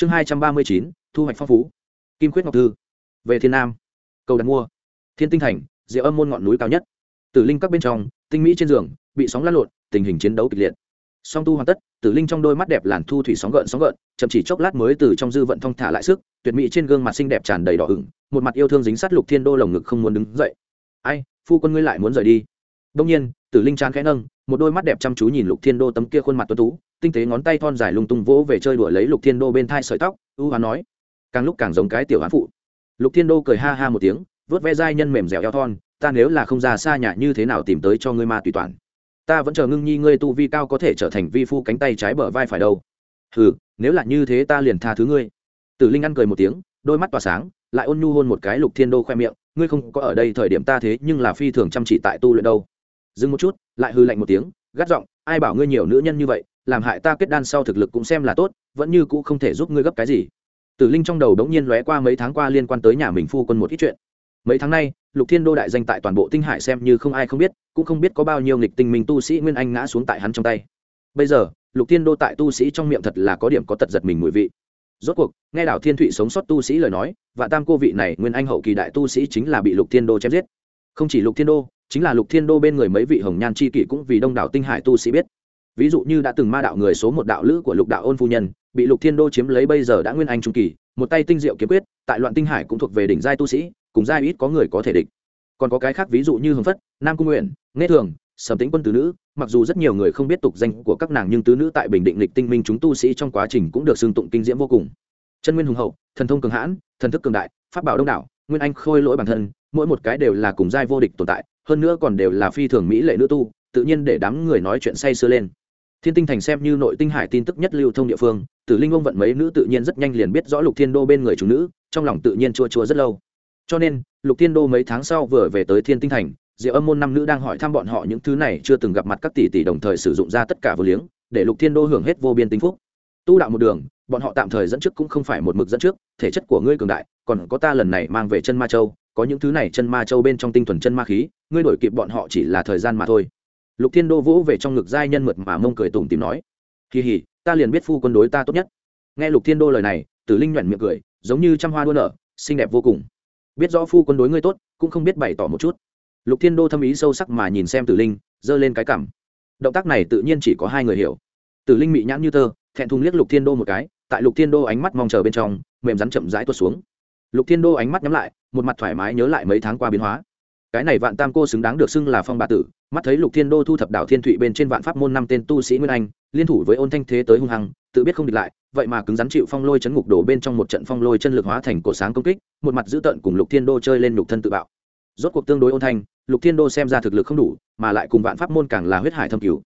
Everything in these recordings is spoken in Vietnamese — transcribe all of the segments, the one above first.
chương hai trăm ba mươi chín, thu hoạch phong phú. Kim quyết ngọc thư. Về thiên nam. Cầu đặt mua. Thiên tinh thành, diệu âm môn ngọn núi cao nhất. Tử linh các bên trong, tinh mỹ trên giường, bị sóng lăn lộn, tình hình chiến đấu kịch liệt. Song tu hoàn tất, tử linh trong đôi mắt đẹp làn thu thủy sóng gợn sóng gợn, chậm chỉ chốc lát mới từ trong dư vận thong thả lại sức, tuyệt mỹ trên gương mặt xinh đẹp tràn đầy đỏ ửng, một mặt yêu thương dính sát lục thiên đô lồng ngực không muốn đứng dậy. Ai, phu quân ngươi lại muốn rời đi? Đông nhiên, tử linh chán khẽ nâng, một đôi mắt đẹp chăm chú nhìn lục thiên đô tấm kia khuôn mặt tuấn tú tinh tế ngón tay thon dài lung tung vỗ về chơi đùa lấy lục thiên đô bên thai sợi tóc, ưu hoán nói, càng lúc càng giống cái tiểu hán phụ. Lục thiên đô cười ha ha một tiếng, vớt ve dai nhân mềm dẻo eo thon, ta nếu là không ra xa nhà như thế nào tìm tới cho ngươi ma tùy toàn? Ta vẫn chờ ngưng nhi ngươi tu vi cao có thể trở thành vi phu cánh tay trái bờ vai phải đâu. Ừ nếu là như thế ta liền tha thứ ngươi. Tử linh ăn cười một tiếng, đôi mắt tỏa sáng, lại ôn nhu hôn một cái lục thiên đô khoe miệng, ngươi không có ở đây thời điểm ta thế nhưng là phi thường chăm chỉ tại tu luyện đâu. Dừng một chút, lại hư lạnh một tiếng, gắt giọng, ai bảo ngươi nhiều nữ nhân như vậy làm hại ta kết đan sau thực lực cũng xem là tốt, vẫn như cũ không thể giúp ngươi gấp cái gì. Tử linh trong đầu đống nhiên lóe qua mấy tháng qua liên quan tới nhà mình phu quân một ít chuyện. Mấy tháng nay, lục thiên đô đại danh tại toàn bộ tinh hải xem như không ai không biết, cũng không biết có bao nhiêu nghịch tinh minh tu sĩ nguyên anh ngã xuống tại hắn trong tay. Bây giờ, lục thiên đô tại tu sĩ trong miệng thật là có điểm có tật giật mình mùi vị. Rốt cuộc, nghe đảo thiên thụy sống sót tu sĩ lời nói, và tam cô vị này nguyên anh hậu kỳ đại tu sĩ chính là bị lục thiên đô chém giết. Không chỉ lục thiên đô, chính là lục thiên đô bên người mấy vị hồng nhan c h i kỷ cũng vì đông đảo tinh hải tu sĩ biết ví dụ như đã từng ma đạo người số một đạo lữ của lục đạo ôn phu nhân, bị lục thiên đô chiếm lấy bây giờ đã nguyên anh trung kỳ, một tay tinh diệu kiếm quyết, tại loạn tinh hải cũng thuộc về đỉnh giai tu sĩ, cùng giai ít có người có thể địch. Còn có cái khác ví dụ như hồng phất, nam cung nguyện nghe thường, sầm tính quân tứ nữ, mặc dù rất nhiều người không biết tục danh của các nàng nhưng tứ nữ tại bình định lịch tinh minh chúng tu sĩ trong quá trình cũng được xưng tụng kinh diễm vô cùng. Chân nguyên hùng hậu, thần thông cường hãn, thần thức cường đại, pháp bảo đông đảo, nguyên anh khôi lỗi bản thân, mỗi một cái đều là cùng giai vô địch tồn tại, hơn nữa còn đều là phi thường mỹ lệ nữ tu, tự nhiên để đám người nói chuyện say sưa lên thiên tinh thành xem như nội tinh hải tin tức nhất lưu thông địa phương, tử linh ông vận mấy nữ tự nhiên rất nhanh liền biết rõ lục thiên đô bên người chủ nữ, trong lòng tự nhiên chua chua rất lâu. Cho nên, lục thiên đô mấy tháng sau vừa về tới thiên tinh thành, diệu âm môn năm nữ đang hỏi thăm bọn họ những thứ này chưa từng gặp mặt các tỷ tỷ đồng thời sử dụng ra tất cả vô liếng, để lục thiên đô hưởng hết vô biên tính phúc. Tu đạo một đường, bọn họ tạm thời dẫn trước cũng không phải một mực dẫn trước, thể chất của ngươi cường đại, còn có ta lần này mang về chân ma châu, có những thứ này chân ma châu bên trong tinh thuần chân ma khí, ngươi đổi kịp bọn họ chỉ là thời gian mà thôi lục thiên đô vỗ về trong ngực giai nhân mượt mà mông cười tủm tìm nói, kỳ hỉ, ta liền biết phu quân đối ta tốt nhất. Nghe lục thiên đô lời này, tử linh nhoẻn miệng cười, giống như trăm hoa đua nở, xinh đẹp vô cùng. Biết rõ phu quân đối ngươi tốt, cũng không biết bày tỏ một chút. Lục thiên đô thâm ý sâu sắc mà nhìn xem tử linh, giơ lên cái cảm động tác này tự nhiên chỉ có hai người hiểu. Tử linh mị nhãn như tơ, thẹn thùng liếc lục thiên đô một cái, tại lục thiên đô ánh mắt mong chờ bên trong, mềm rắn chậm rãi tuột xuống. Lục thiên đô ánh mắt nhắm lại, một mặt thoải mái nhớ lại mấy tháng qua biến hóa cái này vạn tam cô xứng đáng được xưng là phong bà tử, mắt thấy lục thiên đô thu thập đảo thiên thụy bên trên vạn pháp môn năm tên tu sĩ nguyên anh, liên thủ với ôn thanh thế tới hung hăng, tự biết không địch lại, vậy mà cứng rắn chịu phong lôi chấn ngục đổ bên trong một trận phong lôi chân lực hóa thành cổ sáng công kích, một mặt dữ tợn cùng lục thiên đô chơi lên lục thân tự bạo. Rốt cuộc tương đối ôn thanh, lục thiên đô xem ra thực lực không đủ, mà lại cùng vạn pháp môn càng là huyết hải thâm cứu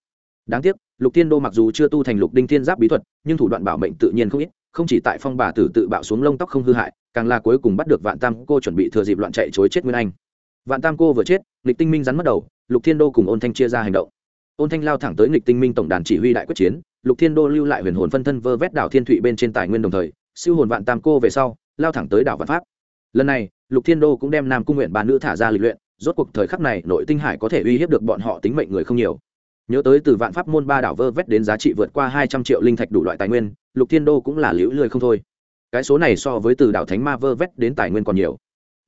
đáng tiếc, lục thiên đô mặc dù chưa tu thành lục đinh thiên giáp bí thuật, nhưng thủ đoạn bảo mệnh tự nhiên không ít, không chỉ tại phong bà tử tự bạo xuống lông tóc không hư hại, càng là cuối cùng bắt được vạn tam cô chuẩn bị thừa dịp loạn chạy chối chết nguyên anh vạn tam cô vừa chết lịch tinh minh rắn mất đầu, lục thiên đô cùng ôn thanh chia ra hành động. Ôn thanh lao thẳng tới lịch tinh minh tổng đàn chỉ huy đại quyết chiến, lục thiên đô lưu lại huyền hồn phân thân vơ vét đảo thiên thụy bên trên tài nguyên đồng thời, siêu hồn vạn tam cô về sau, lao thẳng tới đảo vạn pháp. Lần này, lục thiên đô cũng đem nam cung nguyện bà nữ thả ra lịch luyện, rốt cuộc thời khắc này nội tinh hải có thể uy hiếp được bọn họ tính mệnh người không nhiều. Nhớ tới từ vạn pháp môn ba đảo vơ vét đến giá trị vượt qua hai trăm triệu linh thạch đủ loại tài nguyên, lục thiên đô cũng là liễu lười không thôi. Cái số này so với từ đảo thánh ma vơ vét đến tài nguyên còn nhiều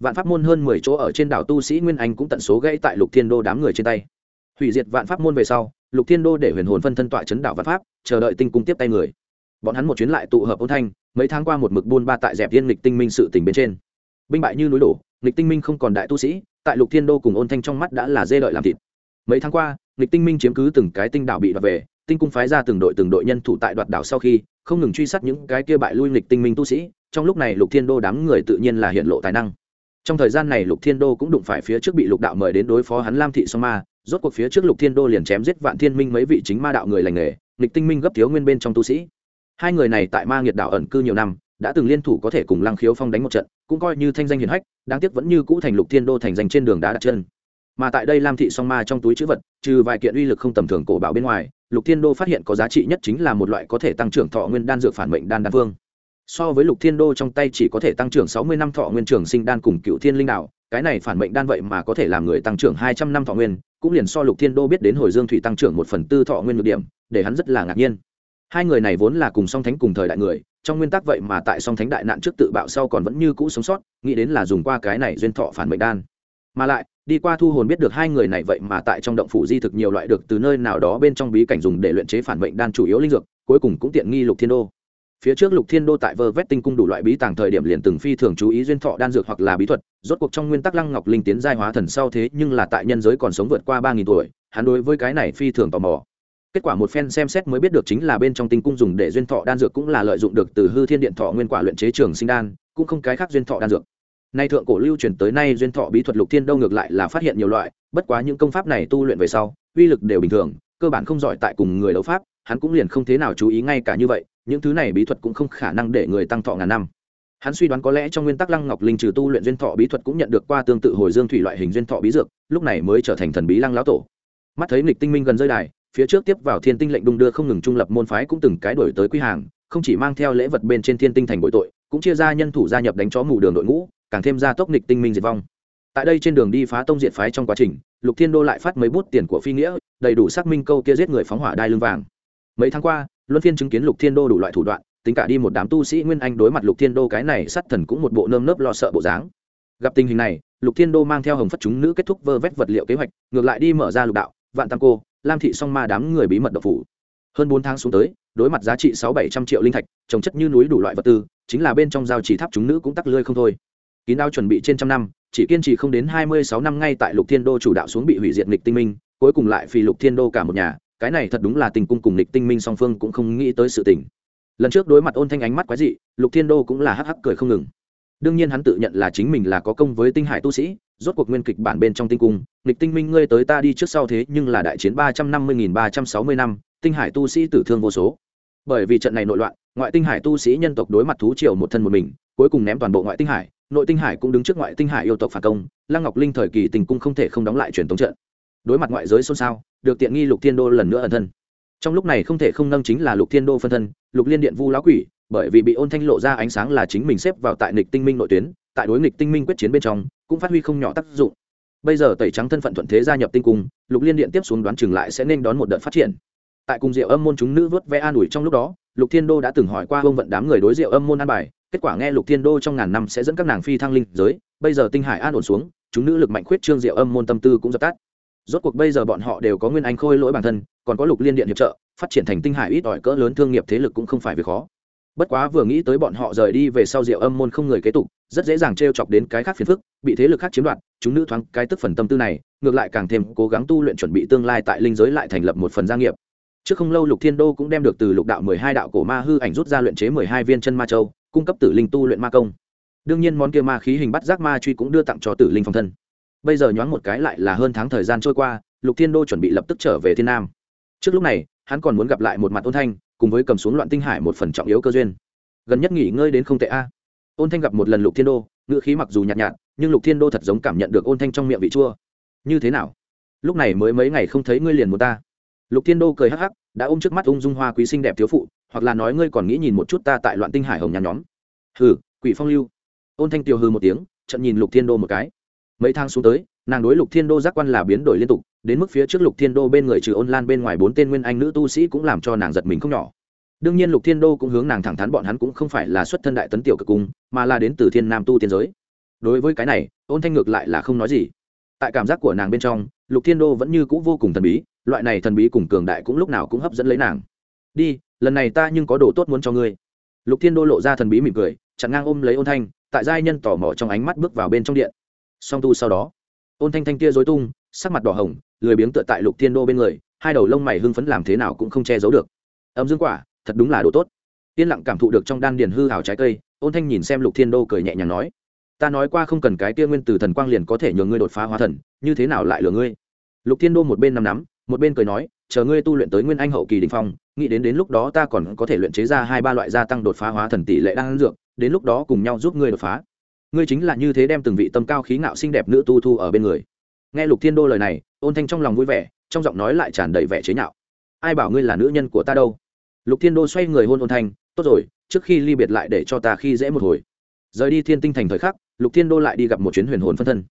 vạn pháp môn hơn mười chỗ ở trên đảo tu sĩ nguyên anh cũng tận số gãy tại lục thiên đô đám người trên tay. Hủy diệt vạn pháp môn về sau, lục thiên đô để huyền hồn phân thân tọa chấn đảo vạn pháp, chờ đợi tinh cung tiếp tay người. Bọn hắn một chuyến lại tụ hợp ôn thanh, mấy tháng qua một mực buôn ba tại dẹp tiên lịch tinh minh sự tình bên trên. Binh bại như núi đổ lịch tinh minh không còn đại tu sĩ, tại lục thiên đô cùng ôn thanh trong mắt đã là dê lợi làm thịt. Mấy tháng qua lịch tinh minh chiếm cứ từng cái tinh đảo bị đoạt về, tinh cung phái ra từng đội từng đội nhân thủ tại đoạt đảo sau khi, không ngừng truy sát những cái kia bại lui lịch tinh minh tu sĩ, trong lúc này lục thiên đô đám người tự nhiên là hiện lộ tài năng trong thời gian này lục thiên đô cũng đụng phải phía trước bị lục đạo mời đến đối phó hắn lam thị song ma, rốt cuộc phía trước lục thiên đô liền chém giết vạn thiên minh mấy vị chính ma đạo người lành nghề, nghịch tinh minh gấp thiếu nguyên bên trong tu sĩ. Hai người này tại ma nghiệt đạo ẩn cư nhiều năm, đã từng liên thủ có thể cùng lăng khiếu phong đánh một trận, cũng coi như thanh danh hiền hách, đáng tiếc vẫn như cũ thành lục thiên đô thành danh trên đường đá đặt chân. Mà tại đây lam thị song ma trong túi chữ vật, trừ vài kiện uy lực không tầm thường cổ bảo bên ngoài, lục thiên đô phát hiện có giá trị nhất chính là một loại có thể tăng trưởng thọ nguyên đan dược phản mệnh đan đan vương so với lục thiên đô trong tay chỉ có thể tăng trưởng sáu mươi năm thọ nguyên trường sinh đan cùng cựu thiên linh đạo cái này phản mệnh đan vậy mà có thể làm người tăng trưởng hai trăm năm thọ nguyên, cũng liền so lục thiên đô biết đến hồi dương thủy tăng trưởng một phần tư thọ nguyên ngược điểm, để hắn rất là ngạc nhiên. Hai người này vốn là cùng song thánh cùng thời đại người, trong nguyên tắc vậy mà tại song thánh đại nạn trước tự bạo sau còn vẫn như cũ sống sót, nghĩ đến là dùng qua cái này duyên thọ phản mệnh đan. Mà lại, đi qua thu hồn biết được hai người này vậy mà tại trong động phủ di thực nhiều loại được từ nơi nào đó bên trong bí cảnh dùng để luyện chế phản mệnh đan chủ yếu linh dược, cuối cùng cũng tiện nghi lục thiên đô phía trước lục thiên đô tại vơ vét tinh cung đủ loại bí tàng thời điểm liền từng phi thường chú ý duyên thọ đan dược hoặc là bí thuật, rốt cuộc trong nguyên tắc lăng ngọc linh tiến giai hóa thần sau thế nhưng là tại nhân giới còn sống vượt qua ba nghìn tuổi, hắn đối với cái này phi thường tò mò. Kết quả một phen xem xét mới biết được chính là bên trong tinh cung dùng để duyên thọ đan dược cũng là lợi dụng được từ hư thiên điện thọ nguyên quả luyện chế trường sinh đan, cũng không cái khác duyên thọ đan dược. Nay thượng cổ lưu truyền tới nay duyên thọ bí thuật lục thiên đâu ngược lại là phát hiện nhiều loại, bất quá những công pháp này tu luyện về sau, uy lực đều bình thường, cơ bản không giỏi tại cùng người đấu pháp hắn cũng liền không thế nào chú ý ngay cả như vậy, những thứ này bí thuật cũng không khả năng để người tăng thọ ngàn năm. Hắn suy đoán có lẽ trong nguyên tắc lăng ngọc linh trừ tu luyện duyên thọ bí thuật cũng nhận được qua tương tự hồi dương thủy loại hình duyên thọ bí dược, lúc này mới trở thành thần bí lăng lão tổ. Mắt thấy nghịch tinh minh gần rơi đài, phía trước tiếp vào thiên tinh lệnh đung đưa không ngừng trung lập môn phái cũng từng cái đổi tới quy hàng, không chỉ mang theo lễ vật bên trên thiên tinh thành bội tội, cũng chia ra nhân thủ gia nhập đánh chó mù đường đội ngũ, càng thêm ra tốc nghịch tinh minh diệt vong. Tại đây trên đường đi phá tông diệt phái trong quá trình, lục thiên đô lại phát mấy bút tiền của phi nghĩa, đầy đủ xác minh câu kia giết người phóng hỏa đai lưng vàng mấy tháng qua, luân phiên chứng kiến lục thiên đô đủ loại thủ đoạn, tính cả đi một đám tu sĩ nguyên anh đối mặt lục thiên đô cái này sát thần cũng một bộ nơm nớp lo sợ bộ dáng. Gặp tình hình này, lục thiên đô mang theo hồng phất chúng nữ kết thúc vơ vét vật liệu kế hoạch, ngược lại đi mở ra lục đạo, vạn tam cô, lam thị song ma đám người bí mật độc phủ. Hơn bốn tháng xuống tới, đối mặt giá trị sáu bảy trăm triệu linh thạch, trồng chất như núi đủ loại vật tư, chính là bên trong giao chỉ tháp chúng nữ cũng tắc lươi không thôi. Kín đao chuẩn bị trên trăm năm, chỉ kiên trì không đến hai mươi sáu năm ngay tại lục thiên đô chủ đạo xuống bị hủy diệt nghịch tinh minh, cuối cùng lại phi lục thiên đô cả một nhà cái này thật đúng là tình cung cùng nghịch tinh minh song phương cũng không nghĩ tới sự tình. Lần trước đối mặt ôn thanh ánh mắt quái dị, lục thiên đô cũng là hắc hắc cười không ngừng. Đương nhiên hắn tự nhận là chính mình là có công với tinh hải tu sĩ, rốt cuộc nguyên kịch bản bên trong tinh cung nghịch tinh minh ngươi tới ta đi trước sau thế nhưng là đại chiến ba trăm năm mươi nghìn ba trăm sáu mươi năm, tinh hải tu sĩ tử thương vô số. Bởi vì trận này nội loạn, ngoại tinh hải tu sĩ nhân tộc đối mặt thú triều một thân một mình, cuối cùng ném toàn bộ ngoại tinh hải, nội tinh hải cũng đứng trước ngoại tinh hải yêu tộc phản công. Lăng ngọc linh thời kỳ tình cung không thể không đóng lại truyền thống trận đối mặt ngoại giới xôn xao, được tiện nghi lục thiên đô lần nữa ẩn thân. Trong lúc này không thể không nâng chính là lục thiên đô phân thân, lục liên điện vu lão quỷ, bởi vì bị ôn thanh lộ ra ánh sáng là chính mình xếp vào tại nịch tinh minh nội tuyến, tại đối nghịch tinh minh quyết chiến bên trong, cũng phát huy không nhỏ tác dụng. Bây giờ tẩy trắng thân phận thuận thế gia nhập tinh cung, lục liên điện tiếp xuống đoán chừng lại sẽ nên đón một đợt phát triển. Tại cùng diệu âm môn chúng nữ vớt vẽ an ủi trong lúc đó, lục thiên đô đã từng hỏi qua ông vận đám người đối diệu âm môn an bài, kết quả nghe lục thiên đô trong ngàn năm sẽ dẫn các nàng phi thăng linh giới, bây giờ tinh hải an ổn xuống, chúng nữ lực mạnh khuyết trương diệu âm môn tâm tư cũng dập tắt rốt cuộc bây giờ bọn họ đều có nguyên anh khôi lỗi bản thân, còn có lục liên điện hiệp trợ, phát triển thành tinh hải ít ỏi cỡ lớn thương nghiệp thế lực cũng không phải việc khó. Bất quá vừa nghĩ tới bọn họ rời đi về sau diệu âm môn không người kế tục, rất dễ dàng t r e o chọc đến cái khác phiền phức, bị thế lực khác chiếm đoạt, chúng nữ thoáng cái tức phần tâm tư này, ngược lại càng thêm cố gắng tu luyện chuẩn bị tương lai tại linh giới lại thành lập một phần gia nghiệp. Trước không lâu lục thiên đô cũng đem được từ lục đạo mười hai đạo cổ ma hư ảnh rút ra luyện chế mười hai viên chân ma châu, cung cấp tử linh tu luyện ma công. Đương nhiên món kia ma khí hình bắt giác ma truy cũng đưa tặng cho tử linh phòng thân bây giờ nhoáng một cái lại là hơn tháng thời gian trôi qua, lục thiên đô chuẩn bị lập tức trở về thiên nam. Trước lúc này, hắn còn muốn gặp lại một mặt ôn thanh, cùng với cầm xuống loạn tinh hải một phần trọng yếu cơ duyên. Gần nhất nghỉ ngơi đến không tệ a. Ôn thanh gặp một lần lục thiên đô, ngữ khí mặc dù nhạt nhạt, nhưng lục thiên đô thật giống cảm nhận được ôn thanh trong miệng vị chua. Như thế nào? Lúc này mới mấy ngày không thấy ngươi liền một ta? Lục thiên đô cười hắc hắc, đã ôm trước mắt ung dung hoa quý xinh đẹp thiếu phụ, hoặc là nói ngươi còn nghĩ nhìn một chút ta tại loạn tinh hải hồng nhàn nhóm. Hừ, quỷ phong lưu. Ôn thanh tiêu hư một tiếng trận nhìn lục thiên đô một cái mấy tháng xuống tới, nàng đối lục thiên đô giác quan là biến đổi liên tục, đến mức phía trước lục thiên đô bên người trừ ôn lan bên ngoài bốn tên nguyên anh nữ tu sĩ cũng làm cho nàng giật mình không nhỏ. Đương nhiên lục thiên đô cũng hướng nàng thẳng thắn bọn hắn cũng không phải là xuất thân đại tấn tiểu cực cung, mà là đến từ thiên nam tu tiên giới. Đối với cái này, ôn thanh ngược lại là không nói gì. Tại cảm giác của nàng bên trong, lục thiên đô vẫn như c ũ vô cùng thần bí, loại này thần bí cùng cường đại cũng lúc nào cũng hấp dẫn lấy nàng. Đi, lần này ta nhưng có đồ tốt muốn cho ngươi. Lục thiên đô lộ ra thần bí mỉm cười, chặn ngang ôm lấy ôn thanh, tại giai nhân tỏ mò trong ánh mắt bước vào bên trong điện song tu sau đó. Ôn thanh thanh tia dối tung, sắc mặt đỏ hồng, lười biếng tựa tại lục thiên đô bên người, hai đầu lông mày hưng phấn làm thế nào cũng không che giấu được. Âm dương quả, thật đúng là đồ tốt. Yên lặng cảm thụ được trong đan điền hư hào trái cây, ôn thanh nhìn xem lục thiên đô cười nhẹ nhàng nói, ta nói qua không cần cái tia nguyên từ thần quang liền có thể nhờ ngươi đột phá hóa thần, như thế nào lại lừa ngươi? Lục thiên đô một bên nằm nắm, một bên cười nói, chờ ngươi tu luyện tới nguyên anh hậu kỳ đình phong, nghĩ đến đến lúc đó ta còn có thể luyện chế ra hai ba loại gia tăng đột phá hóa thần tỷ lệ đang dược, đến lúc đó cùng nhau giúp ngươi đột phá ngươi chính là như thế đem từng vị tâm cao khí ngạo xinh đẹp nữ tu thu ở bên người. Nghe lục thiên đô lời này, ôn thanh trong lòng vui vẻ, trong giọng nói lại tràn đầy vẻ chế nhạo. Ai bảo ngươi là nữ nhân của ta đâu? Lục thiên đô xoay người hôn ôn thanh, tốt rồi, trước khi ly biệt lại để cho ta khi dễ một hồi. Rời đi thiên tinh thành thời khắc, lục thiên đô lại đi gặp một chuyến huyền hồn phân thân.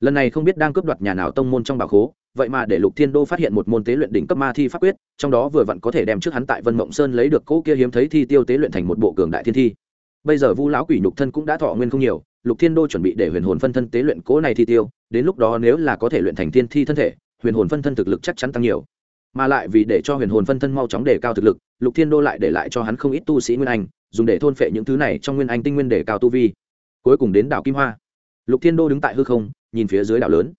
Lần này không biết đang cướp đoạt nhà nào tông môn trong bà khố, vậy mà để lục thiên đô phát hiện một môn tế luyện đỉnh cấp ma thi pháp quyết, trong đó vừa vặn có thể đem trước hắn tại vân mộng sơn lấy được cỗ kia hiếm thấy thi tiêu tế luyện thành một bộ cường đại thiên thi. Bây giờ vu lão quỷ nhục thân cũng đã thọ nguyên không nhiều lục thiên đô chuẩn bị để huyền hồn phân thân tế luyện cỗ này thi tiêu, đến lúc đó nếu là có thể luyện thành thiên thi thân thể, huyền hồn phân thân thực lực chắc chắn tăng nhiều. Mà lại vì để cho huyền hồn phân thân mau chóng đề cao thực lực, lục thiên đô lại để lại cho hắn không ít tu sĩ nguyên anh, dùng để thôn phệ những thứ này trong nguyên anh tinh nguyên để cao tu vi. Cuối cùng đến đảo kim hoa. Lục thiên đô đứng tại hư không, nhìn phía dưới đảo lớn.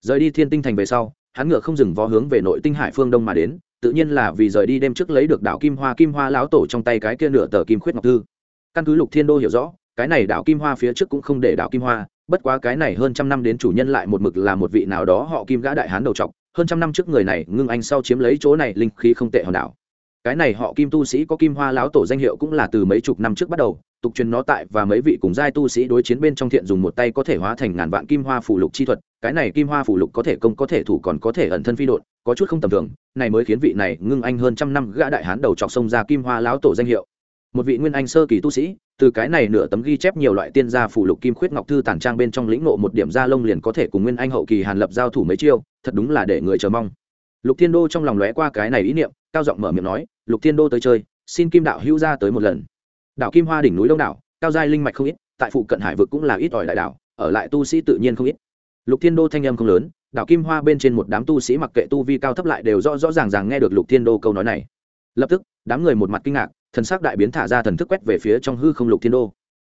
Rời đi thiên tinh thành về sau, hắn ngựa không dừng vó hướng về nội tinh hải phương đông mà đến, tự nhiên là vì rời đi đêm trước lấy được đảo kim hoa kim hoa lão tổ trong tay cái kia nửa tờ kim khuyết ngọc thư. Căn cứ lục thiên đô hiểu rõ cái này đảo kim hoa phía trước cũng không để đảo kim hoa, bất quá cái này hơn trăm năm đến chủ nhân lại một mực là một vị nào đó họ kim gã đại hán đầu trọc, hơn trăm năm trước người này ngưng anh sau chiếm lấy chỗ này linh khí không tệ hòn đảo. Cái này họ kim tu sĩ có kim hoa lão tổ danh hiệu cũng là từ mấy chục năm trước bắt đầu, tục truyền nó tại và mấy vị cùng giai tu sĩ đối chiến bên trong thiện dùng một tay có thể hóa thành ngàn vạn kim hoa phủ lục chi thuật, cái này kim hoa phủ lục có thể công có thể thủ còn có thể ẩn thân phi đột có chút không tầm thường, này mới khiến vị này ngưng anh hơn trăm năm gã đại hán đầu chọc sông ra kim hoa lão tổ danh hiệu một vị nguyên anh sơ kỳ tu sĩ, từ cái này nửa tấm ghi chép nhiều loại tiên gia phủ lục kim khuyết ngọc thư tản trang bên trong lĩnh ngộ một điểm gia lông liền có thể cùng nguyên anh hậu kỳ hàn lập giao thủ mấy chiêu, thật đúng là để người chờ mong. Lục thiên đô trong lòng lóe qua cái này ý niệm, cao giọng mở miệng nói, lục thiên đô tới chơi, xin kim đạo hữu ra tới một lần. Đảo kim hoa đỉnh núi đông đảo, cao giai linh mạch không ít, tại phụ cận hải vực cũng là ít ỏi đại đảo, ở lại tu sĩ tự nhiên không ít. Lục thiên đô thanh âm không lớn, đảo kim hoa bên trên một đám tu sĩ mặc kệ tu vi cao thấp lại đều rõ rõ ràng ràng nghe được lục thiên đô câu nói này. Lập tức, đám người một mặt kinh ngạc thần sắc đại biến thả ra thần thức quét về phía trong hư không lục thiên đô.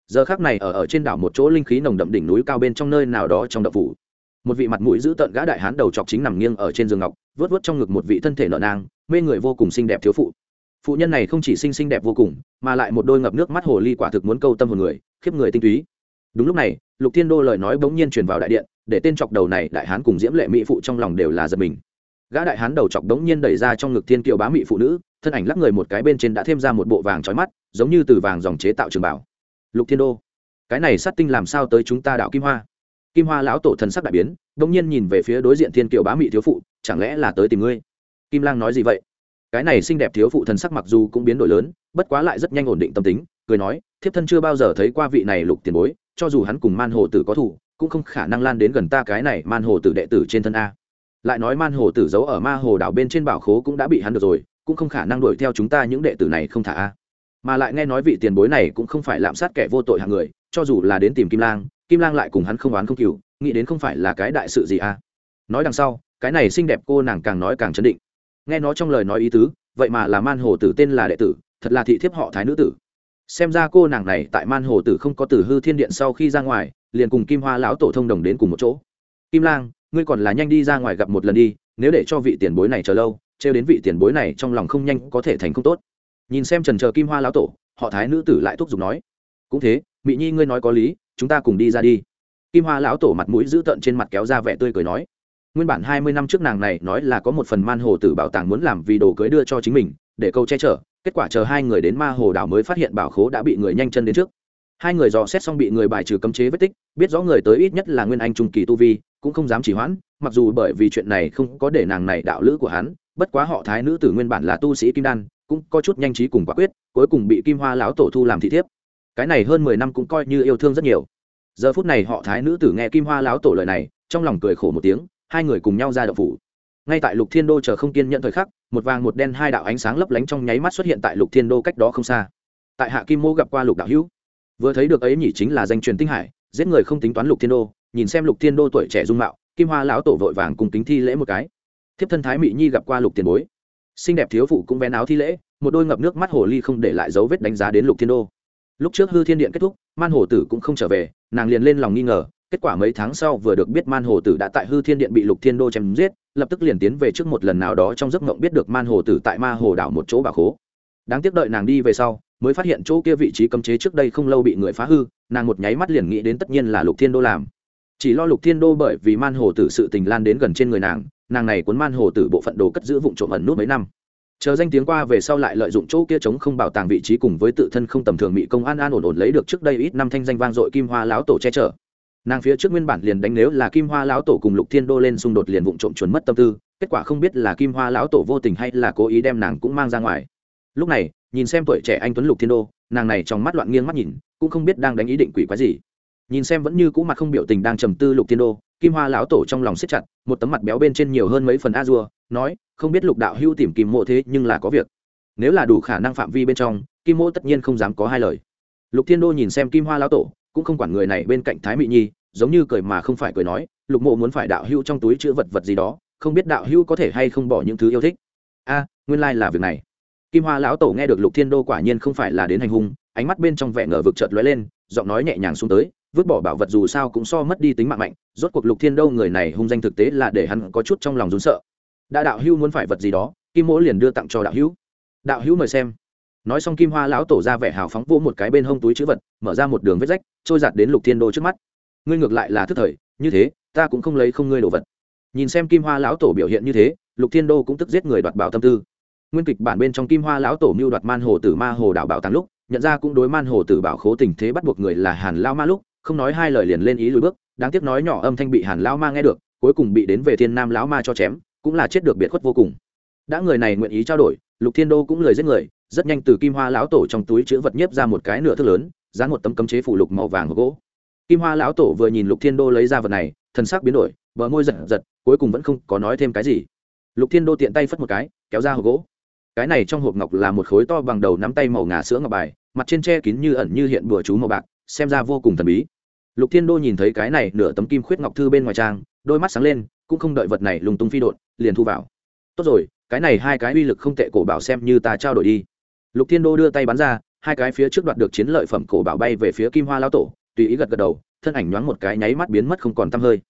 Giờ khác này ở ở trên đảo một chỗ linh khí nồng đậm đỉnh núi cao bên trong nơi nào đó trong đập phủ. Một vị mặt mũi giữ tợn gã đại hán đầu chọc chính nằm nghiêng ở trên giường ngọc vớt vớt trong ngực một vị thân thể nợ nang, mê người vô cùng xinh đẹp thiếu phụ. Phụ nhân này không chỉ xinh xinh đẹp vô cùng, mà lại một đôi ngập nước mắt hồ ly quả thực muốn câu tâm hồn người, khiếp người tinh túy. Đúng lúc này, lục thiên đô lời nói bỗng nhiên truyền vào đại điện, để tên chọc đầu này đại hán cùng diễm lệ mỹ phụ trong lòng đều là giật mình. Gã đại hán đầu chọc đống nhiên đẩy ra trong ngực thiên kiều bá mỹ phụ nữ thân ảnh lắc người một cái bên trên đã thêm ra một bộ vàng trói mắt, giống như từ vàng dòng chế tạo trường bảo. Lục thiên đô, cái này sát tinh làm sao tới chúng ta đạo kim hoa? Kim hoa lão tổ thần sắc đại biến đống nhiên nhìn về phía đối diện thiên kiều bá Mị thiếu phụ, chẳng lẽ là tới tìm ngươi? Kim lang nói gì vậy? Cái này xinh đẹp thiếu phụ thần sắc mặc dù cũng biến đổi lớn, bất quá lại rất nhanh ổn định tâm tính, cười nói, thiếp thân chưa bao giờ thấy qua vị này lục tiền bối, cho dù hắn cùng man hồ tử có thủ cũng không khả năng lan đến gần ta cái này man hồ tử đệ tử trên thân a. Lại nói man hồ tử giấu ở ma hồ đảo bên trên bảo khố cũng đã bị hắn được rồi cũng không khả năng đuổi theo chúng ta những đệ tử này không thả a. Mà lại nghe nói vị tiền bối này cũng không phải lạm sát kẻ vô tội hàng người, cho dù là đến tìm kim lang kim lang lại cùng hắn không oán không cừu, nghĩ đến không phải là cái đại sự gì a. Nói đằng sau, cái này xinh đẹp cô nàng càng nói càng chấn định. Nghe nó trong lời nói ý tứ, vậy mà là man hồ tử tên là đệ tử, thật là thị thiếp họ thái nữ tử. Xem ra cô nàng này tại man hồ tử không có tử hư thiên điện sau khi ra ngoài, liền cùng kim hoa lão tổ thông đồng đến cùng một chỗ. Kim lang, ngươi còn là nhanh đi ra ngoài gặp một lần đi, nếu để cho vị tiền bối này chờ lâu trêu đến vị tiền bối này trong lòng không nhanh có thể thành không tốt. Nhìn xem trần chờ kim hoa lão tổ, họ thái nữ tử lại thúc giục nói, cũng thế mỹ nhi ngươi nói có lý, chúng ta cùng đi ra đi. Kim hoa lão tổ mặt mũi giữ tợn trên mặt kéo ra vẻ tươi cười nói, nguyên bản hai mươi năm trước nàng này nói là có một phần man hồ tử bảo tàng muốn làm vì đồ cưới đưa cho chính mình, để câu che chở, kết quả chờ hai người đến ma hồ đảo mới phát hiện bảo khố đã bị người nhanh chân đến trước. Hai người dò xét xong bị người bài trừ cấm chế vết tích, biết rõ người tới ít nhất là nguyên anh trung kỳ tu vi, cũng không dám chỉ hoãn, mặc dù bởi vì chuyện này không có để nàng này đạo lữ của hắn bất quá họ thái nữ tử nguyên bản là tu sĩ kim đan, cũng có chút nhanh trí cùng quả quyết, cuối cùng bị kim hoa lão tổ thu làm thị thiếp. Cái này hơn mười năm cũng coi như yêu thương rất nhiều. Giờ phút này họ thái nữ tử nghe kim hoa lão tổ lời này, trong lòng cười khổ một tiếng, hai người cùng nhau ra đậu phủ. Ngay tại lục thiên đô chờ không kiên nhận thời khắc, một vàng một đen hai đạo ánh sáng lấp lánh trong nháy mắt xuất hiện tại lục thiên đô cách đó không xa. Tại hạ kim mô gặp qua lục đạo hữu, vừa thấy được ấy nhỉ chính là danh truyền tinh hải, giết người không tính toán lục thiên đô, nhìn xem lục thiên đô tuổi trẻ dung mạo, kim hoa lão tổ vội vàng cùng kính thi lễ một cái thiếp thân thái mỹ nhi gặp qua lục tiền bối. Xinh đẹp thiếu phụ cũng vén áo thi lễ, một đôi ngập nước mắt hồ ly không để lại dấu vết đánh giá đến lục thiên đô. Lúc trước hư thiên điện kết thúc, man hồ tử cũng không trở về, nàng liền lên lòng nghi ngờ, kết quả mấy tháng sau vừa được biết man hồ tử đã tại hư thiên điện bị lục thiên đô chém giết, lập tức liền tiến về trước một lần nào đó trong giấc mộng biết được man hồ tử tại ma hồ đảo một chỗ bà khố. Đáng tiếc đợi nàng đi về sau, mới phát hiện chỗ kia vị trí cấm chế trước đây không lâu bị người phá hư, nàng một nháy mắt liền nghĩ đến tất nhiên là lục thiên đô làm. Chỉ lo lục thiên đô bởi vì man hồ tử sự tình lan đến gần trên người nàng nàng này cuốn man hồ tử bộ phận đồ cất giữ vụn trộm ẩn nút mấy năm. Chờ danh tiếng qua về sau lại lợi dụng chỗ kia chống không bảo tàng vị trí cùng với tự thân không tầm thường mỹ công an an ổn ổn lấy được trước đây ít năm thanh danh vang dội kim hoa láo tổ che chở. Nàng phía trước nguyên bản liền đánh nếu là kim hoa lão tổ cùng lục thiên đô lên xung đột liền vụng trộm chuẩn mất tâm tư, kết quả không biết là kim hoa lão tổ vô tình hay là cố ý đem nàng cũng mang ra ngoài. Lúc này, nhìn xem tuổi trẻ anh tuấn lục thiên đô, nàng này trong mắt loạn nghiêng mắt nhìn, cũng không biết đang đánh ý định quỷ quái gì nhìn xem vẫn như cũ mặt không biểu tình đang trầm tư lục thiên đô, kim hoa lão tổ trong lòng siết chặt, một tấm mặt béo bên trên nhiều hơn mấy phần a dua nói, không biết lục đạo hưu tìm kim mộ thế nhưng là có việc. Nếu là đủ khả năng phạm vi bên trong, kim mộ tất nhiên không dám có hai lời. Lục thiên đô nhìn xem kim hoa lão tổ, cũng không quản người này bên cạnh thái mỹ nhi, giống như cười mà không phải cười nói, lục mộ muốn phải đạo hưu trong túi chữ vật vật gì đó, không biết đạo hưu có thể hay không bỏ những thứ yêu thích. A, nguyên lai là việc này. Kim hoa lão tổ nghe được lục thiên đô quả nhiên không phải là đến hành hung, ánh mắt bên trong vẻ ngờ vực chợt lóe lên, giọng nói nhẹ nhàng xuống tới vứt bỏ bảo vật dù sao cũng so mất đi tính mạng mạnh, rốt cuộc lục thiên đô người này hung danh thực tế là để hắn có chút trong lòng rún sợ. Đã đạo hưu muốn phải vật gì đó, kim mỗ liền đưa tặng cho đạo hữu. Đạo hữu mời xem. Nói xong kim hoa lão tổ ra vẻ hào phóng vỗ một cái bên hông túi chữ vật, mở ra một đường vết rách, trôi giạt đến lục thiên đô trước mắt. Ngươi ngược lại là thức thời, như thế, ta cũng không lấy không ngươi đồ vật. Nhìn xem kim hoa lão tổ biểu hiện như thế, lục thiên đô cũng tức giết người đoạt bảo tâm tư. Nguyên kịch bản bên trong kim hoa lão tổ mưu đoạt man hồ tử ma hồ đảo bảo tàng lúc, nhận ra cũng đối man hồ tử bảo khố tình thế bắt buộc người là hàn lao ma lúc không nói hai lời liền lên ý lùi bước, đáng tiếc nói nhỏ âm thanh bị hàn lão ma nghe được, cuối cùng bị đến về thiên nam lão ma cho chém, cũng là chết được biệt khuất vô cùng. Đã người này nguyện ý trao đổi, lục thiên đô cũng lời giết người, rất nhanh từ kim hoa lão tổ trong túi chữ vật nhiếp ra một cái nửa thước lớn, dán một tấm cấm chế phủ lục màu vàng gỗ. Kim hoa lão tổ vừa nhìn lục thiên đô lấy ra vật này, thần sắc biến đổi, bờ môi giật giật, cuối cùng vẫn không có nói thêm cái gì. Lục thiên đô tiện tay phất một cái, kéo ra hộp gỗ. Cái này trong hộp ngọc là một khối to bằng đầu nắm tay màu ngà sữa ngọc bài, mặt trên tre kín như ẩn như hiện bùa chú màu bạc xem ra vô cùng thần bí. Lục thiên đô nhìn thấy cái này nửa tấm kim khuyết ngọc thư bên ngoài trang, đôi mắt sáng lên, cũng không đợi vật này lùng tung phi đột liền thu vào. Tốt rồi, cái này hai cái uy lực không tệ cổ bảo xem như ta trao đổi đi. Lục thiên đô đưa tay bắn ra, hai cái phía trước đoạt được chiến lợi phẩm cổ bảo bay về phía kim hoa lao tổ, tùy ý gật gật đầu, thân ảnh nhoáng một cái nháy mắt biến mất không còn tăm hơi.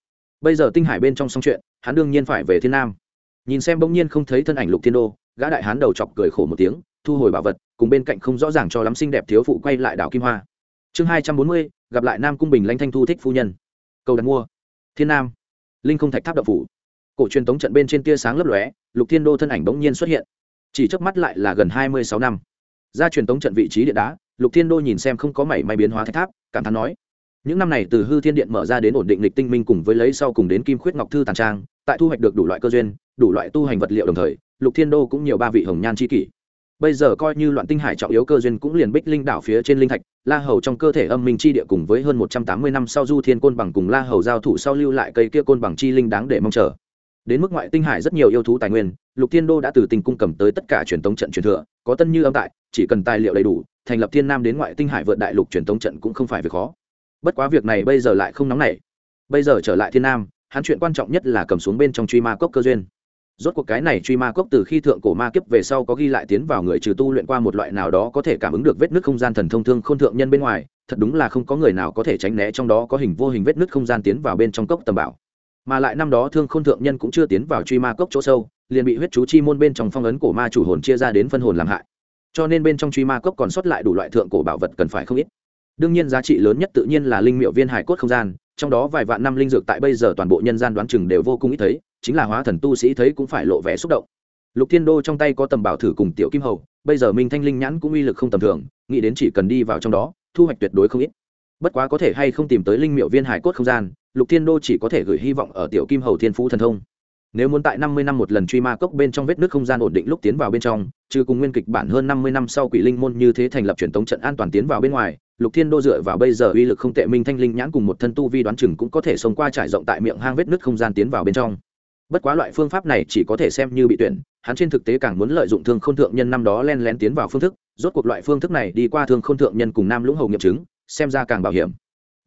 Bây giờ tinh hải bên trong xong chuyện, hắn đương nhiên phải về thiên nam. Nhìn xem bỗng nhiên không thấy thân ảnh lục thiên đô, gã đại hán đầu chọc cười khổ một tiếng, thu hồi bảo vật, cùng bên cạnh không rõ ràng cho lắm xinh đẹp thiếu phụ quay lại đảo kim hoa chương hai trăm bốn mươi, gặp lại nam cung bình lanh thanh thu thích phu nhân. Cầu đặt mua. Thiên nam. Linh không thạch tháp đậu phủ. Cổ truyền tống trận bên trên tia sáng lấp lóe, lục thiên đô thân ảnh bỗng nhiên xuất hiện. Chỉ trước mắt lại là gần hai mươi sáu năm. Ra truyền tống trận vị trí điện đá, lục thiên đô nhìn xem không có mảy may biến hóa thạch tháp, cảm thán nói, những năm này từ hư thiên điện mở ra đến ổn định lịch tinh minh cùng với lấy sau cùng đến kim khuyết ngọc thư tàn trang, tại thu hoạch được đủ loại cơ duyên, đủ loại tu hành vật liệu đồng thời, lục thiên đô cũng nhiều ba vị hồng nhan c h i kỷ bây giờ coi như loạn tinh hải trọng yếu cơ duyên cũng liền bích linh đảo phía trên linh thạch, la hầu trong cơ thể âm minh chi địa cùng với hơn một trăm tám mươi năm sau du thiên côn bằng cùng la hầu giao thủ sau lưu lại cây kia côn bằng chi linh đáng để mong chờ. Đến mức ngoại tinh hải rất nhiều yêu thú tài nguyên, lục thiên đô đã từ tình cung cầm tới tất cả truyền thống trận truyền thừa, có tân như âm tại, chỉ cần tài liệu đầy đủ, thành lập thiên nam đến ngoại tinh hải vượt đại lục truyền thống trận cũng không phải việc khó. Bất quá việc này bây giờ lại không nóng nảy. Bây giờ trở lại thiên nam, hắn chuyện quan trọng nhất là cầm xuống bên trong truy ma cốc cơ duyên rốt cuộc cái này truy ma cốc từ khi thượng cổ ma kiếp về sau có ghi lại tiến vào người trừ tu luyện qua một loại nào đó có thể cảm ứng được vết nứt không gian thần thông thương k h ô n thượng nhân bên ngoài, thật đúng là không có người nào có thể tránh né trong đó có hình vô hình vết nứt không gian tiến vào bên trong cốc tầm bảo. Mà lại năm đó thương k h ô n thượng nhân cũng chưa tiến vào truy ma cốc chỗ sâu, liền bị huyết chú chi môn bên trong phong ấn cổ ma chủ hồn chia ra đến phân hồn làm hại. Cho nên bên trong truy ma cốc còn sót lại đủ loại thượng cổ bảo vật cần phải không ít. Đương nhiên giá trị lớn nhất tự nhiên là linh miệu viên hải cốt không gian, trong đó vài vạn năm linh dược tại bây giờ toàn bộ nhân gian đoán chừng đều vô cùng ít thấy chính là hóa thần tu sĩ thấy cũng phải lộ vẻ xúc động. Lục thiên đô trong tay có tầm bảo thử cùng tiểu kim hầu, bây giờ minh thanh linh nhãn cũng uy lực không tầm thường, nghĩ đến chỉ cần đi vào trong đó, thu hoạch tuyệt đối không ít. Bất quá có thể hay không tìm tới linh miệu viên hải cốt không gian, lục thiên đô chỉ có thể gửi hy vọng ở tiểu kim hầu thiên phú thần thông. Nếu muốn tại năm mươi năm một lần truy ma cốc bên trong vết nước không gian ổn định lúc tiến vào bên trong, trừ cùng nguyên kịch bản hơn năm mươi năm sau quỷ linh môn như thế thành lập truyền tống trận an toàn tiến vào bên ngoài, lục thiên đô dựa vào bây giờ uy lực không tệ minh thanh linh nhãn cùng một thân tu vi đoán chừng cũng có thể sống qua trải rộng tại miệng hang vết nứt không gian tiến vào bên trong bất quá loại phương pháp này chỉ có thể xem như bị tuyển, hắn trên thực tế càng muốn lợi dụng thương k h ô n thượng nhân năm đó len lén tiến vào phương thức, rốt cuộc loại phương thức này đi qua thương k h ô n thượng nhân cùng nam lũng hầu nghiệm chứng, xem ra càng bảo hiểm.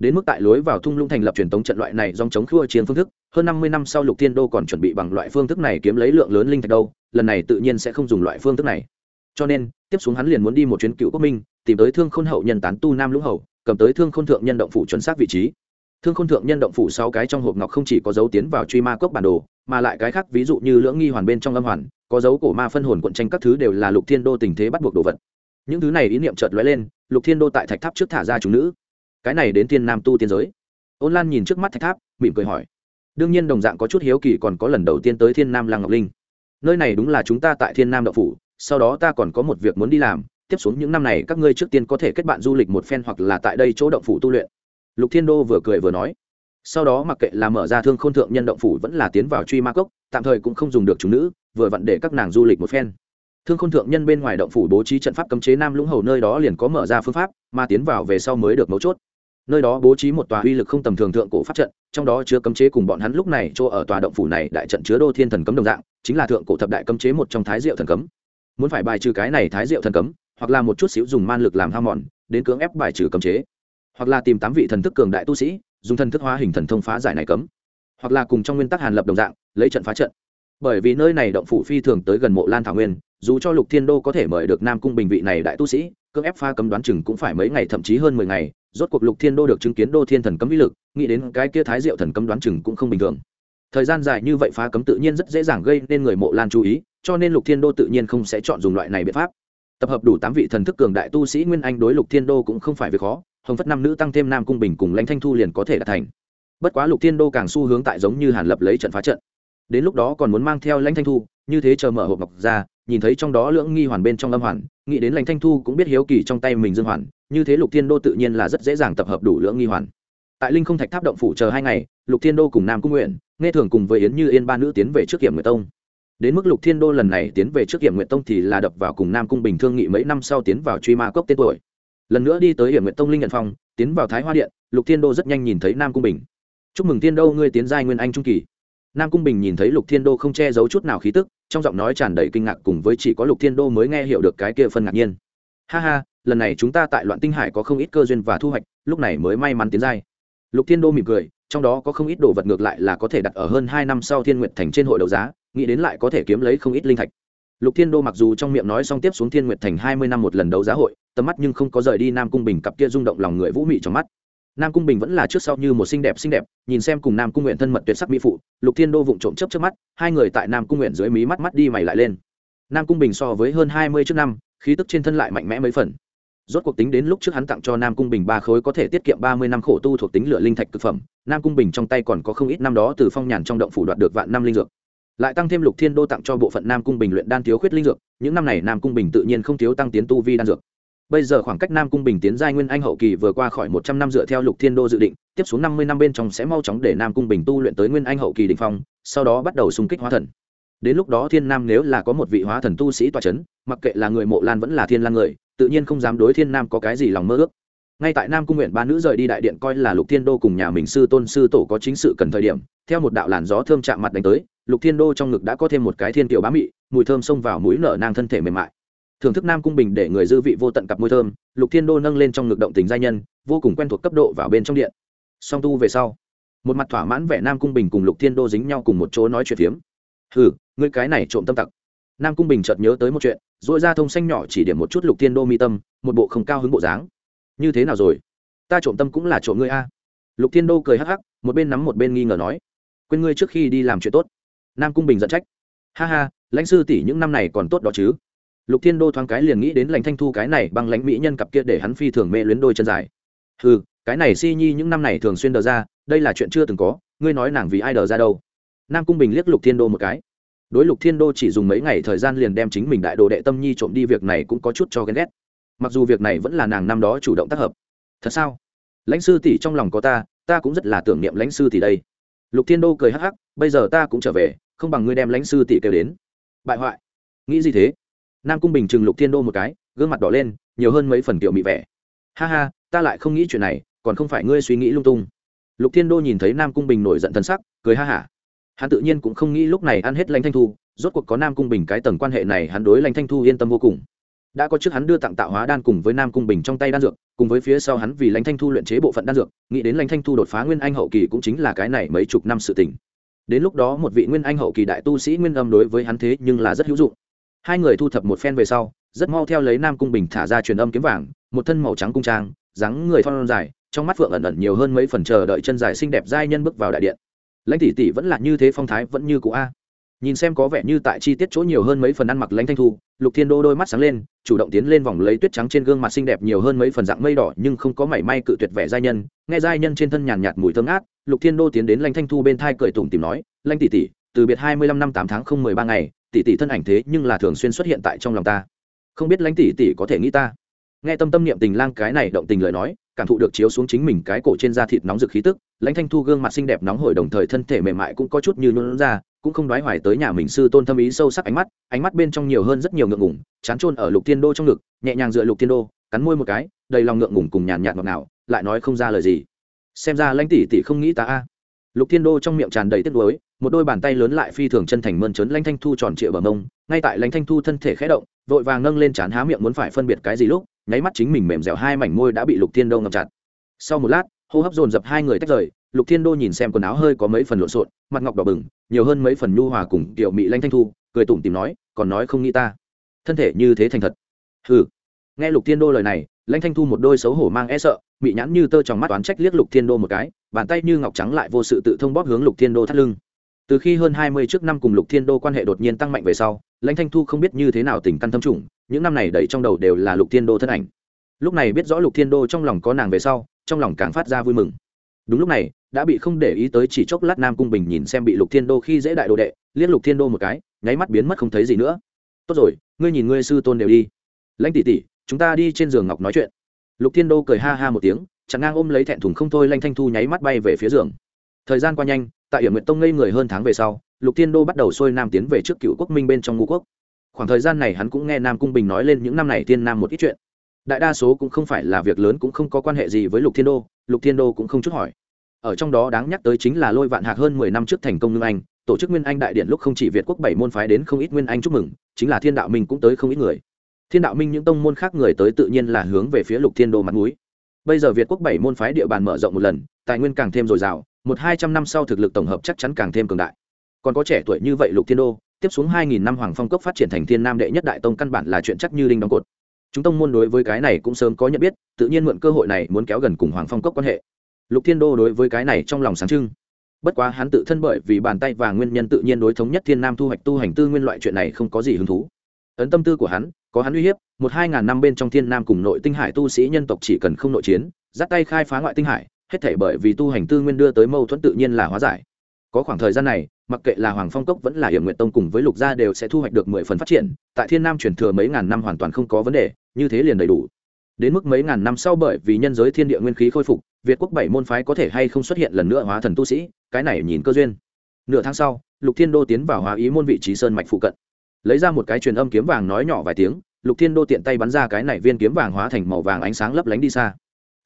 Đến mức tại lối vào thung lũng thành lập truyền thống trận loại này dòng chống khua chiến phương thức, hơn năm mươi năm sau lục thiên đô còn chuẩn bị bằng loại phương thức này kiếm lấy lượng lớn linh thạch đâu, lần này tự nhiên sẽ không dùng loại phương thức này. Cho nên, tiếp xuống hắn liền muốn đi một chuyến cựu quốc minh, tìm tới thương khôn hậu nhân tán tu nam lũng hậu cầm tới thương khôn thượng nhân động phủ chuẩn xác vị trí. Thương khôn thượng nhân động phủ sáu cái trong hộp ngọc không chỉ có dấu tiến vào truy ma cốc bản đồ mà lại cái khác, ví dụ như lưỡng nghi hoàn bên trong âm hoàn, có dấu cổ ma phân hồn quận tranh các thứ đều là lục thiên đô tình thế bắt buộc đồ vật. Những thứ này ý niệm chợt lóe lên, lục thiên đô tại thạch tháp trước thả ra chúng nữ. Cái này đến thiên nam tu tiên giới. Ôn lan nhìn trước mắt thạch tháp, mỉm cười hỏi. Đương nhiên đồng dạng có chút hiếu kỳ còn có lần đầu tiên tới thiên nam làng ngọc linh. Nơi này đúng là chúng ta tại thiên nam đậu phủ, sau đó ta còn có một việc muốn đi làm, tiếp xuống những năm này các ngươi trước tiên có thể kết bạn du lịch một phen hoặc là tại đây chỗ động phủ tu luyện. Lục thiên đô vừa cười vừa nói sau đó mặc kệ là mở ra thương k h ô n thượng nhân động phủ vẫn là tiến vào truy ma cốc, tạm thời cũng không dùng được chúng nữ, vừa vặn để các nàng du lịch một phen. Thương k h ô n thượng nhân bên ngoài động phủ bố trí trận pháp cấm chế nam lũng hầu nơi đó liền có mở ra phương pháp, mà tiến vào về sau mới được mấu chốt. Nơi đó bố trí một tòa uy lực không tầm thường thượng cổ pháp trận, trong đó chứa cấm chế cùng bọn hắn lúc này chỗ ở tòa động phủ này đại trận chứa đô thiên thần cấm đồng dạng, chính là thượng cổ thập đại cấm chế một trong thái diệu thần cấm. Muốn phải bài trừ cái này thái diệu thần cấm, hoặc là một chút xíu dùng man lực làm ham mòn, đến cưỡng ép bài trừ cấm chế. Hoặc là tìm tám vị thần thức cường đại tu sĩ dùng thần thức hóa hình thần thông phá giải này cấm. Hoặc là cùng trong nguyên tắc hàn lập đồng dạng, lấy trận phá trận. Bởi vì nơi này động phủ phi thường tới gần mộ lan thảo nguyên, dù cho lục thiên đô có thể mời được nam cung bình vị này đại tu sĩ, cưỡng ép pha cấm đoán chừng cũng phải mấy ngày, thậm chí hơn mười ngày, rốt cuộc lục thiên đô được chứng kiến đô thiên thần cấm vĩ lực, nghĩ đến cái kia thái diệu thần cấm đoán chừng cũng không bình thường. Thời gian dài như vậy phá cấm tự nhiên rất dễ dàng gây nên người mộ lan chú ý, cho nên lục thiên đô tự nhiên không sẽ chọn dùng loại này biện pháp. Tập hợp đủ tám vị thần thức cường đại tu sĩ nguyên anh đối lục thiên đô cũng không phải việc khó hồng phất năm nữ tăng thêm nam cung bình cùng lãnh thanh thu liền có thể đạt thành. Bất quá lục thiên đô càng xu hướng tại giống như hàn lập lấy trận phá trận. Đến lúc đó còn muốn mang theo lãnh thanh thu, như thế chờ mở hộp ngọc ra, nhìn thấy trong đó lưỡng nghi hoàn bên trong âm hoàn, nghĩ đến lãnh thanh thu cũng biết hiếu kỳ trong tay mình dương hoàn, như thế lục thiên đô tự nhiên là rất dễ dàng tập hợp đủ lưỡng nghi hoàn. Tại linh không thạch tháp động phủ chờ hai ngày, lục thiên đô cùng nam cung nguyện, nghe thường cùng với yến như yên ba nữ tiến về trước kiểm nguyệt tông. Đến mức lục thiên đô lần này tiến về trước kiểm nguyệt tông thì là đập vào cùng nam cung bình thương nghị mấy năm sau tiến vào truy ma cốc tên tuổi lần nữa đi tới hiểm nguyện tông linh nhận phong, tiến vào thái hoa điện, lục thiên đô rất nhanh nhìn thấy nam cung bình. Chúc mừng thiên đô, ngươi tiến giai nguyên anh trung kỳ. Nam cung bình nhìn thấy lục thiên đô không che giấu chút nào khí tức, trong giọng nói tràn đầy kinh ngạc cùng với chỉ có lục thiên đô mới nghe hiểu được cái kia phân ngạc nhiên. Ha ha, lần này chúng ta tại loạn tinh hải có không ít cơ duyên và thu hoạch, lúc này mới may mắn tiến giai. Lục thiên đô mỉm cười, trong đó có không ít đồ vật ngược lại là có thể đặt ở hơn hai năm sau thiên nguyện thành trên hội đấu giá, nghĩ đến lại có thể kiếm lấy không ít linh thạch lục thiên đô mặc dù trong miệng nói xong tiếp xuống thiên Nguyệt thành hai mươi năm một lần đấu giá hội, tầm mắt nhưng không có rời đi nam cung bình cặp kia rung động lòng người vũ mị trong mắt. Nam cung bình vẫn là trước sau như một xinh đẹp xinh đẹp, nhìn xem cùng nam cung nguyện thân mật tuyệt sắc mỹ phụ, lục thiên đô vụng trộm chấp trước mắt, hai người tại nam cung nguyện dưới mí mắt mắt đi mày lại lên. Nam cung bình so với hơn hai mươi trước năm, khí tức trên thân lại mạnh mẽ mấy phần. Rốt cuộc tính đến lúc trước hắn tặng cho nam cung bình ba khối có thể tiết kiệm ba mươi năm khổ tu thuộc tính lửa linh thạch thực phẩm, nam cung bình trong tay còn có không ít năm đó từ phong nhàn trong động phủ đoạt được vạn năm linh dược lại tăng thêm lục thiên đô tặng cho bộ phận nam cung bình luyện đan thiếu khuyết linh dược, những năm này nam cung bình tự nhiên không thiếu tăng tiến tu vi đan dược. Bây giờ khoảng cách nam cung bình tiến giai nguyên anh hậu kỳ vừa qua khỏi một trăm năm dựa theo lục thiên đô dự định, tiếp xuống năm mươi năm bên trong sẽ mau chóng để nam cung bình tu luyện tới nguyên anh hậu kỳ đình phong, sau đó bắt đầu xung kích hóa thần. Đến lúc đó thiên nam nếu là có một vị hóa thần tu sĩ toa c h ấ n mặc kệ là người mộ lan vẫn là thiên lan người, tự nhiên không dám đối thiên nam có cái gì lòng mơ ước. Ngay tại nam cung nguyện ba nữ rời đi đại điện coi là lục thiên đô cùng nhà mình sư tôn sư tổ có chính sự cần thời điểm, theo một đạo làn gió thơm chạm mặt đánh tới lục thiên đô trong ngực đã có thêm một cái thiên tiểu bá mị, mùi thơm xông vào mũi nở nang thân thể mềm mại. Thưởng thức nam cung bình để người dư vị vô tận cặp môi thơm, lục thiên đô nâng lên trong ngực động tình giai nhân, vô cùng quen thuộc cấp độ vào bên trong điện. Song tu về sau, một mặt thỏa mãn vẻ nam cung bình cùng lục thiên đô dính nhau cùng một chỗ nói chuyện phiếm. Hừ, ngươi cái này trộm tâm tặc. Nam cung bình chợt nhớ tới một chuyện dội ra thông xanh nhỏ chỉ điểm một chút lục thiên đô mi tâm, một bộ không cao hứng bộ dáng. Như thế nào rồi? Ta trộm tâm cũng là trộm ngươi a. Lục thiên đô cười hắc hắc, một bên nắm một bên nghi ngờ nói. Quên ngươi trước khi đi làm chuyện tốt nam cung bình giận trách. Ha ha, lãnh sư tỷ những năm này còn tốt đó chứ. Lục thiên đô thoáng cái liền nghĩ đến lãnh thanh thu cái này bằng lãnh mỹ nhân cặp kia để hắn phi thường mê luyến đôi chân dài. Ừ cái này si nhi những năm này thường xuyên đờ ra, đây là chuyện chưa từng có, ngươi nói nàng vì ai đờ ra đâu? Nam cung bình liếc lục thiên đô một cái. Đối lục thiên đô chỉ dùng mấy ngày thời gian liền đem chính mình đại đồ đệ tâm nhi trộm đi, việc này cũng có chút cho ghen ghét. Mặc dù việc này vẫn là nàng năm đó chủ động tác hợp. Thật sao? Lãnh sư tỷ trong lòng có ta ta cũng rất là tưởng niệm lãnh sư tỷ đây lục thiên đô cười hắc hắc, bây giờ ta cũng trở về, không bằng ngươi đem lãnh sư tỷ kêu đến. Bại hoại. Nghĩ gì thế? Nam cung bình chừng lục thiên đô một cái, gương mặt đỏ lên, nhiều hơn mấy phần tiểu mị vẻ. Ha ha, ta lại không nghĩ chuyện này, còn không phải ngươi suy nghĩ lung tung. Lục thiên đô nhìn thấy nam cung bình nổi giận thân sắc, cười ha hả. Hắn tự nhiên cũng không nghĩ lúc này ăn hết lãnh thanh thu, rốt cuộc có nam cung bình cái tầng quan hệ này hắn đối lãnh thanh thu yên tâm vô cùng đã có trước hắn đưa tặng tạo hóa đan cùng với nam cung bình trong tay đan dược, cùng với phía sau hắn vì lãnh thanh thu luyện chế bộ phận đan dược, nghĩ đến lãnh thanh thu đột phá nguyên anh hậu kỳ cũng chính là cái này mấy chục năm sự tình. Đến lúc đó một vị nguyên anh hậu kỳ đại tu sĩ nguyên âm đối với hắn thế nhưng là rất hữu dụng. Hai người thu thập một phen về sau, rất mau theo lấy nam cung bình thả ra truyền âm kiếm vàng, một thân màu trắng cung trang, dáng người thon dài, trong mắt phượng ẩn ẩn nhiều hơn mấy phần chờ đợi chân dài xinh đẹp giai nhân bước vào đại điện. Lãnh tỷ tỷ vẫn là như thế phong thái vẫn như cũ a nhìn xem có vẻ như tại chi tiết chỗ nhiều hơn mấy phần ăn mặc lãnh thanh thu, lục thiên đô đôi mắt sáng lên, chủ động tiến lên vòng lấy tuyết trắng trên gương mặt xinh đẹp nhiều hơn mấy phần dạng mây đỏ, nhưng không có mảy may cự tuyệt vẻ giai nhân. Nghe giai nhân trên thân nhàn nhạt mùi thơm ngát, lục thiên đô tiến đến lãnh thanh thu bên thai cười tủm tìm nói, lãnh tỷ tỷ, từ biệt hai mươi lăm năm tám tháng không mười ba ngày, tỷ tỷ thân ảnh thế nhưng là thường xuyên xuất hiện tại trong lòng ta. Không biết lãnh tỷ tỷ có thể nghĩ ta? Nghe tâm tâm niệm tình lang cái này động tình lời nói, cảm thụ được chiếu xuống chính mình cái cổ trên da thịt nóng rực khí tức, lãnh thanh thu gương mặt xinh đẹp nóng hổi đồng thời thân thể mềm mại cũng có chút như nôn ra, cũng không đoái hoài tới nhà mình sư tôn thâm ý sâu sắc ánh mắt ánh mắt bên trong nhiều hơn rất nhiều ngượng ngủng chán trôn ở lục thiên đô trong ngực, nhẹ nhàng dựa lục thiên đô, cắn môi một cái, đầy lòng ngượng ngủng cùng nhàn nhạt ngọt ngào, lại nói không ra lời gì. Xem ra lãnh tỷ tỷ không nghĩ ta a. Lục thiên đô trong miệng tràn đầy tiếc nuối, một đôi bàn tay lớn lại phi thường chân thành mơn trớn lãnh thanh thu tròn trịa bờ mông, ngay tại lãnh thanh thu thân thể khẽ động, vội vàng nâng lên chán há miệng muốn phải phân biệt cái gì lúc nháy mắt chính mình mềm dẻo hai mảnh môi đã bị lục thiên đô ngập chặt. Sau một lát, hô hấp dồn dập hai người tách rời, lục thiên đô nhìn xem quần áo hơi có mấy phần lộn xộn, mặt ngọc đỏ bừng, nhiều hơn mấy phần nhu hòa cùng kiểu mị lanh thanh thu, cười tủm tìm nói, còn nói không nghĩ ta. Thân thể như thế thành thật. Hừ. Nghe lục thiên đô lời này, lanh thanh thu một đôi xấu hổ mang e sợ bị nhãn như tơ trong mắt oán trách liếc lục thiên đô một cái, bàn tay như ngọc trắng lại vô sự tự thông bóp hướng lục thiên đô thắt lưng. Từ khi hơn hai mươi trước năm cùng lục thiên đô quan hệ đột nhiên tăng mạnh về sau lãnh thanh thu không biết như thế nào tình căn thâm trùng những năm này đẩy trong đầu đều là lục thiên đô thân ảnh. Lúc này biết rõ lục thiên đô trong lòng có nàng về sau, trong lòng càng phát ra vui mừng. Đúng lúc này, đã bị không để ý tới chỉ chốc lát nam cung bình nhìn xem bị lục thiên đô khi dễ đại đồ đệ liên lục thiên đô một cái, nháy mắt biến mất không thấy gì nữa. Tốt rồi, ngươi nhìn ngươi sư tôn đều đi. Lãnh tỷ tỷ, chúng ta đi trên giường ngọc nói chuyện. Lục thiên đô cười ha ha một tiếng chẳng ngang ôm lấy thẹn thùng không thôi lanh thanh thu nháy mắt bay về phía giường. Thời gian qua nhanh, tại hiểm nguyện tông ngây người hơn tháng về sau, lục thiên đô bắt đầu xuôi nam tiến về trước cựu quốc minh bên trong ngũ quốc khoảng thời gian này hắn cũng nghe nam cung bình nói lên những năm này thiên nam một ít chuyện. Đại đa số cũng không phải là việc lớn cũng không có quan hệ gì với lục thiên đô, lục thiên đô cũng không chút hỏi. Ở trong đó đáng nhắc tới chính là lôi vạn hạc hơn mười năm trước thành công ngưng anh, tổ chức nguyên anh đại điện lúc không chỉ việt quốc bảy môn phái đến không ít nguyên anh chúc mừng, chính là thiên đạo minh cũng tới không ít người. Thiên đạo minh những tông môn khác người tới tự nhiên là hướng về phía lục thiên đô mặt núi bây giờ việt quốc bảy môn phái địa bàn mở rộng một lần, tài nguyên càng thêm dồi dào, một hai trăm năm sau thực lực tổng hợp chắc chắn càng thêm cường đại. Còn có trẻ tuổi như vậy lục thiên đô tiếp xuống hai nghìn năm hoàng phong cốc phát triển thành thiên nam đệ nhất đại tông căn bản là chuyện chắc như đinh đóng cột. Chúng tông môn đối với cái này cũng sớm có nhận biết, tự nhiên mượn cơ hội này muốn kéo gần cùng hoàng phong cốc quan hệ. Lục thiên đô đối với cái này trong lòng sáng trưng. Bất quá hắn tự thân bởi vì bàn tay và nguyên nhân tự nhiên đối thống nhất thiên nam thu hoạch tu hành tư nguyên loại chuyện này không có gì hứng thú. Ấn tâm tư của hắn, có hắn uy hiếp, một hai ngàn năm bên trong thiên nam cùng nội tinh hải tu sĩ nhân tộc chỉ cần không nội chiến giắt tay khai phá ngoại tinh hải, hết thảy bởi vì tu hành tư nguyên đưa tới mâu thuẫn tự nhiên là hóa giải. Có khoảng thời gian này mặc kệ là hoàng phong cốc vẫn là hiểm nguyện tông cùng với lục gia đều sẽ thu hoạch được mười phần phát triển, tại thiên nam truyền thừa mấy ngàn năm hoàn toàn không có vấn đề, như thế liền đầy đủ. Đến mức mấy ngàn năm sau bởi vì nhân giới thiên địa nguyên khí khôi phục, việt quốc bảy môn phái có thể hay không xuất hiện lần nữa hóa thần tu sĩ, cái này nhìn cơ duyên. Nửa tháng sau, lục thiên đô tiến vào hóa ý môn vị trí sơn mạch phụ cận. Lấy ra một cái truyền âm kiếm vàng nói nhỏ vài tiếng, lục thiên đô tiện tay bắn ra cái này viên kiếm vàng hóa thành màu vàng ánh sáng lấp lánh đi xa.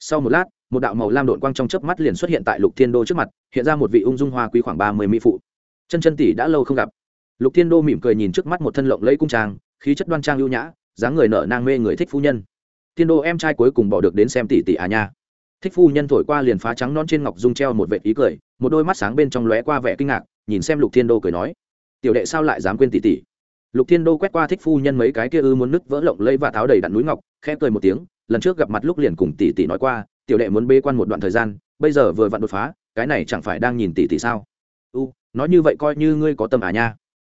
Sau một lát, một đạo màu lam đội quang trong chớp mắt liền xuất hiện tại lục thiên đô trước mặt, hiện ra một vị ung dung hoa quý khoảng ba mươi mỹ phụ chân chân tỷ đã lâu không gặp. Lục thiên đô mỉm cười nhìn trước mắt một thân lộng lẫy cung trang, khí chất đoan trang ưu nhã, dáng người nở nang mê người thích phu nhân. Thiên đô em trai cuối cùng bỏ được đến xem tỷ tỷ à nha. Thích phu nhân thổi qua liền phá trắng non trên ngọc dung treo một vệ ý cười, một đôi mắt sáng bên trong lóe qua vẻ kinh ngạc, nhìn xem lục thiên đô cười nói, tiểu đệ sao lại dám quên tỷ tỷ? Lục thiên đô quét qua thích phu nhân mấy cái kia ư muốn nứt vỡ lộng lây và tháo đầy đặn núi ngọc, khẽ cười một tiếng, lần trước gặp mặt lúc liền cùng tỷ tỷ nói qua, tiểu đệ muốn bê quan một đoạn thời gian, bây giờ vừa vặn đột phá, cái này chẳng phải đang nhìn tỷ tỷ sao? U nói như vậy coi như ngươi có tâm à nha.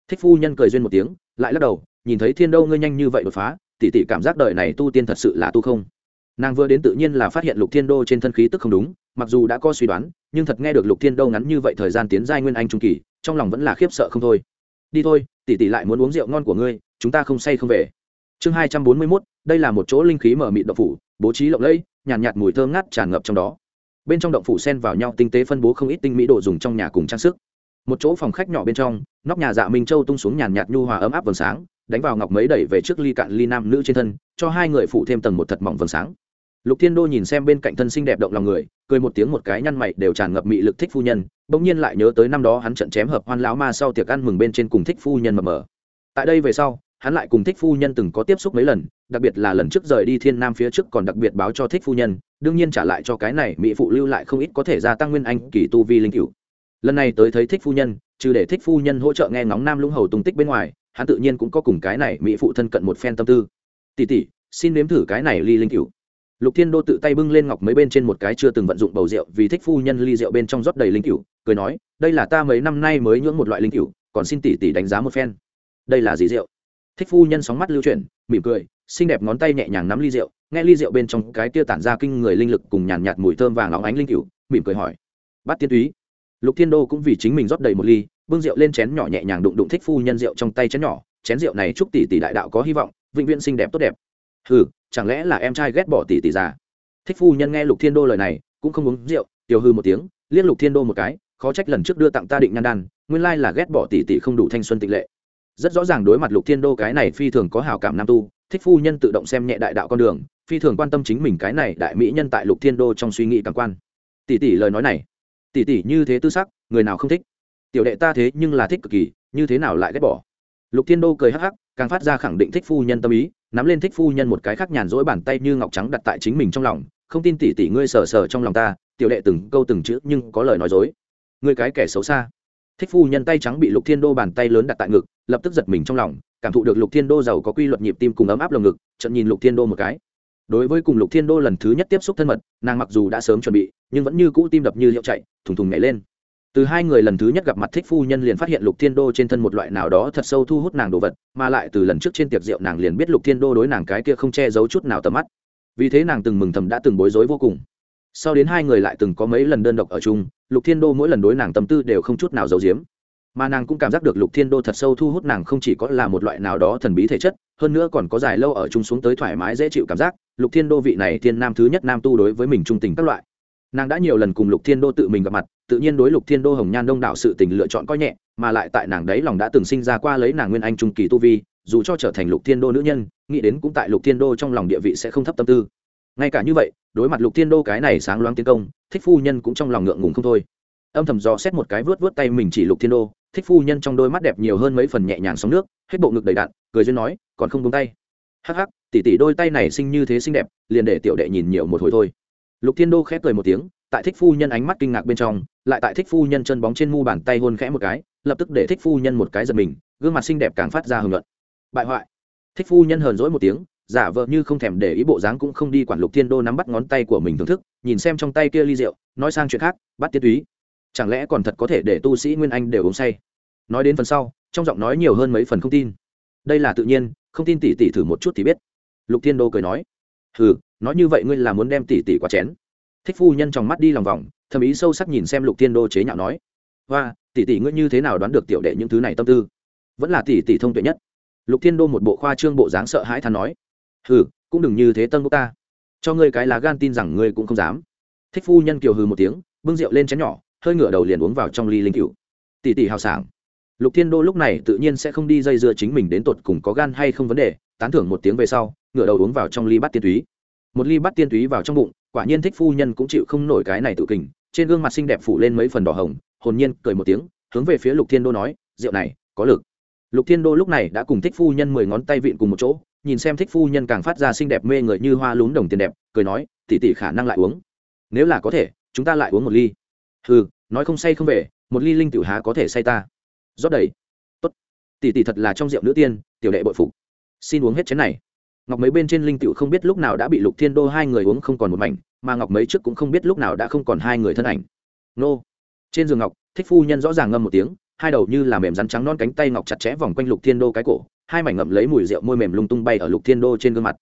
Thích phu nhân cười duyên một tiếng lại lắc đầu nhìn thấy thiên đô ngươi nhanh như vậy đột phá tỷ tỷ cảm giác đời này tu tiên thật sự là tu không. Nàng vừa đến tự nhiên là phát hiện lục thiên đô trên thân khí tức không đúng mặc dù đã có suy đoán nhưng thật nghe được lục thiên đô ngắn như vậy thời gian tiến giai nguyên anh trung kỳ trong lòng vẫn là khiếp sợ không thôi. Đi thôi tỷ tỷ lại muốn uống rượu ngon của ngươi chúng ta không say không về. Chương hai trăm bốn mươi mốt đây là một chỗ linh khí mở mịt động phủ bố trí lộng lẫy nhàn nhạt, nhạt mùi thơm ngát tràn ngập trong đó. Bên trong động phủ sen vào nhau tinh tế phân bố không ít tinh mỹ đồ dùng trong nhà cùng trang sức một chỗ phòng khách nhỏ bên trong, nóc nhà dạ minh châu tung xuống nhàn nhạt nhu hòa ấm áp vầng sáng, đánh vào ngọc mấy đẩy về trước ly cạn ly nam nữ trên thân, cho hai người phụ thêm tầng một thật mỏng vầng sáng. Lục thiên đô nhìn xem bên cạnh thân xinh đẹp động lòng người, cười một tiếng một cái nhăn mày đều tràn ngập mị lực thích phu nhân, bỗng nhiên lại nhớ tới năm đó hắn trận chém hợp hoan lão ma sau tiệc ăn mừng bên trên cùng thích phu nhân mờ mờ. Tại đây về sau, hắn lại cùng thích phu nhân từng có tiếp xúc mấy lần, đặc biệt là lần trước rời đi thiên nam phía trước còn đặc biệt báo cho thích phu nhân, đương nhiên trả lại cho cái này mỹ phụ lưu lại không ít có thể gia tăng nguyên anh kỳ tu vi linh cựu lần này tới thấy thích phu nhân, trừ để thích phu nhân hỗ trợ nghe ngóng nam lũng hầu tung tích bên ngoài, hắn tự nhiên cũng có cùng cái này mỹ phụ thân cận một phen tâm tư. Tỷ tỷ, xin nếm thử cái này ly linh cựu lục thiên đô tự tay bưng lên ngọc mấy bên trên một cái chưa từng vận dụng bầu rượu, vì thích phu nhân ly rượu bên trong rót đầy linh cựu cười nói, đây là ta mấy năm nay mới nhưỡng một loại linh cựu còn xin tỷ tỷ đánh giá một phen. Đây là gì rượu? Thích phu nhân sóng mắt lưu chuyển, mỉm cười, xinh đẹp ngón tay nhẹ nhàng nắm ly rượu, nghe ly rượu bên trong cái tia tản ra kinh người linh lực cùng nhàn nhạt mùi thơm vàng óng ánh linh cựu mỉm cười hỏi bắt tiên túy lục thiên đô cũng vì chính mình rót đầy một ly, bưng rượu lên chén nhỏ nhẹ nhàng đụng đụng thích phu nhân rượu trong tay chén nhỏ. Chén rượu này chúc tỷ tỷ đại đạo có hy vọng, vĩnh viễn xinh đẹp tốt đẹp. Ừ chẳng lẽ là em trai ghét bỏ tỷ tỷ già? Thích phu nhân nghe lục thiên đô lời này, cũng không uống rượu, tiểu hư một tiếng, liếc lục thiên đô một cái, khó trách lần trước đưa tặng ta định nhan đan, nguyên lai là ghét bỏ tỷ tỷ không đủ thanh xuân tịch lệ. Rất rõ ràng đối mặt lục thiên đô cái này phi thường có hảo cảm nam tu, thích phu nhân tự động xem nhẹ đại đạo con đường, phi thường quan tâm chính mình cái này đại mỹ nhân tại lục thiên đô trong suy nghĩ cảm quan. Tỷ tỷ lời nói này tỷ tỷ như thế tư sắc, người nào không thích? Tiểu đệ ta thế nhưng là thích cực kỳ, như thế nào lại ghét bỏ? Lục thiên đô cười hắc hắc, càng phát ra khẳng định thích phu nhân tâm ý, nắm lên thích phu nhân một cái khác nhàn rỗi bàn tay như ngọc trắng đặt tại chính mình trong lòng, không tin tỷ tỷ ngươi sờ sờ trong lòng ta, tiểu đệ từng câu từng chữ nhưng có lời nói dối. Ngươi cái kẻ xấu xa. Thích phu nhân tay trắng bị lục thiên đô bàn tay lớn đặt tại ngực, lập tức giật mình trong lòng, cảm thụ được lục thiên đô giàu có quy luật nhịp tim cùng ấm áp lồng ngực trận nhìn lục thiên đô một cái đối với cùng lục thiên đô lần thứ nhất tiếp xúc thân mật, nàng mặc dù đã sớm chuẩn bị, nhưng vẫn như cũ tim đập như hiệu chạy, thùng thùng nhảy lên. Từ hai người lần thứ nhất gặp mặt thích phu nhân liền phát hiện lục thiên đô trên thân một loại nào đó thật sâu thu hút nàng đồ vật, mà lại từ lần trước trên tiệc rượu nàng liền biết lục thiên đô đối nàng cái kia không che giấu chút nào tầm mắt. Vì thế nàng từng mừng thầm đã từng bối rối vô cùng. Sau đến hai người lại từng có mấy lần đơn độc ở chung, lục thiên đô mỗi lần đối nàng tâm tư đều không chút nào giấu giếm mà nàng cũng cảm giác được lục thiên đô thật sâu thu hút nàng không chỉ có là một loại nào đó thần bí thể chất, hơn nữa còn có dài lâu ở chung xuống tới thoải mái dễ chịu cảm giác, lục thiên đô vị này thiên nam thứ nhất nam tu đối với mình trung tình các loại. Nàng đã nhiều lần cùng lục thiên đô tự mình gặp mặt, tự nhiên đối lục thiên đô hồng nhan đông đảo sự tình lựa chọn coi nhẹ, mà lại tại nàng đấy lòng đã từng sinh ra qua lấy nàng nguyên anh trung kỳ tu vi, dù cho trở thành lục thiên đô nữ nhân, nghĩ đến cũng tại lục thiên đô trong lòng địa vị sẽ không thấp tâm tư. Ngay cả như vậy, đối mặt lục thiên đô cái này sáng loáng tiến công, thích phu nhân cũng trong lòng ngượng ngùng không thôi âm thầm dò xét một cái vớt vớt tay mình chỉ lục thiên đô, thích phu nhân trong đôi mắt đẹp nhiều hơn mấy phần nhẹ nhàng sóng nước, hết bộ ngực đầy đạn cười duyên nói, còn không buông tay. Hắc hắc tỉ tỉ đôi tay này xinh như thế xinh đẹp, liền để tiểu đệ nhìn nhiều một hồi thôi. Lục thiên đô khẽ cười một tiếng, tại thích phu nhân ánh mắt kinh ngạc bên trong, lại tại thích phu nhân chân bóng trên mu bàn tay hôn khẽ một cái, lập tức để thích phu nhân một cái giật mình, gương mặt xinh đẹp càng phát ra hưởng luận. Bại hoại. Thích phu nhân hờn dỗi một tiếng, giả vờ như không thèm để ý bộ dáng cũng không đi quản lục thiên đô nắm bắt ngón tay của mình thưởng thức, nhìn xem trong tay kia ly rượu, nói sang chuyện khác, bắt tiết túy chẳng lẽ còn thật có thể để tu sĩ nguyên anh đều uống say? Nói đến phần sau, trong giọng nói nhiều hơn mấy phần không tin. Đây là tự nhiên, không tin tỷ tỷ thử một chút thì biết. Lục thiên đô cười nói, hừ, nói như vậy ngươi là muốn đem tỷ tỷ qua chén. Thích phu nhân trong mắt đi lòng vòng, thầm ý sâu sắc nhìn xem lục thiên đô chế nhạo nói và tỷ tỷ ngươi như thế nào đoán được tiểu đệ những thứ này tâm tư? Vẫn là tỷ tỷ thông tuệ nhất. Lục thiên đô một bộ khoa trương bộ dáng sợ hãi than nói, hừ, cũng đừng như thế tân bốc ta. Cho ngươi cái lá gan tin rằng ngươi cũng không dám. Thích phu nhân kiều hừ một tiếng, bưng rượu lên chén nhỏ hơi ngửa đầu liền uống vào trong ly linh cựu tỷ tỷ hào sảng. Lục thiên đô lúc này tự nhiên sẽ không đi dây dưa chính mình đến tột cùng có gan hay không vấn đề, tán thưởng một tiếng về sau, ngửa đầu uống vào trong ly bát tiên túy. Một ly bát tiên túy vào trong bụng, quả nhiên thích phu nhân cũng chịu không nổi cái này tự kình, trên gương mặt xinh đẹp phủ lên mấy phần đỏ hồng, hồn nhiên cười một tiếng, hướng về phía lục thiên đô nói, rượu này, có lực. Lục thiên đô lúc này đã cùng thích phu nhân mười ngón tay vịn cùng một chỗ, nhìn xem thích phu nhân càng phát ra xinh đẹp mê người như hoa lún đồng tiền đẹp, cười nói tỉ tỉ khả năng lại uống. Nếu là có thể, chúng ta lại uống một ly ừ nói không say không về, một ly linh tiểu há có thể say ta. Rót đầy. Tốt. Tỷ tỷ thật là trong rượu nữ tiên, tiểu đệ bội phục. Xin uống hết chén này. Ngọc mấy bên trên linh tiểu không biết lúc nào đã bị lục thiên đô hai người uống không còn một mảnh, mà ngọc mấy trước cũng không biết lúc nào đã không còn hai người thân ảnh. Nô. Trên giường ngọc, thích phu nhân rõ ràng ngâm một tiếng, hai đầu như là mềm rắn trắng non cánh tay ngọc chặt chẽ vòng quanh lục thiên đô cái cổ, hai mảnh ngậm lấy mùi rượu môi mềm lung tung bay ở lục thiên đô trên gương mặt.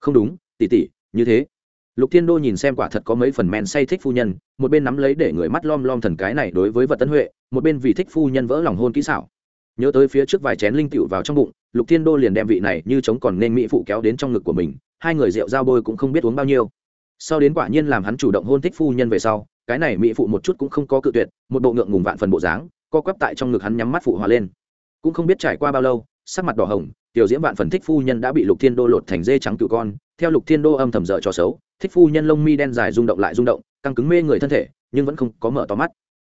Không đúng tỉ tỉ như thế lục thiên đô nhìn xem quả thật có mấy phần men say thích phu nhân, một bên nắm lấy để người mắt lom lom thần cái này đối với vật tân huệ, một bên vì thích phu nhân vỡ lòng hôn kỹ xảo. Nhớ tới phía trước vài chén linh tựu vào trong bụng, lục thiên đô liền đem vị này như chống còn nên mỹ phụ kéo đến trong ngực của mình, hai người rượu giao bôi cũng không biết uống bao nhiêu. Sau đến quả nhiên làm hắn chủ động hôn thích phu nhân về sau, cái này mỹ phụ một chút cũng không có cự tuyệt, một bộ ngượng ngùng vạn phần bộ dáng, co quắp tại trong ngực hắn nhắm mắt phụ hòa lên. Cũng không biết trải qua bao lâu, sắc mặt đỏ hồng, tiểu diễm vạn phần thích phu nhân đã bị lục thiên đô lột thành dê trắng cựu con, theo lục thiên đô âm thầm dở cho xấu thích phu nhân lông mi đen dài rung động lại rung động, căng cứng mê người thân thể, nhưng vẫn không có mở to mắt.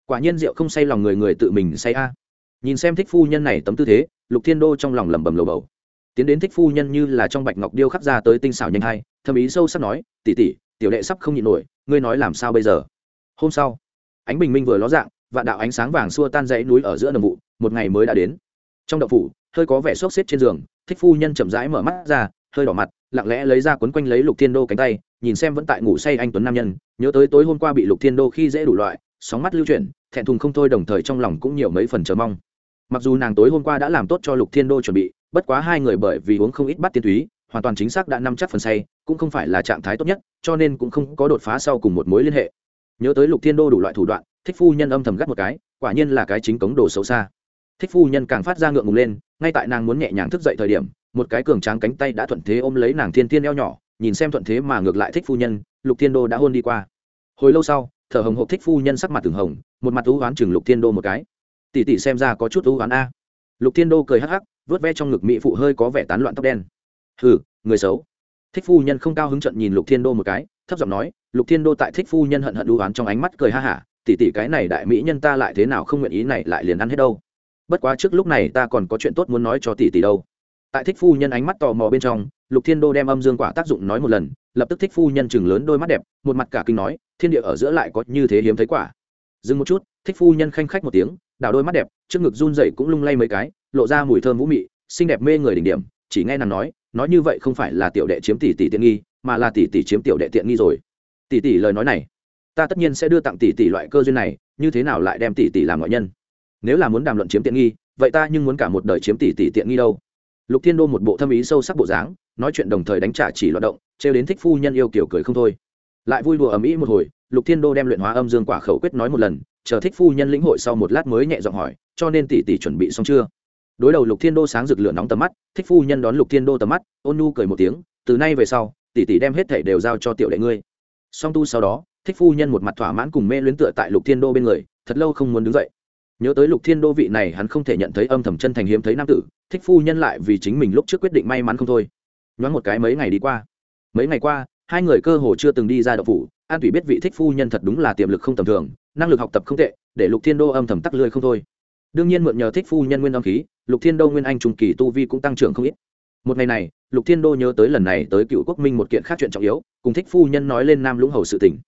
Quả nhiên rượu không say lòng người người tự mình say a. Nhìn xem thích phu nhân này tấm tư thế, lục thiên đô trong lòng lẩm bẩm lầu bầu. Tiến đến thích phu nhân như là trong bạch ngọc điêu khắc ra tới tinh xảo nhanh hay thâm ý sâu sắc nói tỉ tỉ tiểu đệ sắp không nhịn nổi, ngươi nói làm sao bây giờ? Hôm sau, ánh bình minh vừa ló dạng, vạn đạo ánh sáng vàng xua tan dãy núi ở giữa đồng vụ, một ngày mới đã đến. Trong đậu phủ, hơi có vẻ xốc xếp trên giường, thích phu nhân chậm rãi mở mắt ra hơi đỏ mặt, lặng lẽ lấy ra quấn quanh lấy lục thiên đô cánh tay, nhìn xem vẫn tại ngủ say anh tuấn nam nhân, nhớ tới tối hôm qua bị lục thiên đô khi dễ đủ loại, sóng mắt lưu chuyển, thẹn thùng không thôi đồng thời trong lòng cũng nhiều mấy phần chờ mong. Mặc dù nàng tối hôm qua đã làm tốt cho lục thiên đô chuẩn bị, bất quá hai người bởi vì uống không ít bắt tiên túy, hoàn toàn chính xác đã nắm chắc phần say, cũng không phải là trạng thái tốt nhất, cho nên cũng không có đột phá sau cùng một mối liên hệ. Nhớ tới lục thiên đô đủ loại thủ đoạn, thích phu nhân âm thầm gắt một cái, quả nhiên là cái chính cống đồ xấu xa. Thích phu nhân càng phát ra ngượng ngùng lên, ngay tại nàng muốn nhẹ nhàng thức dậy thời điểm một cái cường tráng cánh tay đã thuận thế ôm lấy nàng thiên tiên eo nhỏ, nhìn xem thuận thế mà ngược lại thích phu nhân, lục thiên đô đã hôn đi qua. Hồi lâu sau, thở hồng hộp thích phu nhân sắc mặt từng hồng, một mặt thú oán chừng lục thiên đô một cái. Tỉ tỉ xem ra có chút thú oán a. Lục thiên đô cười hắc hắc, vớt ve trong ngực mỹ phụ hơi có vẻ tán loạn tóc đen. Hừ, người xấu. Thích phu nhân không cao hứng trận nhìn lục thiên đô một cái, thấp giọng nói, lục thiên đô tại thích phu nhân hận hận đu oán trong ánh mắt cười ha hả, tỷ tỷ cái này đại mỹ nhân ta lại thế nào không nguyện ý này lại liền ăn hết đâu. Bất quá trước lúc này ta còn có chuyện tốt muốn nói cho tỷ tỷ đâu tại thích phu nhân ánh mắt tò mò bên trong, lục thiên đô đem âm dương quả tác dụng nói một lần, lập tức thích phu nhân chừng lớn đôi mắt đẹp, một mặt cả kinh nói, thiên địa ở giữa lại có như thế hiếm thấy quả. Dừng một chút, thích phu nhân khanh khách một tiếng đào đôi mắt đẹp, trước ngực run dậy cũng lung lay mấy cái, lộ ra mùi thơm vũ mị, xinh đẹp mê người đỉnh điểm, chỉ nghe nàng nói nói như vậy không phải là tiểu đệ chiếm tỷ tỷ tiện nghi, mà là tỷ tỷ chiếm tiểu đệ tiện nghi rồi. Tỷ tỷ lời nói này, ta tất nhiên sẽ đưa tặng tỷ tỷ loại cơ duyên này, như thế nào lại đem tỷ tỷ làm ngoại nhân? Nếu là muốn đàm luận chiếm tiện nghi, vậy ta nhưng muốn cả một đời chiếm tỷ tỷ tiện nghi đâu? Lục thiên đô một bộ thâm ý sâu sắc bộ dáng, nói chuyện đồng thời đánh trả chỉ loạt động, trêu đến thích phu nhân yêu kiểu cười không thôi. Lại vui đùa ầm ĩ một hồi, lục thiên đô đem luyện hóa âm dương quả khẩu quyết nói một lần, chờ thích phu nhân lĩnh hội sau một lát mới nhẹ giọng hỏi, cho nên tỷ tỷ chuẩn bị xong chưa? Đối đầu lục thiên đô sáng rực lửa nóng tầm mắt, thích phu nhân đón lục thiên đô tầm mắt, ôn nu cười một tiếng, từ nay về sau, tỷ tỷ đem hết thể đều giao cho tiểu đệ ngươi. Song tu sau đó, thích phu nhân một mặt thỏa mãn cùng mê luyến tựa tại lục thiên đô bên người, thật lâu không muốn đứng dậy nhớ tới lục thiên đô vị này, hắn không thể nhận thấy âm thầm chân thành hiếm thấy nam tử, thích phu nhân lại vì chính mình lúc trước quyết định may mắn không thôi. Nhoáng một cái mấy ngày đi qua, mấy ngày qua, hai người cơ hồ chưa từng đi ra đậu phủ, an thủy biết vị thích phu nhân thật đúng là tiềm lực không tầm thường, năng lực học tập không tệ, để lục thiên đô âm thầm tắc lươi không thôi. Đương nhiên mượn nhờ thích phu nhân nguyên âm khí, lục thiên đô nguyên anh trùng kỳ tu vi cũng tăng trưởng không ít. Một ngày này, lục thiên đô nhớ tới lần này tới cựu quốc minh một kiện khác chuyện trọng yếu, cùng thích phu nhân nói lên nam lũng hầu sự tỉnh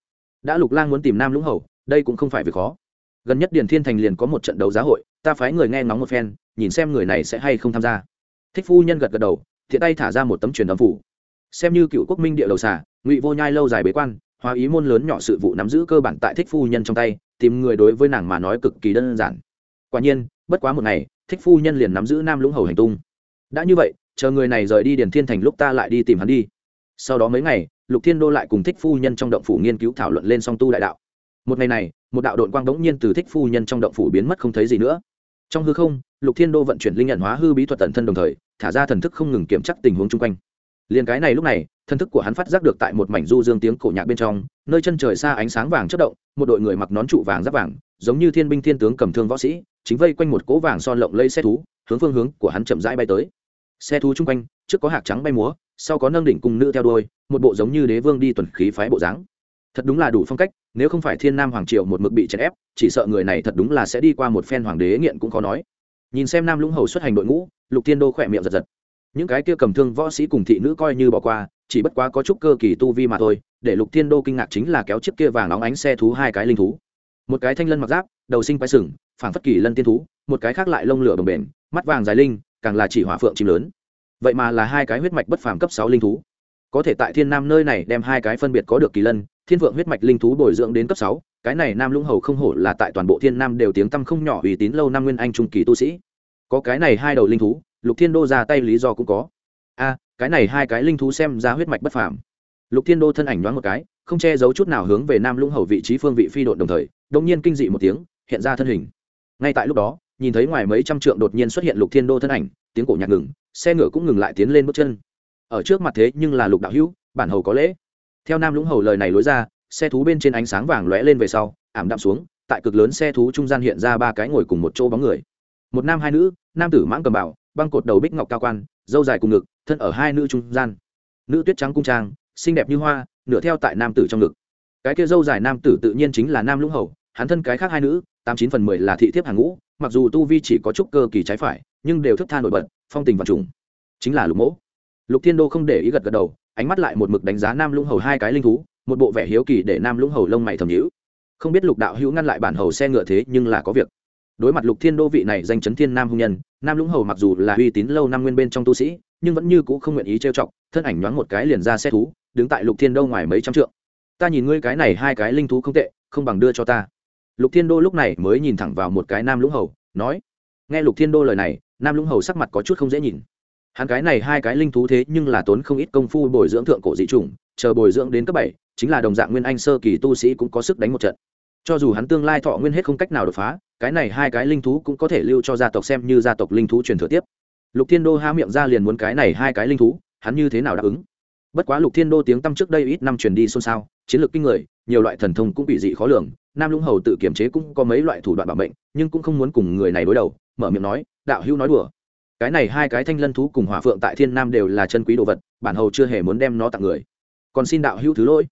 đã lục lang muốn tìm nam lũng hầu, đây cũng không phải việc khó gần nhất điền thiên thành liền có một trận đấu giá hội, ta phái người nghe ngóng một phen, nhìn xem người này sẽ hay không tham gia. Thích phu nhân gật gật đầu, thiện tay thả ra một tấm truyền âm phủ. Xem như cựu quốc minh địa đầu xả ngụy vô nhai lâu dài bế quan, hóa ý môn lớn nhỏ sự vụ nắm giữ cơ bản tại thích phu nhân trong tay, tìm người đối với nàng mà nói cực kỳ đơn giản. Quả nhiên, bất quá một ngày, thích phu nhân liền nắm giữ nam lũng hầu hành tung. Đã như vậy, chờ người này rời đi điền thiên thành lúc ta lại đi tìm hắn đi. Sau đó mấy ngày, lục thiên đô lại cùng thích phu nhân trong động phủ nghiên cứu thảo luận lên song tu đại đạo. Một ngày này một đạo đội quang đống nhiên từ thích phu nhân trong động phủ biến mất không thấy gì nữa. Trong hư không, lục thiên đô vận chuyển linh nhận hóa hư bí thuật tận thân đồng thời, thả ra thần thức không ngừng kiểm chắc tình huống chung quanh. Liền cái này lúc này, thần thức của hắn phát giác được tại một mảnh du dương tiếng cổ nhạc bên trong, nơi chân trời xa ánh sáng vàng chất động, một đội người mặc nón trụ vàng giáp vàng, giống như thiên binh thiên tướng cầm thương võ sĩ, chính vây quanh một cỗ vàng son lộng lây xe thú, hướng phương hướng của hắn chậm rãi bay tới. Xe thú chung quanh, trước có hạc trắng bay múa, sau có nâng đỉnh cung nữ theo đuôi, một bộ giống như đế vương đi tuần khí phái bộ dáng thật đúng là đủ phong cách, nếu không phải thiên nam hoàng triều một mực bị chèn ép, chỉ sợ người này thật đúng là sẽ đi qua một phen hoàng đế nghiện cũng khó nói. Nhìn xem nam lũng hầu xuất hành đội ngũ, lục thiên đô khỏe miệng giật giật. Những cái kia cầm thương võ sĩ cùng thị nữ coi như bỏ qua, chỉ bất quá có chút cơ kỳ tu vi mà thôi, để lục thiên đô kinh ngạc chính là kéo chiếc kia vàng óng ánh xe thú hai cái linh thú. Một cái thanh lân mặc giáp, đầu sinh quái sừng, phảng phất kỳ lân tiên thú, một cái khác lại lông lửa đồng bền mắt vàng dài linh, càng là chỉ hỏa phượng chim lớn. Vậy mà là hai cái huyết mạch bất phàm cấp sáu linh thú. Có thể tại thiên nam nơi này đem hai cái phân biệt có được kỳ lân thiên vượng huyết mạch linh thú bồi dưỡng đến cấp sáu, cái này nam lũng hầu không hổ là tại toàn bộ thiên nam đều tiếng tăm không nhỏ uy tín lâu năm nguyên anh trung kỳ tu sĩ. Có cái này hai đầu linh thú, lục thiên đô ra tay lý do cũng có. A, cái này hai cái linh thú xem ra huyết mạch bất phàm. Lục thiên đô thân ảnh đoán một cái, không che giấu chút nào hướng về nam lũng hầu vị trí phương vị phi độn đồng thời đông nhiên kinh dị một tiếng, hiện ra thân hình. Ngay tại lúc đó, nhìn thấy ngoài mấy trăm trượng đột nhiên xuất hiện lục thiên đô thân ảnh, tiếng cổ nhạc ngừng, xe ngựa cũng ngừng lại tiến lên bước chân. Ở trước mặt thế nhưng là lục đạo hữu, bản hầu có lễ theo nam lũng hầu lời này lối ra, xe thú bên trên ánh sáng vàng lóe lên về sau, ảm đạm xuống, tại cực lớn xe thú trung gian hiện ra ba cái ngồi cùng một chỗ bóng người. Một nam hai nữ, nam tử mãng cầm bảo, băng cột đầu bích ngọc cao quan dâu dài cùng ngực, thân ở hai nữ trung gian. Nữ tuyết trắng cung trang, xinh đẹp như hoa, nửa theo tại nam tử trong ngực. Cái kia dâu dài nam tử tự nhiên chính là nam lũng hầu, hắn thân cái khác hai nữ, tám chín phần mười là thị thiếp hàng ngũ, mặc dù tu vi chỉ có chút cơ kỳ trái phải, nhưng đều thức tha nổi bật, phong tình và trùng. Chính là lục mỗ. Lục thiên đô không để ý gật gật đầu ánh mắt lại một mực đánh giá nam lũng hầu hai cái linh thú, một bộ vẻ hiếu kỳ để nam lũng hầu lông mày thầm nhữ không biết lục đạo hữu ngăn lại bản hầu xe ngựa thế nhưng là có việc. Đối mặt lục thiên đô vị này danh chấn thiên nam hung nhân, nam lũng hầu mặc dù là uy tín lâu năm nguyên bên trong tu sĩ, nhưng vẫn như c ũ không nguyện ý trêu chọc, thân ảnh nhoáng một cái liền ra xe thú, đứng tại lục thiên đô ngoài mấy trăm trượng. Ta nhìn ngươi cái này hai cái linh thú không tệ, không bằng đưa cho ta. Lục thiên đô lúc này mới nhìn thẳng vào một cái nam lũng hầu, nói. Nghe lục thiên đô lời này, nam lũng hầu sắc mặt có chút không dễ nhìn hắn cái này hai cái linh thú thế nhưng là tốn không ít công phu bồi dưỡng thượng cổ dị chủng, chờ bồi dưỡng đến cấp bảy, chính là đồng dạng nguyên anh sơ kỳ tu sĩ cũng có sức đánh một trận. Cho dù hắn tương lai thọ nguyên hết không cách nào đột phá, cái này hai cái linh thú cũng có thể lưu cho gia tộc xem như gia tộc linh thú truyền thừa tiếp. Lục thiên đô há miệng ra liền muốn cái này hai cái linh thú, hắn như thế nào đáp ứng? Bất quá lục thiên đô tiếng tăm trước đây ít năm truyền đi xôn xao, chiến lược kinh người, nhiều loại thần thông cũng bị dị khó lường, nam lũng hầu tự kiểm chế cũng có mấy loại thủ đoạn bảo mệnh, nhưng cũng không muốn cùng người này đối đầu, mở miệng nói, đạo hữu nói đùa cái này hai cái thanh lân thú cùng hỏa phượng tại thiên nam đều là chân quý đồ vật, bản hầu chưa hề muốn đem nó tặng người. Còn xin đạo hữu thứ lỗi.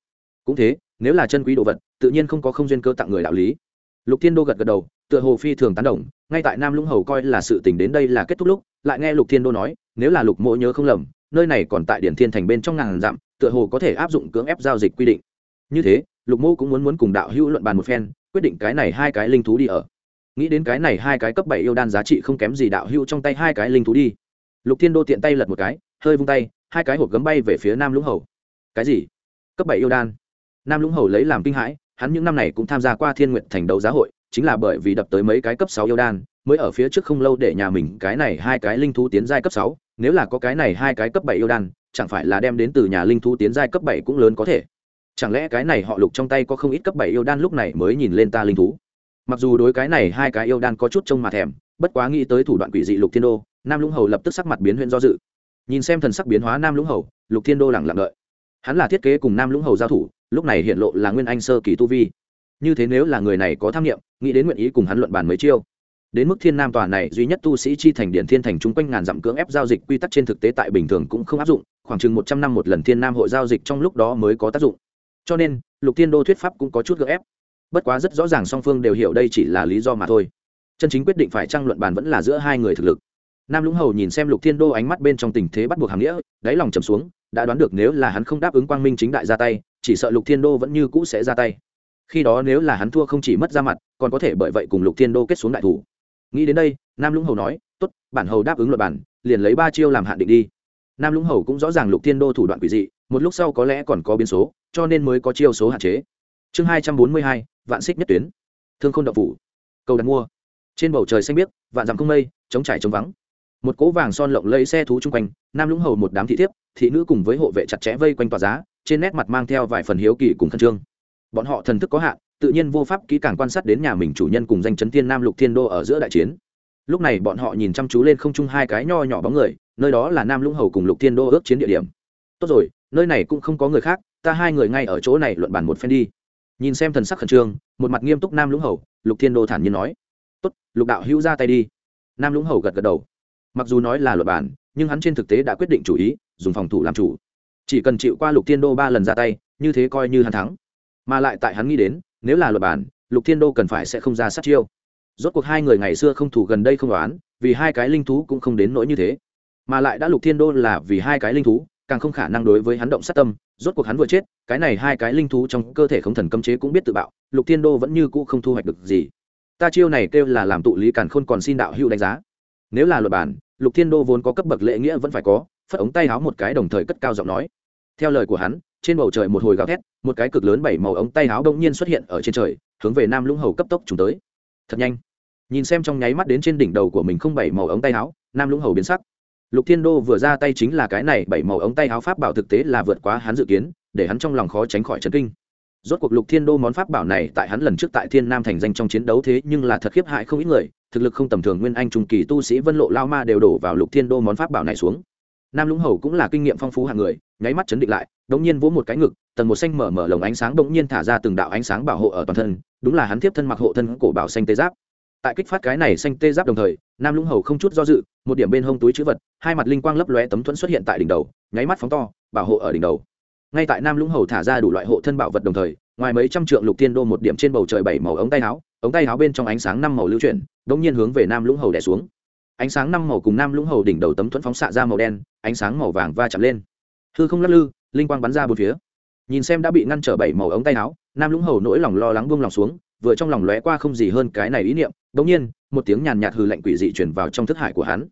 Cũng thế, nếu là chân quý đồ vật, tự nhiên không có không duyên cơ tặng người đạo lý. Lục thiên đô gật gật đầu, tựa hồ phi thường tán đồng, ngay tại nam lũng hầu coi là sự tình đến đây là kết thúc lúc, lại nghe lục thiên đô nói, nếu là lục mộ nhớ không lầm, nơi này còn tại điển thiên thành bên trong ngàn dặm, tựa hồ có thể áp dụng cưỡng ép giao dịch quy định. Như thế, lục mỗ cũng muốn muốn cùng đạo hữu luận bàn một phen, quyết định cái này hai cái linh thú đi ở nghĩ đến cái này hai cái cấp bảy yêu đan giá trị không kém gì đạo hữu trong tay hai cái linh thú đi. Lục thiên đô tiện tay lật một cái, hơi vung tay, hai cái hộp gấm bay về phía nam lũng hầu. Cái gì? Cấp bảy yêu đan? Nam lũng hầu lấy làm kinh hãi, hắn những năm này cũng tham gia qua thiên nguyện thành đấu giá hội, chính là bởi vì đập tới mấy cái cấp sáu yêu đan, mới ở phía trước không lâu để nhà mình cái này hai cái linh thú tiến giai cấp sáu. Nếu là có cái này hai cái cấp bảy yêu đan, chẳng phải là đem đến từ nhà linh thú tiến giai cấp bảy cũng lớn có thể. Chẳng lẽ cái này họ lục trong tay có không ít cấp bảy yêu đan lúc này mới nhìn lên ta linh thú? Mặc dù đối cái này hai cái yêu đan có chút trông mà thèm, bất quá nghĩ tới thủ đoạn quỷ dị lục thiên đô, nam lũng hầu lập tức sắc mặt biến huyện do dự. Nhìn xem thần sắc biến hóa nam lũng hầu, lục thiên đô lẳng lặng đợi. Hắn là thiết kế cùng nam lũng hầu giao thủ, lúc này hiện lộ là nguyên anh sơ kỳ tu vi. Như thế nếu là người này có tham nghiệm nghĩ đến nguyện ý cùng hắn luận bàn mấy chiêu. Đến mức thiên nam tòa này duy nhất tu sĩ chi thành điện thiên thành chung quanh ngàn dặm cưỡng ép giao dịch quy tắc trên thực tế tại bình thường cũng không áp dụng, khoảng chừng một trăm năm một lần thiên nam hội giao dịch trong lúc đó mới có tác dụng. Cho nên, lục thiên đô thuyết pháp cũng có chút gợ ép bất quá rất rõ ràng song phương đều hiểu đây chỉ là lý do mà thôi. Chân chính quyết định phải tranh luận bàn vẫn là giữa hai người thực lực. Nam lũng hầu nhìn xem lục thiên đô ánh mắt bên trong tình thế bắt buộc hàm nghĩa, đáy lòng trầm xuống, đã đoán được nếu là hắn không đáp ứng quang minh chính đại ra tay, chỉ sợ lục thiên đô vẫn như cũ sẽ ra tay. Khi đó nếu là hắn thua không chỉ mất ra mặt, còn có thể bởi vậy cùng lục thiên đô kết xuống đại thủ. Nghĩ đến đây, nam lũng hầu nói t ố t bản hầu đáp ứng luật bản liền lấy ba chiêu làm hạn định đi. Nam lũng hầu cũng rõ ràng lục thiên đô thủ đoạn quỷ dị, một lúc sau có lẽ còn có biến số, cho nên mới có chiêu số hạn chế. Chương hai trăm bốn mươi hai vạn xích nhất tuyến. Thương k h ô n đậu phủ. Cầu đặt mua. Trên bầu trời xanh biếc, vạn dặm không mây chống trải chống vắng. Một cỗ vàng son lộng lấy xe thú chung quanh, nam lũng hầu một đám thị thiếp, thị nữ cùng với hộ vệ chặt chẽ vây quanh tòa giá, trên nét mặt mang theo vài phần hiếu kỳ cùng khẩn trương. Bọn họ thần thức có hạn, tự nhiên vô pháp kỹ càng quan sát đến nhà mình chủ nhân cùng danh chấn thiên nam lục thiên đô ở giữa đại chiến. Lúc này bọn họ nhìn chăm chú lên không chung hai cái nho nhỏ bóng người, nơi đó là nam lũng hầu cùng lục thiên đô ước chiến địa điểm. Tốt rồi, nơi này cũng không có người khác, ta hai người ngay ở chỗ này luận bàn một phen đi nhìn xem thần sắc khẩn trương, một mặt nghiêm túc nam lũng hầu, lục thiên đô thản nhiên nói, tốt, lục đạo hữu ra tay đi. Nam lũng hầu gật gật đầu. Mặc dù nói là luật bản, nhưng hắn trên thực tế đã quyết định chủ ý, dùng phòng thủ làm chủ. Chỉ cần chịu qua lục thiên đô ba lần ra tay, như thế coi như hắn thắng. Mà lại tại hắn nghĩ đến, nếu là luật bản, lục thiên đô cần phải sẽ không ra sát chiêu. Rốt cuộc hai người ngày xưa không thủ gần đây không đoán, vì hai cái linh thú cũng không đến nỗi như thế. Mà lại đã lục thiên đô là vì hai cái linh thú càng không khả năng đối với hắn động sát tâm, rốt cuộc hắn vừa chết, cái này hai cái linh thú trong cơ thể không thần cấm chế cũng biết tự bạo, lục thiên đô vẫn như cũ không thu hoạch được gì. Ta chiêu này kêu là làm tụ lý càn khôn còn xin đạo hữu đánh giá. Nếu là luật bản, lục thiên đô vốn có cấp bậc lễ nghĩa vẫn phải có, phất ống tay háo một cái đồng thời cất cao giọng nói. Theo lời của hắn, trên bầu trời một hồi gào thét, một cái cực lớn bảy màu ống tay áo đông nhiên xuất hiện ở trên trời, hướng về nam lũng hầu cấp tốc trùng tới. Thật nhanh. Nhìn xem trong nháy mắt đến trên đỉnh đầu của mình không bảy màu ống tay áo nam lũng hầu biến sắc lục thiên đô vừa ra tay chính là cái này bảy màu ống tay áo pháp bảo thực tế là vượt quá hắn dự kiến, để hắn trong lòng khó tránh khỏi chấn kinh. Rốt cuộc lục thiên đô món pháp bảo này tại hắn lần trước tại thiên nam thành danh trong chiến đấu thế nhưng là thật khiếp hại không ít người, thực lực không tầm thường nguyên anh trung kỳ tu sĩ vân lộ lao ma đều đổ vào lục thiên đô món pháp bảo này xuống. Nam lũng hầu cũng là kinh nghiệm phong phú hạng người, nháy mắt chấn định lại, đống nhiên vỗ một cái ngực, tầng một xanh mở mở lồng ánh sáng đống nhiên thả ra từng đạo ánh sáng bảo hộ ở toàn thân, đúng là hắn tiếp thân mặc hộ thân cổ bảo xanh tê giáp tại kích phát cái này xanh tê giáp đồng thời, nam lũng hầu không chút do dự, một điểm bên hông túi chữ vật, hai mặt linh quang lấp lóe tấm thuẫn xuất hiện tại đỉnh đầu, nháy mắt phóng to, bảo hộ ở đỉnh đầu. Ngay tại nam lũng hầu thả ra đủ loại hộ thân bảo vật đồng thời, ngoài mấy trăm trượng lục tiên đô một điểm trên bầu trời bảy màu ống tay áo, ống tay áo bên trong ánh sáng năm màu lưu chuyển, đống nhiên hướng về nam lũng hầu đẻ xuống. Ánh sáng năm màu cùng nam lũng hầu đỉnh đầu tấm thuẫn phóng xạ ra màu đen, ánh sáng màu vàng va chạm lên. Hư không lắc lư, linh quang bắn ra bốn phía. Nhìn xem đã bị ngăn trở bảy màu ống tay áo, nam lũng hầu nỗi lòng lo lắng buông lòng xuống, vừa trong lòng lóe qua không gì hơn cái này ý niệm đột nhiên, một tiếng nhàn nhạt hư lạnh quỷ dị truyền vào trong thức hải của hắn.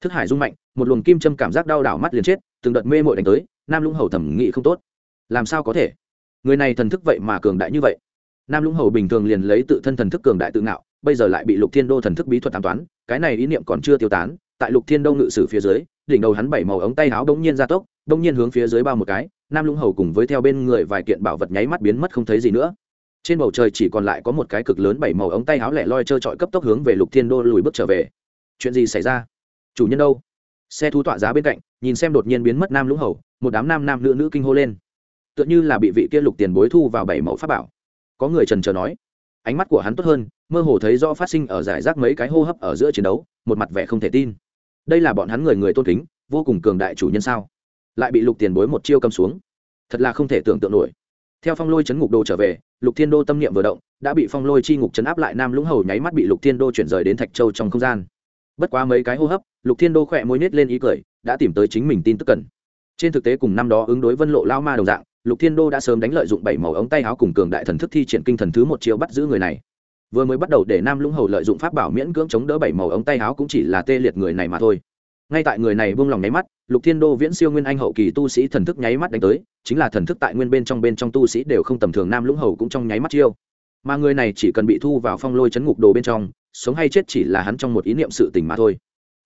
Thức hải rung mạnh, một luồng kim châm cảm giác đau đảo mắt liền chết, từng đợt mê mội đánh tới, nam lũng hầu thẩm nghĩ không tốt. Làm sao có thể? Người này thần thức vậy mà cường đại như vậy. Nam lũng hầu bình thường liền lấy tự thân thần thức cường đại tự ngạo, bây giờ lại bị lục thiên đô thần thức bí thuật ám toán, cái này ý niệm còn chưa tiêu tán, tại lục thiên đô ngự sử phía dưới, đỉnh đầu hắn bảy màu ống tay áo bỗng nhiên ra tốc bỗng nhiên hướng phía dưới bao một cái, nam lũng hầu cùng với theo bên người vài kiện bảo vật nháy mắt biến mất không thấy gì nữa trên bầu trời chỉ còn lại có một cái cực lớn bảy màu ống tay áo lẻ loi trơ trọi cấp tốc hướng về lục thiên đô lùi bước trở về. Chuyện gì xảy ra? Chủ nhân đâu? Xe thú tọa giá bên cạnh, nhìn xem đột nhiên biến mất nam lũng hầu, một đám nam nam nữ nữ kinh hô lên. Tựa như là bị vị kia lục tiền bối thu vào bảy mẫu pháp bảo. Có người trần trờ nói. Ánh mắt của hắn tốt hơn, mơ hồ thấy rõ phát sinh ở giải rác mấy cái hô hấp ở giữa chiến đấu, một mặt vẻ không thể tin. Đây là bọn hắn người người tôn kính, vô cùng cường đại chủ nhân sao? Lại bị lục tiền bối một chiêu cầm xuống. Thật là không thể tưởng tượng nổi. Theo phong lôi chấn ngục đồ trở về lục thiên đô tâm niệm vừa động, đã bị phong lôi chi ngục chấn áp lại nam lũng hầu nháy mắt bị lục thiên đô chuyển rời đến thạch châu trong không gian. Bất quá mấy cái hô hấp, lục thiên đô khỏe môi nết lên ý cười, đã tìm tới chính mình tin tức cần. Trên thực tế cùng năm đó ứng đối vân lộ lao ma đồng dạng, lục thiên đô đã sớm đánh lợi dụng bảy màu ống tay áo cùng cường đại thần thức thi triển kinh thần thứ một chiều bắt giữ người này. Vừa mới bắt đầu để nam lũng hầu lợi dụng pháp bảo miễn cưỡng chống đỡ bảy màu ống tay áo cũng chỉ là tê liệt người này mà thôi ngay tại người này buông lòng nháy mắt, lục thiên đô viễn siêu nguyên anh hậu kỳ tu sĩ thần thức nháy mắt đánh tới, chính là thần thức tại nguyên bên trong bên trong tu sĩ đều không tầm thường, nam lũng hầu cũng trong nháy mắt chiêu. Mà người này chỉ cần bị thu vào phong lôi chấn ngục đồ bên trong, sống hay chết chỉ là hắn trong một ý niệm sự tình mà thôi.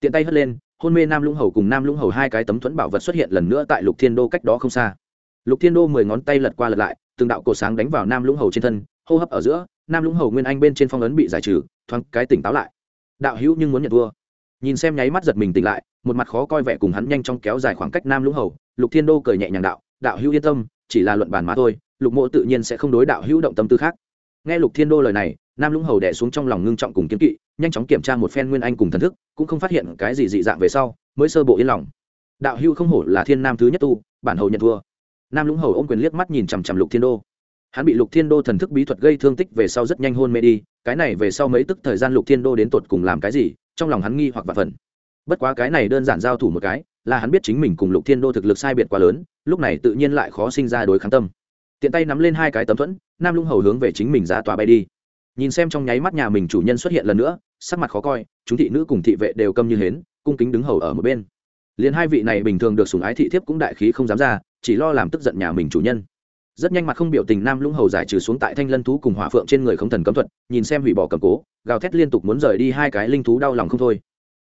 Tiện tay hất lên, hôn mê nam lũng hầu cùng nam lũng hầu hai cái tấm thuẫn bảo vật xuất hiện lần nữa tại lục thiên đô cách đó không xa. Lục thiên đô mười ngón tay lật qua lật lại, từng đạo cổ sáng đánh vào nam lũng hầu trên thân, hô hấp ở giữa, nam lũng hầu nguyên anh bên trên phong ấn bị giải trừ, thoáng cái tỉnh táo lại. Đạo hữu nhưng muốn nhận thua nhìn xem nháy mắt giật mình tỉnh lại, một mặt khó coi vẻ cùng hắn nhanh chóng kéo dài khoảng cách nam lũng hầu, lục thiên đô cười nhẹ nhàng đạo đạo hữu yên tâm, chỉ là luận bàn mà thôi, lục mộ tự nhiên sẽ không đối đạo hữu động tâm tư khác. Nghe lục thiên đô lời này, nam lũng hầu đẻ xuống trong lòng ngưng trọng cùng kiếm kỵ, nhanh chóng kiểm tra một phen nguyên anh cùng thần thức, cũng không phát hiện cái gì dị dạng về sau, mới sơ bộ yên lòng. Đạo hữu không hổ là thiên nam thứ nhất tu, bản hầu nhận thua. Nam lũng hầu ôm quyền liếc mắt nhìn chằm chằm lục thiên đô. Hắn bị lục thiên đô thần thức bí thuật gây thương tích về sau rất nhanh hôn mê đi, cái này về sau mấy tức thời gian lục thiên đô đến tột cùng làm cái gì trong lòng hắn nghi hoặc và phần. Bất quá cái này đơn giản giao thủ một cái, là hắn biết chính mình cùng lục thiên đô thực lực sai biệt quá lớn, lúc này tự nhiên lại khó sinh ra đối kháng tâm. Tiện tay nắm lên hai cái tấm thuẫn, nam lung hầu hướng về chính mình ra tòa bay đi. Nhìn xem trong nháy mắt nhà mình chủ nhân xuất hiện lần nữa, sắc mặt khó coi, chúng thị nữ cùng thị vệ đều câm như hến, cung kính đứng hầu ở một bên. Liền hai vị này bình thường được sủng ái thị thiếp cũng đại khí không dám ra, chỉ lo làm tức giận nhà mình chủ nhân rất nhanh mặt không biểu tình nam lũng hầu giải trừ xuống tại thanh lân thú cùng hỏa phượng trên người không thần cấm thuật, nhìn xem hủy bỏ cầm cố, gào thét liên tục muốn rời đi hai cái linh thú đau lòng không thôi.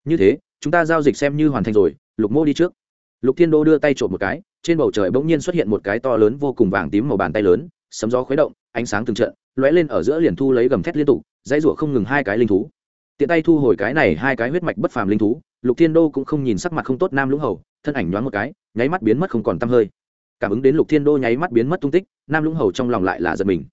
Như thế, chúng ta giao dịch xem như hoàn thành rồi, lục mô đi trước. Lục thiên đô đưa tay trộm một cái, trên bầu trời bỗng nhiên xuất hiện một cái to lớn vô cùng vàng tím màu bàn tay lớn, sấm gió khuấy động, ánh sáng từng trận, lóe lên ở giữa liền thu lấy gầm thét liên tục, dãy rủa không ngừng hai cái linh thú. Tiện tay thu hồi cái này hai cái huyết mạch bất phàm linh thú, lục thiên đô cũng không nhìn sắc mặt không tốt nam lũng hầu, thân ảnh nhoáng một cái, nháy mắt biến mất không còn t hơi cảm ứng đến lục thiên đô nháy mắt biến mất tung tích, nam lũng hầu trong lòng lại là giật mình.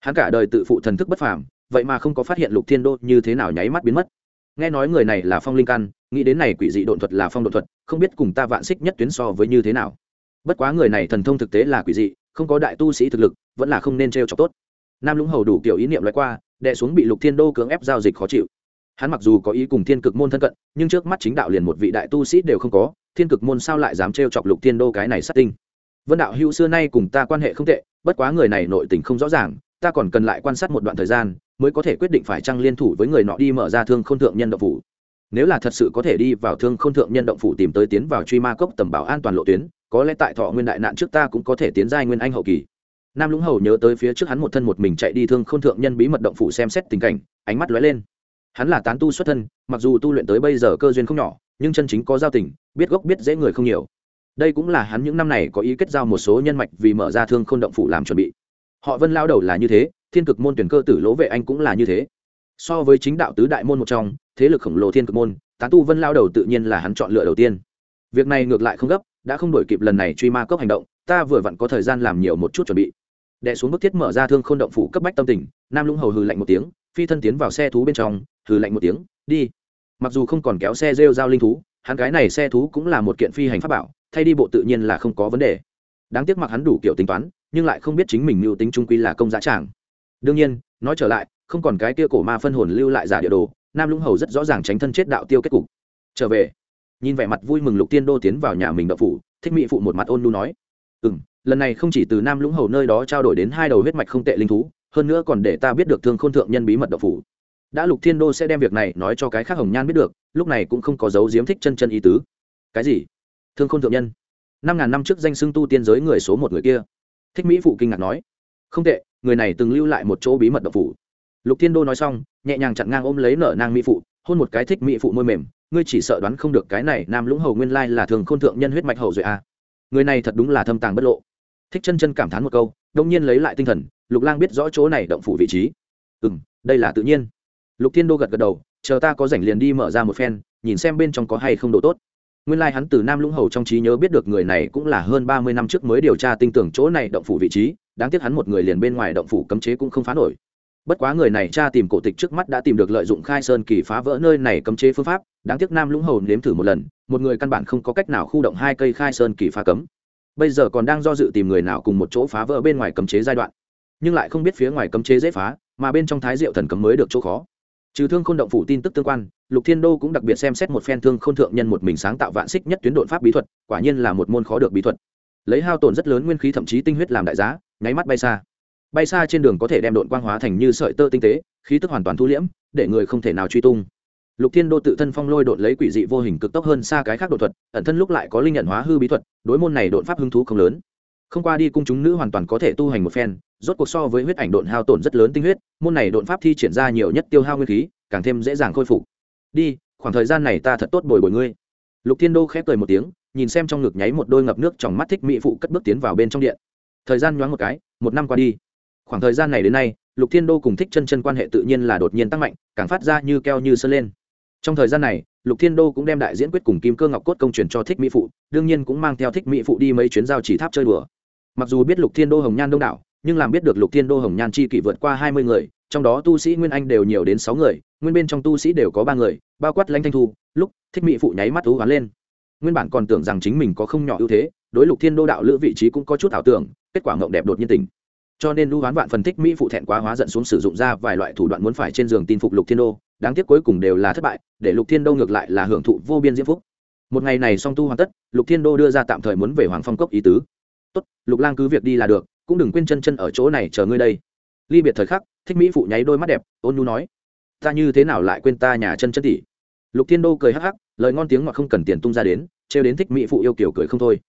Hắn cả đời tự phụ thần thức bất phàm, vậy mà không có phát hiện lục thiên đô như thế nào nháy mắt biến mất. Nghe nói người này là phong linh căn, nghĩ đến này quỷ dị độn thuật là phong độn thuật, không biết cùng ta vạn xích nhất tuyến so với như thế nào. Bất quá người này thần thông thực tế là quỷ dị, không có đại tu sĩ thực lực, vẫn là không nên t r cho tốt. Nam lũng hầu đủ kiểu ý niệm loại qua, đè xuống bị lục thiên đô cưỡng ép giao dịch khó chịu. Hắn mặc dù có ý cùng thiên cực môn thân cận, nhưng trước mắt chính đạo liền một vị đại tu sĩ đều không có, thiên cực môn sao lại dám trêu chọc lục thiên đô cái này sát tinh? Vân đạo hữu xưa nay cùng ta quan hệ không tệ, bất quá người này nội tình không rõ ràng, ta còn cần lại quan sát một đoạn thời gian, mới có thể quyết định phải chăng liên thủ với người nọ đi mở ra thương k h ô n thượng nhân động phủ. Nếu là thật sự có thể đi vào thương k h ô n thượng nhân động phủ tìm tới tiến vào truy ma cốc tầm bảo an toàn lộ tuyến, có lẽ tại thọ nguyên đại nạn trước ta cũng có thể tiến giai nguyên anh hậu kỳ. Nam lũng hầu nhớ tới phía trước hắn một thân một mình chạy đi thương k h ô n thượng nhân bí mật động phủ xem xét tình cảnh, ánh mắt lóe lên. Hắn là tán tu xuất thân, mặc dù tu luyện tới bây giờ cơ duyên không nhỏ, nhưng chân chính có giao tình, biết gốc biết dễ người không nhiều đây cũng là hắn những năm này có ý kết giao một số nhân mạch vì mở ra thương k h ô n động phủ làm chuẩn bị. Họ vân lao đầu là như thế, thiên cực môn tuyển cơ tử lỗ vệ anh cũng là như thế. So với chính đạo tứ đại môn một trong, thế lực khổng lồ thiên cực môn, tán tu vân lao đầu tự nhiên là hắn chọn lựa đầu tiên. Việc này ngược lại không gấp, đã không đổi kịp lần này truy ma cốc hành động, ta vừa vặn có thời gian làm nhiều một chút chuẩn bị. Đẻ xuống bức thiết mở ra thương k h ô n động phủ cấp bách tâm tình, nam lũng hầu hừ lạnh một tiếng, phi thân tiến vào xe thú bên trong, hừ lạnh một tiếng, đi. Mặc dù không còn kéo xe rêu giao linh thú, hắn cái này xe thú cũng là một kiện phi hành pháp bảo thay đi bộ tự nhiên là không có vấn đề. Đáng tiếc mặc hắn đủ kiểu tính toán, nhưng lại không biết chính mình mưu tính trung quy là công giá tràng. Đương nhiên, nói trở lại, không còn cái kia cổ ma phân hồn lưu lại giả địa đồ, nam lũng hầu rất rõ ràng tránh thân chết đạo tiêu kết cục. Trở về, nhìn vẻ mặt vui mừng lục tiên đô tiến vào nhà mình đậu phủ, thích mỹ phụ một mặt ôn nu nói ừ m lần này không chỉ từ nam lũng hầu nơi đó trao đổi đến hai đầu huyết mạch không tệ linh thú, hơn nữa còn để ta biết được thương k h ô n thượng nhân bí mật đậu phủ. Đã lục thiên đô sẽ đem việc này nói cho cái khác hồng nhan biết được, lúc này cũng không có dấu diếm thích chân chân ý tứ. Cái gì? Thương k h ô n thượng nhân. Năm ngàn năm trước danh xưng tu tiên giới người số một người kia. Thích mỹ phụ kinh ngạc nói, không tệ, người này từng lưu lại một chỗ bí mật độc phủ. Lục thiên đô nói xong, nhẹ nhàng chặn ngang ôm lấy nở nang mỹ phụ, hôn một cái thích mỹ phụ môi mềm, ngươi chỉ sợ đoán không được cái này nam lũng hầu nguyên lai là thường khôn thượng nhân huyết mạch hầu rồi à. người này thật đúng là thâm tàng bất lộ. Thích chân chân cảm thán một câu đông nhiên lấy lại tinh thần, lục lang biết rõ chỗ này động phủ vị trí. Ừ m đây là tự nhiên. Lục thiên đô gật gật đầu, chờ ta có rảnh liền đi mở ra một phen, nhìn xem bên trong có hay không đồ tốt nguyên lai hắn từ nam lũng hầu trong trí nhớ biết được người này cũng là hơn ba mươi năm trước mới điều tra tinh tưởng chỗ này động phủ vị trí, đáng tiếc hắn một người liền bên ngoài động phủ cấm chế cũng không phá nổi. Bất quá người này tra tìm cổ tịch trước mắt đã tìm được lợi dụng khai sơn kỳ phá vỡ nơi này cấm chế phương pháp, đáng tiếc nam lũng hầu nếm thử một lần, một người căn bản không có cách nào khu động hai cây khai sơn kỳ phá cấm. Bây giờ còn đang do dự tìm người nào cùng một chỗ phá vỡ bên ngoài cấm chế giai đoạn, nhưng lại không biết phía ngoài cấm chế dễ phá, mà bên trong thái diệu thần cấm mới được chỗ khó trừ thương khôn động phủ tin tức tương quan, lục thiên đô cũng đặc biệt xem xét một phen thương khôn thượng nhân một mình sáng tạo vạn xích nhất tuyến đột pháp bí thuật, quả nhiên là một môn khó được bí thuật. Lấy hao tổn rất lớn nguyên khí thậm chí tinh huyết làm đại giá, nháy mắt bay xa. Bay xa trên đường có thể đem đội quang hóa thành như sợi tơ tinh tế, khí tức hoàn toàn thu liễm, để người không thể nào truy tung. Lục thiên đô tự thân phong lôi đột lấy quỷ dị vô hình cực tốc hơn xa cái khác đột thuật, ẩn thân lúc lại có linh nhận hóa hư bí thuật, đối môn này đột pháp hứng thú không lớn không qua đi cung chúng nữ hoàn toàn có thể tu hành một phen, rốt cuộc so với huyết ảnh độn hao tổn rất lớn tinh huyết, môn này độn pháp thi triển ra nhiều nhất tiêu hao nguyên khí, càng thêm dễ dàng khôi phục. Đi, khoảng thời gian này ta thật tốt bồi bồi ngươi. Lục thiên đô khép cười một tiếng, nhìn xem trong ngực nháy một đôi ngập nước trong mắt thích mỹ phụ cất bước tiến vào bên trong điện. Thời gian nhoáng một cái, một năm qua đi. Khoảng thời gian này đến nay, lục thiên đô cùng thích chân chân quan hệ tự nhiên là đột nhiên tăng mạnh, càng phát ra như keo như sơn lên. Trong thời gian này, lục thiên đô cũng đem đại diễn quyết cùng kim cơ ngọc cốt công truyền cho thích mỹ phụ, đương nhiên cũng mang theo thích mỹ phụ đi mấy chuyến giao chỉ tháp chơi đùa mặc dù biết lục thiên đô hồng nhan đông đảo, nhưng làm biết được lục thiên đô hồng nhan chi kỷ vượt qua hai mươi người, trong đó tu sĩ nguyên anh đều nhiều đến sáu người, nguyên bên trong tu sĩ đều có ba người, bao quát lãnh thanh thu, lúc thích mỹ phụ nháy mắt thú hoán lên. Nguyên bản còn tưởng rằng chính mình có không nhỏ ưu thế, đối lục thiên đô đạo lữ vị trí cũng có chút ảo tưởng, kết quả ngộng đẹp đột nhiên tình cho nên lưu hoán vạn phần thích mỹ phụ thẹn quá hóa giận xuống sử dụng ra vài loại thủ đoạn muốn phải trên giường tin phục lục thiên đô, đáng tiếc cuối cùng đều là thất bại, để lục thiên đô ngược lại là hưởng thụ vô biên diễm phúc. Một ngày này song tu hoàn tất, lục thiên đô đưa ra tạm thời muốn về hoàng phong cốc ý tứ tốt, lục lang cứ việc đi là được, cũng đừng quên chân chân ở chỗ này chờ ngươi đây. Ly biệt thời khắc, thích mỹ phụ nháy đôi mắt đẹp, ôn nhu nói, ta như thế nào lại quên ta nhà chân chân tỷ? Lục thiên đô cười hắc hắc, lời ngon tiếng ngọt không cần tiền tung ra đến, trêu đến thích mỹ phụ yêu kiểu cười không thôi.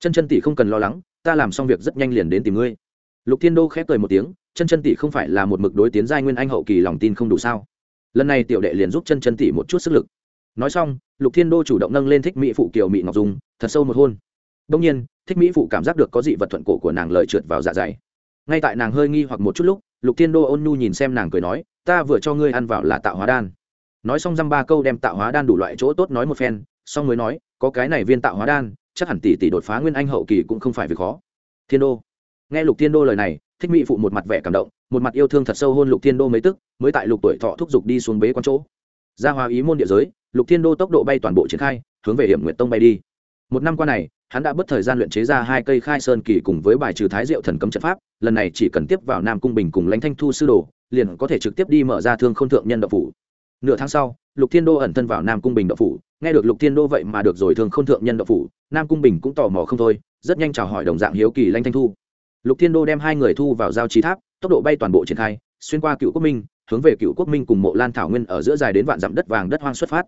Chân chân tỷ không cần lo lắng, ta làm xong việc rất nhanh liền đến tìm ngươi. Lục thiên đô khép cười một tiếng, chân chân tỷ không phải là một mực đối tiến giai nguyên anh hậu kỳ lòng tin không đủ sao? Lần này tiểu đệ liền giúp chân chân tỷ một chút sức lực. Nói xong, lục thiên đô chủ động nâng lên thích mỹ phụ kiều mỹ ngọc dung, thật sâu một hôn. Đông nhiên thích mỹ phụ cảm giác được có dị vật thuận cổ của nàng lời trượt vào dạ dày. Ngay tại nàng hơi nghi hoặc một chút lúc, lục thiên đô ôn nhu nhìn xem nàng cười nói, ta vừa cho ngươi ăn vào là tạo hóa đan. Nói xong dăm ba câu đem tạo hóa đan đủ loại chỗ tốt nói một phen, xong mới nói, có cái này viên tạo hóa đan, chắc hẳn tỷ tỷ đột phá nguyên anh hậu kỳ cũng không phải việc khó. Thiên đô. Nghe lục thiên đô lời này, thích mỹ phụ một mặt vẻ cảm động, một mặt yêu thương thật sâu hôn lục thiên đô mấy tức, mới tại lục tuổi thọ thúc giục đi xuống bế con chỗ. Ra hòa ý môn địa giới, lục thiên đô tốc độ bay toàn bộ triển khai, hướng về hiểm nguyện tông bay đi. Một năm qua này hắn đã bất thời gian luyện chế ra hai cây khai sơn kỳ cùng với bài trừ thái diệu thần cấm trận pháp, lần này chỉ cần tiếp vào nam cung bình cùng lãnh thanh thu sư đồ, liền có thể trực tiếp đi mở ra thương k h ô n thượng nhân đậu phủ. Nửa tháng sau, lục thiên đô ẩn thân vào nam cung bình đậu phủ, nghe được lục thiên đô vậy mà được rồi thương k h ô n thượng nhân đậu phủ, nam cung bình cũng tò mò không thôi, rất nhanh chào hỏi đồng dạng hiếu kỳ lãnh thanh thu. Lục thiên đô đem hai người thu vào giao trí tháp, tốc độ bay toàn bộ triển khai, xuyên qua cựu quốc minh, hướng về cựu quốc minh cùng mộ lan thảo nguyên ở giữa dài đến vạn dặm đất vàng đất hoang xuất phát.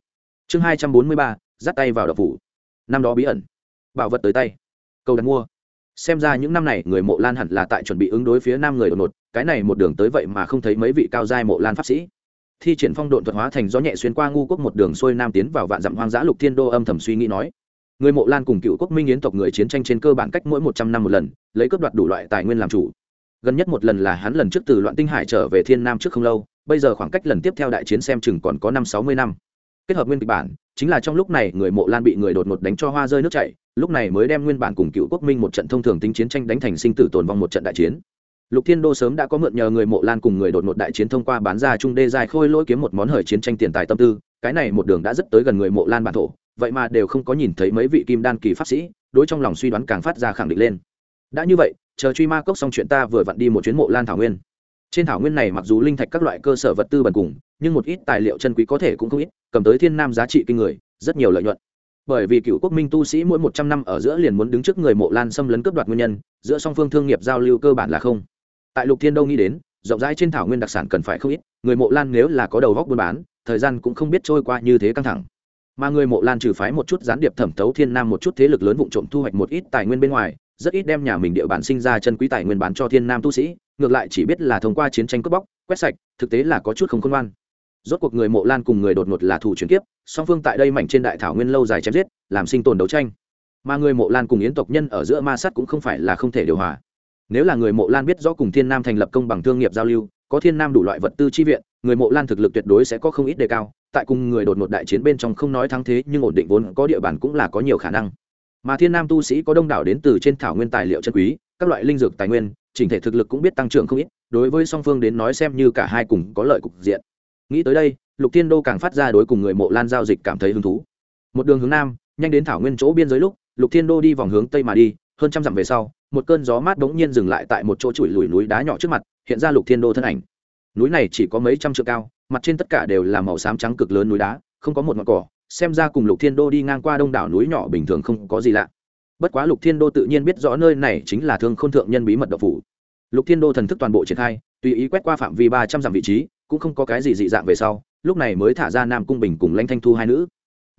Chương hai trăm bốn mươi ba, dắt tay vào đậu phủ. Năm đó bí ẩn bảo vật tới tay. Cầu đặt mua. Xem ra những năm này người mộ lan hẳn là tại chuẩn bị ứng đối phía nam người đột ngột, cái này một đường tới vậy mà không thấy mấy vị cao giai mộ lan pháp sĩ. Thi triển phong độn thuật hóa thành gió nhẹ xuyên qua ngu quốc một đường xuôi nam tiến vào vạn dặm hoang dã lục thiên đô âm thầm suy nghĩ nói. Người mộ lan cùng cựu quốc minh yến tộc người chiến tranh trên cơ bản cách mỗi một trăm năm một lần, lấy cướp đoạt đủ loại tài nguyên làm chủ. Gần nhất một lần là hắn lần trước từ loạn tinh hải trở về thiên nam trước không lâu, bây giờ khoảng cách lần tiếp theo đại chiến xem chừng còn có năm sáu mươi năm kết hợp nguyên kịch bản, chính là trong lúc này người mộ lan bị người đột ngột đánh cho hoa rơi nước chảy, lúc này mới đem nguyên bản cùng cựu quốc minh một trận thông thường tính chiến tranh đánh thành sinh tử tồn vong một trận đại chiến. Lục thiên đô sớm đã có mượn nhờ người mộ lan cùng người đột ngột đại chiến thông qua bán ra trung đê dài khôi lỗi kiếm một món hời chiến tranh tiền tài tâm tư, cái này một đường đã rất tới gần người mộ lan bản thổ, vậy mà đều không có nhìn thấy mấy vị kim đan kỳ pháp sĩ, đối trong lòng suy đoán càng phát ra khẳng định lên. Đã như vậy, chờ truy ma cốc xong chuyện ta vừa vặn đi một chuyến mộ lan thảo nguyên. Trên thảo nguyên này mặc dù linh thạch các loại cơ sở vật tư bần cùng nhưng một ít tài liệu chân quý có thể cũng không ít, cầm tới thiên nam giá trị kinh người, rất nhiều lợi nhuận. Bởi vì cựu quốc minh tu sĩ mỗi một trăm năm ở giữa liền muốn đứng trước người mộ lan xâm lấn cướp đoạt nguyên nhân, giữa song phương thương nghiệp giao lưu cơ bản là không. Tại lục thiên đâu nghĩ đến, rộng rãi trên thảo nguyên đặc sản cần phải không ít, người mộ lan nếu là có đầu góc buôn bán, thời gian cũng không biết trôi qua như thế căng thẳng. Mà người mộ lan trừ phái một chút gián điệp thẩm thấu thiên nam một chút thế lực lớn vụ trộm thu hoạch một ít tài nguyên bên ngoài, rất ít đem nhà mình địa bản sinh ra chân quý tài nguyên bán cho thiên nam tu sĩ, ngược lại chỉ biết là thông qua chiến tranh cướp bóc, quét sạch, thực tế là có chút không khôn ngoan rốt cuộc người mộ lan cùng người đột ngột là thủ chuyển kiếp, song phương tại đây mảnh trên đại thảo nguyên lâu dài chém giết, làm sinh tồn đấu tranh. Mà người mộ lan cùng yến tộc nhân ở giữa ma sát cũng không phải là không thể điều hòa. Nếu là người mộ lan biết rõ cùng thiên nam thành lập công bằng thương nghiệp giao lưu, có thiên nam đủ loại vật tư chi viện, người mộ lan thực lực tuyệt đối sẽ có không ít đề cao, tại cùng người đột ngột đại chiến bên trong không nói thắng thế, nhưng ổn định vốn có địa bàn cũng là có nhiều khả năng. Mà thiên nam tu sĩ có đông đảo đến từ trên thảo nguyên tài liệu chân quý, các loại linh dược tài nguyên, chỉnh thể thực lực cũng biết tăng trưởng không ít, đối với song phương đến nói xem như cả hai cùng có lợi cục diện nghĩ tới đây, lục thiên đô càng phát ra đối cùng người mộ lan giao dịch cảm thấy hứng thú. Một đường hướng nam, nhanh đến thảo nguyên chỗ biên giới lúc, lục thiên đô đi vòng hướng tây mà đi, hơn trăm dặm về sau, một cơn gió mát bỗng nhiên dừng lại tại một chỗ chùi lùi núi đá nhỏ trước mặt, hiện ra lục thiên đô thân ảnh. Núi này chỉ có mấy trăm trượng cao, mặt trên tất cả đều là màu xám trắng cực lớn núi đá, không có một ngọn cỏ, xem ra cùng lục thiên đô đi ngang qua đông đảo núi nhỏ bình thường không có gì lạ. Bất quá lục thiên đô tự nhiên biết rõ nơi này chính là thương k h ô n thượng nhân bí mật độc phủ. Lục thiên đô thần thức toàn bộ triển khai, tùy ý quét qua phạm vi ba trăm dặm vị trí cũng không có cái gì dị dạng về sau, lúc này mới thả ra nam cung bình cùng lanh thanh thu hai nữ.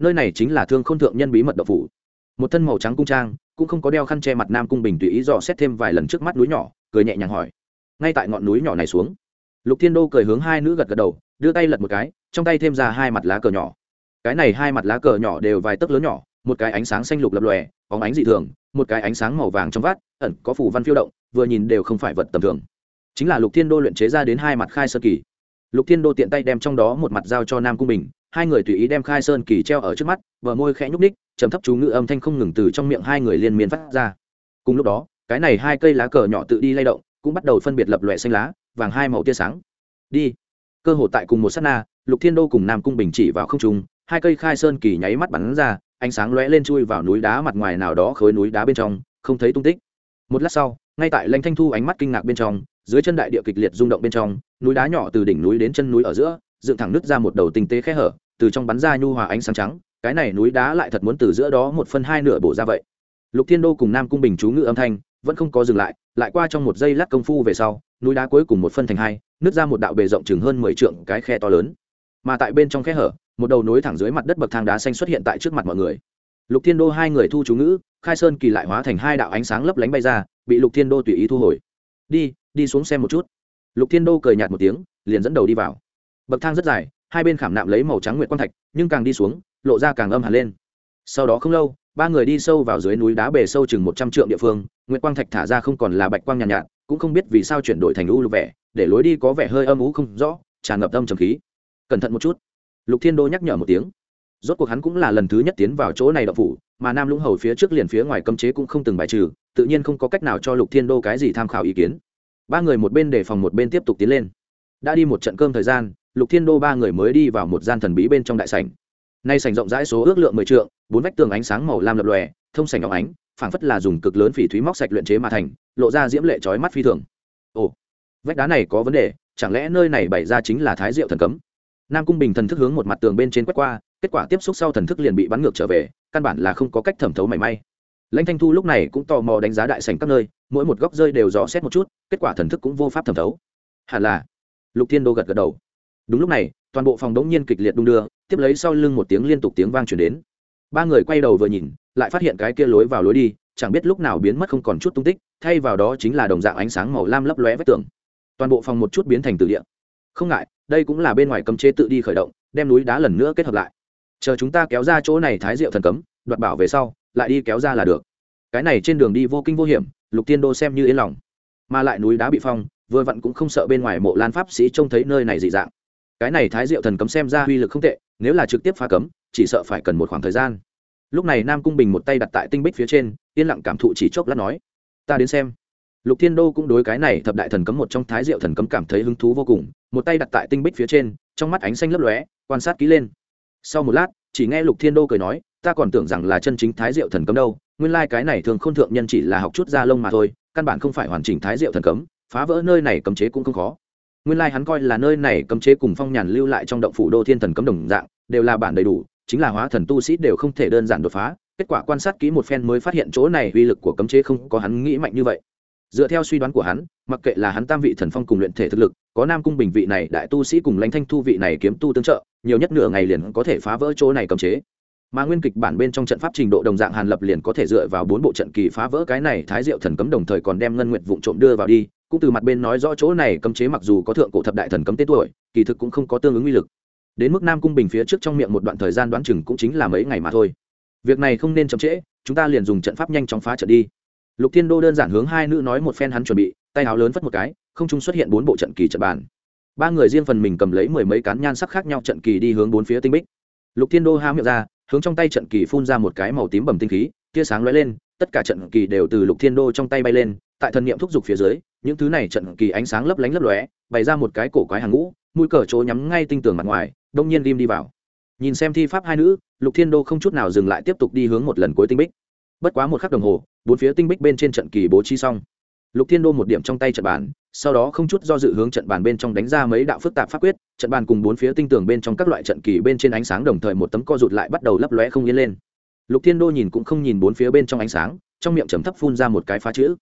Nơi này chính là thương k h ô n thượng nhân bí mật độc phủ. Một thân màu trắng cung trang, cũng không có đeo khăn che mặt nam cung bình tùy ý dò xét thêm vài lần trước mắt núi nhỏ, cười nhẹ nhàng hỏi. Ngay tại ngọn núi nhỏ này xuống, lục thiên đô cười hướng hai nữ gật gật đầu, đưa tay lật một cái, trong tay thêm ra hai mặt lá cờ nhỏ. Cái này hai mặt lá cờ nhỏ đều vài tấc lớn nhỏ, một cái ánh sáng xanh lục lập lòe, bóng ánh dị thường, một cái ánh sáng màu vàng trong vát ẩn có phủ văn phiêu động, vừa nhìn đều không phải vật tầm thường. Chính là lục thiên đô luyện chế ra đến hai mặt khai sơ kỳ lục thiên đô tiện tay đem trong đó một mặt giao cho nam cung bình, hai người tùy ý đem khai sơn kỳ treo ở trước mắt, bờ môi khẽ nhúc ních chấm thấp chú ngữ âm thanh không ngừng từ trong miệng hai người liên miên phát ra. Cùng lúc đó, cái này hai cây lá cờ nhỏ tự đi lay động, cũng bắt đầu phân biệt lập lòe xanh lá, vàng hai màu tia sáng. Đi. Cơ hội tại cùng một sát na, lục thiên đô cùng nam cung bình chỉ vào không trung, hai cây khai sơn kỳ nháy mắt bắn ra, ánh sáng lóe lên chui vào núi đá mặt ngoài nào đó khối núi đá bên trong, không thấy tung tích. Một lát sau, ngay tại lanh thanh thu ánh mắt kinh ngạc bên trong dưới chân đại địa kịch liệt rung động bên trong, núi đá nhỏ từ đỉnh núi đến chân núi ở giữa, dựng thẳng nứt ra một đầu tinh tế khe hở, từ trong bắn ra nhu hòa ánh sáng trắng, cái này núi đá lại thật muốn từ giữa đó một phân hai nửa bổ ra vậy. Lục thiên đô cùng nam cung bình chú ngự âm thanh, vẫn không có dừng lại lại qua trong một giây lát công phu về sau, núi đá cuối cùng một phân thành hai, nứt ra một đạo bề rộng chừng hơn mười trượng cái khe to lớn. Mà tại bên trong khe hở, một đầu nối thẳng dưới mặt đất bậc thang đá xanh xuất hiện tại trước mặt mọi người. Lục thiên đô hai người thu chú ngữ, khai sơn kỳ lại hóa thành hai đạo ánh sáng lấp lánh bay ra, bị lục thiên đô tùy ý thu hồi đi đi xuống xem một chút. Lục thiên đô cười nhạt một tiếng liền dẫn đầu đi vào. Bậc thang rất dài hai bên khảm nạm lấy màu trắng nguyệt quang thạch nhưng càng đi xuống lộ ra càng âm hẳn lên. Sau đó không lâu ba người đi sâu vào dưới núi đá bề sâu chừng một trăm trượng địa phương nguyệt quang thạch thả ra không còn là bạch quang nhàn nhạt, nhạt cũng không biết vì sao chuyển đổi thành u lục vẻ để lối đi có vẻ hơi âm ú không rõ tràn ngập âm trầm khí. Cẩn thận một chút. Lục thiên đô nhắc nhở một tiếng rốt cuộc hắn cũng là lần thứ nhất tiến vào chỗ này đậu phủ, mà nam lũng hầu phía trước liền phía ngoài cấm chế cũng không từng bài trừ, tự nhiên không có cách nào cho lục thiên đô cái gì tham khảo ý kiến. Ba người một bên đề phòng một bên tiếp tục tiến lên. Đã đi một trận cơm thời gian, lục thiên đô ba người mới đi vào một gian thần bí bên trong đại sảnh. Nay sảnh rộng rãi số ước lượng mười trượng, bốn vách tường ánh sáng màu lam lập lòe, thông sảnh ngọc ánh, phảng phất là dùng cực lớn phỉ thúy móc sạch luyện chế mà thành, lộ ra diễm lệ trói mắt phi thường. Ồ, vách đá này có vấn đề, chẳng lẽ nơi này bày ra chính là thái diệu thần cấm? Nam cung bình thần thức hướng một mặt tường bên trên quét qua kết quả tiếp xúc sau thần thức liền bị bắn ngược trở về, căn bản là không có cách thẩm thấu mảy may. Lãnh thanh thu lúc này cũng tò mò đánh giá đại sành các nơi, mỗi một góc rơi đều rõ xét một chút, kết quả thần thức cũng vô pháp thẩm thấu. Hẳn là, lục thiên đô gật gật đầu. Đúng lúc này, toàn bộ phòng đống nhiên kịch liệt đung đưa, tiếp lấy sau lưng một tiếng liên tục tiếng vang chuyển đến. Ba người quay đầu vừa nhìn, lại phát hiện cái kia lối vào lối đi, chẳng biết lúc nào biến mất không còn chút tung tích, thay vào đó chính là đồng dạng ánh sáng màu lam lấp lóe vách tường. Toàn bộ phòng một chút biến thành từ địa. Không ngại, đây cũng là bên ngoài cấm chế tự đi khởi động, đem núi đá lần nữa kết hợp lại chờ chúng ta kéo ra chỗ này thái diệu thần cấm, đoạt bảo về sau, lại đi kéo ra là được. Cái này trên đường đi vô kinh vô hiểm, lục tiên đô xem như yên lòng. Mà lại núi đá bị phong, vừa vặn cũng không sợ bên ngoài mộ lan pháp sĩ trông thấy nơi này dị dạng. Cái này thái diệu thần cấm xem ra uy lực không tệ, nếu là trực tiếp phá cấm, chỉ sợ phải cần một khoảng thời gian. Lúc này nam cung bình một tay đặt tại tinh bích phía trên, yên lặng cảm thụ chỉ chốc lát nói, ta đến xem. Lục thiên đô cũng đối cái này thập đại thần cấm một trong thái diệu thần cấm cảm thấy hứng thú vô cùng, một tay đặt tại tinh bích phía trên, trong mắt ánh xanh lấp lóe, quan sát kỹ lên sau một lát, chỉ nghe lục thiên đô cười nói, ta còn tưởng rằng là chân chính thái diệu thần cấm đâu, nguyên lai、like、cái này thường k h ô n thượng nhân chỉ là học chút da lông mà thôi, căn bản không phải hoàn chỉnh thái diệu thần cấm, phá vỡ nơi này cấm chế cũng không khó. Nguyên lai、like、hắn coi là nơi này cấm chế cùng phong nhàn lưu lại trong động phủ đô thiên thần cấm đồng dạng, đều là bản đầy đủ, chính là hóa thần tu sĩ đều không thể đơn giản đột phá, kết quả quan sát kỹ một phen mới phát hiện chỗ này uy lực của cấm chế không có hắn nghĩ mạnh như vậy dựa theo suy đoán của hắn, mặc kệ là hắn tam vị thần phong cùng luyện thể thực lực, có nam cung bình vị này, đại tu sĩ cùng lãnh thanh thu vị này kiếm tu tương trợ, nhiều nhất nửa ngày liền có thể phá vỡ chỗ này cầm chế. Mà nguyên kịch bản bên trong trận pháp trình độ đồng dạng hàn lập liền có thể dựa vào bốn bộ trận kỳ phá vỡ cái này thái diệu thần cấm đồng thời còn đem ngân nguyện vụ trộm đưa vào đi, cũng từ mặt bên nói rõ chỗ này cấm chế mặc dù có thượng cổ thập đại thần cấm tên tuổi, kỳ thực cũng không có tương ứng uy lực. Đến mức nam cung bình phía trước trong miệng một đoạn thời gian đoán chừng cũng chính là mấy ngày mà thôi. Việc này không nên chậm trễ, chúng ta liền dùng trận pháp nhanh chóng phá trận đi lục thiên đô đơn giản hướng hai nữ nói một phen hắn chuẩn bị, tay áo lớn phất một cái, không trung xuất hiện bốn bộ trận kỳ trận bàn. Ba người riêng phần mình cầm lấy mười mấy cán nhan sắc khác nhau trận kỳ đi hướng bốn phía tinh bích. Lục thiên đô há miệng ra, hướng trong tay trận kỳ phun ra một cái màu tím bầm tinh khí, tia sáng lóe lên, tất cả trận kỳ đều từ lục thiên đô trong tay bay lên, tại thần niệm thúc giục phía dưới, những thứ này trận kỳ ánh sáng lấp lánh lấp lóe, bày ra một cái cổ quái hàng ngũ, mũi cờ chỗ nhắm ngay tinh tường mặt ngoài, đông nhiên ghim đi vào. Nhìn xem thi pháp hai nữ, lục thiên đô không chút nào dừng lại tiếp tục đi hướng một lần cuối tinh bích bất quá một khắc đồng hồ, bốn phía tinh bích bên trên trận kỳ bố trí xong. Lục thiên đô một điểm trong tay trận bàn, sau đó không chút do dự hướng trận bàn bên trong đánh ra mấy đạo phức tạp pháp quyết, trận bàn cùng bốn phía tinh tường bên trong các loại trận kỳ bên trên ánh sáng đồng thời một tấm co rụt lại bắt đầu lấp lóe không yên lên. Lục thiên đô nhìn cũng không nhìn bốn phía bên trong ánh sáng, trong miệng trầm thấp phun ra một cái phá chữ.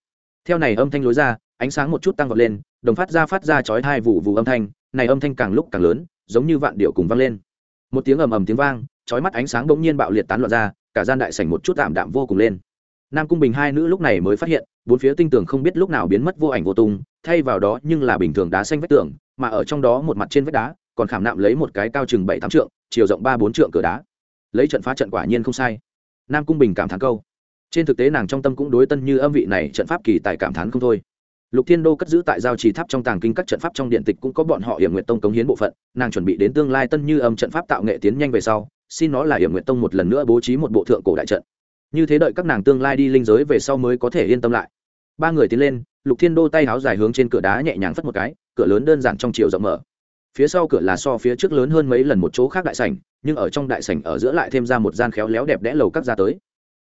Theo này âm thanh lối ra, ánh sáng một chút tăng vọt lên, đồng phát ra phát ra chói hai vụ vụ âm thanh, này âm thanh càng lúc càng lớn, giống như vạn điệu cùng vang lên. Một tiếng ầm ầm tiếng vang, chói mắt ánh sáng bỗng nhiên bạo liệt tán loạn ra cả gian đại sảnh một chút tạm đạm vô cùng lên. Nam cung bình hai nữ lúc này mới phát hiện, bốn phía tinh tường không biết lúc nào biến mất vô ảnh vô tung, thay vào đó nhưng là bình thường đá xanh vách tường, mà ở trong đó một mặt trên vách đá, còn khảm nạm lấy một cái cao chừng bảy tám trượng, chiều rộng ba bốn trượng cửa đá. Lấy trận phá trận quả nhiên không sai. Nam cung bình cảm thán câu. Trên thực tế nàng trong tâm cũng đối tân như âm vị này trận pháp kỳ tài cảm thán không thôi. Lục thiên đô cất giữ tại giao trì tháp trong tàng kinh các trận pháp trong điện tịch cũng có bọn họ hiểm nguyện tông cống hiến bộ phận, nàng chuẩn bị đến tương lai tân như âm trận pháp tạo nghệ tiến nhanh về sau xin nó là hiểm nguyện tông một lần nữa bố trí một bộ thượng cổ đại trận. Như thế đợi các nàng tương lai đi linh giới về sau mới có thể yên tâm lại. Ba người tiến lên, lục thiên đô tay háo dài hướng trên cửa đá nhẹ nhàng phất một cái, cửa lớn đơn giản trong chiều rộng mở. Phía sau cửa là so phía trước lớn hơn mấy lần một chỗ khác đại sảnh, nhưng ở trong đại sảnh ở giữa lại thêm ra một gian khéo léo đẹp đẽ lầu các ra tới.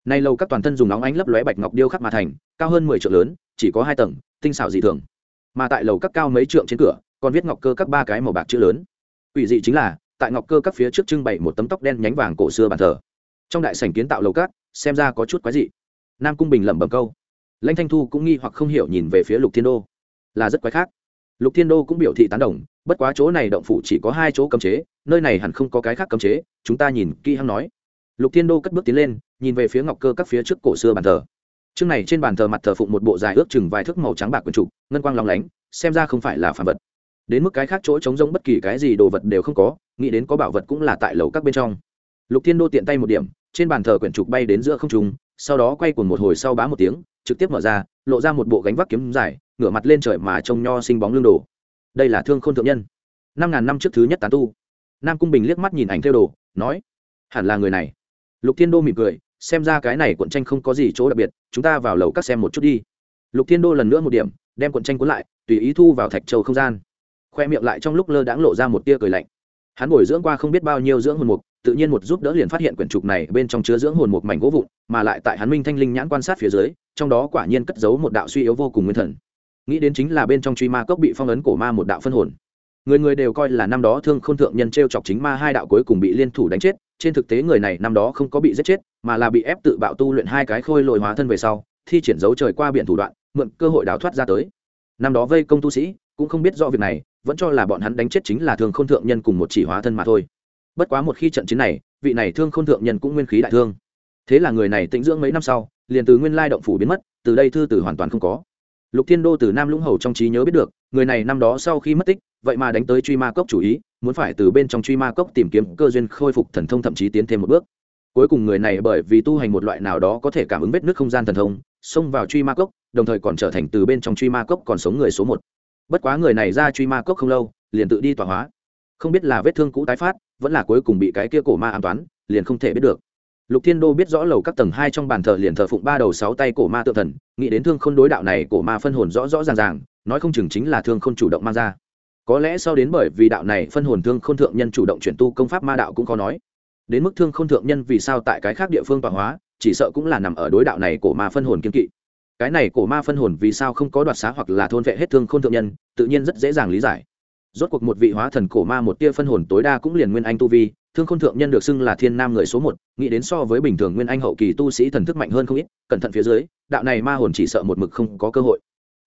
Nay lầu các toàn thân dùng nóng ánh lấp lóe bạch ngọc điêu khắc mà thành, cao hơn mười triệu lớn, chỉ có hai tầng, tinh xảo dị thường. Mà tại lầu các cao mấy trượng trên cửa, còn viết ngọc cơ các ba cái màu bạc chữ lớn. Ủy dị chính là tại ngọc cơ các phía trước trưng bày một tấm tóc đen nhánh vàng cổ xưa bàn thờ. Trong đại sảnh kiến tạo lầu các, xem ra có chút quái dị. Nam cung bình lẩm bẩm câu. Lãnh thanh thu cũng nghi hoặc không hiểu nhìn về phía lục thiên đô. Là rất quái khác. Lục thiên đô cũng biểu thị tán đồng, bất quá chỗ này động phủ chỉ có hai chỗ cấm chế, nơi này hẳn không có cái khác cấm chế, chúng ta nhìn kỹ hăng nói. Lục thiên đô cất bước tiến lên, nhìn về phía ngọc cơ các phía trước cổ xưa bàn thờ. Trước này trên bàn thờ mặt thờ phụng một bộ dài ước chừng vài thước màu trắng bạc quần trục, ngân quang lóng lánh, xem ra không phải là phản vật đến mức cái khác chỗ trống rông bất kỳ cái gì đồ vật đều không có, nghĩ đến có bảo vật cũng là tại lầu các bên trong. Lục thiên đô tiện tay một điểm, trên bàn thờ quyển trục bay đến giữa không trung, sau đó quay cuồng một hồi sau bá một tiếng, trực tiếp mở ra, lộ ra một bộ gánh vác kiếm dài, ngửa mặt lên trời mà trông nho sinh bóng lương đồ. Đây là thương khôn thượng nhân. Năm ngàn năm trước thứ nhất tán tu. Nam cung bình liếc mắt nhìn ảnh theo đồ, nói, hẳn là người này. Lục thiên đô mỉm cười, xem ra cái này cuộn tranh không có gì chỗ đặc biệt, chúng ta vào lầu các xem một chút đi. Lục thiên đô lần nữa một điểm, đem cuộn tranh cuốn lại, tùy ý thu vào thạch châu không gian khoe miệng lại trong lúc lơ đãng lộ ra một tia cười lạnh. Hắn bồi dưỡng qua không biết bao nhiêu dưỡng hồn mục, tự nhiên một giúp đỡ liền phát hiện quyển trục này bên trong chứa dưỡng hồn một mảnh gỗ vụn, mà lại tại hắn minh thanh linh nhãn quan sát phía dưới, trong đó quả nhiên cất giấu một đạo suy yếu vô cùng nguyên thần. Nghĩ đến chính là bên trong truy ma cốc bị phong ấn cổ ma một đạo phân hồn. Người người đều coi là năm đó thương k h ô n thượng nhân t r e o chọc chính ma hai đạo cuối cùng bị liên thủ đánh chết, trên thực tế người này năm đó không có bị giết chết, mà là bị ép tự bạo tu luyện hai cái khôi lội hóa thân về sau, thi triển dấu trời qua biển thủ đoạn, mượn cơ hội đào thoát ra tới. Năm đó vây công tu sĩ, cũng không biết rõ việc này vẫn cho là bọn hắn đánh chết chính là thương k h ô n thượng nhân cùng một chỉ hóa thân mà thôi. Bất quá một khi trận chiến này, vị này thương k h ô n thượng nhân cũng nguyên khí đại thương. Thế là người này tĩnh dưỡng mấy năm sau, liền từ nguyên lai động phủ biến mất, từ đây thư tử hoàn toàn không có. Lục thiên đô từ nam lũng hầu trong trí nhớ biết được, người này năm đó sau khi mất tích, vậy mà đánh tới truy ma cốc chủ ý, muốn phải từ bên trong truy ma cốc tìm kiếm cơ duyên khôi phục thần thông thậm chí tiến thêm một bước. Cuối cùng người này bởi vì tu hành một loại nào đó có thể cảm ứng vết nước không gian thần thông, xông vào truy ma cốc, đồng thời còn trở thành từ bên trong truy ma cốc còn sống người số một bất quá người này ra truy ma cốc không lâu, liền tự đi tỏa hóa. Không biết là vết thương cũ tái phát, vẫn là cuối cùng bị cái kia cổ ma an toán, liền không thể biết được. Lục thiên đô biết rõ lầu các tầng hai trong bàn thờ liền thờ phụng ba đầu sáu tay cổ ma tự thần, nghĩ đến thương khôn đối đạo này cổ ma phân hồn rõ rõ ràng ràng, nói không chừng chính là thương khôn chủ động mang ra. Có lẽ sau đến bởi vì đạo này phân hồn thương khôn thượng nhân chủ động chuyển tu công pháp ma đạo cũng khó nói. Đến mức thương khôn thượng nhân vì sao tại cái khác địa phương tọa hóa, chỉ sợ cũng là nằm ở đối đạo này cổ ma phân hồn kiên kỵ cái này cổ ma phân hồn vì sao không có đoạt xá hoặc là thôn vệ hết thương khôn thượng nhân, tự nhiên rất dễ dàng lý giải. Rốt cuộc một vị hóa thần cổ ma một tia phân hồn tối đa cũng liền nguyên anh tu vi, thương khôn thượng nhân được xưng là thiên nam người số một, nghĩ đến so với bình thường nguyên anh hậu kỳ tu sĩ thần thức mạnh hơn không ít, cẩn thận phía dưới, đạo này ma hồn chỉ sợ một mực không có cơ hội.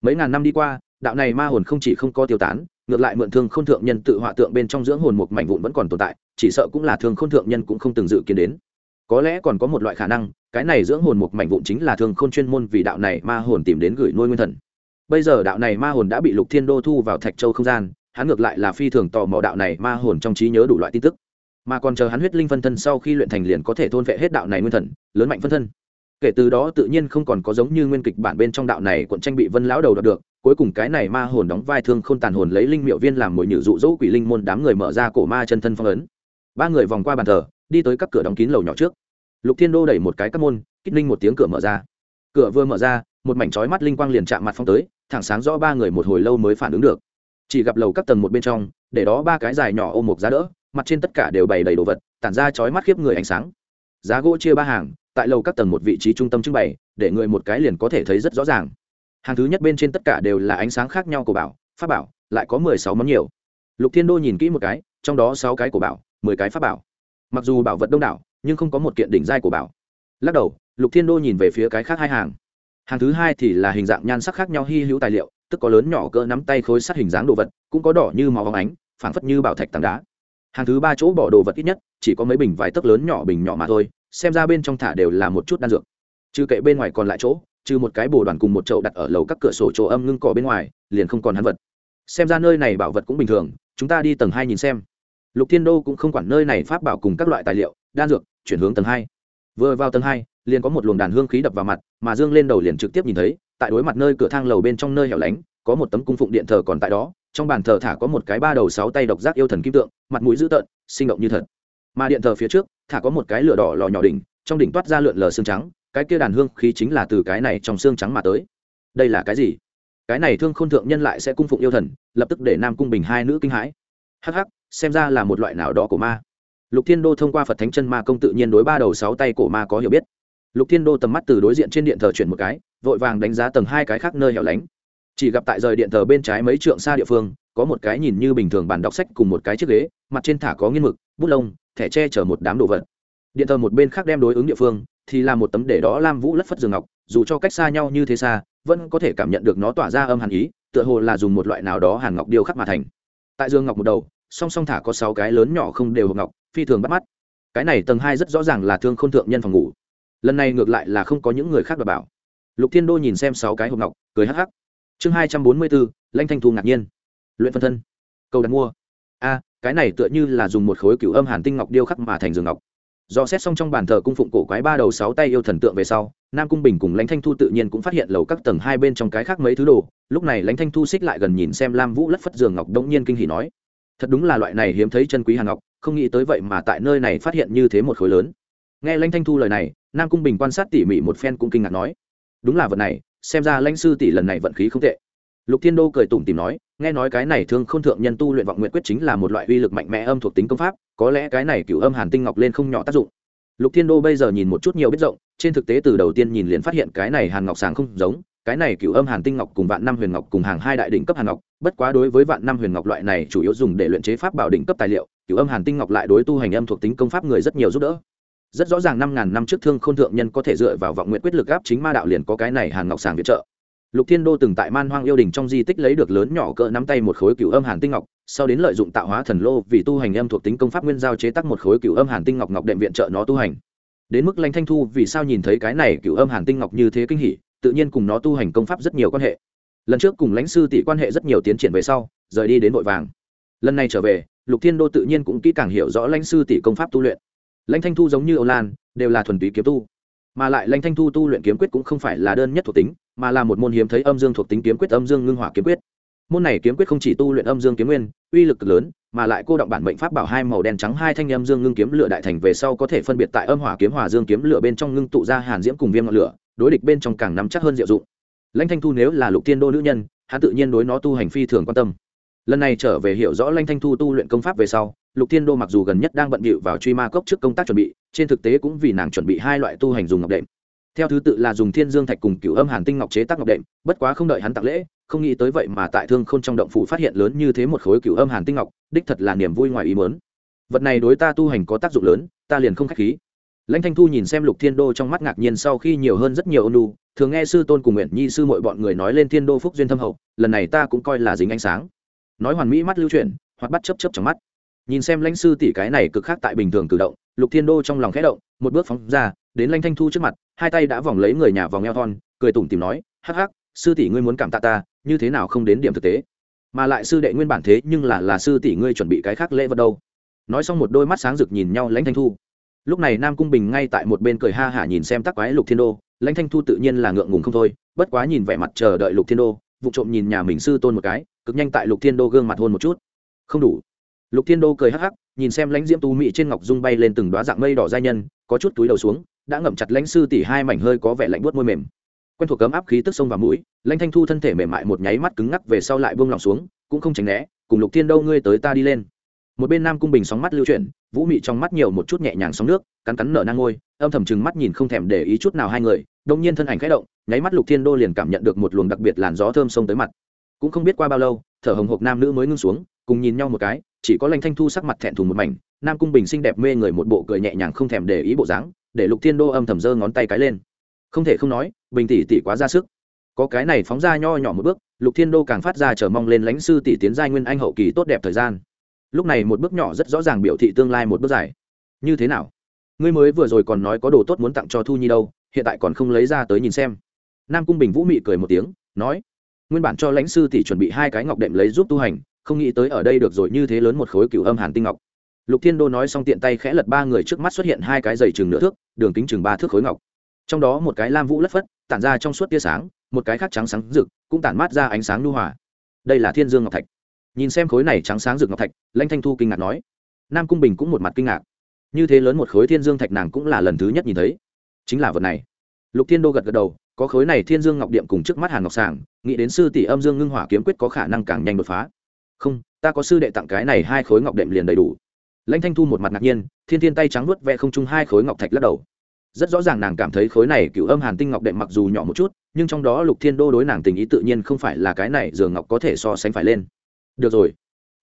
Mấy ngàn năm đi qua, đạo này ma hồn không chỉ không có tiêu tán, ngược lại mượn thương khôn thượng nhân tự họa tượng bên trong dưỡng hồn một mảnh vụn vẫn còn tồn tại, chỉ sợ cũng là thương khôn thượng nhân cũng không từng dự kiến đến có lẽ còn có một loại khả năng, cái này dưỡng hồn một mảnh vụn chính là thương khôn chuyên môn vì đạo này ma hồn tìm đến gửi nuôi nguyên thần. Bây giờ đạo này ma hồn đã bị lục thiên đô thu vào thạch châu không gian, hắn ngược lại là phi thường tò mò đạo này ma hồn trong trí nhớ đủ loại tin tức. Mà còn chờ hắn huyết linh phân thân sau khi luyện thành liền có thể thôn vệ hết đạo này nguyên thần, lớn mạnh phân thân. Kể từ đó tự nhiên không còn có giống như nguyên kịch bản bên trong đạo này quận tranh bị vân lão đầu đoạt được, cuối cùng cái này ma hồn đóng vai thương không tàn hồn lấy linh miệu viên làm mồi nhử dụ dỗ quỷ linh môn đám người mở ra cổ ma chân thân phong ấn. Ba người vòng qua bàn thờ đi tới các cửa đóng kín lầu nhỏ trước. Lục thiên đô đẩy một cái các môn, kích linh một tiếng cửa mở ra. Cửa vừa mở ra, một mảnh trói mắt linh quang liền chạm mặt phong tới, thẳng sáng rõ ba người một hồi lâu mới phản ứng được. Chỉ gặp lầu các tầng một bên trong, để đó ba cái dài nhỏ ôm một giá đỡ, mặt trên tất cả đều bày đầy đồ vật, tản ra chói mắt khiếp người ánh sáng. Giá gỗ chia ba hàng, tại lầu các tầng một vị trí trung tâm trưng bày, để người một cái liền có thể thấy rất rõ ràng. Hàng thứ nhất bên trên tất cả đều là ánh sáng khác nhau của bảo, pháp bảo, lại có mười sáu món nhiều. Lục thiên đô nhìn kỹ một cái, trong đó sáu cái của bảo, mười cái pháp bảo mặc dù bảo vật đông đảo, nhưng không có một kiện đỉnh giai của bảo. Lắc đầu, lục thiên đô nhìn về phía cái khác hai hàng. Hàng thứ hai thì là hình dạng nhan sắc khác nhau hy hữu tài liệu, tức có lớn nhỏ cỡ nắm tay khối sắt hình dáng đồ vật, cũng có đỏ như màu óng ánh, phảng phất như bảo thạch tảng đá. Hàng thứ ba chỗ bỏ đồ vật ít nhất, chỉ có mấy bình vài tấc lớn nhỏ bình nhỏ mà thôi, xem ra bên trong thả đều là một chút đan dược. Trừ kệ bên ngoài còn lại chỗ, trừ một cái bồ đoàn cùng một chậu đặt ở lầu các cửa sổ chỗ âm ngưng cỏ bên ngoài, liền không còn hắn vật. Xem ra nơi này bảo vật cũng bình thường, chúng ta đi tầng hai nhìn xem lục thiên đô cũng không quản nơi này pháp bảo cùng các loại tài liệu, đan dược, chuyển hướng tầng hai. Vừa vào tầng hai, liền có một luồng đàn hương khí đập vào mặt, mà dương lên đầu liền trực tiếp nhìn thấy, tại đối mặt nơi cửa thang lầu bên trong nơi hẻo lánh, có một tấm cung phụng điện thờ còn tại đó, trong bàn thờ thả có một cái ba đầu sáu tay độc giác yêu thần kim tượng, mặt mũi dữ tợn, sinh động như thật. Mà điện thờ phía trước, thả có một cái lửa đỏ lò nhỏ đỉnh, trong đỉnh toát ra lượn lờ xương trắng, cái kia đàn hương khí chính là từ cái này trong xương trắng mà tới. Đây là cái gì? Cái này thương khôn thượng nhân lại sẽ cung phụng yêu thần, lập tức để nam cung bình hai nữ kinh hãi. Hắc hắc xem ra là một loại nào đó của ma. Lục thiên đô thông qua phật thánh chân ma công tự nhiên đối ba đầu sáu tay cổ ma có hiểu biết. Lục thiên đô tầm mắt từ đối diện trên điện thờ chuyển một cái, vội vàng đánh giá tầng hai cái khác nơi hẻo lánh. Chỉ gặp tại rời điện thờ bên trái mấy trượng xa địa phương, có một cái nhìn như bình thường bàn đọc sách cùng một cái chiếc ghế, mặt trên thả có nghiên mực, bút lông, thẻ tre chở một đám đồ vật. Điện thờ một bên khác đem đối ứng địa phương, thì là một tấm để đó lam vũ lất phất giường ngọc, dù cho cách xa nhau như thế xa, vẫn có thể cảm nhận được nó tỏa ra âm hàn ý, tựa hồ là dùng một loại nào đó hàn ngọc điêu khắc mà thành. Tại dương ngọc một đầu song song thả có sáu cái lớn nhỏ không đều hộp ngọc, phi thường bắt mắt. Cái này tầng hai rất rõ ràng là thương k h ô n thượng nhân phòng ngủ. Lần này ngược lại là không có những người khác đảm bảo. Lục thiên đô nhìn xem sáu cái hộp ngọc, cười hắc hắc. Chương hai trăm bốn mươi bốn lanh thanh thu ngạc nhiên. Luyện phân thân. Cầu đặt mua. A, cái này tựa như là dùng một khối cựu âm hàn tinh ngọc điêu khắc mà thành giường ngọc. Do xét xong trong bàn thờ cung phụng cổ quái ba đầu sáu tay yêu thần tượng về sau, nam cung bình cùng lãnh thanh thu tự nhiên cũng phát hiện lầu các tầng hai bên trong cái khác mấy thứ đồ. Lúc này lãnh thanh thu xích lại gần nhìn xem lam vũ lất phất giường ngọc đông nhiên kinh hỉ nói thật đúng là loại này hiếm thấy chân quý hàng ngọc, không nghĩ tới vậy mà tại nơi này phát hiện như thế một khối lớn. Nghe lãnh thanh thu lời này, nam cung bình quan sát tỉ mỉ một phen cũng kinh ngạc nói, đúng là vật này, xem ra lãnh sư tỷ lần này vận khí không tệ. Lục thiên đô cười tủm tìm nói, nghe nói cái này thương k h ô n thượng nhân tu luyện vọng nguyện quyết chính là một loại uy lực mạnh mẽ âm thuộc tính công pháp, có lẽ cái này cựu âm hàn tinh ngọc lên không nhỏ tác dụng. Lục thiên đô bây giờ nhìn một chút nhiều biết rộng, trên thực tế từ đầu tiên nhìn liền phát hiện cái này hàn ngọc sàng không giống cái này cựu âm hàn tinh ngọc cùng vạn năm huyền ngọc cùng hàng hai đại đỉnh cấp hàn ngọc, bất quá đối với vạn năm huyền ngọc loại này chủ yếu dùng để luyện chế pháp bảo đỉnh cấp tài liệu cựu âm hàn tinh ngọc lại đối tu hành âm thuộc tính công pháp người rất nhiều giúp đỡ. Rất rõ ràng năm ngàn năm trước thương k h ô n thượng nhân có thể dựa vào vọng nguyện quyết lực gáp chính ma đạo liền có cái này hàn ngọc sàng viện trợ. Lục thiên đô từng tại man hoang yêu đình trong di tích lấy được lớn nhỏ cỡ nắm tay một khối cựu âm hàn tinh ngọc, sau đến lợi dụng tạo hóa thần lô vì tu hành âm thuộc tính công pháp nguyên giao chế tác một khối cựu âm hàn tinh ngọc ngọc đệm viện trợ nó tu hành. Đến mức lanh thanh thu vì sao nhìn thấy cái này cựu âm hàn tinh ngọc như thế kinh hỉ tự nhiên cùng nó tu hành công pháp rất nhiều quan hệ. Lần trước cùng lãnh sư tỷ quan hệ rất nhiều tiến triển về sau, rời đi đến vội vàng. Lần này trở về, lục thiên đô tự nhiên cũng kỹ càng hiểu rõ lãnh sư tỷ công pháp tu luyện. Lãnh thanh thu giống như âu lan, đều là thuần túy kiếm tu. Mà lại lãnh thanh thu tu luyện kiếm quyết cũng không phải là đơn nhất thuộc tính, mà là một môn hiếm thấy âm dương thuộc tính kiếm quyết, âm dương ngưng hỏa kiếm quyết. Môn này kiếm quyết không chỉ tu luyện âm dương kiếm nguyên, uy lực cực lớn, mà lại cô động bản mệnh pháp bảo hai màu đen trắng, hai thanh âm dương ngưng kiếm lửa đại thành về sau có thể phân biệt tại âm hỏa kiếm hòa dương kiếm lửa bên trong ngưng tụ ra hàn diễm cùng viêm ngọn lửa đối địch bên trong càng nắm chắc hơn diệu dụng. Lãnh thanh thu nếu là lục tiên đô nữ nhân, hắn tự nhiên đối nó tu hành phi thường quan tâm. Lần này trở về hiểu rõ lãnh thanh thu tu luyện công pháp về sau, lục tiên đô mặc dù gần nhất đang bận bịu vào truy ma cốc trước công tác chuẩn bị, trên thực tế cũng vì nàng chuẩn bị hai loại tu hành dùng ngọc đệm. Theo thứ tự là dùng thiên dương thạch cùng cửu âm hàn tinh ngọc chế tác ngọc đệm, bất quá không đợi hắn tặng lễ, không nghĩ tới vậy mà tại thương k h ô n trong động phủ phát hiện lớn như thế một khối cửu âm hàn tinh ngọc, đích thật là niềm vui ngoài ý mớn vật này đối ta tu hành có tác dụng lớn, ta liền không k h á c h khí lãnh thanh thu nhìn xem lục thiên đô trong mắt ngạc nhiên sau khi nhiều hơn rất nhiều ôn lu thường nghe sư tôn cùng nguyện nhi sư mọi bọn người nói lên thiên đô phúc duyên thâm hậu, lần này ta cũng coi là dính ánh sáng. Nói hoàn mỹ mắt lưu chuyển hoặc bắt chấp chấp trong mắt. Nhìn xem lãnh sư tỷ cái này cực khác tại bình thường cử động, lục thiên đô trong lòng khẽ động, một bước phóng ra, đến lãnh thanh thu trước mặt, hai tay đã vòng lấy người nhà vòng eo thon, cười tủm tìm nói, hắc hắc, sư tỷ ngươi muốn cảm tạ ta, như thế nào không đến điểm thực tế? Mà lại sư đệ nguyên bản thế nhưng là là sư tỷ ngươi chuẩn bị cái khác lễ vật đâu? Nói xong một đôi mắt sáng rực nhìn nhau lãnh thanh thu lúc này nam cung bình ngay tại một bên cười ha hả nhìn xem tắc quái lục thiên đô, lãnh thanh thu tự nhiên là ngượng ngùng không thôi, bất quá nhìn vẻ mặt chờ đợi lục thiên đô, vụ trộm nhìn nhà mình sư tôn một cái, cực nhanh tại lục thiên đô gương mặt hôn một chút. Không đủ. Lục thiên đô cười hắc hắc, nhìn xem lãnh diễm tu mỹ trên ngọc dung bay lên từng đoá dạng mây đỏ giai nhân, có chút túi đầu xuống, đã ngậm chặt lãnh sư tỷ hai mảnh hơi có vẻ lạnh buốt môi mềm. Quen thuộc cấm áp khí tức sông vào mũi, lãnh thanh thu thân thể mềm mại một nháy mắt cứng ngắc về sau lại buông lòng xuống, cũng không tránh né, cùng lục thiên đô ngươi tới ta đi lên một bên nam cung bình sóng mắt lưu chuyển, vũ mị trong mắt nhiều một chút nhẹ nhàng sóng nước, cắn cắn nở nang ngôi, âm thầm chừng mắt nhìn không thèm để ý chút nào hai người đông nhiên thân ảnh khẽ động, nháy mắt lục thiên đô liền cảm nhận được một luồng đặc biệt làn gió thơm sông tới mặt. Cũng không biết qua bao lâu, thở hồng hộc nam nữ mới ngưng xuống, cùng nhìn nhau một cái, chỉ có lanh thanh thu sắc mặt thẹn thùng một mảnh, nam cung bình xinh đẹp mê người một bộ cười nhẹ nhàng không thèm để ý bộ dáng, để lục thiên đô âm thầm giơ ngón tay cái lên. Không thể không nói, bình tỷ tỷ quá ra sức. Có cái này phóng ra nho nhỏ một bước, lục thiên đô càng phát ra chờ mong lên lãnh sư tỷ tiến giai nguyên anh hậu kỳ tốt đẹp thời gian lúc này một bước nhỏ rất rõ ràng biểu thị tương lai một bước dài. Như thế nào? Ngươi mới vừa rồi còn nói có đồ tốt muốn tặng cho thu nhi đâu, hiện tại còn không lấy ra tới nhìn xem. Nam cung bình vũ mị cười một tiếng, nói, nguyên bản cho lãnh sư tỷ chuẩn bị hai cái ngọc đệm lấy giúp tu hành, không nghĩ tới ở đây được rồi như thế lớn một khối cửu âm hàn tinh ngọc. Lục thiên đô nói xong tiện tay khẽ lật ba người trước mắt xuất hiện hai cái dày chừng nửa thước, đường kính chừng ba thước khối ngọc. Trong đó một cái lam vũ lất phất, tản ra trong suốt tia sáng, một cái khác trắng sáng rực, cũng tản mát ra ánh sáng nhu hòa. Đây là thiên dương ngọc thạch nhìn xem khối này trắng sáng rực ngọc thạch lanh thanh thu kinh ngạc nói. Nam cung bình cũng một mặt kinh ngạc. Như thế lớn một khối thiên dương thạch nàng cũng là lần thứ nhất nhìn thấy. Chính là vật này. Lục thiên đô gật gật đầu có khối này thiên dương ngọc điệm cùng trước mắt hàn ngọc Sảng, nghĩ đến sư tỷ âm dương ngưng hỏa kiếm quyết có khả năng càng nhanh đột phá. Không ta có sư đệ tặng cái này hai khối ngọc đệm liền đầy đủ. Lãnh thanh thu một mặt ngạc nhiên thiên thiên tay trắng nuốt vẽ không chung hai khối ngọc thạch lắc đầu. Rất rõ ràng nàng cảm thấy khối này cựu âm hàn tinh ngọc đệm mặc dù nhỏ một chút nhưng trong đó lục thiên đô đối nàng tình ý tự nhiên không phải là cái này dường ngọc có thể so sánh phải lên được rồi.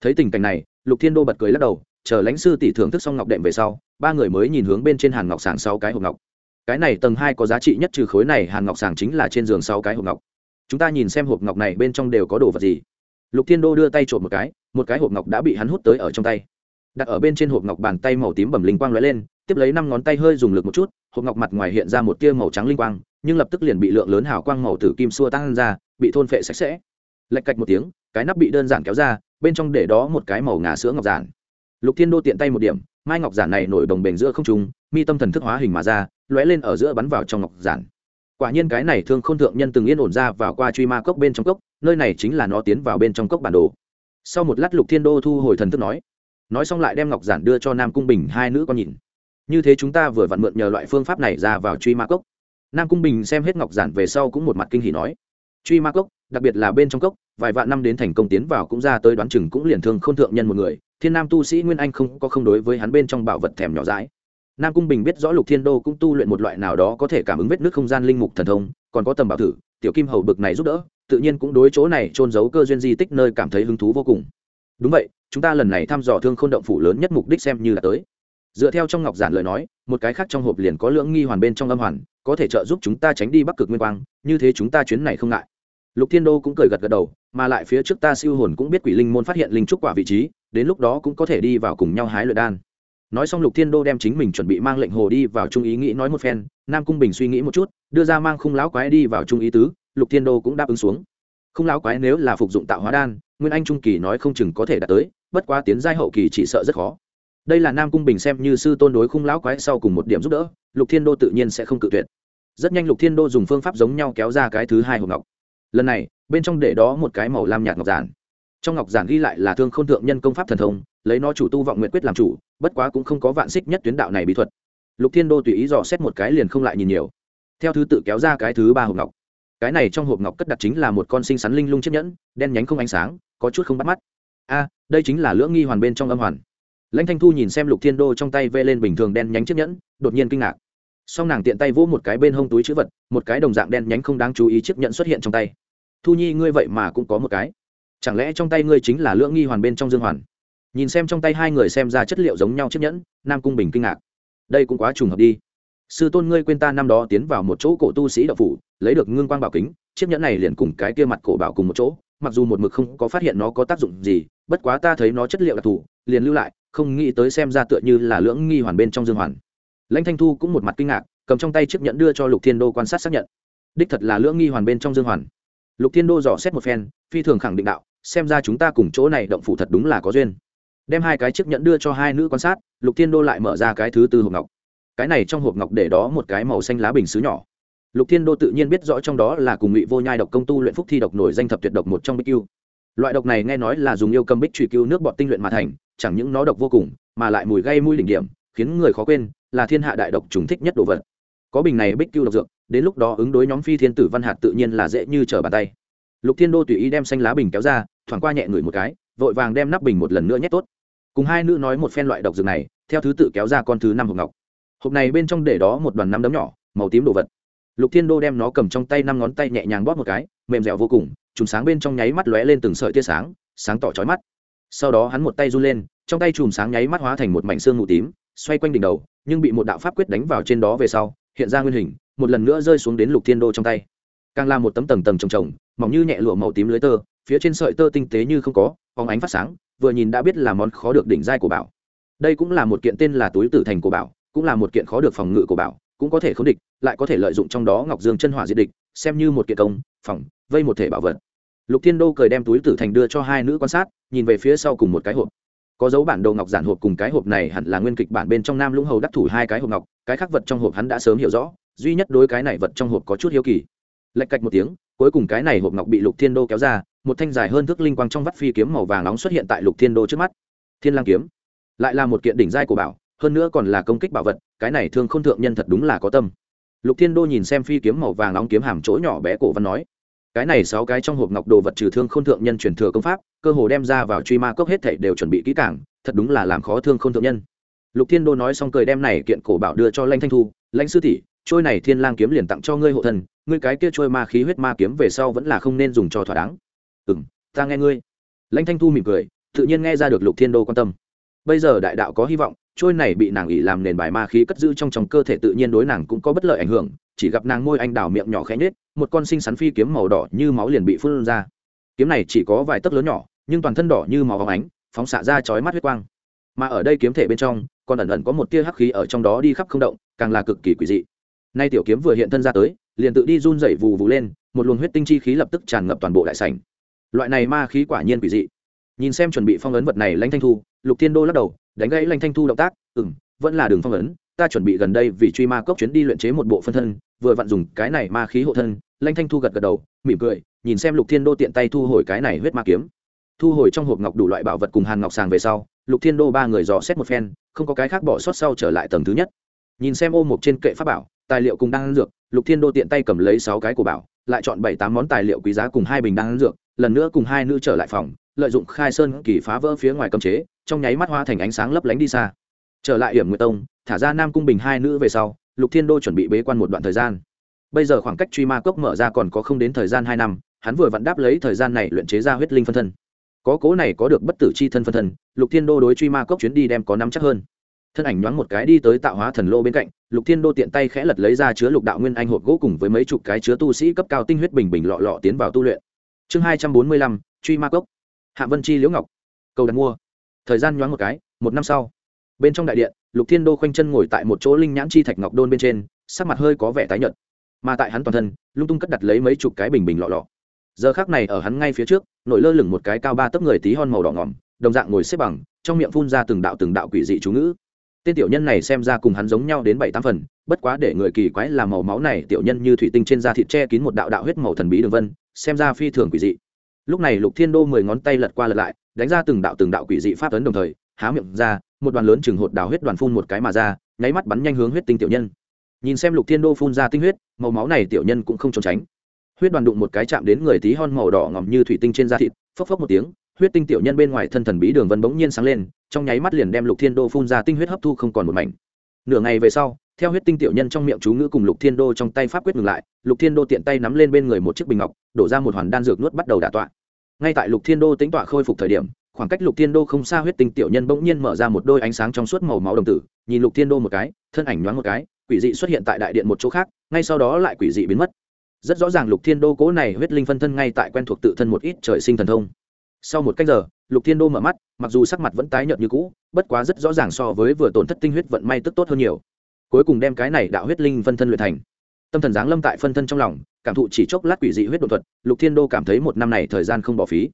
Thấy tình cảnh này, lục thiên đô bật cười lắc đầu, chờ lãnh sư tỷ thưởng thức xong ngọc đệm về sau, ba người mới nhìn hướng bên trên hàn ngọc sàng sáu cái hộp ngọc. Cái này tầng hai có giá trị nhất trừ khối này, hàn ngọc sàng chính là trên giường sáu cái hộp ngọc. Chúng ta nhìn xem hộp ngọc này bên trong đều có đồ vật gì. Lục thiên đô đưa tay trộm một cái một cái hộp ngọc đã bị hắn hút tới ở trong tay. Đặt ở bên trên hộp ngọc bàn tay màu tím bầm linh quang lóe lên, tiếp lấy năm ngón tay hơi dùng lực một chút, hộp ngọc mặt ngoài hiện ra một tia màu trắng linh quang, nhưng lập tức liền bị lượng lớn hào quang màu tử kim xua tăng ra, bị thôn phệ sạch sẽ lạch cạch một tiếng, cái nắp bị đơn giản kéo ra, bên trong để đó một cái màu ngà sữa ngọc giản. Lục thiên đô tiện tay một điểm, mai ngọc giản này nổi đồng bền giữa không trung, mi tâm thần thức hóa hình mà ra, lóe lên ở giữa bắn vào trong ngọc giản. Quả nhiên cái này thương khôn thượng nhân từng yên ổn ra vào qua truy ma cốc bên trong cốc, nơi này chính là nó tiến vào bên trong cốc bản đồ. Sau một lát lục thiên đô thu hồi thần thức nói nói xong lại đem ngọc giản đưa cho nam cung bình hai nữ con nhìn. Như thế chúng ta vừa vặn mượn nhờ loại phương pháp này ra vào truy ma cốc. Nam cung bình xem hết ngọc giản về sau cũng một mặt kinh hỉ nói, truy ma cốc, đặc biệt là bên trong cốc vài vạn năm đến thành công tiến vào cũng ra tới đoán chừng cũng liền thương k h ô n thượng nhân một người. Thiên nam tu sĩ nguyên anh không có không đối với hắn bên trong bảo vật thèm nhỏ dãi. Nam cung bình biết rõ lục thiên đô cũng tu luyện một loại nào đó có thể cảm ứng vết nước không gian linh mục thần thông, còn có tầm bảo thử, tiểu kim hầu bực này giúp đỡ, tự nhiên cũng đối chỗ này trôn giấu cơ duyên di tích nơi cảm thấy hứng thú vô cùng. Đúng vậy, chúng ta lần này thăm dò thương k h ô n động phủ lớn nhất mục đích xem như là tới. Dựa theo trong ngọc giản lời nói, một cái khác trong hộp liền có lưỡng nghi hoàn bên trong âm hoàn, có thể trợ giúp chúng ta tránh đi bắc cực nguyên quang, như thế chúng ta chuyến này không ngại. Lục thiên đô cũng cười gật gật đầu mà lại phía trước ta siêu hồn cũng biết quỷ linh môn phát hiện linh trúc quả vị trí, đến lúc đó cũng có thể đi vào cùng nhau hái luyện đan. Nói xong lục thiên đô đem chính mình chuẩn bị mang lệnh hồ đi vào trung ý nghĩ nói một phen, nam cung bình suy nghĩ một chút, đưa ra mang khung lão quái đi vào trung ý tứ, lục thiên đô cũng đáp ứng xuống. Khung lão quái nếu là phục dụng tạo hóa đan, nguyên anh trung kỳ nói không chừng có thể đạt tới, bất quá tiến giai hậu kỳ chỉ sợ rất khó. Đây là nam cung bình xem như sư tôn đối khung lão quái sau cùng một điểm giúp đỡ, lục thiên đô tự nhiên sẽ không cự tuyệt. Rất nhanh lục thiên đô dùng phương pháp giống nhau kéo ra cái thứ hai hộp ngọc. Lần này bên trong để đó một cái màu lam nhạt ngọc giản. Trong ngọc giản ghi lại là thương k h ô n thượng nhân công pháp thần thông, lấy nó chủ tu vọng nguyện quyết làm chủ, bất quá cũng không có vạn xích nhất tuyến đạo này bí thuật. Lục thiên đô tùy ý dò xét một cái liền không lại nhìn nhiều. Theo thứ tự kéo ra cái thứ ba hộp ngọc. Cái này trong hộp ngọc cất đặt chính là một con sinh sắn linh lung chiếc nhẫn, đen nhánh không ánh sáng, có chút không bắt mắt. A, đây chính là lưỡng nghi hoàn bên trong âm hoàn. Lãnh thanh thu nhìn xem lục thiên đô trong tay vê lên bình thường đen nhánh chiếc nhẫn, đột nhiên kinh ngạc. Sau nàng tiện tay vỗ một cái bên hông túi chữ vật, một cái đồng dạng đen nhánh không đáng chú ý chiếc nhẫn xuất hiện trong tay thu nhi, ngươi vậy mà cũng có một cái. Chẳng lẽ trong tay ngươi chính là lưỡng nghi hoàn bên trong dương hoàn? Nhìn xem trong tay hai người xem ra chất liệu giống nhau chiếc nhẫn, nam cung bình kinh ngạc. Đây cũng quá trùng hợp đi. Sư tôn ngươi quên ta năm đó tiến vào một chỗ cổ tu sĩ đạo phủ, lấy được ngưng quang bảo kính, chiếc nhẫn này liền cùng cái kia mặt cổ bảo cùng một chỗ, mặc dù một mực không có phát hiện nó có tác dụng gì, bất quá ta thấy nó chất liệu đặc thù, liền lưu lại, không nghĩ tới xem ra tựa như là lưỡng nghi hoàn bên trong dương hoàn. Lãnh thanh thu cũng một mặt kinh ngạc, cầm trong tay chiếc nhẫn đưa cho lục thiên đô quan sát xác nhận. Đích thật là lưỡng nghi hoàn bên trong dương hoàn lục thiên đô dò xét một phen, phi thường khẳng định đạo, xem ra chúng ta cùng chỗ này động phủ thật đúng là có duyên. Đem hai cái chiếc nhẫn đưa cho hai nữ quan sát, lục thiên đô lại mở ra cái thứ tư hộp ngọc. Cái này trong hộp ngọc để đó một cái màu xanh lá bình xứ nhỏ. Lục thiên đô tự nhiên biết rõ trong đó là cùng ngụy vô nhai độc công tu luyện phúc thi độc nổi danh thập tuyệt độc một trong bích yêu. loại độc này nghe nói là dùng yêu cầm bích truy cứu nước bọt tinh luyện mà thành, chẳng những nó độc vô cùng, mà lại mùi gây mũi đỉnh điểm, khiến người khó quên là thiên hạ đại độc trùng thích nhất đồ vật có bình này bích cưu độc dược, đến lúc đó ứng đối nhóm phi thiên tử văn hạt tự nhiên là dễ như trở bàn tay. Lục thiên đô tùy ý đem xanh lá bình kéo ra, thoảng qua nhẹ ngửi một cái, vội vàng đem nắp bình một lần nữa nhét tốt. Cùng hai nữ nói một phen loại độc dược này, theo thứ tự kéo ra con thứ năm hộp ngọc. Hộp này bên trong để đó một đoàn năm đấm nhỏ, màu tím đồ vật. Lục thiên đô đem nó cầm trong tay năm ngón tay nhẹ nhàng bóp một cái, mềm dẻo vô cùng, chùm sáng bên trong nháy mắt lóe lên từng sợi tia sáng sáng tỏ chói mắt. Sau đó hắn một tay run lên, trong tay chùm sáng nháy mắt hóa thành một mảnh xương mù tím, xoay quanh đỉnh đầu, nhưng bị một đạo pháp quyết đánh vào trên đó về sau hiện ra nguyên hình, một lần nữa rơi xuống đến lục thiên đô trong tay. Càng là một tấm tầng tầng trồng trồng, mỏng như nhẹ lụa màu tím lưới tơ, phía trên sợi tơ tinh tế như không có, phóng ánh phát sáng, vừa nhìn đã biết là món khó được đỉnh giai của bảo. Đây cũng là một kiện tên là túi tử thành của bảo, cũng là một kiện khó được phòng ngự của bảo, cũng có thể không địch, lại có thể lợi dụng trong đó ngọc dương chân hỏa diệt địch, xem như một kiện công, phòng, vây một thể bảo vật. Lục thiên đô cười đem túi tử thành đưa cho hai nữ quan sát, nhìn về phía sau cùng một cái hộp có dấu bản đồ ngọc giản hộp cùng cái hộp này hẳn là nguyên kịch bản bên trong nam lũng hầu đắc thủ hai cái hộp ngọc, cái khác vật trong hộp hắn đã sớm hiểu rõ, duy nhất đối cái này vật trong hộp có chút hiếu kỳ. Lạch cạch một tiếng, cuối cùng cái này hộp ngọc bị lục thiên đô kéo ra, một thanh dài hơn thước linh quang trong vắt phi kiếm màu vàng nóng xuất hiện tại lục thiên đô trước mắt. Thiên lang kiếm. Lại là một kiện đỉnh giai của bảo, hơn nữa còn là công kích bảo vật, cái này thương khôn thượng nhân thật đúng là có tâm. Lục thiên đô nhìn xem phi kiếm màu vàng nóng kiếm hàm chỗ nhỏ bé cổ văn nói cái này sáu cái trong hộp ngọc đồ vật trừ thương khôn thượng nhân truyền thừa công pháp, cơ hồ đem ra vào truy ma cốc hết thảy đều chuẩn bị kỹ càng, thật đúng là làm khó thương khôn thượng nhân. Lục thiên đô nói xong cười đem này kiện cổ bảo đưa cho lanh thanh thu, lãnh sư tỷ, trôi này thiên lang kiếm liền tặng cho ngươi hộ thần ngươi cái kia trôi ma khí huyết ma kiếm về sau vẫn là không nên dùng cho thỏa đáng. Ừ m ta nghe ngươi. Lãnh thanh thu mỉm cười, tự nhiên nghe ra được lục thiên đô quan tâm. Bây giờ đại đạo có hy vọng, trôi này bị nàng ỉ làm nền bài ma khí cất giữ trong trong cơ thể tự nhiên đối nàng cũng có bất lợi ảnh hưởng chỉ gặp nàng môi anh đào miệng nhỏ khẽ nhết một con sinh sắn phi kiếm màu đỏ như máu liền bị phun ra. Kiếm này chỉ có vài tấc lớn nhỏ, nhưng toàn thân đỏ như màu óng ánh, phóng xạ ra chói mắt huyết quang. Mà ở đây kiếm thể bên trong, còn ẩn ẩn có một tia hắc khí ở trong đó đi khắp không động, càng là cực kỳ quỷ dị. Nay tiểu kiếm vừa hiện thân ra tới, liền tự đi run rẩy vù vù lên, một luồng huyết tinh chi khí lập tức tràn ngập toàn bộ đại sảnh. Loại này ma khí quả nhiên quỷ dị. Nhìn xem chuẩn bị phong ấn vật này lãnh thanh thu, lục thiên đô lắc đầu, đánh gãy lãnh thanh thu động tác, ừm, vẫn là đường phong ấn ta chuẩn bị gần đây vì truy ma cốc chuyến đi luyện chế một bộ phân thân, vừa vặn dùng cái này ma khí hộ thân, Lanh thanh thu gật gật đầu, mỉm cười, nhìn xem lục thiên đô tiện tay thu hồi cái này huyết ma kiếm. Thu hồi trong hộp ngọc đủ loại bảo vật cùng hàn ngọc sàng về sau, lục thiên đô ba người dò xét một phen, không có cái khác bỏ sót sau trở lại tầng thứ nhất. Nhìn xem ô một trên kệ pháp bảo, tài liệu cùng đang dược, lục thiên đô tiện tay cầm lấy sáu cái của bảo, lại chọn bảy tám món tài liệu quý giá cùng hai bình đang dược, lần nữa cùng hai nữ trở lại phòng, lợi dụng khai sơn kỳ phá vỡ phía ngoài cấm chế, trong nháy mắt hoa thành ánh sáng lấp lánh đi xa trở lại hiểm nguyệt tông, thả ra nam cung bình hai nữ về sau, lục thiên đô chuẩn bị bế quan một đoạn thời gian. Bây giờ khoảng cách truy ma cốc mở ra còn có không đến thời gian hai năm, hắn vừa vặn đáp lấy thời gian này luyện chế ra huyết linh phân thân. Có cố này có được bất tử c h i thân phân thân, lục thiên đô đối truy ma cốc chuyến đi đem có năm chắc hơn. Thân ảnh nhoáng một cái đi tới tạo hóa thần lô bên cạnh, lục thiên đô tiện tay khẽ lật lấy ra chứa lục đạo nguyên anh hộp gỗ cùng với mấy chục cái chứa tu sĩ cấp cao tinh huyết bình bình lọ lọ tiến vào tu luyện. Chương hai trăm bốn mươi lăm, truy ma cốc. Hạ vân chi liễu ngọc. Cầu đặt mua. Thời gian nhoáng một cái, một năm sau bên trong đại điện, lục thiên đô khoanh chân ngồi tại một chỗ linh nhãn chi thạch ngọc đôn bên trên, sắc mặt hơi có vẻ tái nhợt. Mà tại hắn toàn thân, lung tung cất đặt lấy mấy chục cái bình bình lọ lọ. Giờ khác này ở hắn ngay phía trước, nổi lơ lửng một cái cao ba tấc người tí hon màu đỏ ngỏm, đồng dạng ngồi xếp bằng, trong miệng phun ra từng đạo từng đạo quỷ dị chú ngữ. Tên tiểu nhân này xem ra cùng hắn giống nhau đến bảy tám phần, bất quá để người kỳ quái là màu máu này tiểu nhân như thủy tinh trên da thịt che kín một đạo đạo huyết màu thần bí đường vân, xem ra phi thường quỷ dị. Lúc này lục thiên đô mười ngón tay lật qua lật lại, đánh ra từng đạo từng đạo quỷ dị pháp ấn đồng thời há miệng ra, một đoàn lớn chừng hột đào huyết đoàn phun một cái mà ra, nháy mắt bắn nhanh hướng huyết tinh tiểu nhân. Nhìn xem lục thiên đô phun ra tinh huyết, màu máu này tiểu nhân cũng không trốn tránh. Huyết đoàn đụng một cái chạm đến người tí hon màu đỏ ngòm như thủy tinh trên da thịt, phốc phốc một tiếng, huyết tinh tiểu nhân bên ngoài thân thần bí đường vân bỗng nhiên sáng lên, trong nháy mắt liền đem lục thiên đô phun ra tinh huyết hấp thu không còn một mảnh. Nửa ngày về sau, theo huyết tinh tiểu nhân trong miệng chú ngữ cùng lục thiên đô trong tay pháp quyết ngừng lại, lục thiên đô tiện tay nắm lên bên người một chiếc bình ngọc, đổ ra một hoàn đan dược nuốt bắt đầu đả tọa. Ngay tại lục thiên đô tính tọa khôi phục thời điểm khoảng cách lục thiên đô không xa huyết tinh tiểu nhân bỗng nhiên mở ra một đôi ánh sáng trong suốt màu máu đồng tử, nhìn lục thiên đô một cái, thân ảnh nhoáng một cái, quỷ dị xuất hiện tại đại điện một chỗ khác, ngay sau đó lại quỷ dị biến mất. Rất rõ ràng lục thiên đô cố này huyết linh phân thân ngay tại quen thuộc tự thân một ít trời sinh thần thông. Sau một cách giờ, lục thiên đô mở mắt, mặc dù sắc mặt vẫn tái nhợt như cũ, bất quá rất rõ ràng so với vừa tổn thất tinh huyết vận may tức tốt hơn nhiều. Cuối cùng đem cái này đạo huyết linh phân thân luyện thành. Tâm thần giáng lâm tại phân thân trong lòng, cảm thụ chỉ chốc lát quỷ dị huyết đột thuật, lục thiên đô cảm thấy một năm này thời gian không bỏ phí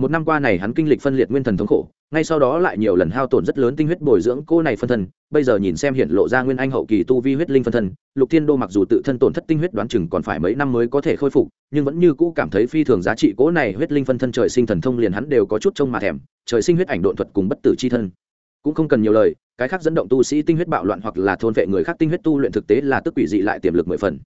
một năm qua này hắn kinh lịch phân liệt nguyên thần thống khổ, ngay sau đó lại nhiều lần hao tổn rất lớn tinh huyết bồi dưỡng cô này phân thân, bây giờ nhìn xem hiện lộ ra nguyên anh hậu kỳ tu vi huyết linh phân thân, lục thiên đô mặc dù tự thân tổn thất tinh huyết đoán chừng còn phải mấy năm mới có thể khôi phục, nhưng vẫn như cũ cảm thấy phi thường giá trị cố này huyết linh phân thân trời sinh thần thông liền hắn đều có chút trông mà thèm, trời sinh huyết ảnh độn thuật cùng bất tử c h i thân. Cũng không cần nhiều lời, cái khác dẫn động tu sĩ tinh huyết bạo loạn hoặc là thôn vệ người khác tinh huyết tu luyện thực tế là tức quỷ dị lại tiềm lực mười phần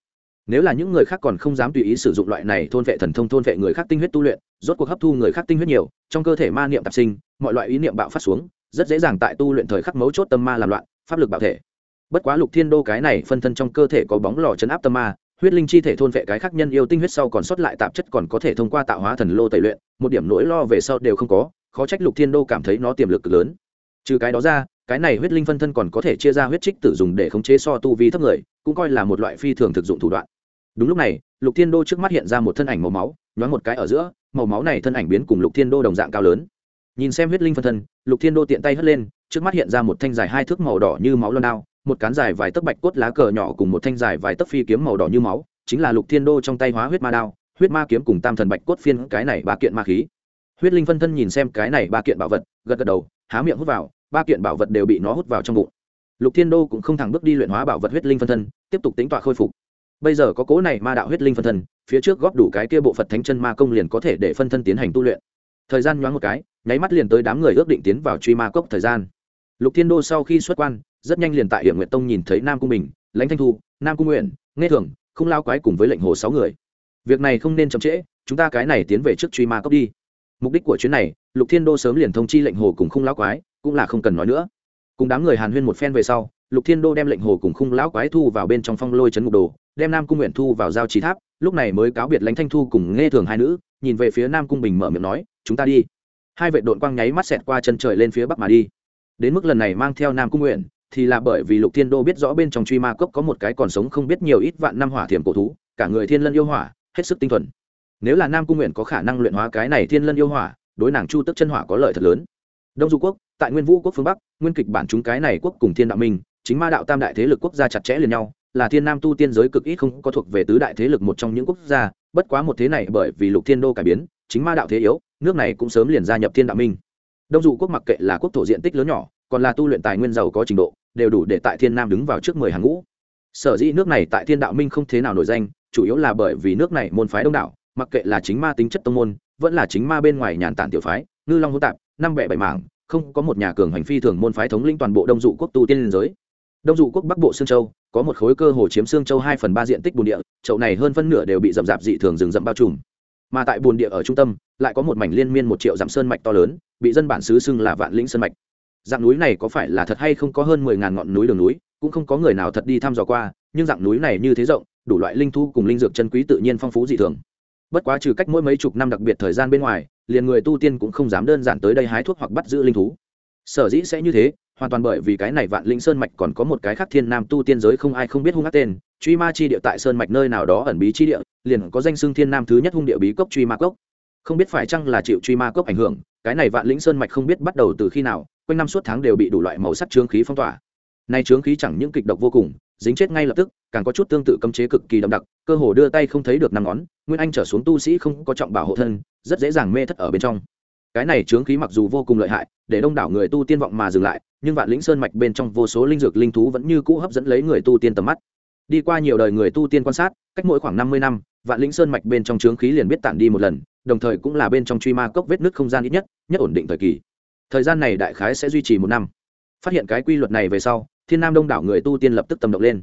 nếu là những người khác còn không dám tùy ý sử dụng loại này thôn vệ thần thông, thôn vệ người khác tinh huyết tu luyện, rốt cuộc hấp thu người khác tinh huyết nhiều, trong cơ thể ma niệm tạp sinh, mọi loại ý niệm bạo phát xuống, rất dễ dàng tại tu luyện thời khắc mấu chốt tâm ma làm loạn, pháp lực bạo thể. Bất quá lục thiên đô cái này phân thân trong cơ thể có bóng lò chấn áp tâm ma, huyết linh chi thể thôn vệ cái khác nhân yêu tinh huyết sau còn sót lại tạp chất còn có thể thông qua tạo hóa thần lô tẩy luyện, một điểm nỗi lo về sau đều không có, khó trách lục thiên đô cảm thấy nó tiềm lực cực lớn. Trừ cái đó ra, cái này huyết linh phân thân còn có thể chia ra huyết trích tử dùng để khống chế so tu vi thấp người, cũng coi là một loại phi thường thực dụng thủ đoạn đúng lúc này, lục thiên đô trước mắt hiện ra một thân ảnh màu máu, nhoáng một cái ở giữa, màu máu này thân ảnh biến cùng lục thiên đô đồng dạng cao lớn. Nhìn xem huyết linh phân thân, lục thiên đô tiện tay hất lên, trước mắt hiện ra một thanh dài hai thước màu đỏ như máu loan đao, một cán dài vài tấc bạch cốt lá cờ nhỏ cùng một thanh dài vài tấc phi kiếm màu đỏ như máu, chính là lục thiên đô trong tay hóa huyết ma đao, huyết ma kiếm cùng tam thần bạch cốt phiên cái này ba kiện ma khí. Huyết linh phân thân nhìn xem cái này ba kiện bảo vật, gật gật đầu, há miệng hút vào, ba kiện bảo vật đều bị nó hút vào trong bụng. Lục thiên đô cũng không thẳng bước đi luyện hóa bảo vật huyết linh phân thân, tiếp tục tính tọa khôi phục bây giờ có cố này ma đạo huyết linh phân thân, phía trước góp đủ cái kia bộ phật thánh chân ma công liền có thể để phân thân tiến hành tu luyện. Thời gian nhoáng một cái, nháy mắt liền tới đám người ước định tiến vào truy ma cốc thời gian. Lục thiên đô sau khi xuất quan, rất nhanh liền tại hiểm nguyện tông nhìn thấy nam cung bình, lãnh thanh thu, nam cung nguyện, nghe thường không lao quái cùng với lệnh hồ sáu người. Việc này không nên chậm trễ, chúng ta cái này tiến về trước truy ma cốc đi. Mục đích của chuyến này, lục thiên đô sớm liền thông chi lệnh hồ cùng không lao quái, cũng là không cần nói nữa. Cùng đám người hàn huyên một phen về sau, lục thiên đô đem lệnh hồ cùng khung lão quái thu vào bên trong phong lôi chấn ngục đồ đem nam cung nguyện thu vào giao trí tháp, lúc này mới cáo biệt lãnh thanh thu cùng nghe thường hai nữ, nhìn về phía nam cung bình mở miệng nói, chúng ta đi. Hai vệ đội quang nháy mắt xẹt qua chân trời lên phía bắc mà đi. Đến mức lần này mang theo nam cung nguyện, thì là bởi vì lục thiên đô biết rõ bên trong truy ma cốc có một cái còn sống không biết nhiều ít vạn năm hỏa thiểm cổ thú, cả người thiên lân yêu hỏa, hết sức tinh thuần. Nếu là nam cung nguyện có khả năng luyện hóa cái này thiên lân yêu hỏa, đối nàng chu tức chân hỏa có lợi thật lớn. Đông du quốc, tại nguyên vũ quốc phương bắc, nguyên kịch bản chúng cái này quốc cùng thiên đạo minh, chính ma đạo tam đại thế lực quốc gia chặt chẽ liền nhau là thiên nam tu tiên giới cực ít không có thuộc về tứ đại thế lực một trong những quốc gia, bất quá một thế này bởi vì lục thiên đô cải biến, chính ma đạo thế yếu, nước này cũng sớm liền gia nhập thiên đạo minh. Đông dụ quốc mặc kệ là quốc thổ diện tích lớn nhỏ, còn là tu luyện tài nguyên giàu có trình độ, đều đủ để tại thiên nam đứng vào trước mười hàng ngũ. Sở dĩ nước này tại thiên đạo minh không thế nào nổi danh, chủ yếu là bởi vì nước này môn phái đông đảo, mặc kệ là chính ma tính chất tông môn, vẫn là chính ma bên ngoài nhàn tản tiểu phái, ngư long hỗn tạp, năm bẻ bảy mảng, không có một nhà cường hành phi thường môn phái thống lĩnh toàn bộ đông dụ quốc tu tiên liên giới đông dụ quốc bắc bộ sương châu, có một khối cơ hồ chiếm sương châu hai phần ba diện tích bùn địa, chậu này hơn phân nửa đều bị rậm rạp dị thường rừng rậm bao trùm. Mà tại bùn địa ở trung tâm, lại có một mảnh liên miên một triệu dặm sơn mạch to lớn, bị dân bản xứ xưng là vạn lĩnh sơn mạch. Dạng núi này có phải là thật hay không có hơn mười ngàn ngọn núi đường núi, cũng không có người nào thật đi thăm dò qua, nhưng dạng núi này như thế rộng, đủ loại linh thu cùng linh dược chân quý tự nhiên phong phú dị thường. Bất quá trừ cách mỗi mấy chục năm đặc biệt thời gian bên ngoài, liền người tu tiên cũng không dám đơn giản tới đây hái thuốc hoặc bắt giữ linh thú. Sở dĩ sẽ như thế hoàn toàn bởi vì cái này vạn linh sơn mạch còn có một cái khác thiên nam tu tiên giới không ai không biết hung ác tên, truy ma chi địa tại sơn mạch nơi nào đó ẩn bí chi địa, liền có danh xưng thiên nam thứ nhất hung địa bí cốc truy ma cốc. Không biết phải chăng là chịu truy ma cốc ảnh hưởng, cái này vạn lĩnh sơn mạch không biết bắt đầu từ khi nào, quanh năm suốt tháng đều bị đủ loại màu sắc trướng khí phong tỏa. Nay trướng khí chẳng những kịch độc vô cùng, dính chết ngay lập tức, càng có chút tương tự cấm chế cực kỳ đậm đặc, cơ hồ đưa tay không thấy được năm ngón, nguyên anh trở xuống tu sĩ không có trọng bảo hộ thân, rất dễ dàng mê thất ở bên trong. Cái này trướng khí mặc dù vô cùng lợi hại, để đông đảo người tu tiên vọng mà dừng lại nhưng vạn lĩnh sơn mạch bên trong vô số linh dược linh thú vẫn như cũ hấp dẫn lấy người tu tiên tầm mắt. Đi qua nhiều đời người tu tiên quan sát, cách mỗi khoảng năm mươi năm, vạn lĩnh sơn mạch bên trong trướng khí liền biết tản đi một lần, đồng thời cũng là bên trong truy ma cốc vết nứt không gian ít nhất nhất ổn định thời kỳ. Thời gian này đại khái sẽ duy trì một năm. Phát hiện cái quy luật này về sau, thiên nam đông đảo người tu tiên lập tức tâm động lên.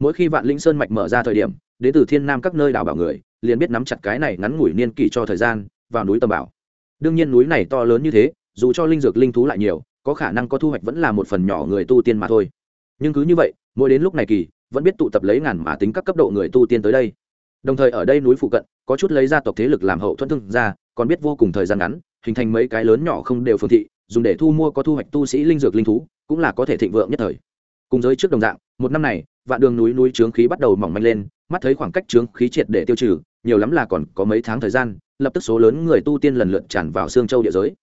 Mỗi khi vạn lĩnh sơn mạch mở ra thời điểm, đến từ thiên nam các nơi đảo bảo người, liền biết nắm chặt cái này ngắn ngủi niên kỷ cho thời gian, vào núi tầm bảo. Đương nhiên núi này to lớn như thế, dù cho linh dược linh thú lại nhiều có khả năng có thu hoạch vẫn là một phần nhỏ người tu tiên mà thôi. Nhưng cứ như vậy, mỗi đến lúc này kỳ, vẫn biết tụ tập lấy ngàn mà tính các cấp độ người tu tiên tới đây. Đồng thời ở đây núi phụ cận, có chút lấy gia tộc thế lực làm hậu thuẫn thương ra còn biết vô cùng thời gian ngắn, hình thành mấy cái lớn nhỏ không đều phương thị, dùng để thu mua có thu hoạch tu sĩ linh dược linh thú, cũng là có thể thịnh vượng nhất thời. Cùng giới trước đồng dạng, một năm này, vạn đường núi núi trướng khí bắt đầu mỏng manh lên, mắt thấy khoảng cách trướng khí triệt để tiêu trừ, nhiều lắm là còn có mấy tháng thời gian, lập tức số lớn người tu tiên lần lượt tràn vào xương châu địa giới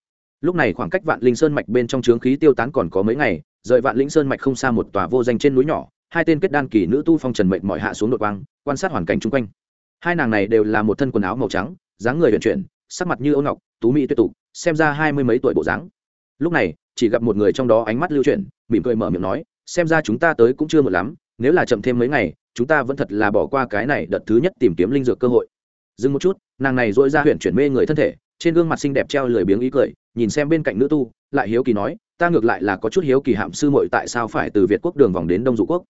lúc này khoảng cách vạn linh sơn mạch bên trong trướng khí tiêu tán còn có mấy ngày, rời vạn linh sơn mạch không xa một tòa vô danh trên núi nhỏ, hai tên kết đan kỳ nữ tu phong trần mệnh mọi hạ xuống đội quang, quan sát hoàn cảnh chung quanh. Hai nàng này đều là một thân quần áo màu trắng, dáng người vận chuyển, sắc mặt như âu ngọc, tú mỹ tuyệt tục, xem ra hai mươi mấy tuổi bộ dáng. Lúc này, chỉ gặp một người trong đó ánh mắt lưu chuyển, mỉm cười mở miệng nói, xem ra chúng ta tới cũng chưa một lắm, nếu là chậm thêm mấy ngày, chúng ta vẫn thật là bỏ qua cái này đợt thứ nhất tìm kiếm linh dược cơ hội. Dừng một chút, nàng này dỗi ra huyện chuyển mê người thân thể trên gương mặt xinh đẹp treo lười biếng ý cười, nhìn xem bên cạnh nữ tu, lại hiếu kỳ nói, ta ngược lại là có chút hiếu kỳ hạm sư muội tại sao phải từ việt quốc đường vòng đến đông dụ quốc?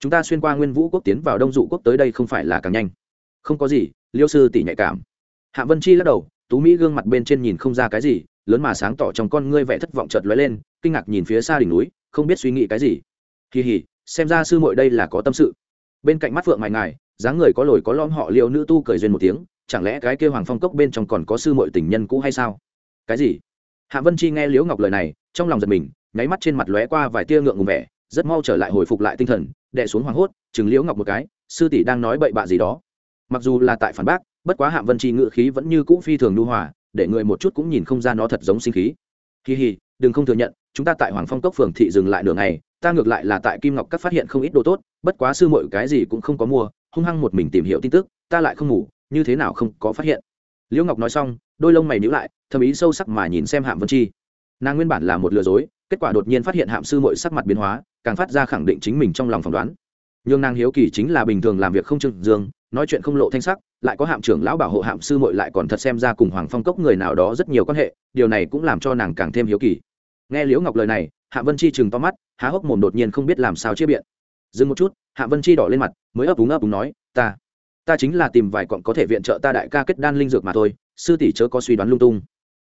Chúng ta xuyên qua nguyên vũ quốc tiến vào đông dụ quốc tới đây không phải là càng nhanh. Không có gì, liêu sư tỷ nhạy cảm. Hạ vân chi lắc đầu, tú mỹ gương mặt bên trên nhìn không ra cái gì, lớn mà sáng tỏ trong con ngươi vẻ thất vọng chợt lóe lên, kinh ngạc nhìn phía xa đỉnh núi, không biết suy nghĩ cái gì. Kỳ hỉ xem ra sư muội đây là có tâm sự. Bên cạnh mắt phượng mày ngài, dáng người có lồi có lõm họ liêu nữ tu cười duyên một tiếng chẳng lẽ cái kêu hoàng phong cốc bên trong còn có sư muội tình nhân cũ hay sao? Cái gì? Hạ vân chi nghe liễu ngọc lời này, trong lòng giật mình, nháy mắt trên mặt lóe qua vài tia ngượng ngùng vẻ, rất mau trở lại hồi phục lại tinh thần, đệ xuống hoảng hốt, chừng liễu ngọc một cái, sư tỷ đang nói bậy bạ gì đó. Mặc dù là tại phản bác, bất quá hạ vân chi ngự khí vẫn như cũ phi thường lưu hòa, để người một chút cũng nhìn không ra nó thật giống sinh khí. Kỳ hì đừng không thừa nhận, chúng ta tại hoàng phong cốc phường thị dừng lại nửa ngày, ta ngược lại là tại kim ngọc các phát hiện không ít đồ tốt, bất quá sư muội cái gì cũng không có mua, hung hăng một mình tìm hiểu tin tức, ta lại không ngủ như thế nào không có phát hiện. Liễu ngọc nói xong, đôi lông mày nhíu lại, thầm ý sâu sắc mà nhìn xem hạm vân chi. Nàng nguyên bản là một lừa dối, kết quả đột nhiên phát hiện hạm sư mội sắc mặt biến hóa, càng phát ra khẳng định chính mình trong lòng phỏng đoán. Nhưng nàng hiếu kỳ chính là bình thường làm việc không trừng dương, nói chuyện không lộ thanh sắc, lại có hạm trưởng lão bảo hộ hạm sư mội lại còn thật xem ra cùng hoàng phong cốc người nào đó rất nhiều quan hệ, điều này cũng làm cho nàng càng thêm hiếu kỳ. Nghe liễu ngọc lời này hạ vân chi chừng to mắt, há hốc mồm đột nhiên không biết làm sao chia biện. Dừng một chút hạ vân chi đỏ lên mặt, mới ấp úng ấp úng nói, ta ta chính là tìm vài cọn có thể viện trợ ta đại ca kết đan linh dược mà thôi, sư tỷ chớ có suy đoán lung tung.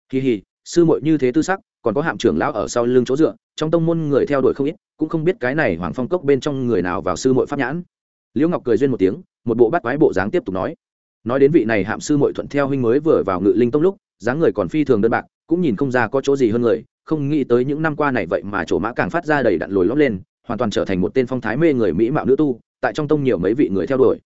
Kỳ hì, sư muội như thế tư sắc, còn có hạm trưởng lão ở sau lưng chỗ dựa, trong tông môn người theo đuổi không ít, cũng không biết cái này hoàng phong cốc bên trong người nào vào sư muội pháp nhãn. Liễu ngọc cười duyên một tiếng, một bộ bắt quái bộ dáng tiếp tục nói. Nói đến vị này hạm sư muội thuận theo huynh mới vừa vào ngự linh tông lúc, dáng người còn phi thường đơn bạc, cũng nhìn không ra có chỗ gì hơn người, không nghĩ tới những năm qua này vậy mà chỗ mã càng phát ra đầy đặn lồi lót lên, hoàn toàn trở thành một tên phong thái mê người mỹ mạo nữ tu, tại trong tông nhiều mấy vị người theo đuổi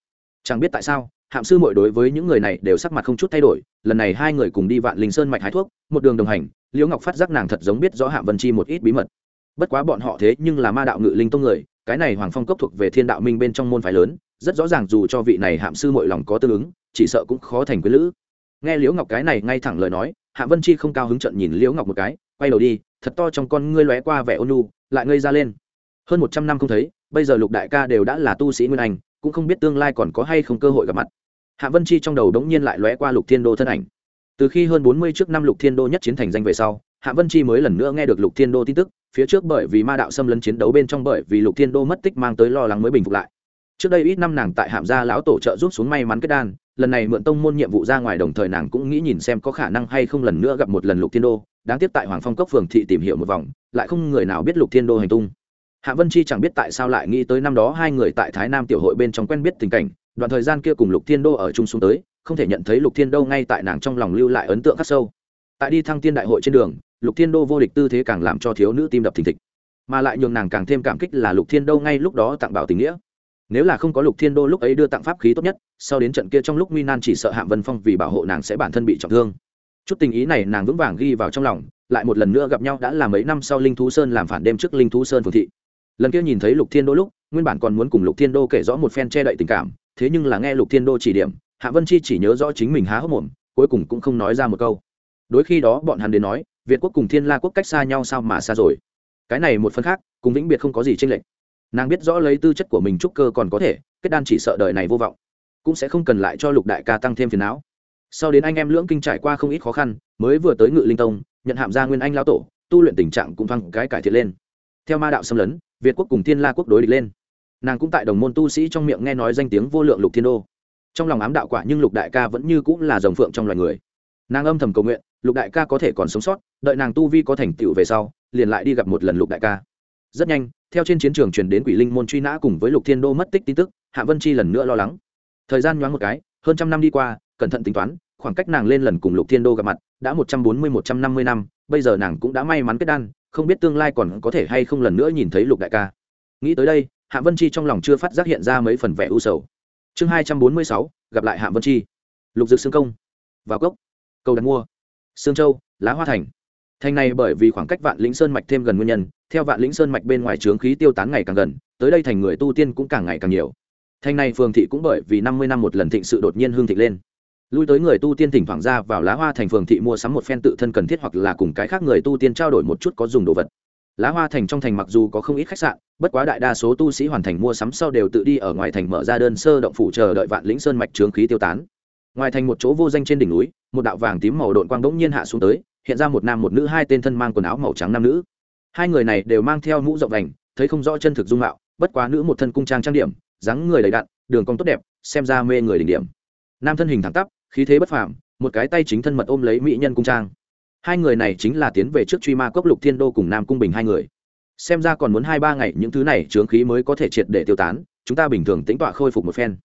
chẳng biết tại sao, hạm sư mội đối với những người này đều sắc mặt không chút thay đổi. Lần này hai người cùng đi vạn linh sơn mạch hái thuốc, một đường đồng hành, liễu ngọc phát giác nàng thật giống biết rõ hạm vân chi một ít bí mật. Bất quá bọn họ thế nhưng là ma đạo ngự linh tông người, cái này hoàng phong cốc thuộc về thiên đạo minh bên trong môn phái lớn, rất rõ ràng dù cho vị này hạm sư mội lòng có tương ứng, chỉ sợ cũng khó thành quý lữ. Nghe liễu ngọc cái này ngay thẳng lời nói hạ vân chi không cao hứng trận nhìn liễu ngọc một cái, quay đầu đi, thật to trong con ngươi lóe qua vẻ ôn nu lại ngây ra lên. Hơn một trăm năm không thấy, bây giờ lục đại ca đều đã là tu sĩ nguyên anh cũng không biết tương lai còn có hay không cơ hội gặp mặt. Hạ vân chi trong đầu đống nhiên lại lóe qua lục thiên đô thân ảnh. Từ khi hơn bốn mươi trước năm lục thiên đô nhất chiến thành danh về sau, hạ vân chi mới lần nữa nghe được lục thiên đô tin tức, phía trước bởi vì ma đạo xâm lấn chiến đấu bên trong bởi vì lục thiên đô mất tích mang tới lo lắng mới bình phục lại. Trước đây ít năm nàng tại hạm gia lão tổ trợ giúp xuống may mắn kết đan, lần này mượn tông môn nhiệm vụ ra ngoài đồng thời nàng cũng nghĩ nhìn xem có khả năng hay không lần nữa gặp một lần lục thiên đô. Đáng tiếc tại hoàng phong cốc phường thị tìm hiểu một vòng, lại không người nào biết lục thiên đô hành tung hạ vân chi chẳng biết tại sao lại nghĩ tới năm đó hai người tại thái nam tiểu hội bên trong quen biết tình cảnh, đoạn thời gian kia cùng lục thiên đô ở chung xuống tới, không thể nhận thấy lục thiên đô ngay tại nàng trong lòng lưu lại ấn tượng khắc sâu. Tại đi thăng tiên đại hội trên đường, lục thiên đô vô địch tư thế càng làm cho thiếu nữ tim đập thình thịch, mà lại nhường nàng càng thêm cảm kích là lục thiên đô ngay lúc đó tặng bảo tình nghĩa. Nếu là không có lục thiên đô lúc ấy đưa tặng pháp khí tốt nhất, sau đến trận kia trong lúc nguy nan chỉ sợ hạng vân phong vì bảo hộ nàng sẽ bản thân bị trọng thương. Chút tình ý này nàng vững vàng ghi vào trong lòng, lại một lần nữa gặp nhau đã là mấy năm sau linh thú sơn làm phản đêm trước linh thú sơn phường thị lần kia nhìn thấy lục thiên đô lúc, nguyên bản còn muốn cùng lục thiên đô kể rõ một phen che đậy tình cảm, thế nhưng là nghe lục thiên đô chỉ điểm, hạ vân chi chỉ nhớ rõ chính mình há hốc mồm, cuối cùng cũng không nói ra một câu. Đôi khi đó bọn hắn đến nói, việt quốc cùng thiên la quốc cách xa nhau sao mà xa rồi? Cái này một phần khác, cùng vĩnh biệt không có gì tranh lệch. Nàng biết rõ lấy tư chất của mình trúc cơ còn có thể, kết đan chỉ sợ đời này vô vọng, cũng sẽ không cần lại cho lục đại ca tăng thêm phiền não. Sau đến anh em lưỡng kinh trải qua không ít khó khăn, mới vừa tới ngự linh tông, nhận hạm gia nguyên anh lao tổ, tu luyện tình trạng cũng thăng cái cải thiện lên theo ma đạo xâm lấn, việt quốc cùng thiên la quốc đối địch lên. Nàng cũng tại đồng môn tu sĩ trong miệng nghe nói danh tiếng vô lượng lục thiên đô. Trong lòng ám đạo quả nhưng lục đại ca vẫn như cũng là dòng phượng trong loài người. Nàng âm thầm cầu nguyện, lục đại ca có thể còn sống sót, đợi nàng tu vi có thành tựu về sau, liền lại đi gặp một lần lục đại ca. Rất nhanh, theo trên chiến trường truyền đến quỷ linh môn truy nã cùng với lục thiên đô mất tích tin tức, hạ vân chi lần nữa lo lắng. Thời gian nhoáng một cái, hơn trăm năm đi qua, cẩn thận tính toán, khoảng cách nàng lên lần cùng lục thiên đô gặp mặt đã một trăm bốn mươi, một trăm năm mươi năm, bây giờ nàng cũng đã may mắn kết đan không biết tương lai còn có thể hay không lần nữa nhìn thấy lục đại ca. Nghĩ tới đây, hạ vân chi trong lòng chưa phát giác hiện ra mấy phần vẻ u sầu. Chương hai trăm bốn mươi sáu, gặp lại hạ vân chi. Lục dực xương công. Vào cốc. Cầu đặt mua. Sương châu, lá hoa thành. Thành này bởi vì khoảng cách vạn lĩnh sơn mạch thêm gần nguyên nhân, theo vạn lĩnh sơn mạch bên ngoài trướng khí tiêu tán ngày càng gần, tới đây thành người tu tiên cũng càng ngày càng nhiều. Thành này phường thị cũng bởi vì năm mươi năm một lần thịnh sự đột nhiên hương thịnh lên lui tới người tu tiên thỉnh thoảng ra vào lá hoa thành phường thị mua sắm một phen tự thân cần thiết hoặc là cùng cái khác người tu tiên trao đổi một chút có dùng đồ vật. Lá hoa thành trong thành mặc dù có không ít khách sạn, bất quá đại đa số tu sĩ hoàn thành mua sắm sau đều tự đi ở ngoài thành mở ra đơn sơ động phủ chờ đợi vạn lĩnh sơn mạch trướng khí tiêu tán. Ngoài thành một chỗ vô danh trên đỉnh núi, một đạo vàng tím màu đội quang bỗng nhiên hạ xuống tới, hiện ra một nam một nữ hai tên thân mang quần áo màu trắng nam nữ. Hai người này đều mang theo mũ rộng đành, thấy không rõ chân thực dung mạo, bất quá nữ một thân cung trang trang điểm, dáng người đầy đặn, đường cong tốt đẹp, xem ra mê người đỉnh điểm. Nam thân hình thẳng tắp khí thế bất phàm, một cái tay chính thân mật ôm lấy mỹ nhân cung trang. Hai người này chính là tiến về trước truy ma cốc lục thiên đô cùng nam cung bình hai người. Xem ra còn muốn hai ba ngày, những thứ này trướng khí mới có thể triệt để tiêu tán, chúng ta bình thường tính tọa khôi phục một phen.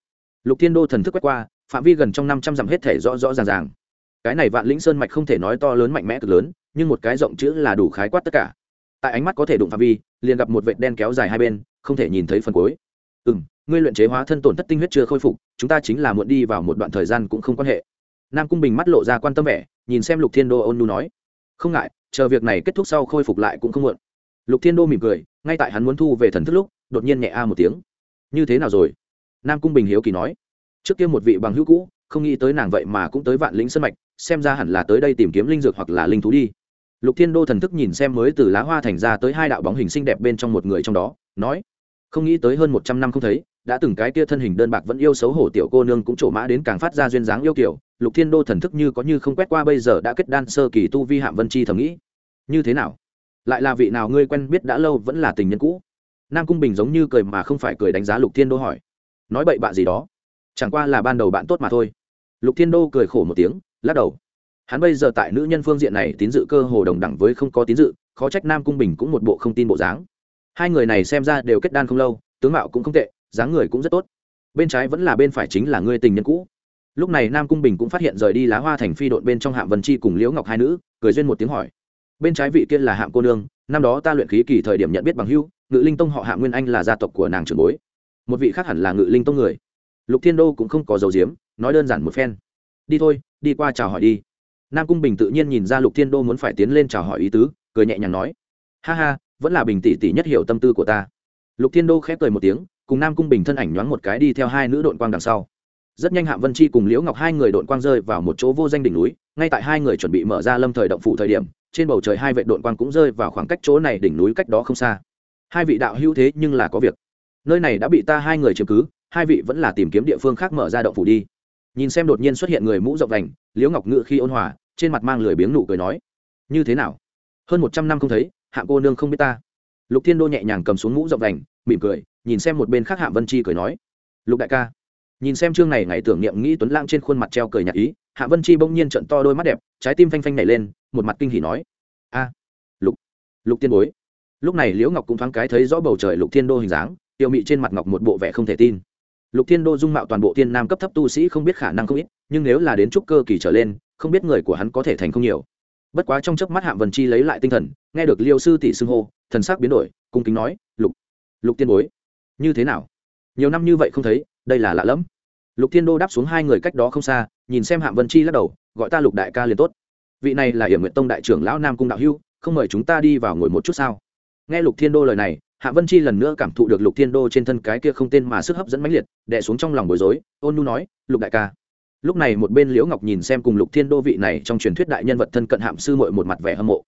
Lục thiên đô thần thức quét qua, phạm vi gần trong năm trăm dặm hết thể rõ rõ ràng ràng. Cái này vạn lĩnh sơn mạch không thể nói to lớn mạnh mẽ cực lớn, nhưng một cái rộng chữ là đủ khái quát tất cả. Tại ánh mắt có thể đụng phạm vi, liền gặp một vệt đen kéo dài hai bên, không thể nhìn thấy phần cuối. Ừ m ngươi luyện chế hóa thân tổn thất tinh huyết chưa khôi phục, chúng ta chính là muộn đi vào một đoạn thời gian cũng không quan hệ. Nam cung bình mắt lộ ra quan tâm vẻ, nhìn xem lục thiên đô ôn nu nói, không ngại, chờ việc này kết thúc sau khôi phục lại cũng không muộn. Lục thiên đô mỉm cười, ngay tại hắn muốn thu về thần thức lúc, đột nhiên nhẹ a một tiếng. Như thế nào rồi? Nam cung bình hiếu kỳ nói. Trước kia một vị bằng hữu cũ, không nghĩ tới nàng vậy mà cũng tới vạn lĩnh sân mạch, xem ra hẳn là tới đây tìm kiếm linh dược hoặc là linh thú đi. Lục thiên đô thần thức nhìn xem mới từ lá hoa thành ra tới hai đạo bóng hình xinh đẹp bên trong một người trong đó, nói, không nghĩ tới hơn một trăm năm không thấy đã từng cái kia thân hình đơn bạc vẫn yêu xấu hổ tiểu cô nương cũng trổ mã đến càng phát ra duyên dáng yêu kiểu, lục thiên đô thần thức như có như không quét qua bây giờ đã kết đan sơ kỳ tu vi hạm vân chi thầm nghĩ. Như thế nào? Lại là vị nào ngươi quen biết đã lâu vẫn là tình nhân cũ? Nam cung bình giống như cười mà không phải cười đánh giá lục thiên đô hỏi. Nói bậy bạ gì đó? Chẳng qua là ban đầu bạn tốt mà thôi. Lục thiên đô cười khổ một tiếng, lắc đầu. Hắn bây giờ tại nữ nhân phương diện này tín dự cơ hồ đồng đẳng với không có tín dự, khó trách nam cung bình cũng một bộ không tin bộ dáng. Hai người này xem ra đều kết đan không lâu, tướng mạo cũng không tệ dáng người cũng rất tốt. Bên trái vẫn là bên phải chính là người tình nhân cũ. Lúc này nam cung bình cũng phát hiện rời đi lá hoa thành phi đội bên trong hạm vân chi cùng liễu ngọc hai nữ, cười duyên một tiếng hỏi. Bên trái vị kia là hạm cô nương, năm đó ta luyện khí kỳ thời điểm nhận biết bằng hưu ngự linh tông họ hạ nguyên anh là gia tộc của nàng trưởng bối. Một vị khác hẳn là ngự linh tông người. Lục thiên đô cũng không có dầu diếm nói đơn giản một phen. Đi thôi, đi qua chào hỏi đi. Nam cung bình tự nhiên nhìn ra lục thiên đô muốn phải tiến lên chào hỏi ý tứ, cười nhẹ nhàng nói. Ha ha, vẫn là bình tỷ tỷ nhất hiểu tâm tư của ta. Lục thiên đô khép cười một tiếng cùng nam cung bình thân ảnh nhoáng một cái đi theo hai nữ đội quang đằng sau. Rất nhanh hạng vân chi cùng liễu ngọc hai người đội quang rơi vào một chỗ vô danh đỉnh núi, ngay tại hai người chuẩn bị mở ra lâm thời động phủ thời điểm, trên bầu trời hai vệ đội quang cũng rơi vào khoảng cách chỗ này đỉnh núi cách đó không xa. Hai vị đạo hữu thế nhưng là có việc. Nơi này đã bị ta hai người chiếm cứ, hai vị vẫn là tìm kiếm địa phương khác mở ra động phủ đi. Nhìn xem đột nhiên xuất hiện người mũ rộng vành, liễu ngọc ngự khi ôn hòa, trên mặt mang lười biếng nụ cười nói, như thế nào? Hơn một trăm năm không thấy, hạng cô nương không biết ta. Lục thiên đô nhẹ nhàng cầm xuống mũ rộng vành mỉm cười, nhìn xem một bên khác hạng vân chi cười nói, lục đại ca. Nhìn xem chương này ngày tưởng niệm nghĩ tuấn lãng trên khuôn mặt treo cười nhạt ý hạ vân chi bỗng nhiên trận to đôi mắt đẹp, trái tim phanh phanh nảy lên, một mặt kinh hỉ nói, a, lục lục tiên bối. Lúc này liễu ngọc cũng thoáng cái thấy rõ bầu trời lục thiên đô hình dáng tiêu mị trên mặt ngọc một bộ vẻ không thể tin. Lục thiên đô dung mạo toàn bộ tiên nam cấp thấp tu sĩ không biết khả năng không ít, nhưng nếu là đến trúc cơ kỳ trở lên, không biết người của hắn có thể thành không nhiều. Bất quá trong chớp mắt Hạ vân chi lấy lại tinh thần, nghe được liêu sư tỷ xưng hô, thần sắc biến đổi, cung kính nói, lục lục tiên bối, như thế nào? Nhiều năm như vậy không thấy, đây là lạ lẫm. Lục thiên đô đáp xuống hai người cách đó không xa, nhìn xem Hạ vân chi lắc đầu, gọi ta lục đại ca liền tốt. Vị này là hiểm nguyện tông đại trưởng lão nam cung đạo hưu, không mời chúng ta đi vào ngồi một chút sao? Nghe lục thiên đô lời này hạ vân chi lần nữa cảm thụ được lục thiên đô trên thân cái kia không tên mà sức hấp dẫn mãnh liệt, đè xuống trong lòng bối rối, ôn nu nói, lục đại ca. Lúc này một bên liễu ngọc nhìn xem cùng lục thiên đô vị này trong truyền thuyết đại nhân vật thân cận hạm sư mội một mặt vẻ hâm mộ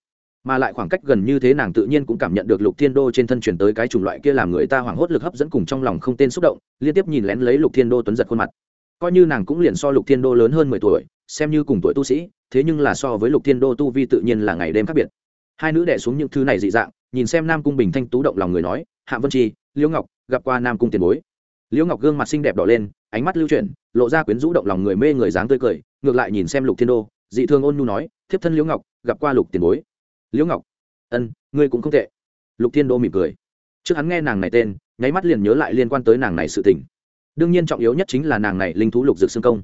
mà lại khoảng cách gần như thế nàng tự nhiên cũng cảm nhận được lục thiên đô trên thân chuyển tới cái chủng loại kia làm người ta hoảng hốt lực hấp dẫn cùng trong lòng không tên xúc động, liên tiếp nhìn lén lấy lục thiên đô tuấn giật khuôn mặt. Coi như nàng cũng liền so lục thiên đô lớn hơn mười tuổi, xem như cùng tuổi tu sĩ, thế nhưng là so với lục thiên đô tu vi tự nhiên là ngày đêm khác biệt. Hai nữ đẻ xuống những thứ này dị dạng, nhìn xem nam cung bình thanh tú động lòng người nói, hạ vân chi, liễu ngọc, gặp qua nam cung tiền bối. Liễu ngọc gương mặt xinh đẹp đỏ lên, ánh mắt lưu chuyển, lộ ra quyến rũ động lòng người mê người dáng tươi cười, ngược lại nhìn xem lục thiên đô, dị thương ôn nhu nói, thiếp thân liễu ngọc, gặp qua lục tiền bối liễu ngọc, ân, ngươi cũng không tệ. Lục thiên đô mỉm cười. Trước hắn nghe nàng này tên, nháy mắt liền nhớ lại liên quan tới nàng này sự tình. Đương nhiên trọng yếu nhất chính là nàng này linh thú lục dược xương công.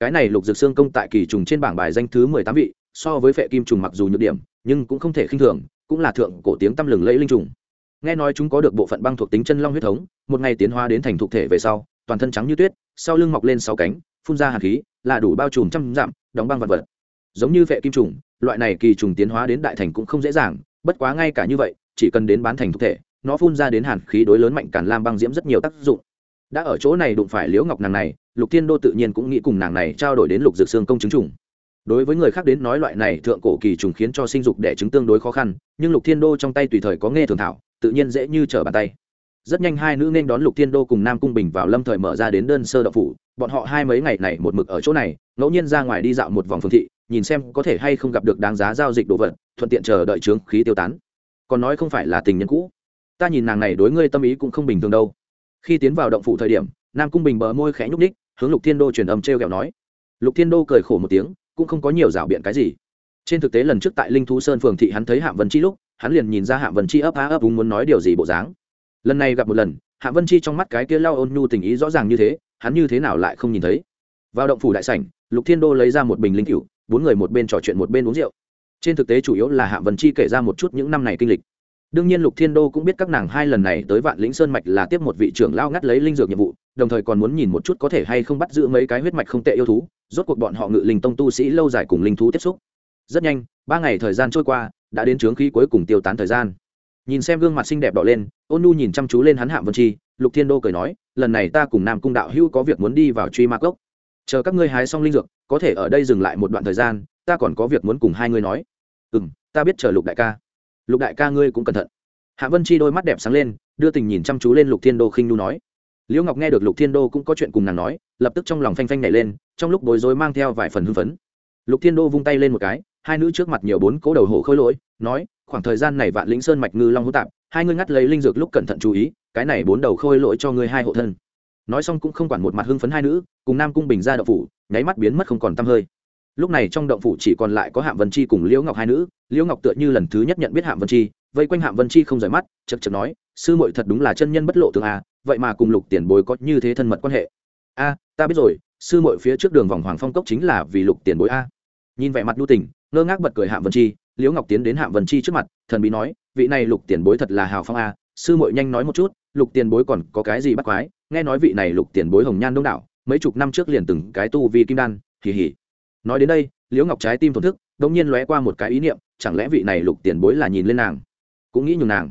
Cái này lục dược xương công tại kỳ trùng trên bảng bài danh thứ mười tám vị, so với phệ kim trùng mặc dù nhược điểm, nhưng cũng không thể khinh thường, cũng là thượng cổ tiếng tăm lừng lẫy linh trùng. Nghe nói chúng có được bộ phận băng thuộc tính chân long huyết thống, một ngày tiến hóa đến thành thục thể về sau, toàn thân trắng như tuyết, sau lưng mọc lên sáu cánh, phun ra hạt khí, là đủ bao trùm trăm dặm, đóng băng vật vật. Giống như vệ kim trùng loại này kỳ trùng tiến hóa đến đại thành cũng không dễ dàng, bất quá ngay cả như vậy, chỉ cần đến bán thành thực thể, nó phun ra đến hàn khí đối lớn mạnh càn lam băng diễm rất nhiều tác dụng. Đã ở chỗ này đụng phải liễu ngọc nàng này, lục thiên đô tự nhiên cũng nghĩ cùng nàng này trao đổi đến lục dược xương công chứng trùng. Đối với người khác đến nói loại này thượng cổ kỳ trùng khiến cho sinh dục đẻ trứng tương đối khó khăn, nhưng lục thiên đô trong tay tùy thời có nghe thường thảo, tự nhiên dễ như trở bàn tay. Rất nhanh hai nữ nên đón lục thiên đô cùng nam cung bình vào lâm thời mở ra đến đơn sơ đậu phủ, bọn họ hai mấy ngày này một mực ở chỗ này, ngẫu nhiên ra ngoài đi dạo một vòng phương thị nhìn xem có thể hay không gặp được đáng giá giao dịch đồ vật, thuận tiện chờ đợi trướng khí tiêu tán. Còn nói không phải là tình nhân cũ. Ta nhìn nàng này đối ngươi tâm ý cũng không bình thường đâu. Khi tiến vào động phủ thời điểm, nam cung bình bờ môi khẽ nhúc ních hướng lục thiên đô truyền âm t r e o kẹo nói. Lục thiên đô cười khổ một tiếng, cũng không có nhiều rảo biện cái gì. Trên thực tế lần trước tại linh thú sơn phường thị hắn thấy hạ vân chi lúc, hắn liền nhìn ra hạ vân chi ấp á ấp đúng muốn nói điều gì bộ dáng. Lần này gặp một lần hạ vân chi trong mắt cái kia lao ôn nhu tình ý rõ ràng như thế, hắn như thế nào lại không nhìn thấy. Vào động phủ đại sảnh, lục thiên đô lấy ra một bình linh cựu bốn người một bên trò chuyện một bên uống rượu. Trên thực tế chủ yếu là Hạ vân chi kể ra một chút những năm này kinh lịch. Đương nhiên lục thiên đô cũng biết các nàng hai lần này tới vạn lĩnh sơn mạch là tiếp một vị trưởng lao ngắt lấy linh dược nhiệm vụ, đồng thời còn muốn nhìn một chút có thể hay không bắt giữ mấy cái huyết mạch không tệ yêu thú, rốt cuộc bọn họ ngự linh tông tu sĩ lâu dài cùng linh thú tiếp xúc. Rất nhanh, ba ngày thời gian trôi qua, đã đến trướng khí cuối cùng tiêu tán thời gian. Nhìn xem gương mặt xinh đẹp đỏ lên, ôn nu nhìn chăm chú lên hắn Hạ vân chi, lục thiên đô cười nói, lần này ta cùng nam cung đạo hữu có việc muốn đi vào truy ma cốc chờ các ngươi hái xong linh dược, có thể ở đây dừng lại một đoạn thời gian, ta còn có việc muốn cùng hai ngươi nói. Ừ m ta biết chờ lục đại ca. Lục đại ca ngươi cũng cẩn thận. Hạ vân chi đôi mắt đẹp sáng lên, đưa tình nhìn chăm chú lên lục thiên đô khinh nu nói. Liễu ngọc nghe được lục thiên đô cũng có chuyện cùng nàng nói, lập tức trong lòng phanh phanh nhảy lên, trong lúc bối rối mang theo vài phần hưng phấn. Lục thiên đô vung tay lên một cái, hai nữ trước mặt nhiều bốn cố đầu hổ khôi lỗi, nói, khoảng thời gian này vạn lĩnh sơn mạch ngư long hữu tạp, hai ngươi ngắt lấy linh dược lúc cẩn thận chú ý, cái này bốn đầu khôi lỗi cho ngươi hai hộ thân nói xong cũng không quản một mặt hưng phấn hai nữ cùng nam cung bình ra đậu phủ nháy mắt biến mất không còn t hơi. Lúc này trong động phủ chỉ còn lại có hạng vân chi cùng liễu ngọc hai nữ liễu ngọc tựa như lần thứ nhất nhận biết hạng vân chi vây quanh hạng vân chi không rời mắt chật chật nói sư muội thật đúng là chân nhân bất lộ tương à, vậy mà cùng lục tiền bối có như thế thân mật quan hệ. A ta biết rồi sư muội phía trước đường vòng hoàng phong cốc chính là vì lục tiền bối a. Nhìn vẻ mặt nhu tình ngơ ngác bật cười hạng vân chi liễu ngọc tiến đến hạng vân chi trước mặt thần bí nói vị này lục tiền bối thật là hào phong a sư muội nhanh nói một chút, lục tiền bối còn có cái gì bắt quái? Nghe nói vị này lục tiền bối hồng nhan đông đảo, mấy chục năm trước liền từng cái tu vi kim đan, hì hì. Nói đến đây, liễu ngọc trái tim thổn thức đ ỗ n g nhiên lóe qua một cái ý niệm, chẳng lẽ vị này lục tiền bối là nhìn lên nàng? Cũng nghĩ nhường nàng.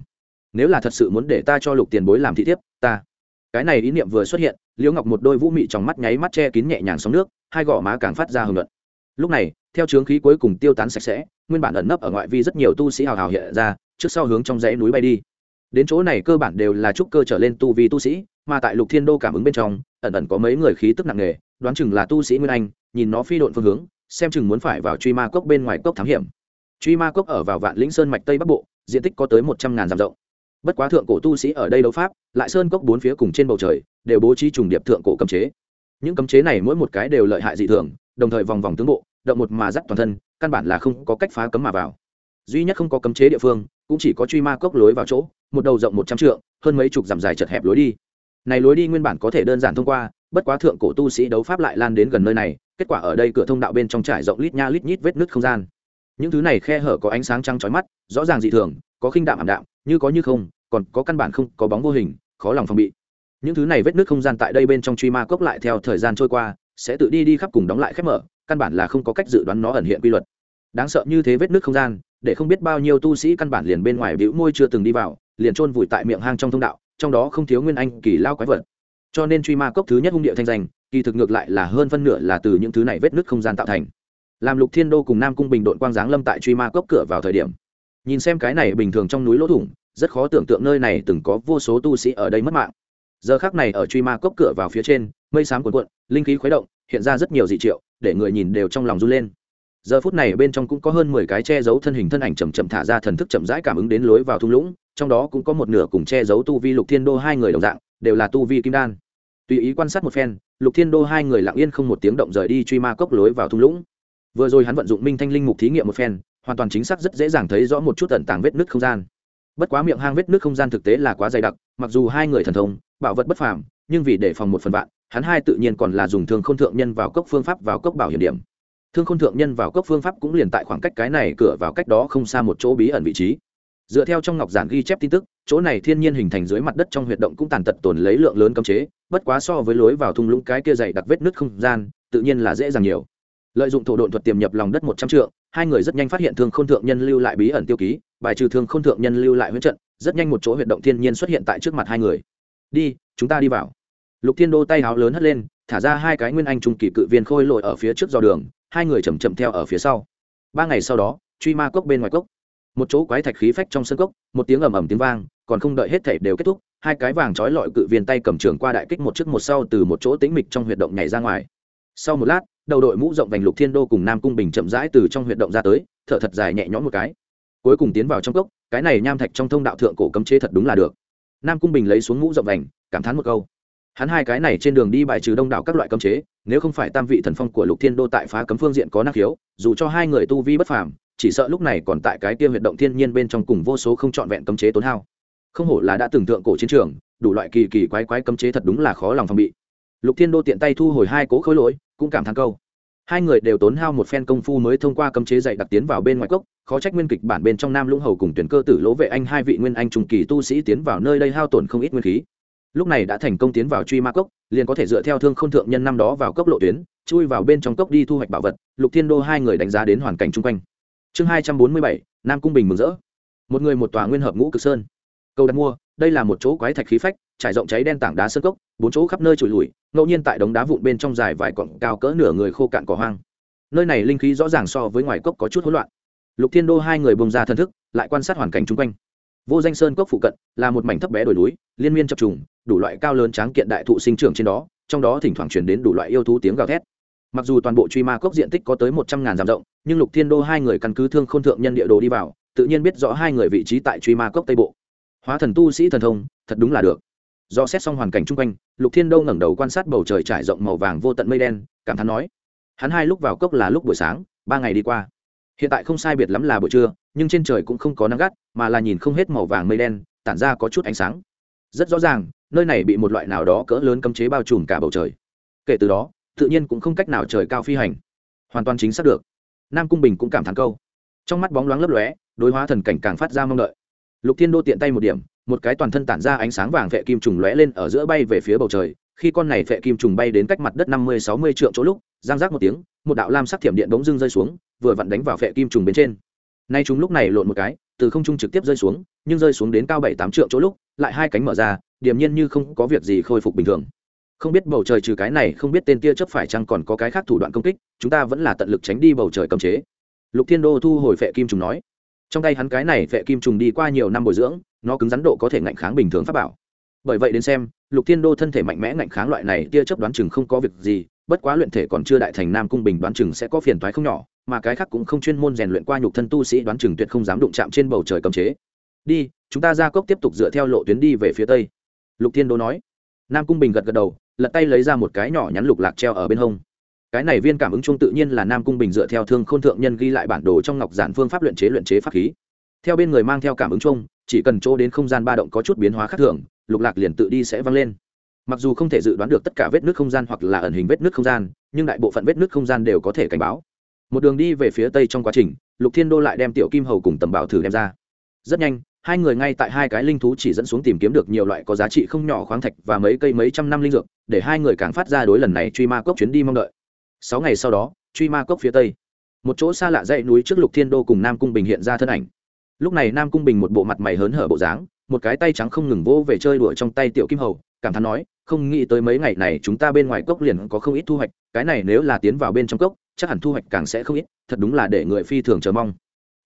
Nếu là thật sự muốn để ta cho lục tiền bối làm thị thiếp, ta. Cái này ý niệm vừa xuất hiện, liễu ngọc một đôi vũ mị trong mắt nháy mắt che kín nhẹ nhàng sóng nước, hai gò má càng phát ra hưởng luận lúc này, theo trướng khí cuối cùng tiêu tán sạch sẽ, nguyên bản ẩn nấp ở ngoại vi rất nhiều tu sĩ hào hào hiện ra, trước sau hướng trong dãy núi bay đi đến chỗ này cơ bản đều là trúc cơ trở lên tu vi tu sĩ, mà tại lục thiên đô cảm ứng bên trong, ẩn ẩn có mấy người khí tức nặng nề, đoán chừng là tu sĩ nguyên anh, nhìn nó phi độn phương hướng, xem chừng muốn phải vào truy ma cốc bên ngoài cốc thám hiểm. Truy ma cốc ở vào vạn lĩnh sơn mạch tây bắc bộ, diện tích có tới một trăm ngàn dặm rộng. Bất quá thượng cổ tu sĩ ở đây đấu pháp, lại sơn cốc bốn phía cùng trên bầu trời, đều bố trí trùng điệp thượng cổ cấm chế. Những cấm chế này mỗi một cái đều lợi hại dị thường, đồng thời vòng vòng tướng bộ, động một mà dắt toàn thân, căn bản là không có cách phá cấm mà vào. Duy nhất không có cấm chế địa phương cũng chỉ có truy ma cốc lối vào chỗ, một đầu rộng một trăm trượng, hơn mấy chục dặm dài chật hẹp lối đi. Này lối đi nguyên bản có thể đơn giản thông qua, bất quá thượng cổ tu sĩ đấu pháp lại lan đến gần nơi này, kết quả ở đây cửa thông đạo bên trong trải rộng lít nha lít nhít vết nứt không gian. Những thứ này khe hở có ánh sáng trăng chói mắt, rõ ràng dị thường, có khinh đạm ảm đạm, như có như không, còn có căn bản không có bóng vô hình, khó lòng phòng bị. Những thứ này vết nứt không gian tại đây bên trong truy ma cốc lại theo thời gian trôi qua, sẽ tự đi đi khắp cùng đóng lại khép mở, căn bản là không có cách dự đoán nó ẩn hiện quy luật. Đáng sợ như thế vết nứt không gian để không biết bao nhiêu tu sĩ căn bản liền bên ngoài bĩu môi chưa từng đi vào, liền chôn vùi tại miệng hang trong thông đạo, trong đó không thiếu nguyên anh kỳ lao quái vật. Cho nên truy ma cốc thứ nhất hung địa thanh danh, kỳ thực ngược lại là hơn phân nửa là từ những thứ này vết nứt không gian tạo thành. Làm lục thiên đô cùng nam cung bình đội quang giáng lâm tại truy ma cốc cửa vào thời điểm, nhìn xem cái này bình thường trong núi lỗ thủng, rất khó tưởng tượng nơi này từng có vô số tu sĩ ở đây mất mạng. Giờ khác này ở truy ma cốc cửa vào phía trên, mây xám cuộn cuộn, linh khí khuấy động, hiện ra rất nhiều dị triệu, để người nhìn đều trong lòng run lên giờ phút này bên trong cũng có hơn mười cái che giấu thân hình thân ảnh chầm chậm thả ra thần thức chậm rãi cảm ứng đến lối vào thung lũng, trong đó cũng có một nửa cùng che giấu tu vi lục thiên đô hai người đồng dạng, đều là tu vi kim đan. Tùy ý quan sát một phen, lục thiên đô hai người lặng yên không một tiếng động rời đi truy ma cốc lối vào thung lũng. Vừa rồi hắn vận dụng minh thanh linh mục thí nghiệm một phen, hoàn toàn chính xác rất dễ dàng thấy rõ một chút tận tàng vết nứt không gian. Bất quá miệng hang vết nứt không gian thực tế là quá dày đặc, mặc dù hai người thần thông, bảo vật bất phàm, nhưng vì để phòng một phần vạn, hắn hai tự nhiên còn là dùng thương khôn thượng nhân vào cốc phương pháp vào cốc bảo hiểm điểm thương khôn thượng nhân vào cốc phương pháp cũng liền tại khoảng cách cái này cửa vào cách đó không xa một chỗ bí ẩn vị trí. Dựa theo trong ngọc giản ghi chép tin tức, chỗ này thiên nhiên hình thành dưới mặt đất trong huyệt động cũng tàn tật tồn lấy lượng lớn cấm chế, bất quá so với lối vào thung lũng cái kia dày đặc vết nứt không gian, tự nhiên là dễ dàng nhiều. Lợi dụng thổ độn thuật tiềm nhập lòng đất một trăm trượng, hai người rất nhanh phát hiện thương k h ô n thượng nhân lưu lại bí ẩn tiêu ký, bài trừ thương k h ô n thượng nhân lưu lại huyết trận, rất nhanh một chỗ huyệt động thiên nhiên xuất hiện tại trước mặt hai người. Đi, chúng ta đi vào. Lục thiên đô tay háo lớn hất lên, thả ra hai cái nguyên anh trung kỳ cự viên khôi lội ở phía trước dò đường hai người chầm chậm theo ở phía sau. Ba ngày sau đó, truy ma cốc bên ngoài cốc. Một chỗ quái thạch khí phách trong sân cốc, một tiếng ầm ầm tiếng vang, còn không đợi hết thể đều kết thúc, hai cái vàng trói lọi cự viên tay cầm trường qua đại kích một trước một sau từ một chỗ tĩnh mịch trong huyệt động nhảy ra ngoài. Sau một lát, đầu đội mũ rộng vành lục thiên đô cùng nam cung bình chậm rãi từ trong huyệt động ra tới, thở thật dài nhẹ nhõm một cái. Cuối cùng tiến vào trong cốc, cái này nham thạch trong thông đạo thượng cổ cấm chế thật đúng là được. Nam cung bình lấy xuống mũ rộng vành, cảm thán một câu hắn hai cái này trên đường đi bài trừ đông đảo các loại cấm chế, nếu không phải tam vị thần phong của lục thiên đô tại phá cấm phương diện có năng khiếu, dù cho hai người tu vi bất phàm, chỉ sợ lúc này còn tại cái kia huyệt động thiên nhiên bên trong cùng vô số không trọn vẹn cấm chế tốn hao. Không hổ là đã tưởng tượng cổ chiến trường, đủ loại kỳ kỳ quái quái cấm chế thật đúng là khó lòng phòng bị. Lục thiên đô tiện tay thu hồi hai cố khối lỗi, cũng cảm thán câu. Hai người đều tốn hao một phen công phu mới thông qua cấm chế dạy đặc tiến vào bên ngoài cốc, khó trách nguyên kịch bản bên trong nam lũng hầu cùng tuyển cơ tử lỗ vệ anh hai vị nguyên anh trùng kỳ tu sĩ tiến vào nơi đây hao tổn không ít nguyên khí lúc này đã thành công tiến vào truy ma cốc, liền có thể dựa theo thương k h ô n thượng nhân năm đó vào cốc lộ tuyến, chui vào bên trong cốc đi thu hoạch bảo vật, lục thiên đô hai người đánh giá đến hoàn cảnh chung quanh. Chương hai trăm bốn mươi bảy, nam cung bình mừng rỡ. Một người một tòa nguyên hợp ngũ cực sơn. Câu đặt mua, đây là một chỗ quái thạch khí phách, trải rộng cháy đen tảng đá sơn cốc, bốn chỗ khắp nơi trụi lùi, ngẫu nhiên tại đống đá vụn bên trong dài vài cọng cao cỡ nửa người khô cạn cỏ hoang. Nơi này linh khí rõ ràng so với ngoài cốc có chút hỗn loạn. Lục thiên đô hai người bông ra thân thức, lại quan sát hoàn cảnh chung quanh vô danh sơn cốc phụ cận là một mảnh thấp bé đồi núi, liên miên chập trùng, đủ loại cao lớn tráng kiện đại thụ sinh trưởng trên đó, trong đó thỉnh thoảng truyền đến đủ loại yêu thú tiếng gào thét. Mặc dù toàn bộ truy ma cốc diện tích có tới một trăm ngàn dặm rộng, nhưng lục thiên đô hai người căn cứ thương k h ô n thượng nhân địa đồ đi vào, tự nhiên biết rõ hai người vị trí tại truy ma cốc tây bộ. Hóa thần tu sĩ thần thông, thật đúng là được. Do xét xong hoàn cảnh chung quanh, lục thiên đô ngẩng đầu quan sát bầu trời trải rộng màu vàng vô tận mây đen, cảm thán nói, hắn hai lúc vào cốc là lúc buổi sáng, ba ngày đi qua hiện tại không sai biệt lắm là buổi trưa, nhưng trên trời cũng không có nắng gắt, mà là nhìn không hết màu vàng mây đen, tản ra có chút ánh sáng. Rất rõ ràng, nơi này bị một loại nào đó cỡ lớn cấm chế bao trùm cả bầu trời. Kể từ đó, tự nhiên cũng không cách nào trời cao phi hành. Hoàn toàn chính xác được. Nam cung bình cũng cảm thán câu. Trong mắt bóng loáng lấp lóe, đối hóa thần cảnh càng phát ra mong đợi. Lục thiên đô tiện tay một điểm, một cái toàn thân tản ra ánh sáng vàng vệ kim trùng lóe lên ở giữa bay về phía bầu trời. Khi con này vệ kim trùng bay đến cách mặt đất năm mươi, sáu mươi triệu chỗ lúc giang giác một tiếng, một đạo lam sắc thiểm điện bỗng dưng rơi xuống vừa vặn đánh vào vệ kim trùng bên trên. Nay chúng lúc này lộn một cái, từ không trung trực tiếp rơi xuống, nhưng rơi xuống đến cao bảy tám trượng chỗ lúc, lại hai cánh mở ra, điềm nhiên như không có việc gì khôi phục bình thường. Không biết bầu trời trừ cái này, không biết tên tia chớp phải chăng còn có cái khác thủ đoạn công kích, chúng ta vẫn là tận lực tránh đi bầu trời cấm chế. Lục thiên đô thu hồi phệ kim trùng nói. Trong tay hắn cái này phệ kim trùng đi qua nhiều năm bồi dưỡng, nó cứng rắn độ có thể ngạnh kháng bình thường pháp bảo. Bởi vậy đến xem, lục thiên đô thân thể mạnh mẽ ngạnh kháng loại này, tia chớp đoán chừng không có việc gì, bất quá luyện thể còn chưa đại thành nam cung bình đoán chừng sẽ có phiền toái không nhỏ mà cái khác cũng không chuyên môn rèn luyện qua nhục thân tu sĩ đoán chừng tuyệt không dám đụng chạm trên bầu trời cấm chế. Đi, chúng ta ra cốc tiếp tục dựa theo lộ tuyến đi về phía tây. Lục thiên đô nói. Nam cung bình gật gật đầu, lật tay lấy ra một cái nhỏ nhắn lục lạc treo ở bên hông. Cái này viên cảm ứng chung tự nhiên là nam cung bình dựa theo thương khôn thượng nhân ghi lại bản đồ trong ngọc giản phương pháp luyện chế luyện chế pháp khí. Theo bên người mang theo cảm ứng chung, chỉ cần chỗ đến không gian ba động có chút biến hóa khác thường, lục lạc liền tự đi sẽ văng lên. Mặc dù không thể dự đoán được tất cả vết nước không gian hoặc là ẩn hình vết nước không gian, nhưng đại bộ phận vết nước không gian đều có thể cảnh báo một đường đi về phía tây trong quá trình, lục thiên đô lại đem tiểu kim hầu cùng tầm bảo thử đem ra. Rất nhanh, hai người ngay tại hai cái linh thú chỉ dẫn xuống tìm kiếm được nhiều loại có giá trị không nhỏ khoáng thạch và mấy cây mấy trăm năm linh dược, để hai người càng phát ra đối lần này truy ma cốc chuyến đi mong đợi. Sáu ngày sau đó, truy ma cốc phía tây, một chỗ xa lạ dãy núi trước lục thiên đô cùng nam cung bình hiện ra thân ảnh. Lúc này nam cung bình một bộ mặt mày hớn hở bộ dáng, một cái tay trắng không ngừng vỗ về chơi đùa trong tay tiểu kim hầu, cảm thán nói, không nghĩ tới mấy ngày này chúng ta bên ngoài cốc liền có không ít thu hoạch, cái này nếu là tiến vào bên trong cốc chắc hẳn thu hoạch càng sẽ không ít, thật đúng là để người phi thường chờ mong.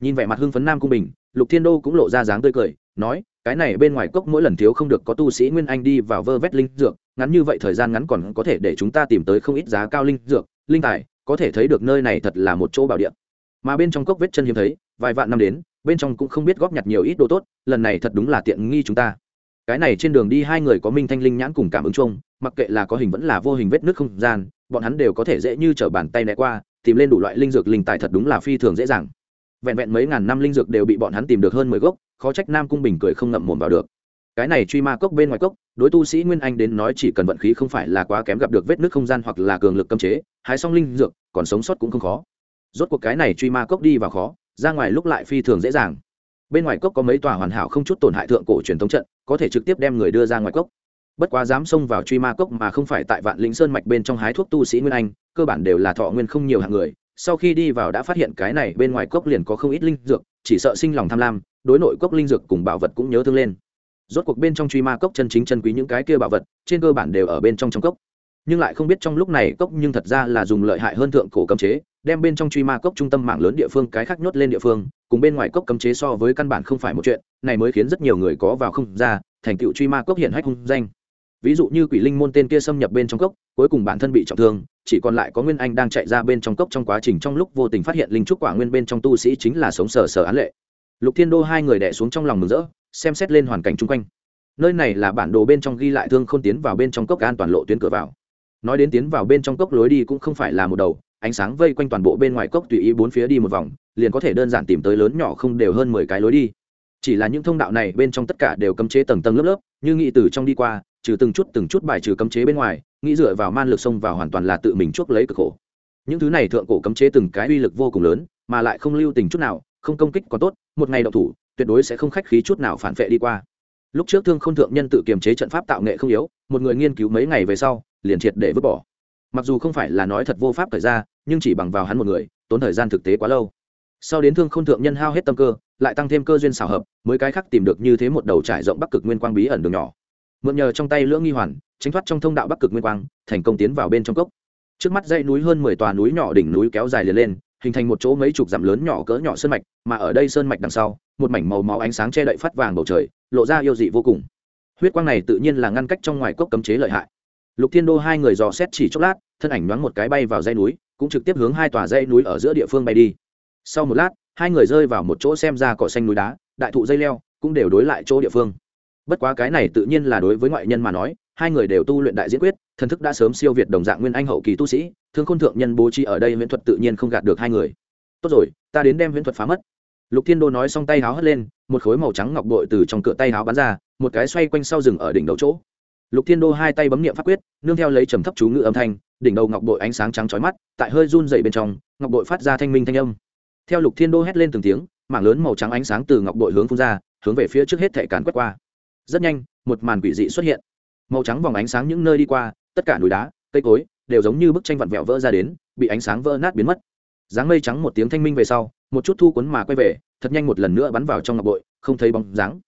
Nhìn vẻ mặt hưng phấn nam cung bình, lục thiên đô cũng lộ ra dáng tươi cười, nói, cái này bên ngoài cốc mỗi lần thiếu không được có tu sĩ nguyên anh đi vào vơ vét linh dược, ngắn như vậy thời gian ngắn còn có thể để chúng ta tìm tới không ít giá cao linh dược, linh tài, có thể thấy được nơi này thật là một chỗ bảo địa. Mà bên trong cốc vết chân hiếm thấy, vài vạn năm đến, bên trong cũng không biết góp nhặt nhiều ít đồ tốt, lần này thật đúng là tiện nghi chúng ta. Cái này trên đường đi hai người có minh thanh linh nhãn cùng cảm ứng chung, mặc kệ là có hình vẫn là vô hình vết nước không gian bọn hắn đều có thể dễ như t bàn tay né qua, tìm lên đủ loại linh dược linh tài thật đúng là phi thường dễ dàng. Vẹn vẹn mấy ngàn năm linh dược đều bị bọn hắn tìm được hơn mười gốc, khó trách nam cung bình cười không ngậm mồm vào được. Cái này truy ma cốc bên ngoài cốc, đối tu sĩ nguyên anh đến nói chỉ cần vận khí không phải là quá kém gặp được vết nước không gian hoặc là cường lực cấm chế, hái xong linh dược, còn sống sót cũng không khó. Rốt cuộc cái này truy ma cốc đi vào khó, ra ngoài lúc lại phi thường dễ dàng. Bên ngoài cốc có mấy tòa hoàn hảo không chút tổn hại thượng cổ truyền thống trận, có thể trực tiếp đem người đưa ra ngoài cốc bất quá dám xông vào truy ma cốc mà không phải tại vạn lĩnh sơn mạch bên trong hái thuốc tu sĩ nguyên anh, cơ bản đều là thọ nguyên không nhiều hạng người. Sau khi đi vào đã phát hiện cái này bên ngoài cốc liền có không ít linh dược, chỉ sợ sinh lòng tham lam, đối nội cốc linh dược cùng bảo vật cũng nhớ thương lên. Rốt cuộc bên trong truy ma cốc chân chính chân quý những cái kia bảo vật, trên cơ bản đều ở bên trong trong cốc. Nhưng lại không biết trong lúc này cốc nhưng thật ra là dùng lợi hại hơn thượng cổ cấm chế, đem bên trong truy ma cốc trung tâm mạng lớn địa phương cái khác nhốt lên địa phương, cùng bên ngoài cốc cấm chế so với căn bản không phải một chuyện, này mới khiến rất nhiều người có vào không ra, thành tựu truy ma cốc hiện hách hung danh ví dụ như quỷ linh môn tên kia xâm nhập bên trong cốc, cuối cùng bản thân bị trọng thương, chỉ còn lại có nguyên anh đang chạy ra bên trong cốc trong quá trình trong lúc vô tình phát hiện linh trúc quả nguyên bên trong tu sĩ chính là sống sờ sờ án lệ. Lục thiên đô hai người đẻ xuống trong lòng mừng rỡ, xem xét lên hoàn cảnh chung quanh. Nơi này là bản đồ bên trong ghi lại thương không tiến vào bên trong cốc an toàn lộ tuyến cửa vào. Nói đến tiến vào bên trong cốc lối đi cũng không phải là một đầu, ánh sáng vây quanh toàn bộ bên ngoài cốc tùy ý bốn phía đi một vòng, liền có thể đơn giản tìm tới lớn nhỏ không đều hơn mười cái lối đi. Chỉ là những thông đạo này bên trong tất cả đều cấm chế tầng tầng lớp lớp, như nghị từ trong đi qua trừ từng chút từng chút bài trừ cấm chế bên ngoài, nghĩ dựa vào man lực xông vào hoàn toàn là tự mình chuốc lấy cực khổ. Những thứ này thượng cổ cấm chế từng cái uy lực vô cùng lớn, mà lại không lưu tình chút nào, không công kích có tốt, một ngày đậu thủ, tuyệt đối sẽ không khách khí chút nào phản vệ đi qua. Lúc trước thương k h ô n thượng nhân tự kiềm chế trận pháp tạo nghệ không yếu, một người nghiên cứu mấy ngày về sau, liền triệt để vứt bỏ. Mặc dù không phải là nói thật vô pháp thời ra, nhưng chỉ bằng vào hắn một người, tốn thời gian thực tế quá lâu. Sau đến thương k h ô n thượng nhân hao hết tâm cơ, lại tăng thêm cơ duyên xào hợp, mới cái khác tìm được như thế một đầu trải rộng bắc cực nguyên quang bí ẩn đường nhỏ mượn nhờ trong tay lưỡng nghi hoàn, tránh thoát trong thông đạo bắc cực nguyên quang, thành công tiến vào bên trong cốc. Trước mắt dãy núi hơn mười tòa núi nhỏ đỉnh núi kéo dài liền lên, hình thành một chỗ mấy chục dặm lớn nhỏ cỡ nhỏ sơn mạch, mà ở đây sơn mạch đằng sau, một mảnh màu máu ánh sáng che đậy phát vàng bầu trời, lộ ra yêu dị vô cùng. Huyết quang này tự nhiên là ngăn cách trong ngoài cốc cấm chế lợi hại. Lục thiên đô hai người dò xét chỉ chốc lát, thân ảnh nhoáng một cái bay vào dãy núi, cũng trực tiếp hướng hai tòa dãy núi ở giữa địa phương bay đi. Sau một lát, hai người rơi vào một chỗ xem ra cỏ xanh núi đá, đại thụ dây leo, cũng đều đối lại chỗ địa phương bất quá cái này tự nhiên là đối với ngoại nhân mà nói, hai người đều tu luyện đại diễn quyết, thần thức đã sớm siêu việt đồng dạng nguyên anh hậu kỳ tu sĩ, thương khôn thượng nhân bố trí ở đây viễn thuật tự nhiên không gạt được hai người. Tốt rồi, ta đến đem viễn thuật phá mất. Lục thiên đô nói xong tay háo hất lên, một khối màu trắng ngọc bội từ trong cửa tay háo bắn ra, một cái xoay quanh sau rừng ở đỉnh đầu chỗ. Lục thiên đô hai tay bấm niệm pháp quyết, nương theo lấy trầm thấp chú ngự âm thanh, đỉnh đầu ngọc bội ánh sáng trắng chói mắt, tại hơi run dày bên trong, ngọc bội phát ra thanh minh thanh âm. Theo lục thiên đô hét lên từng tiếng, mảng lớn màu trắng ánh sáng từ ngọc bội hướng phun ra, hướng về phía trước hết thệ càn quét qua rất nhanh, một màn quỷ dị xuất hiện. Màu trắng vòng ánh sáng những nơi đi qua, tất cả núi đá, cây cối đều giống như bức tranh vặn vẹo vỡ ra đến, bị ánh sáng vỡ nát biến mất. Dáng mây trắng một tiếng thanh minh về sau, một chút thu cuốn mà quay về, thật nhanh một lần nữa bắn vào trong ngọc bội, không thấy bóng dáng.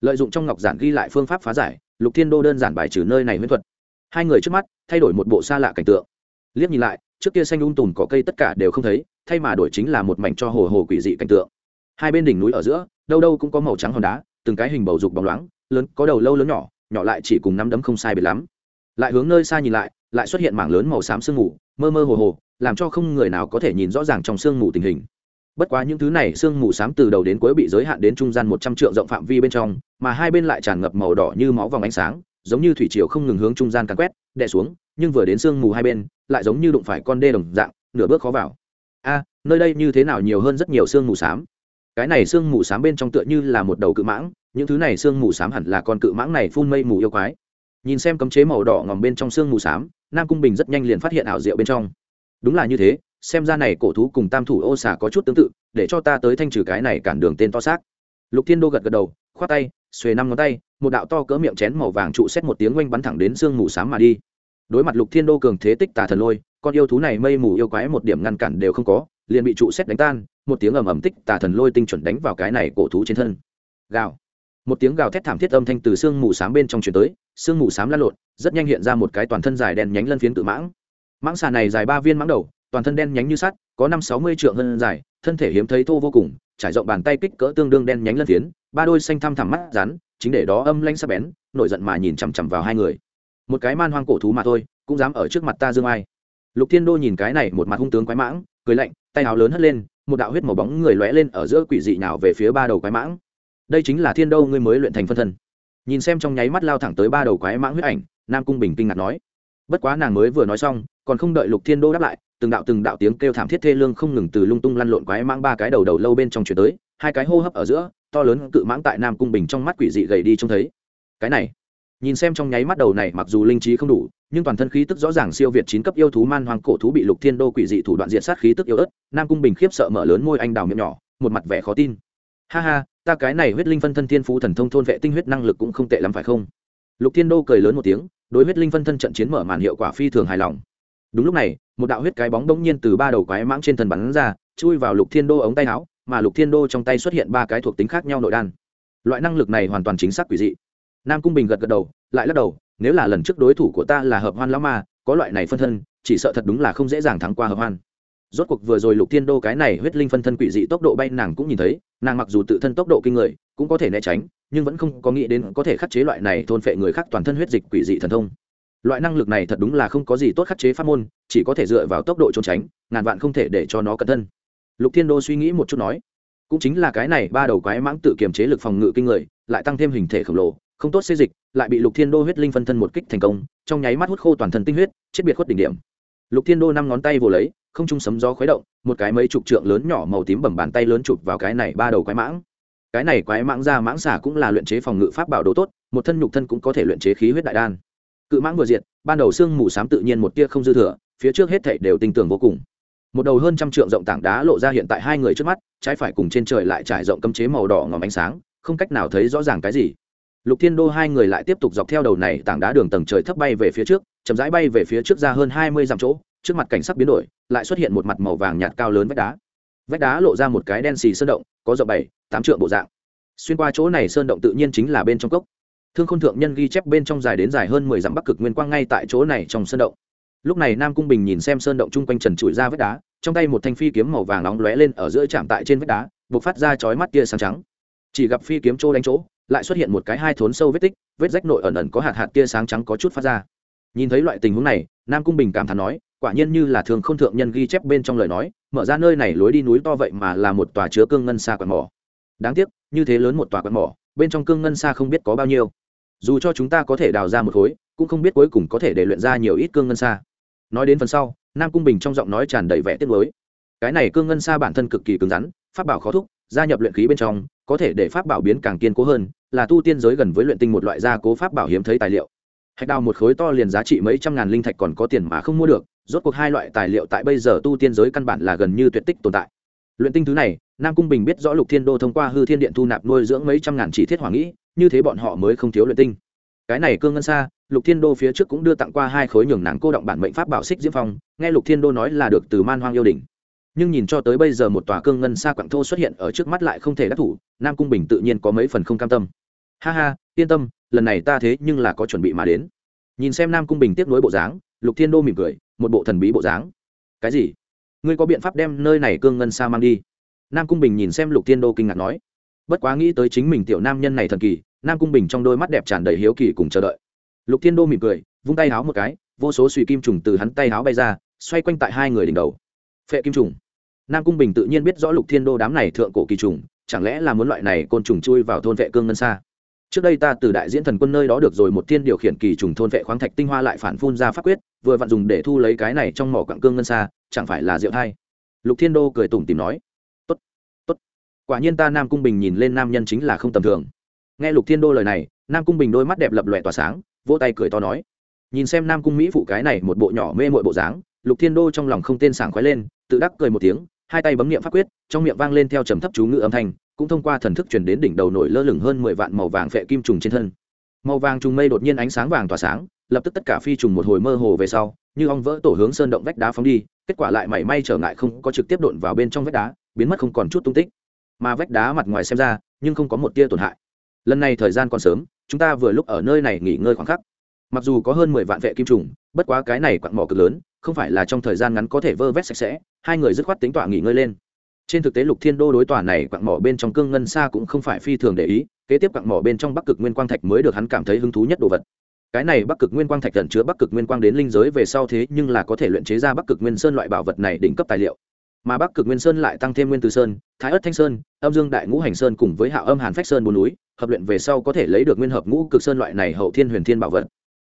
Lợi dụng trong ngọc giản ghi lại phương pháp phá giải, lục thiên đô đơn giản bài trừ nơi này huyễn thuật. Hai người trước mắt, thay đổi một bộ xa lạ cảnh tượng. Liếc nhìn lại, trước kia xanh ung tùm có cây tất cả đều không thấy, thay mà đổi chính là một mảnh cho hồ hồ quỷ dị cảnh tượng. Hai bên đỉnh núi ở giữa, đâu đâu cũng có màu trắng hòn đá, từng cái hình bầu dục bóng loáng lớn, có đầu lâu lớn nhỏ nhỏ lại chỉ cùng năm đấm không sai biệt lắm. Lại hướng nơi xa nhìn lại lại xuất hiện mảng lớn màu xám sương mù, mơ mơ hồ hồ, làm cho không người nào có thể nhìn rõ ràng trong sương mù tình hình. Bất quá những thứ này sương mù xám từ đầu đến cuối bị giới hạn đến trung gian một trăm triệu rộng phạm vi bên trong, mà hai bên lại tràn ngập màu đỏ như máu vòng ánh sáng, giống như thủy triều không ngừng hướng trung gian càn quét, đè xuống, nhưng vừa đến sương mù hai bên, lại giống như đụng phải con đê đồng dạng, nửa bước khó vào. A, nơi đây như thế nào nhiều hơn rất nhiều sương mù xám? Cái này sương mù xám bên trong tựa như là một đầu cự mãng những thứ này sương mù xám hẳn là con cự mãng này phun mây mù yêu quái. Nhìn xem cấm chế màu đỏ ngòm bên trong sương mù xám, nam cung bình rất nhanh liền phát hiện ảo diệu bên trong. Đúng là như thế, xem ra này cổ thú cùng tam thủ ô xà có chút tương tự, để cho ta tới thanh trừ cái này cản đường tên to xác. Lục thiên đô gật gật đầu, khoát tay, xuề năm ngón tay, một đạo to cỡ miệng chén màu vàng trụ xét một tiếng oanh bắn thẳng đến sương mù xám mà đi. Đối mặt lục thiên đô cường thế tích tà thần lôi, con yêu thú này mây mù yêu quái một điểm ngăn cản đều không có, liền bị trụ xét đánh tan, một tiếng ầm ầm tích tà thần lôi tinh chuẩn đánh vào cái này cổ thú trên thân. Gào một tiếng gào thét thảm thiết âm thanh từ sương mù xám bên trong chuyển tới, sương mù xám lăn lộn, rất nhanh hiện ra một cái toàn thân dài đen nhánh lân phiến tự mãng. Mãng xà này dài ba viên mãng đầu, toàn thân đen nhánh như sắt, có năm sáu mươi trượng hơn dài, thân thể hiếm thấy thô vô cùng, trải rộng bàn tay kích cỡ tương đương đen nhánh lân phiến, ba đôi xanh thăm thẳm mắt rắn, chính để đó âm lanh sắp bén, nổi giận mà nhìn chằm chằm vào hai người. Một cái man hoang cổ thú mà thôi, cũng dám ở trước mặt ta dương ai. Lục thiên đô nhìn cái này một mặt hung tướng quái mãng, cười lạnh, tay áo lớn hất lên, một đạo huyết màu bóng người lóe lên ở giữa quỷ dị nào về phía ba đầu quái mãng đây chính là thiên đô ngươi mới luyện thành phân thân. Nhìn xem trong nháy mắt lao thẳng tới ba đầu quái mãng huyết ảnh, nam cung bình kinh ngạc nói. Bất quá nàng mới vừa nói xong, còn không đợi lục thiên đô đáp lại, từng đạo từng đạo tiếng kêu thảm thiết thê lương không ngừng từ lung tung lăn lộn quái mãng ba cái đầu đầu lâu bên trong chuyển tới, hai cái hô hấp ở giữa, to lớn cự mãng tại nam cung bình trong mắt quỷ dị gầy đi trông thấy. Cái này, nhìn xem trong nháy mắt đầu này mặc dù linh trí không đủ, nhưng toàn thân khí tức rõ ràng siêu việt chín cấp yêu thú man hoang cổ thú bị lục thiên đô quỷ dị thủ đoạn diện sát khí tức yêu ớt, nam cung bình khiếp sợ mở lớn môi anh đào miệng nhỏ, một mặt vẻ khó tin. Ha ha ta cái này huyết linh phân thân thiên phú thần thông thôn vệ tinh huyết năng lực cũng không tệ lắm phải không? Lục thiên đô cười lớn một tiếng, đối huyết linh phân thân trận chiến mở màn hiệu quả phi thường hài lòng. Đúng lúc này, một đạo huyết cái bóng bỗng nhiên từ ba đầu quái mãng trên thân bắn ra, chui vào lục thiên đô ống tay áo, mà lục thiên đô trong tay xuất hiện ba cái thuộc tính khác nhau nội đan. Loại năng lực này hoàn toàn chính xác quỷ dị. Nam cung bình gật gật đầu, lại lắc đầu, nếu là lần trước đối thủ của ta là hợp hoan lão ma, có loại này phân thân, chỉ sợ thật đúng là không dễ dàng thắng qua hợp hoan rốt cuộc vừa rồi lục thiên đô cái này huyết linh phân thân quỷ dị tốc độ bay nàng cũng nhìn thấy, nàng mặc dù tự thân tốc độ kinh người, cũng có thể né tránh, nhưng vẫn không có nghĩ đến có thể khắc chế loại này thôn phệ người khác toàn thân huyết dịch quỷ dị thần thông. Loại năng lực này thật đúng là không có gì tốt khắc chế pháp môn, chỉ có thể dựa vào tốc độ trốn tránh, ngàn vạn không thể để cho nó cẩn thân. Lục thiên đô suy nghĩ một chút nói, cũng chính là cái này ba đầu quái mãng tự kiềm chế lực phòng ngự kinh người, lại tăng thêm hình thể khổng lồ, không tốt xê dịch, lại bị lục thiên đô huyết linh phân thân một kích thành công, trong nháy mắt hút khô toàn thân tinh huyết, chết biệt khuất đỉnh điểm lục thiên đô năm ngón tay vồ lấy, không trung sấm gió khuấy động, một cái mấy chục trượng lớn nhỏ màu tím bầm bàn tay lớn chụp vào cái này ba đầu quái mãng. Cái này quái mãng ra mãng xả cũng là luyện chế phòng ngự pháp bảo đồ tốt, một thân nhục thân cũng có thể luyện chế khí huyết đại đan. Cự mãng vừa diệt, ban đầu xương mù xám tự nhiên một tia không dư thừa, phía trước hết thảy đều tinh tường vô cùng. Một đầu hơn trăm trượng rộng tảng đá lộ ra hiện tại hai người trước mắt, trái phải cùng trên trời lại trải rộng cấm chế màu đỏ ngòm ánh sáng, không cách nào thấy rõ ràng cái gì lục thiên đô hai người lại tiếp tục dọc theo đầu này tảng đá đường tầng trời thấp bay về phía trước, chậm rãi bay về phía trước ra hơn hai mươi dặm chỗ, trước mặt cảnh sắc biến đổi, lại xuất hiện một mặt màu vàng nhạt cao lớn vách đá. Vách đá lộ ra một cái đen xì sơn động, có rộng bảy, tám trượng bộ dạng. Xuyên qua chỗ này sơn động tự nhiên chính là bên trong cốc. Thương khôn thượng nhân ghi chép bên trong dài đến dài hơn mười dặm bắc cực nguyên quang ngay tại chỗ này trong sơn động. Lúc này nam cung bình nhìn xem sơn động chung quanh trần trụi ra vách đá, trong tay một thanh phi kiếm màu vàng nóng lóe lên ở giữa chạm tại trên vách đá, bộc phát ra chói mắt tia sáng trắng. Chỉ gặp phi kiếm trô đánh chỗ lại xuất hiện một cái hai thốn sâu vết tích, vết rách nội ẩn ẩn có hạt hạt tia sáng trắng có chút phát ra. Nhìn thấy loại tình huống này, nam cung bình cảm thán nói, quả nhiên như là thường k h ô n thượng nhân ghi chép bên trong lời nói, mở ra nơi này lối đi núi to vậy mà là một tòa chứa cương ngân xa quạt mỏ. Đáng tiếc, như thế lớn một tòa quạt mỏ, bên trong cương ngân xa không biết có bao nhiêu. Dù cho chúng ta có thể đào ra một khối, cũng không biết cuối cùng có thể để luyện ra nhiều ít cương ngân xa. Nói đến phần sau, nam cung bình trong giọng nói tràn đầy vẻ tiết lối cái này cương ngân xa bản thân cực kỳ cứng rắn, pháp bảo khó thúc, gia nhập luyện khí bên trong có thể để pháp bảo biến càng kiên cố hơn, là tu tiên giới gần với luyện tinh một loại gia cố pháp bảo hiếm thấy tài liệu. Hạch đào một khối to liền giá trị mấy trăm ngàn linh thạch còn có tiền mà không mua được, rốt cuộc hai loại tài liệu tại bây giờ tu tiên giới căn bản là gần như tuyệt tích tồn tại. Luyện tinh thứ này, nam cung bình biết rõ lục thiên đô thông qua hư thiên điện thu nạp nuôi dưỡng mấy trăm ngàn chỉ thiết hoàng nghĩ, như thế bọn họ mới không thiếu luyện tinh. Cái này cương ngân xa, lục thiên đô phía trước cũng đưa tặng qua hai khối nhường nàng cô động bản mệnh pháp bảo xích diễm phong, nghe lục thiên đô nói là được từ man hoang yêu đình nhưng nhìn cho tới bây giờ một tòa cương ngân xa quặng thô xuất hiện ở trước mắt lại không thể đắc thủ, nam cung bình tự nhiên có mấy phần không cam tâm. Ha ha, yên tâm, lần này ta thế nhưng là có chuẩn bị mà đến. Nhìn xem nam cung bình tiếp nối bộ dáng, lục thiên đô mỉm cười, một bộ thần bí bộ dáng. Cái gì? Ngươi có biện pháp đem nơi này cương ngân xa mang đi? Nam cung bình nhìn xem lục thiên đô kinh ngạc nói. Bất quá nghĩ tới chính mình tiểu nam nhân này thần kỳ, nam cung bình trong đôi mắt đẹp tràn đầy hiếu kỳ cùng chờ đợi. Lục thiên đô mỉm cười, vung tay háo một cái, vô số suy kim trùng từ hắn tay háo bay ra, xoay quanh tại hai người đỉnh đầu. Phệ kim trùng nam cung bình tự nhiên biết rõ lục thiên đô đám này thượng cổ kỳ trùng, chẳng lẽ là muốn loại này côn trùng chui vào thôn vệ cương ngân xa? Trước đây ta từ đại diễn thần quân nơi đó được rồi một thiên điều khiển kỳ trùng thôn vệ khoáng thạch tinh hoa lại phản phun ra pháp quyết, vừa vặn dùng để thu lấy cái này trong mỏ quặng cương ngân xa, chẳng phải là rượu thai? Lục thiên đô cười tủm tìm nói. Tốt tốt. Quả nhiên ta nam cung bình nhìn lên nam nhân chính là không tầm thường. Nghe lục thiên đô lời này, nam cung bình đôi mắt đẹp lập lòe tỏa sáng, vỗ tay cười to nói. Nhìn xem nam cung mỹ phụ cái này một bộ nhỏ mê mội bộ dáng, lục thiên đô trong lòng không tên sảng khoái lên, tự đắc cười một tiếng hai tay bấm niệm pháp quyết, trong miệng vang lên theo trầm thấp chú ngữ âm thanh, cũng thông qua thần thức truyền đến đỉnh đầu nổi lơ lửng hơn mười vạn màu vàng phệ kim trùng trên thân. Màu vàng trùng mây đột nhiên ánh sáng vàng tỏa sáng, lập tức tất cả phi trùng một hồi mơ hồ về sau, như ong vỡ tổ hướng sơn động vách đá phóng đi, kết quả lại mảy may trở ngại không có trực tiếp đột vào bên trong vách đá, biến mất không còn chút tung tích. Mà vách đá mặt ngoài xem ra, nhưng không có một tia tổn hại. Lần này thời gian còn sớm, chúng ta vừa lúc ở nơi này nghỉ ngơi khoảng khắc. Mặc dù có hơn mười vạn vệ kim trùng, bất quá cái này quặng mỏ cực lớn, không phải là trong thời gian ngắn có thể vơ vét sạch sẽ hai người dứt khoát tính tọa nghỉ ngơi lên. Trên thực tế lục thiên đô đối tòa này quặng mỏ bên trong cương ngân xa cũng không phải phi thường để ý, kế tiếp quặng mỏ bên trong bắc cực nguyên quang thạch mới được hắn cảm thấy hứng thú nhất đồ vật. Cái này bắc cực nguyên quang thạch gần chứa bắc cực nguyên quang đến linh giới về sau thế nhưng là có thể luyện chế ra bắc cực nguyên sơn loại bảo vật này đỉnh cấp tài liệu. Mà bắc cực nguyên sơn lại tăng thêm nguyên từ sơn, thái ất thanh sơn, âm dương đại ngũ hành sơn cùng với hạ âm hàn phách sơn bốn núi, hợp luyện về sau có thể lấy được nguyên hợp ngũ cực sơn loại này hậu thiên huyền thiên bảo vật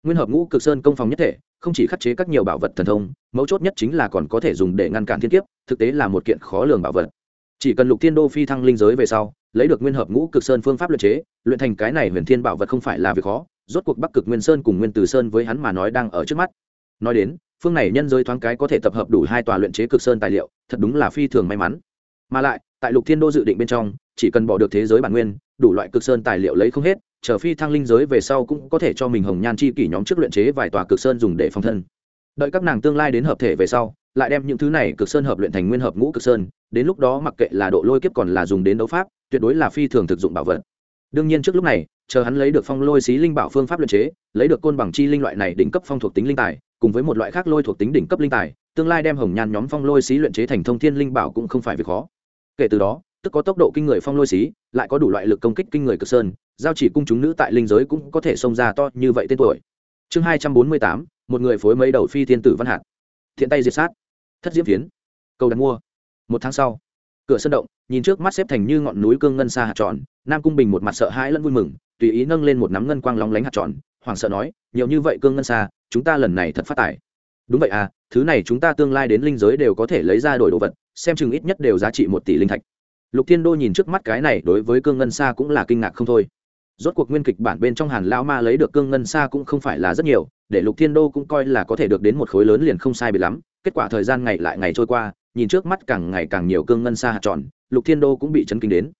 nguyên hợp ngũ cực sơn công phòng nhất thể, không chỉ khắc chế các nhiều bảo vật thần thông, mấu chốt nhất chính là còn có thể dùng để ngăn cản thiên kiếp, thực tế là một kiện khó lường bảo vật. Chỉ cần lục thiên đô phi thăng linh giới về sau, lấy được nguyên hợp ngũ cực sơn phương pháp luyện chế, luyện thành cái này huyền thiên bảo vật không phải là việc khó, rốt cuộc bắc cực nguyên sơn cùng nguyên từ sơn với hắn mà nói đang ở trước mắt. Nói đến, phương này nhân giới thoáng cái có thể tập hợp đủ hai tòa luyện chế cực sơn tài liệu, thật đúng là phi thường may mắn. Mà lại, tại lục thiên đô dự định bên trong, chỉ cần bỏ được thế giới bản nguyên, đủ loại cực sơn tài liệu lấy không hết chờ phi thăng linh giới về sau cũng có thể cho mình hồng nhan chi kỷ nhóm trước luyện chế vài tòa cực sơn dùng để phòng thân. Đợi các nàng tương lai đến hợp thể về sau, lại đem những thứ này cực sơn hợp luyện thành nguyên hợp ngũ cực sơn, đến lúc đó mặc kệ là độ lôi kiếp còn là dùng đến đấu pháp, tuyệt đối là phi thường thực dụng bảo vật. Đương nhiên trước lúc này, chờ hắn lấy được phong lôi xí linh bảo phương pháp luyện chế, lấy được côn bằng chi linh loại này đỉnh cấp phong thuộc tính linh tài, cùng với một loại khác lôi thuộc tính đỉnh cấp linh tài, tương lai đem hồng nhan nhóm phong lôi xí luyện chế thành thông thiên linh bảo cũng không phải việc khó. Kể từ đó, tức có tốc độ kinh người phong lôi xí, lại có đủ loại lực công kích kinh người cực sơn giao chỉ cung chúng nữ tại linh giới cũng có thể xông ra to như vậy tên tuổi. Chương hai trăm bốn mươi tám, một người phối mấy đầu phi thiên tử văn hạt. Thiện tay diệt sát. Thất diễm phiến. Cầu đặt mua. Một tháng sau, cửa sân động, nhìn trước mắt xếp thành như ngọn núi cương ngân xa hạt tròn, nam cung bình một mặt sợ hãi lẫn vui mừng, tùy ý nâng lên một nắm ngân quang lóng lánh hạt tròn hoàng sợ nói, nhiều như vậy cương ngân xa, chúng ta lần này thật phát tài. Đúng vậy à thứ này chúng ta tương lai đến linh giới đều có thể lấy ra đổi đồ vật, xem chừng ít nhất đều giá trị một tỷ linh thạch. Lục thiên đô nhìn trước mắt cái này đối với cương ngân xa cũng là kinh ngạc không thôi rốt cuộc nguyên kịch bản bên trong hàn lao ma lấy được cương ngân xa cũng không phải là rất nhiều, để lục thiên đô cũng coi là có thể được đến một khối lớn liền không sai bị lắm. Kết quả thời gian ngày lại ngày trôi qua, nhìn trước mắt càng ngày càng nhiều cương ngân xa hạt tròn, lục thiên đô cũng bị chấn kinh đến.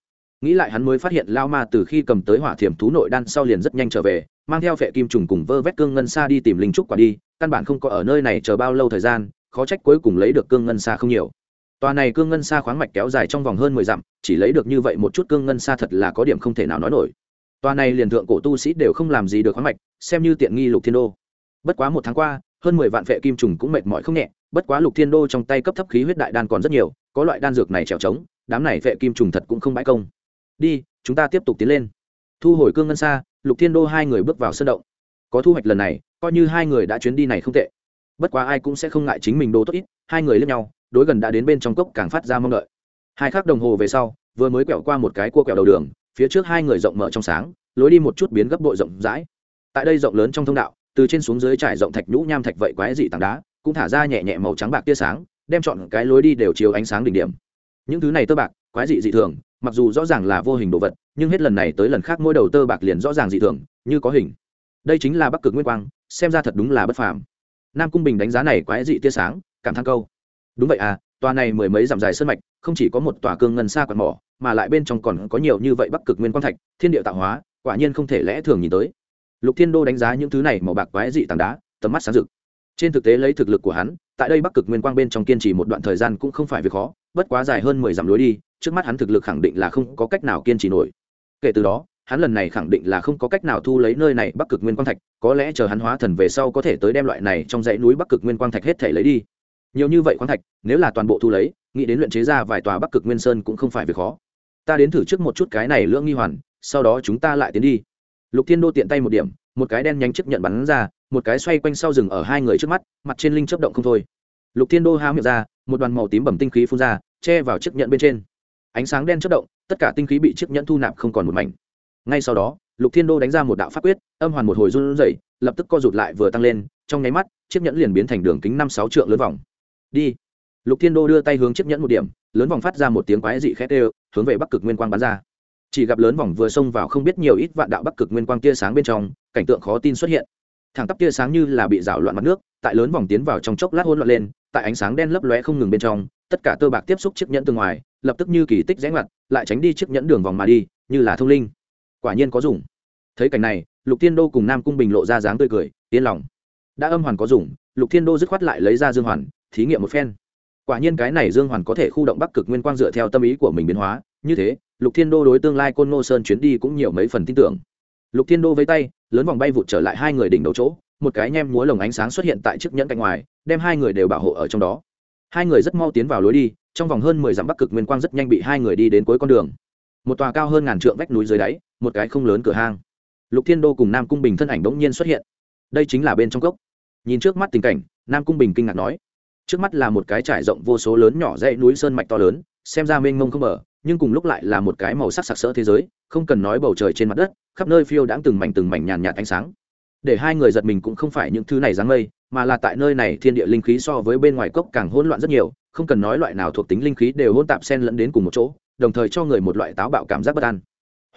Nghĩ lại hắn mới phát hiện lao ma từ khi cầm tới hỏa thiểm thú nội đan sau liền rất nhanh trở về, mang theo vệ kim trùng cùng vơ vét cương ngân xa đi tìm linh trúc quả đi, căn bản không có ở nơi này chờ bao lâu thời gian, khó trách cuối cùng lấy được cương ngân xa không nhiều. Tòa này cương ngân xa khoáng mạch kéo dài trong vòng hơn mười dặm, chỉ lấy được như vậy một chút cương ngân xa thật là có điểm không thể nào nói nổi tòa này liền thượng cổ tu sĩ đều không làm gì được khoáng mạch, xem như tiện nghi lục thiên đô. Bất quá một tháng qua, hơn mười vạn vệ kim trùng cũng mệt mỏi không nhẹ, bất quá lục thiên đô trong tay cấp thấp khí huyết đại đan còn rất nhiều, có loại đan dược này trèo trống, đám này vệ kim trùng thật cũng không bãi công. Đi, chúng ta tiếp tục tiến lên. Thu hồi cương ngân xa, lục thiên đô hai người bước vào sân động. Có thu hoạch lần này, coi như hai người đã chuyến đi này không tệ. Bất quá ai cũng sẽ không ngại chính mình đồ tốt ít, hai người lên nhau, đối gần đã đến bên trong cốc càng phát ra mong đợi. Hai khắc đồng hồ về sau, vừa mới quẹo qua một cái cua quẹo đầu đường phía trước hai người rộng mở trong sáng, lối đi một chút biến gấp bội rộng rãi. Tại đây rộng lớn trong thông đạo, từ trên xuống dưới trải rộng thạch nhũ nham thạch vậy quái dị tảng đá, cũng thả ra nhẹ nhẹ màu trắng bạc tia sáng, đem chọn cái lối đi đều chiếu ánh sáng đỉnh điểm. Những thứ này tơ bạc, quái dị dị thường, mặc dù rõ ràng là vô hình đồ vật, nhưng hết lần này tới lần khác mỗi đầu tơ bạc liền rõ ràng dị thường, như có hình. Đây chính là bắc cực nguyên quang, xem ra thật đúng là bất phàm. Nam cung bình đánh giá này quái dị tia sáng, cảm thán câu. Đúng vậy à tòa này mười mấy dặm dài sơn mạch, không chỉ có một tòa cương ngân xa quạt mỏ, mà lại bên trong còn có nhiều như vậy bắc cực nguyên quang thạch, thiên địa tạo hóa, quả nhiên không thể lẽ thường nhìn tới. Lục thiên đô đánh giá những thứ này màu bạc quái dị tảng đá, tầm mắt sáng rực. Trên thực tế lấy thực lực của hắn, tại đây bắc cực nguyên quang bên trong kiên trì một đoạn thời gian cũng không phải việc khó, bất quá dài hơn mười dặm lối đi, trước mắt hắn thực lực khẳng định là không có cách nào kiên trì nổi. Kể từ đó, hắn lần này khẳng định là không có cách nào thu lấy nơi này bắc cực nguyên quang thạch, có lẽ chờ hắn hóa thần về sau có thể tới đem loại này trong dãy núi bắc cực nguyên quang thạch hết thể lấy đi nhiều như vậy khoáng thạch, nếu là toàn bộ thu lấy, nghĩ đến luyện chế ra vài tòa bắc cực nguyên sơn cũng không phải việc khó. Ta đến thử trước một chút cái này lưỡng nghi hoàn, sau đó chúng ta lại tiến đi. Lục thiên đô tiện tay một điểm, một cái đen nhánh chấp nhận bắn ra, một cái xoay quanh sau rừng ở hai người trước mắt, mặt trên linh chấp động không thôi. Lục thiên đô há miệng ra, một đoàn màu tím bẩm tinh khí phun ra, che vào chiếc nhận bên trên. Ánh sáng đen chất động, tất cả tinh khí bị chiếc nhẫn thu nạp không còn một mảnh. Ngay sau đó, lục thiên đô đánh ra một đạo pháp quyết, âm hoàn một hồi run rẩy, lập tức co rụt lại vừa tăng lên, trong nháy mắt, chiếc nhẫn liền biến thành đường kính năm sáu trượng lớn vòng đi. Lục thiên đô đưa tay hướng chiếc nhẫn một điểm, lớn vòng phát ra một tiếng quái dị khét ê hướng về bắc cực nguyên quang bắn ra. Chỉ gặp lớn vòng vừa xông vào không biết nhiều ít vạn đạo bắc cực nguyên quang tia sáng bên trong, cảnh tượng khó tin xuất hiện. Thẳng tắp tia sáng như là bị rảo loạn mặt nước, tại lớn vòng tiến vào trong chốc lát hôn loạn lên, tại ánh sáng đen lấp lóe không ngừng bên trong, tất cả tơ bạc tiếp xúc chiếc nhẫn từ ngoài, lập tức như kỳ tích rẽ ngoặt, lại tránh đi chiếc nhẫn đường vòng mà đi, như là thông linh. Quả nhiên có dùng. Thấy cảnh này, lục thiên đô cùng nam cung bình lộ ra dáng tươi cười, yên lòng. Đã âm hoàn có dùng, lục thiên đô dứt khoát lại lấy ra dương hoàn thí nghiệm một phen. Quả nhiên cái này dương hoàn có thể khu động bắc cực nguyên quang dựa theo tâm ý của mình biến hóa, như thế, lục thiên đô đối tương lai côn ngô sơn chuyến đi cũng nhiều mấy phần tin tưởng. Lục thiên đô với tay, lớn vòng bay vụt trở lại hai người đỉnh đầu chỗ, một cái nhem múa lồng ánh sáng xuất hiện tại chiếc nhẫn cạnh ngoài, đem hai người đều bảo hộ ở trong đó. Hai người rất mau tiến vào lối đi, trong vòng hơn mười dặm bắc cực nguyên quang rất nhanh bị hai người đi đến cuối con đường. Một tòa cao hơn ngàn trượng vách núi dưới đáy, một cái không lớn cửa hang. Lục thiên đô cùng nam cung bình thân ảnh bỗng nhiên xuất hiện. Đây chính là bên trong cốc. Nhìn trước mắt tình cảnh, nam cung bình kinh ngạc nói trước mắt là một cái trải rộng vô số lớn nhỏ dãy núi sơn mạch to lớn, xem ra mênh mông không mở nhưng cùng lúc lại là một cái màu sắc sặc sỡ thế giới, không cần nói bầu trời trên mặt đất, khắp nơi phiêu đãng từng mảnh từng mảnh nhàn nhạt ánh sáng. Để hai người giật mình cũng không phải những thứ này dáng mây, mà là tại nơi này thiên địa linh khí so với bên ngoài cốc càng hỗn loạn rất nhiều, không cần nói loại nào thuộc tính linh khí đều hỗn tạp xen lẫn đến cùng một chỗ, đồng thời cho người một loại táo bạo cảm giác bất an.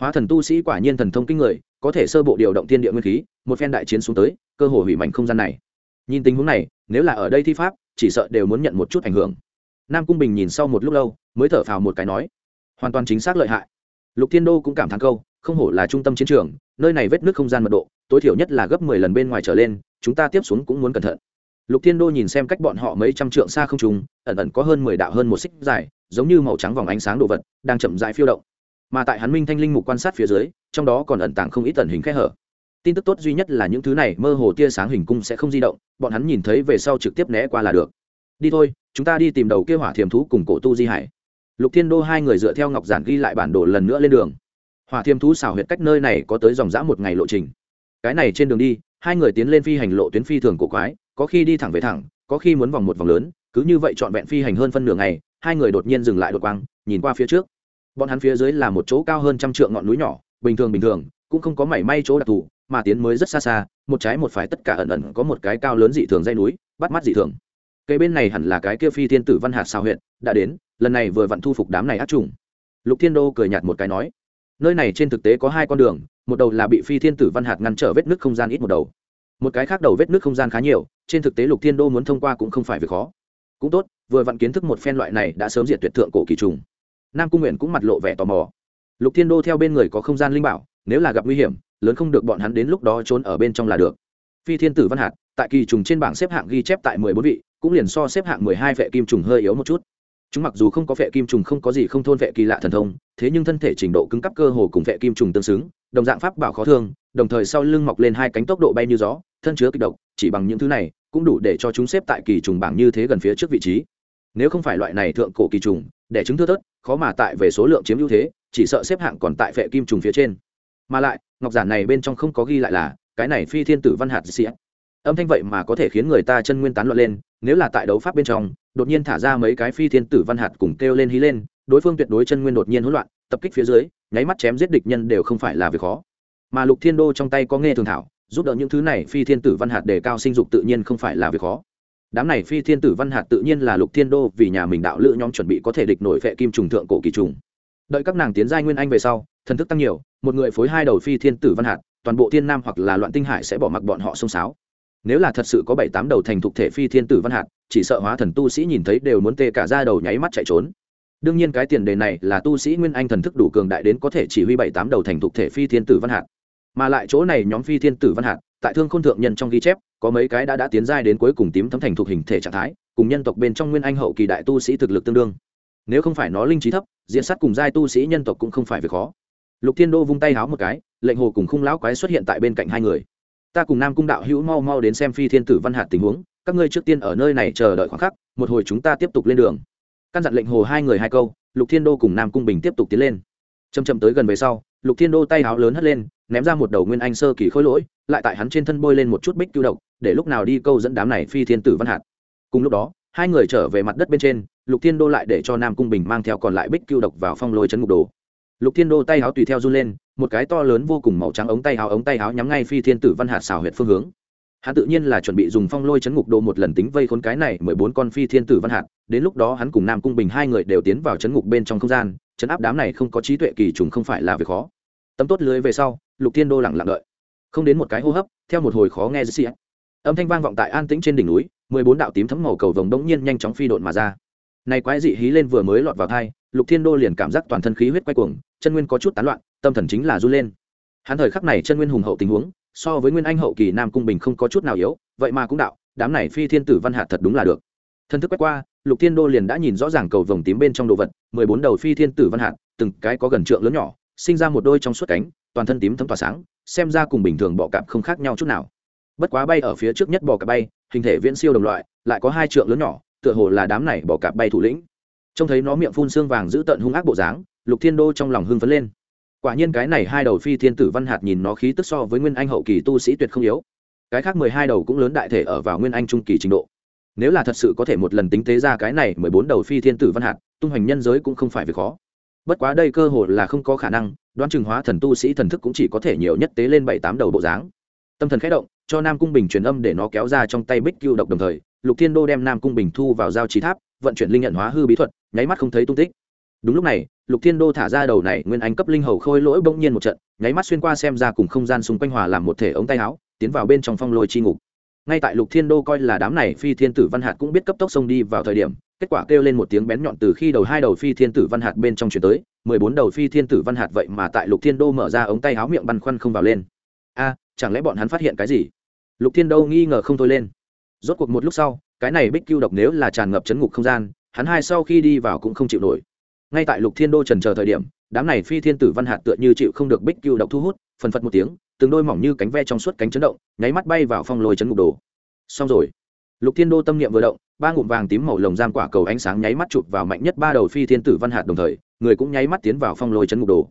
Hóa thần tu sĩ quả nhiên thần thông kinh người, có thể sơ bộ điều động thiên địa nguyên khí, một phen đại chiến xuống tới, cơ hội hủy mạnh không gian này. Nhìn tình huống này, nếu là ở đây thi pháp chỉ sợ đều muốn nhận một chút ảnh hưởng. Nam cung bình nhìn sau một lúc lâu, mới thở phào một cái nói, hoàn toàn chính xác lợi hại. Lục thiên đô cũng cảm thán câu, không hổ là trung tâm chiến trường, nơi này vết nước không gian mật độ, tối thiểu nhất là gấp mười lần bên ngoài trở lên, chúng ta tiếp xuống cũng muốn cẩn thận. Lục thiên đô nhìn xem cách bọn họ mấy trăm trượng xa không trùng ẩn ẩn có hơn mười đạo hơn một xích dài, giống như màu trắng vòng ánh sáng đồ vật, đang chậm dại phiêu động. Mà tại hắn minh thanh linh mục quan sát phía dưới, trong đó còn ẩn tàng không ít tần hình khe hở tin tức tốt duy nhất là những thứ này, mơ hồ tia sáng hình cung sẽ không di động, bọn hắn nhìn thấy về sau trực tiếp né qua là được. Đi thôi, chúng ta đi tìm đầu kêu hỏa thiềm thú cùng cổ tu di hải. Lục thiên đô hai người dựa theo ngọc giản ghi lại bản đồ lần nữa lên đường. Hỏa thiềm thú xảo huyệt cách nơi này có tới dòng dã một ngày lộ trình. Cái này trên đường đi, hai người tiến lên phi hành lộ tuyến phi thường cổ quái, có khi đi thẳng về thẳng, có khi muốn vòng một vòng lớn, cứ như vậy trọn vẹn phi hành hơn phân nửa ngày, hai người đột nhiên dừng lại đột quang, nhìn qua phía trước. Bọn hắn phía dưới là một chỗ cao hơn trăm trượng ngọn núi nhỏ, bình thường bình thường, cũng không có mảy may chỗ đặc thù mà tiến mới rất xa xa, một trái một phải tất cả ẩn ẩn có một cái cao lớn dị thường dây núi, bắt mắt dị thường. Cây bên này hẳn là cái kia phi thiên tử văn hạt sao huyện đã đến, lần này vừa vặn thu phục đám này ác trùng lục thiên đô cười nhạt một cái nói, nơi này trên thực tế có hai con đường, một đầu là bị phi thiên tử văn hạt ngăn trở vết nước không gian ít một đầu. Một cái khác đầu vết nước không gian khá nhiều, trên thực tế lục thiên đô muốn thông qua cũng không phải việc khó. Cũng tốt, vừa vặn kiến thức một phen loại này đã sớm diệt tuyệt thượng cổ kỳ trùng. Nam cung nguyện cũng mặt lộ vẻ tò mò. Lục thiên đô theo bên người có không gian linh bảo, nếu là gặp nguy hiểm lớn không được bọn hắn đến lúc đó trốn ở bên trong là được. Phi thiên tử văn hạt, tại kỳ trùng trên bảng xếp hạng ghi chép tại mười bốn vị, cũng liền so xếp hạng mười hai vệ kim trùng hơi yếu một chút. Chúng mặc dù không có vệ kim trùng không có gì không thôn vệ kỳ lạ thần thông, thế nhưng thân thể trình độ cứng cấp cơ hồ cùng vệ kim trùng tương xứng, đồng dạng pháp bảo khó thương, đồng thời sau lưng mọc lên hai cánh tốc độ bay như gió, thân chứa kịch độc, chỉ bằng những thứ này, cũng đủ để cho chúng xếp tại kỳ trùng bảng như thế gần phía trước vị trí. Nếu không phải loại này thượng cổ kỳ trùng, để chứng thưa thớt, khó mà tại về số lượng chiếm ưu thế, chỉ sợ xếp hạng còn tại vệ kim trùng phía trên mà lại, ngọc giản này bên trong không có ghi lại là, cái này phi thiên tử văn hạt sĩ âm thanh vậy mà có thể khiến người ta chân nguyên tán loạn lên, nếu là tại đấu pháp bên trong, đột nhiên thả ra mấy cái phi thiên tử văn hạt cùng kêu lên hí lên, đối phương tuyệt đối chân nguyên đột nhiên hỗn loạn, tập kích phía dưới, nháy mắt chém giết địch nhân đều không phải là việc khó. Mà lục thiên đô trong tay có nghe thường thảo, giúp đỡ những thứ này phi thiên tử văn hạt để cao sinh dục tự nhiên không phải là việc khó. Đám này phi thiên tử văn hạt tự nhiên là lục thiên đô vì nhà mình đạo lữ nhóm chuẩn bị có thể địch nổi phệ kim trùng thượng cổ kỳ trùng. Đợi các nàng tiến giai nguyên anh về sau thần thức tăng nhiều, một người phối hai đầu phi thiên tử văn hạt, toàn bộ thiên nam hoặc là loạn tinh hải sẽ bỏ mặc bọn họ xông xáo. Nếu là thật sự có bảy tám đầu thành thục thể phi thiên tử văn hạt, chỉ sợ hóa thần tu sĩ nhìn thấy đều muốn tê cả ra đầu nháy mắt chạy trốn. Đương nhiên cái tiền đề này là tu sĩ nguyên anh thần thức đủ cường đại đến có thể chỉ huy bảy tám đầu thành thục thể phi thiên tử văn hạt. Mà lại chỗ này nhóm phi thiên tử văn hạt, tại thương khôn thượng nhân trong ghi chép, có mấy cái đã đã tiến giai đến cuối cùng tím thấm thành thuộc hình thể trạng thái, cùng nhân tộc bên trong nguyên anh hậu kỳ đại tu sĩ thực lực tương đương. Nếu không phải nó linh trí thấp, diện sát cùng giai tu sĩ nhân tộc cũng không phải việc khó lục thiên đô vung tay háo một cái, lệnh hồ cùng khung lão quái xuất hiện tại bên cạnh hai người. Ta cùng nam cung đạo hữu mau mau đến xem phi thiên tử văn hạt tình huống, các ngươi trước tiên ở nơi này chờ đợi khoảng khắc, một hồi chúng ta tiếp tục lên đường. Căn dặn lệnh hồ hai người hai câu, lục thiên đô cùng nam cung bình tiếp tục tiến lên. Chầm chậm tới gần về sau, lục thiên đô tay háo lớn hất lên, ném ra một đầu nguyên anh sơ kỳ khối lỗi, lại tại hắn trên thân bôi lên một chút bích cứu độc, để lúc nào đi câu dẫn đám này phi thiên tử văn hạt. Cùng lúc đó, hai người trở về mặt đất bên trên, lục thiên đô lại để cho nam cung bình mang theo còn lại bích cứu độc vào phong lôi chấn ngục đồ lục thiên đô tay háo tùy theo run lên, một cái to lớn vô cùng màu trắng ống tay háo ống tay háo nhắm ngay phi thiên tử văn hạt xào huyệt phương hướng. Hắn tự nhiên là chuẩn bị dùng phong lôi chấn ngục đồ một lần tính vây khốn cái này mười bốn con phi thiên tử văn hạt, đến lúc đó hắn cùng nam cung bình hai người đều tiến vào chấn ngục bên trong không gian, chấn áp đám này không có trí tuệ kỳ trùng không phải là việc khó. Tấm tốt lưới về sau, lục thiên đô lặng lặng đợi. Không đến một cái hô hấp, theo một hồi khó nghe dư âm thanh vang vọng tại an tĩnh trên đỉnh núi, mười bốn đạo tím thấm màu cầu vồng đống nhiên nhanh chóng phi độn mà ra này quái dị hí lên vừa mới lọt vào thai, lục thiên đô liền cảm giác toàn thân khí huyết quay cuồng, chân nguyên có chút tán loạn, tâm thần chính là run lên. Hắn thời khắc này chân nguyên hùng hậu tình huống, so với nguyên anh hậu kỳ nam cung bình không có chút nào yếu, vậy mà cũng đạo, đám này phi thiên tử văn hạt thật đúng là được. Thân thức quét qua, lục thiên đô liền đã nhìn rõ ràng cầu vồng tím bên trong đồ vật, mười bốn đầu phi thiên tử văn hạt, từng cái có gần trượng lớn nhỏ, sinh ra một đôi trong suốt cánh, toàn thân tím thấm tỏa sáng, xem ra cùng bình thường bọ cạp không khác nhau chút nào. Bất quá bay ở phía trước nhất bò cạp bay, hình thể viễn siêu đồng loại, lại có hai trượng lớn nhỏ tựa hồ là đám này bỏ cạp bay thủ lĩnh. Trông thấy nó miệng phun xương vàng giữ tận hung ác bộ dáng, lục thiên đô trong lòng hưng phấn lên. Quả nhiên cái này hai đầu phi thiên tử văn hạt nhìn nó khí tức so với nguyên anh hậu kỳ tu sĩ tuyệt không yếu. Cái khác mười hai đầu cũng lớn đại thể ở vào nguyên anh trung kỳ trình độ. Nếu là thật sự có thể một lần tính tế ra cái này mười bốn đầu phi thiên tử văn hạt, tung hoành nhân giới cũng không phải việc khó. Bất quá đây cơ hội là không có khả năng, đoán chừng hóa thần tu sĩ thần thức cũng chỉ có thể nhiều nhất tế lên bảy tám đầu bộ dáng. Tâm thần khẽ động, cho nam cung bình truyền âm để nó kéo ra trong tay bích cưu độc đồng thời lục thiên đô đem nam cung bình thu vào giao trí tháp, vận chuyển linh nhận hóa hư bí thuật, nháy mắt không thấy tung tích. Đúng lúc này, lục thiên đô thả ra đầu này nguyên anh cấp linh hầu khôi lỗi bỗng nhiên một trận, nháy mắt xuyên qua xem ra cùng không gian xung quanh hòa làm một thể ống tay áo, tiến vào bên trong phong lôi chi ngục. Ngay tại lục thiên đô coi là đám này phi thiên tử văn hạt cũng biết cấp tốc xông đi vào thời điểm, kết quả kêu lên một tiếng bén nhọn từ khi đầu hai đầu phi thiên tử văn hạt bên trong chuyển tới, mười bốn đầu phi thiên tử văn hạt vậy mà tại lục thiên đô mở ra ống tay áo miệng băn khoăn không vào lên. A, chẳng lẽ bọn hắn phát hiện cái gì? Lục thiên đô nghi ngờ không thôi lên rốt cuộc một lúc sau, cái này bích cưu độc nếu là tràn ngập chấn ngục không gian, hắn hai sau khi đi vào cũng không chịu nổi. Ngay tại lục thiên đô trần chờ thời điểm, đám này phi thiên tử văn hạt tựa như chịu không được bích cưu độc thu hút, phần phật một tiếng, từng đôi mỏng như cánh ve trong suốt cánh chấn động, nháy mắt bay vào phong lôi chấn ngục đồ. Xong rồi, lục thiên đô tâm niệm vừa động, ba ngụm vàng tím màu lồng giam quả cầu ánh sáng nháy mắt chụp vào mạnh nhất ba đầu phi thiên tử văn hạt đồng thời, người cũng nháy mắt tiến vào phong lôi chấn ngục đồ.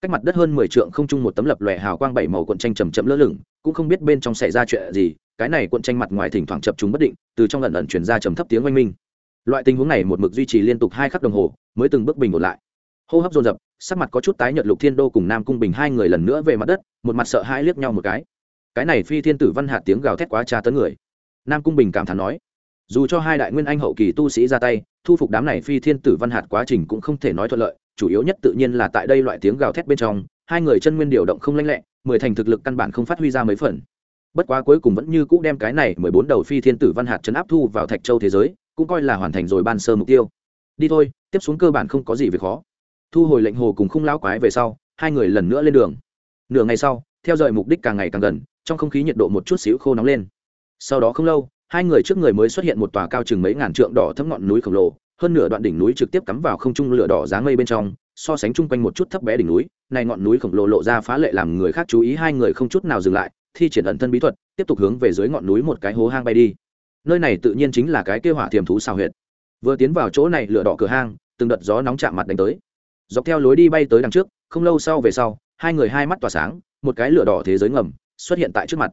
Cách mặt đất hơn mười trượng không chung một tấm lập lòe hào quang bảy màu cuộn tranh chầm chậm lơ lửng, cũng không biết bên trong xảy ra chuyện gì cái này cuộn tranh mặt ngoài thỉnh thoảng chập chúng bất định, từ trong lần ẩn chuyển ra trầm thấp tiếng oanh minh. Loại tình huống này một mực duy trì liên tục hai khắc đồng hồ, mới từng bước bình ổn lại. Hô hấp dồn dập, sắc mặt có chút tái nhợt lục thiên đô cùng nam cung bình hai người lần nữa về mặt đất, một mặt sợ hãi liếc nhau một cái. Cái này phi thiên tử văn hạt tiếng gào thét quá tra tấn người. Nam cung bình cảm thán nói, dù cho hai đại nguyên anh hậu kỳ tu sĩ ra tay, thu phục đám này phi thiên tử văn hạt quá trình cũng không thể nói thuận lợi, chủ yếu nhất tự nhiên là tại đây loại tiếng gào thét bên trong, hai người chân nguyên điều động không lanh lẹ, mười thành thực lực căn bản không phát huy ra mấy phần bất quá cuối cùng vẫn như cũ đem cái này mười bốn đầu phi thiên tử văn hạt chấn áp thu vào thạch châu thế giới, cũng coi là hoàn thành rồi ban sơ mục tiêu. Đi thôi, tiếp xuống cơ bản không có gì việc khó. Thu hồi lệnh hồ cùng khung lão quái về sau, hai người lần nữa lên đường. Nửa ngày sau, theo dõi mục đích càng ngày càng gần, trong không khí nhiệt độ một chút xíu khô nóng lên. Sau đó không lâu, hai người trước người mới xuất hiện một tòa cao chừng mấy ngàn trượng đỏ thấm ngọn núi khổng lồ, hơn nửa đoạn đỉnh núi trực tiếp cắm vào không trung lửa đỏ giá mây bên trong, so sánh chung quanh một chút thấp bé đỉnh núi, này ngọn núi khổng lồ lộ ra phá lệ làm người khác chú ý, hai người không chút nào dừng lại thi triển ẩn thân bí thuật, tiếp tục hướng về dưới ngọn núi một cái hố hang bay đi. Nơi này tự nhiên chính là cái kêu hỏa thiềm thú xào huyệt. Vừa tiến vào chỗ này, lửa đỏ cửa hang, từng đợt gió nóng chạm mặt đánh tới. Dọc theo lối đi bay tới đằng trước, không lâu sau về sau, hai người hai mắt tỏa sáng, một cái lửa đỏ thế giới ngầm xuất hiện tại trước mặt.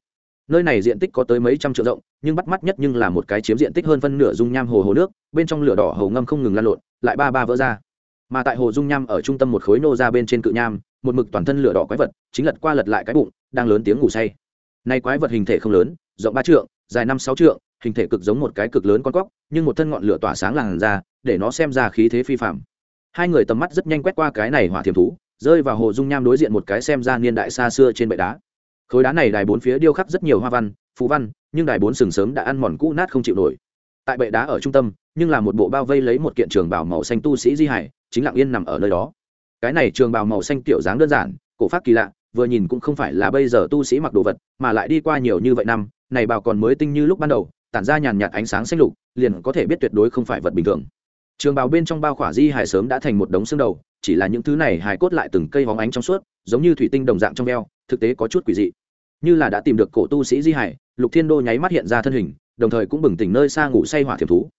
Nơi này diện tích có tới mấy trăm triệu rộng, nhưng bắt mắt nhất nhưng là một cái chiếm diện tích hơn phân nửa dung nham hồ hồ nước, bên trong lửa đỏ hồ ngâm không ngừng lan lộn, lại ba ba vỡ ra. Mà tại hồ dung nham ở trung tâm một khối nô ra bên trên cự nham, một mực toàn thân lửa đỏ quái vật, chính lật qua lật lại cái bụng, đang lớn tiếng ngủ say. Này quái vật hình thể không lớn rộng ba trượng dài năm sáu trượng hình thể cực giống một cái cực lớn con quốc, nhưng một thân ngọn lửa tỏa sáng làn ra để nó xem ra khí thế phi phàm. hai người tầm mắt rất nhanh quét qua cái này hỏa thiểm thú rơi vào hồ dung nham đối diện một cái xem ra niên đại xa xưa trên bệ đá. Khối đá này đài bốn phía điêu khắc rất nhiều hoa văn phù văn nhưng đài bốn sừng sớm đã ăn mòn cũ nát không chịu nổi. Tại bệ đá ở trung tâm nhưng là một bộ bao vây lấy một kiện trường bào màu xanh tu sĩ di hải chính lặng yên nằm ở nơi đó. Cái này trường bào màu xanh tiểu dáng đơn giản cổ pháp kỳ lạ vừa nhìn cũng không phải là bây giờ tu sĩ mặc đồ vật, mà lại đi qua nhiều như vậy năm, này bào còn mới tinh như lúc ban đầu, tản ra nhàn nhạt ánh sáng xanh lục, liền có thể biết tuyệt đối không phải vật bình thường. Trường bào bên trong bao khỏa di hải sớm đã thành một đống xương đầu, chỉ là những thứ này hài cốt lại từng cây hóng ánh trong suốt, giống như thủy tinh đồng dạng trong veo, thực tế có chút quỷ dị. Như là đã tìm được cổ tu sĩ di hải lục thiên đô nháy mắt hiện ra thân hình, đồng thời cũng bừng tỉnh nơi xa ngủ say hỏa thiềm thú.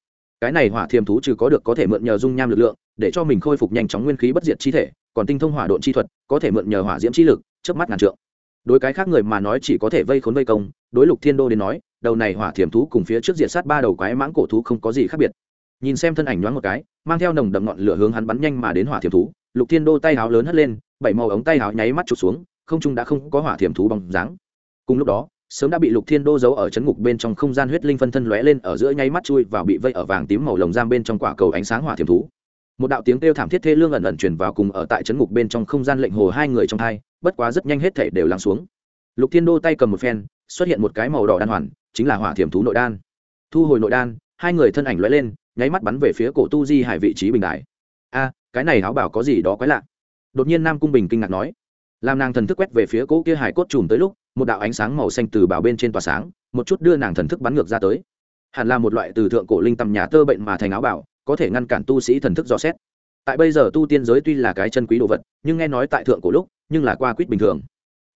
Cái này hỏa thiềm thú trừ có được có thể mượn nhờ dung nham lực lượng, để cho mình khôi phục nhanh chóng nguyên khí bất diệt chi thể, còn tinh thông hỏa độn chi thuật, có thể mượn nhờ hỏa diễm chi lực chớp mắt ngàn trượng. Đối cái khác người mà nói chỉ có thể vây khốn vây công, đối lục thiên đô đến nói, đầu này hỏa thiểm thú cùng phía trước diện sát ba đầu quái mãng cổ thú không có gì khác biệt. Nhìn xem thân ảnh nhoáng một cái, mang theo nồng đậm ngọn lửa hướng hắn bắn nhanh mà đến hỏa thiểm thú, lục thiên đô tay háo lớn hất lên, bảy màu ống tay háo nháy mắt trụt xuống, không trung đã không có hỏa thiểm thú bóng dáng. Cùng lúc đó, sớm đã bị lục thiên đô giấu ở chấn ngục bên trong không gian huyết linh phân thân lóe lên ở giữa nháy mắt chui vào bị vây ở vàng tím màu lồng giam bên trong quả cầu ánh sáng hỏa thiểm thú một đạo tiếng kêu thảm thiết thê lương ẩn ẩn truyền vào cùng ở tại chấn ngục bên trong không gian lệnh hồ hai người trong hai, bất quá rất nhanh hết thể đều lắng xuống. Lục thiên đô tay cầm một phen, xuất hiện một cái màu đỏ đan hoàn, chính là hỏa thiểm thú nội đan. Thu hồi nội đan, hai người thân ảnh lóe lên, nháy mắt bắn về phía cổ tu di hải vị trí bình đại. A, cái này áo bảo có gì đó quái lạ? Đột nhiên nam cung bình kinh ngạc nói. Làm nàng thần thức quét về phía cỗ kia hải cốt chùm tới lúc, một đạo ánh sáng màu xanh từ bảo bên trên tòa sáng, một chút đưa nàng thần thức bắn ngược ra tới. Hẳn là một loại từ thượng cổ linh tầm nhà tơ bệnh mà thành áo bảo có thể ngăn cản tu sĩ thần thức dò xét. Tại bây giờ tu tiên giới tuy là cái chân quý đồ vật, nhưng nghe nói tại thượng cổ lúc, nhưng là qua quýt bình thường.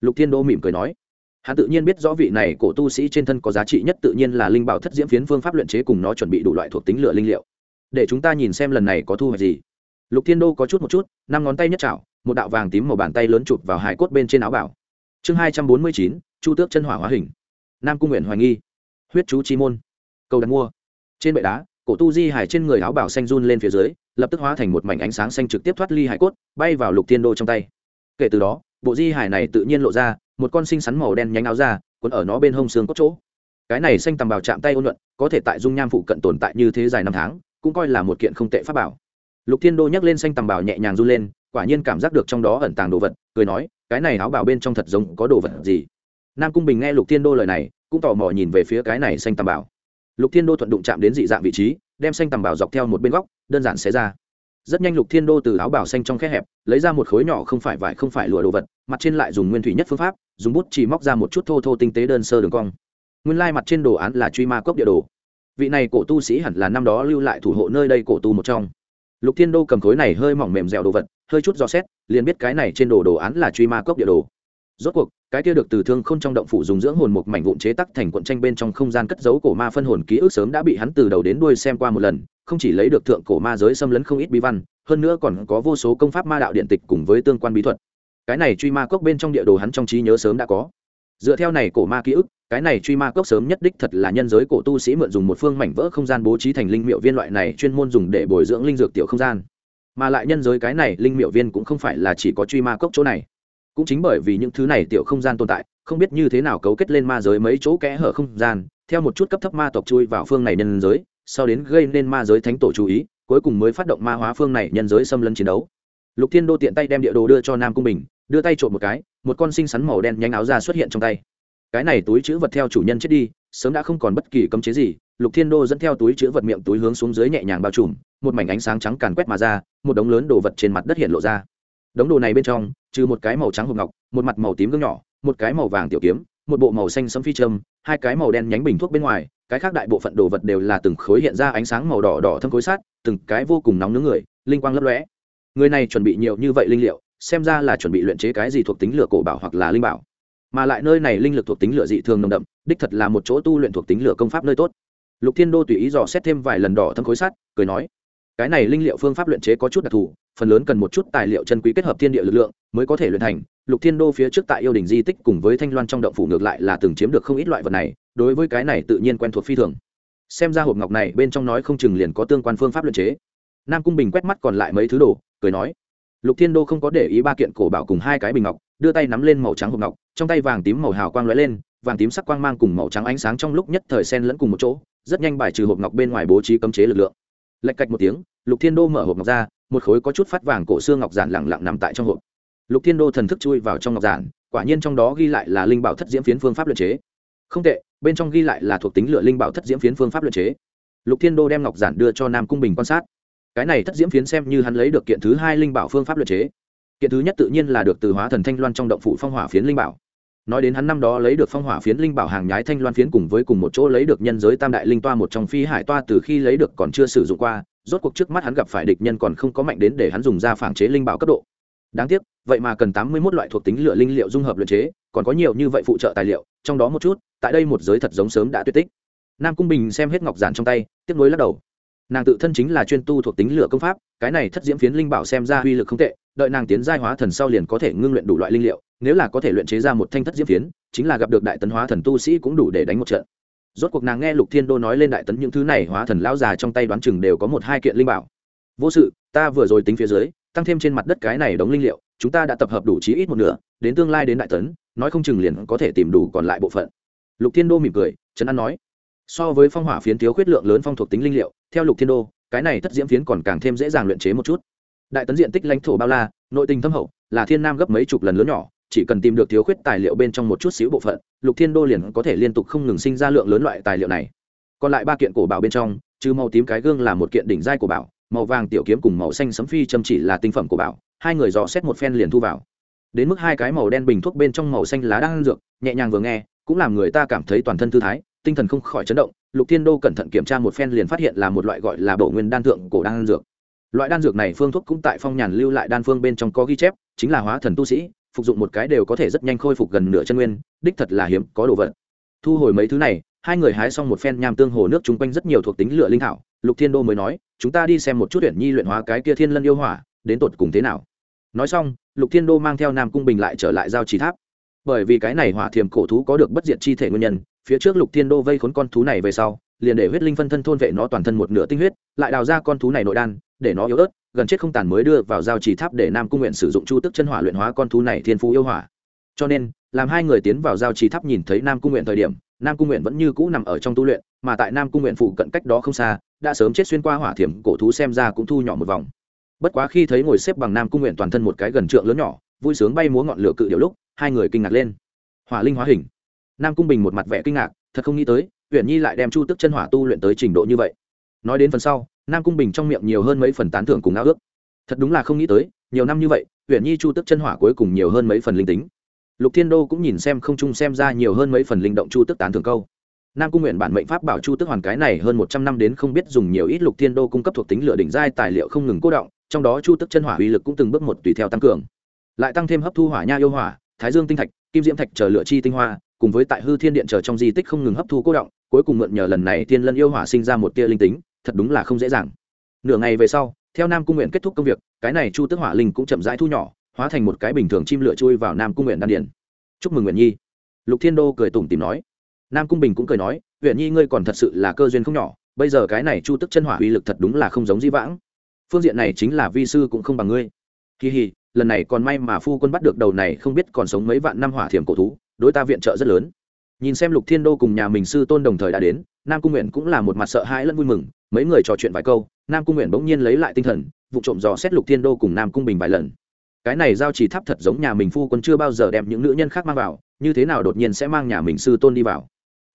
Lục thiên đô mỉm cười nói, hắn tự nhiên biết rõ vị này cổ tu sĩ trên thân có giá trị nhất tự nhiên là linh bảo thất diễm phiến phương pháp luyện chế cùng nó chuẩn bị đủ loại thuộc tính lửa linh liệu. Để chúng ta nhìn xem lần này có thu hoạch gì. Lục thiên đô có chút một chút, năm ngón tay nhất chảo, một đạo vàng tím màu bàn tay lớn chụp vào hải cốt bên trên áo bảo. Chương hai trăm bốn mươi chín, chu tước chân hỏa hóa hình. Nam cung nguyện hoài nghi. Huyết chú chi môn. Cầu đặt mua. Trên bệ đá cổ tu di hải trên người áo bảo xanh run lên phía dưới, lập tức hóa thành một mảnh ánh sáng xanh trực tiếp thoát ly hải cốt, bay vào lục thiên đô trong tay. Kể từ đó, bộ di hải này tự nhiên lộ ra, một con sinh sắn màu đen nhánh áo ra quấn ở nó bên hông xương cốt chỗ. Cái này xanh tầm bào chạm tay ôn luận, có thể tại dung nham phụ cận tồn tại như thế dài năm tháng, cũng coi là một kiện không tệ pháp bảo. Lục thiên đô nhắc lên xanh tầm bào nhẹ nhàng run lên, quả nhiên cảm giác được trong đó ẩn tàng đồ vật, cười nói, cái này áo bảo bên trong thật giống có đồ vật gì? Nam cung bình nghe lục thiên đô lời này, cũng tò mò nhìn về phía cái này xanh tầm bảo lục thiên đô thuận đụng chạm đến dị dạng vị trí, đem xanh tầm bảo dọc theo một bên góc, đơn giản xé ra. Rất nhanh lục thiên đô từ áo bảo xanh trong khe hẹp, lấy ra một khối nhỏ không phải vải không phải lụa đồ vật, mặt trên lại dùng nguyên thủy nhất phương pháp, dùng bút chỉ móc ra một chút thô thô tinh tế đơn sơ đường cong. Nguyên lai mặt trên đồ án là truy ma cốc địa đồ. Vị này cổ tu sĩ hẳn là năm đó lưu lại thủ hộ nơi đây cổ tu một trong. Lục thiên đô cầm khối này hơi mỏng mềm dẻo đồ vật, hơi chút do xét, liền biết cái này trên đồ đồ án là truy ma cốc địa đồ rốt cuộc, cái kia được từ thương không trong động phủ dùng dưỡng hồn một mảnh vụn chế tắc thành cuộn tranh bên trong không gian cất giấu cổ ma phân hồn ký ức sớm đã bị hắn từ đầu đến đuôi xem qua một lần, không chỉ lấy được thượng cổ ma giới xâm lấn không ít bí văn, hơn nữa còn có vô số công pháp ma đạo điện tịch cùng với tương quan bí thuật. Cái này truy ma cốc bên trong địa đồ hắn trong trí nhớ sớm đã có. Dựa theo này cổ ma ký ức, cái này truy ma cốc sớm nhất đích thật là nhân giới cổ tu sĩ mượn dùng một phương mảnh vỡ không gian bố trí thành linh miệu viên loại này chuyên môn dùng để bồi dưỡng linh dược tiểu không gian. Mà lại nhân giới cái này linh miệu viên cũng không phải là chỉ có truy ma cốc chỗ này cũng chính bởi vì những thứ này tiểu không gian tồn tại, không biết như thế nào cấu kết lên ma giới mấy chỗ kẽ hở không gian, theo một chút cấp thấp ma tộc chui vào phương này nhân giới, sau đến gây nên ma giới thánh tổ chú ý, cuối cùng mới phát động ma hóa phương này nhân giới xâm lấn chiến đấu. Lục thiên đô tiện tay đem địa đồ đưa cho nam cung bình, đưa tay trộm một cái, một con sinh xắn màu đen nhánh áo ra xuất hiện trong tay. Cái này túi chữ vật theo chủ nhân chết đi, sớm đã không còn bất kỳ cấm chế gì, lục thiên đô dẫn theo túi chữ vật miệng túi hướng xuống dưới nhẹ nhàng bao trùm, một mảnh ánh sáng trắng càn quét mà ra, một đống lớn đồ vật trên mặt đất hiện lộ ra đống đồ này bên trong, trừ một cái màu trắng hộp ngọc, một mặt màu tím gương nhỏ, một cái màu vàng tiểu kiếm, một bộ màu xanh sấm phi trâm hai cái màu đen nhánh bình thuốc bên ngoài, cái khác đại bộ phận đồ vật đều là từng khối hiện ra ánh sáng màu đỏ đỏ thâm khối sát từng cái vô cùng nóng nướng người, linh quang lấp lóe. Người này chuẩn bị nhiều như vậy linh liệu, xem ra là chuẩn bị luyện chế cái gì thuộc tính lửa cổ bảo hoặc là linh bảo. Mà lại nơi này linh lực thuộc tính lửa dị thường nồng đậm, đích thật là một chỗ tu luyện thuộc tính lửa công pháp nơi tốt. Lục thiên đô tùy ý dò xét thêm vài lần đỏ thâm khối sát cười nói, cái này linh liệu phương pháp luyện chế có chút đặc thù phần lớn cần một chút tài liệu chân quý kết hợp thiên địa lực lượng mới có thể luyện thành. Lục thiên đô phía trước tại yêu đình di tích cùng với thanh loan trong động phủ ngược lại là từng chiếm được không ít loại vật này, đối với cái này tự nhiên quen thuộc phi thường. Xem ra hộp ngọc này bên trong nói không chừng liền có tương quan phương pháp luyện chế. Nam cung bình quét mắt còn lại mấy thứ đồ, cười nói, lục thiên đô không có để ý ba kiện cổ bảo cùng hai cái bình ngọc, đưa tay nắm lên màu trắng hộp ngọc, trong tay vàng tím màu hào quang lóe lên, vàng tím sắc quang mang cùng màu trắng ánh sáng trong lúc nhất thời sen lẫn cùng một chỗ, rất nhanh bài trừ hộp ngọc bên ngoài bố trí cấm chế lực lượng. Lạch cạch một tiếng, lục thiên đô mở hộp ngọc ra một khối có chút phát vàng cổ xương ngọc giản lẳng lặng nằm tại trong hộp. Lục thiên đô thần thức chui vào trong ngọc giản, quả nhiên trong đó ghi lại là linh bảo thất diễm phiến phương pháp luyện chế. Không tệ, bên trong ghi lại là thuộc tính lựa linh bảo thất diễm phiến phương pháp luyện chế. Lục thiên đô đem ngọc giản đưa cho nam cung bình quan sát. Cái này thất diễm phiến xem như hắn lấy được kiện thứ hai linh bảo phương pháp luyện chế. Kiện thứ nhất tự nhiên là được từ hóa thần thanh loan trong động phủ phong hỏa phiến linh bảo. Nói đến hắn năm đó lấy được phong hỏa phiến linh bảo hàng nhái thanh loan phiến cùng với cùng một chỗ lấy được nhân giới tam đại linh toa một trong phi hải toa từ khi lấy được còn chưa sử dụng qua rốt cuộc trước mắt hắn gặp phải địch nhân còn không có mạnh đến để hắn dùng ra phản chế linh bảo cấp độ. Đáng tiếc, vậy mà cần tám mươi 81 loại thuộc tính lửa linh liệu dung hợp luyện chế, còn có nhiều như vậy phụ trợ tài liệu, trong đó một chút, tại đây một giới thật giống sớm đã tuyệt tích. Nam cung bình xem hết ngọc giản trong tay, tiếp nối lắc đầu. Nàng tự thân chính là chuyên tu thuộc tính lửa công pháp, cái này thất diễm phiến linh bảo xem ra uy lực không tệ, đợi nàng tiến giai hóa thần sau liền có thể ngưng luyện đủ loại linh liệu, nếu là có thể luyện chế ra một thanh thất diễm phiến, chính là gặp được đại tấn hóa thần tu sĩ cũng đủ để đánh một trận rốt cuộc nàng nghe lục thiên đô nói lên đại tấn những thứ này, hóa thần lão già trong tay đoán chừng đều có một hai kiện linh bảo. Vô sự, ta vừa rồi tính phía dưới, tăng thêm trên mặt đất cái này đóng linh liệu, chúng ta đã tập hợp đủ chí ít một nửa, đến tương lai đến đại tấn, nói không chừng liền có thể tìm đủ còn lại bộ phận. Lục thiên đô mỉm cười, trấn an nói. So với phong hỏa phiến thiếu khuyết lượng lớn phong thuộc tính linh liệu, theo lục thiên đô, cái này thất diễm phiến còn càng thêm dễ dàng luyện chế một chút. Đại tấn diện tích lãnh thổ bao la, nội tình thâm hậu, là thiên nam gấp mấy chục lần lớn nhỏ chỉ cần tìm được thiếu khuyết tài liệu bên trong một chút xíu bộ phận, lục thiên đô liền có thể liên tục không ngừng sinh ra lượng lớn loại tài liệu này. Còn lại ba kiện cổ bảo bên trong, trừ màu tím cái gương là một kiện đỉnh giai cổ bảo, màu vàng tiểu kiếm cùng màu xanh sấm phi châm chỉ là tinh phẩm cổ bảo, hai người dò xét một phen liền thu vào. Đến mức hai cái màu đen bình thuốc bên trong màu xanh lá đang dược, nhẹ nhàng vừa nghe, cũng làm người ta cảm thấy toàn thân thư thái, tinh thần không khỏi chấn động, lục thiên đô cẩn thận kiểm tra một phen liền phát hiện là một loại gọi là bổ nguyên đan thượng cổ đan dược. Loại đan dược này phương thuốc cũng tại phong nhàn lưu lại đan phương bên trong có ghi chép, chính là hóa thần tu sĩ phục dụng một cái đều có thể rất nhanh khôi phục gần nửa chân nguyên, đích thật là hiếm, có đồ vật. Thu hồi mấy thứ này, hai người hái xong một phen nham tương hồ nước chung quanh rất nhiều thuộc tính lửa linh thảo, lục thiên đô mới nói, chúng ta đi xem một chút tuyển nhi luyện hóa cái kia thiên lân yêu hỏa, đến tột cùng thế nào? Nói xong, lục thiên đô mang theo nam cung bình lại trở lại giao trì tháp. Bởi vì cái này hỏa thiềm cổ thú có được bất diệt chi thể nguyên nhân, phía trước lục thiên đô vây khốn con thú này về sau, liền để huyết linh phân thân thôn vệ nó toàn thân một nửa tinh huyết, lại đào ra con thú này nội đan, để nó yếu ớt gần chết không tàn mới đưa vào giao trì tháp để nam cung nguyện sử dụng chu tức chân hỏa luyện hóa con thú này thiên phú yêu hỏa. Cho nên, làm hai người tiến vào giao trì tháp nhìn thấy nam cung nguyện thời điểm, nam cung nguyện vẫn như cũ nằm ở trong tu luyện, mà tại nam cung nguyện phụ cận cách đó không xa, đã sớm chết xuyên qua hỏa thiểm, cổ thú xem ra cũng thu nhỏ một vòng. Bất quá khi thấy ngồi xếp bằng nam cung nguyện toàn thân một cái gần trượng lớn nhỏ, vui sướng bay múa ngọn lửa cự điệu lúc, hai người kinh ngạc lên. Hỏa linh hóa hình. Nam cung bình một mặt vẻ kinh ngạc, thật không nghĩ tới huyện nhi lại đem chu tức chân hỏa tu luyện tới trình độ như vậy. Nói đến phần sau nam cung bình trong miệng nhiều hơn mấy phần tán thưởng cùng ao ước. Thật đúng là không nghĩ tới, nhiều năm như vậy huyện nhi chu tức chân hỏa cuối cùng nhiều hơn mấy phần linh tính. Lục thiên đô cũng nhìn xem không chung xem ra nhiều hơn mấy phần linh động chu tức tán thưởng câu. Nam cung nguyện bản mệnh pháp bảo chu tức hoàn cái này hơn một trăm năm đến không biết dùng nhiều ít lục thiên đô cung cấp thuộc tính lửa đỉnh giai tài liệu không ngừng cố động, trong đó chu tức chân hỏa uy lực cũng từng bước một tùy theo tăng cường. Lại tăng thêm hấp thu hỏa nha yêu hỏa, thái dương tinh thạch, kim diễm thạch chờ lựa chi tinh hoa, cùng với tại hư thiên điện chờ trong di tích không ngừng hấp thu cố động, cuối cùng mượn nhờ lần này thiên lân yêu hỏa sinh ra một tia linh tính thật đúng là không dễ dàng. Nửa ngày về sau, theo nam cung nguyện kết thúc công việc, cái này chu tức hỏa linh cũng chậm rãi thu nhỏ, hóa thành một cái bình thường chim lửa chui vào nam cung nguyện đan điền. Chúc mừng nguyện nhi. Lục thiên đô cười tủm tìm nói. Nam cung bình cũng cười nói, nguyện nhi ngươi còn thật sự là cơ duyên không nhỏ, bây giờ cái này chu tức chân hỏa uy lực thật đúng là không giống di vãng. Phương diện này chính là vi sư cũng không bằng ngươi. Kỳ hì, lần này còn may mà phu quân bắt được đầu này không biết còn sống mấy vạn năm hỏa thiểm cổ thú, đối ta viện trợ rất lớn. Nhìn xem lục thiên đô cùng nhà mình sư tôn đồng thời đã đến nam cung nguyện cũng là một mặt sợ hãi lẫn vui mừng, mấy người trò chuyện vài câu, nam cung nguyện bỗng nhiên lấy lại tinh thần, vụ trộm dò xét lục thiên đô cùng nam cung bình vài lần. Cái này giao chỉ tháp thật giống nhà mình phu quân chưa bao giờ đem những nữ nhân khác mang vào, như thế nào đột nhiên sẽ mang nhà mình sư tôn đi vào?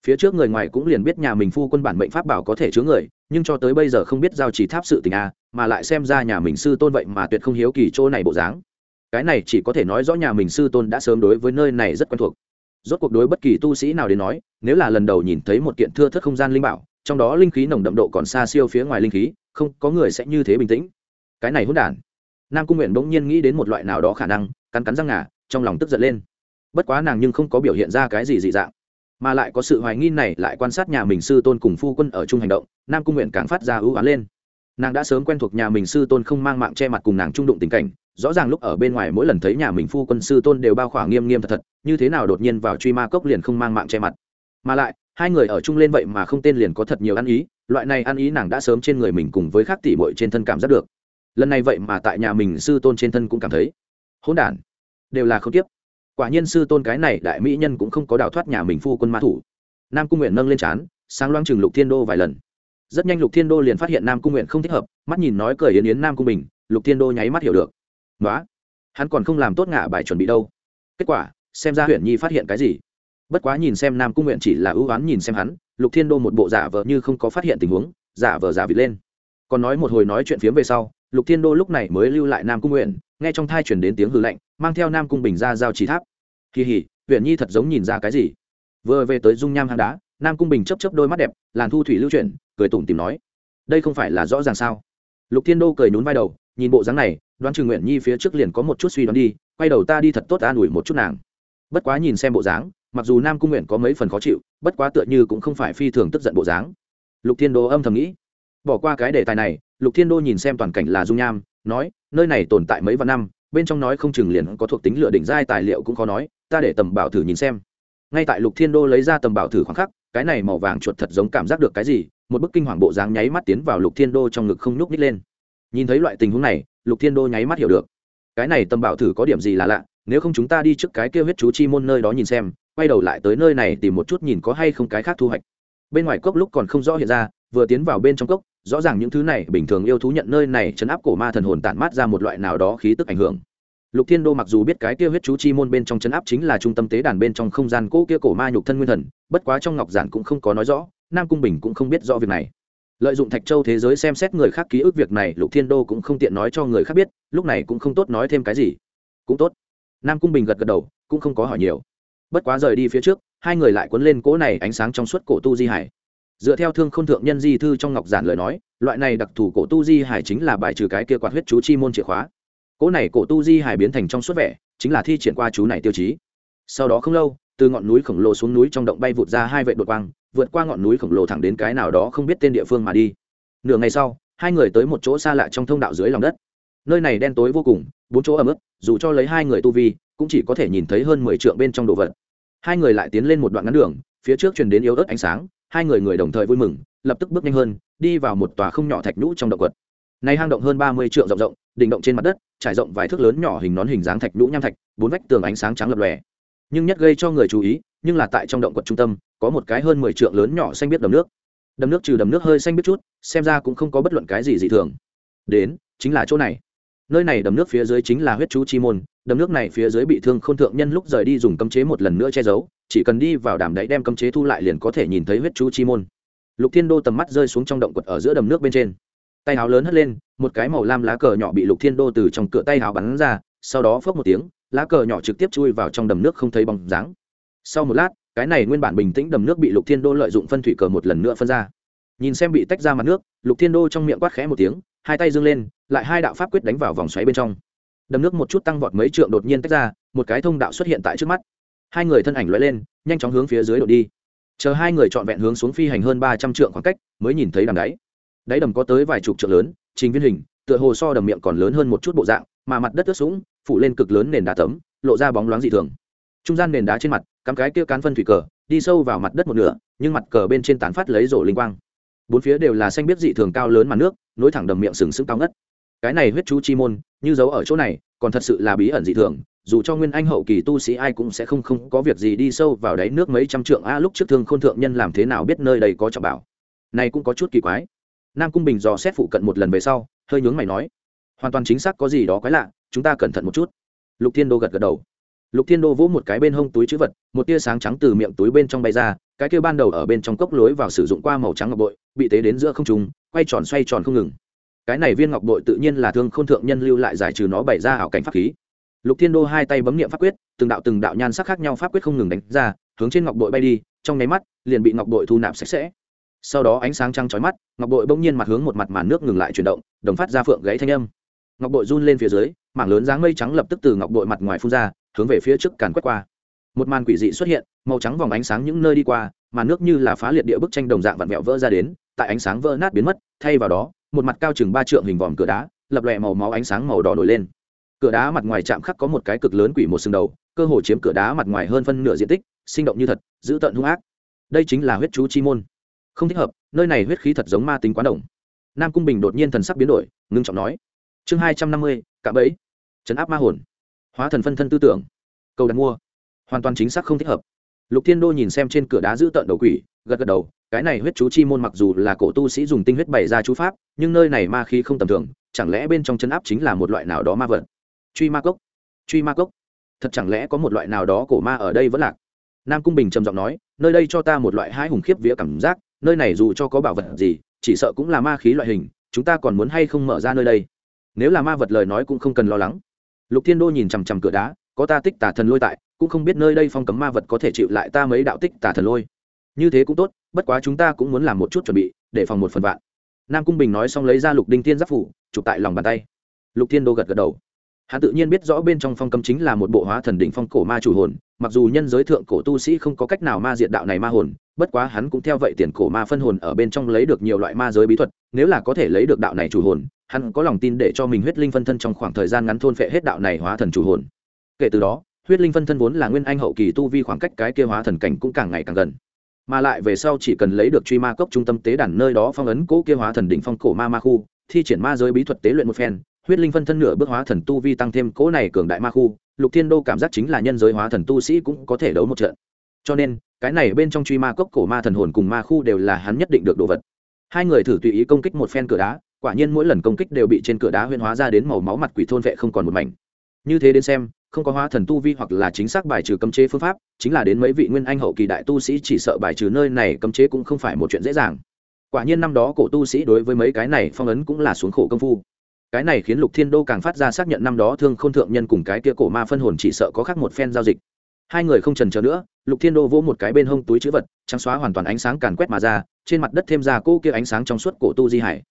Phía trước người ngoài cũng liền biết nhà mình phu quân bản mệnh pháp bảo có thể chứa người, nhưng cho tới bây giờ không biết giao chỉ tháp sự tình a, mà lại xem ra nhà mình sư tôn vậy mà tuyệt không hiếu kỳ chỗ này bộ dáng. Cái này chỉ có thể nói rõ nhà mình sư tôn đã sớm đối với nơi này rất quen thuộc rốt cuộc đối bất kỳ tu sĩ nào đến nói, nếu là lần đầu nhìn thấy một kiện thưa thất không gian linh bảo, trong đó linh khí nồng đậm độ còn xa siêu phía ngoài linh khí, không, có người sẽ như thế bình tĩnh. Cái này hỗn đản. Nam cung nguyện bỗng nhiên nghĩ đến một loại nào đó khả năng, cắn cắn răng ngà, trong lòng tức giận lên. Bất quá nàng nhưng không có biểu hiện ra cái gì dị dạng, mà lại có sự hoài nghi này lại quan sát nhà mình sư tôn cùng phu quân ở chung hành động, nam cung nguyện càng phát ra ưu á lên nàng đã sớm quen thuộc nhà mình sư tôn không mang mạng che mặt cùng nàng trung đụng tình cảnh, rõ ràng lúc ở bên ngoài mỗi lần thấy nhà mình phu quân sư tôn đều bao khỏa nghiêm nghiêm thật thật, như thế nào đột nhiên vào truy ma cốc liền không mang mạng che mặt. Mà lại, hai người ở chung lên vậy mà không tên liền có thật nhiều ăn ý, loại này ăn ý nàng đã sớm trên người mình cùng với khác tỷ bội trên thân cảm giác được. Lần này vậy mà tại nhà mình sư tôn trên thân cũng cảm thấy, hỗn đản, đều là không tiếp. Quả nhiên sư tôn cái này đại mỹ nhân cũng không có đào thoát nhà mình phu quân ma thủ. Nam cung nguyện nâng lên trán, sáng loang chừng lục thiên đô vài lần rất nhanh lục thiên đô liền phát hiện nam cung nguyện không thích hợp, mắt nhìn nói cười yến yến nam cung bình, lục thiên đô nháy mắt hiểu được. Nói hắn còn không làm tốt ngả bài chuẩn bị đâu. Kết quả, xem ra huyện nhi phát hiện cái gì. Bất quá nhìn xem nam cung nguyện chỉ là ưu oán nhìn xem hắn, lục thiên đô một bộ giả vờ như không có phát hiện tình huống, giả vờ giả vịt lên. Còn nói một hồi nói chuyện phiếm về sau, lục thiên đô lúc này mới lưu lại nam cung nguyện, nghe trong thai chuyển đến tiếng hư lạnh, mang theo nam cung bình ra giao trí tháp. Kỳ hỉ, huyện nhi thật giống nhìn ra cái gì? Vừa về tới dung nham hang đá, nam cung bình chấp chấp đôi mắt đẹp, làn thu thủy lưu chuyển cười tủm tìm nói, đây không phải là rõ ràng sao? Lục thiên đô cười nhún vai đầu, nhìn bộ dáng này, đoán chừng nguyện nhi phía trước liền có một chút suy đoán đi, quay đầu ta đi thật tốt an ủi một chút nàng. Bất quá nhìn xem bộ dáng, mặc dù nam cung nguyện có mấy phần khó chịu, bất quá tựa như cũng không phải phi thường tức giận bộ dáng. Lục thiên đô âm thầm nghĩ. Bỏ qua cái đề tài này, lục thiên đô nhìn xem toàn cảnh là dung nham, nói, nơi này tồn tại mấy vạn năm, bên trong nói không chừng liền có thuộc tính lựa đỉnh giai tài liệu cũng khó nói, ta để tầm bảo thử nhìn xem. Ngay tại lục thiên đô lấy ra tầm bảo thử khoảng khắc cái này màu vàng chuột thật giống cảm giác được cái gì, một bức kinh hoàng bộ dáng nháy mắt tiến vào lục thiên đô trong ngực không nhúc nít lên. Nhìn thấy loại tình huống này, lục thiên đô nháy mắt hiểu được. Cái này tâm bảo thử có điểm gì là lạ, nếu không chúng ta đi trước cái kêu huyết chú chi môn nơi đó nhìn xem, quay đầu lại tới nơi này tìm một chút nhìn có hay không cái khác thu hoạch. Bên ngoài cốc lúc còn không rõ hiện ra, vừa tiến vào bên trong cốc, rõ ràng những thứ này bình thường yêu thú nhận nơi này chấn áp cổ ma thần hồn tản mát ra một loại nào đó khí tức ảnh hưởng lục thiên đô mặc dù biết cái kia huyết chú chi môn bên trong chấn áp chính là trung tâm tế đàn bên trong không gian cỗ kia cổ ma nhục thân nguyên thần, bất quá trong ngọc giản cũng không có nói rõ, nam cung bình cũng không biết rõ việc này. Lợi dụng thạch châu thế giới xem xét người khác ký ức việc này, lục thiên đô cũng không tiện nói cho người khác biết, lúc này cũng không tốt nói thêm cái gì. Cũng tốt. Nam cung bình gật gật đầu, cũng không có hỏi nhiều. Bất quá rời đi phía trước, hai người lại cuốn lên cỗ này ánh sáng trong suốt cổ tu di hải. Dựa theo thương k h ô n thượng nhân di thư trong ngọc giản lời nói, loại này đặc thù cổ tu di hải chính là bài trừ cái kia quạt huyết chú chi môn chìa khóa cỗ này cổ tu di hải biến thành trong suốt vẻ, chính là thi triển qua chú này tiêu chí. Sau đó không lâu, từ ngọn núi khổng lồ xuống núi trong động bay vụt ra hai vệ đột quang, vượt qua ngọn núi khổng lồ thẳng đến cái nào đó không biết tên địa phương mà đi. Nửa ngày sau, hai người tới một chỗ xa lạ trong thông đạo dưới lòng đất. Nơi này đen tối vô cùng, bốn chỗ ẩm ướt, dù cho lấy hai người tu vi, cũng chỉ có thể nhìn thấy hơn mười trượng bên trong đồ vật. Hai người lại tiến lên một đoạn ngắn đường, phía trước truyền đến yếu ớt ánh sáng, hai người người đồng thời vui mừng, lập tức bước nhanh hơn, đi vào một tòa không nhỏ thạch nhũ trong động quật này hang động hơn ba mươi trượng rộng rộng, đỉnh động trên mặt đất, trải rộng vài thước lớn nhỏ hình nón hình dáng thạch nhũ nham thạch, bốn vách tường ánh sáng trắng lập lòe. Nhưng nhất gây cho người chú ý, nhưng là tại trong động quật trung tâm, có một cái hơn mười trượng lớn nhỏ xanh biết đầm nước. Đầm nước trừ đầm nước hơi xanh biết chút, xem ra cũng không có bất luận cái gì dị thường. Đến, chính là chỗ này. Nơi này đầm nước phía dưới chính là huyết chú chi môn, đầm nước này phía dưới bị thương khôn thượng nhân lúc rời đi dùng cấm chế một lần nữa che giấu, chỉ cần đi vào đàm đáy đem cấm chế thu lại liền có thể nhìn thấy huyết chú chi môn. Lục thiên đô tầm mắt rơi xuống trong động quật ở giữa đầm nước bên trên tay áo lớn hất lên, một cái màu lam lá cờ nhỏ bị lục thiên đô từ trong cửa tay áo bắn ra, sau đó phớt một tiếng, lá cờ nhỏ trực tiếp chui vào trong đầm nước không thấy bóng dáng. Sau một lát, cái này nguyên bản bình tĩnh đầm nước bị lục thiên đô lợi dụng phân thủy cờ một lần nữa phân ra. Nhìn xem bị tách ra mặt nước, lục thiên đô trong miệng quát khẽ một tiếng, hai tay dâng lên, lại hai đạo pháp quyết đánh vào vòng xoáy bên trong. Đầm nước một chút tăng vọt mấy trượng đột nhiên tách ra, một cái thông đạo xuất hiện tại trước mắt. Hai người thân ảnh l lên, nhanh chóng hướng phía dưới đột đi. Chờ hai người trọn vẹn hướng xuống phi hành hơn ba trăm trượng khoảng cách, mới nhìn thấy đằng đáy đáy đầm có tới vài chục trượng lớn, trình viên hình, tựa hồ so đầm miệng còn lớn hơn một chút bộ dạng, mà mặt đất ướt sũng, phủ lên cực lớn nền đá tấm, lộ ra bóng loáng dị thường. Trung gian nền đá trên mặt, cắm cái kia cán phân thủy cờ, đi sâu vào mặt đất một nửa, nhưng mặt cờ bên trên tán phát lấy rổ linh quang. Bốn phía đều là xanh biết dị thường cao lớn mặt nước, nối thẳng đầm miệng sừng sững cao ngất. Cái này huyết chú chi môn, như giấu ở chỗ này, còn thật sự là bí ẩn dị thường, dù cho nguyên anh hậu kỳ tu sĩ ai cũng sẽ không không có việc gì đi sâu vào đáy nước mấy trăm trượng, a, lúc trước thương khôn thượng nhân làm thế nào biết nơi đây có trọng bảo. Này cũng có chút kỳ quái nam cung bình dò xét phụ cận một lần về sau, hơi nhướng mày nói, hoàn toàn chính xác có gì đó quái lạ, chúng ta cẩn thận một chút. Lục thiên đô gật gật đầu. Lục thiên đô vỗ một cái bên hông túi chữ vật, một tia sáng trắng từ miệng túi bên trong bay ra, cái kia ban đầu ở bên trong cốc lối vào sử dụng qua màu trắng ngọc bội, bị tế đến giữa không trùng quay tròn xoay tròn không ngừng. Cái này viên ngọc bội tự nhiên là thương k h ô n thượng nhân lưu lại giải trừ nó bày ra ảo cảnh pháp khí. Lục thiên đô hai tay bấm nghiệm pháp quyết, từng đạo từng đạo nhan sắc khác nhau pháp quyết không ngừng đánh ra, hướng trên ngọc bội bay đi, trong nháy mắt, liền bị ngọc bội thu nạp sạch sẽ sau đó ánh sáng trăng trói mắt, ngọc bội bỗng nhiên mặt hướng một mặt màn nước ngừng lại chuyển động, đồng phát ra phượng gáy thanh âm. Ngọc bội run lên phía dưới, mảng lớn dáng mây trắng lập tức từ ngọc bội mặt ngoài phun ra, hướng về phía trước càn quét qua. Một màn quỷ dị xuất hiện, màu trắng vòng ánh sáng những nơi đi qua, màn nước như là phá liệt địa bức tranh đồng dạng vặn vẹo vỡ ra đến, tại ánh sáng vỡ nát biến mất, thay vào đó, một mặt cao chừng ba trượng hình vòm cửa đá, lập lòe màu máu ánh sáng màu đỏ nổi lên. Cửa đá mặt ngoài chạm khắc có một cái cực lớn quỷ một sừng đầu, cơ hồ chiếm cửa đá mặt ngoài hơn phân nửa diện tích, sinh động như thật giữ tận hung ác. Đây chính là huyết chú chi môn không thích hợp, nơi này huyết khí thật giống ma tính quá đồng nam cung bình đột nhiên thần sắc biến đổi, ngưng trọng nói, chương hai trăm năm mươi, cạm bẫy, chấn áp ma hồn, hóa thần phân thân tư tưởng, cầu đặt mua, hoàn toàn chính xác không thích hợp. Lục thiên đô nhìn xem trên cửa đá giữ tận đầu quỷ, gật gật đầu, cái này huyết chú chi môn mặc dù là cổ tu sĩ dùng tinh huyết bày ra chú pháp, nhưng nơi này ma khí không tầm thường, chẳng lẽ bên trong chấn áp chính là một loại nào đó ma vật? Truy ma cốc, truy ma cốc, thật chẳng lẽ có một loại nào đó cổ ma ở đây vẫn lạc? Nam cung bình trầm giọng nói, nơi đây cho ta một loại hai hùng khiếp vía cảm giác nơi này dù cho có bảo vật gì, chỉ sợ cũng là ma khí loại hình, chúng ta còn muốn hay không mở ra nơi đây? Nếu là ma vật lời nói cũng không cần lo lắng. Lục thiên đô nhìn chằm chằm cửa đá, có ta tích tả thần lôi tại, cũng không biết nơi đây phong cấm ma vật có thể chịu lại ta mấy đạo tích tả thần lôi. Như thế cũng tốt, bất quá chúng ta cũng muốn làm một chút chuẩn bị, để phòng một phần vạn. Nam cung bình nói xong lấy ra lục đinh tiên giáp phủ, chụp tại lòng bàn tay. Lục thiên đô gật gật đầu hắn tự nhiên biết rõ bên trong phong cấm chính là một bộ hóa thần đỉnh phong cổ ma chủ hồn, mặc dù nhân giới thượng cổ tu sĩ không có cách nào ma diệt đạo này ma hồn, bất quá hắn cũng theo vậy tiền cổ ma phân hồn ở bên trong lấy được nhiều loại ma giới bí thuật, nếu là có thể lấy được đạo này chủ hồn, hắn có lòng tin để cho mình huyết linh phân thân trong khoảng thời gian ngắn thôn phệ hết đạo này hóa thần chủ hồn. Kể từ đó, huyết linh phân thân vốn là nguyên anh hậu kỳ tu vi khoảng cách cái kia hóa thần cảnh cũng càng ngày càng gần. Mà lại về sau chỉ cần lấy được truy ma cốc trung tâm tế đàn nơi đó phong ấn cố kia hóa thần đỉnh phong cổ ma ma khu, thi triển ma giới bí thuật tế luyện một phen huyết linh phân thân nửa bước hóa thần tu vi tăng thêm cố này cường đại ma khu, lục thiên đô cảm giác chính là nhân giới hóa thần tu sĩ cũng có thể đấu một trận. Cho nên, cái này bên trong truy ma cốc cổ ma thần hồn cùng ma khu đều là hắn nhất định được đồ vật. Hai người thử tùy ý công kích một phen cửa đá, quả nhiên mỗi lần công kích đều bị trên cửa đá huyên hóa ra đến màu máu mặt quỷ thôn vệ không còn một mảnh. Như thế đến xem, không có hóa thần tu vi hoặc là chính xác bài trừ cấm chế phương pháp, chính là đến mấy vị nguyên anh hậu kỳ đại tu sĩ chỉ sợ bài trừ nơi này cấm chế cũng không phải một chuyện dễ dàng. Quả nhiên năm đó cổ tu sĩ đối với mấy cái này phong ấn cũng là xuống khổ công phu cái này khiến lục thiên đô càng phát ra xác nhận năm đó thương k h ô n thượng nhân cùng cái kia cổ ma phân hồn chỉ sợ có khác một phen giao dịch. Hai người không trần trờ nữa, lục thiên đô vỗ một cái bên hông túi chữ vật, trắng xóa hoàn toàn ánh sáng càn quét mà ra, trên mặt đất thêm ra cỗ kia ánh sáng trong suốt cổ tu di hải.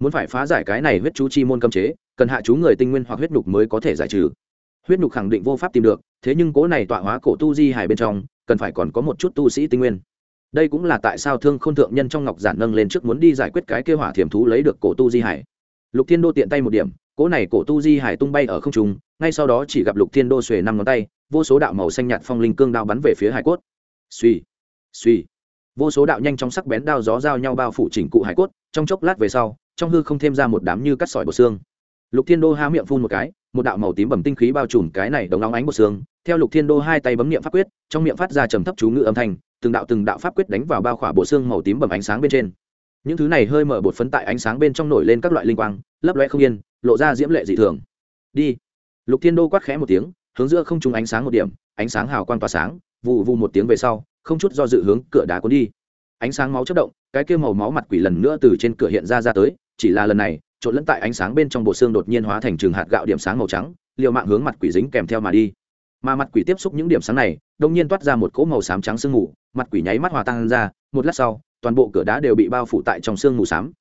Muốn phải phá giải cái này huyết chú chi môn cấm chế, cần hạ chú người tinh nguyên hoặc huyết nhục mới có thể giải trừ. Huyết nhục khẳng định vô pháp tìm được, thế nhưng cố này tọa hóa cổ tu di hải bên trong, cần phải còn có một chút tu sĩ tinh nguyên. Đây cũng là tại sao thương k h ô n thượng nhân trong ngọc giản nâng lên trước muốn đi giải quyết cái kêu hỏa thiểm thú lấy được cổ tu di hải lục thiên đô tiện tay một điểm, cỗ này cổ tu di hải tung bay ở không trung, ngay sau đó chỉ gặp lục thiên đô xuề năm ngón tay, vô số đạo màu xanh nhạt phong linh cương đao bắn về phía hải cốt. Suy suy vô số đạo nhanh trong sắc bén đao gió giao nhau bao phủ chỉnh cụ hải cốt, trong chốc lát về sau, trong hư không thêm ra một đám như cắt sỏi bột xương. Lục thiên đô há miệng phun một cái, một đạo màu tím bầm tinh khí bao trùm cái này đồng nóng ánh một xương. Theo lục thiên đô hai tay bấm niệm pháp quyết, trong miệng phát ra trầm thấp chú ngự âm thanh, từng đạo từng đạo pháp quyết đánh vào bao khỏa bộ xương màu tím bầm ánh sáng bên trên những thứ này hơi mở bột phấn tại ánh sáng bên trong nổi lên các loại linh quang, lấp loe không yên, lộ ra diễm lệ dị thường. Đi. Lục thiên đô quát khẽ một tiếng, hướng giữa không trúng ánh sáng một điểm, ánh sáng hào quang tỏa sáng vụ vụ một tiếng về sau, không chút do dự hướng cửa đá cuốn đi. Ánh sáng máu chất động, cái kia màu máu mặt quỷ lần nữa từ trên cửa hiện ra ra tới, chỉ là lần này, trộn lẫn tại ánh sáng bên trong bộ xương đột nhiên hóa thành trường hạt gạo điểm sáng màu trắng, liều mạng hướng mặt quỷ dính kèm theo mà đi. Mà mặt quỷ tiếp xúc những điểm sáng này đông nhiên toát ra một cỗ màu xám trắng sương mù, mặt quỷ nháy mắt hòa tan ra, một lát sau toàn bộ cửa đá đều bị bao phủ tại trong sương mù xám.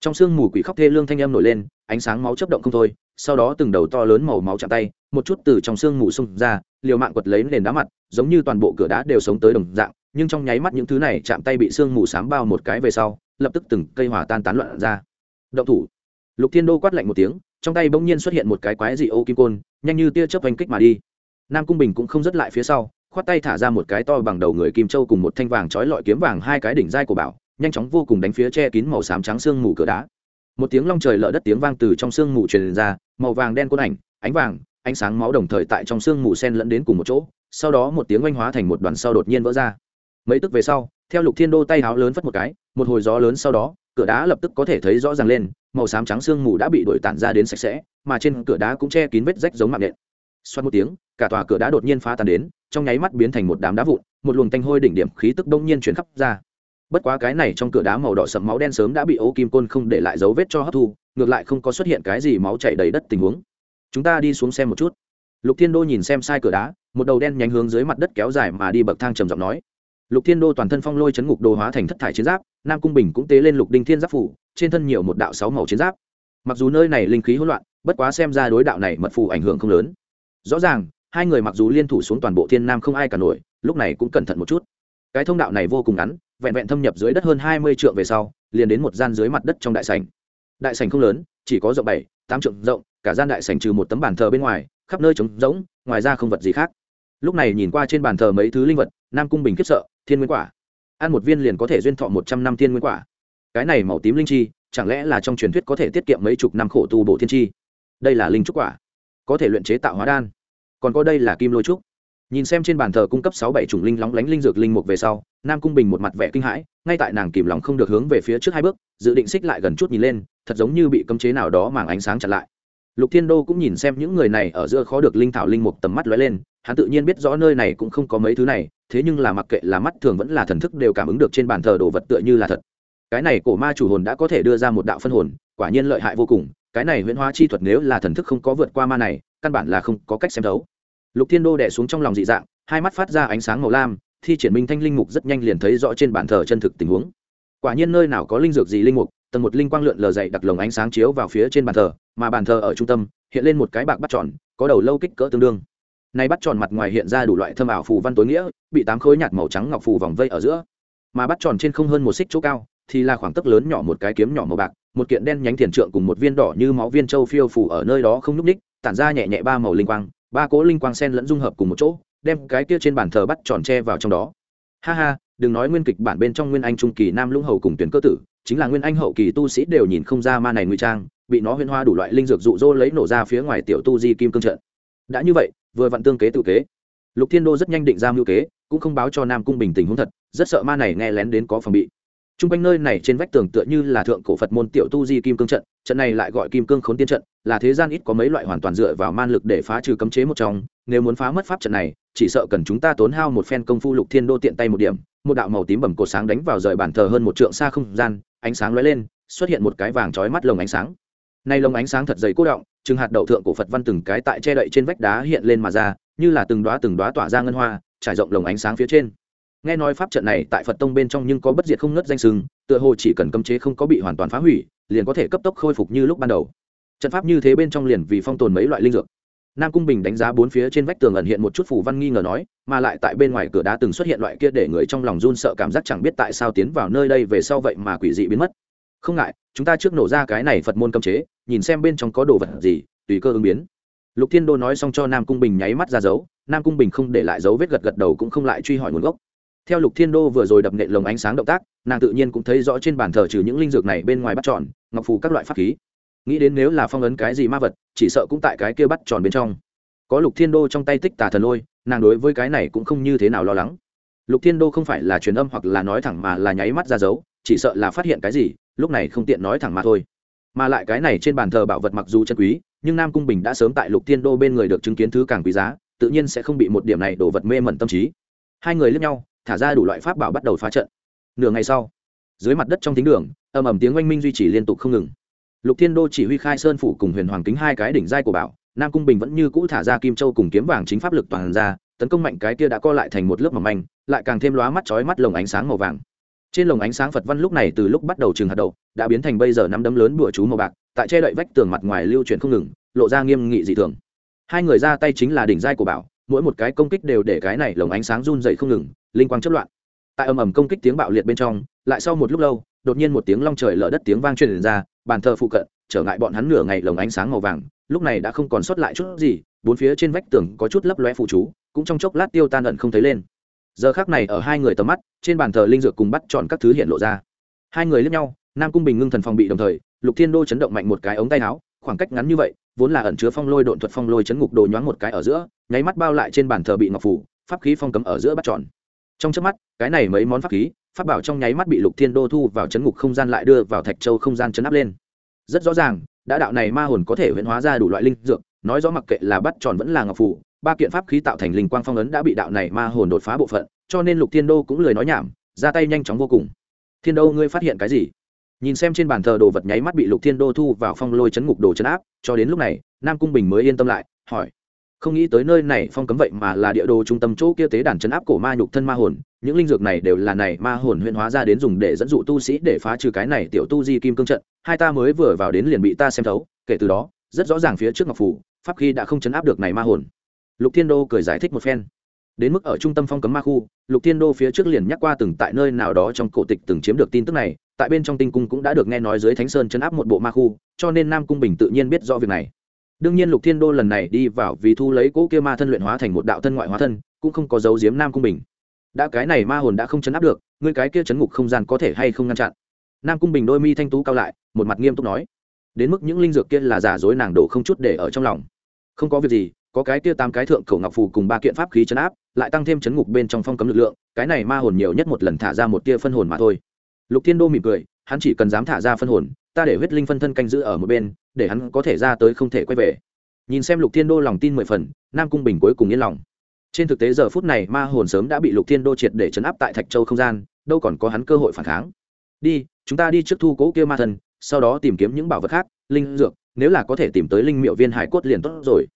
Trong sương mù quỷ khóc thê lương thanh em nổi lên, ánh sáng máu chấp động không thôi, sau đó từng đầu to lớn màu máu chạm tay, một chút từ trong sương mù xung ra, liều mạng quật lấy nền đá mặt, giống như toàn bộ cửa đá đều sống tới đồng dạng, nhưng trong nháy mắt những thứ này chạm tay bị sương mù xám bao một cái về sau, lập tức từng cây hỏa tan tán loạn ra. Động thủ. Lục thiên đô quát lạnh một tiếng, trong tay bỗng nhiên xuất hiện một cái quái dị ô kim côn, nhanh như tia chớp oanh kích mà đi. Nam cung bình cũng không dứt lại phía sau khoát tay thả ra một cái to bằng đầu người kim châu cùng một thanh vàng trói lọi kiếm vàng hai cái đỉnh dai của bảo, nhanh chóng vô cùng đánh phía che kín màu xám trắng sương mù cửa đá. Một tiếng long trời lở đất tiếng vang từ trong sương mù truyền ra, màu vàng đen côn ảnh, ánh vàng, ánh sáng máu đồng thời tại trong sương mù sen lẫn đến cùng một chỗ, sau đó một tiếng oanh hóa thành một đoàn sau đột nhiên vỡ ra. Mấy tức về sau, theo lục thiên đô tay háo lớn phất một cái, một hồi gió lớn sau đó, cửa đá lập tức có thể thấy rõ ràng lên, màu xám trắng sương mù đã bị đổi tản ra đến sạch sẽ, mà trên cửa đá cũng che kín vết rách giống mạng nện xoát một tiếng, cả tòa cửa đá đột nhiên phá tan đến, trong nháy mắt biến thành một đám đá vụn, một luồng tanh hôi đỉnh điểm khí tức đông nhiên chuyển khắp ra. Bất quá cái này trong cửa đá màu đỏ sậm máu đen sớm đã bị ố kim côn không để lại dấu vết cho hấp thu, ngược lại không có xuất hiện cái gì máu chảy đầy đất tình huống. Chúng ta đi xuống xem một chút. Lục thiên đô nhìn xem sai cửa đá, một đầu đen nhánh hướng dưới mặt đất kéo dài mà đi bậc thang trầm giọng nói. Lục thiên đô toàn thân phong lôi chấn ngục đồ hóa thành thất thải chiến giáp, nam cung bình cũng tế lên lục đinh thiên giáp phủ, trên thân nhiều một đạo sáu màu chiến giáp. Mặc dù nơi này linh khí hỗn loạn, bất quá xem ra đối đạo này mật phù ảnh hưởng không lớn rõ ràng, hai người mặc dù liên thủ xuống toàn bộ thiên nam không ai cả nổi, lúc này cũng cẩn thận một chút. Cái thông đạo này vô cùng ngắn, vẹn vẹn thâm nhập dưới đất hơn hai mươi trượng về sau, liền đến một gian dưới mặt đất trong đại sảnh. Đại sảnh không lớn, chỉ có rộng bảy, tám trượng rộng, cả gian đại sảnh trừ một tấm bàn thờ bên ngoài, khắp nơi trống rỗng, ngoài ra không vật gì khác. Lúc này nhìn qua trên bàn thờ mấy thứ linh vật, nam cung bình khiếp sợ, thiên nguyên quả. Ăn một viên liền có thể duyên thọ một trăm năm thiên nguyên quả. Cái này màu tím linh chi, chẳng lẽ là trong truyền thuyết có thể tiết kiệm mấy chục năm khổ tu bổ thiên chi? Đây là linh trúc quả có thể luyện chế tạo hóa đan. Còn có đây là kim lôi trúc. Nhìn xem trên bàn thờ cung cấp sáu bảy chủng linh lóng lánh linh dược linh mục về sau, nam cung bình một mặt vẻ kinh hãi, ngay tại nàng kìm lòng không được hướng về phía trước hai bước, dự định xích lại gần chút nhìn lên, thật giống như bị cấm chế nào đó màng ánh sáng chặn lại. Lục thiên đô cũng nhìn xem những người này ở giữa khó được linh thảo linh mục tầm mắt lóe lên, hắn tự nhiên biết rõ nơi này cũng không có mấy thứ này, thế nhưng là mặc kệ là mắt thường vẫn là thần thức đều cảm ứng được trên bàn thờ đồ vật tựa như là thật. Cái này cổ ma chủ hồn đã có thể đưa ra một đạo phân hồn, quả nhiên lợi hại vô cùng cái này huyễn hóa chi thuật nếu là thần thức không có vượt qua ma này, căn bản là không có cách xem thấu. Lục thiên đô đẻ xuống trong lòng dị dạng, hai mắt phát ra ánh sáng màu lam, thi triển minh thanh linh mục rất nhanh liền thấy rõ trên bàn thờ chân thực tình huống. Quả nhiên nơi nào có linh dược gì linh mục, tầng một linh quang lượn lờ dậy đặt lồng ánh sáng chiếu vào phía trên bàn thờ, mà bàn thờ ở trung tâm, hiện lên một cái bạc bắt tròn, có đầu lâu kích cỡ tương đương. Nay bắt tròn mặt ngoài hiện ra đủ loại thâm ảo phù văn tối nghĩa, bị tám khối nhạt màu trắng ngọc phù vòng vây ở giữa. Mà bắt tròn trên không hơn một xích chỗ cao thì là khoảng tấc lớn nhỏ một cái kiếm nhỏ màu bạc, một kiện đen nhánh thiền trượng cùng một viên đỏ như máu viên châu phiêu phủ ở nơi đó không nhúc ních tản ra nhẹ nhẹ ba màu linh quang, ba cỗ linh quang sen lẫn dung hợp cùng một chỗ, đem cái kia trên bàn thờ bắt tròn tre vào trong đó. Ha ha, đừng nói nguyên kịch bản bên trong nguyên anh trung kỳ nam lũng hầu cùng tuyển cơ tử, chính là nguyên anh hậu kỳ tu sĩ đều nhìn không ra ma này nguy trang, bị nó huyên hoa đủ loại linh dược dụ dỗ lấy nổ ra phía ngoài tiểu tu di kim cương trận. Đã như vậy, vừa vặn tương kế tự kế. Lục thiên đô rất nhanh định ra mưu kế, cũng không báo cho nam cung bình tình huống thật, rất sợ ma này nghe lén đến có phòng bị. Trung quanh nơi này trên vách tường tựa như là thượng cổ phật môn tiểu tu di kim cương trận trận này lại gọi kim cương khốn tiên trận, là thế gian ít có mấy loại hoàn toàn dựa vào man lực để phá trừ cấm chế một trong. Nếu muốn phá mất pháp trận này, chỉ sợ cần chúng ta tốn hao một phen công phu lục thiên đô tiện tay một điểm, một đạo màu tím bầm cổ sáng đánh vào rời bàn thờ hơn một trượng xa không gian, ánh sáng lóe lên, xuất hiện một cái vàng chói mắt lồng ánh sáng. Nay lồng ánh sáng thật dày cố động chừng hạt đậu thượng cổ phật văn từng cái tại che đậy trên vách đá hiện lên mà ra, như là từng đóa từng đóa tỏa ra ngân hoa, trải rộng lồng ánh sáng phía trên nghe nói pháp trận này tại phật tông bên trong nhưng có bất diệt không ngất danh sừng, tựa hồ chỉ cần cấm chế không có bị hoàn toàn phá hủy, liền có thể cấp tốc khôi phục như lúc ban đầu. Trận pháp như thế bên trong liền vì phong tồn mấy loại linh dược. Nam cung bình đánh giá bốn phía trên vách tường ẩn hiện một chút phủ văn nghi ngờ nói, mà lại tại bên ngoài cửa đá từng xuất hiện loại kia để người trong lòng run sợ cảm giác chẳng biết tại sao tiến vào nơi đây về sau vậy mà quỷ dị biến mất. Không ngại, chúng ta trước nổ ra cái này phật môn cấm chế, nhìn xem bên trong có đồ vật gì, tùy cơ ứng biến. Lục thiên đô nói xong cho nam cung bình nháy mắt ra dấu, nam cung bình không để lại dấu vết gật gật đầu cũng không lại truy hỏi nguồn gốc theo lục thiên đô vừa rồi đập nệ lồng ánh sáng động tác, nàng tự nhiên cũng thấy rõ trên bàn thờ trừ những linh dược này bên ngoài bắt tròn, ngọc phù các loại pháp khí. Nghĩ đến nếu là phong ấn cái gì ma vật, chỉ sợ cũng tại cái kia bắt tròn bên trong. Có lục thiên đô trong tay tích tà thần lôi, nàng đối với cái này cũng không như thế nào lo lắng. Lục thiên đô không phải là truyền âm hoặc là nói thẳng mà là nháy mắt ra dấu, chỉ sợ là phát hiện cái gì, lúc này không tiện nói thẳng mà thôi. Mà lại cái này trên bàn thờ bảo vật mặc dù chân quý, nhưng nam cung bình đã sớm tại lục thiên đô bên người được chứng kiến thứ càng quý giá, tự nhiên sẽ không bị một điểm này đổ vật mê mẩn tâm trí. Hai người lướt nhau thả ra đủ loại pháp bảo bắt đầu phá trận. Nửa ngày sau, dưới mặt đất trong thính đường, ầm ầm tiếng oanh minh duy trì liên tục không ngừng. Lục thiên đô chỉ huy khai sơn phủ cùng huyền hoàng kính hai cái đỉnh giai của bảo, nam cung bình vẫn như cũ thả ra kim châu cùng kiếm vàng chính pháp lực toàn ra, tấn công mạnh cái kia đã co lại thành một lớp mỏng manh, lại càng thêm lóa mắt chói mắt lồng ánh sáng màu vàng. Trên lồng ánh sáng phật văn lúc này từ lúc bắt đầu trường hạt đậu, đã biến thành bây giờ năm đấm lớn bụa chú màu bạc, tại che đậy vách tường mặt ngoài lưu chuyển không ngừng, lộ ra nghiêm nghị dị thường. Hai người ra tay chính là đỉnh giai của bảo mỗi một cái công kích đều để cái này lồng ánh sáng run dậy không ngừng, linh quang chất loạn. Tại ầm ầm công kích tiếng bạo liệt bên trong, lại sau một lúc lâu, đột nhiên một tiếng long trời lở đất tiếng vang truyền ra, bàn thờ phụ cận, trở ngại bọn hắn nửa ngày lồng ánh sáng màu vàng, lúc này đã không còn sót lại chút gì, bốn phía trên vách tường có chút lấp loe phụ chú, cũng trong chốc lát tiêu tan ẩn không thấy lên. Giờ khác này ở hai người tầm mắt, trên bàn thờ linh dược cùng bắt chọn các thứ hiện lộ ra. Hai người lướt nhau, nam cung bình ngưng thần phòng bị đồng thời, lục thiên đô chấn động mạnh một cái ống tay áo, khoảng cách ngắn như vậy vốn là ẩn chứa phong lôi độn thuật phong lôi chấn ngục đồ nhoáng một cái ở giữa, nháy mắt bao lại trên bàn thờ bị ngọc phủ, pháp khí phong cấm ở giữa bắt tròn. Trong trước mắt, cái này mấy món pháp khí, pháp bảo trong nháy mắt bị lục thiên đô thu vào chấn ngục không gian lại đưa vào thạch châu không gian chấn áp lên. Rất rõ ràng, đã đạo này ma hồn có thể huyễn hóa ra đủ loại linh dược, nói rõ mặc kệ là bắt tròn vẫn là ngọc phủ, ba kiện pháp khí tạo thành linh quang phong ấn đã bị đạo này ma hồn đột phá bộ phận, cho nên lục thiên đô cũng lười nói nhảm, ra tay nhanh chóng vô cùng. Thiên đô, ngươi phát hiện cái gì? Nhìn xem trên bàn thờ đồ vật nháy mắt bị lục thiên đô thu vào phong lôi chấn ngục đồ chấn áp, cho đến lúc này, nam cung bình mới yên tâm lại, hỏi, không nghĩ tới nơi này phong cấm vậy mà là địa đồ trung tâm chỗ kia tế đàn chấn áp cổ ma nhục thân ma hồn, những linh dược này đều là này ma hồn huyên hóa ra đến dùng để dẫn dụ tu sĩ để phá trừ cái này tiểu tu di kim cương trận, hai ta mới vừa vào đến liền bị ta xem thấu, kể từ đó, rất rõ ràng phía trước ngọc phủ, pháp khi đã không chấn áp được này ma hồn. Lục thiên đô cười giải thích một phen. Đến mức ở trung tâm phong cấm ma khu, lục thiên đô phía trước liền nhắc qua từng tại nơi nào đó trong cổ tịch từng chiếm được tin tức này tại bên trong tinh cung cũng đã được nghe nói dưới thánh sơn chấn áp một bộ ma khu, cho nên nam cung bình tự nhiên biết rõ việc này. Đương nhiên lục thiên đô lần này đi vào vì thu lấy cỗ kia ma thân luyện hóa thành một đạo thân ngoại hóa thân, cũng không có dấu diếm nam cung bình. Đã cái này ma hồn đã không chấn áp được, ngươi cái kia chấn ngục không gian có thể hay không ngăn chặn? Nam cung bình đôi mi thanh tú cao lại, một mặt nghiêm túc nói. Đến mức những linh dược kia là giả dối nàng đổ không chút để ở trong lòng. Không có việc gì, có cái kia tám cái thượng khẩu ngọc phù cùng ba kiện pháp khí chấn áp, lại tăng thêm chấn ngục bên trong phong cấm lực lượng, cái này ma hồn nhiều nhất một lần thả ra một tia phân hồn mà thôi lục thiên đô mỉm cười, hắn chỉ cần dám thả ra phân hồn, ta để huyết linh phân thân canh giữ ở một bên, để hắn có thể ra tới không thể quay về. Nhìn xem lục thiên đô lòng tin mười phần, nam cung bình cuối cùng yên lòng. Trên thực tế giờ phút này, ma hồn sớm đã bị lục thiên đô triệt để chấn áp tại thạch châu không gian, đâu còn có hắn cơ hội phản kháng. Đi, chúng ta đi trước thu cố kia ma thần, sau đó tìm kiếm những bảo vật khác, linh dược, nếu là có thể tìm tới linh miệu viên hải cốt liền tốt rồi.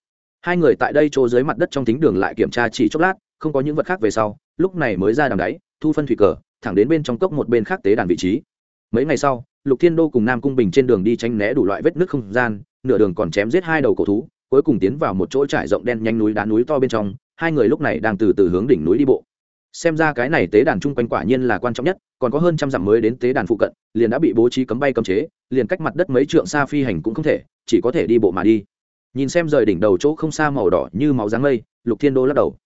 Hai người tại đây chỗ dưới mặt đất trong thính đường lại kiểm tra chỉ chốc lát, không có những vật khác về sau, lúc này mới ra đằng đáy, thu phân thủy cờ thẳng đến bên trong cốc một bên khác tế đàn vị trí. Mấy ngày sau, lục thiên đô cùng nam cung bình trên đường đi tranh né đủ loại vết nước không gian, nửa đường còn chém giết hai đầu cổ thú, cuối cùng tiến vào một chỗ trải rộng đen nhanh núi đá núi to bên trong, hai người lúc này đang từ từ hướng đỉnh núi đi bộ. Xem ra cái này tế đàn chung quanh quả nhiên là quan trọng nhất, còn có hơn trăm dặm mới đến tế đàn phụ cận, liền đã bị bố trí cấm bay cấm chế, liền cách mặt đất mấy trượng xa phi hành cũng không thể, chỉ có thể đi bộ mà đi. Nhìn xem rời đỉnh đầu chỗ không xa màu đỏ như máu dáng mây, lục thiên đô lắc đầu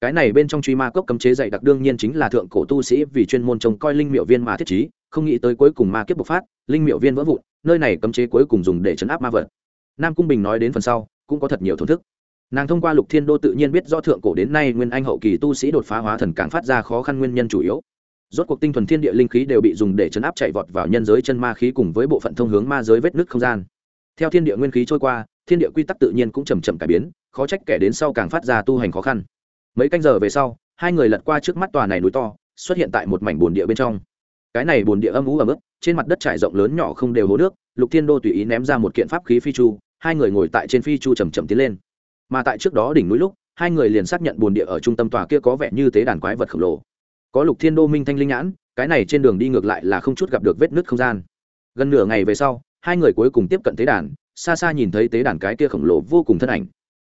cái này bên trong truy ma cốc cấm chế dạy đặc đương nhiên chính là thượng cổ tu sĩ vì chuyên môn trông coi linh miệu viên mà thiết trí, không nghĩ tới cuối cùng ma kiếp bộc phát, linh miệu viên vỡ vụn, nơi này cấm chế cuối cùng dùng để chấn áp ma vật. Nam cung bình nói đến phần sau, cũng có thật nhiều thổn thức. Nàng thông qua lục thiên đô tự nhiên biết do thượng cổ đến nay nguyên anh hậu kỳ tu sĩ đột phá hóa thần càng phát ra khó khăn nguyên nhân chủ yếu. Rốt cuộc tinh thuần thiên địa linh khí đều bị dùng để chấn áp chạy vọt vào nhân giới chân ma khí cùng với bộ phận thông hướng ma giới vết nứt không gian. Theo thiên địa nguyên khí trôi qua, thiên địa quy tắc tự nhiên cũng chầm chậm cải biến, khó trách kẻ đến sau càng phát ra tu hành khó khăn mấy canh giờ về sau, hai người lật qua trước mắt tòa này núi to, xuất hiện tại một mảnh bồn địa bên trong. Cái này bồn địa âm ú ấm ức trên mặt đất trải rộng lớn nhỏ không đều hố nước, lục thiên đô tùy ý ném ra một kiện pháp khí phi chu, hai người ngồi tại trên phi chu chầm chậm tiến lên. Mà tại trước đó đỉnh núi lúc, hai người liền xác nhận bồn địa ở trung tâm tòa kia có vẻ như tế đàn quái vật khổng lồ. Có lục thiên đô minh thanh linh nhãn, cái này trên đường đi ngược lại là không chút gặp được vết nứt không gian. Gần nửa ngày về sau, hai người cuối cùng tiếp cận tế đàn, xa xa nhìn thấy tế đàn cái kia khổng lồ vô cùng thân ảnh.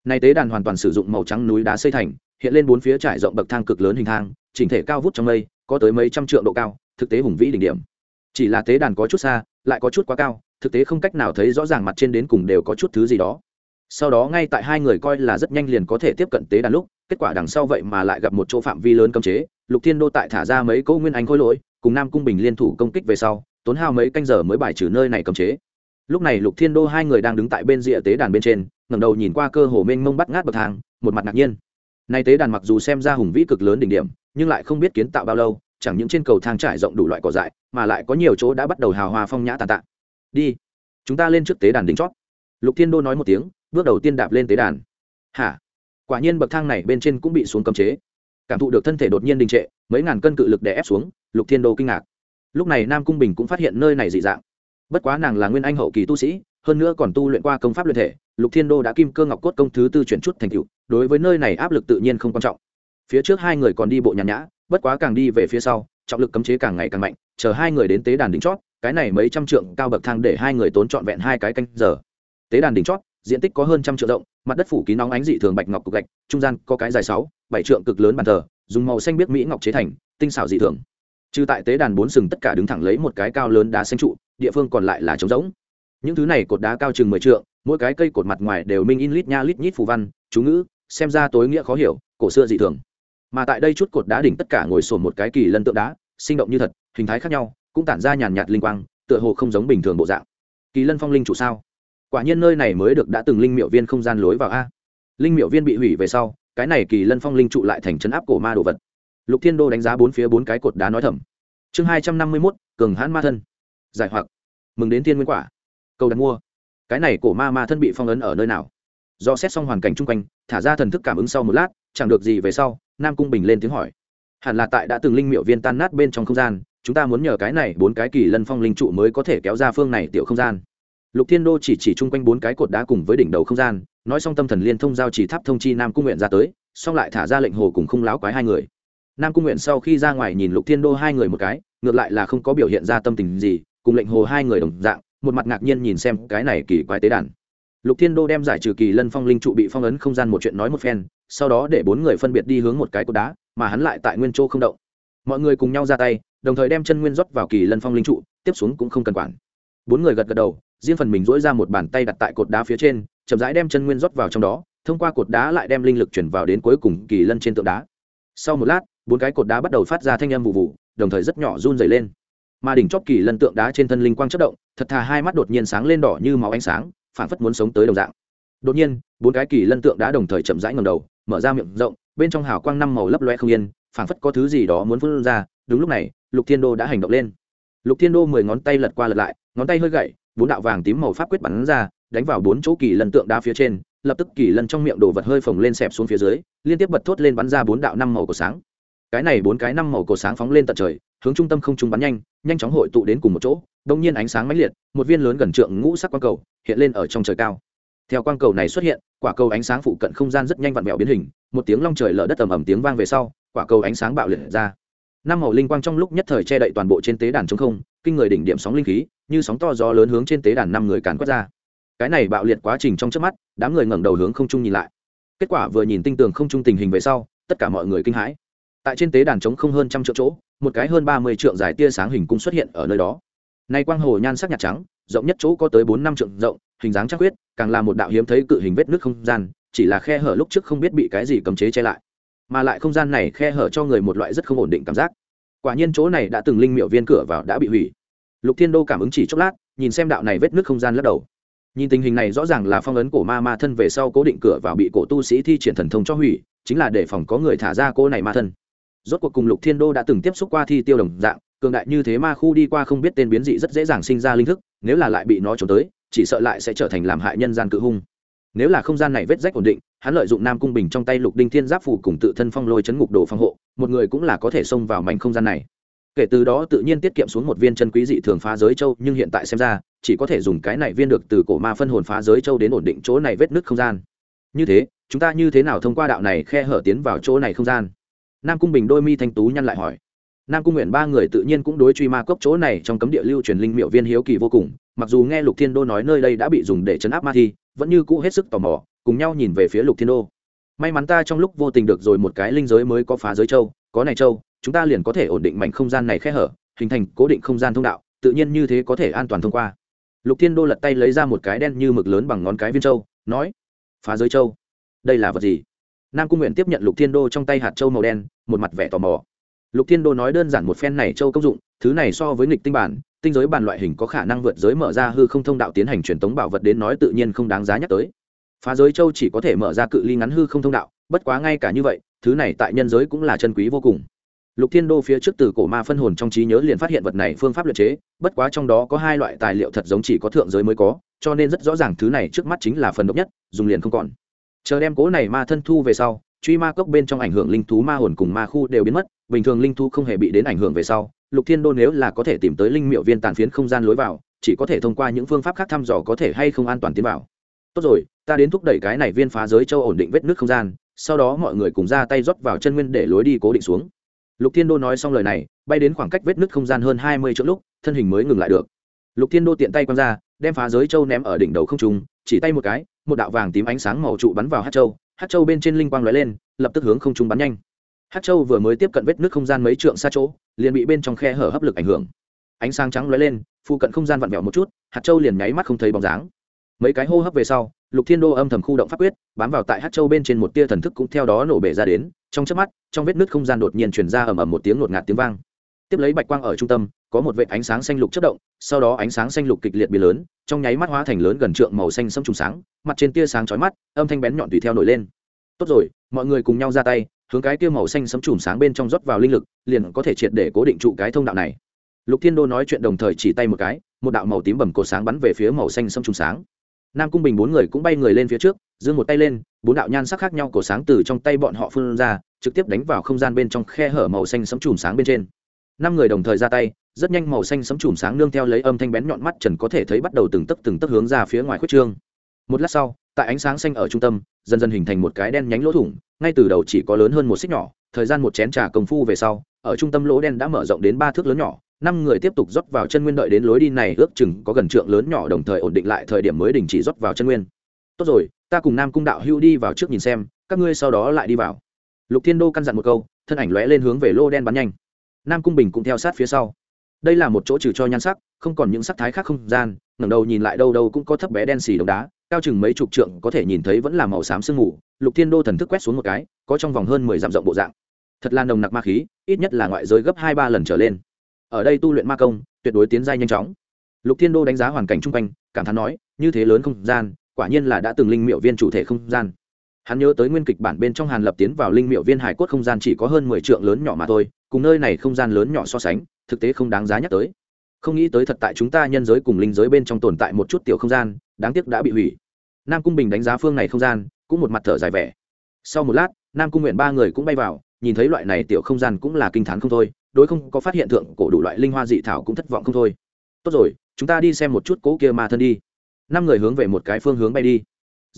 Này tế đàn hoàn toàn sử dụng màu trắng núi đá xây thành hiện lên bốn phía trải rộng bậc thang cực lớn hình thang, chỉnh thể cao vút trong mây, có tới mấy trăm trượng độ cao, thực tế hùng vĩ đỉnh điểm. Chỉ là tế đàn có chút xa, lại có chút quá cao, thực tế không cách nào thấy rõ ràng mặt trên đến cùng đều có chút thứ gì đó. Sau đó ngay tại hai người coi là rất nhanh liền có thể tiếp cận tế đàn lúc, kết quả đằng sau vậy mà lại gặp một chỗ phạm vi lớn cấm chế, lục thiên đô tại thả ra mấy cỗ nguyên anh khôi lỗi, cùng nam cung bình liên thủ công kích về sau, tốn hao mấy canh giờ mới bài trừ nơi này cấm chế. Lúc này lục thiên đô hai người đang đứng tại bên rìa tế đàn bên trên, ngẩng đầu nhìn qua cơ hồ mênh mông bắt ngát bậc thang, một mặt ngạc nhiên nay tế đàn mặc dù xem ra hùng vĩ cực lớn đỉnh điểm, nhưng lại không biết kiến tạo bao lâu, chẳng những trên cầu thang trải rộng đủ loại cỏ dại, mà lại có nhiều chỗ đã bắt đầu hào hoa phong nhã tàn tạ. Đi, chúng ta lên trước tế đàn đỉnh chót. Lục thiên đô nói một tiếng, bước đầu tiên đạp lên tế đàn. Hả? Quả nhiên bậc thang này bên trên cũng bị xuống cấm chế. Cảm thụ được thân thể đột nhiên đình trệ, mấy ngàn cân cự lực đè ép xuống, lục thiên đô kinh ngạc. Lúc này nam cung bình cũng phát hiện nơi này dị dạng. Bất quá nàng là nguyên anh hậu kỳ tu sĩ, hơn nữa còn tu luyện qua công pháp luyện thể lục thiên đô đã kim cơ ngọc cốt công thứ tư chuyển chút thành cựu đối với nơi này áp lực tự nhiên không quan trọng. Phía trước hai người còn đi bộ nhàn nhã, bất quá càng đi về phía sau, trọng lực cấm chế càng ngày càng mạnh, chờ hai người đến tế đàn đỉnh chót, cái này mấy trăm trượng cao bậc thang để hai người tốn trọn vẹn hai cái canh giờ. Tế đàn đỉnh chót, diện tích có hơn trăm triệu rộng, mặt đất phủ kín nóng ánh dị thường bạch ngọc cục gạch, trung gian có cái dài sáu, bảy trượng cực lớn bàn thờ, dùng màu xanh biết mỹ ngọc chế thành, tinh xảo dị thường. Trừ tại tế đàn bốn sừng tất cả đứng thẳng lấy một cái cao lớn đá xanh trụ, địa phương còn lại là trống rỗng. Những thứ này cột đá cao chừng mười trượng mỗi cái cây cột mặt ngoài đều minh in lít nha lít nhít phù văn, chú ngữ, xem ra tối nghĩa khó hiểu, cổ xưa dị thường. Mà tại đây chút cột đá đỉnh tất cả ngồi sồn một cái kỳ lân tượng đá, sinh động như thật, hình thái khác nhau, cũng tản ra nhàn nhạt linh quang, tựa hồ không giống bình thường bộ dạng. Kỳ lân phong linh trụ sao? Quả nhiên nơi này mới được đã từng linh miệu viên không gian lối vào a. Linh miệu viên bị hủy về sau, cái này kỳ lân phong linh trụ lại thành chấn áp cổ ma đồ vật. Lục thiên đô đánh giá bốn phía bốn cái cột đá nói thầm. Chương hai trăm năm mươi mốt, cường hãn ma thân. Giải hoặc. Mừng đến thiên nguyên quả. Cầu đặt mua cái này cổ ma ma thân bị phong ấn ở nơi nào? Do xét xong hoàn cảnh chung quanh, thả ra thần thức cảm ứng sau một lát, chẳng được gì về sau, nam cung bình lên tiếng hỏi. Hẳn là tại đã từng linh miệu viên tan nát bên trong không gian, chúng ta muốn nhờ cái này bốn cái kỳ lân phong linh trụ mới có thể kéo ra phương này tiểu không gian. Lục thiên đô chỉ chỉ chung quanh bốn cái cột đá cùng với đỉnh đầu không gian, nói xong tâm thần liên thông giao chỉ tháp thông chi nam cung nguyện ra tới, xong lại thả ra lệnh hồ cùng không láo quái hai người. Nam cung nguyện sau khi ra ngoài nhìn lục thiên đô hai người một cái, ngược lại là không có biểu hiện ra tâm tình gì, cùng lệnh hồ hai người đồng dạng một mặt ngạc nhiên nhìn xem cái này kỳ quái tế đàn. Lục thiên đô đem giải trừ kỳ lân phong linh trụ bị phong ấn không gian một chuyện nói một phen, sau đó để bốn người phân biệt đi hướng một cái cột đá, mà hắn lại tại nguyên châu không động. Mọi người cùng nhau ra tay, đồng thời đem chân nguyên rót vào kỳ lân phong linh trụ, tiếp xuống cũng không cần quản. Bốn người gật gật đầu, riêng phần mình dỗi ra một bàn tay đặt tại cột đá phía trên, chậm rãi đem chân nguyên rót vào trong đó, thông qua cột đá lại đem linh lực chuyển vào đến cuối cùng kỳ lân trên tượng đá. Sau một lát, bốn cái cột đá bắt đầu phát ra thanh âm vụ vụ, đồng thời rất nhỏ run dày lên mà đỉnh chóp kỳ lân tượng đá trên thân linh quang chất động, thật thà hai mắt đột nhiên sáng lên đỏ như máu ánh sáng phản phất muốn sống tới đồng dạng. Đột nhiên, bốn cái kỳ lân tượng đá đồng thời chậm rãi ngầm đầu, mở ra miệng rộng, bên trong hào quang năm màu lấp loe không yên phản phất có thứ gì đó muốn vươn ra. Đúng lúc này, lục thiên đô đã hành động lên. Lục thiên đô mười ngón tay lật qua lật lại, ngón tay hơi gậy, bốn đạo vàng tím màu pháp quyết bắn ra, đánh vào bốn chỗ kỳ lân tượng đá phía trên, lập tức kỳ lân trong miệng đồ vật hơi phồng lên xẹp xuống phía dưới, liên tiếp bật thốt lên bắn ra bốn đạo năm màu của sáng. Cái này bốn cái năm màu cổ sáng phóng lên tận trời, hướng trung tâm không trung bắn nhanh nhanh chóng hội tụ đến cùng một chỗ, đông nhiên ánh sáng mãnh liệt, một viên lớn gần trượng ngũ sắc quang cầu hiện lên ở trong trời cao. Theo quang cầu này xuất hiện, quả cầu ánh sáng phụ cận không gian rất nhanh vặn vẹo biến hình, một tiếng long trời lở đất ầm ầm tiếng vang về sau, quả cầu ánh sáng bạo liệt ra. Năm màu linh quang trong lúc nhất thời che đậy toàn bộ trên tế đàn chống không, kinh người đỉnh điểm sóng linh khí, như sóng to gió lớn hướng trên tế đàn năm người càn quét ra. Cái này bạo liệt quá trình trong trước mắt, đám người ngẩng đầu hướng không trung nhìn lại. Kết quả vừa nhìn tinh tường không trung tình hình về sau, tất cả mọi người kinh hãi. Tại trên tế đàn trống không hơn trăm triệu chỗ một cái hơn ba mươi trượng dài tia sáng hình cung xuất hiện ở nơi đó. Nay quang hồ nhan sắc nhạt trắng, rộng nhất chỗ có tới bốn năm trượng rộng, hình dáng chắc huyết càng là một đạo hiếm thấy cự hình vết nước không gian, chỉ là khe hở lúc trước không biết bị cái gì cấm chế che lại. Mà lại không gian này khe hở cho người một loại rất không ổn định cảm giác. Quả nhiên chỗ này đã từng linh miệu viên cửa vào đã bị hủy. Lục thiên đô cảm ứng chỉ chốc lát, nhìn xem đạo này vết nước không gian lắc đầu. Nhìn tình hình này rõ ràng là phong ấn cổ ma ma thân về sau cố định cửa vào bị cổ tu sĩ thi triển thần thông cho hủy, chính là để phòng có người thả ra cô này ma thân rốt cuộc cùng lục thiên đô đã từng tiếp xúc qua thi tiêu đồng dạng, cường đại như thế ma khu đi qua không biết tên biến dị rất dễ dàng sinh ra linh thức, nếu là lại bị nó trốn tới, chỉ sợ lại sẽ trở thành làm hại nhân gian cự hung. Nếu là không gian này vết rách ổn định, hắn lợi dụng nam cung bình trong tay lục đinh thiên giáp phủ cùng tự thân phong lôi chấn ngục đồ phòng hộ, một người cũng là có thể xông vào mảnh không gian này. Kể từ đó tự nhiên tiết kiệm xuống một viên chân quý dị thường phá giới châu, nhưng hiện tại xem ra, chỉ có thể dùng cái này viên được từ cổ ma phân hồn phá giới châu đến ổn định chỗ này vết nứt không gian. Như thế, chúng ta như thế nào thông qua đạo này khe hở tiến vào chỗ này không gian? Nam cung bình đôi mi thanh tú nhăn lại hỏi. Nam cung nguyện ba người tự nhiên cũng đối truy ma cốc chỗ này trong cấm địa lưu truyền linh miệu viên hiếu kỳ vô cùng, mặc dù nghe lục thiên đô nói nơi đây đã bị dùng để chấn áp ma thi, vẫn như cũ hết sức tò mò, cùng nhau nhìn về phía lục thiên đô. May mắn ta trong lúc vô tình được rồi một cái linh giới mới có phá giới châu, có này châu, chúng ta liền có thể ổn định mảnh không gian này khe hở, hình thành cố định không gian thông đạo, tự nhiên như thế có thể an toàn thông qua. Lục thiên đô lật tay lấy ra một cái đen như mực lớn bằng ngón cái viên châu, nói, phá giới châu? Đây là vật gì? Nam cung nguyện tiếp nhận lục thiên đô trong tay hạt châu màu đen, một mặt vẻ tò mò. Lục thiên đô nói đơn giản một phen này châu công dụng, thứ này so với nghịch tinh bản, tinh giới bản loại hình có khả năng vượt giới mở ra hư không thông đạo tiến hành truyền tống bảo vật đến nói tự nhiên không đáng giá nhắc tới. Phá giới châu chỉ có thể mở ra cự ly ngắn hư không thông đạo, bất quá ngay cả như vậy, thứ này tại nhân giới cũng là chân quý vô cùng. Lục thiên đô phía trước từ cổ ma phân hồn trong trí nhớ liền phát hiện vật này phương pháp luyện chế, bất quá trong đó có hai loại tài liệu thật giống chỉ có thượng giới mới có, cho nên rất rõ ràng thứ này trước mắt chính là phần độc nhất, dùng liền không còn chờ đem cố này ma thân thu về sau, truy ma cốc bên trong ảnh hưởng linh thú ma hồn cùng ma khu đều biến mất, bình thường linh thú không hề bị đến ảnh hưởng về sau, lục thiên đô nếu là có thể tìm tới linh miệu viên tàn phiến không gian lối vào, chỉ có thể thông qua những phương pháp khác thăm dò có thể hay không an toàn tiến vào. Tốt rồi, ta đến thúc đẩy cái này viên phá giới châu ổn định vết nước không gian, sau đó mọi người cùng ra tay rót vào chân nguyên để lối đi cố định xuống. Lục thiên đô nói xong lời này, bay đến khoảng cách vết nước không gian hơn hai mươi chỗ lúc, thân hình mới ngừng lại được. Lục thiên đô tiện tay quăng ra, đem phá giới châu ném ở đỉnh đầu không trung, chỉ tay một cái một đạo vàng tím ánh sáng màu trụ bắn vào hát châu hát châu bên trên linh quang lóe lên, lập tức hướng không trung bắn nhanh. Hát châu vừa mới tiếp cận vết nước không gian mấy trượng xa chỗ, liền bị bên trong khe hở hấp lực ảnh hưởng. Ánh sáng trắng lóe lên, phụ cận không gian vặn vẹo một chút hạt châu liền nháy mắt không thấy bóng dáng. Mấy cái hô hấp về sau, lục thiên đô âm thầm khu động pháp quyết, bám vào tại hát châu bên trên một tia thần thức cũng theo đó nổ bể ra đến, trong chớp mắt, trong vết nứt không gian đột nhiên chuyển ra ầm ầm một tiếng ngột ngạt tiếng vang tiếp lấy bạch quang ở trung tâm, có một vệt ánh sáng xanh lục chất động, sau đó ánh sáng xanh lục kịch liệt biến lớn, trong nháy mắt hóa thành lớn gần trượng màu xanh sẫm trùng sáng, mặt trên tia sáng chói mắt, âm thanh bén nhọn tùy theo nổi lên. Tốt rồi, mọi người cùng nhau ra tay, hướng cái tia màu xanh sẫm trùng sáng bên trong rót vào linh lực, liền có thể triệt để cố định trụ cái thông đạo này. Lục thiên đô nói chuyện đồng thời chỉ tay một cái, một đạo màu tím bầm cổ sáng bắn về phía màu xanh sẫm trùng sáng. Nam cung bình bốn người cũng bay người lên phía trước, giương một tay lên, bốn đạo nhan sắc khác nhau cổ sáng từ trong tay bọn họ phun ra, trực tiếp đánh vào không gian bên trong khe hở màu xanh sẫm chùm sáng bên trên năm người đồng thời ra tay, rất nhanh màu xanh sấm chùm sáng nương theo lấy âm thanh bén nhọn mắt trần có thể thấy bắt đầu từng tấc từng tấc hướng ra phía ngoài khuất trương. Một lát sau, tại ánh sáng xanh ở trung tâm, dần dần hình thành một cái đen nhánh lỗ thủng, ngay từ đầu chỉ có lớn hơn một xích nhỏ, thời gian một chén trà công phu về sau, ở trung tâm lỗ đen đã mở rộng đến ba thước lớn nhỏ, năm người tiếp tục rót vào chân nguyên đợi đến lối đi này, ước chừng có gần trượng lớn nhỏ đồng thời ổn định lại thời điểm mới đình chỉ rót vào chân nguyên. Tốt rồi, ta cùng nam cung đạo hưu đi vào trước nhìn xem, các ngươi sau đó lại đi vào. Lục thiên đô căn dặn một câu, thân ảnh lóe lên hướng về lô đen bắn nhanh nam cung bình cũng theo sát phía sau. Đây là một chỗ trừ cho nhan sắc, không còn những sắc thái khác không gian, ngẩng đầu nhìn lại đâu đâu cũng có thấp bé đen xì đống đá, cao chừng mấy chục trượng, có thể nhìn thấy vẫn là màu xám sương mù, lục thiên đô thần thức quét xuống một cái, có trong vòng hơn mười dặm rộng bộ dạng. Thật là nồng nặc ma khí, ít nhất là ngoại giới gấp hai ba lần trở lên. Ở đây tu luyện ma công, tuyệt đối tiến giai nhanh chóng. Lục thiên đô đánh giá hoàn cảnh chung quanh, cảm thán nói, như thế lớn không gian, quả nhiên là đã từng linh miệu viên chủ thể không gian hắn nhớ tới nguyên kịch bản bên trong hàn lập tiến vào linh miệu viên hải cốt không gian chỉ có hơn mười trượng lớn nhỏ mà thôi, cùng nơi này không gian lớn nhỏ so sánh, thực tế không đáng giá nhắc tới. Không nghĩ tới thật tại chúng ta nhân giới cùng linh giới bên trong tồn tại một chút tiểu không gian, đáng tiếc đã bị hủy. Nam cung bình đánh giá phương này không gian, cũng một mặt thở dài vẻ. Sau một lát, nam cung nguyện ba người cũng bay vào, nhìn thấy loại này tiểu không gian cũng là kinh t h á n không thôi, đối không có phát hiện thượng cổ đủ loại linh hoa dị thảo cũng thất vọng không thôi. Tốt rồi, chúng ta đi xem một chút cố kia ma thân đi. Năm người hướng về một cái phương hướng bay đi.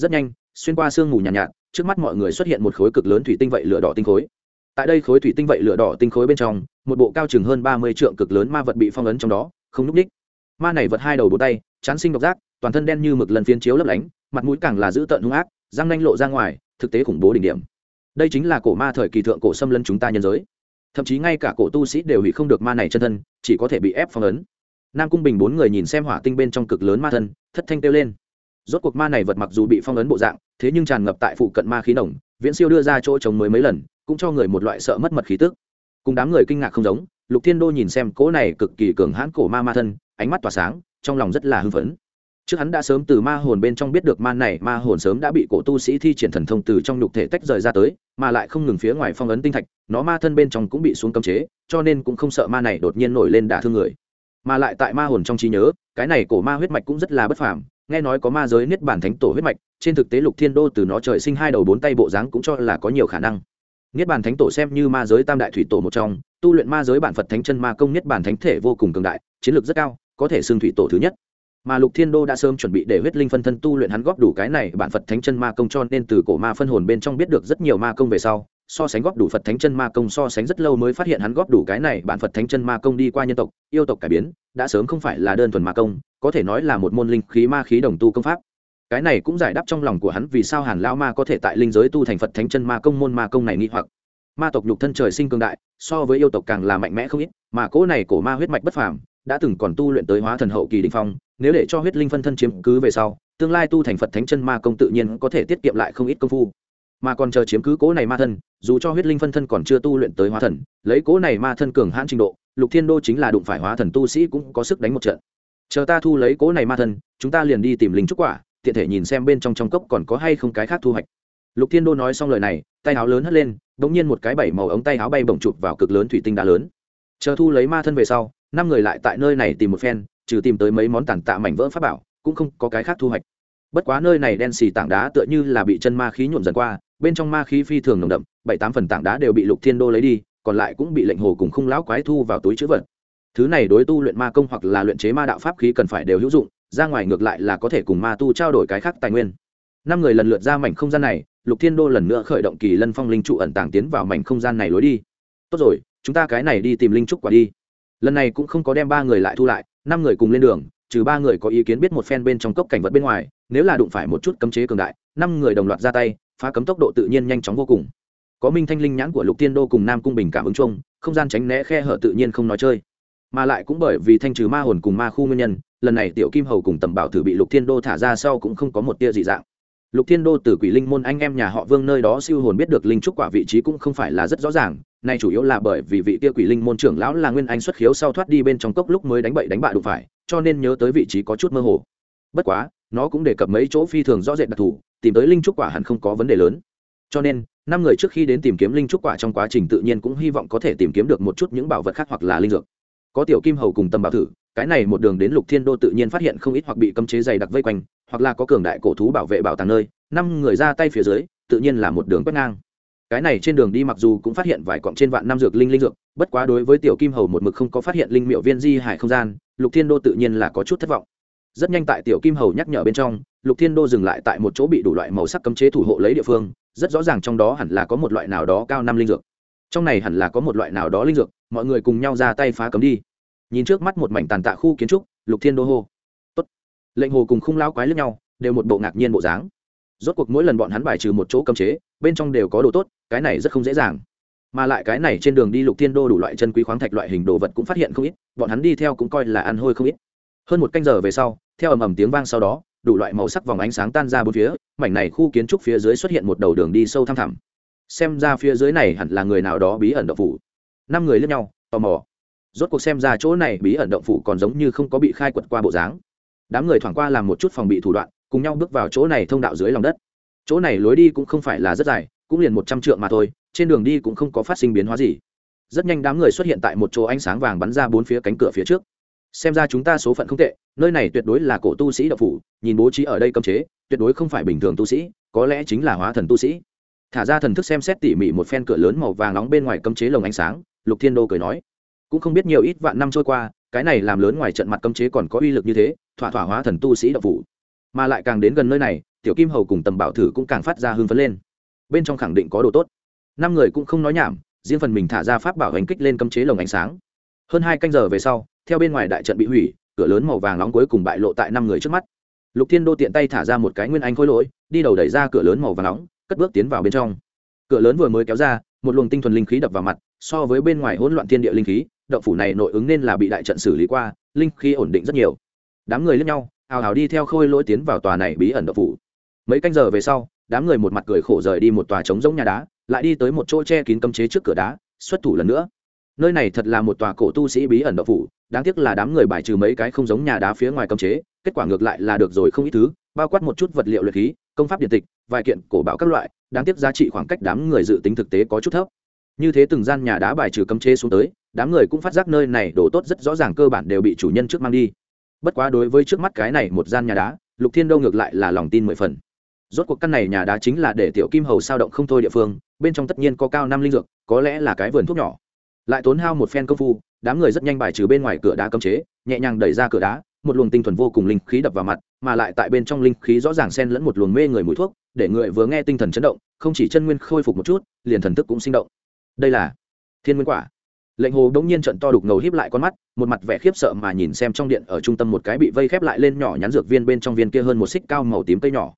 Rất nhanh xuyên qua sương mù nhàn nhạt, nhạt trước mắt mọi người xuất hiện một khối cực lớn thủy tinh vậy lửa đỏ tinh khối. Tại đây khối thủy tinh vậy lửa đỏ tinh khối bên trong một bộ cao chừng hơn ba mươi trượng cực lớn ma vật bị phong ấn trong đó không núp đích. Ma này vật hai đầu bốn tay chán sinh độc giác toàn thân đen như mực lần phiến chiếu lấp lánh mặt mũi càng là dữ tợn hung ác răng nanh lộ ra ngoài thực tế khủng bố đỉnh điểm. Đây chính là cổ ma thời kỳ thượng cổ xâm lấn chúng ta nhân giới. Thậm chí ngay cả cổ tu sĩ đều hủy không được ma này chân thân chỉ có thể bị ép phong ấn. Nam cung bình bốn người nhìn xem hỏa tinh bên trong cực lớn ma thân thất thanh kêu lên rốt cuộc ma này vật mặc dù bị phong ấn bộ dạng, thế nhưng tràn ngập tại phụ cận ma khí nồng, viễn siêu đưa ra chỗ trống mới mấy lần, cũng cho người một loại sợ mất mật khí tức. Cùng đám người kinh ngạc không giống, lục thiên đô nhìn xem cỗ này cực kỳ cường hãn cổ ma ma thân, ánh mắt tỏa sáng, trong lòng rất là hưng phấn. Trước hắn đã sớm từ ma hồn bên trong biết được ma này, ma hồn sớm đã bị cổ tu sĩ thi triển thần thông từ trong nhục thể tách rời ra tới, mà lại không ngừng phía ngoài phong ấn tinh thạch, nó ma thân bên trong cũng bị xuống cấm chế, cho nên cũng không sợ ma này đột nhiên nổi lên đả thương người. Mà lại tại ma hồn trong trí nhớ, cái này cổ ma huyết mạch cũng rất là bất phàm nghe nói có ma giới niết bản thánh tổ huyết mạch, trên thực tế lục thiên đô từ nó trời sinh hai đầu bốn tay bộ dáng cũng cho là có nhiều khả năng. Niết bản thánh tổ xem như ma giới tam đại thủy tổ một trong, tu luyện ma giới bản phật thánh chân ma công niết bản thánh thể vô cùng cường đại, chiến lược rất cao, có thể xưng thủy tổ thứ nhất. Mà lục thiên đô đã sớm chuẩn bị để huyết linh phân thân tu luyện hắn góp đủ cái này, bản phật thánh chân ma công cho nên từ cổ ma phân hồn bên trong biết được rất nhiều ma công về sau, so sánh góp đủ phật thánh chân ma công so sánh rất lâu mới phát hiện hắn góp đủ cái này, bản phật thánh chân ma công đi qua nhân tộc, yêu tộc cải biến, đã sớm không phải là đơn thuần ma công có thể nói là một môn linh khí ma khí đồng tu công pháp. Cái này cũng giải đáp trong lòng của hắn vì sao hàn lao ma có thể tại linh giới tu thành phật thánh chân ma công môn ma công này nghi hoặc. Ma tộc nhục thân trời sinh cường đại, so với yêu tộc càng là mạnh mẽ không ít, mà cỗ này cổ ma huyết mạch bất phàm, đã từng còn tu luyện tới hóa thần hậu kỳ đình phong, nếu để cho huyết linh phân thân chiếm cứ về sau, tương lai tu thành phật thánh chân ma công tự nhiên có thể tiết kiệm lại không ít công phu. Mà còn chờ chiếm cứ cố này ma thân, dù cho huyết linh phân thân còn chưa tu luyện tới hóa thần, lấy cố này ma thân cường hãn trình độ, lục thiên đô chính là đụng phải hóa thần tu sĩ cũng có sức đánh một trận chờ ta thu lấy cỗ này ma thân, chúng ta liền đi tìm linh trúc quả, tiện thể nhìn xem bên trong trong cốc còn có hay không cái khác thu hoạch. Lục thiên đô nói xong lời này, tay áo lớn hất lên đ ỗ n g nhiên một cái bảy màu ống tay áo bay bổng chụp vào cực lớn thủy tinh đá lớn. Chờ thu lấy ma thân về sau, năm người lại tại nơi này tìm một phen, trừ tìm tới mấy món tàn tạ mảnh vỡ pháp bảo, cũng không có cái khác thu hoạch. Bất quá nơi này đen xì tảng đá tựa như là bị chân ma khí nhuộm dần qua, bên trong ma khí phi thường nồng đậm, bảy tám phần tảng đá đều bị lục thiên đô lấy đi, còn lại cũng bị lệnh hồ cùng khung lão quái thu vào túi chữ vật thứ này đối tu luyện ma công hoặc là luyện chế ma đạo pháp khí cần phải đều hữu dụng, ra ngoài ngược lại là có thể cùng ma tu trao đổi cái khác tài nguyên. Năm người lần lượt ra mảnh không gian này, lục thiên đô lần nữa khởi động kỳ lân phong linh trụ ẩn tàng tiến vào mảnh không gian này lối đi. Tốt rồi, chúng ta cái này đi tìm linh trúc quả đi. Lần này cũng không có đem ba người lại thu lại, năm người cùng lên đường, trừ ba người có ý kiến biết một phen bên trong cốc cảnh vật bên ngoài, nếu là đụng phải một chút cấm chế cường đại, năm người đồng loạt ra tay, phá cấm tốc độ tự nhiên nhanh chóng vô cùng. Có minh thanh linh nhãn của lục tiên đô cùng nam cung bình cảm ứng chung, không gian tránh né khe hở tự nhiên không nói chơi mà lại cũng bởi vì thanh trừ ma hồn cùng ma khu nguyên nhân, lần này tiểu kim hầu cùng tầm bảo thử bị lục thiên đô thả ra sau cũng không có một tia dị dạng. Lục thiên đô từ quỷ linh môn anh em nhà họ vương nơi đó siêu hồn biết được linh trúc quả vị trí cũng không phải là rất rõ ràng, nay chủ yếu là bởi vì vị tia quỷ linh môn trưởng lão là nguyên anh xuất khiếu sau thoát đi bên trong cốc lúc mới đánh bậy đánh bạ đụng phải, cho nên nhớ tới vị trí có chút mơ hồ. Bất quá, nó cũng đề cập mấy chỗ phi thường rõ rệt đặc thù, tìm tới linh trúc quả hẳn không có vấn đề lớn. Cho nên, năm người trước khi đến tìm kiếm linh trúc quả trong quá trình tự nhiên cũng hy vọng có thể tìm kiếm được một chút những bảo vật khác hoặc là linh dược có tiểu kim hầu cùng tầm bảo thử, cái này một đường đến lục thiên đô tự nhiên phát hiện không ít hoặc bị cấm chế dày đặc vây quanh, hoặc là có cường đại cổ thú bảo vệ bảo tàng nơi, năm người ra tay phía dưới, tự nhiên là một đường quét ngang. Cái này trên đường đi mặc dù cũng phát hiện vài cọng trên vạn năm dược linh linh dược, bất quá đối với tiểu kim hầu một mực không có phát hiện linh miệu viên di hải không gian, lục thiên đô tự nhiên là có chút thất vọng. Rất nhanh tại tiểu kim hầu nhắc nhở bên trong, lục thiên đô dừng lại tại một chỗ bị đủ loại màu sắc cấm chế thủ hộ lấy địa phương, rất rõ ràng trong đó hẳn là có một loại nào đó cao năm linh dược trong này hẳn là có một loại nào đó linh dược, mọi người cùng nhau ra tay phá cấm đi. Nhìn trước mắt một mảnh tàn tạ khu kiến trúc, lục thiên đô hô. Tốt. lệnh hồ cùng khung lao quái lướt nhau, đều một bộ ngạc nhiên bộ dáng. Rốt cuộc mỗi lần bọn hắn bài trừ một chỗ cấm chế, bên trong đều có đồ tốt, cái này rất không dễ dàng. Mà lại cái này trên đường đi lục thiên đô đủ loại chân quý khoáng thạch loại hình đồ vật cũng phát hiện không ít, bọn hắn đi theo cũng coi là ăn hôi không ít. Hơn một canh giờ về sau, theo ầm ầm tiếng vang sau đó, đủ loại màu sắc vòng ánh sáng tan ra bốn phía, mảnh này khu kiến trúc phía dưới xuất hiện một đầu đường đi sâu thăm thẳm xem ra phía dưới này hẳn là người nào đó bí ẩn động phủ. Năm người lướt nhau, tò mò. Rốt cuộc xem ra chỗ này bí ẩn động phủ còn giống như không có bị khai quật qua bộ dáng. Đám người thoảng qua làm một chút phòng bị thủ đoạn, cùng nhau bước vào chỗ này thông đạo dưới lòng đất. Chỗ này lối đi cũng không phải là rất dài, cũng liền một trăm trượng mà thôi, trên đường đi cũng không có phát sinh biến hóa gì. Rất nhanh đám người xuất hiện tại một chỗ ánh sáng vàng bắn ra bốn phía cánh cửa phía trước. Xem ra chúng ta số phận không tệ, nơi này tuyệt đối là cổ tu sĩ đậu phủ, nhìn bố trí ở đây cấm chế, tuyệt đối không phải bình thường tu sĩ, có lẽ chính là hóa thần tu sĩ thả ra thần thức xem xét tỉ mỉ một phen cửa lớn màu vàng nóng bên ngoài cấm chế lồng ánh sáng, lục thiên đô cười nói. Cũng không biết nhiều ít vạn năm trôi qua, cái này làm lớn ngoài trận mặt cấm chế còn có uy lực như thế, thỏa thỏa hóa thần tu sĩ đậu phủ mà lại càng đến gần nơi này, tiểu kim hầu cùng tầm bảo thử cũng càng phát ra hưng phấn lên. Bên trong khẳng định có đồ tốt. Năm người cũng không nói nhảm, riêng phần mình thả ra pháp bảo hành kích lên cấm chế lồng ánh sáng. Hơn hai canh giờ về sau, theo bên ngoài đại trận bị hủy, cửa lớn màu vàng nóng cuối cùng bại lộ tại năm người trước mắt. Lục thiên đô tiện tay thả ra một cái nguyên anh khối lỗi, đi đầu đẩy ra cửa lớn màu vàng nóng cất bước tiến vào bên trong. Cửa lớn vừa mới kéo ra, một luồng tinh thuần linh khí đập vào mặt, so với bên ngoài hỗn loạn thiên địa linh khí, động phủ này nội ứng nên là bị đại trận xử lý qua, linh khí ổn định rất nhiều. Đám người lẫn nhau, hào hào đi theo khôi lỗi tiến vào tòa này bí ẩn động phủ. Mấy canh giờ về sau, đám người một mặt cười khổ rời đi một tòa trống giống nhà đá, lại đi tới một chỗ che kín cấm chế trước cửa đá, xuất thủ lần nữa. Nơi này thật là một tòa cổ tu sĩ bí ẩn động phủ, đáng tiếc là đám người bài trừ mấy cái không giống nhà đá phía ngoài cấm chế, kết quả ngược lại là được rồi không ít thứ, bao quát một chút vật liệu luyện khí công pháp điện tịch, vài kiện cổ bảo các loại, đáng tiếc giá trị khoảng cách đám người dự tính thực tế có chút thấp. Như thế từng gian nhà đá bài trừ cấm chế xuống tới, đám người cũng phát giác nơi này đổ tốt rất rõ ràng cơ bản đều bị chủ nhân trước mang đi. Bất quá đối với trước mắt cái này một gian nhà đá, lục thiên đâu ngược lại là lòng tin mười phần. Rốt cuộc căn này nhà đá chính là để tiểu kim hầu sao động không thôi địa phương, bên trong tất nhiên có cao năm linh dược, có lẽ là cái vườn thuốc nhỏ. Lại tốn hao một phen công phu, đám người rất nhanh bài trừ bên ngoài cửa đá cấm chế, nhẹ nhàng đẩy ra cửa đá một luồng tinh thuần vô cùng linh khí đập vào mặt, mà lại tại bên trong linh khí rõ ràng xen lẫn một luồng mê người mùi thuốc, để người vừa nghe tinh thần chấn động, không chỉ chân nguyên khôi phục một chút, liền thần thức cũng sinh động. Đây là thiên nguyên quả. Lệnh hồ đống nhiên trận to đục ngầu híp lại con mắt, một mặt vẻ khiếp sợ mà nhìn xem trong điện ở trung tâm một cái bị vây khép lại lên nhỏ nhắn dược viên bên trong viên kia hơn một xích cao màu tím cây nhỏ.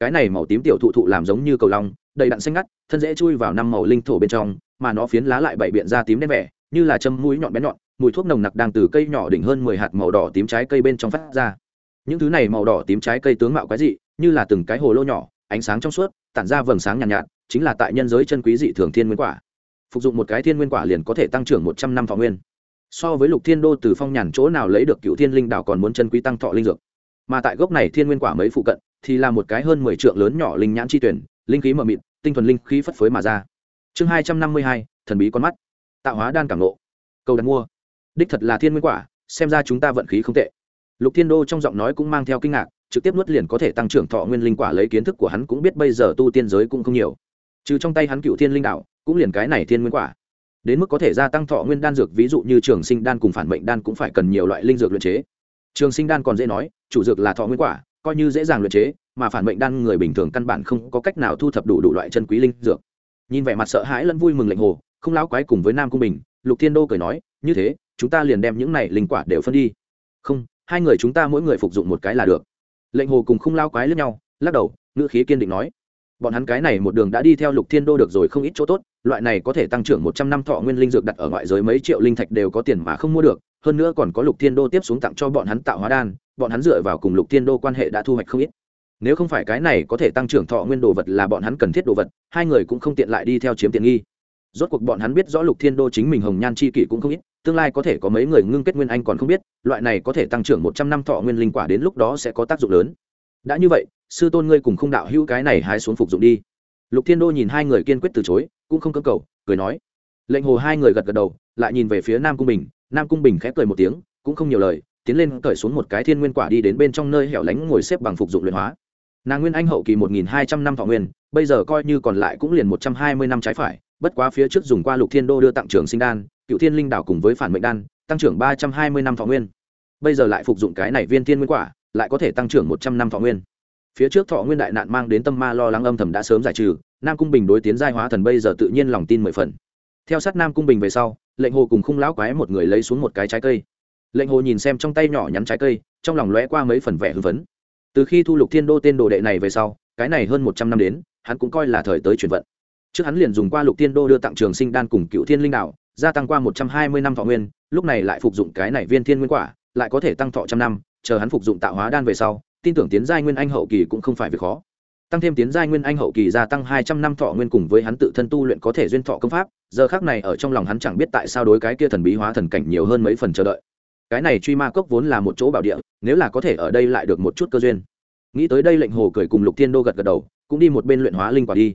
Cái này màu tím tiểu thụ thụ làm giống như cầu long, đầy đặn xanh ngắt, thân dễ chui vào năm màu linh thổ bên trong, mà nó phiến lá lại bảy biện ra tím đen vẻ, như là châm mũi nhọn bén nhọn mùi thuốc nồng nặc đang từ cây nhỏ đỉnh hơn mười hạt màu đỏ tím trái cây bên trong phát ra. Những thứ này màu đỏ tím trái cây tướng mạo quái dị như là từng cái hồ lô nhỏ ánh sáng trong suốt tản ra vầng sáng nhàn nhạt, nhạt chính là tại nhân giới chân quý dị thường thiên nguyên quả. Phục dụng một cái thiên nguyên quả liền có thể tăng trưởng một trăm năm thọ nguyên. So với lục thiên đô từ phong nhàn chỗ nào lấy được cựu thiên linh đảo còn muốn chân quý tăng thọ linh dược. Mà tại gốc này thiên nguyên quả mấy phụ cận thì là một cái hơn mười trượng lớn nhỏ linh nhãn chi tuyển linh khí mờ mịt tinh thuần linh khí phất phới mà ra. Chương hai trăm năm mươi hai thần bí con mắt. Tạo hóa đan cảm nộ cầu đặt mua đích thật là thiên nguyên quả, xem ra chúng ta vận khí không tệ. Lục thiên đô trong giọng nói cũng mang theo kinh ngạc, trực tiếp nuốt liền có thể tăng trưởng thọ nguyên linh quả lấy kiến thức của hắn cũng biết bây giờ tu tiên giới cũng không nhiều. Trừ trong tay hắn cựu thiên linh đạo, cũng liền cái này thiên nguyên quả. Đến mức có thể gia tăng thọ nguyên đan dược, ví dụ như trường sinh đan cùng phản mệnh đan cũng phải cần nhiều loại linh dược luyện chế. Trường sinh đan còn dễ nói, chủ dược là thọ nguyên quả, coi như dễ dàng luyện chế, mà phản mệnh đan người bình thường căn bản không có cách nào thu thập đủ đủ loại chân quý linh dược. Nhìn vẻ mặt sợ hãi lẫn vui mừng lệnh hồ, không lão quái cùng với nam cung bình, lục thiên đô cười nói, như thế chúng ta liền đem những này linh quả đều phân đi. Không, hai người chúng ta mỗi người phục dụng một cái là được. Lệnh hồ cùng không lao quái lướt nhau, lắc đầu, ngữ khí kiên định nói. Bọn hắn cái này một đường đã đi theo lục thiên đô được rồi không ít chỗ tốt, loại này có thể tăng trưởng một trăm năm thọ nguyên linh dược đặt ở ngoại giới mấy triệu linh thạch đều có tiền mà không mua được, hơn nữa còn có lục thiên đô tiếp xuống tặng cho bọn hắn tạo hóa đan, bọn hắn dựa vào cùng lục thiên đô quan hệ đã thu hoạch không ít. Nếu không phải cái này có thể tăng trưởng thọ nguyên đồ vật là bọn hắn cần thiết đồ vật, hai người cũng không tiện lại đi theo chiếm tiện nghi. Rốt cuộc bọn hắn biết rõ lục thiên đô chính mình hồng nhan chi kỷ cũng không ít tương lai có thể có mấy người ngưng kết nguyên anh còn không biết, loại này có thể tăng trưởng một trăm năm thọ nguyên linh quả đến lúc đó sẽ có tác dụng lớn. Đã như vậy, sư tôn ngươi cùng không đạo hữu cái này hái xuống phục dụng đi. Lục thiên đô nhìn hai người kiên quyết từ chối, cũng không cơ cầu, cười nói. Lệnh hồ hai người gật gật đầu, lại nhìn về phía nam cung bình. Nam cung bình khẽ cười một tiếng, cũng không nhiều lời, tiến lên cởi xuống một cái thiên nguyên quả đi đến bên trong nơi hẻo lánh ngồi xếp bằng phục dụng luyện hóa. Nàng nguyên anh hậu kỳ một nghìn hai trăm năm thọ nguyên, bây giờ coi như còn lại cũng liền một trăm hai mươi năm trái phải, bất quá phía trước dùng qua lục thiên đô đưa tặng trưởng sinh đan cựu thiên linh đảo cùng với phản mệnh đan, tăng trưởng ba trăm hai mươi năm thọ nguyên. Bây giờ lại phục dụng cái này viên thiên nguyên quả, lại có thể tăng trưởng một trăm năm thọ nguyên. Phía trước thọ nguyên đại nạn mang đến tâm ma lo lắng âm thầm đã sớm giải trừ, nam cung bình đối tiến giai hóa thần bây giờ tự nhiên lòng tin mười phần. Theo sát nam cung bình về sau, lệnh hồ cùng khung lão quái một người lấy xuống một cái trái cây. Lệnh hồ nhìn xem trong tay nhỏ nhắn trái cây, trong lòng lóe qua mấy phần vẻ hư vấn từ khi thu lục thiên đô tên đồ đệ này về sau, cái này hơn một trăm năm đến, hắn cũng coi là thời tới chuyển vận. Trước hắn liền dùng qua lục thiên đô đưa tặng trường sinh đan cùng cựu thiên linh đạo gia tăng qua một trăm hai mươi năm thọ nguyên, lúc này lại phục dụng cái này viên thiên nguyên quả, lại có thể tăng thọ trăm năm, chờ hắn phục dụng tạo hóa đan về sau, tin tưởng tiến giai nguyên anh hậu kỳ cũng không phải việc khó. Tăng thêm tiến giai nguyên anh hậu kỳ gia tăng hai trăm năm thọ nguyên cùng với hắn tự thân tu luyện có thể duyên thọ công pháp, giờ khắc này ở trong lòng hắn chẳng biết tại sao đối cái kia thần bí hóa thần cảnh nhiều hơn mấy phần chờ đợi. Cái này truy ma cốc vốn là một chỗ bảo địa, nếu là có thể ở đây lại được một chút cơ duyên. Nghĩ tới đây lệnh hồ cười cùng lục thiên đô gật gật đầu, cũng đi một bên luyện hóa linh quả đi.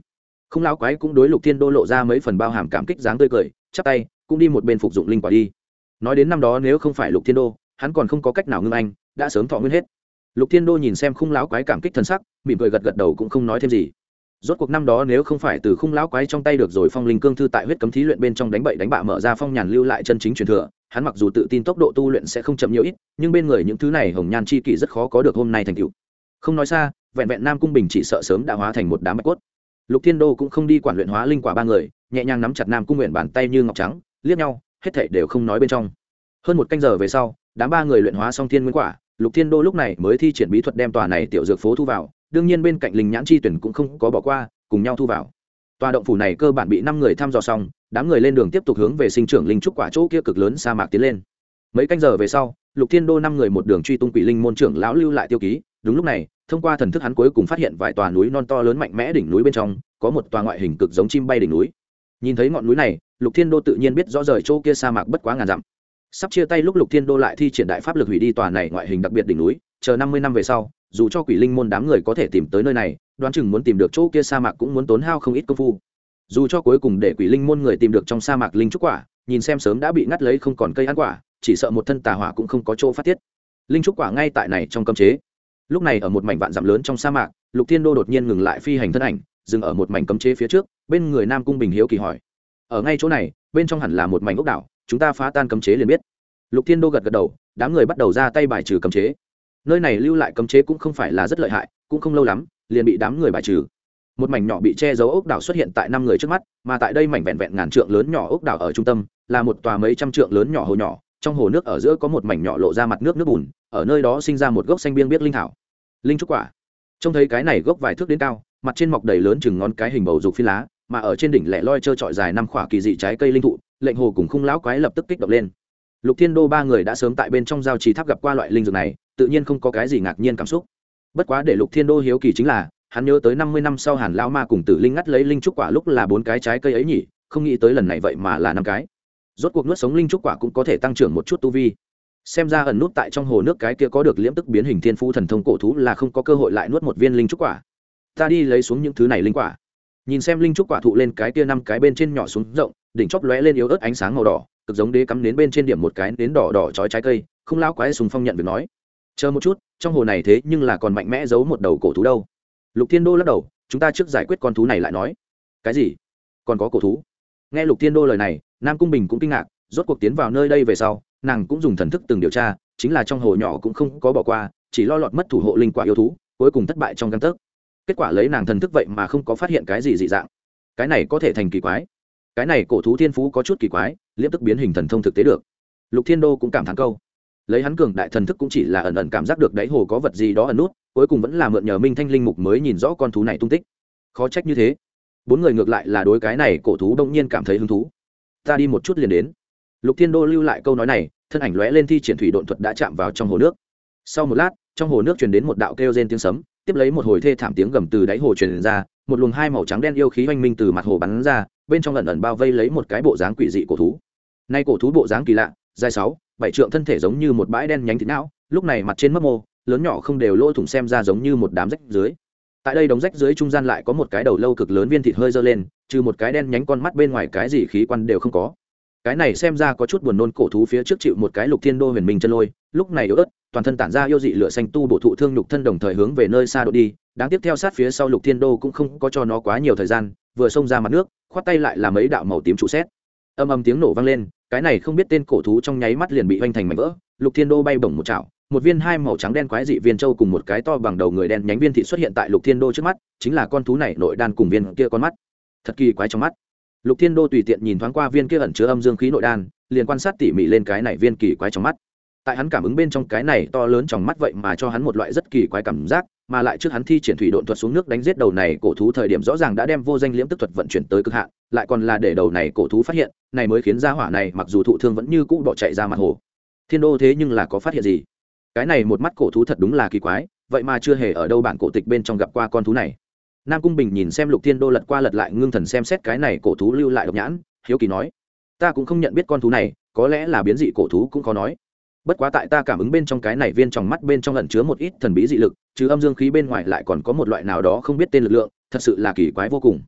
Không lão quái cũng đối lục thiên đô lộ ra mấy phần bao hàm cảm kích dáng tươi cười chắp tay, cũng đi một bên phục dụng linh quả đi. Nói đến năm đó nếu không phải lục thiên đô, hắn còn không có cách nào ngưng anh, đã sớm thọ nguyên hết. Lục thiên đô nhìn xem khung lão quái cảm kích thân sắc, mỉm cười gật gật đầu cũng không nói thêm gì. Rốt cuộc năm đó nếu không phải từ khung lão quái trong tay được rồi phong linh cương thư tại huyết cấm thí luyện bên trong đánh bậy đánh bạ mở ra phong nhàn lưu lại chân chính truyền thừa, hắn mặc dù tự tin tốc độ tu luyện sẽ không chậm nhiều ít, nhưng bên người những thứ này hồng nhan chi kỷ rất khó có được hôm nay thành tựu. Không nói xa, vẹn vẹn nam cung bình chỉ sợ sớm đã hóa thành một đám bạch cốt lục thiên đô cũng không đi quản luyện hóa linh quả ba người, nhẹ nhàng nắm chặt nam cung nguyện bàn tay như ngọc trắng, liếc nhau, hết thảy đều không nói bên trong. Hơn một canh giờ về sau, đám ba người luyện hóa xong thiên nguyên quả, lục thiên đô lúc này mới thi triển bí thuật đem tòa này tiểu dược phố thu vào, đương nhiên bên cạnh linh nhãn chi tuyển cũng không có bỏ qua, cùng nhau thu vào. Tòa động phủ này cơ bản bị năm người thăm dò xong, đám người lên đường tiếp tục hướng về sinh trưởng linh trúc quả chỗ kia cực lớn sa mạc tiến lên. Mấy canh giờ về sau, lục thiên đô năm người một đường truy tung quỷ linh môn trưởng lão lưu lại tiêu ký đúng lúc này, thông qua thần thức hắn cuối cùng phát hiện vài tòa núi non to lớn mạnh mẽ đỉnh núi bên trong, có một tòa ngoại hình cực giống chim bay đỉnh núi. Nhìn thấy ngọn núi này, lục thiên đô tự nhiên biết rõ rời chỗ kia sa mạc bất quá ngàn dặm. Sắp chia tay lúc lục thiên đô lại thi triển đại pháp lực hủy đi tòa này ngoại hình đặc biệt đỉnh núi, chờ năm mươi năm về sau, dù cho quỷ linh môn đám người có thể tìm tới nơi này, đoán chừng muốn tìm được chỗ kia sa mạc cũng muốn tốn hao không ít công phu. Dù cho cuối cùng để quỷ linh môn người tìm được trong sa mạc linh trúc quả, nhìn xem sớm đã bị ngắt lấy không còn cây ăn quả, chỉ sợ một thân tà hỏa cũng không có chỗ phát tiết. Linh trúc quả ngay tại này trong cấm chế lúc này ở một mảnh vạn dặm lớn trong sa mạc, lục thiên đô đột nhiên ngừng lại phi hành thân ảnh, dừng ở một mảnh cấm chế phía trước, bên người nam cung bình hiếu kỳ hỏi. Ở ngay chỗ này, bên trong hẳn là một mảnh ốc đảo, chúng ta phá tan cấm chế liền biết. Lục thiên đô gật gật đầu, đám người bắt đầu ra tay bài trừ cấm chế. Nơi này lưu lại cấm chế cũng không phải là rất lợi hại, cũng không lâu lắm, liền bị đám người bài trừ. Một mảnh nhỏ bị che giấu ốc đảo xuất hiện tại năm người trước mắt, mà tại đây mảnh vẹn vẹn ngàn trượng lớn nhỏ ốc đảo ở trung tâm, là một tòa mấy trăm trượng lớn nhỏ hồ nhỏ, trong hồ nước ở giữa có một mảnh nhỏ lộ ra mặt nước nước bùn ở nơi đó sinh ra một gốc xanh biên biết linh thảo. Linh trúc quả. Trông thấy cái này gốc vài thước đến cao, mặt trên mọc đầy lớn chừng ngón cái hình bầu dục phi lá, mà ở trên đỉnh lẻ loi trơ trọi dài năm khỏa kỳ dị trái cây linh thụ, lệnh hồ cùng khung lão quái lập tức kích động lên. Lục thiên đô ba người đã sớm tại bên trong giao trì tháp gặp qua loại linh dược này, tự nhiên không có cái gì ngạc nhiên cảm xúc. Bất quá để lục thiên đô hiếu kỳ chính là, hắn nhớ tới năm mươi năm sau hàn lao ma cùng tử linh ngắt lấy linh trúc quả lúc là bốn cái trái cây ấy nhỉ, không nghĩ tới lần này vậy mà là năm cái. Rốt cuộc nuốt sống linh trúc quả cũng có thể tăng trưởng một chút tu vi xem ra ẩn nút tại trong hồ nước cái kia có được liễm tức biến hình thiên phu thần thông cổ thú là không có cơ hội lại nuốt một viên linh trúc quả. Ta đi lấy xuống những thứ này linh quả. Nhìn xem linh trúc quả thụ lên cái kia năm cái bên trên nhỏ xuống rộng, đỉnh chóp lóe lên yếu ớt ánh sáng màu đỏ, cực giống đế cắm đến bên trên điểm một cái đến đỏ đỏ chói trái cây, không lao quái sùng phong nhận việc nói. Chờ một chút, trong hồ này thế nhưng là còn mạnh mẽ giấu một đầu cổ thú đâu. Lục thiên đô lắc đầu, chúng ta trước giải quyết con thú này lại nói. Cái gì? Còn có cổ thú? Nghe lục thiên đô lời này, nam cung bình cũng kinh ngạc, rốt cuộc tiến vào nơi đây về sau nàng cũng dùng thần thức từng điều tra, chính là trong hồ nhỏ cũng không có bỏ qua, chỉ lo lọt mất thủ hộ linh quả yêu thú, cuối cùng thất bại trong căn tấc. Kết quả lấy nàng thần thức vậy mà không có phát hiện cái gì dị dạng. Cái này có thể thành kỳ quái. Cái này cổ thú thiên phú có chút kỳ quái, liếp tức biến hình thần thông thực tế được. Lục thiên đô cũng cảm thán câu. Lấy hắn cường đại thần thức cũng chỉ là ẩn ẩn cảm giác được đáy hồ có vật gì đó ẩn nút, cuối cùng vẫn là mượn nhờ minh thanh linh mục mới nhìn rõ con thú này tung tích. Khó trách như thế. Bốn người ngược lại là đối cái này cổ thú đông nhiên cảm thấy hứng thú. Ta đi một chút liền đến lục thiên đô lưu lại câu nói này, thân ảnh lóe lên thi triển thủy độn thuật đã chạm vào trong hồ nước. Sau một lát, trong hồ nước truyền đến một đạo kêu rên tiếng sấm, tiếp lấy một hồi thê thảm tiếng gầm từ đáy hồ truyền ra, một luồng hai màu trắng đen yêu khí oanh minh từ mặt hồ bắn ra, bên trong lần ẩn bao vây lấy một cái bộ dáng quỷ dị cổ thú. Nay cổ thú bộ dáng kỳ lạ, dài sáu, bảy trượng thân thể giống như một bãi đen nhánh thịt não, lúc này mặt trên mấp mô, lớn nhỏ không đều lỗ thủng xem ra giống như một đám rách dưới. Tại đây đống rách dưới trung gian lại có một cái đầu lâu cực lớn viên thịt hơi dơ lên, trừ một cái đen nhánh con mắt bên ngoài cái gì khí quan đều không có cái này xem ra có chút buồn nôn cổ thú phía trước chịu một cái lục thiên đô huyền minh chân lôi, lúc này yếu ớt, toàn thân tản ra yêu dị lửa xanh tu bổ thụ thương nhục thân đồng thời hướng về nơi xa đội đi, đáng tiếp theo sát phía sau lục thiên đô cũng không có cho nó quá nhiều thời gian, vừa xông ra mặt nước, khoát tay lại làm mấy đạo màu tím trụ xét. Âm âm tiếng nổ vang lên, cái này không biết tên cổ thú trong nháy mắt liền bị hoành thành mảnh vỡ, lục thiên đô bay bổng một chảo, một viên hai màu trắng đen quái dị viên châu cùng một cái to bằng đầu người đen nhánh viên thị xuất hiện tại lục thiên đô trước mắt, chính là con thú này nội đan cùng viên kia con mắt. Thật kỳ quái trong mắt lục thiên đô tùy tiện nhìn thoáng qua viên kia ẩn chứa âm dương khí nội đan, liền quan sát tỉ mỉ lên cái này viên kỳ quái trong mắt. Tại hắn cảm ứng bên trong cái này to lớn trong mắt vậy mà cho hắn một loại rất kỳ quái cảm giác, mà lại trước hắn thi triển thủy độn thuật xuống nước đánh giết đầu này cổ thú thời điểm rõ ràng đã đem vô danh liễm tức thuật vận chuyển tới cực hạn, lại còn là để đầu này cổ thú phát hiện, này mới khiến ra hỏa này mặc dù thụ thương vẫn như cũ bỏ chạy ra mặt hồ. Thiên đô thế nhưng là có phát hiện gì? Cái này một mắt cổ thú thật đúng là kỳ quái, vậy mà chưa hề ở đâu bản cổ tịch bên trong gặp qua con thú này nam cung bình nhìn xem lục thiên đô lật qua lật lại ngưng thần xem xét cái này cổ thú lưu lại độc nhãn, hiếu kỳ nói, ta cũng không nhận biết con thú này, có lẽ là biến dị cổ thú cũng khó nói. Bất quá tại ta cảm ứng bên trong cái này viên trong mắt bên trong lẩn chứa một ít thần bí dị lực chứ âm dương khí bên ngoài lại còn có một loại nào đó không biết tên lực lượng, thật sự là kỳ quái vô cùng.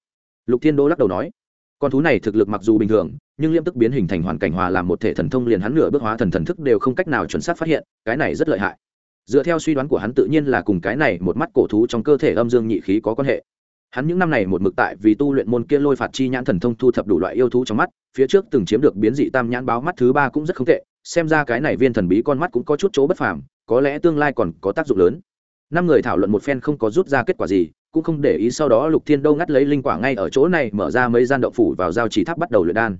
Lục thiên đô lắc đầu nói, con thú này thực lực mặc dù bình thường, nhưng liêm tức biến hình thành hoàn cảnh hòa làm một thể thần thông liền hắn nửa bước hóa thần thần thức đều không cách nào chuẩn xác phát hiện, cái này rất lợi hại. Dựa theo suy đoán của hắn tự nhiên là cùng cái này một mắt cổ thú trong cơ thể âm dương nhị khí có quan hệ hắn những năm này một mực tại vì tu luyện môn kia lôi phạt chi nhãn thần thông thu thập đủ loại yêu thú trong mắt, phía trước từng chiếm được biến dị tam nhãn báo mắt thứ ba cũng rất không tệ, xem ra cái này viên thần bí con mắt cũng có chút chỗ bất phàm, có lẽ tương lai còn có tác dụng lớn. Năm người thảo luận một phen không có rút ra kết quả gì, cũng không để ý sau đó lục thiên đâu ngắt lấy linh quả ngay ở chỗ này, mở ra mấy gian động phủ vào giao chỉ tháp bắt đầu luyện đan.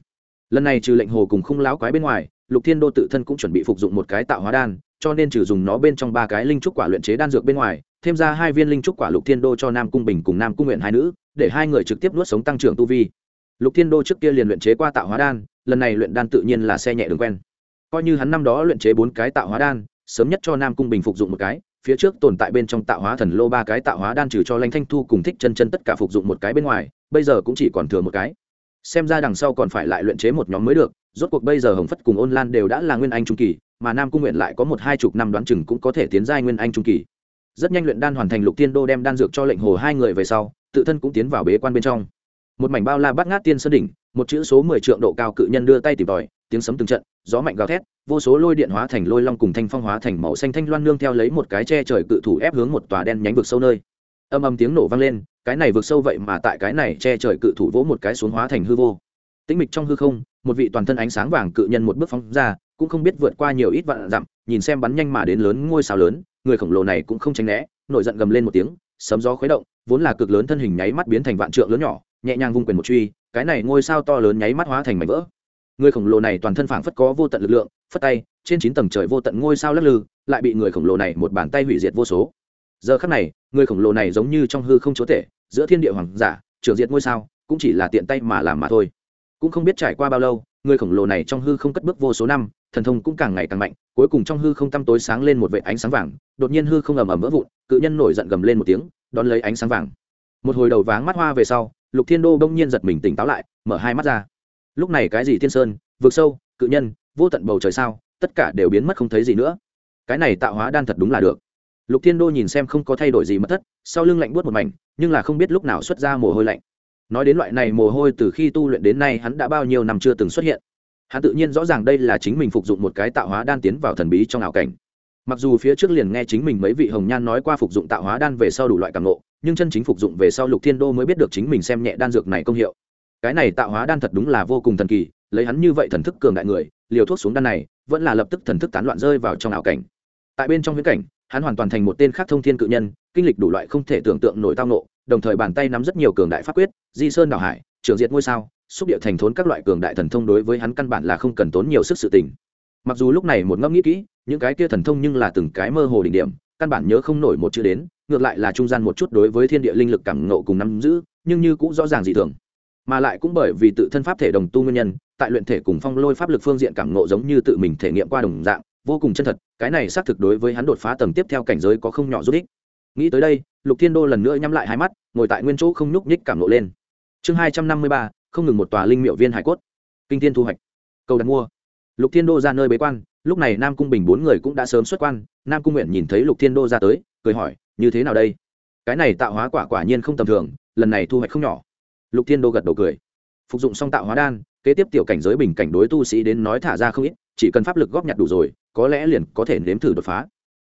Lần này trừ lệnh hồ cùng không láo quái bên ngoài, lục thiên đô tự thân cũng chuẩn bị phục dụng một cái tạo hóa đan cho nên trừ dùng nó bên trong ba cái linh trúc quả luyện chế đan dược bên ngoài, thêm ra hai viên linh trúc quả lục thiên đô cho nam cung bình cùng nam cung nguyện hai nữ, để hai người trực tiếp nuốt sống tăng trưởng tu vi. Lục thiên đô trước kia liền luyện chế qua tạo hóa đan, lần này luyện đan tự nhiên là xe nhẹ đường quen. Coi như hắn năm đó luyện chế bốn cái tạo hóa đan, sớm nhất cho nam cung bình phục dụng một cái, phía trước tồn tại bên trong tạo hóa thần lô ba cái tạo hóa đan trừ cho lanh thanh thu cùng thích chân chân tất cả phục dụng một cái bên ngoài, bây giờ cũng chỉ còn thừa một cái. Xem ra đằng sau còn phải lại luyện chế một nhóm mới được, rốt cuộc bây giờ hồng phất cùng ôn lan đều đã là nguyên anh trung kỳ mà nam cung nguyện lại có một hai chục năm đoán chừng cũng có thể tiến giai nguyên anh trung kỳ. Rất nhanh luyện đan hoàn thành lục tiên đô đem đan dược cho lệnh hồ hai người về sau, tự thân cũng tiến vào bế quan bên trong. Một mảnh bao la bát ngát tiên sơn đỉnh, một chữ số mười trượng độ cao cự nhân đưa tay tìm tòi, tiếng sấm từng trận, gió mạnh gào thét, vô số lôi điện hóa thành lôi long cùng thanh phong hóa thành màu xanh thanh loan nương theo lấy một cái che trời cự thủ ép hướng một tòa đen nhánh vực sâu nơi. Âm âm tiếng nổ vang lên, cái này vực sâu vậy mà tại cái này che trời cự thủ vỗ một cái xuống hóa thành hư vô. Tĩnh mịch trong hư không, một vị toàn thân ánh sáng vàng cự nhân một bước phóng ra cũng không biết vượt qua nhiều ít vạn dặm, nhìn xem bắn nhanh mà đến lớn ngôi sao lớn, người khổng lồ này cũng không tránh né, nổi giận gầm lên một tiếng, sấm gió khuấy động, vốn là cực lớn thân hình nháy mắt biến thành vạn trượng lớn nhỏ, nhẹ nhàng vung quyền một truy, cái này ngôi sao to lớn nháy mắt hóa thành mảnh vỡ. Người khổng lồ này toàn thân phảng phất có vô tận lực lượng, phất tay, trên chín tầng trời vô tận ngôi sao lắc lư, lại bị người khổng lồ này một bàn tay hủy diệt vô số. Giờ khắc này, người khổng lồ này giống như trong hư không chúa tể, giữa thiên địa hoàng giả, trưởng diệt ngôi sao, cũng chỉ là tiện tay mà làm mà thôi. Cũng không biết trải qua bao lâu, người khổng lồ này trong hư không cất bước vô số năm thần thông cũng càng ngày càng mạnh, cuối cùng trong hư không tăm tối sáng lên một vệ ánh sáng vàng, đột nhiên hư không ầm ầm vỡ vụn, cự nhân nổi giận gầm lên một tiếng, đón lấy ánh sáng vàng. Một hồi đầu váng mắt hoa về sau, lục thiên đô đông nhiên giật mình tỉnh táo lại, mở hai mắt ra. Lúc này cái gì thiên sơn vượt sâu, cự nhân, vô tận bầu trời sao, tất cả đều biến mất không thấy gì nữa. Cái này tạo hóa đan thật đúng là được. Lục thiên đô nhìn xem không có thay đổi gì mất thất, sau lưng lạnh buốt một mảnh, nhưng là không biết lúc nào xuất ra mồ hôi lạnh. Nói đến loại này mồ hôi từ khi tu luyện đến nay hắn đã bao nhiêu năm chưa từng xuất hiện hắn tự nhiên rõ ràng đây là chính mình phục dụng một cái tạo hóa đan tiến vào thần bí trong ảo cảnh. Mặc dù phía trước liền nghe chính mình mấy vị hồng nhan nói qua phục dụng tạo hóa đan về sau đủ loại cảm nộ nhưng chân chính phục dụng về sau lục thiên đô mới biết được chính mình xem nhẹ đan dược này công hiệu. Cái này tạo hóa đan thật đúng là vô cùng thần kỳ, lấy hắn như vậy thần thức cường đại người, liều thuốc xuống đan này, vẫn là lập tức thần thức tán loạn rơi vào trong ảo cảnh. Tại bên trong viễn cảnh, hắn hoàn toàn thành một tên khác thông thiên cự nhân, kinh lịch đủ loại không thể tưởng tượng nổi tao nộ đồng thời bàn tay nắm rất nhiều cường đại pháp quyết, di sơn đảo hải, trường diệt ngôi sao xúc địa thành thốn các loại cường đại thần thông đối với hắn căn bản là không cần tốn nhiều sức sự tình. Mặc dù lúc này một ngẫm nghĩ kỹ, những cái kia thần thông nhưng là từng cái mơ hồ đỉnh điểm, căn bản nhớ không nổi một chữ đến, ngược lại là trung gian một chút đối với thiên địa linh lực cảm ngộ cùng nắm giữ, nhưng như cũng rõ ràng dị thường. Mà lại cũng bởi vì tự thân pháp thể đồng tu nguyên nhân, tại luyện thể cùng phong lôi pháp lực phương diện cảm ngộ giống như tự mình thể nghiệm qua đồng dạng, vô cùng chân thật, cái này xác thực đối với hắn đột phá tầng tiếp theo cảnh giới có không nhỏ giúp ích. Nghĩ tới đây, lục thiên đô lần nữa nhắm lại hai mắt, ngồi tại nguyên chỗ không nhúc nhích cảm ngộ lên. Chương hai trăm năm mươi ba không ngừng một tòa linh miệu viên hải cốt. Kinh thiên thu hoạch. Cầu đặt mua. Lục thiên đô ra nơi bế quan, lúc này nam cung bình bốn người cũng đã sớm xuất quan. Nam cung nguyện nhìn thấy lục thiên đô ra tới, cười hỏi, như thế nào đây? Cái này tạo hóa quả quả nhiên không tầm thường, lần này thu hoạch không nhỏ. Lục thiên đô gật đầu cười. Phục dụng xong tạo hóa đan, kế tiếp tiểu cảnh giới bình cảnh đối tu sĩ đến nói thả ra không ít, chỉ cần pháp lực góp nhặt đủ rồi, có lẽ liền có thể nếm thử đột phá.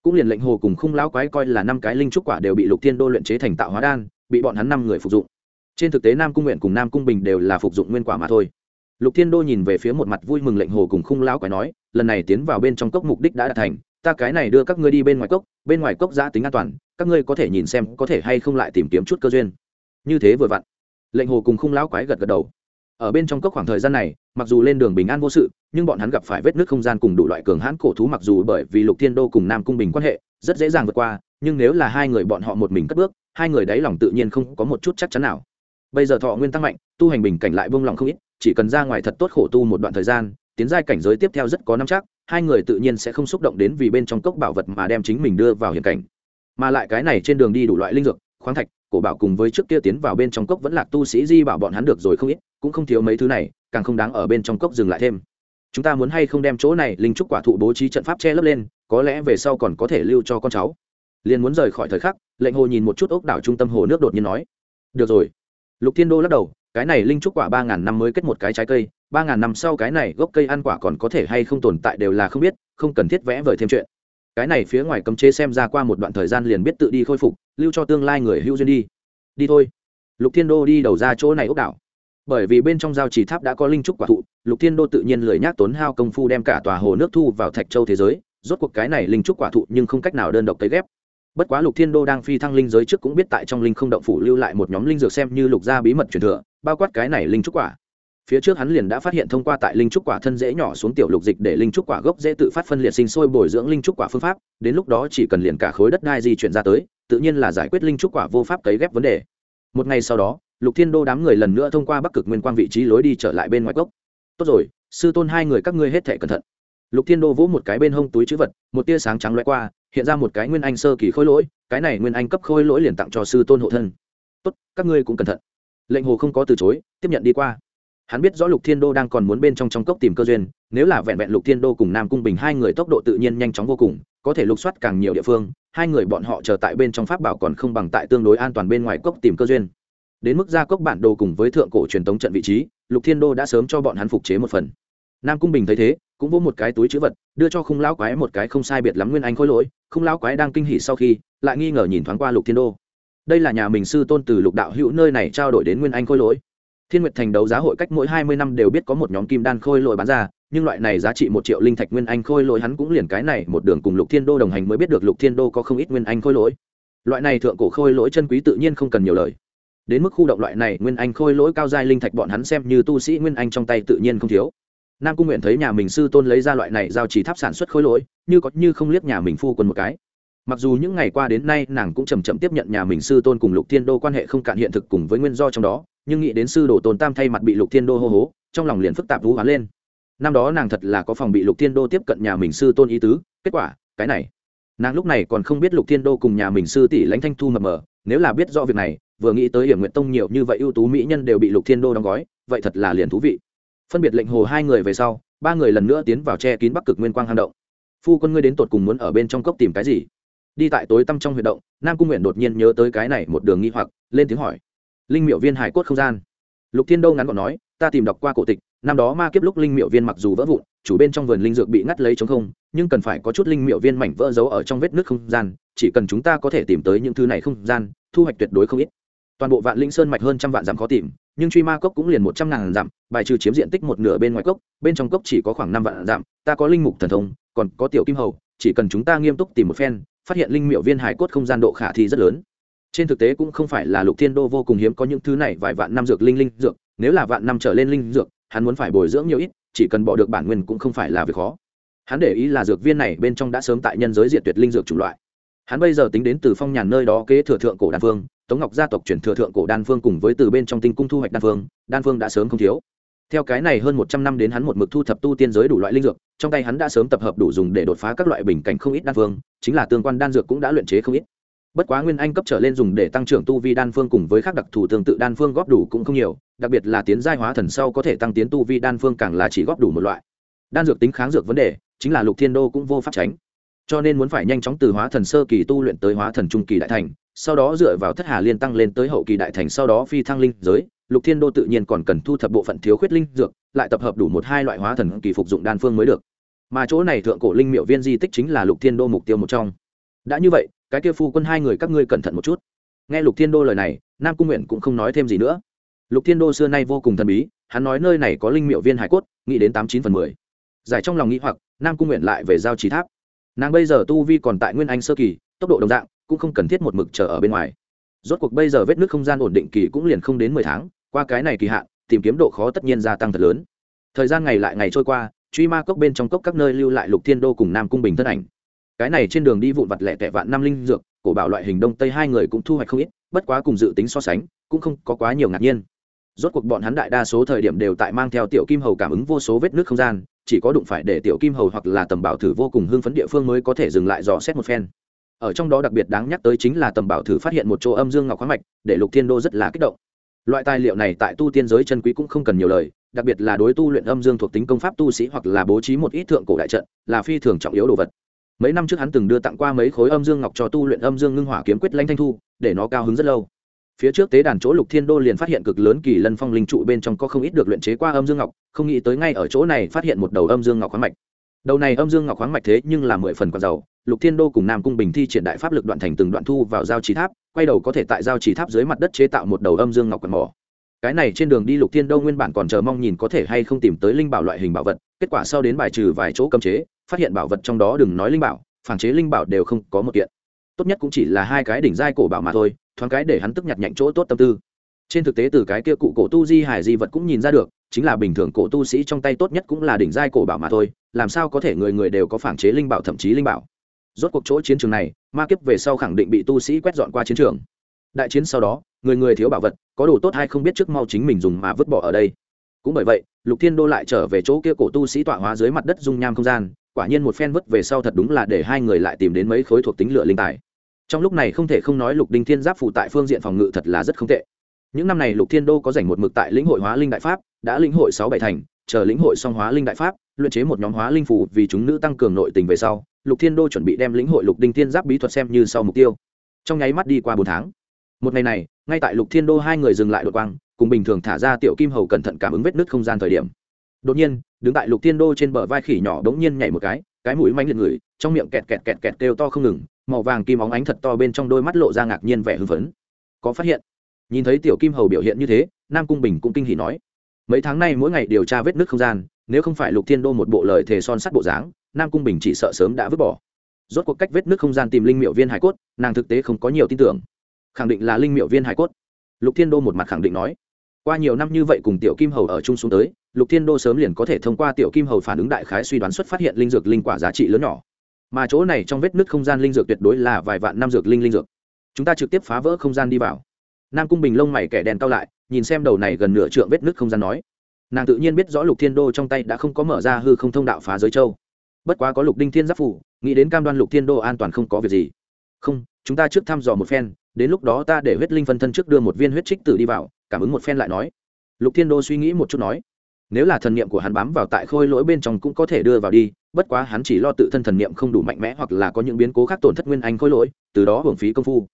Cũng liền lệnh hồ cùng khung lão quái coi là năm cái linh trúc quả đều bị lục thiên đô luyện chế thành tạo hóa đan, bị bọn hắn năm người phục dụng trên thực tế nam cung nguyện cùng nam cung bình đều là phục dụng nguyên quả mà thôi. Lục thiên đô nhìn về phía một mặt vui mừng lệnh hồ cùng khung lão quái nói, lần này tiến vào bên trong cốc mục đích đã đạt thành, ta cái này đưa các ngươi đi bên ngoài cốc, bên ngoài cốc giã tính an toàn, các ngươi có thể nhìn xem có thể hay không lại tìm kiếm chút cơ duyên. Như thế vừa vặn, lệnh hồ cùng khung lão quái gật gật đầu. Ở bên trong cốc khoảng thời gian này, mặc dù lên đường bình an vô sự, nhưng bọn hắn gặp phải vết nước không gian cùng đủ loại cường hãn cổ thú mặc dù bởi vì lục thiên đô cùng nam cung bình quan hệ, rất dễ dàng vượt qua, nhưng nếu là hai người bọn họ một mình cất bước, hai người đáy lòng tự nhiên không có một chút chắc chắn nào bây giờ thọ nguyên tăng mạnh, tu hành bình cảnh lại buông lòng không ít, chỉ cần ra ngoài thật tốt khổ tu một đoạn thời gian, tiến giai cảnh giới tiếp theo rất có năm chắc, hai người tự nhiên sẽ không xúc động đến vì bên trong cốc bảo vật mà đem chính mình đưa vào hiện cảnh. Mà lại cái này trên đường đi đủ loại linh dược, khoáng thạch, cổ bảo cùng với trước kia tiến vào bên trong cốc vẫn lạc tu sĩ di bảo bọn hắn được rồi không ít, cũng không thiếu mấy thứ này, càng không đáng ở bên trong cốc dừng lại thêm. Chúng ta muốn hay không đem chỗ này linh trúc quả thụ bố trí trận pháp che lấp lên, có lẽ về sau còn có thể lưu cho con cháu. Liền muốn rời khỏi thời khắc, lệnh hồ nhìn một chút ốc đảo trung tâm hồ nước đột nhiên nói. Được rồi lục thiên đô lắc đầu, cái này linh trúc quả ba ngàn năm mới kết một cái trái cây, ba ngàn năm sau cái này gốc cây ăn quả còn có thể hay không tồn tại đều là không biết, không cần thiết vẽ vời thêm chuyện. Cái này phía ngoài cấm chế xem ra qua một đoạn thời gian liền biết tự đi khôi phục, lưu cho tương lai người hữu duyên đi. Đi thôi. Lục thiên đô đi đầu ra chỗ này ốc đảo. Bởi vì bên trong giao chỉ tháp đã có linh trúc quả thụ, lục thiên đô tự nhiên lười nhác tốn hao công phu đem cả tòa hồ nước thu vào thạch châu thế giới, rốt cuộc cái này linh trúc quả thụ nhưng không cách nào đơn độc cấy ghép bất quá lục thiên đô đang phi thăng linh giới trước cũng biết tại trong linh không động phủ lưu lại một nhóm linh dược xem như lục gia bí mật truyền thừa, bao quát cái này linh trúc quả. Phía trước hắn liền đã phát hiện thông qua tại linh trúc quả thân dễ nhỏ xuống tiểu lục dịch để linh trúc quả gốc dễ tự phát phân liệt sinh sôi bồi dưỡng linh trúc quả phương pháp, đến lúc đó chỉ cần liền cả khối đất đai di chuyển ra tới, tự nhiên là giải quyết linh trúc quả vô pháp cấy ghép vấn đề. Một ngày sau đó, lục thiên đô đám người lần nữa thông qua bắc cực nguyên quang vị trí lối đi trở lại bên ngoài gốc. Tốt rồi, sư tôn hai người các ngươi hết thể cẩn thận lục thiên đô vỗ một cái bên hông túi chữ vật, một tia sáng trắng loay qua, hiện ra một cái nguyên anh sơ kỳ khôi lỗi, cái này nguyên anh cấp khôi lỗi liền tặng cho sư tôn hộ thân. Tốt, các ngươi cũng cẩn thận. Lệnh hồ không có từ chối, tiếp nhận đi qua. Hắn biết rõ lục thiên đô đang còn muốn bên trong trong cốc tìm cơ duyên, nếu là vẹn vẹn lục thiên đô cùng nam cung bình hai người tốc độ tự nhiên nhanh chóng vô cùng, có thể lục soát càng nhiều địa phương, hai người bọn họ chờ tại bên trong pháp bảo còn không bằng tại tương đối an toàn bên ngoài cốc tìm cơ duyên. Đến mức ra cốc bản đồ cùng với thượng cổ truyền thống trận vị trí, lục thiên đô đã sớm cho bọn hắn phục chế một phần nam cung bình thấy thế, cũng vỗ một cái túi chữ vật, đưa cho khung lão quái một cái không sai biệt lắm nguyên anh khôi lỗi, khung lão quái đang kinh hỉ sau khi, lại nghi ngờ nhìn thoáng qua lục thiên đô. Đây là nhà mình sư tôn từ lục đạo hữu nơi này trao đổi đến nguyên anh khôi lỗi. Thiên nguyệt thành đấu giá hội cách mỗi hai mươi năm đều biết có một nhóm kim đan khôi lỗi bán ra, nhưng loại này giá trị một triệu linh thạch nguyên anh khôi lỗi hắn cũng liền cái này một đường cùng lục thiên đô đồng hành mới biết được lục thiên đô có không ít nguyên anh khôi lỗi. Loại này thượng cổ khôi lỗi chân quý tự nhiên không cần nhiều lời. Đến mức khu động loại này nguyên anh khôi lỗi cao giai linh thạch bọn hắn xem như tu sĩ nguyên anh trong tay tự nhiên không thiếu nam cung nguyện thấy nhà mình sư tôn lấy ra loại này giao chỉ tháp sản xuất khối lỗi, như có như không liếc nhà mình phu quân một cái. Mặc dù những ngày qua đến nay nàng cũng chầm chậm tiếp nhận nhà mình sư tôn cùng lục thiên đô quan hệ không cạn hiện thực cùng với nguyên do trong đó, nhưng nghĩ đến sư đồ tôn tam thay mặt bị lục thiên đô hô hố, trong lòng liền phức tạp vũ hoán lên. Năm đó nàng thật là có phòng bị lục thiên đô tiếp cận nhà mình sư tôn ý tứ, kết quả, cái này. Nàng lúc này còn không biết lục thiên đô cùng nhà mình sư tỷ lãnh thanh thu mập mờ, nếu là biết rõ việc này, vừa nghĩ tới hiểm nguyện tông nhiều như vậy ưu tú mỹ nhân đều bị lục thiên đô đóng gói, vậy thật là liền thú vị phân biệt lệnh hồ hai người về sau, ba người lần nữa tiến vào che kín bắc cực nguyên quang hang động. Phu quân ngươi đến tột cùng muốn ở bên trong cốc tìm cái gì? Đi tại tối tăm trong huyệt động, nam cung nguyện đột nhiên nhớ tới cái này một đường nghi hoặc, lên tiếng hỏi. Linh miệu viên hải cốt không gian. Lục thiên đô ngắn gọn nói, ta tìm đọc qua cổ tịch, năm đó ma kiếp lúc linh miệu viên mặc dù vỡ vụn, chủ bên trong vườn linh dược bị ngắt lấy chống không, nhưng cần phải có chút linh miệu viên mảnh vỡ giấu ở trong vết nước không gian, chỉ cần chúng ta có thể tìm tới những thứ này không gian, thu hoạch tuyệt đối không ít. Toàn bộ vạn linh sơn mạch hơn trăm vạn dặm khó tìm nhưng truy ma cốc cũng liền một trăm ngàn dặm, bài trừ chiếm diện tích một nửa bên ngoài cốc, bên trong cốc chỉ có khoảng năm vạn dặm, ta có linh mục thần thông, còn có tiểu kim hầu, chỉ cần chúng ta nghiêm túc tìm một phen, phát hiện linh miệu viên hải cốt không gian độ khả thi rất lớn. Trên thực tế cũng không phải là lục thiên đô vô cùng hiếm có những thứ này vài vạn năm dược linh linh dược, nếu là vạn năm trở lên linh dược, hắn muốn phải bồi dưỡng nhiều ít, chỉ cần bỏ được bản nguyên cũng không phải là việc khó. Hắn để ý là dược viên này bên trong đã sớm tại nhân giới diện tuyệt linh dược chủng loại hắn bây giờ tính đến từ phong nhàn nơi đó kế thừa thượng cổ đan phương, tống ngọc gia tộc chuyển thừa thượng cổ đan phương cùng với từ bên trong tinh cung thu hoạch đan phương đan phương đã sớm không thiếu. Theo cái này hơn một trăm năm đến hắn một mực thu thập tu tiên giới đủ loại linh dược, trong tay hắn đã sớm tập hợp đủ dùng để đột phá các loại bình cảnh không ít đan phương, chính là tương quan đan dược cũng đã luyện chế không ít. Bất quá nguyên anh cấp trở lên dùng để tăng trưởng tu vi đan phương cùng với các đặc thù tương tự đan phương góp đủ cũng không nhiều, đặc biệt là tiến giai hóa thần sau có thể tăng tiến tu vi đan phương càng là chỉ góp đủ một loại. Đan dược tính kháng dược vấn đề, chính là lục thiên đô cũng vô pháp tránh cho nên muốn phải nhanh chóng từ hóa thần sơ kỳ tu luyện tới hóa thần trung kỳ đại thành, sau đó dựa vào thất hà liên tăng lên tới hậu kỳ đại thành, sau đó phi thăng linh giới, lục thiên đô tự nhiên còn cần thu thập bộ phận thiếu khuyết linh dược, lại tập hợp đủ một hai loại hóa thần kỳ phục dụng đan phương mới được. Mà chỗ này thượng cổ linh miệu viên di tích chính là lục thiên đô mục tiêu một trong. Đã như vậy, cái kia phu quân hai người các ngươi cẩn thận một chút. Nghe lục thiên đô lời này, nam cung nguyện cũng không nói thêm gì nữa. Lục thiên đô xưa nay vô cùng thần bí, hắn nói nơi này có linh miệu viên hải cốt, nghĩ đến tám chín phần mười. Giải trong lòng nghĩ hoặc, nam cung nguyện lại về giao trí tháp nàng bây giờ tu vi còn tại nguyên anh sơ kỳ, tốc độ đồng dạng, cũng không cần thiết một mực chờ ở bên ngoài. Rốt cuộc bây giờ vết nước không gian ổn định kỳ cũng liền không đến mười tháng, qua cái này kỳ hạn, tìm kiếm độ khó tất nhiên gia tăng thật lớn. Thời gian ngày lại ngày trôi qua, truy ma cốc bên trong cốc các nơi lưu lại lục thiên đô cùng nam cung bình thân ảnh. Cái này trên đường đi vụn vặt lẻ tẻ vạn năm linh dược, cổ bảo loại hình đông tây hai người cũng thu hoạch không ít, bất quá cùng dự tính so sánh, cũng không có quá nhiều ngạc nhiên. Rốt cuộc bọn hắn đại đa số thời điểm đều tại mang theo tiểu kim hầu cảm ứng vô số vết nước không gian chỉ có đụng phải để tiểu kim hầu hoặc là tầm bảo thử vô cùng hưng phấn địa phương mới có thể dừng lại dò xét một phen. Ở trong đó đặc biệt đáng nhắc tới chính là tầm bảo thử phát hiện một chỗ âm dương ngọc khoáng mạch, để lục thiên đô rất là kích động. Loại tài liệu này tại tu tiên giới chân quý cũng không cần nhiều lời, đặc biệt là đối tu luyện âm dương thuộc tính công pháp tu sĩ hoặc là bố trí một ít thượng cổ đại trận, là phi thường trọng yếu đồ vật. Mấy năm trước hắn từng đưa tặng qua mấy khối âm dương ngọc cho tu luyện âm dương ngưng hỏa kiếm quyết lanh thanh thu, để nó cao hứng rất lâu phía trước tế đàn chỗ lục thiên đô liền phát hiện cực lớn kỳ lân phong linh trụ bên trong có không ít được luyện chế qua âm dương ngọc, không nghĩ tới ngay ở chỗ này phát hiện một đầu âm dương ngọc khoáng mạch. Đầu này âm dương ngọc khoáng mạch thế nhưng là mười phần còn giàu, lục thiên đô cùng nam cung bình thi triển đại pháp lực đoạn thành từng đoạn thu vào giao trí tháp, quay đầu có thể tại giao trí tháp dưới mặt đất chế tạo một đầu âm dương ngọc quần mỏ. Cái này trên đường đi lục thiên đô nguyên bản còn chờ mong nhìn có thể hay không tìm tới linh bảo loại hình bảo vật, kết quả sau đến bài trừ vài chỗ cấm chế, phát hiện bảo vật trong đó đừng nói linh bảo, phản chế linh bảo đều không có một kiện. Tốt nhất cũng chỉ là hai cái đỉnh giai cổ bảo mà thôi thoáng cái để hắn tức nhặt nhạnh chỗ tốt tâm tư. Trên thực tế từ cái kia cụ cổ tu di hải di vật cũng nhìn ra được, chính là bình thường cổ tu sĩ trong tay tốt nhất cũng là đỉnh giai cổ bảo mà thôi, làm sao có thể người người đều có phản chế linh bảo thậm chí linh bảo. Rốt cuộc chỗ chiến trường này, ma kiếp về sau khẳng định bị tu sĩ quét dọn qua chiến trường. Đại chiến sau đó, người người thiếu bảo vật, có đồ tốt hay không biết trước mau chính mình dùng mà vứt bỏ ở đây. Cũng bởi vậy, lục thiên đô lại trở về chỗ kia cổ tu sĩ tọa hóa dưới mặt đất dung nham không gian, quả nhiên một phen vứt về sau thật đúng là để hai người lại tìm đến mấy khối thuộc tính lửa linh tài trong lúc này không thể không nói lục đinh thiên giáp phụ tại phương diện phòng ngự thật là rất không tệ. Những năm này lục thiên đô có dành một mực tại lĩnh hội hóa linh đại pháp, đã lĩnh hội sáu bảy thành, chờ lĩnh hội song hóa linh đại pháp, luyện chế một nhóm hóa linh phủ vì chúng nữ tăng cường nội tình về sau, lục thiên đô chuẩn bị đem lĩnh hội lục đinh thiên giáp bí thuật xem như sau mục tiêu. Trong nháy mắt đi qua bốn tháng, một ngày này, ngay tại lục thiên đô hai người dừng lại đội quang, cùng bình thường thả ra tiểu kim hầu cẩn thận cảm ứng vết nứt không gian thời điểm. Đột nhiên, đứng tại lục thiên đô trên bờ vai khỉ nhỏ đống nhiên nhảy một cái cái mũi manh liệt người, trong miệng kẹt kẹt kẹt kẹt kêu to không ngừng màu vàng kim óng ánh thật to bên trong đôi mắt lộ ra ngạc nhiên vẻ hưng phấn. Có phát hiện? Nhìn thấy tiểu kim hầu biểu hiện như thế, nam cung bình cũng kinh hỉ nói. Mấy tháng nay mỗi ngày điều tra vết nứt không gian, nếu không phải lục thiên đô một bộ lời thề son sắt bộ dáng, nam cung bình chỉ sợ sớm đã vứt bỏ. Rốt cuộc cách vết nứt không gian tìm linh miệu viên hải cốt, nàng thực tế không có nhiều tin tưởng. Khẳng định là linh miệu viên hải cốt. Lục thiên đô một mặt khẳng định nói. Qua nhiều năm như vậy cùng tiểu kim hầu ở chung xuống tới, lục thiên đô sớm liền có thể thông qua tiểu kim hầu phản ứng đại khái suy đoán xuất phát hiện linh dược linh quả giá trị lớn nhỏ mà chỗ này trong vết nứt không gian linh dược tuyệt đối là vài vạn năm dược linh linh dược. Chúng ta trực tiếp phá vỡ không gian đi vào. Nam cung bình lông mày kẻ đèn cao lại, nhìn xem đầu này gần nửa trượng vết nứt không gian nói. Nàng tự nhiên biết rõ lục thiên đô trong tay đã không có mở ra hư không thông đạo phá giới châu. Bất quá có lục đinh thiên giáp phủ, nghĩ đến cam đoan lục thiên đô an toàn không có việc gì. Không, chúng ta trước thăm dò một phen, đến lúc đó ta để huyết linh phân thân trước đưa một viên huyết trích tử đi vào, cảm ứng một phen lại nói. Lục thiên đô suy nghĩ một chút nói. Nếu là thần niệm của hắn bám vào tại khôi lỗi bên trong cũng có thể đưa vào đi bất quá hắn chỉ lo tự thân thần niệm không đủ mạnh mẽ hoặc là có những biến cố khác tổn thất nguyên anh khôi lỗi, từ đó hưởng phí công phu.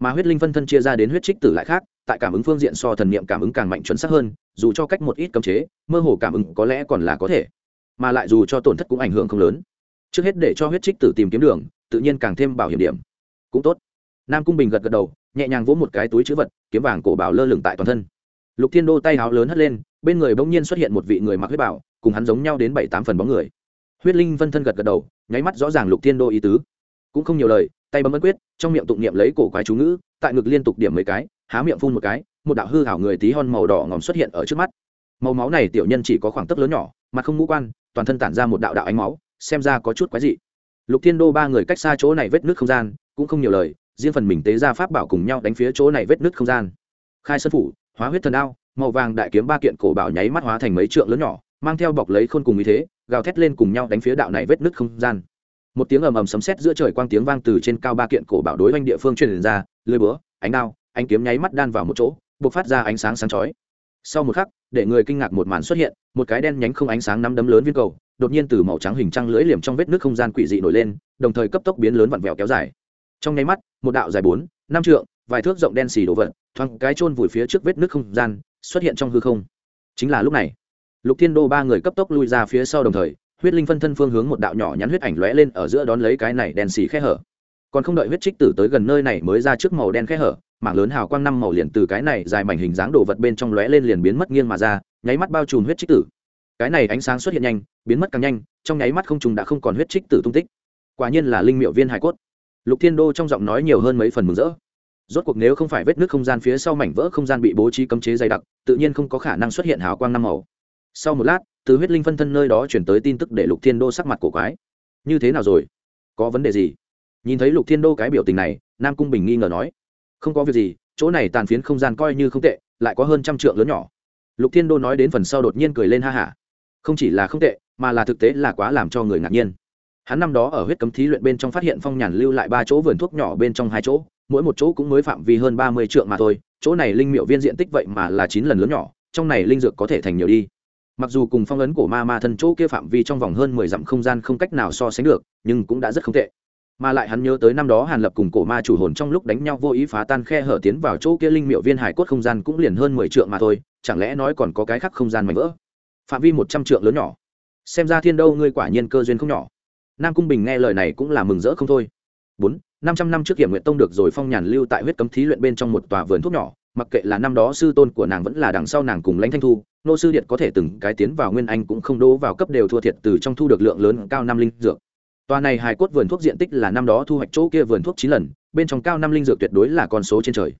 Mà huyết linh phân thân chia ra đến huyết trích tử lại khác, tại cảm ứng phương diện so thần niệm cảm ứng càng mạnh chuẩn xác hơn, dù cho cách một ít cấm chế, mơ hồ cảm ứng có lẽ còn là có thể. Mà lại dù cho tổn thất cũng ảnh hưởng không lớn. Trước hết để cho huyết trích tử tìm kiếm đường, tự nhiên càng thêm bảo hiểm điểm. Cũng tốt. Nam cung bình gật gật đầu, nhẹ nhàng vỗ một cái túi chữ vật, kiếm vàng cổ bảo lơ lửng tại toàn thân. Lục thiên đô tay áo lớn hất lên, bên người bỗng nhiên xuất hiện một vị người mặc huyết bảo, cùng hắn giống nhau đến bảy tám phần bóng người huyết linh vân thân gật gật đầu, nháy mắt rõ ràng lục thiên đô ý tứ. Cũng không nhiều lời, tay bấm ấn quyết, trong miệng tụng niệm lấy cổ quái chú ngữ, tại ngực liên tục điểm mấy cái, há miệng phun một cái, một đạo hư hảo người tí hon màu đỏ ngòm xuất hiện ở trước mắt. Màu máu này tiểu nhân chỉ có khoảng tấc lớn nhỏ, mặt không ngũ quan, toàn thân tản ra một đạo đạo ánh máu, xem ra có chút quái dị. Lục thiên đô ba người cách xa chỗ này vết nước không gian, cũng không nhiều lời, riêng phần mình tế ra pháp bảo cùng nhau đánh phía chỗ này vết nước không gian. Khai sân phủ, hóa huyết thần đao, màu vàng đại kiếm ba kiện cổ bảo nháy mắt hóa thành mấy trượng lớn nhỏ, mang theo bọc lấy khôn cùng ý thế gào thét lên cùng nhau đánh phía đạo này vết nứt không gian. Một tiếng ầm ầm sấm sét giữa trời quang tiếng vang từ trên cao ba kiện cổ bảo đối oanh địa phương truyền ra, lưới búa, ánh đao, ánh kiếm nháy mắt đan vào một chỗ, bộc phát ra ánh sáng sáng chói. Sau một khắc, để người kinh ngạc một màn xuất hiện, một cái đen nhánh không ánh sáng nắm đấm lớn viên cầu, đột nhiên từ màu trắng hình trăng lưỡi liềm trong vết nước không gian quỷ dị nổi lên, đồng thời cấp tốc biến lớn vặn vẹo kéo dài. Trong nháy mắt, một đạo dài bốn, năm trượng, vài thước rộng đen xì đổ vật thoáng cái chôn vùi phía trước vết nước không gian, xuất hiện trong hư không. Chính là lúc này lục thiên đô ba người cấp tốc lui ra phía sau đồng thời, huyết linh phân thân phương hướng một đạo nhỏ nhắn huyết ảnh lóe lên ở giữa đón lấy cái này đen xì khe hở. Còn không đợi huyết trích tử tới gần nơi này mới ra trước màu đen khe hở, mảng lớn hào quang năm màu liền từ cái này dài mảnh hình dáng đồ vật bên trong lóe lên liền biến mất nghiêng mà ra, nháy mắt bao trùm huyết trích tử. Cái này ánh sáng xuất hiện nhanh, biến mất càng nhanh, trong nháy mắt không trùng đã không còn huyết trích tử tung tích. Quả nhiên là linh miệu viên hải cốt. Lục thiên đô trong giọng nói nhiều hơn mấy phần mừng rỡ. Rốt cuộc nếu không phải vết nước không gian phía sau mảnh vỡ không gian bị bố trí cấm chế dày đặc, tự nhiên không có khả năng xuất hiện hào quang năm màu sau một lát, từ huyết linh phân thân nơi đó chuyển tới tin tức để lục thiên đô sắc mặt cổ quái. Như thế nào rồi? Có vấn đề gì? Nhìn thấy lục thiên đô cái biểu tình này, nam cung bình nghi ngờ nói. Không có việc gì, chỗ này tàn phiến không gian coi như không tệ, lại có hơn trăm trượng lớn nhỏ. Lục thiên đô nói đến phần sau đột nhiên cười lên ha hả. Không chỉ là không tệ, mà là thực tế là quá làm cho người ngạc nhiên. Hắn năm đó ở huyết cấm thí luyện bên trong phát hiện phong nhàn lưu lại ba chỗ vườn thuốc nhỏ bên trong hai chỗ, mỗi một chỗ cũng mới phạm vi hơn ba mươi trượng mà thôi, chỗ này linh miệu viên diện tích vậy mà là chín lần lớn nhỏ, trong này linh dược có thể thành nhiều đi mặc dù cùng phong ấn của ma ma thân chỗ kia phạm vi trong vòng hơn mười dặm không gian không cách nào so sánh được, nhưng cũng đã rất không tệ. Mà lại hắn nhớ tới năm đó hàn lập cùng cổ ma chủ hồn trong lúc đánh nhau vô ý phá tan khe hở tiến vào chỗ kia linh miệu viên hải cốt không gian cũng liền hơn mười trượng mà thôi, chẳng lẽ nói còn có cái khác không gian mạnh vỡ? Phạm vi một trăm trượng lớn nhỏ. Xem ra thiên đâu ngươi quả nhiên cơ duyên không nhỏ. Nam cung bình nghe lời này cũng là mừng rỡ không thôi. Bốn, năm trăm năm trước hiểm nguyện tông được rồi phong nhàn lưu tại huyết cấm thí luyện bên trong một tòa vườn thuốc nhỏ mặc kệ là năm đó sư tôn của nàng vẫn là đằng sau nàng cùng lãnh thanh thu, nô sư điện có thể từng cái tiến vào nguyên anh cũng không đỗ vào cấp đều thua thiệt từ trong thu được lượng lớn cao năm linh dược. Tòa này hài cốt vườn thuốc diện tích là năm đó thu hoạch chỗ kia vườn thuốc chín lần, bên trong cao năm linh dược tuyệt đối là con số trên trời.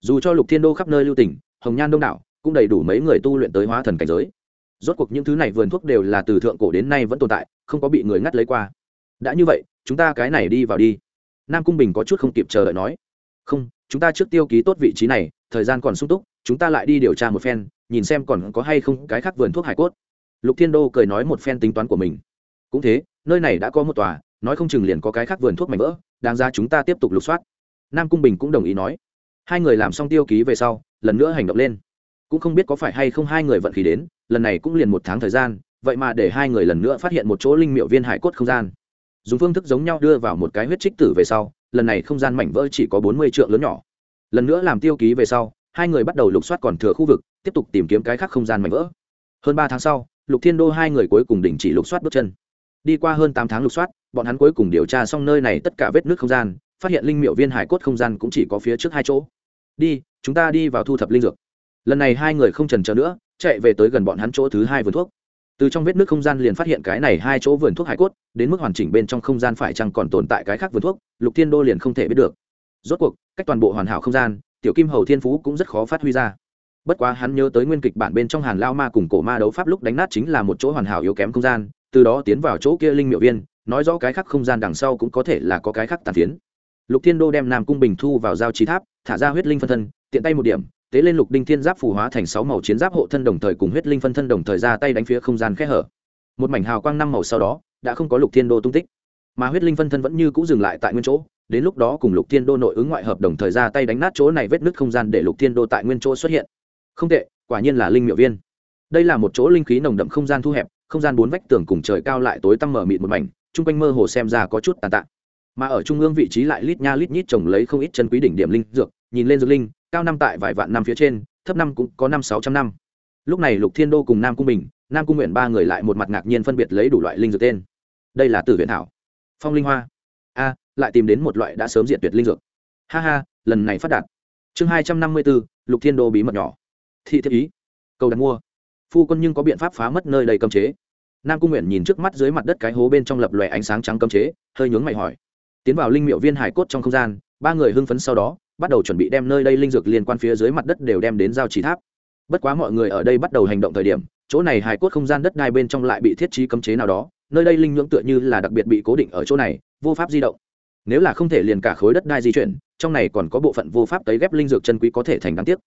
Dù cho lục thiên đô khắp nơi lưu tỉnh hồng nhan đông đảo cũng đầy đủ mấy người tu luyện tới hóa thần cảnh giới. Rốt cuộc những thứ này vườn thuốc đều là từ thượng cổ đến nay vẫn tồn tại, không có bị người ngắt lấy qua. Đã như vậy, chúng ta cái này đi vào đi. Nam cung bình có chút không kịp chờ đợi nói. Không, chúng ta trước tiêu ký tốt vị trí này thời gian còn sung túc, chúng ta lại đi điều tra một phen, nhìn xem còn có hay không cái khác vườn thuốc hải cốt. Lục thiên đô cười nói một phen tính toán của mình. Cũng thế, nơi này đã có một tòa, nói không chừng liền có cái khác vườn thuốc mảnh vỡ, đáng ra chúng ta tiếp tục lục soát. Nam cung bình cũng đồng ý nói. Hai người làm xong tiêu ký về sau, lần nữa hành động lên. Cũng không biết có phải hay không hai người vận khí đến, lần này cũng liền một tháng thời gian, vậy mà để hai người lần nữa phát hiện một chỗ linh miệu viên hải cốt không gian. Dùng phương thức giống nhau đưa vào một cái huyết trích tử về sau, lần này không gian mảnh vỡ chỉ có bốn mươi triệu lớn nhỏ lần nữa làm tiêu ký về sau, hai người bắt đầu lục soát còn thừa khu vực, tiếp tục tìm kiếm cái khác không gian mảnh vỡ. Hơn ba tháng sau, lục thiên đô hai người cuối cùng đình chỉ lục soát bước chân. Đi qua hơn tám tháng lục soát, bọn hắn cuối cùng điều tra xong nơi này tất cả vết nước không gian, phát hiện linh miệu viên hải cốt không gian cũng chỉ có phía trước hai chỗ. Đi, chúng ta đi vào thu thập linh dược. Lần này hai người không trần trờ nữa, chạy về tới gần bọn hắn chỗ thứ hai vườn thuốc. Từ trong vết nước không gian liền phát hiện cái này hai chỗ vườn thuốc hải cốt, đến mức hoàn chỉnh bên trong không gian phải chăng còn tồn tại cái khác vườn thuốc, lục thiên đô liền không thể biết được rốt cuộc, cách toàn bộ hoàn hảo không gian, tiểu kim hầu thiên phú cũng rất khó phát huy ra. Bất quá hắn nhớ tới nguyên kịch bản bên trong hàn lao ma cùng cổ ma đấu pháp lúc đánh nát chính là một chỗ hoàn hảo yếu kém không gian, từ đó tiến vào chỗ kia linh miệu viên, nói rõ cái khác không gian đằng sau cũng có thể là có cái khác tàn phiến. Lục thiên đô đem nam cung bình thu vào giao trí tháp, thả ra huyết linh phân thân, tiện tay một điểm, tế lên lục đinh thiên giáp phù hóa thành sáu màu chiến giáp hộ thân đồng thời cùng huyết linh phân thân đồng thời ra tay đánh phía không gian khẽ hở. Một mảnh hào quang năm màu sau đó, đã không có lục thiên đô tung tích. Mà huyết linh phân thân vẫn như cũ dừng lại tại nguyên chỗ đến lúc đó cùng lục thiên đô nội ứng ngoại hợp đồng thời ra tay đánh nát chỗ này vết nứt không gian để lục thiên đô tại nguyên chỗ xuất hiện. Không tệ, quả nhiên là linh miệu viên. Đây là một chỗ linh khí nồng đậm không gian thu hẹp, không gian bốn vách tường cùng trời cao lại tối tăm mở mịt một mảnh, chung quanh mơ hồ xem ra có chút tàn tạ. Mà ở trung ương vị trí lại lít nha lít nhít trồng lấy không ít chân quý đỉnh điểm linh dược, nhìn lên dược linh, cao năm tại vài vạn năm phía trên, thấp năm cũng có năm sáu trăm năm. Lúc này lục thiên đô cùng nam cung bình, nam cung nguyện ba người lại một mặt ngạc nhiên phân biệt lấy đủ loại linh dược tên. Đây là tử viện thảo phong linh hoa. A lại tìm đến một loại đã sớm diện tuyệt linh dược. Ha ha, lần này phát đạt. Chương hai trăm năm mươi bốn, lục thiên đô bí mật nhỏ. Thị thiết ý. Cầu đặt mua. Phu quân nhưng có biện pháp phá mất nơi đầy cấm chế. Nam cung nguyện nhìn trước mắt dưới mặt đất cái hố bên trong lập lòe ánh sáng trắng cấm chế, hơi nhướng mày hỏi. Tiến vào linh miệu viên hải cốt trong không gian, ba người hưng phấn sau đó, bắt đầu chuẩn bị đem nơi đây linh dược liên quan phía dưới mặt đất đều đem đến giao chỉ tháp. Bất quá mọi người ở đây bắt đầu hành động thời điểm, chỗ này hải cốt không gian đất đai bên trong lại bị thiết trí cấm chế nào đó, nơi đây linh nhưỡng tựa như là đặc biệt bị cố định ở chỗ này, vô pháp di động nếu là không thể liền cả khối đất đai di chuyển, trong này còn có bộ phận vô pháp tấy ghép linh dược chân quý có thể thành đáng tiếc.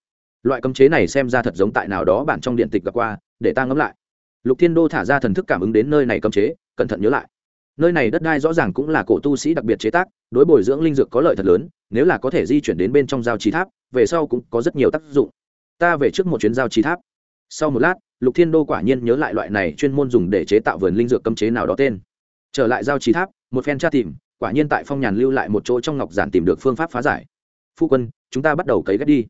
Loại cấm chế này xem ra thật giống tại nào đó bản trong điện tịch gặp qua, để ta ngẫm lại. Lục thiên đô thả ra thần thức cảm ứng đến nơi này cấm chế, cẩn thận nhớ lại. Nơi này đất đai rõ ràng cũng là cổ tu sĩ đặc biệt chế tác, đối bồi dưỡng linh dược có lợi thật lớn, nếu là có thể di chuyển đến bên trong giao trí tháp, về sau cũng có rất nhiều tác dụng. Ta về trước một chuyến giao trí tháp. Sau một lát, lục thiên đô quả nhiên nhớ lại loại này chuyên môn dùng để chế tạo vườn linh dược cấm chế nào đó tên. Trở lại giao trí tháp, một phen tra tìm quả nhiên tại phong nhàn lưu lại một chỗ trong ngọc giản tìm được phương pháp phá giải. Phu quân, chúng ta bắt đầu cấy ghép đi.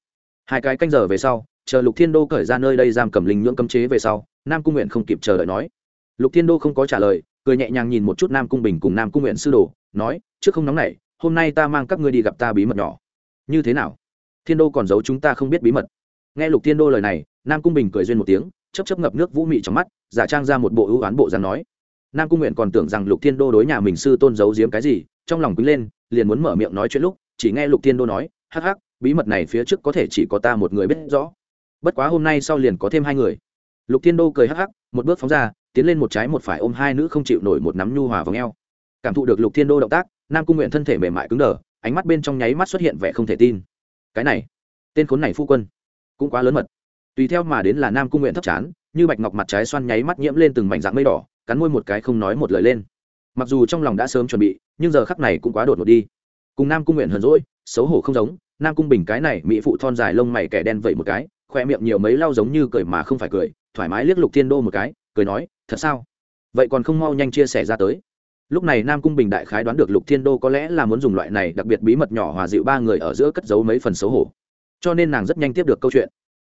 Hai cái canh giờ về sau, chờ lục thiên đô cởi ra nơi đây giam cầm linh nhưỡng cấm chế về sau, nam cung nguyện không kịp chờ đợi nói. Lục thiên đô không có trả lời, cười nhẹ nhàng nhìn một chút nam cung bình cùng nam cung nguyện sư đồ, nói, trước không nóng này hôm nay ta mang các ngươi đi gặp ta bí mật nhỏ. Như thế nào? Thiên đô còn giấu chúng ta không biết bí mật. Nghe lục thiên đô lời này, nam cung bình cười duyên một tiếng chấp chấp ngập nước vũ mị trong mắt, giả trang ra một bộ ưu oán bộ dàn nói nam cung nguyện còn tưởng rằng lục thiên đô đối nhà mình sư tôn giấu giếm cái gì, trong lòng quýnh lên, liền muốn mở miệng nói chuyện lúc, chỉ nghe lục thiên đô nói, hắc hắc, bí mật này phía trước có thể chỉ có ta một người biết rõ. Bất quá hôm nay sau liền có thêm hai người. Lục thiên đô cười hắc hắc, một bước phóng ra, tiến lên một trái một phải ôm hai nữ không chịu nổi một nắm nhu hòa vào ngheo cảm thụ được lục thiên đô động tác, nam cung nguyện thân thể mềm mại cứng đờ, ánh mắt bên trong nháy mắt xuất hiện vẻ không thể tin. Cái này, tên khốn này phu quân, cũng quá lớn mật. Tùy theo mà đến là nam cung nguyện thấp chán, như bạch ngọc mặt trái xoan nháy mắt nhiễm lên từng mảnh dạng mây đỏ cắn môi một cái không nói một lời lên. Mặc dù trong lòng đã sớm chuẩn bị nhưng giờ khắc này cũng quá đột ngột đi. Cùng nam cung nguyện hờn rỗi xấu hổ không giống nam cung bình cái này mỹ phụ thon dài lông mày kẻ đen vậy một cái khoe miệng nhiều mấy lau giống như cười mà không phải cười thoải mái liếc lục thiên đô một cái cười nói thật sao? Vậy còn không mau nhanh chia sẻ ra tới. Lúc này nam cung bình đại khái đoán được lục thiên đô có lẽ là muốn dùng loại này đặc biệt bí mật nhỏ hòa dịu ba người ở giữa cất giấu mấy phần xấu hổ. Cho nên nàng rất nhanh tiếp được câu chuyện.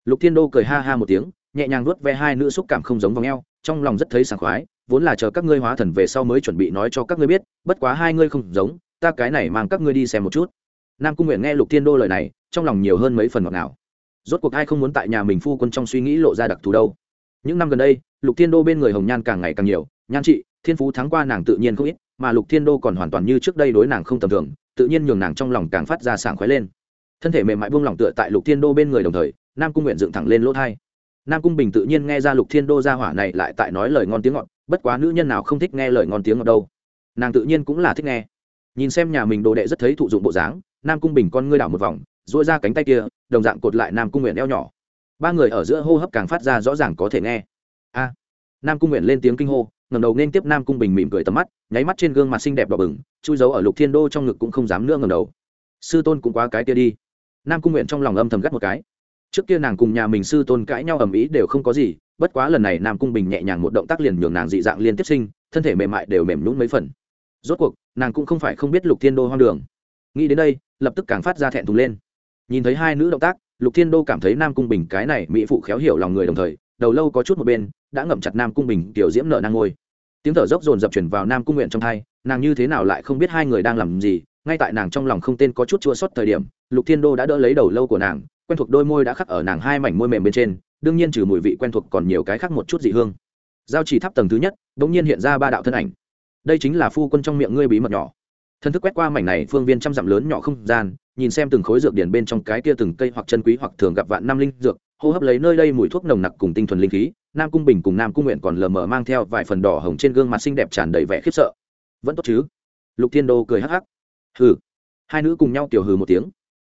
Lục thiên đô cười ha ha một tiếng nhẹ nhàng nuốt ve hai nữ xúc cảm không giống vòng eo, trong lòng rất thấy sảng khoái vốn là chờ các ngươi hóa thần về sau mới chuẩn bị nói cho các ngươi biết, bất quá hai ngươi không giống, ta cái này mang các ngươi đi xem một chút. Nam cung nguyện nghe lục thiên đô lời này, trong lòng nhiều hơn mấy phần ngọt nào rốt cuộc ai không muốn tại nhà mình phu quân trong suy nghĩ lộ ra đặc thù đâu. Những năm gần đây, lục thiên đô bên người hồng nhan càng ngày càng nhiều, nhan trị, thiên phú thắng qua nàng tự nhiên không ít, mà lục thiên đô còn hoàn toàn như trước đây đối nàng không tầm thường, tự nhiên nhường nàng trong lòng càng phát ra sảng khoái lên. Thân thể mềm mại buông lỏng tựa tại lục thiên đô bên người đồng thời, nam cung nguyện dựng thẳng lên lỗ thai. Nam cung bình tự nhiên nghe ra lục thiên đô ra hỏa này lại tại nói lời ngon tiếng ngọt bất quá nữ nhân nào không thích nghe lời ngon tiếng ngọt đâu. Nàng tự nhiên cũng là thích nghe. Nhìn xem nhà mình đồ đệ rất thấy thụ dụng bộ dáng, nam cung bình con ngươi đảo một vòng dỗi ra cánh tay kia, đồng dạng cột lại nam cung nguyện eo nhỏ. Ba người ở giữa hô hấp càng phát ra rõ ràng có thể nghe. A. Nam cung nguyện lên tiếng kinh hô ngầm đầu nên tiếp nam cung bình mỉm cười tầm mắt, nháy mắt trên gương mặt xinh đẹp đỏ bừng, chui giấu ở lục thiên đô trong ngực cũng không dám nữa ngầm đầu. Sư tôn cũng quá cái kia đi. Nam cung nguyện trong lòng âm thầm gắt một cái trước kia nàng cùng nhà mình sư tôn cãi nhau ầm ĩ đều không có gì, bất quá lần này nam cung bình nhẹ nhàng một động tác liền nhường nàng dị dạng liên tiếp sinh, thân thể mềm mại đều mềm nhún mấy phần. Rốt cuộc, nàng cũng không phải không biết lục thiên đô hoang đường. Nghĩ đến đây, lập tức càng phát ra thẹn thùng lên. Nhìn thấy hai nữ động tác, lục thiên đô cảm thấy nam cung bình cái này mỹ phụ khéo hiểu lòng người đồng thời, đầu lâu có chút một bên, đã ngậm chặt nam cung bình tiểu diễm nợ nang ngôi. Tiếng thở dốc dồn dập chuyển vào nam cung nguyện trong thai, nàng như thế nào lại không biết hai người đang làm gì, ngay tại nàng trong lòng không tên có chút chua sót thời điểm, lục thiên đô đã đỡ lấy đầu lâu của nàng quen thuộc đôi môi đã khắc ở nàng hai mảnh môi mềm bên trên, đương nhiên trừ mùi vị quen thuộc còn nhiều cái khác một chút dị hương. Giao chỉ tháp tầng thứ nhất đ ỗ n g nhiên hiện ra ba đạo thân ảnh. Đây chính là phu quân trong miệng ngươi bí mật nhỏ. Thân thức quét qua mảnh này phương viên trăm dặm lớn nhỏ không gian, nhìn xem từng khối dược điển bên trong cái kia từng cây hoặc chân quý hoặc thường gặp vạn năm linh dược, hô hấp lấy nơi đây mùi thuốc nồng nặc cùng tinh thuần linh khí, nam cung bình cùng nam cung nguyện còn lờ mờ mang theo vài phần đỏ hồng trên gương mặt xinh đẹp tràn đầy vẻ khiếp sợ. Vẫn tốt chứ? Lục thiên đô cười hắc hắc. Hừ. Hai nữ cùng nhau tiểu hừ một tiếng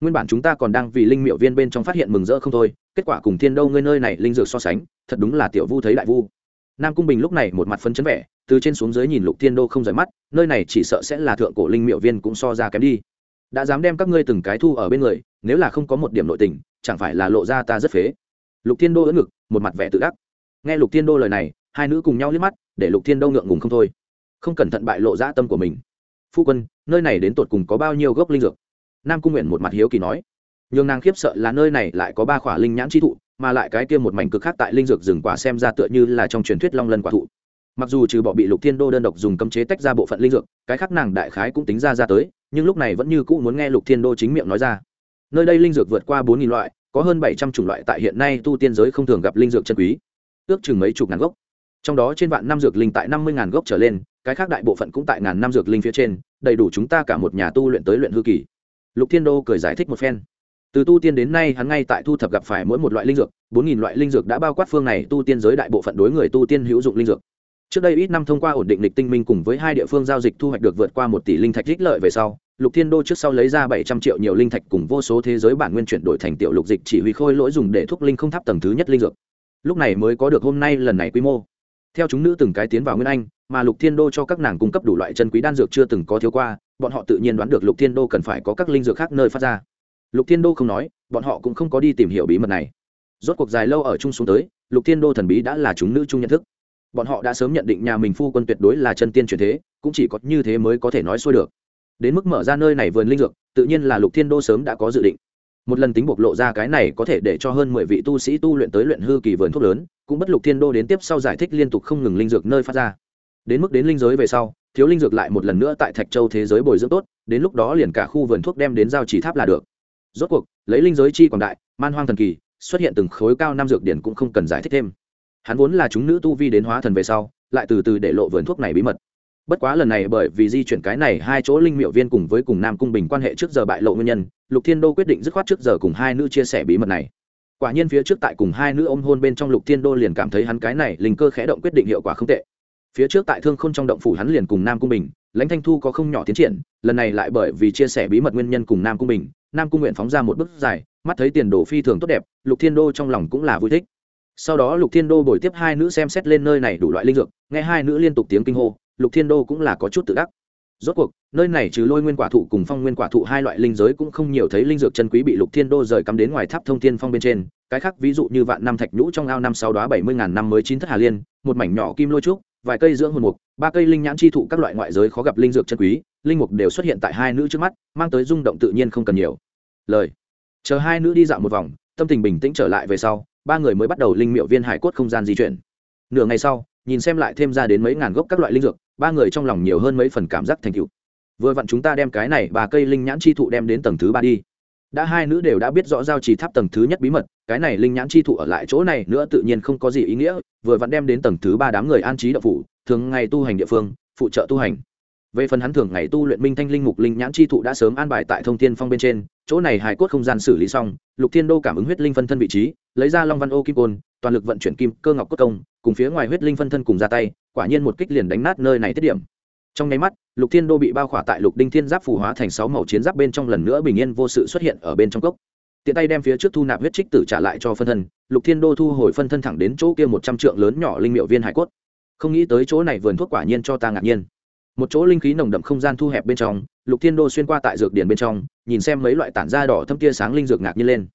nguyên bản chúng ta còn đang vì linh miệu viên bên trong phát hiện mừng rỡ không thôi, kết quả cùng thiên đâu ngươi nơi này linh dược so sánh, thật đúng là tiểu vu thấy đại vu. Nam cung bình lúc này một mặt phấn chấn vẻ, từ trên xuống dưới nhìn lục thiên đô không rời mắt, nơi này chỉ sợ sẽ là thượng cổ linh miệu viên cũng so ra kém đi. Đã dám đem các ngươi từng cái thu ở bên người, nếu là không có một điểm nội tình, chẳng phải là lộ ra ta rất phế. Lục thiên đô ưỡn ngực, một mặt vẻ tự đắc. Nghe lục thiên đô lời này, hai nữ cùng nhau liếc mắt, để lục thiên đô ngượng ngùng không thôi. Không cẩn thận bại lộ dã tâm của mình. Phu quân, nơi này đến tột cùng có bao nhiêu gốc linh dược? Nam cung nguyện một mặt hiếu kỳ nói, nhường nàng khiếp sợ là nơi này lại có ba khỏa linh nhãn chi thụ, mà lại cái kia một mảnh cực khác tại linh dược rừng quả xem ra tựa như là trong truyền thuyết long lân quả thụ. Mặc dù trừ bỏ bị lục thiên đô đơn độc dùng cấm chế tách ra bộ phận linh dược, cái khác nàng đại khái cũng tính ra ra tới, nhưng lúc này vẫn như cũ muốn nghe lục thiên đô chính miệng nói ra. Nơi đây linh dược vượt qua bốn nghìn loại, có hơn bảy trăm chủng loại tại hiện nay tu tiên giới không thường gặp linh dược chân quý, ước chừng mấy chục ngàn gốc. Trong đó trên vạn năm dược linh tại năm mươi ngàn gốc trở lên, cái khác đại bộ phận cũng tại ngàn năm dược linh phía trên, đầy đủ chúng ta cả một nhà tu luyện tới luyện hư kỳ lục thiên đô cười giải thích một phen. Từ tu tiên đến nay hắn ngay tại thu thập gặp phải mỗi một loại linh dược, bốn nghìn loại linh dược đã bao quát phương này tu tiên giới đại bộ phận đối người tu tiên hữu dụng linh dược. Trước đây ít năm thông qua ổn định lịch tinh minh cùng với hai địa phương giao dịch thu hoạch được vượt qua một tỷ linh thạch ích lợi về sau, lục thiên đô trước sau lấy ra bảy trăm triệu nhiều linh thạch cùng vô số thế giới bản nguyên chuyển đổi thành tiểu lục dịch chỉ huy khôi lỗi dùng để thúc linh không tháp tầng thứ nhất linh dược. Lúc này mới có được hôm nay lần này quy mô theo chúng nữ từng cái tiến vào nguyên anh, mà lục thiên đô cho các nàng cung cấp đủ loại chân quý đan dược chưa từng có thiếu qua, bọn họ tự nhiên đoán được lục thiên đô cần phải có các linh dược khác nơi phát ra. Lục thiên đô không nói, bọn họ cũng không có đi tìm hiểu bí mật này. Rốt cuộc dài lâu ở chung xuống tới, lục thiên đô thần bí đã là chúng nữ chung nhận thức. Bọn họ đã sớm nhận định nhà mình phu quân tuyệt đối là chân tiên truyền thế, cũng chỉ có như thế mới có thể nói xuôi được. Đến mức mở ra nơi này vườn linh dược, tự nhiên là lục thiên đô sớm đã có dự định một lần tính bộc lộ ra cái này có thể để cho hơn mười vị tu sĩ tu luyện tới luyện hư kỳ vườn thuốc lớn, cũng bất lục thiên đô đến tiếp sau giải thích liên tục không ngừng linh dược nơi phát ra. Đến mức đến linh giới về sau, thiếu linh dược lại một lần nữa tại thạch châu thế giới bồi dưỡng tốt, đến lúc đó liền cả khu vườn thuốc đem đến giao chỉ tháp là được. Rốt cuộc, lấy linh giới chi quảng đại, man hoang thần kỳ, xuất hiện từng khối cao năm dược điển cũng không cần giải thích thêm. Hắn vốn là chúng nữ tu vi đến hóa thần về sau, lại từ từ để lộ vườn thuốc này bí mật bất quá lần này bởi vì di chuyển cái này hai chỗ linh miệu viên cùng với cùng nam cung bình quan hệ trước giờ bại lộ nguyên nhân, lục thiên đô quyết định dứt khoát trước giờ cùng hai nữ chia sẻ bí mật này. Quả nhiên phía trước tại cùng hai nữ ôm hôn bên trong lục thiên đô liền cảm thấy hắn cái này linh cơ khẽ động quyết định hiệu quả không tệ. Phía trước tại thương k h ô n trong động phủ hắn liền cùng nam cung bình, lãnh thanh thu có không nhỏ tiến triển, lần này lại bởi vì chia sẻ bí mật nguyên nhân cùng nam cung bình, nam cung nguyện phóng ra một bức dài, mắt thấy tiền đồ phi thường tốt đẹp, lục thiên đô trong lòng cũng là vui thích. Sau đó lục thiên đô bồi tiếp hai nữ xem xét lên nơi này đủ loại linh dược, nghe hai nữ liên tục tiếng kinh hô lục thiên đô cũng là có chút tự đắc. Rốt cuộc, nơi này trừ lôi nguyên quả thụ cùng phong nguyên quả thụ hai loại linh giới cũng không nhiều thấy linh dược chân quý bị lục thiên đô rời cắm đến ngoài tháp thông thiên phong bên trên. Cái khác ví dụ như vạn năm thạch nhũ trong ao năm sáu đó bảy mươi ngàn năm mới chín thất hà liên, một mảnh nhỏ kim lôi trúc, vài cây dưỡng hồn mục, ba cây linh nhãn chi thụ các loại ngoại giới khó gặp linh dược chân quý, linh mục đều xuất hiện tại hai nữ trước mắt, mang tới rung động tự nhiên không cần nhiều. Lời. Chờ hai nữ đi dạo một vòng, tâm tình bình tĩnh trở lại về sau, ba người mới bắt đầu linh miệu viên hải cốt không gian di chuyển. Nửa ngày sau, nhìn xem lại thêm ra đến mấy ngàn gốc các loại linh dược ba người trong lòng nhiều hơn mấy phần cảm giác thành tựu. Vừa vặn chúng ta đem cái này ba cây linh nhãn chi thụ đem đến tầng thứ ba đi. Đã hai nữ đều đã biết rõ giao trì tháp tầng thứ nhất bí mật, cái này linh nhãn chi thụ ở lại chỗ này nữa tự nhiên không có gì ý nghĩa, vừa vặn đem đến tầng thứ ba đám người an trí đậu phủ, thường ngày tu hành địa phương, phụ trợ tu hành. Về phần hắn thường ngày tu luyện minh thanh linh mục linh nhãn chi thụ đã sớm an bài tại thông thiên phong bên trên, chỗ này hài cốt không gian xử lý xong, lục thiên đô cảm ứng huyết linh phân thân vị trí, lấy ra long văn ô kim côn, toàn lực vận chuyển kim, cơ ngọc cốt công, cùng phía ngoài huyết linh phân thân cùng ra tay quả nhiên một kích liền đánh nát nơi này tiết điểm. Trong nháy mắt, lục thiên đô bị bao khỏa tại lục đinh thiên giáp phù hóa thành sáu màu chiến giáp bên trong lần nữa bình yên vô sự xuất hiện ở bên trong cốc. Tiện tay đem phía trước thu nạp huyết trích tử trả lại cho phân thân, lục thiên đô thu hồi phân thân thẳng đến chỗ kia một trăm trượng lớn nhỏ linh miệu viên hải cốt. Không nghĩ tới chỗ này vườn thuốc quả nhiên cho ta ngạc nhiên. Một chỗ linh khí nồng đậm không gian thu hẹp bên trong, lục thiên đô xuyên qua tại dược điển bên trong, nhìn xem mấy loại tản da đỏ thâm tia sáng linh dược ngạc nhiên lên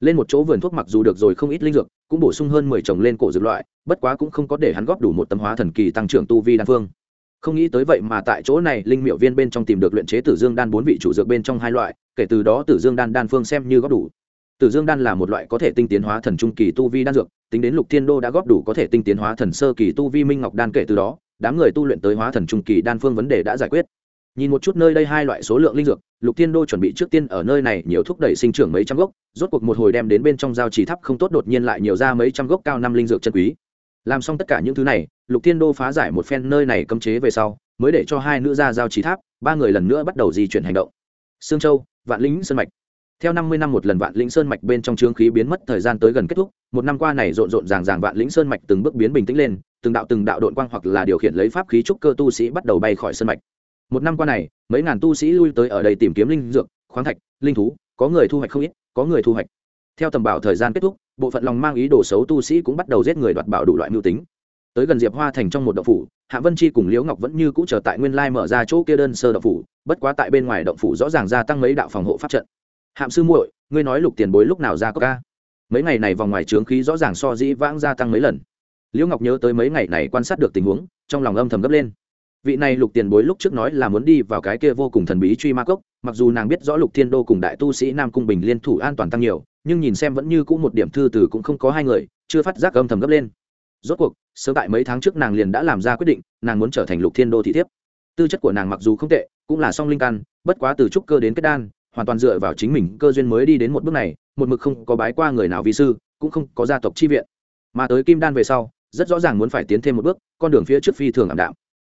lên một chỗ vườn thuốc mặc dù được rồi không ít linh dược, cũng bổ sung hơn mười chồng lên cổ dược loại, bất quá cũng không có để hắn góp đủ một tấm hóa thần kỳ tăng trưởng tu vi đan phương. Không nghĩ tới vậy mà tại chỗ này, linh miệu viên bên trong tìm được luyện chế tử dương đan bốn vị chủ dược bên trong hai loại, kể từ đó tử dương đan đan phương xem như góp đủ. Tử dương đan là một loại có thể tinh tiến hóa thần trung kỳ tu vi đan dược, tính đến lục thiên đô đã góp đủ có thể tinh tiến hóa thần sơ kỳ tu vi minh ngọc đan kể từ đó, đám người tu luyện tới hóa thần trung kỳ đan phương vấn đề đã giải quyết nhìn một chút nơi đây hai loại số lượng linh dược, lục thiên đô chuẩn bị trước tiên ở nơi này nhiều thúc đẩy sinh trưởng mấy trăm gốc, rốt cuộc một hồi đem đến bên trong giao trì tháp không tốt đột nhiên lại nhiều ra mấy trăm gốc cao năm linh dược chân quý. Làm xong tất cả những thứ này, lục thiên đô phá giải một phen nơi này cấm chế về sau, mới để cho hai nữ ra giao trì tháp, ba người lần nữa bắt đầu di chuyển hành động. Sương châu, vạn lĩnh sơn mạch. Theo năm mươi năm một lần vạn lĩnh sơn mạch bên trong trướng khí biến mất, thời gian tới gần kết thúc, một năm qua này rộn rộn ràng ràng vạn lĩnh sơn mạch từng bước biến bình tĩnh lên, từng đạo từng đạo đội quang hoặc là điều khiển lấy pháp khí trúc cơ tu sĩ bắt đầu bay khỏi sơn mạch một năm qua này, mấy ngàn tu sĩ lui tới ở đây tìm kiếm linh dược, khoáng thạch, linh thú, có người thu hoạch không ít, có người thu hoạch. Theo tầm bảo thời gian kết thúc, bộ phận lòng mang ý đồ xấu tu sĩ cũng bắt đầu giết người đoạt bảo đủ loại mưu tính. Tới gần diệp hoa thành trong một động phủ, hạ vân chi cùng liễu ngọc vẫn như cũ chờ tại nguyên lai mở ra chỗ kia đơn sơ động phủ, bất quá tại bên ngoài động phủ rõ ràng gia tăng mấy đạo phòng hộ pháp trận. Hạm sư muội, ngươi nói lục tiền bối lúc nào ra có ca? Mấy ngày này vòng ngoài trướng khí rõ ràng so dĩ vãng gia tăng mấy lần. Liễu ngọc nhớ tới mấy ngày này quan sát được tình huống, trong lòng âm thầm gấp lên vị này lục tiền bối lúc trước nói là muốn đi vào cái kia vô cùng thần bí truy ma cốc, mặc dù nàng biết rõ lục thiên đô cùng đại tu sĩ nam cung bình liên thủ an toàn tăng nhiều, nhưng nhìn xem vẫn như cũ một điểm thư từ cũng không có hai người, chưa phát giác âm thầm gấp lên. Rốt cuộc, sớm tại mấy tháng trước nàng liền đã làm ra quyết định, nàng muốn trở thành lục thiên đô thị thiếp. Tư chất của nàng mặc dù không tệ, cũng là song linh căn, bất quá từ trúc cơ đến kết đan, hoàn toàn dựa vào chính mình cơ duyên mới đi đến một bước này, một mực không có bái qua người nào vi sư, cũng không có gia tộc chi viện. Mà tới kim đan về sau, rất rõ ràng muốn phải tiến thêm một bước, con đường phía trước phi thường ảm đạm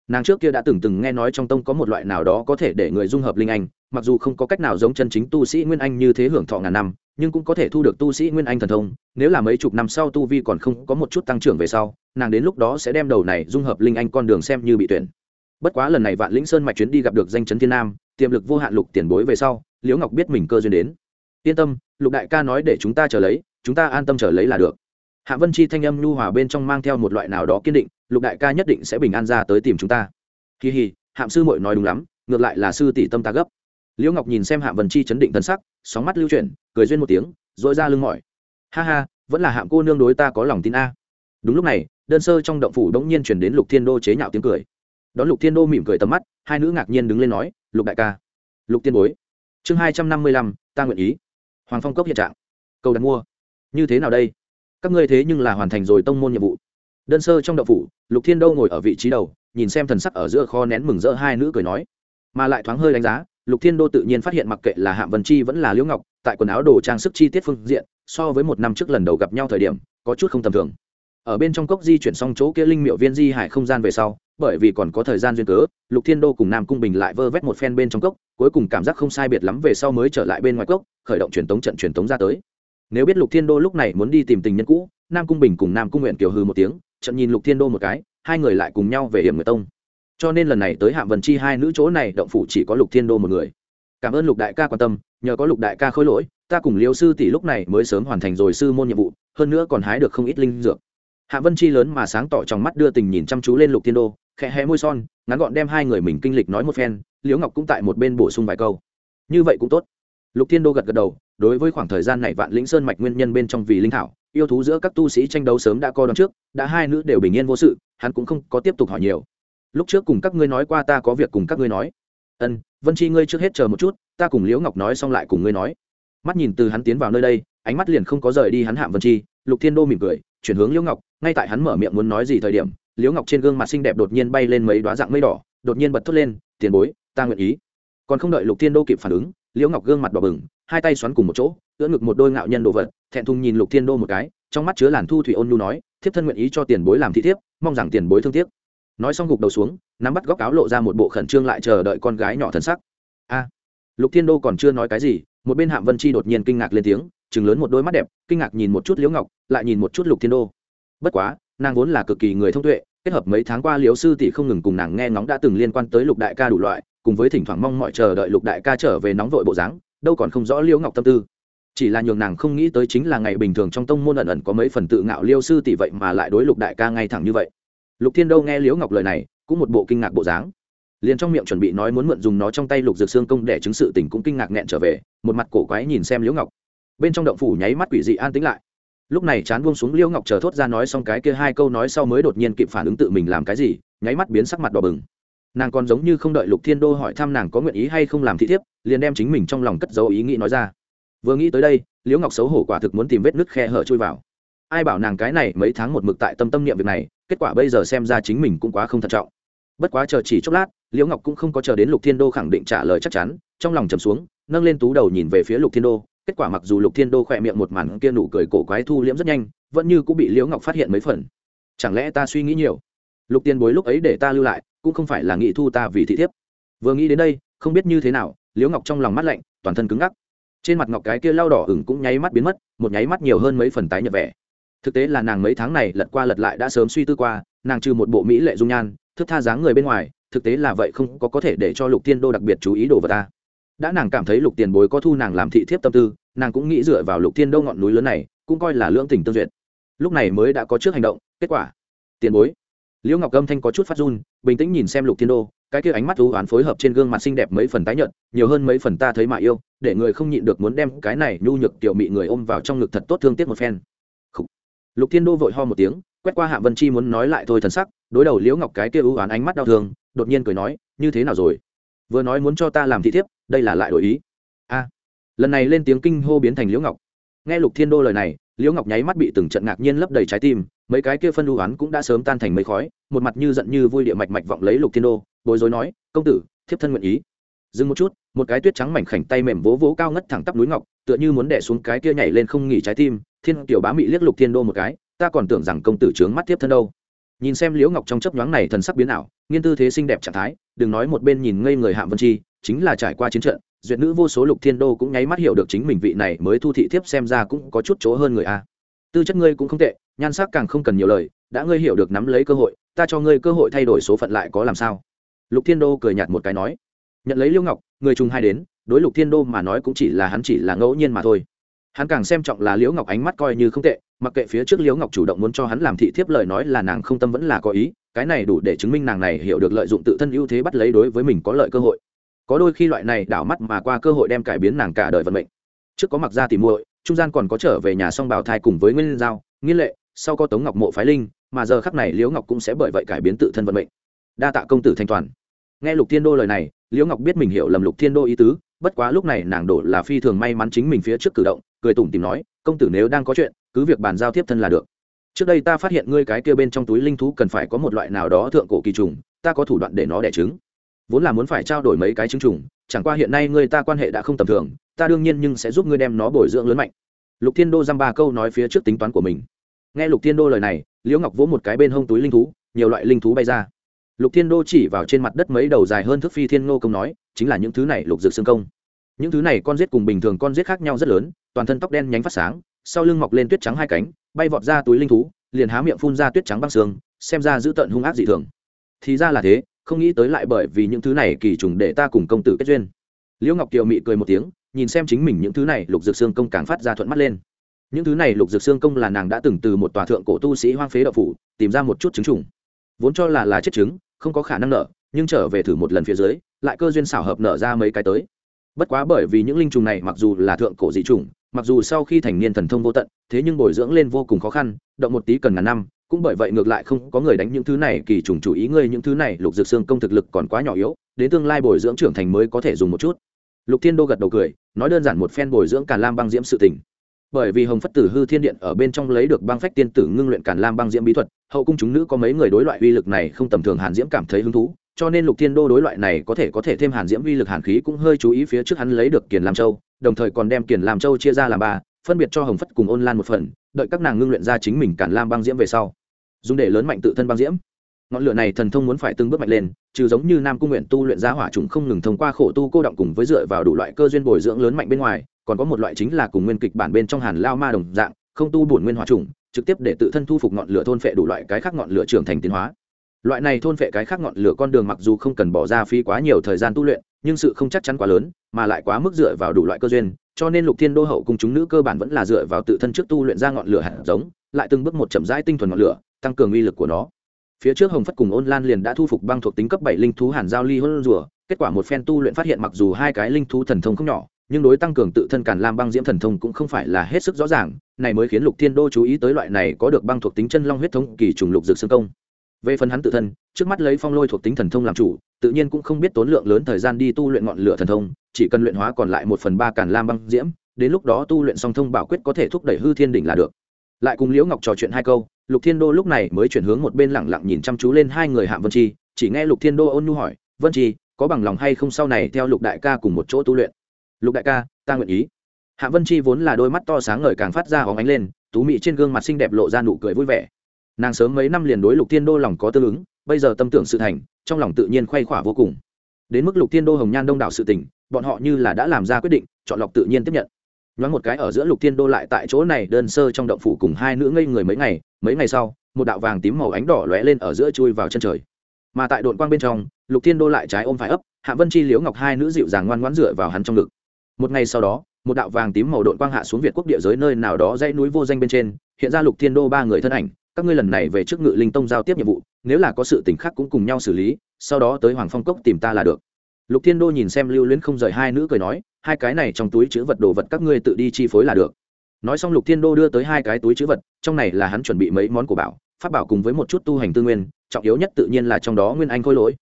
nàng trước kia đã từng từng nghe nói trong tông có một loại nào đó có thể để người dung hợp linh anh, mặc dù không có cách nào giống chân chính tu sĩ nguyên anh như thế hưởng thọ ngàn năm, nhưng cũng có thể thu được tu sĩ nguyên anh thần thông, nếu là mấy chục năm sau tu vi còn không có một chút tăng trưởng về sau, nàng đến lúc đó sẽ đem đầu này dung hợp linh anh con đường xem như bị tuyển. Bất quá lần này vạn lĩnh sơn mạch chuyến đi gặp được danh chấn thiên nam, tiềm lực vô hạn lục tiền bối về sau, liễu ngọc biết mình cơ duyên đến. Yên tâm, lục đại ca nói để chúng ta chờ lấy, chúng ta an tâm chờ lấy là được hạ vân chi thanh âm nhu hòa bên trong mang theo một loại nào đó kiên định, lục đại ca nhất định sẽ bình an ra tới tìm chúng ta. Kỳ hì hạm sư mội nói đúng lắm, ngược lại là sư tỷ tâm ta gấp. Liễu ngọc nhìn xem hạ vân chi chấn định thân sắc, sóng mắt lưu chuyển, cười duyên một tiếng dội ra lưng mỏi. Ha ha, vẫn là hạm cô nương đối ta có lòng tin a. Đúng lúc này, đơn sơ trong động phủ đống nhiên chuyển đến lục thiên đô chế nhạo tiếng cười. Đón lục thiên đô mỉm cười tầm mắt, hai nữ ngạc nhiên đứng lên nói, lục đại ca. Lục tiên bối. Chương hai trăm năm mươi lăm, ta nguyện ý. Hoàng phong cốc hiện trạng. Cầu đặt mua. Như thế nào đây? Các ngươi thế nhưng là hoàn thành rồi tông môn nhiệm vụ. Đơn sơ trong đậu phủ, lục thiên đô ngồi ở vị trí đầu, nhìn xem thần sắc ở giữa kho nén mừng rỡ hai nữ cười nói. Mà lại thoáng hơi đánh giá, lục thiên đô tự nhiên phát hiện mặc kệ là hạng vân chi vẫn là liễu ngọc, tại quần áo đồ trang sức chi tiết phương diện, so với một năm trước lần đầu gặp nhau thời điểm, có chút không tầm thường. Ở bên trong cốc di chuyển xong chỗ kia linh miệu viên di hải không gian về sau, bởi vì còn có thời gian duyên cớ, lục thiên đô cùng nam cung bình lại vơ vét một phen bên trong cốc, cuối cùng cảm giác không sai biệt lắm về sau mới trở lại bên ngoài cốc, khởi động truyền tống trận truyền tống ra tới nếu biết lục thiên đô lúc này muốn đi tìm tình nhân cũ, nam cung bình cùng nam cung nguyện kiều hư một tiếng trận nhìn lục thiên đô một cái, hai người lại cùng nhau về hiểm người tông. Cho nên lần này tới Hạ vần chi hai nữ chỗ này, động phủ chỉ có lục thiên đô một người. Cảm ơn lục đại ca quan tâm, nhờ có lục đại ca khôi lỗi, ta cùng liêu sư tỷ lúc này mới sớm hoàn thành rồi sư môn nhiệm vụ, hơn nữa còn hái được không ít linh dược. Hạ vân chi lớn mà sáng tỏ trong mắt đưa tình nhìn chăm chú lên lục thiên đô, khẽ hé môi son, ngắn gọn đem hai người mình kinh lịch nói một phen, liễu ngọc cũng tại một bên bổ sung vài câu. Như vậy cũng tốt. Lục thiên đô gật gật đầu đối với khoảng thời gian này vạn lĩnh sơn mạch nguyên nhân bên trong vì linh thảo, yêu thú giữa các tu sĩ tranh đấu sớm đã co đón trước, đã hai nữ đều bình yên vô sự, hắn cũng không có tiếp tục hỏi nhiều. Lúc trước cùng các ngươi nói qua ta có việc cùng các ngươi nói. Ân, vân chi ngươi trước hết chờ một chút, ta cùng liễu ngọc nói xong lại cùng ngươi nói. Mắt nhìn từ hắn tiến vào nơi đây, ánh mắt liền không có rời đi hắn hạm vân chi, lục thiên đô mỉm cười, chuyển hướng liễu ngọc, ngay tại hắn mở miệng muốn nói gì thời điểm, liễu ngọc trên gương mặt xinh đẹp đột nhiên bay lên mấy đoá dạng mây đỏ, đột nhiên bật thốt lên, tiền bối, ta nguyện ý. Còn không đợi lục thiên đô kịp phản ứng, liễu ngọc gương mặt đỏ bừng hai tay xoắn cùng một chỗ, ưỡn ngực một đôi ngạo nhân đồ vật, thẹn thùng nhìn lục thiên đô một cái, trong mắt chứa làn thu thủy ôn nhu nói, thiếp thân nguyện ý cho tiền bối làm thị thiếp, mong rằng tiền bối thương tiếc. Nói xong gục đầu xuống, nắm bắt góc áo lộ ra một bộ khẩn trương lại chờ đợi con gái nhỏ thân sắc. A. Lục thiên đô còn chưa nói cái gì, một bên hạm vân chi đột nhiên kinh ngạc lên tiếng chừng lớn một đôi mắt đẹp, kinh ngạc nhìn một chút liễu ngọc, lại nhìn một chút lục thiên đô. Bất quá, nàng vốn là cực kỳ người thông tuệ, kết hợp mấy tháng qua liễu sư tỷ không ngừng cùng nàng nghe ngóng đã từng liên quan tới lục đại ca đủ loại, cùng với thỉnh thoảng mong mọi chờ đợi lục đại ca trở về nóng vội bộ dáng đâu còn không rõ liễu ngọc tâm tư. Chỉ là nhường nàng không nghĩ tới chính là ngày bình thường trong tông môn ẩn ẩn có mấy phần tự ngạo liêu sư tỷ vậy mà lại đối lục đại ca ngay thẳng như vậy. Lục thiên đâu nghe liễu ngọc lời này, cũng một bộ kinh ngạc bộ dáng. Liền trong miệng chuẩn bị nói muốn mượn dùng nó trong tay lục dược xương công để chứng sự tình cũng kinh ngạc nghẹn trở về, một mặt cổ quái nhìn xem liễu ngọc. Bên trong động phủ nháy mắt quỷ dị an tĩnh lại. Lúc này chán buông xuống liễu ngọc chờ thốt ra nói xong cái kia hai câu nói sau mới đột nhiên kịp phản ứng tự mình làm cái gì, nháy mắt biến sắc mặt đỏ bừng nàng còn giống như không đợi lục thiên đô hỏi thăm nàng có nguyện ý hay không làm thị thiếp, liền đem chính mình trong lòng cất dấu ý nghĩ nói ra. Vừa nghĩ tới đây, liễu ngọc xấu hổ quả thực muốn tìm vết nứt khe hở chui vào. Ai bảo nàng cái này mấy tháng một mực tại tâm tâm niệm việc này, kết quả bây giờ xem ra chính mình cũng quá không thận trọng. Bất quá chờ chỉ chốc lát, liễu ngọc cũng không có chờ đến lục thiên đô khẳng định trả lời chắc chắn, trong lòng trầm xuống, nâng lên tú đầu nhìn về phía lục thiên đô, kết quả mặc dù lục thiên đô khỏe miệng một màn kia nụ cười cổ quái thu liễm rất nhanh, vẫn như cũng bị liễu ngọc phát hiện mấy phần. Chẳng lẽ ta suy nghĩ nhiều? Lục tiền bối lúc ấy để ta lưu lại, cũng không phải là nghị thu ta vì thị thiếp. Vừa nghĩ đến đây, không biết như thế nào, liễu ngọc trong lòng mắt lạnh, toàn thân cứng ngắc. Trên mặt ngọc cái kia lao đỏ ửng cũng nháy mắt biến mất, một nháy mắt nhiều hơn mấy phần tái nhợt vẻ. Thực tế là nàng mấy tháng này lật qua lật lại đã sớm suy tư qua, nàng trừ một bộ mỹ lệ dung nhan, thức tha dáng người bên ngoài, thực tế là vậy không có có thể để cho lục tiên đô đặc biệt chú ý đồ vật ta. Đã nàng cảm thấy lục tiền bối có thu nàng làm thị thiếp tâm tư, nàng cũng nghĩ dựa vào lục tiên đô ngọn núi lớn này, cũng coi là lưỡng tình tương duyệt. Lúc này mới đã có trước hành động, kết quả. Tiền bối liễu ngọc âm thanh có chút phát run, bình tĩnh nhìn xem lục thiên đô, cái kia ánh mắt thú oán phối hợp trên gương mặt xinh đẹp mấy phần tái nhợt, nhiều hơn mấy phần ta thấy mà yêu, để người không nhịn được muốn đem cái này nhu nhược tiểu mị người ôm vào trong ngực thật tốt thương tiếc một phen. Lục thiên đô vội ho một tiếng, quét qua hạ vân chi muốn nói lại thôi thần sắc, đối đầu liễu ngọc cái kia ưu oán ánh mắt đau thương, đột nhiên cười nói, như thế nào rồi? Vừa nói muốn cho ta làm thị thiếp, đây là lại đổi ý. A. Lần này lên tiếng kinh hô biến thành liễu ngọc. Nghe lục thiên đô lời này, liễu ngọc nháy mắt bị từng trận ngạc nhiên lấp đầy trái tim mấy cái kia phân ưu oán cũng đã sớm tan thành mấy khói, một mặt như giận như vui địa mạch mạch vọng lấy lục thiên đô, bối rối nói, công tử, thiếp thân nguyện ý. Dừng một chút, một cái tuyết trắng mảnh khảnh tay mềm vỗ vỗ cao ngất thẳng tắp núi ngọc, tựa như muốn đẻ xuống cái kia nhảy lên không nghỉ trái tim, thiên tiểu bá mị liếc lục thiên đô một cái, ta còn tưởng rằng công tử trướng mắt tiếp thân đâu. Nhìn xem liễu ngọc trong chấp nhoáng này thần sắc biến ảo, nghiên tư thế xinh đẹp trạng thái, đừng nói một bên nhìn ngây người hạm vân chi, chính là trải qua chiến trận, duyệt nữ vô số lục thiên đô cũng nháy mắt hiểu được chính mình vị này mới thu thị thiếp xem ra cũng có chút chỗ hơn người a tư chất ngươi cũng không tệ, nhan sắc càng không cần nhiều lời, đã ngươi hiểu được nắm lấy cơ hội, ta cho ngươi cơ hội thay đổi số phận lại có làm sao? Lục thiên đô cười nhạt một cái nói. Nhận lấy liễu ngọc, người trùng hai đến, đối lục thiên đô mà nói cũng chỉ là hắn chỉ là ngẫu nhiên mà thôi. Hắn càng xem trọng là liễu ngọc ánh mắt coi như không tệ, mặc kệ phía trước liễu ngọc chủ động muốn cho hắn làm thị thiếp lời nói là nàng không tâm vẫn là có ý, cái này đủ để chứng minh nàng này hiểu được lợi dụng tự thân ưu thế bắt lấy đối với mình có lợi cơ hội. Có đôi khi loại này đảo mắt mà qua cơ hội đem cải biến nàng cả đời vận mệnh. Trước có mặc ra tìm muội trung gian còn có trở về nhà song bảo thai cùng với nguyên giao, nghiên lệ, sau có tống ngọc mộ phái linh, mà giờ khắc này liễu ngọc cũng sẽ bởi vậy cải biến tự thân vận mệnh. Đa tạ công tử thanh toàn. Nghe lục thiên đô lời này, liễu ngọc biết mình hiểu lầm lục thiên đô ý tứ, bất quá lúc này nàng đổ là phi thường may mắn chính mình phía trước cử động, cười tủm tìm nói, công tử nếu đang có chuyện, cứ việc bàn giao tiếp thân là được. Trước đây ta phát hiện ngươi cái kia bên trong túi linh thú cần phải có một loại nào đó thượng cổ kỳ trùng, ta có thủ đoạn để nó đẻ trứng. Vốn là muốn phải trao đổi mấy cái trứng trùng, chẳng qua hiện nay ngươi ta quan hệ đã không tầm thường ta đương nhiên nhưng sẽ giúp ngươi đem nó bồi dưỡng lớn mạnh. Lục thiên đô dăm ba câu nói phía trước tính toán của mình. Nghe lục thiên đô lời này, liễu ngọc vỗ một cái bên hông túi linh thú, nhiều loại linh thú bay ra. Lục thiên đô chỉ vào trên mặt đất mấy đầu dài hơn thức phi thiên ngô công nói, chính là những thứ này lục dược xương công. Những thứ này con rết cùng bình thường con rết khác nhau rất lớn, toàn thân tóc đen nhánh phát sáng, sau lưng mọc lên tuyết trắng hai cánh, bay vọt ra túi linh thú, liền há miệng phun ra tuyết trắng băng xương xem ra giữ tận hung ác dị thường. Thì ra là thế, không nghĩ tới lại bởi vì những thứ này kỳ trùng để ta cùng công tử kết duyên. Liễu ngọc kiều mị cười một tiếng nhìn xem chính mình những thứ này, lục dược xương công càng phát ra thuận mắt lên. Những thứ này, lục dược xương công là nàng đã từng từ một tòa thượng cổ tu sĩ hoang phế đậu phủ, tìm ra một chút trứng trùng vốn cho là là chết trứng không có khả năng nở nhưng trở về thử một lần phía dưới, lại cơ duyên xảo hợp nở ra mấy cái tới. Bất quá bởi vì những linh trùng này mặc dù là thượng cổ dị trùng mặc dù sau khi thành niên thần thông vô tận, thế nhưng bồi dưỡng lên vô cùng khó khăn, động một tí cần ngàn năm, cũng bởi vậy ngược lại không có người đánh những thứ này, kỳ trùng chủ ý ngươi những thứ này, lục dược xương công thực lực còn quá nhỏ yếu, đến tương lai bồi dưỡng trưởng thành mới có thể dùng một chút lục thiên đô gật đầu cười, nói đơn giản một phen bồi dưỡng càn lam băng diễm sự tình. Bởi vì hồng phất tử hư thiên điện ở bên trong lấy được băng phách tiên tử ngưng luyện càn lam băng diễm bí thuật, hậu cung chúng nữ có mấy người đối loại uy lực này không tầm thường hàn diễm cảm thấy hứng thú, cho nên lục thiên đô đối loại này có thể có thể thêm hàn diễm uy lực hàn khí cũng hơi chú ý phía trước hắn lấy được kiền lam châu, đồng thời còn đem kiền lam châu chia ra làm ba, phân biệt cho hồng phất cùng ôn lan một phần, đợi các nàng ngưng luyện ra chính mình càn lam băng diễm về sau. Dùng để lớn mạnh tự thân băng diễm ngọn lửa này thần thông muốn phải từng bước mạnh lên, trừ giống như nam cung nguyện tu luyện ra hỏa trùng không ngừng thông qua khổ tu cô động cùng với dựa vào đủ loại cơ duyên bồi dưỡng lớn mạnh bên ngoài, còn có một loại chính là cùng nguyên kịch bản bên trong hàn lao ma đồng dạng, không tu bổn nguyên hỏa trùng, trực tiếp để tự thân thu phục ngọn lửa thôn phệ đủ loại cái khác ngọn lửa trưởng thành tiến hóa. Loại này thôn phệ cái khác ngọn lửa con đường mặc dù không cần bỏ ra phí quá nhiều thời gian tu luyện, nhưng sự không chắc chắn quá lớn, mà lại quá mức dựa vào đủ loại cơ duyên, cho nên lục thiên đô hậu cùng chúng nữ cơ bản vẫn là dựa vào tự thân trước tu luyện ra ngọn lửa hạt giống, lại từng bước một chậm rãi tinh thuần ngọn lửa, tăng cường uy lực của nó phía trước hồng phất cùng ôn lan liền đã thu phục băng thuộc tính cấp bảy linh thú hàn giao ly hôn rùa. Kết quả một phen tu luyện phát hiện mặc dù hai cái linh thú thần thông không nhỏ, nhưng đối tăng cường tự thân càn lam băng diễm thần thông cũng không phải là hết sức rõ ràng, này mới khiến lục thiên đô chú ý tới loại này có được băng thuộc tính chân long huyết thống kỳ trùng lục dược xương công. Về phần hắn tự thân, trước mắt lấy phong lôi thuộc tính thần thông làm chủ, tự nhiên cũng không biết tốn lượng lớn thời gian đi tu luyện ngọn lửa thần thông, chỉ cần luyện hóa còn lại một phần ba càn lam băng diễm, đến lúc đó tu luyện song thông bảo quyết có thể thúc đẩy hư thiên đỉnh là được lại cùng liễu ngọc trò chuyện hai câu lục thiên đô lúc này mới chuyển hướng một bên lẳng lặng nhìn chăm chú lên hai người hạng vân chi chỉ nghe lục thiên đô ôn nhu hỏi vân chi có bằng lòng hay không sau này theo lục đại ca cùng một chỗ tu luyện? Lục đại ca ta nguyện ý. Hạ vân chi vốn là đôi mắt to sáng ngời càng phát ra hóng ánh lên tú mị trên gương mặt xinh đẹp lộ ra nụ cười vui vẻ. Nàng sớm mấy năm liền đối lục thiên đô lòng có tương ứng bây giờ tâm tưởng sự thành trong lòng tự nhiên khoay khỏa vô cùng. Đến mức lục thiên đô hồng nhan đông đảo sự tỉnh, bọn họ như là đã làm ra quyết định chọn lọc tự nhiên tiếp nhận nhoáng một cái ở giữa lục thiên đô lại tại chỗ này, đơn sơ trong động phủ cùng hai nữ ngây người mấy ngày mấy ngày sau, một đạo vàng tím màu ánh đỏ lóe lên ở giữa chui vào chân trời. Mà tại đội quang bên trong, lục thiên đô lại trái ôm phải ấp, hạ vân chi liếu ngọc hai nữ dịu dàng ngoan ngoãn dựa vào hắn trong ngực. Một ngày sau đó, một đạo vàng tím màu đội quang hạ xuống việt quốc địa giới nơi nào đó dãy núi vô danh bên trên, hiện ra lục thiên đô ba người thân ảnh, các ngươi lần này về trước ngự linh tông giao tiếp nhiệm vụ, nếu là có sự tình khác cũng cùng nhau xử lý, sau đó tới hoàng phong cốc tìm ta là được. Lục thiên đô nhìn xem lưu luyến không rời hai nữ cười nói hai cái này trong túi chữ vật đồ vật các ngươi tự đi chi phối là được. Nói xong lục thiên đô đưa tới hai cái túi chữ vật, trong này là hắn chuẩn bị mấy món của bảo, pháp bảo cùng với một chút tu hành tư nguyên, trọng yếu nhất tự nhiên là trong đó nguyên anh khôi lỗi.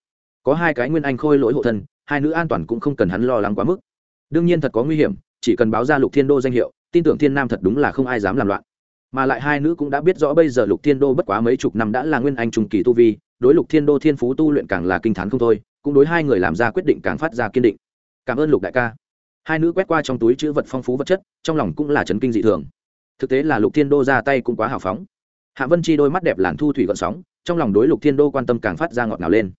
Có hai cái nguyên anh khôi lỗi hộ thân, hai nữ an toàn cũng không cần hắn lo lắng quá mức. Đương nhiên thật có nguy hiểm, chỉ cần báo ra lục thiên đô danh hiệu, tin tưởng thiên nam thật đúng là không ai dám làm loạn. Mà lại hai nữ cũng đã biết rõ bây giờ lục thiên đô bất quá mấy chục năm đã là nguyên anh trung kỳ tu vi, đối lục thiên đô thiên phú tu luyện càng là kinh t h á n không thôi, cũng đối hai người làm ra quyết định càng phát ra kiên định. Cảm ơn lục đại ca hai nữ quét qua trong túi chữ vật phong phú vật chất, trong lòng cũng là chấn kinh dị thường. Thực tế là lục thiên đô ra tay cũng quá hào phóng. Hạ vân chi đôi mắt đẹp làn thu thủy gọn sóng, trong lòng đối lục thiên đô quan tâm càng phát ra ngọt ngào lên.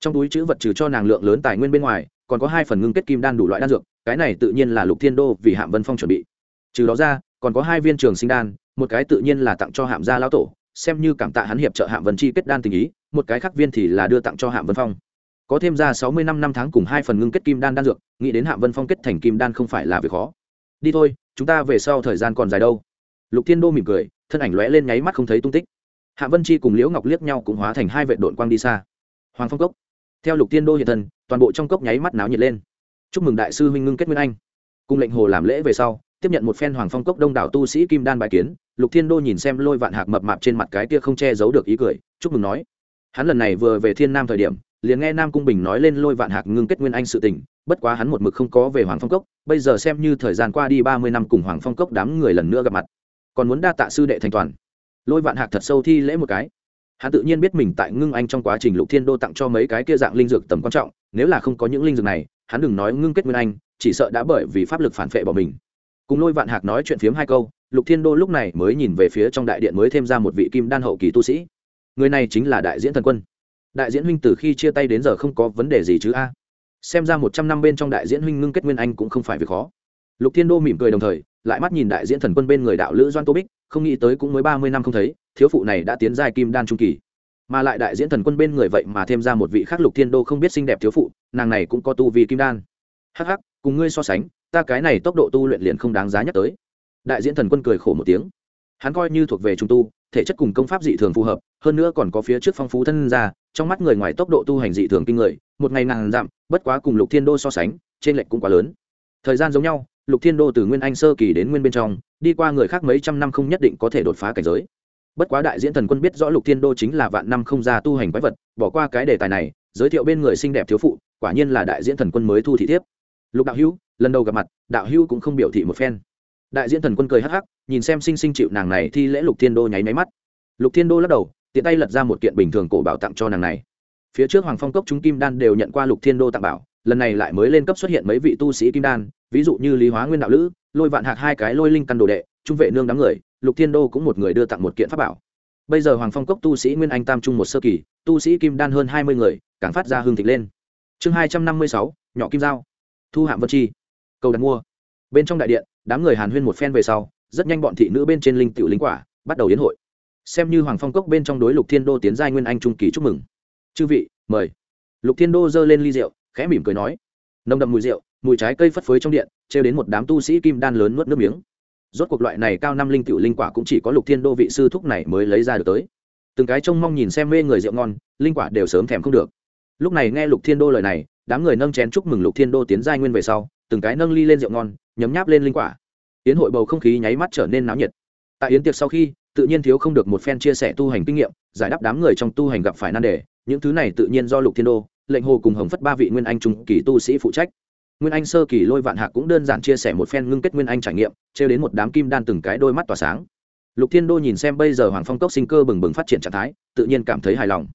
Trong túi chữ vật trừ cho nàng lượng lớn tài nguyên bên ngoài, còn có hai phần ngưng kết kim đan đủ loại đan dược, cái này tự nhiên là lục thiên đô vì hạm vân phong chuẩn bị. Trừ đó ra, còn có hai viên trường sinh đan, một cái tự nhiên là tặng cho hạm gia lão tổ, xem như cảm tạ hắn hiệp trợ hạm vân chi kết đan tình ý, một cái khác viên thì là đưa tặng cho hạm vân phong có thêm ra sáu mươi năm năm tháng cùng hai phần ngưng kết kim đan đan dược, nghĩ đến hạ vân phong kết thành kim đan không phải là việc khó. Đi thôi, chúng ta về sau thời gian còn dài đâu. Lục thiên đô mỉm cười, thân ảnh lóe lên nháy mắt không thấy tung tích. Hạ vân chi cùng liễu ngọc liếc nhau cũng hóa thành hai vệ đội quang đi xa. Hoàng phong cốc. Theo lục thiên đô hiện thân, toàn bộ trong cốc nháy mắt náo nhiệt lên. Chúc mừng đại sư huynh ngưng kết nguyên anh. Cùng lệnh hồ làm lễ về sau, tiếp nhận một phen hoàng phong cốc đông đảo tu sĩ kim đan bài kiến, lục thiên đô nhìn xem lôi vạn hạc mập mạp trên mặt cái kia không che giấu được ý cười, chúc mừng nói. Hắn lần này vừa về thiên nam thời điểm liền nghe nam cung bình nói lên lôi vạn hạc ngưng kết nguyên anh sự tình, bất quá hắn một mực không có về hoàng phong cốc, bây giờ xem như thời gian qua đi ba mươi năm cùng hoàng phong cốc đám người lần nữa gặp mặt. Còn muốn đa tạ sư đệ thành toàn. Lôi vạn hạc thật sâu thi lễ một cái. Hắn tự nhiên biết mình tại ngưng anh trong quá trình lục thiên đô tặng cho mấy cái kia dạng linh dược tầm quan trọng, nếu là không có những linh dược này, hắn đừng nói ngưng kết nguyên anh, chỉ sợ đã bởi vì pháp lực phản phệ bỏ mình. Cùng lôi vạn hạc nói chuyện phiếm hai câu, lục thiên đô lúc này mới nhìn về phía trong đại điện mới thêm ra một vị kim đan hậu kỳ tu sĩ. Người này chính là đại diễn thần quân đại diễn huynh từ khi chia tay đến giờ không có vấn đề gì chứ a. Xem ra một trăm năm bên trong đại diễn huynh ngưng kết nguyên anh cũng không phải việc khó. Lục thiên đô mỉm cười đồng thời, lại mắt nhìn đại diễn thần quân bên người đạo lữ doan tô bích, không nghĩ tới cũng mới ba mươi năm không thấy, thiếu phụ này đã tiến giai kim đan trung kỳ. Mà lại đại diễn thần quân bên người vậy mà thêm ra một vị khác lục thiên đô không biết xinh đẹp thiếu phụ, nàng này cũng có tu vì kim đan. Hắc hắc, cùng ngươi so sánh, ta cái này tốc độ tu luyện liền không đáng giá nhắc tới. Đại diễn thần quân cười khổ một tiếng. Hắn coi như thuộc về trung tu, thể chất cùng công pháp dị thường phù hợp, hơn nữa còn có phía trước phong phú thân ra trong mắt người ngoài tốc độ tu hành dị thường kinh người, một ngày ngàn dặm, bất quá cùng lục thiên đô so sánh, trên lệch cũng quá lớn. Thời gian giống nhau, lục thiên đô từ nguyên anh sơ kỳ đến nguyên bên trong, đi qua người khác mấy trăm năm không nhất định có thể đột phá cảnh giới. Bất quá đại diễn thần quân biết rõ lục thiên đô chính là vạn năm không ra tu hành quái vật, bỏ qua cái đề tài này, giới thiệu bên người xinh đẹp thiếu phụ, quả nhiên là đại diễn thần quân mới thu thị thiếp. Lục đạo hữu, lần đầu gặp mặt, đạo hữu cũng không biểu thị một phen. Đại diễn thần quân cười hắc hắc, nhìn xem sinh sinh chịu nàng này thi lễ lục thiên đô nháy máy mắt. Lục thiên đô lắc đầu tiện tay lật ra một kiện bình thường cổ bảo tặng cho nàng này. Phía trước hoàng phong cốc chúng kim đan đều nhận qua lục thiên đô tặng bảo, lần này lại mới lên cấp xuất hiện mấy vị tu sĩ kim đan, ví dụ như lý hóa nguyên đạo lữ, lôi vạn hạc hai cái lôi linh căn đồ đệ, trung vệ nương đám người, lục thiên đô cũng một người đưa tặng một kiện pháp bảo. Bây giờ hoàng phong cốc tu sĩ nguyên anh tam trung một sơ kỳ, tu sĩ kim đan hơn hai mươi người, càng phát ra hương thịnh lên. Chương hai trăm năm mươi sáu, nhỏ kim giao. Thu hạm vân chi. Cầu đặt mua. Bên trong đại điện, đám người hàn huyên một phen về sau, rất nhanh bọn thị nữ bên trên linh tiểu linh quả bắt đầu yến hội xem như hoàng phong cốc bên trong đối lục thiên đô tiến giai nguyên anh trung kỳ chúc mừng. Chư vị, mời. Lục thiên đô giơ lên ly rượu, khẽ mỉm cười nói. Nồng đậm mùi rượu, mùi trái cây phất phới trong điện, trêu đến một đám tu sĩ kim đan lớn nuốt nước miếng. Rốt cuộc loại này cao năm linh tiểu linh quả cũng chỉ có lục thiên đô vị sư thúc này mới lấy ra được tới. Từng cái trông mong nhìn xem mê người rượu ngon, linh quả đều sớm thèm không được. Lúc này nghe lục thiên đô lời này, đám người nâng chén chúc mừng lục thiên đô tiến giai nguyên về sau, từng cái nâng ly lên rượu ngon, nhấm nháp lên linh quả. Yến hội bầu không khí nháy mắt trở nên náo nhiệt. Tại yến tiệc sau khi tự nhiên thiếu không được một phen chia sẻ tu hành kinh nghiệm, giải đáp đám người trong tu hành gặp phải nan đề, những thứ này tự nhiên do lục thiên đô, lệnh hồ cùng hồng phất ba vị nguyên anh trung kỳ tu sĩ phụ trách. Nguyên anh sơ kỳ lôi vạn hạc cũng đơn giản chia sẻ một phen ngưng kết nguyên anh trải nghiệm, trêu đến một đám kim đan từng cái đôi mắt tỏa sáng. Lục thiên đô nhìn xem bây giờ hoàng phong cốc sinh cơ bừng bừng phát triển trạng thái, tự nhiên cảm thấy hài lòng.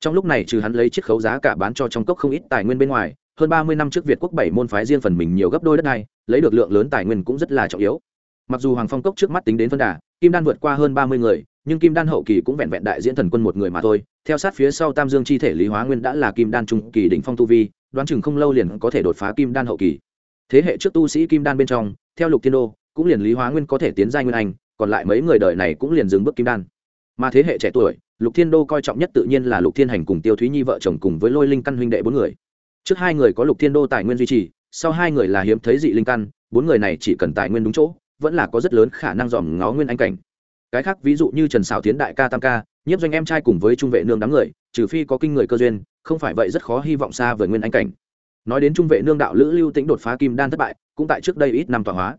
Trong lúc này trừ hắn lấy chiếc khấu giá cả bán cho trong cốc không ít tài nguyên bên ngoài, hơn ba mươi năm trước việt quốc bảy môn phái riêng phần mình nhiều gấp đôi đất này, lấy được lượng lớn tài nguyên cũng rất là trọng yếu. Mặc dù hoàng phong cốc trước mắt tính đến phân đà kim đan vượt qua hơn ba mươi người, nhưng kim đan hậu kỳ cũng vẹn vẹn đại diễn thần quân một người mà thôi. Theo sát phía sau tam dương chi thể lý hóa nguyên đã là kim đan trung kỳ đỉnh phong tu vi, đoán chừng không lâu liền có thể đột phá kim đan hậu kỳ. Thế hệ trước tu sĩ kim đan bên trong, theo lục thiên đô, cũng liền lý hóa nguyên có thể tiến giai nguyên anh, còn lại mấy người đời này cũng liền dừng bước kim đan. Mà thế hệ trẻ tuổi, lục thiên đô coi trọng nhất tự nhiên là lục thiên hành cùng tiêu thúy nhi vợ chồng cùng với lôi linh căn huynh đệ bốn người. Trước hai người có lục thiên đô tài nguyên duy trì, sau hai người là hiếm thấy dị linh căn, bốn người này chỉ cần tài nguyên đúng chỗ vẫn là có rất lớn khả năng dòm ngó nguyên anh cảnh. Cái khác ví dụ như trần xảo tiến đại ca tam ca, nhiếp doanh em trai cùng với trung vệ nương đám người, trừ phi có kinh người cơ duyên, không phải vậy rất khó hy vọng xa với nguyên anh cảnh. Nói đến trung vệ nương đạo lữ lưu tĩnh đột phá kim đan thất bại, cũng tại trước đây ít năm tọa hóa.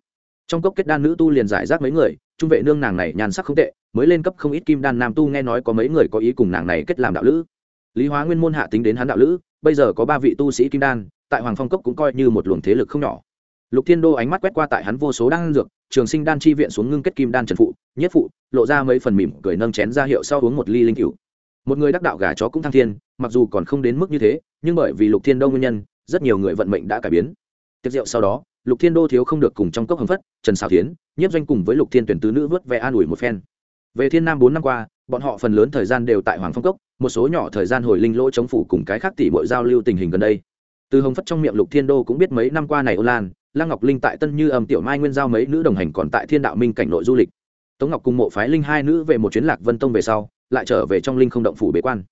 Trong cốc kết đan nữ tu liền giải rác mấy người, trung vệ nương nàng này nhàn sắc không tệ, mới lên cấp không ít kim đan nam tu nghe nói có mấy người có ý cùng nàng này kết làm đạo lữ. Lý hóa nguyên môn hạ tính đến hắn đạo lữ, bây giờ có ba vị tu sĩ kim đan, tại hoàng phong cốc cũng coi như một luồng thế lực không nhỏ lục thiên đô ánh mắt quét qua tại hắn vô số đan dược, trường sinh đan chi viện xuống ngưng kết kim đan trần phụ, nhất phụ, lộ ra mấy phần mỉm cười nâng chén ra hiệu sau uống một ly linh cựu một người đắc đạo gà chó cũng thăng thiên, mặc dù còn không đến mức như thế, nhưng bởi vì lục thiên đô nguyên nhân, rất nhiều người vận mệnh đã cải biến. Tiệc rượu sau đó, lục thiên đô thiếu không được cùng trong cốc hưng phất trần xào tiến nhiếp doanh cùng với lục thiên tuyển tứ nữ vớt về an ủi một phen. Về thiên nam bốn năm qua, bọn họ phần lớn thời gian đều tại hoàng phong cốc, một số nhỏ thời gian hồi linh lỗ chống phủ cùng cái khác tỷ bội giao lưu tình hình gần đây. Từ hồng phất trong miệng lục thiên đô cũng biết mấy năm qua này ô lan lăng ngọc linh tại tân như âm, tiểu mai nguyên giao mấy nữ đồng hành còn tại thiên đạo minh cảnh nội du lịch. Tống ngọc cùng mộ phái linh hai nữ về một chuyến lạc vân tông về sau, lại trở về trong linh không động phủ bế quan.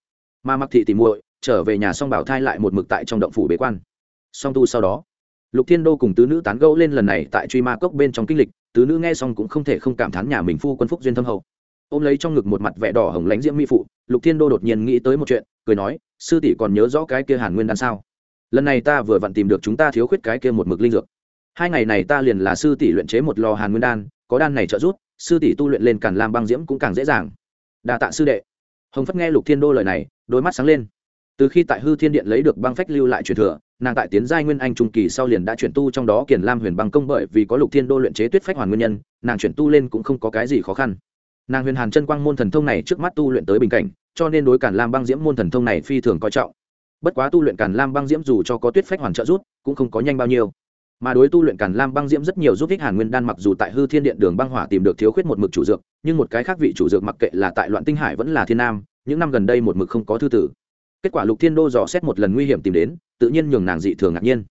Mà mặc thị tìm muội, trở về nhà song bảo thai lại một mực tại trong động phủ bế quan. Song tu sau đó, lục thiên đô cùng tứ nữ tán gẫu lên lần này tại truy ma cốc bên trong kinh lịch, tứ nữ nghe xong cũng không thể không cảm thán nhà mình phu quân phúc duyên thâm hậu. Ôm lấy trong ngực một mặt vẻ đỏ hồng lánh diễm mỹ phụ, lục thiên đô đột nhiên nghĩ tới một chuyện, cười nói, sư tỷ còn nhớ rõ cái kia hàn nguyên đan sao? Lần này ta vừa vặn tìm được chúng ta thiếu khuyết cái kia một mực linh dược hai ngày này ta liền là sư tỷ luyện chế một lò hàn nguyên đan, có đan này trợ giúp, sư tỷ tu luyện lên càn lam băng diễm cũng càng dễ dàng. Đa tạ sư đệ. Hồng phất nghe lục thiên đô lời này, đôi mắt sáng lên. Từ khi tại hư thiên điện lấy được băng phách lưu lại truyền thừa, nàng tại tiến giai nguyên anh trung kỳ sau liền đã chuyển tu trong đó kiền lam huyền băng công bởi vì có lục thiên đô luyện chế tuyết phách hoàn nguyên nhân, nàng chuyển tu lên cũng không có cái gì khó khăn. Nàng huyền hàn chân quang môn thần thông này trước mắt tu luyện tới bình cảnh, cho nên đối cản lam băng diễm môn thần thông này phi thường coi trọng. Bất quá tu luyện cản lam băng diễm dù cho có tuyết phách hoàn trợ rút cũng không có nhanh bao nhiêu mà đối tu luyện càn lam băng diễm rất nhiều giúp ích hàn nguyên đan mặc dù tại hư thiên điện đường băng hỏa tìm được thiếu khuyết một mực chủ dược, nhưng một cái khác vị chủ dược mặc kệ là tại loạn tinh hải vẫn là thiên nam, những năm gần đây một mực không có thư tử. Kết quả lục thiên đô dò xét một lần nguy hiểm tìm đến, tự nhiên nhường nàng dị thường ngạc nhiên.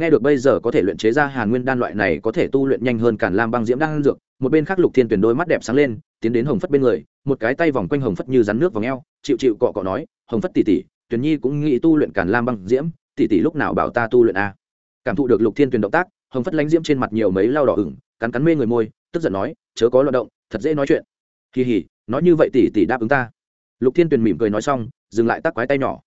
Nghe được bây giờ có thể luyện chế ra hàn nguyên đan loại này có thể tu luyện nhanh hơn càn lam băng diễm đan dược, một bên khác lục thiên tuyển đôi mắt đẹp sáng lên, tiến đến hồng phất bên người, một cái tay vòng quanh hồng phất như rắn nước vào ngheo chịu chịu cọ cọ nói, hồng phất tỉ tỉ tuyển nhi cũng nghĩ tu luyện càn lam băng diễm tỉ tỉ lúc nào bảo ta tu luyện a cảm thụ được lục thiên tuyền động tác, hồng phất lánh diễm trên mặt nhiều mấy lao đỏ ửng, cắn cắn mê người môi, tức giận nói, chớ có loạt động, thật dễ nói chuyện. Kỳ hỉ nói như vậy tỉ tỉ đáp ứng ta. Lục thiên tuyền mỉm cười nói xong, dừng lại tắc quái tay nhỏ.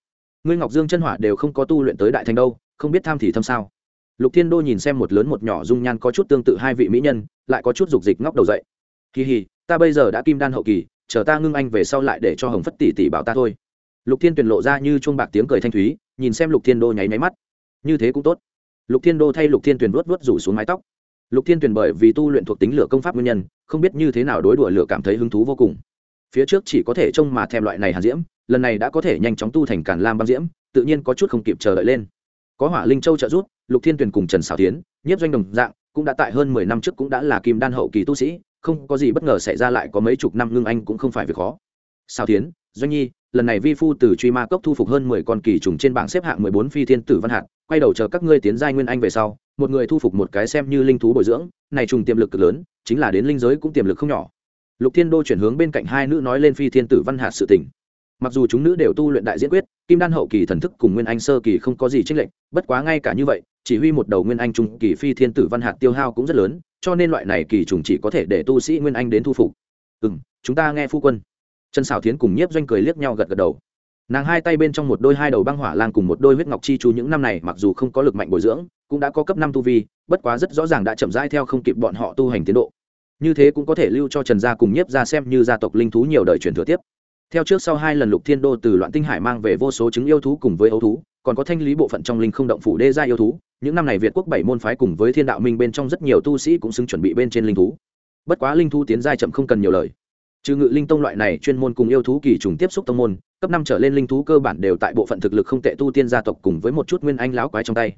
Ngươi ngọc dương chân hỏa đều không có tu luyện tới đại thành đâu, không biết tham thì thâm sao? Lục thiên đô nhìn xem một lớn một nhỏ dung nhan có chút tương tự hai vị mỹ nhân, lại có chút dục dịch ngóc đầu dậy. Kỳ hì, ta bây giờ đã kim đan hậu kỳ, chờ ta ngưng anh về sau lại để cho hồng phất tỷ tỷ bảo ta thôi. Lục thiên tuyền lộ ra như chuông bạc tiếng cười thanh thúy, nhìn xem lục thiên đô nháy máy mắt. Như thế cũng tốt lục thiên đô thay lục thiên tuyền vuốt vuốt rủ xuống mái tóc. Lục thiên tuyền bởi vì tu luyện thuộc tính lửa công pháp nguyên nhân, không biết như thế nào đối đùa lửa cảm thấy hứng thú vô cùng. Phía trước chỉ có thể trông mà thèm loại này hàn diễm, lần này đã có thể nhanh chóng tu thành càn lam băng diễm, tự nhiên có chút không kịp chờ đợi lên. Có hỏa linh châu trợ giúp, lục thiên tuyền cùng trần xảo tiến, nhiếp doanh đồng dạng, cũng đã tại hơn mười năm trước cũng đã là kim đan hậu kỳ tu sĩ, không có gì bất ngờ xảy ra lại có mấy chục năm ngưng anh cũng không phải việc khó. Sao tiến doanh nhi, lần này vi phu từ truy ma cốc thu phục hơn mười con kỳ trùng trên bảng xếp hạng mười bốn phi thiên tử văn hạt quay đầu chờ các ngươi tiến giai nguyên anh về sau, một người thu phục một cái xem như linh thú bồi dưỡng, này trùng tiềm lực cực lớn, chính là đến linh giới cũng tiềm lực không nhỏ. Lục thiên đô chuyển hướng bên cạnh hai nữ nói lên phi thiên tử văn hạt sự tình. Mặc dù chúng nữ đều tu luyện đại diễn quyết, kim đan hậu kỳ thần thức cùng nguyên anh sơ kỳ không có gì tranh lệch, bất quá ngay cả như vậy, chỉ huy một đầu nguyên anh trung kỳ phi thiên tử văn hạt tiêu hao cũng rất lớn, cho nên loại này kỳ trùng chỉ có thể để tu sĩ nguyên anh đến thu phục. Ừ chúng ta nghe phu quân trần xảo tiến cùng nhiếp doanh cười liếc nhau gật gật đầu. Nàng hai tay bên trong một đôi hai đầu băng hỏa lan cùng một đôi huyết ngọc chi chú những năm này mặc dù không có lực mạnh bồi dưỡng, cũng đã có cấp năm tu vi, bất quá rất rõ ràng đã chậm rãi theo không kịp bọn họ tu hành tiến độ. Như thế cũng có thể lưu cho trần gia cùng nhiếp ra xem như gia tộc linh thú nhiều đời truyền thừa tiếp. Theo trước sau hai lần lục thiên đô từ loạn tinh hải mang về vô số chứng yêu thú cùng với ấu thú, còn có thanh lý bộ phận trong linh không động phủ đê gia yêu thú, những năm này việt quốc bảy môn phái cùng với thiên đạo minh bên trong rất nhiều tu sĩ cũng xứng chuẩn bị bên trên linh thú. Bất quá linh thú tiến giai chậm không cần nhiều lời trừ ngự linh tông loại này chuyên môn cùng yêu thú kỳ trùng tiếp xúc tông môn, cấp năm trở lên linh thú cơ bản đều tại bộ phận thực lực không tệ tu tiên gia tộc cùng với một chút nguyên anh láo quái trong tay.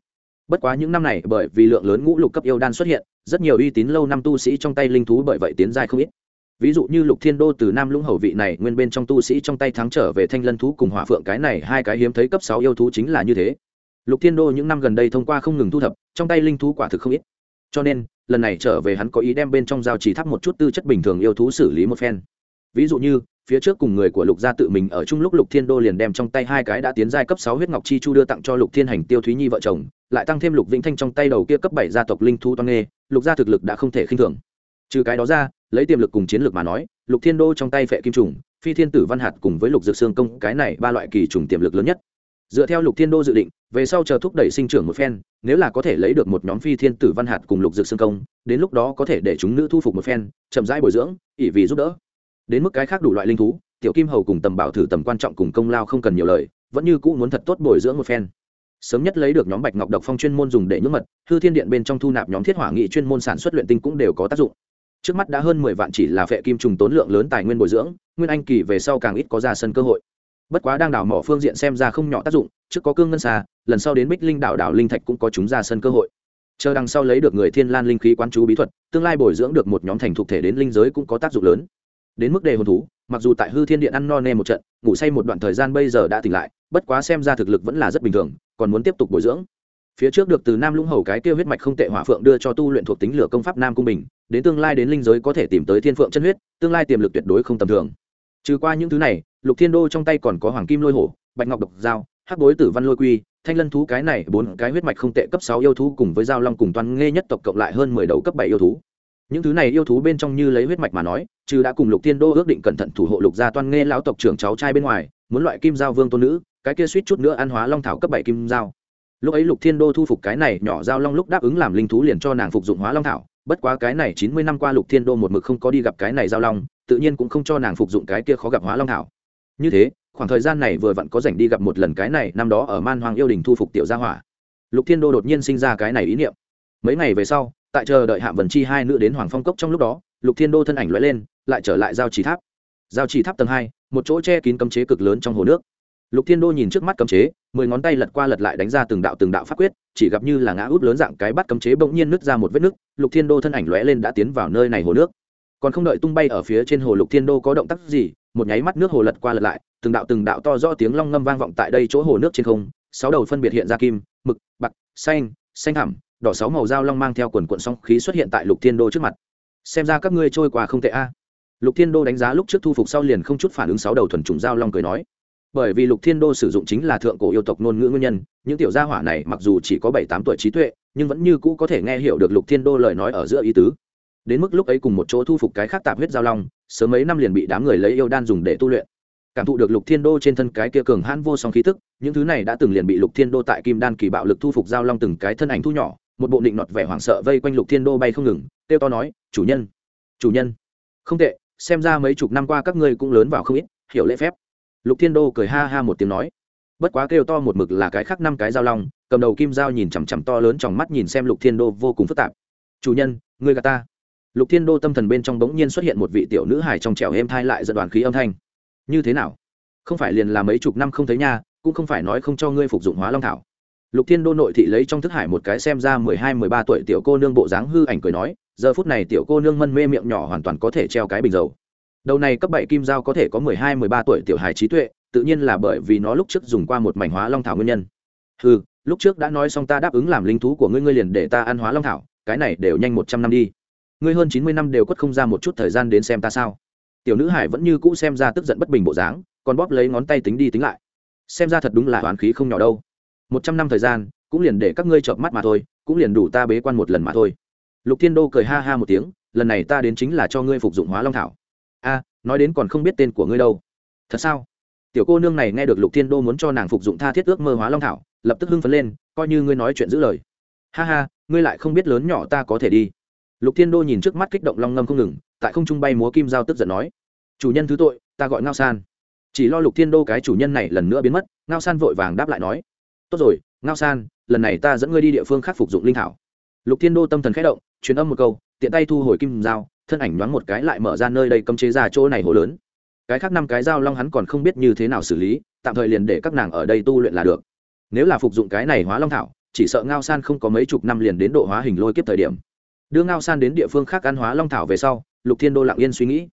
Bất quá những năm này, bởi vì lượng lớn ngũ lục cấp yêu đan xuất hiện, rất nhiều uy tín lâu năm tu sĩ trong tay linh thú bởi vậy tiến dài không ít. Ví dụ như lục thiên đô từ nam lũng hầu vị này, nguyên bên trong tu sĩ trong tay thắng trở về thanh lân thú cùng hỏa phượng cái này, hai cái hiếm thấy cấp sáu yêu thú chính là như thế. Lục thiên đô những năm gần đây thông qua không ngừng thu thập, trong tay linh thú quả thực không ít cho nên, lần này trở về hắn có ý đem bên trong giao chỉ tháp một chút tư chất bình thường yêu thú xử lý một phen. Ví dụ như, phía trước cùng người của lục gia tự mình ở chung lúc lục thiên đô liền đem trong tay hai cái đã tiến giai cấp sáu huyết ngọc chi chu đưa tặng cho lục thiên hành tiêu thúy nhi vợ chồng, lại tăng thêm lục vĩnh thanh trong tay đầu kia cấp bảy gia tộc linh thú toan nghê, lục gia thực lực đã không thể khinh thường. Trừ cái đó ra, lấy tiềm lực cùng chiến lược mà nói, lục thiên đô trong tay phệ kim trùng, phi thiên tử văn hạt cùng với lục dược xương công cái này ba loại kỳ trùng tiềm lực lớn nhất dựa theo lục thiên đô dự định, về sau chờ thúc đẩy sinh trưởng một phen, nếu là có thể lấy được một nhóm phi thiên tử văn hạt cùng lục dược xương công, đến lúc đó có thể để chúng nữ thu phục một phen, chậm rãi bồi dưỡng ỉ vì giúp đỡ. Đến mức cái khác đủ loại linh thú, tiểu kim hầu cùng tầm bảo thử tầm quan trọng cùng công lao không cần nhiều lời, vẫn như cũ muốn thật tốt bồi dưỡng một phen. Sớm nhất lấy được nhóm bạch ngọc độc phong chuyên môn dùng để nhúng mật, hư thiên điện bên trong thu nạp nhóm thiết hỏa nghị chuyên môn sản xuất luyện tinh cũng đều có tác dụng. Trước mắt đã hơn mười vạn chỉ là phệ kim trùng tốn lượng lớn tài nguyên bồi dưỡng, nguyên anh kỳ về sau càng ít có ra sân cơ hội bất quá đang đảo mỏ phương diện xem ra không nhỏ tác dụng, trước có cương ngân xa lần sau đến bích linh đảo đảo linh thạch cũng có chúng ra sân cơ hội. Chờ đằng sau lấy được người thiên lan linh khí quán chú bí thuật, tương lai bồi dưỡng được một nhóm thành thuộc thể đến linh giới cũng có tác dụng lớn. Đến mức đề hồn thú, mặc dù tại hư thiên điện ăn no nê một trận, ngủ say một đoạn thời gian bây giờ đã tỉnh lại, bất quá xem ra thực lực vẫn là rất bình thường, còn muốn tiếp tục bồi dưỡng. Phía trước được từ nam lũng hầu cái kêu huyết mạch không tệ hỏa phượng đưa cho tu luyện thuộc tính lửa công pháp nam cung bình, đến tương lai đến linh giới có thể tìm tới thiên phượng chân huyết, tương lai tiềm lực tuyệt đối không tầm thường trừ qua những thứ này, lục thiên đô trong tay còn có hoàng kim lôi hổ, bạch ngọc độc dao hắc bối tử văn lôi quy, thanh lân thú cái này bốn cái huyết mạch không tệ cấp sáu yêu thú cùng với giao long cùng toàn nghe nhất tộc cộng lại hơn mười đầu cấp bảy yêu thú. Những thứ này yêu thú bên trong như lấy huyết mạch mà nói, trừ đã cùng lục thiên đô ước định cẩn thận thủ hộ lục gia toan nghe lão tộc trưởng cháu trai bên ngoài, muốn loại kim giao vương tôn nữ, cái kia suýt chút nữa ăn hóa long thảo cấp bảy kim giao. Lúc ấy lục thiên đô thu phục cái này nhỏ giao long lúc đáp ứng làm linh thú liền cho nàng phục dụng hóa long thảo, bất quá cái này chín mươi năm qua lục thiên đô một mực không có đi gặp cái này giao long tự nhiên cũng không cho nàng phục dụng cái kia khó gặp hóa long thảo. Như thế, khoảng thời gian này vừa vặn có rảnh đi gặp một lần cái này, năm đó ở man hoàng yêu đình thu phục tiểu gia hỏa. Lục thiên đô đột nhiên sinh ra cái này ý niệm. Mấy ngày về sau, tại chờ đợi hạm vần chi hai nữ đến hoàng phong cốc trong lúc đó, lục thiên đô thân ảnh lóe lên, lại trở lại giao chỉ tháp. Giao chỉ tháp tầng hai, một chỗ che kín cấm chế cực lớn trong hồ nước. Lục thiên đô nhìn trước mắt cấm chế, mười ngón tay lật qua lật lại đánh ra từng đạo từng đạo pháp quyết, chỉ gặp như là ngã út lớn dạng cái bắt cấm chế bỗng nhiên nứt ra một vết nứt, lục thiên đô thân ảnh lóe lên đã tiến vào nơi này hồ nước còn không đợi tung bay ở phía trên hồ lục thiên đô có động tác gì, một nháy mắt nước hồ lật qua lật lại, từng đạo từng đạo to rõ tiếng long ngâm vang vọng tại đây chỗ hồ nước trên không, sáu đầu phân biệt hiện ra kim, mực, bạc, xanh xanh thẳm, đỏ sáu màu dao long mang theo quần quận song khí xuất hiện tại lục thiên đô trước mặt. Xem ra các ngươi trôi qua không tệ a. Lục thiên đô đánh giá lúc trước thu phục sau liền không chút phản ứng sáu đầu thuần trùng dao long cười nói. Bởi vì lục thiên đô sử dụng chính là thượng cổ yêu tộc ngôn ngữ nguyên nhân, những tiểu gia hỏa này mặc dù chỉ có bảy tám tuổi trí tuệ, nhưng vẫn như cũ có thể nghe hiểu được lục thiên đô lời nói ở giữa ý tứ đến mức lúc ấy cùng một chỗ thu phục cái khác tạp huyết giao long, sớm mấy năm liền bị đám người lấy yêu đan dùng để tu luyện. Cảm thụ được lục thiên đô trên thân cái kia cường hãn vô song khí tức, những thứ này đã từng liền bị lục thiên đô tại kim đan kỳ bạo lực thu phục giao long từng cái thân ảnh thu nhỏ, một bộ định nọt vẻ hoảng sợ vây quanh lục thiên đô bay không ngừng têu to nói, chủ nhân chủ nhân. Không tệ, xem ra mấy chục năm qua các ngươi cũng lớn vào không ít, hiểu lễ phép. Lục thiên đô cười ha ha một tiếng nói. Bất quá kêu to một mực là cái khác năm cái dao long, cầm đầu kim dao nhìn chằm chằm to lớn trong mắt nhìn xem lục thiên đô vô cùng phức tạp. Chủ nhân người gà ta lục thiên đô tâm thần bên trong bỗng nhiên xuất hiện một vị tiểu nữ hài trong trẻo êm thai lại dẫn đoàn khí âm thanh. Như thế nào? Không phải liền là mấy chục năm không thấy nha, cũng không phải nói không cho ngươi phục dụng hóa long thảo. Lục thiên đô nội thị lấy trong thức hải một cái xem ra mười hai, mười ba tuổi tiểu cô nương bộ dáng hư ảnh cười nói, giờ phút này tiểu cô nương mân mê miệng nhỏ hoàn toàn có thể treo cái bình dầu. Đầu này cấp bảy kim giao có thể có mười hai, mười ba tuổi tiểu hài trí tuệ, tự nhiên là bởi vì nó lúc trước dùng qua một mảnh hóa long thảo nguyên nhân. Ừ lúc trước đã nói xong ta đáp ứng làm linh thú của ngươi ngươi liền để ta ăn hóa long thảo, cái này đều nhanh một trăm năm đi ngươi hơn chín mươi năm đều quất không ra một chút thời gian đến xem ta sao? Tiểu nữ hải vẫn như cũ xem ra tức giận bất bình bộ dáng, còn bóp lấy ngón tay tính đi tính lại. Xem ra thật đúng là toán khí không nhỏ đâu. Một trăm năm thời gian, cũng liền để các ngươi chợp mắt mà thôi, cũng liền đủ ta bế quan một lần mà thôi. Lục thiên đô cười ha ha một tiếng, lần này ta đến chính là cho ngươi phục dụng hóa long thảo. A, nói đến còn không biết tên của ngươi đâu. Thật sao? Tiểu cô nương này nghe được lục thiên đô muốn cho nàng phục dụng tha thiết ước mơ hóa long thảo, lập tức hưng phấn lên, coi như ngươi nói chuyện giữ lời. Ha ha, ngươi lại không biết lớn nhỏ ta có thể đi lục thiên đô nhìn trước mắt kích động long ngâm không ngừng, tại không trung bay múa kim giao tức giận nói, chủ nhân thứ tội, ta gọi ngao san. Chỉ lo lục thiên đô cái chủ nhân này lần nữa biến mất, ngao san vội vàng đáp lại nói, tốt rồi, ngao san, lần này ta dẫn ngươi đi địa phương khác phục dụng linh thảo. Lục thiên đô tâm thần k h ẽ động, truyền âm một câu, tiện tay thu hồi kim dao, thân ảnh nhoáng một cái lại mở ra nơi đây cấm chế ra chỗ này hồ lớn. Cái khác năm cái dao long hắn còn không biết như thế nào xử lý, tạm thời liền để các nàng ở đây tu luyện là được. Nếu là phục dụng cái này hóa long thảo, chỉ sợ ngao san không có mấy chục năm liền đến độ hóa hình lôi kiếp thời điểm đưa ngao san đến địa phương khác ăn hóa long thảo về sau, lục thiên đô lặng yên suy nghĩ.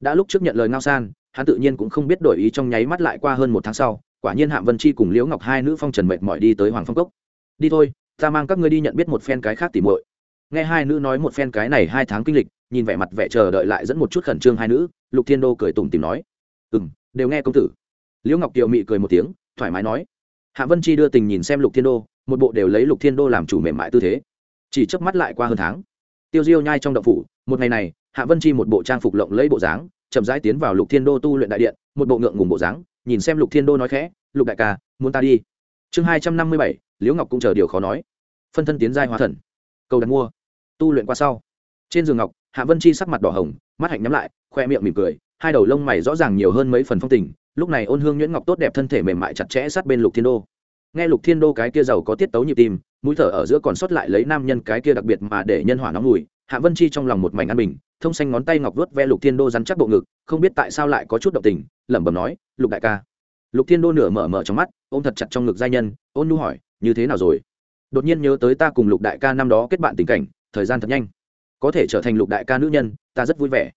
Đã lúc trước nhận lời ngao san, hắn tự nhiên cũng không biết đổi ý trong nháy mắt lại qua hơn một tháng sau, quả nhiên Hạ vân chi cùng liễu ngọc hai nữ phong trần mệt mỏi đi tới hoàng phong cốc. Đi thôi, ta mang các ngươi đi nhận biết một phen cái khác tỉ muội. Nghe hai nữ nói một phen cái này hai tháng kinh lịch, nhìn vẻ mặt vẻ chờ đợi lại dẫn một chút khẩn trương hai nữ, lục thiên đô cười tủm tìm nói ừ m đều nghe công tử. Liễu ngọc kiều mị cười một tiếng, thoải mái nói hạ vân chi đưa tình nhìn xem lục thiên đô, một bộ đều lấy lục thiên đô làm chủ mềm mại tư thế. Chỉ chớp mắt lại qua hơn tháng tiêu diêu nhai trong động phủ, một ngày này, hạ vân chi một bộ trang phục lộng lấy bộ dáng, chậm rãi tiến vào lục thiên đô tu luyện đại điện, một bộ ngượng ngùng bộ dáng, nhìn xem lục thiên đô nói khẽ, lục đại ca, muốn ta đi? Chương hai trăm năm mươi bảy, liễu ngọc cũng chờ điều khó nói. Phân thân tiến giai hóa thần. Cầu đặt mua. Tu luyện qua sau, trên giường ngọc, hạ vân chi sắc mặt đỏ hồng, mắt hạnh nhắm lại, khoe miệng mỉm cười, hai đầu lông mày rõ ràng nhiều hơn mấy phần phong tình, lúc này ôn hương nhuyễn ngọc tốt đẹp thân thể mềm mại chặt chẽ sát bên lục thiên đô. Nghe lục thiên đô cái kia giàu có tiết tấu nhịp tim mũi thở ở giữa còn sót lại lấy nam nhân cái kia đặc biệt mà để nhân hỏa nóng mùi hạ vân chi trong lòng một mảnh an bình, thông xanh ngón tay ngọc vớt ve lục thiên đô rắn chắc bộ ngực, không biết tại sao lại có chút động tình, lẩm bẩm nói, lục đại ca. Lục thiên đô nửa mở mở trong mắt, ôm thật chặt trong ngực giai nhân, ôn nu hỏi, như thế nào rồi? Đột nhiên nhớ tới ta cùng lục đại ca năm đó kết bạn tình cảnh, thời gian thật nhanh. Có thể trở thành lục đại ca nữ nhân, ta rất vui vẻ.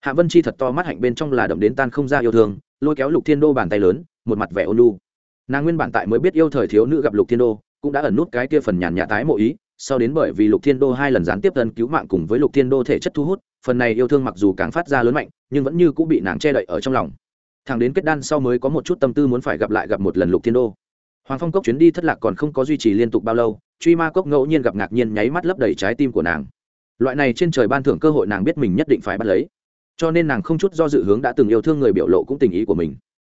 Hạ vân chi thật to mắt hạnh bên trong là đậm đến tan không ra yêu thương, lôi kéo lục thiên đô bàn tay lớn, một mặt vẻ ôn nu nàng nguyên bản tại mới biết yêu thời thiếu nữ gặp lục thiên đô cũng đã ẩn nút cái kia phần nhàn nhã tái mộ ý, sau đến bởi vì lục thiên đô hai lần gián tiếp thân cứu mạng cùng với lục thiên đô thể chất thu hút, phần này yêu thương mặc dù càng phát ra lớn mạnh, nhưng vẫn như cũng bị nàng che đậy ở trong lòng. Thằng đến kết đan sau mới có một chút tâm tư muốn phải gặp lại gặp một lần lục thiên đô. Hoàng phong cốc chuyến đi thất lạc còn không có duy trì liên tục bao lâu, truy ma cốc ngẫu nhiên gặp ngạc nhiên nháy mắt lấp đầy trái tim của nàng. Loại này trên trời ban thưởng cơ hội nàng biết mình nhất định phải bắt lấy. Cho nên nàng không chút do dự hướng đã từng yêu thương người biểu lộ cũng tình ý của mình.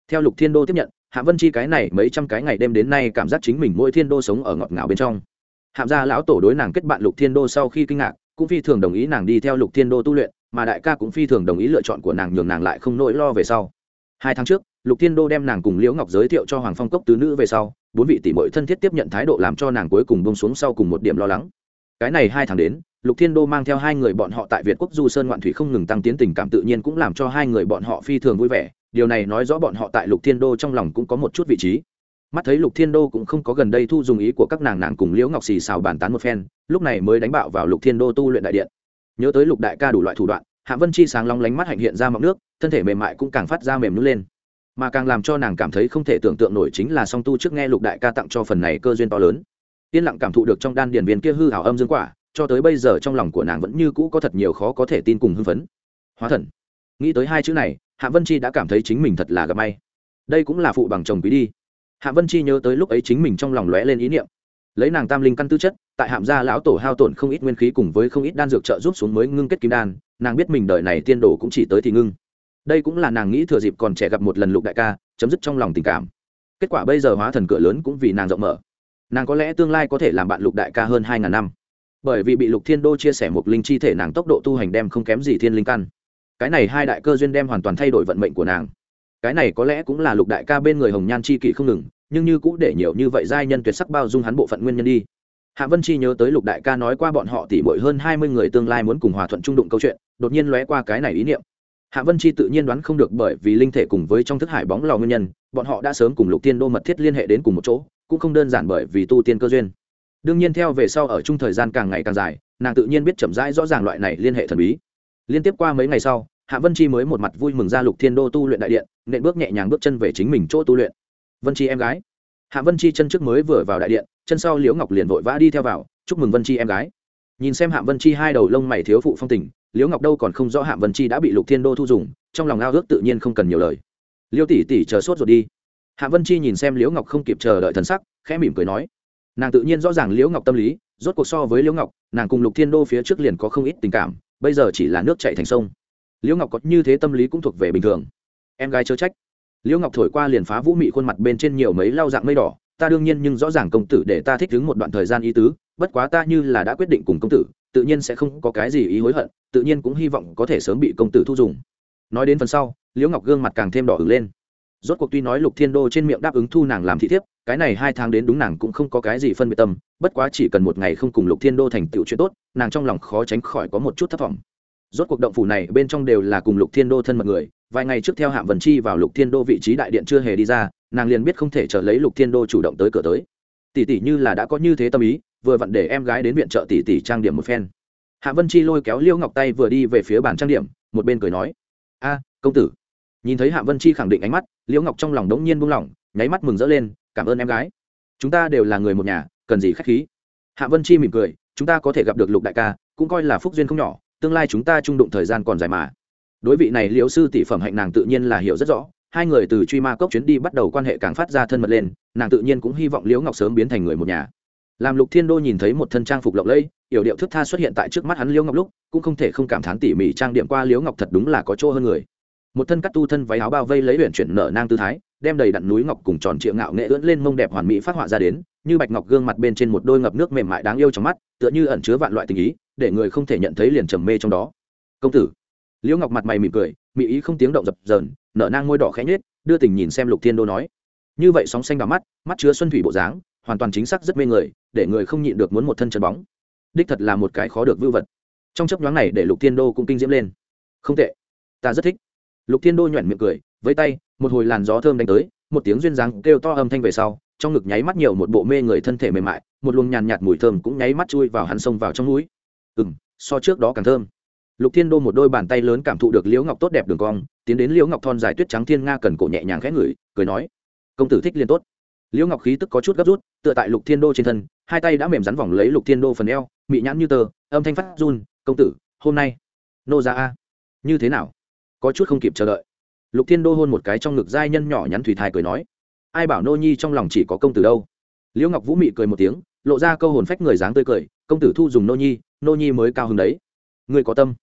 Theo lục thiên đô tiếp nhận hạ vân chi cái này mấy trăm cái ngày đêm đến nay cảm giác chính mình mỗi thiên đô sống ở ngọt ngào bên trong. Hạm gia lão tổ đối nàng kết bạn lục thiên đô sau khi kinh ngạc, cũng phi thường đồng ý nàng đi theo lục thiên đô tu luyện, mà đại ca cũng phi thường đồng ý lựa chọn của nàng nhường nàng lại không nỗi lo về sau. Hai tháng trước, lục thiên đô đem nàng cùng liễu ngọc giới thiệu cho hoàng phong cốc tứ nữ về sau, bốn vị tỷ mội thân thiết tiếp nhận thái độ làm cho nàng cuối cùng bông xuống sau cùng một điểm lo lắng. Cái này hai tháng đến lục thiên đô mang theo hai người bọn họ tại việt quốc du sơn ngoạn thủy không ngừng tăng tiến tình cảm tự nhiên cũng làm cho hai người bọn họ phi thường vui vẻ. Điều này nói rõ bọn họ tại lục thiên đô trong lòng cũng có một chút vị trí. Mắt thấy lục thiên đô cũng không có gần đây thu dùng ý của các nàng nàng cùng liễu ngọc xì xào bàn tán một phen, lúc này mới đánh bạo vào lục thiên đô tu luyện đại điện. Nhớ tới lục đại ca đủ loại thủ đoạn, hạ vân chi sáng long lánh mắt hạnh hiện ra mọng nước, thân thể mềm mại cũng càng phát ra mềm nước lên. Mà càng làm cho nàng cảm thấy không thể tưởng tượng nổi chính là song tu trước nghe lục đại ca tặng cho phần này cơ duyên to lớn. Yên lặng cảm thụ được trong đan điền viên kia hư hảo âm dương quả cho tới bây giờ trong lòng của nàng vẫn như cũ có thật nhiều khó có thể tin cùng hưng phấn. Hóa thần. Nghĩ tới hai chữ này, hạ vân chi đã cảm thấy chính mình thật là gặp may. Đây cũng là phụ bằng chồng quý đi. Hạ vân chi nhớ tới lúc ấy chính mình trong lòng lóe lên ý niệm. Lấy nàng tam linh căn tư chất, tại hạm gia lão tổ hao tổn không ít nguyên khí cùng với không ít đan dược trợ giúp xuống mới ngưng kết kim đan, nàng biết mình đời này tiên đồ cũng chỉ tới thì ngưng. Đây cũng là nàng nghĩ thừa dịp còn trẻ gặp một lần lục đại ca, chấm dứt trong lòng tình cảm. Kết quả bây giờ hóa thần cửa lớn cũng vì nàng rộng mở. Nàng có lẽ tương lai có thể làm bạn lục đại ca hơn hai ngàn năm bởi vì bị lục thiên đô chia sẻ một linh chi thể nàng tốc độ tu hành đem không kém gì thiên linh căn. Cái này hai đại cơ duyên đem hoàn toàn thay đổi vận mệnh của nàng. Cái này có lẽ cũng là lục đại ca bên người hồng nhan chi kỷ không ngừng, nhưng như cũ để nhiều như vậy giai nhân tuyệt sắc bao dung hắn bộ phận nguyên nhân đi. Hạ vân chi nhớ tới lục đại ca nói qua bọn họ tỉ bội hơn hai mươi người tương lai muốn cùng hòa thuận trung đụng câu chuyện, đột nhiên lóe qua cái này ý niệm. Hạ vân chi tự nhiên đoán không được bởi vì linh thể cùng với trong thức hải bóng lò nguyên nhân, bọn họ đã sớm cùng lục tiên đô mật thiết liên hệ đến cùng một chỗ, cũng không đơn giản bởi vì tu tiên cơ duyên đương nhiên theo về sau ở chung thời gian càng ngày càng dài, nàng tự nhiên biết chậm rãi rõ ràng loại này liên hệ thần bí. Liên tiếp qua mấy ngày sau, hạ vân chi mới một mặt vui mừng ra lục thiên đô tu luyện đại điện, nện bước nhẹ nhàng bước chân về chính mình chỗ tu luyện. Vân chi em gái. Hạ vân chi chân trước mới vừa vào đại điện, chân sau liễu ngọc liền vội vã đi theo vào, chúc mừng vân chi em gái. Nhìn xem hạ vân chi hai đầu lông mày thiếu phụ phong tình, liễu ngọc đâu còn không rõ hạ vân chi đã bị lục thiên đô thu dùng, trong lòng ao ước tự nhiên không cần nhiều lời. Liễu tỷ tỷ chờ sốt rồi đi. Hạ vân chi nhìn xem liễu ngọc không kịp chờ đợi thần sắc, khẽ mỉm cười nói nàng tự nhiên rõ ràng liễu ngọc tâm lý, rốt cuộc so với liễu ngọc, nàng cùng lục thiên đô phía trước liền có không ít tình cảm, bây giờ chỉ là nước chạy thành sông. Liễu ngọc có như thế tâm lý cũng thuộc về bình thường. Em gái chớ trách. Liễu ngọc thổi qua liền phá vũ mị khuôn mặt bên trên nhiều mấy lau dạng mây đỏ, ta đương nhiên nhưng rõ ràng công tử để ta thích đứng một đoạn thời gian ý tứ, bất quá ta như là đã quyết định cùng công tử, tự nhiên sẽ không có cái gì ý hối hận, tự nhiên cũng hy vọng có thể sớm bị công tử thu dùng. Nói đến phần sau, liễu ngọc gương mặt càng thêm đỏ ửng lên rốt cuộc tuy nói lục thiên đô trên miệng đáp ứng thu nàng làm thị thiếp, cái này hai tháng đến đúng nàng cũng không có cái gì phân biệt tâm, bất quá chỉ cần một ngày không cùng lục thiên đô thành tựu chuyện tốt, nàng trong lòng khó tránh khỏi có một chút thất vọng. Rốt cuộc động phủ này bên trong đều là cùng lục thiên đô thân mật người, vài ngày trước theo hạng vần chi vào lục thiên đô vị trí đại điện chưa hề đi ra, nàng liền biết không thể chờ lấy lục thiên đô chủ động tới cửa tới. Tỷ tỷ như là đã có như thế tâm ý, vừa vặn để em gái đến viện trợ tỷ tỷ trang điểm một phen. Hạ vân chi lôi kéo liêu ngọc tay vừa đi về phía bàn trang điểm, một bên cười nói, a, công tử nhìn thấy hạ vân chi khẳng định ánh mắt, Liễu ngọc trong lòng đống nhiên buông lỏng, nháy mắt mừng rỡ lên, cảm ơn em gái. Chúng ta đều là người một nhà, cần gì khách khí? Hạ vân chi mỉm cười, chúng ta có thể gặp được lục đại ca, cũng coi là phúc duyên không nhỏ, tương lai chúng ta trung đụng thời gian còn dài mà. Đối vị này liễu sư tỷ phẩm hạnh nàng tự nhiên là hiểu rất rõ, hai người từ truy ma cốc chuyến đi bắt đầu quan hệ càng phát ra thân mật lên, nàng tự nhiên cũng hy vọng liễu ngọc sớm biến thành người một nhà. Làm lục thiên đô nhìn thấy một thân trang phục lộng lẫy, yểu điệu thức tha xuất hiện tại trước mắt hắn liễu ngọc lúc, cũng không thể không cảm thán tỉ mỉ trang điểm qua liễu ngọc thật đúng là có chỗ hơn người một thân cắt tu thân váy áo bao vây lấy huyện chuyển nở nang tư thái, đem đầy đặn núi ngọc cùng tròn triệu ngạo nghệ ưỡn lên mông đẹp hoàn mỹ phát họa ra đến, như bạch ngọc gương mặt bên trên một đôi ngập nước mềm mại đáng yêu trong mắt, tựa như ẩn chứa vạn loại tình ý, để người không thể nhận thấy liền trầm mê trong đó. Công tử. Liễu ngọc mặt mày mỉm cười mỹ ý không tiếng động dập dờn, nở nang môi đỏ khẽ nhết đưa tình nhìn xem lục thiên đô nói. Như vậy sóng xanh đỏ mắt mắt chứa xuân thủy bộ dáng, hoàn toàn chính xác rất mê người, để người không nhịn được muốn một thân chân bóng. Đích thật là một cái khó được vưu vật. Trong chấp nhoáng này để lục thiên đô cũng kinh diễm lên. Không tệ. Ta rất thích lục thiên đô nhoẻn miệng cười với tay, một hồi làn gió thơm đánh tới, một tiếng duyên dáng kêu to âm thanh về sau, trong ngực nháy mắt nhiều một bộ mê người thân thể mềm mại, một luồng nhàn nhạt mùi thơm cũng nháy mắt chui vào hắn sông vào trong núi ừ m so trước đó càng thơm. Lục thiên đô một đôi bàn tay lớn cảm thụ được liễu ngọc tốt đẹp đường cong, tiến đến liễu ngọc thon dài tuyết trắng thiên nga cần cổ nhẹ nhàng khẽ ngửi, cười nói, công tử thích liên tốt. Liễu ngọc khí tức có chút gấp rút, tựa tại lục thiên đô trên thân, hai tay đã mềm rắn vòng lấy lục thiên đô phần eo, mị nhãn như tờ, âm thanh phát run, công tử, hôm nay, nô ra a, như thế nào? Có chút không kịp chờ đợi. Lục thiên đô hôn một cái trong ngực giai nhân nhỏ nhắn thủy thai cười nói, ai bảo nô nhi trong lòng chỉ có công tử đâu? Liễu ngọc vũ mị cười một tiếng, lộ ra câu hồn phách người dáng tươi cười, công tử thu dùng nô nhi nô nhi mới cao hứng đấy. Người có tâm.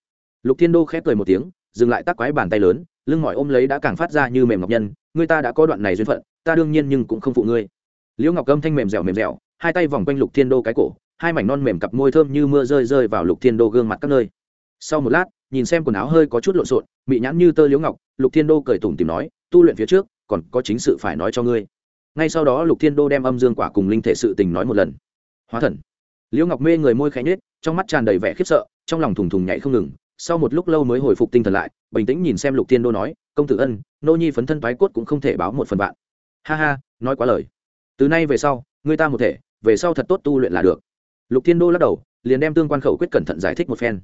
Lục thiên đô khép cười một tiếng, dừng lại tắc quái bàn tay lớn, lưng mỏi ôm lấy đã càng phát ra như mềm ngọc nhân người ta đã có đoạn này duyên phận, ta đương nhiên nhưng cũng không phụ ngươi. Liễu ngọc âm thanh mềm dẻo mềm dẻo, hai tay vòng quanh lục thiên đô cái cổ, hai mảnh non mềm cặp môi thơm như mưa rơi rơi vào lục thiên đô gương mặt các nơi. Sau một lát nhìn xem quần áo hơi có chút lộn xộn bị nhãn như tơ liễu ngọc, lục thiên đô cười tủm tìm nói, tu luyện phía trước, còn có chính sự phải nói cho ngươi. Ngay sau đó, lục thiên đô đem âm dương quả cùng linh thể sự tình nói một lần. Hóa thần. Liễu ngọc mê người môi khẽ nhết trong mắt tràn đầy vẻ khiếp sợ, trong lòng thùng thùng nhảy không ngừng. Sau một lúc lâu mới hồi phục tinh thần lại, bình tĩnh nhìn xem lục thiên đô nói, công tử ân, nô nhi phấn thân phái cốt cũng không thể báo một phần vạn. Ha ha, nói quá lời. Từ nay về sau người ta một thể, về sau thật tốt tu luyện là được. Lục thiên đô lắc đầu, liền đem tương quan khẩu quyết cẩn thận giải thích một phen.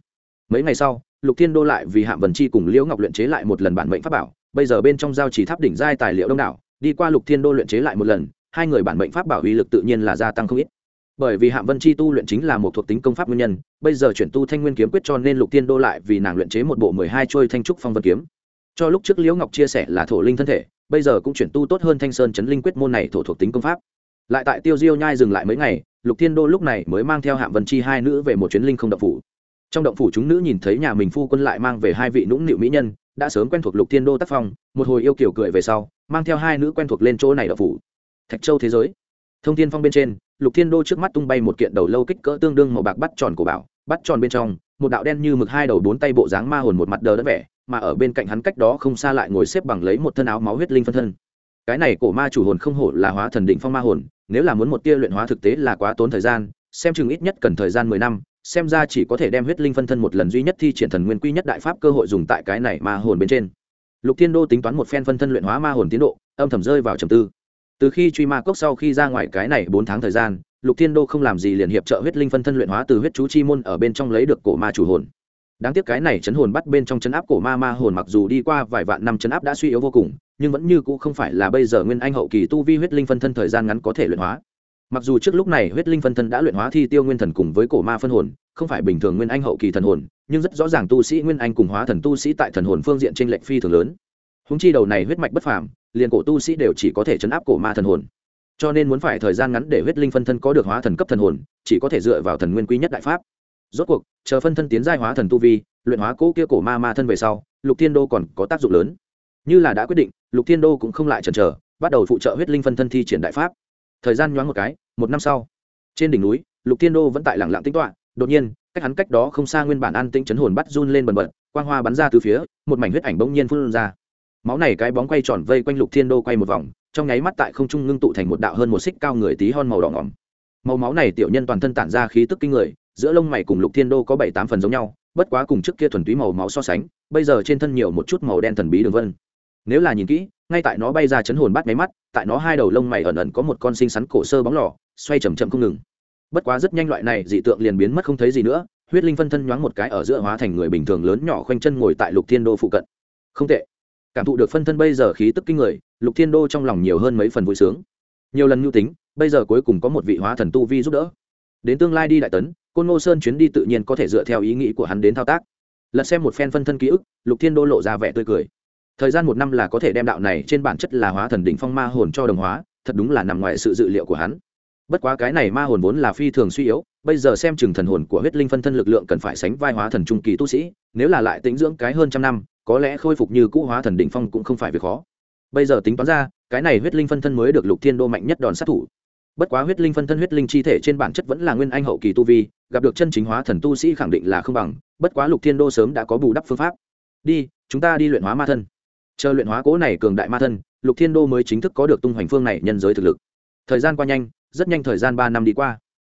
Mấy ngày sau lục thiên đô lại vì Hạm vần chi cùng liễu ngọc luyện chế lại một lần bản mệnh pháp bảo, bây giờ bên trong giao chỉ tháp đỉnh giai tài liệu đông đảo, đi qua lục thiên đô luyện chế lại một lần, hai người bản mệnh pháp bảo uy lực tự nhiên là gia tăng không ít. Bởi vì Hạm vân chi tu luyện chính là một thuộc tính công pháp nguyên nhân, bây giờ chuyển tu thanh nguyên kiếm quyết cho nên lục thiên đô lại vì nàng luyện chế một bộ mười hai trôi thanh trúc phong vân kiếm. Cho lúc trước liễu ngọc chia sẻ là thổ linh thân thể, bây giờ cũng chuyển tu tốt hơn thanh sơn chấn linh quyết môn này thổ thuộc tính công pháp. Lại tại tiêu diêu nhai dừng lại mấy ngày, lục thiên đô lúc này mới mang theo Hạm vân chi hai nữ về một chuyến linh không động phủ trong động phủ chúng nữ nhìn thấy nhà mình phu quân lại mang về hai vị nũng nịu mỹ nhân, đã sớm quen thuộc lục thiên đô tác phong, một hồi yêu kiểu cười về sau, mang theo hai nữ quen thuộc lên chỗ này động phủ. Thạch châu thế giới. Thông thiên phong bên trên, lục thiên đô trước mắt tung bay một kiện đầu lâu kích cỡ tương đương màu bạc bắt tròn của bảo, bắt tròn bên trong, một đạo đen như mực hai đầu bốn tay bộ dáng ma hồn một mặt đờ đất vẻ, mà ở bên cạnh hắn cách đó không xa lại ngồi xếp bằng lấy một thân áo máu huyết linh phân thân. Cái này cổ ma chủ hồn không hổ là hóa thần định phong ma hồn, nếu là muốn một tia luyện hóa thực tế là quá tốn thời gian, xem chừng ít nhất cần thời gian mười năm xem ra chỉ có thể đem huyết linh phân thân một lần duy nhất thi triển thần nguyên quy nhất đại pháp cơ hội dùng tại cái này ma hồn bên trên. Lục thiên đô tính toán một phen phân thân luyện hóa ma hồn tiến độ, âm thầm rơi vào trầm tư. Từ khi truy ma cốc sau khi ra ngoài cái này bốn tháng thời gian, lục thiên đô không làm gì liền hiệp trợ huyết linh phân thân luyện hóa từ huyết chú chi môn ở bên trong lấy được cổ ma chủ hồn. Đáng tiếc cái này chấn hồn bắt bên trong chấn áp cổ ma ma hồn mặc dù đi qua vài vạn năm chấn áp đã suy yếu vô cùng, nhưng vẫn như cũ không phải là bây giờ nguyên anh hậu kỳ tu vi huyết linh phân thân thời gian ngắn có thể luyện hóa mặc dù trước lúc này huyết linh phân thân đã luyện hóa thi tiêu nguyên thần cùng với cổ ma phân hồn, không phải bình thường nguyên anh hậu kỳ thần hồn, nhưng rất rõ ràng tu sĩ nguyên anh cùng hóa thần tu sĩ tại thần hồn phương diện t r ê n lệch phi thường lớn. Húng chi đầu này huyết mạch bất phàm, liền cổ tu sĩ đều chỉ có thể chấn áp cổ ma thần hồn. Cho nên muốn phải thời gian ngắn để huyết linh phân thân có được hóa thần cấp thần hồn, chỉ có thể dựa vào thần nguyên quý nhất đại pháp. Rốt cuộc, chờ phân thân tiến giai hóa thần tu vi, luyện hóa cỗ kia cổ ma ma thân về sau, lục thiên đô còn có tác dụng lớn. Như là đã quyết định, lục thiên đô cũng không lại chần chờ, bắt đầu phụ trợ huyết linh phân thân thi triển đại pháp thời gian nhoáng một cái, một năm sau, trên đỉnh núi, lục thiên đô vẫn tại lẳng lặng tính toạ đột nhiên, cách hắn cách đó không xa nguyên bản an tĩnh chấn hồn bắt run lên bần bật, quang hoa bắn ra từ phía, một mảnh huyết ảnh bỗng nhiên phun ra. Máu này cái bóng quay tròn vây quanh lục thiên đô quay một vòng, trong nháy mắt tại không trung ngưng tụ thành một đạo hơn một xích cao người tí hon màu đỏ ngỏm. Màu máu này tiểu nhân toàn thân tản ra khí tức kinh người, giữa lông mày cùng lục thiên đô có bảy tám phần giống nhau, bất quá cùng trước kia thuần túy màu máu so sánh, bây giờ trên thân nhiều một chút màu đen thần bí đường vân. Nếu là nhìn kỹ ngay tại nó bay ra chấn hồn bắt máy mắt, tại nó hai đầu lông mày ẩn ẩn có một con sinh sắn cổ sơ bóng lò, xoay chầm chậm không ngừng. Bất quá rất nhanh loại này dị tượng liền biến mất không thấy gì nữa, huyết linh phân thân nhoáng một cái ở giữa hóa thành người bình thường lớn nhỏ khoanh chân ngồi tại lục thiên đô phụ cận. Không tệ. Cảm thụ được phân thân bây giờ khí tức kinh người, lục thiên đô trong lòng nhiều hơn mấy phần vui sướng. Nhiều lần mưu tính, bây giờ cuối cùng có một vị hóa thần tu vi giúp đỡ. Đến tương lai đi đại tấn, côn ngô sơn chuyến đi tự nhiên có thể dựa theo ý nghĩ của hắn đến thao tác. Lật xem một phen phân thân ký ức, lục thiên đô lộ ra vẻ tươi cười thời gian một năm là có thể đem đạo này trên bản chất là hóa thần đỉnh phong ma hồn cho đồng hóa, thật đúng là nằm ngoài sự dự liệu của hắn. Bất quá cái này ma hồn vốn là phi thường suy yếu, bây giờ xem chừng thần hồn của huyết linh phân thân lực lượng cần phải sánh vai hóa thần trung kỳ tu sĩ, nếu là lại tính dưỡng cái hơn trăm năm, có lẽ khôi phục như cũ hóa thần đỉnh phong cũng không phải việc khó. Bây giờ tính toán ra, cái này huyết linh phân thân mới được lục thiên đô mạnh nhất đòn sát thủ. Bất quá huyết linh phân thân huyết linh chi thể trên bản chất vẫn là nguyên anh hậu kỳ tu vi, gặp được chân chính hóa thần tu sĩ khẳng định là không bằng, bất quá lục thiên đô sớm đã có bù đắp phương pháp. Đi, chúng ta đi luyện hóa ma thân chờ luyện hóa cố này cường đại ma thân, lục thiên đô mới chính thức có được tung hoành phương này nhân giới thực lực. Thời gian qua nhanh, rất nhanh thời gian ba năm đi qua.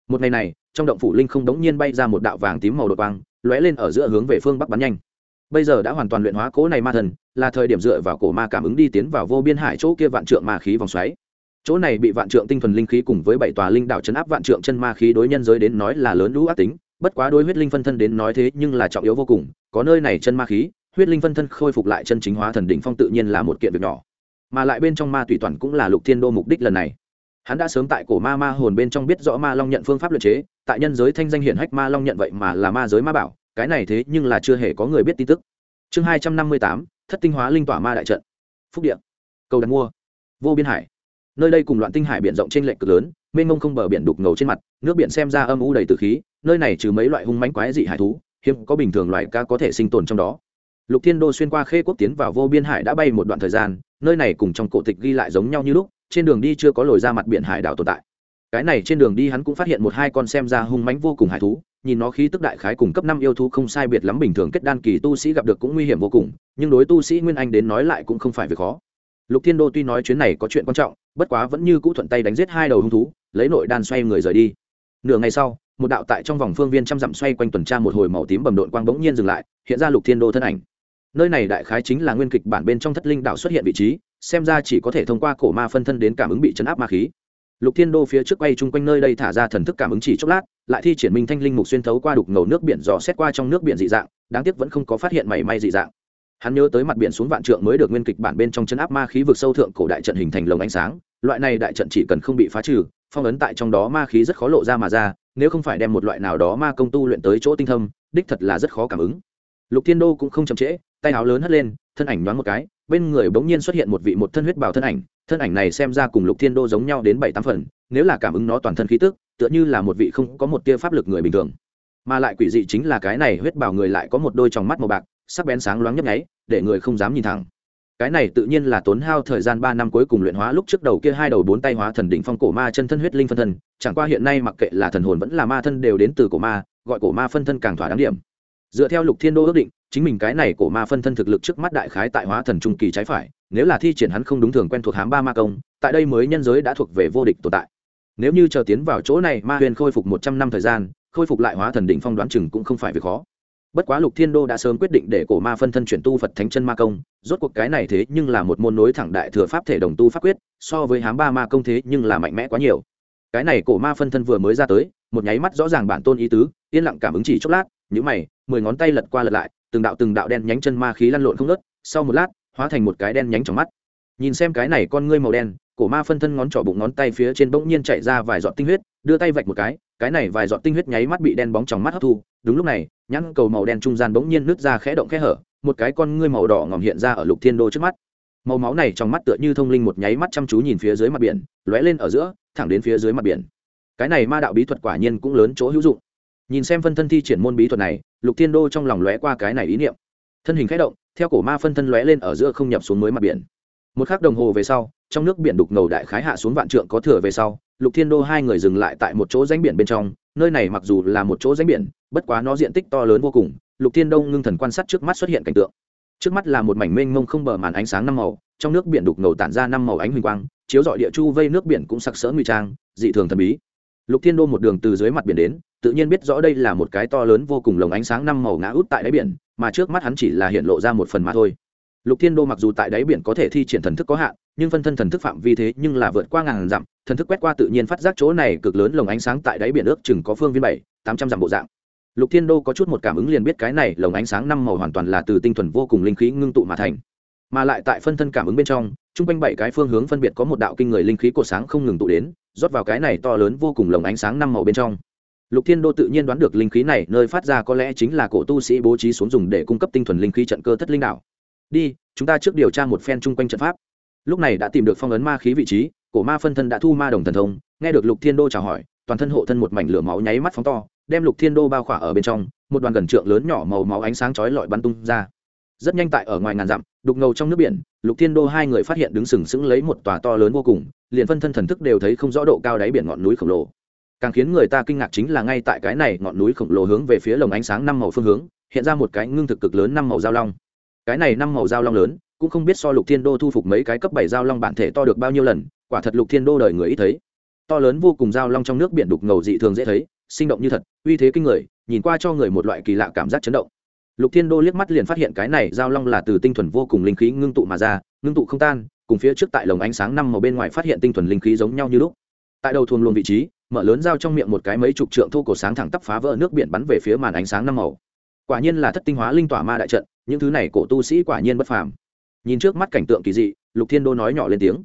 Một ngày này, trong động phủ linh không đống nhiên bay ra một đạo vàng tím màu đột vàng lóe lên ở giữa hướng về phương bắc bắn nhanh. Bây giờ đã hoàn toàn luyện hóa cố này ma thần là thời điểm dựa vào cổ ma cảm ứng đi tiến vào vô biên hải chỗ kia vạn trượng ma khí vòng xoáy. Chỗ này bị vạn trượng tinh thuần linh khí cùng với bảy tòa linh đạo chấn áp vạn trượng chân ma khí đối nhân giới đến nói là lớn lũ ác tính, bất quá đối huyết linh phân thân đến nói thế nhưng là trọng yếu vô cùng, có nơi này chân ma khí huyết linh phân thân khôi phục lại chân chính hóa thần đỉnh phong tự nhiên là một kiện việc nhỏ. Mà lại bên trong ma tùy toàn cũng là lục thiên đô mục đích lần này. Hắn đã sớm tại cổ ma ma hồn bên trong biết rõ ma long nhận phương pháp luật chế, tại nhân giới thanh danh hiển hách ma long nhận vậy mà là ma giới ma bảo, cái này thế nhưng là chưa hề có người biết tin tức. Chương hai trăm năm mươi tám, thất tinh hóa linh tỏa ma đại trận. Phúc điện cầu đặt mua. Vô biên hải. Nơi đây cùng loạn tinh hải biển rộng trên lệch cực lớn, mênh mông không bờ biển đục ngầu trên mặt, nước biển xem ra âm u đầy từ khí, nơi này trừ mấy loại hung mánh quái dị hải thú, hiếm có bình thường loại cá có thể sinh tồn trong đó lục thiên đô xuyên qua khê quốc tiến vào vô biên hải đã bay một đoạn thời gian, nơi này cùng trong cổ tịch ghi lại giống nhau như lúc, trên đường đi chưa có lồi ra mặt biển hải đảo tồn tại. Cái này trên đường đi hắn cũng phát hiện một hai con xem ra hung mánh vô cùng hải thú, nhìn nó khí tức đại khái cùng cấp năm yêu thú không sai biệt lắm bình thường kết đan kỳ tu sĩ gặp được cũng nguy hiểm vô cùng, nhưng đối tu sĩ nguyên anh đến nói lại cũng không phải việc khó. Lục thiên đô tuy nói chuyến này có chuyện quan trọng, bất quá vẫn như cũ thuận tay đánh giết hai đầu hung thú, lấy nội đan xoay người rời đi. Nửa ngày sau, một đạo tại trong vòng phương viên trăm dặm xoay quanh tuần tra một hồi màu tím bầm độn quang bỗng nhiên dừng lại, hiện ra lục thiên đô thân ảnh nơi này đại khái chính là nguyên kịch bản bên trong thất linh đạo xuất hiện vị trí, xem ra chỉ có thể thông qua cổ ma phân thân đến cảm ứng bị chấn áp ma khí. Lục thiên đô phía trước quay chung quanh nơi đây thả ra thần thức cảm ứng chỉ chốc lát, lại thi triển minh thanh linh mục xuyên thấu qua đục ngầu nước biển dò xét qua trong nước biển dị dạng, đáng tiếc vẫn không có phát hiện mảy may dị dạng. Hắn nhớ tới mặt biển xuống vạn trượng mới được nguyên kịch bản bên trong chấn áp ma khí vực sâu thượng cổ đại trận hình thành lồng ánh sáng, loại này đại trận chỉ cần không bị phá trừ, phong ấn tại trong đó ma khí rất khó lộ ra mà ra, nếu không phải đem một loại nào đó ma công tu luyện tới chỗ tinh thâm, đích thật là rất khó cảm ứng. Lục thiên đô cũng không chậm trễ tay áo lớn hất lên, thân ảnh nhoáng một cái, bên người bỗng nhiên xuất hiện một vị một thân huyết bào thân ảnh thân ảnh này xem ra cùng lục thiên đô giống nhau đến bảy tám phần, nếu là cảm ứng nó toàn thân khí tức, tựa như là một vị không có một tia pháp lực người bình thường. Mà lại quỷ dị chính là cái này huyết bào người lại có một đôi tròng mắt màu bạc, sắc bén sáng loáng nhấp nháy, để người không dám nhìn thẳng. Cái này tự nhiên là tốn hao thời gian ba năm cuối cùng luyện hóa lúc trước đầu kia hai đầu bốn tay hóa thần đỉnh phong cổ ma chân thân huyết linh phân thân, chẳng qua hiện nay mặc kệ là thần hồn vẫn là ma thân đều đến từ cổ ma, gọi cổ ma phân thân càng thỏa đáng điểm. Dựa theo lục thiên đô ước định chính mình cái này cổ ma phân thân thực lực trước mắt đại khái tại hóa thần trung kỳ trái phải, nếu là thi triển hắn không đúng thường quen thuộc hám ba ma công, tại đây mới nhân giới đã thuộc về vô địch tồn tại. Nếu như chờ tiến vào chỗ này, ma huyền khôi phục một trăm năm thời gian, khôi phục lại hóa thần đỉnh phong đoán chừng cũng không phải việc khó. Bất quá lục thiên đô đã sớm quyết định để cổ ma phân thân chuyển tu phật thánh chân ma công, rốt cuộc cái này thế nhưng là một môn nối thẳng đại thừa pháp thể đồng tu pháp quyết, so với hám ba ma công thế nhưng là mạnh mẽ quá nhiều. Cái này cổ ma phân thân vừa mới ra tới, một nháy mắt rõ ràng bản tôn ý tứ, yên lặng cảm ứng chỉ chốc lát nhữ mày, mười ngón tay lật qua lật lại từng đạo từng đạo đen nhánh chân ma khí lăn lộn không nớt sau một lát, hóa thành một cái đen nhánh trong mắt. Nhìn xem cái này con ngươi màu đen, cổ ma phân thân ngón trỏ bụng ngón tay phía trên bỗng nhiên chạy ra vài giọt tinh huyết, đưa tay vạch một cái cái này vài giọt tinh huyết nháy mắt bị đen bóng trong mắt hấp thu. Đúng lúc này, nhãn cầu màu đen trung gian bỗng nhiên nứt ra khẽ động khẽ hở, một cái con ngươi màu đỏ ngòm hiện ra ở lục thiên đô trước mắt. Màu máu này trong mắt tựa như thông linh một nháy mắt chăm chú nhìn phía dưới mặt biển, lóe lên ở giữa, thẳng đến phía dưới mặt biển. Cái này ma đạo bí thuật quả nhiên cũng lớn chỗ hữu dụng. Nhìn xem phân thân thi triển môn bí thuật này lục thiên đô trong lòng lóe qua cái này ý niệm. Thân hình khẽ động, theo cổ ma phân thân lóe lên ở giữa không nhập xuống mới mặt biển. Một khắc đồng hồ về sau, trong nước biển đục ngầu đại khái hạ xuống vạn trượng có thừa về sau, lục thiên đô hai người dừng lại tại một chỗ ránh biển bên trong, nơi này mặc dù là một chỗ ránh biển, bất quá nó diện tích to lớn vô cùng, lục thiên Đô ngưng thần quan sát trước mắt xuất hiện cảnh tượng. Trước mắt là một mảnh mênh mông không bờ màn ánh sáng năm màu, trong nước biển đục ngầu tản ra năm màu ánh huỳnh quang, chiếu dọi địa chu vây nước biển cũng sặc sỡ nguy trang, dị thường thần bí. Lục thiên đô một đường từ dưới mặt biển đến tự nhiên biết rõ đây là một cái to lớn vô cùng lồng ánh sáng năm màu ngã út tại đáy biển, mà trước mắt hắn chỉ là hiện lộ ra một phần mà thôi. Lục thiên đô mặc dù tại đáy biển có thể thi triển thần thức có hạn, nhưng phân thân thần thức phạm vi thế nhưng là vượt qua ngàn dặm, thần thức quét qua tự nhiên phát giác chỗ này cực lớn lồng ánh sáng tại đáy biển ước chừng có phương viên bảy, tám trăm dặm bộ dạng. Lục thiên đô có chút một cảm ứng liền biết cái này lồng ánh sáng năm màu hoàn toàn là từ tinh thuần vô cùng linh khí ngưng tụ mà thành. Mà lại tại phân thân cảm ứng bên trong, chung quanh bảy cái phương hướng phân biệt có một đạo kinh người linh khí cột sáng không ngừng tụ đến, rót vào cái này to lớn vô cùng lồng ánh sáng năm màu bên trong lục thiên đô tự nhiên đoán được linh khí này nơi phát ra có lẽ chính là cổ tu sĩ bố trí xuống dùng để cung cấp tinh thuần linh khí trận cơ thất linh đạo đi, chúng ta trước điều tra một phen chung quanh trận pháp. Lúc này đã tìm được phong ấn ma khí vị trí, cổ ma phân thân đã thu ma đồng thần thông, nghe được lục thiên đô chào hỏi, toàn thân hộ thân một mảnh lửa máu nháy mắt phóng to, đem lục thiên đô bao khỏa ở bên trong, một đoàn gần trượng lớn nhỏ màu máu ánh sáng chói lọi bắn tung ra. Rất nhanh tại ở ngoài ngàn dặm, đục ngầu trong nước biển, lục thiên đô hai người phát hiện đứng sừng sững lấy một tòa to lớn vô cùng, liền phân thân thần thức đều thấy không rõ độ cao đáy biển ngọn núi khổng lồ càng khiến người ta kinh ngạc chính là ngay tại cái này ngọn núi khổng lồ hướng về phía lồng ánh sáng năm màu phương hướng, hiện ra một cái ngưng thực cực lớn năm màu giao long. Cái này năm màu giao long lớn, cũng không biết so lục thiên đô thu phục mấy cái cấp bảy giao long bản thể to được bao nhiêu lần, quả thật lục thiên đô đời người ít thấy. To lớn vô cùng giao long trong nước biển đục ngầu dị thường dễ thấy, sinh động như thật, uy thế kinh người, nhìn qua cho người một loại kỳ lạ cảm giác chấn động. Lục thiên đô liếc mắt liền phát hiện cái này giao long là từ tinh thuần vô cùng linh khí ngưng tụ mà ra, ngưng tụ không tan, cùng phía trước tại lồng ánh sáng năm màu bên ngoài phát hiện tinh thuần linh khí giống nhau như lúc. Tại đầu thuồng luồng vị trí mở lớn dao trong miệng một cái mấy chục trượng thô cổ sáng thẳng tắp phá vỡ nước biển bắn về phía màn ánh sáng năm màu. Quả nhiên là thất tinh hóa linh tỏa ma đại trận, những thứ này cổ tu sĩ quả nhiên bất phàm. Nhìn trước mắt cảnh tượng kỳ dị, lục thiên đô nói nhỏ lên tiếng.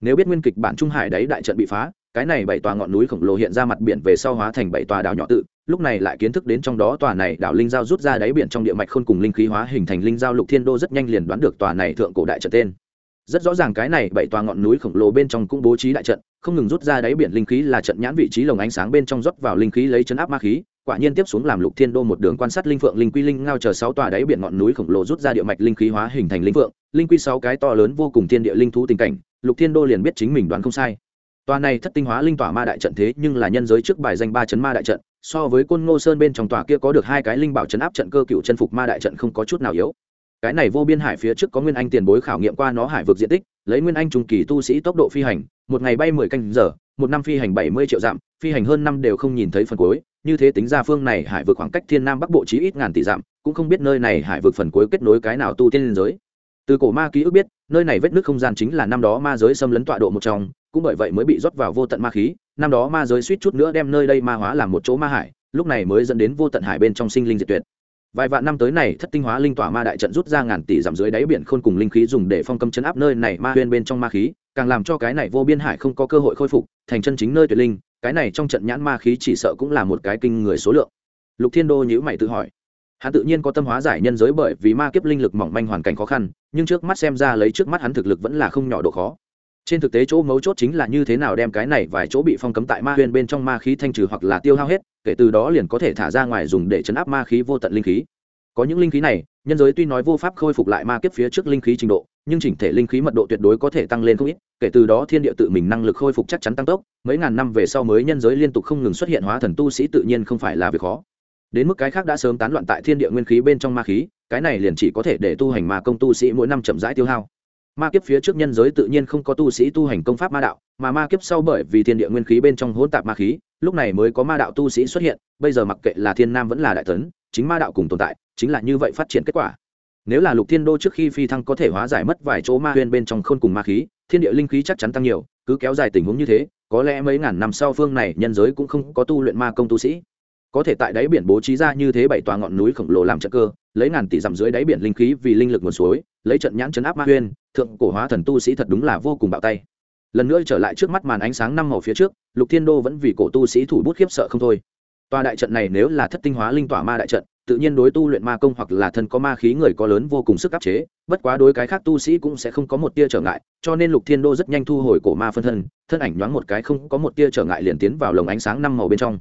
Nếu biết nguyên kịch bản trung hải đấy đại trận bị phá, cái này bảy tòa ngọn núi khổng lồ hiện ra mặt biển về sau hóa thành bảy tòa đảo nhỏ tự, lúc này lại kiến thức đến trong đó tòa này đảo linh giao rút ra đáy biển trong địa mạch khôn cùng linh khí hóa hình thành linh giao, lục thiên đô rất nhanh liền đoán được tòa này thượng cổ đại trận tên rất rõ ràng cái này bảy tòa ngọn núi khổng lồ bên trong cũng bố trí đại trận, không ngừng rút ra đáy biển linh khí là trận nhãn vị trí lồng ánh sáng bên trong rót vào linh khí lấy chấn áp ma khí, quả nhiên tiếp xuống làm lục thiên đô một đường quan sát linh phượng, linh quy, linh ngao chờ sáu tòa đáy biển ngọn núi khổng lồ rút ra địa mạch linh khí hóa hình thành linh phượng, linh quy sáu cái to lớn vô cùng thiên địa linh thú tình cảnh, lục thiên đô liền biết chính mình đoán không sai. Tòa này thất tinh hóa linh tỏa ma đại trận thế nhưng là nhân giới trước bài danh ba chấn ma đại trận, so với côn ngô sơn bên trong tòa kia có được hai cái linh bảo chấn áp trận cơ cựu chân phục ma đại trận không có chút nào yếu cái này vô biên hải phía trước có nguyên anh tiền bối khảo nghiệm qua nó hải vực diện tích, lấy nguyên anh trung kỳ tu sĩ tốc độ phi hành, một ngày bay mười canh giờ, một năm phi hành bảy mươi triệu dặm, phi hành hơn năm đều không nhìn thấy phần cuối. Như thế tính ra phương này hải vực khoảng cách thiên nam bắc bộ chí ít ngàn tỷ dặm, cũng không biết nơi này hải vực phần cuối kết nối cái nào tu tiên liên giới. Từ cổ ma ký ức biết, nơi này vết nước không gian chính là năm đó ma giới xâm lấn tọa độ một trong, cũng bởi vậy mới bị rót vào vô tận ma khí. Năm đó ma giới suýt chút nữa đem nơi đây ma hóa làm một chỗ ma hải, lúc này mới dẫn đến vô tận hải bên trong sinh linh diệt tuyệt vài vạn năm tới này, thất tinh hóa linh tỏa ma đại trận rút ra ngàn tỷ dặm dưới đáy biển khôn cùng linh khí dùng để phong cấm chấn áp nơi này ma huyên bên trong ma khí, càng làm cho cái này vô biên hải không có cơ hội khôi phục, thành chân chính nơi tuyệt linh. Cái này trong trận nhãn ma khí chỉ sợ cũng là một cái kinh người số lượng. Lục thiên đô nhữ mày tự hỏi. Hắn tự nhiên có tâm hóa giải nhân giới bởi vì ma kiếp linh lực mỏng manh hoàn cảnh khó khăn, nhưng trước mắt xem ra lấy trước mắt hắn thực lực vẫn là không nhỏ độ khó trên thực tế chỗ mấu chốt chính là như thế nào đem cái này vài chỗ bị phong cấm tại ma huyền bên trong ma khí thanh trừ hoặc là tiêu hao hết, kể từ đó liền có thể thả ra ngoài dùng để chấn áp ma khí vô tận linh khí. Có những linh khí này, nhân giới tuy nói vô pháp khôi phục lại ma kiếp phía trước linh khí trình độ, nhưng chỉnh thể linh khí mật độ tuyệt đối có thể tăng lên không ít, kể từ đó thiên địa tự mình năng lực khôi phục chắc chắn tăng tốc, mấy ngàn năm về sau mới nhân giới liên tục không ngừng xuất hiện hóa thần tu sĩ tự nhiên không phải là việc khó. Đến mức cái khác đã sớm tán loạn tại thiên địa nguyên khí bên trong ma khí, cái này liền chỉ có thể để tu hành ma công tu sĩ mỗi năm chậm rãi tiêu hao ma kiếp phía trước nhân giới tự nhiên không có tu sĩ tu hành công pháp ma đạo, mà ma kiếp sau bởi vì thiên địa nguyên khí bên trong hỗn tạp ma khí, lúc này mới có ma đạo tu sĩ xuất hiện, bây giờ mặc kệ là thiên nam vẫn là đại tấn, chính ma đạo cùng tồn tại, chính là như vậy phát triển kết quả. Nếu là lục thiên đô trước khi phi thăng có thể hóa giải mất vài chỗ ma huyên bên trong khôn cùng ma khí, thiên địa linh khí chắc chắn tăng nhiều, cứ kéo dài tình huống như thế, có lẽ mấy ngàn năm sau phương này nhân giới cũng không có tu luyện ma công tu sĩ có thể tại đáy biển bố trí ra như thế bảy tòa ngọn núi khổng lồ làm trận cơ, lấy ngàn tỷ dặm dưới đáy biển linh khí vì linh lực nguồn suối, lấy trận nhãn chấn áp ma huyên, thượng cổ hóa thần tu sĩ thật đúng là vô cùng bạo tay. Lần nữa trở lại trước mắt màn ánh sáng năm màu phía trước, lục thiên đô vẫn vì cổ tu sĩ thủ bút khiếp sợ không thôi. Tòa đại trận này nếu là thất tinh hóa linh tỏa ma đại trận, tự nhiên đối tu luyện ma công hoặc là thân có ma khí người có lớn vô cùng sức áp chế, bất quá đối cái khác tu sĩ cũng sẽ không có một tia trở ngại, cho nên lục thiên đô rất nhanh thu hồi cổ ma phân thân thân ảnh nhoáng một cái không có một tia trở ngại liền tiến vào lồng ánh sáng năm màu bên trong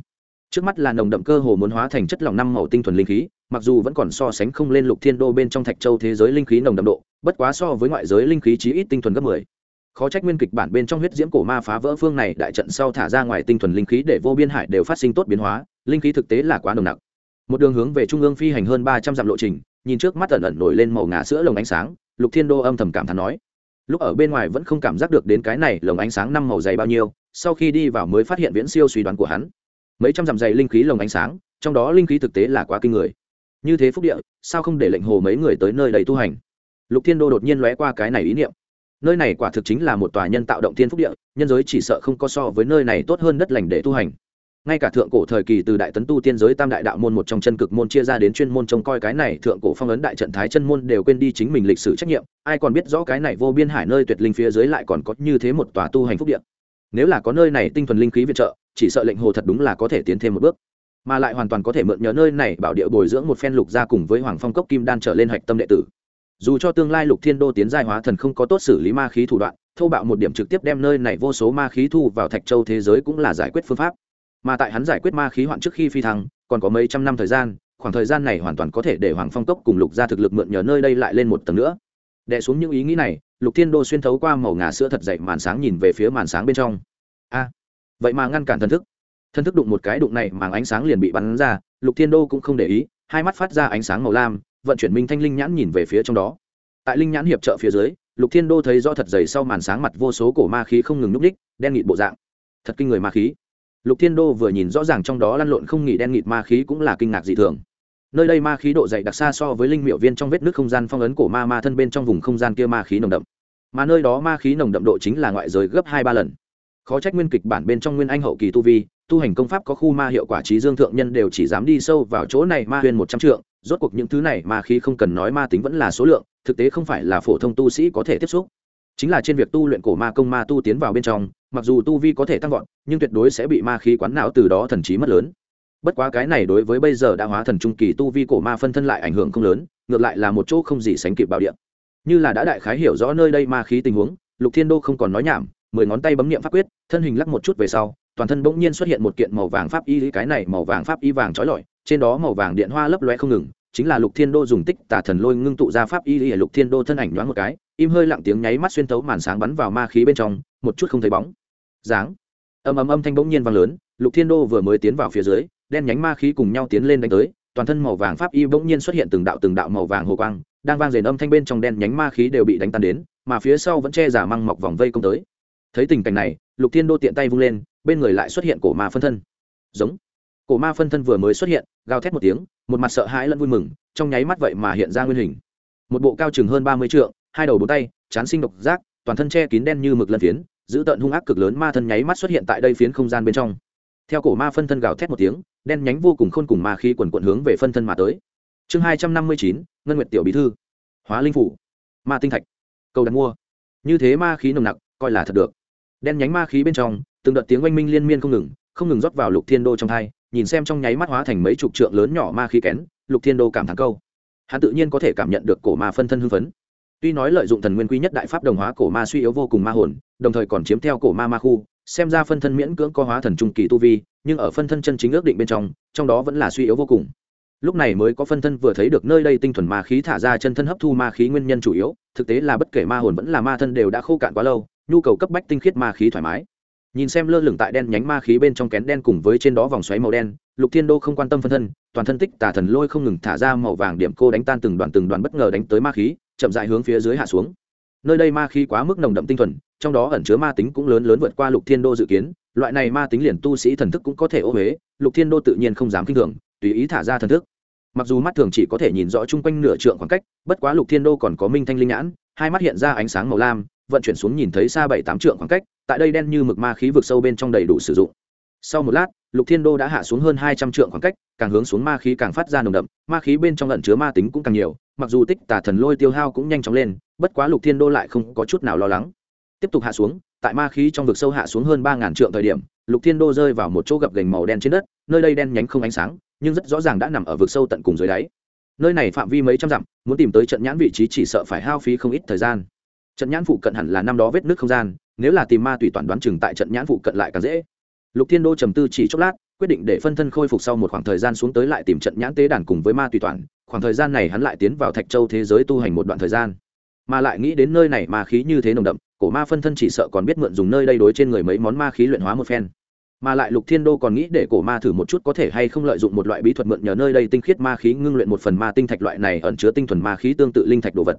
trước mắt là nồng đậm cơ hồ muốn hóa thành chất lỏng năm màu tinh thuần linh khí, mặc dù vẫn còn so sánh không lên lục thiên đô bên trong thạch châu thế giới linh khí nồng đậm độ, bất quá so với ngoại giới linh khí chí ít tinh thuần gấp mười. Khó trách nguyên kịch bản bên trong huyết diễm cổ ma phá vỡ phương này đại trận sau thả ra ngoài tinh thuần linh khí để vô biên hải đều phát sinh tốt biến hóa, linh khí thực tế là quá nồng nặc. Một đường hướng về trung ương phi hành hơn ba trăm dặm lộ trình, nhìn trước mắt ẩn ẩn nổi lên màu ngà sữa lồng ánh sáng, lục thiên đô âm thầm cảm thán nói. Lúc ở bên ngoài vẫn không cảm giác được đến cái này lồng ánh sáng năm màu dày bao nhiêu, sau khi đi vào mới phát hiện viễn siêu suy đoán của hắn mấy trăm dặm dày linh khí lồng ánh sáng, trong đó linh khí thực tế là quá kinh người. Như thế phúc địa, sao không để lệnh hồ mấy người tới nơi đầy tu hành? Lục thiên đô đột nhiên lóe qua cái này ý niệm. Nơi này quả thực chính là một tòa nhân tạo động thiên phúc địa, nhân giới chỉ sợ không có so với nơi này tốt hơn đất lành để tu hành. Ngay cả thượng cổ thời kỳ từ đại tấn tu tiên giới tam đại đạo môn một trong chân cực môn chia ra đến chuyên môn trông coi cái này thượng cổ phong ấn đại trận thái chân môn đều quên đi chính mình lịch sử trách nhiệm, ai còn biết rõ cái này vô biên hải nơi tuyệt linh phía dưới lại còn có như thế một tòa tu hành phúc địa? nếu là có nơi này tinh thuần linh khí viện trợ chỉ sợ lệnh hồ thật đúng là có thể tiến thêm một bước. Mà lại hoàn toàn có thể mượn nhớ nơi này bảo địa bồi dưỡng một phen lục gia cùng với hoàng phong cốc kim đan trở lên hạch tâm đệ tử. Dù cho tương lai lục thiên đô tiến giai hóa thần không có tốt xử lý ma khí thủ đoạn thâu bạo một điểm trực tiếp đem nơi này vô số ma khí thu vào thạch châu thế giới cũng là giải quyết phương pháp. Mà tại hắn giải quyết ma khí hoạn trước khi phi thăng, còn có mấy trăm năm thời gian, khoảng thời gian này hoàn toàn có thể để hoàng phong cốc cùng lục gia thực lực mượn nhờ nơi đây lại lên một tầng nữa. Đẻ xuống những ý nghĩ này, lục thiên đô xuyên thấu qua màu ngà sữa thật dậy màn sáng nhìn về phía màn sáng bên trong. A! Vậy mà ngăn cản thần thức. Thần thức đụng một cái đụng này màng ánh sáng liền bị bắn ra, lục thiên đô cũng không để ý, hai mắt phát ra ánh sáng màu lam, vận chuyển minh thanh linh nhãn nhìn về phía trong đó. Tại linh nhãn hiệp trợ phía dưới, lục thiên đô thấy do thật dày sau màn sáng mặt vô số cổ ma khí không ngừng núp đích, đen nghịt bộ dạng. Thật kinh người ma khí. Lục thiên đô vừa nhìn rõ ràng trong đó lăn lộn không nghỉ đen nghịt ma khí cũng là kinh ngạc dị thường. Nơi đây ma khí độ dày đặc xa so với linh miệu viên trong vết nước không gian phong ấn cổ ma ma thân bên trong vùng không gian kia ma khí nồng đậm. Mà nơi đó ma khí nồng đậm độ chính là ngoại giới gấp hai ba lần khó trách nguyên kịch bản bên trong nguyên anh hậu kỳ tu vi, tu hành công pháp có khu ma hiệu quả trí dương thượng nhân đều chỉ dám đi sâu vào chỗ này ma huyên một trăm trượng, rốt cuộc những thứ này mà khí không cần nói ma tính vẫn là số lượng, thực tế không phải là phổ thông tu sĩ có thể tiếp xúc. Chính là trên việc tu luyện cổ ma công ma tu tiến vào bên trong, mặc dù tu vi có thể tăng vọt, nhưng tuyệt đối sẽ bị ma khí quán não từ đó thần trí mất lớn. Bất quá cái này đối với bây giờ đã hóa thần trung kỳ tu vi cổ ma phân thân lại ảnh hưởng không lớn, ngược lại là một chỗ không gì sánh kịp bảo địa. Như là đã đại khái hiểu rõ nơi đây ma khí tình huống, lục thiên đô không còn nói nhảm mười ngón tay bấm niệm pháp quyết, thân hình lắc một chút về sau, toàn thân bỗng nhiên xuất hiện một kiện màu vàng pháp y, cái này màu vàng pháp y vàng trói lọi, trên đó màu vàng điện hoa lấp loe không ngừng, chính là lục thiên đô dùng tích tà thần lôi ngưng tụ ra pháp y lục thiên đô thân ảnh nhoáng một cái, im hơi lặng tiếng nháy mắt xuyên tấu màn sáng bắn vào ma khí bên trong, một chút không thấy bóng. Dáng âm ầm âm thanh bỗng nhiên vang lớn, lục thiên đô vừa mới tiến vào phía dưới, đen nhánh ma khí cùng nhau tiến lên đánh tới, toàn thân màu vàng pháp y bỗng nhiên xuất hiện từng đạo từng đạo màu vàng hồ quang, đang vang rền âm thanh bên trong đen nhánh ma khí đều bị đánh tan đến, mà phía sau vẫn che giả măng mọc vòng vây công tới thấy tình cảnh này, lục thiên đô tiện tay vung lên, bên người lại xuất hiện cổ ma phân thân. Giống. Cổ ma phân thân vừa mới xuất hiện, gào thét một tiếng, một mặt sợ hãi lẫn vui mừng, trong nháy mắt vậy mà hiện ra nguyên hình. Một bộ cao chừng hơn ba mươi trượng, hai đầu bốn tay, chán sinh độc giác, toàn thân che kín đen như mực lân phiến, giữ tận hung ác cực lớn ma thân nháy mắt xuất hiện tại đây phiến không gian bên trong. Theo cổ ma phân thân gào thét một tiếng, đen nhánh vô cùng khôn cùng ma khí quần quận hướng về phân thân mà tới. Chương hai trăm năm mươi chín, ngân nguyệt tiểu bí thư. Hóa linh phủ. Ma tinh thạch. Cầu đặt mua. Như thế ma khí nồng nặc, coi là thật được đen nhánh ma khí bên trong, từng đợt tiếng oanh minh liên miên không ngừng không ngừng rót vào lục thiên đô trong thai, nhìn xem trong nháy mắt hóa thành mấy chục trượng lớn nhỏ ma khí kén, lục thiên đô cảm thắng câu. Hắn tự nhiên có thể cảm nhận được cổ ma phân thân hưng phấn. Tuy nói lợi dụng thần nguyên quý nhất đại pháp đồng hóa cổ ma suy yếu vô cùng ma hồn, đồng thời còn chiếm theo cổ ma ma khu, xem ra phân thân miễn cưỡng có hóa thần trung kỳ tu vi, nhưng ở phân thân chân chính ước định bên trong trong đó vẫn là suy yếu vô cùng. Lúc này mới có phân thân vừa thấy được nơi đây tinh thuần ma khí thả ra chân thân hấp thu ma khí nguyên nhân chủ yếu, thực tế là bất kể ma hồn vẫn là ma thân đều đã khô cạn quá lâu nhu cầu cấp bách tinh khiết ma khí thoải mái. Nhìn xem lơ lửng tại đen nhánh ma khí bên trong kén đen cùng với trên đó vòng xoáy màu đen, lục thiên đô không quan tâm phân thân, toàn thân tích tà thần lôi không ngừng thả ra màu vàng điểm cô đánh tan từng đoàn từng đoàn bất ngờ đánh tới ma khí, chậm dại hướng phía dưới hạ xuống. Nơi đây ma khí quá mức nồng đậm tinh thuần, trong đó ẩn chứa ma tính cũng lớn lớn vượt qua lục thiên đô dự kiến, loại này ma tính liền tu sĩ thần thức cũng có thể ô huế lục thiên đô tự nhiên không dám k i n h thường, tùy ý thả ra thần thức. Mặc dù mắt thường chỉ có thể nhìn rõ chung quanh nửa trượng khoảng cách, bất quá lục thiên đô còn có minh thanh linh nhãn, hai mắt hiện ra ánh sáng màu lam vận chuyển xuống nhìn thấy xa bảy tám trượng khoảng cách, tại đây đen như mực ma khí vực sâu bên trong đầy đủ sử dụng. Sau một lát, lục thiên đô đã hạ xuống hơn hai trăm trượng khoảng cách, càng hướng xuống ma khí càng phát ra nồng đậm, ma khí bên trong lẩn chứa ma tính cũng càng nhiều, mặc dù tích tà thần lôi tiêu hao cũng nhanh chóng lên, bất quá lục thiên đô lại không có chút nào lo lắng. Tiếp tục hạ xuống, tại ma khí trong vực sâu hạ xuống hơn ba ngàn trượng thời điểm, lục thiên đô rơi vào một chỗ gập gành màu đen trên đất, nơi đây đen nhánh không ánh sáng, nhưng rất rõ ràng đã nằm ở vực sâu tận cùng dưới đáy. Nơi này phạm vi mấy trăm dặm, muốn tìm tới trận nhãn vị trí chỉ sợ phải hao phí không ít thời gian trận nhãn phụ cận hẳn là năm đó vết nước không gian, nếu là tìm ma tùy toàn đoán chừng tại trận nhãn phụ cận lại càng dễ. Lục thiên đô trầm tư chỉ chốc lát, quyết định để phân thân khôi phục sau một khoảng thời gian xuống tới lại tìm trận nhãn tế đàn cùng với ma tùy toàn khoảng thời gian này hắn lại tiến vào thạch châu thế giới tu hành một đoạn thời gian. Mà lại nghĩ đến nơi này ma khí như thế nồng đậm, cổ ma phân thân chỉ sợ còn biết mượn dùng nơi đây đối trên người mấy món ma khí luyện hóa một phen. Mà lại lục thiên đô còn nghĩ để cổ ma thử một chút có thể hay không lợi dụng một loại bí thuật mượn nhờ nơi đây tinh khiết ma khí ngưng luyện một phần ma tinh thạch loại này ẩn chứa tinh thuần ma khí tương tự linh thạch đồ vật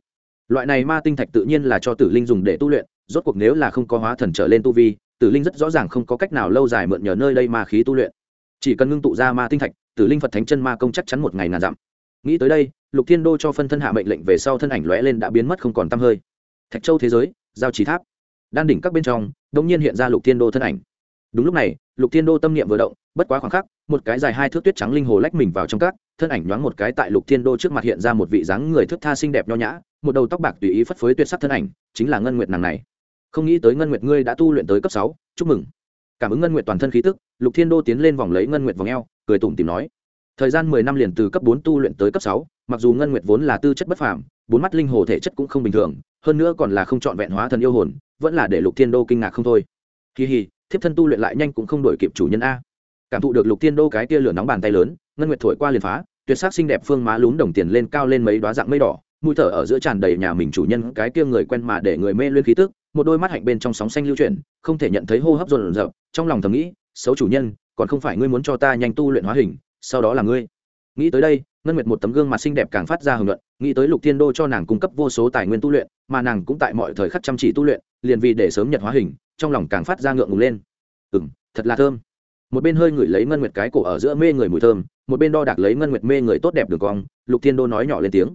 loại này ma tinh thạch tự nhiên là cho tử linh dùng để tu luyện, rốt cuộc nếu là không có hóa thần trở lên tu vi, tử linh rất rõ ràng không có cách nào lâu dài mượn nhờ nơi đây ma khí tu luyện. Chỉ cần ngưng tụ ra ma tinh thạch, tử linh phật thánh chân ma công chắc chắn một ngày ngàn dặm. Nghĩ tới đây, lục thiên đô cho phân thân hạ mệnh lệnh về sau thân ảnh lóe lên đã biến mất không còn t hơi. Thạch châu thế giới, giao trí tháp. Đan đỉnh các bên trong đông nhiên hiện ra lục thiên đô thân ảnh đúng lúc này lục thiên đô tâm niệm vừa động bất quá khoảng khắc một cái dài hai thước tuyết trắng linh hồ lách mình vào trong cát, thân ảnh nhoáng một cái tại lục thiên đô trước mặt hiện ra một vị dáng người thước tha xinh đẹp nho nhã một đầu tóc bạc tùy ý phất phới tuyệt sắc thân ảnh chính là ngân nguyệt nàng này. Không nghĩ tới ngân nguyệt ngươi đã tu luyện tới cấp sáu chúc mừng. Cảm ứng ngân nguyệt toàn thân khí tức lục thiên đô tiến lên vòng lấy ngân nguyệt vòng eo cười tủm tìm nói thời gian mười năm liền từ cấp bốn tu luyện tới cấp sáu mặc dù ngân nguyệt vốn là tư chất bất phàm bốn mắt linh hồ thể chất cũng không bình thường hơn nữa còn là không trọn vẹn hóa thần yêu hồn vẫn là để lục thiên đô kinh ngạc không thôi. Kỳ hì thiếp thân tu luyện lại nhanh cũng không đổi kịp chủ nhân a. Cảm thụ được lục tiên đô cái tia lửa nóng bàn tay lớn, ngân nguyệt thổi qua liền phá, tuyệt sắc xinh đẹp phương má lún đồng tiền lên cao lên mấy đoá dạng mây đỏ, mũi thở ở giữa tràn đầy nhà mình chủ nhân cái kia người quen mà để người mê luyên khí tức, một đôi mắt hạnh bên trong sóng xanh lưu chuyển, không thể nhận thấy hô hấp rộn rợn, trong lòng thầm nghĩ, xấu chủ nhân, còn không phải ngươi muốn cho ta nhanh tu luyện hóa hình, sau đó là ngươi. Nghĩ tới đây, ngân nguyệt một tấm gương mặt xinh đẹp càng phát ra hưởng luận nghĩ tới lục thiên đô cho nàng cung cấp vô số tài nguyên tu luyện, mà nàng cũng tại mọi thời khắc chăm chỉ tu luyện, liền vì để sớm nhật hóa hình trong lòng càng phát ra ngượng ngùng lên. Ừ m thật là thơm. Một bên hơi ngửi lấy ngân nguyệt cái cổ ở giữa mê người mùi thơm, một bên đo đạc lấy ngân nguyệt mê người tốt đẹp đường cong, lục thiên đô nói nhỏ lên tiếng.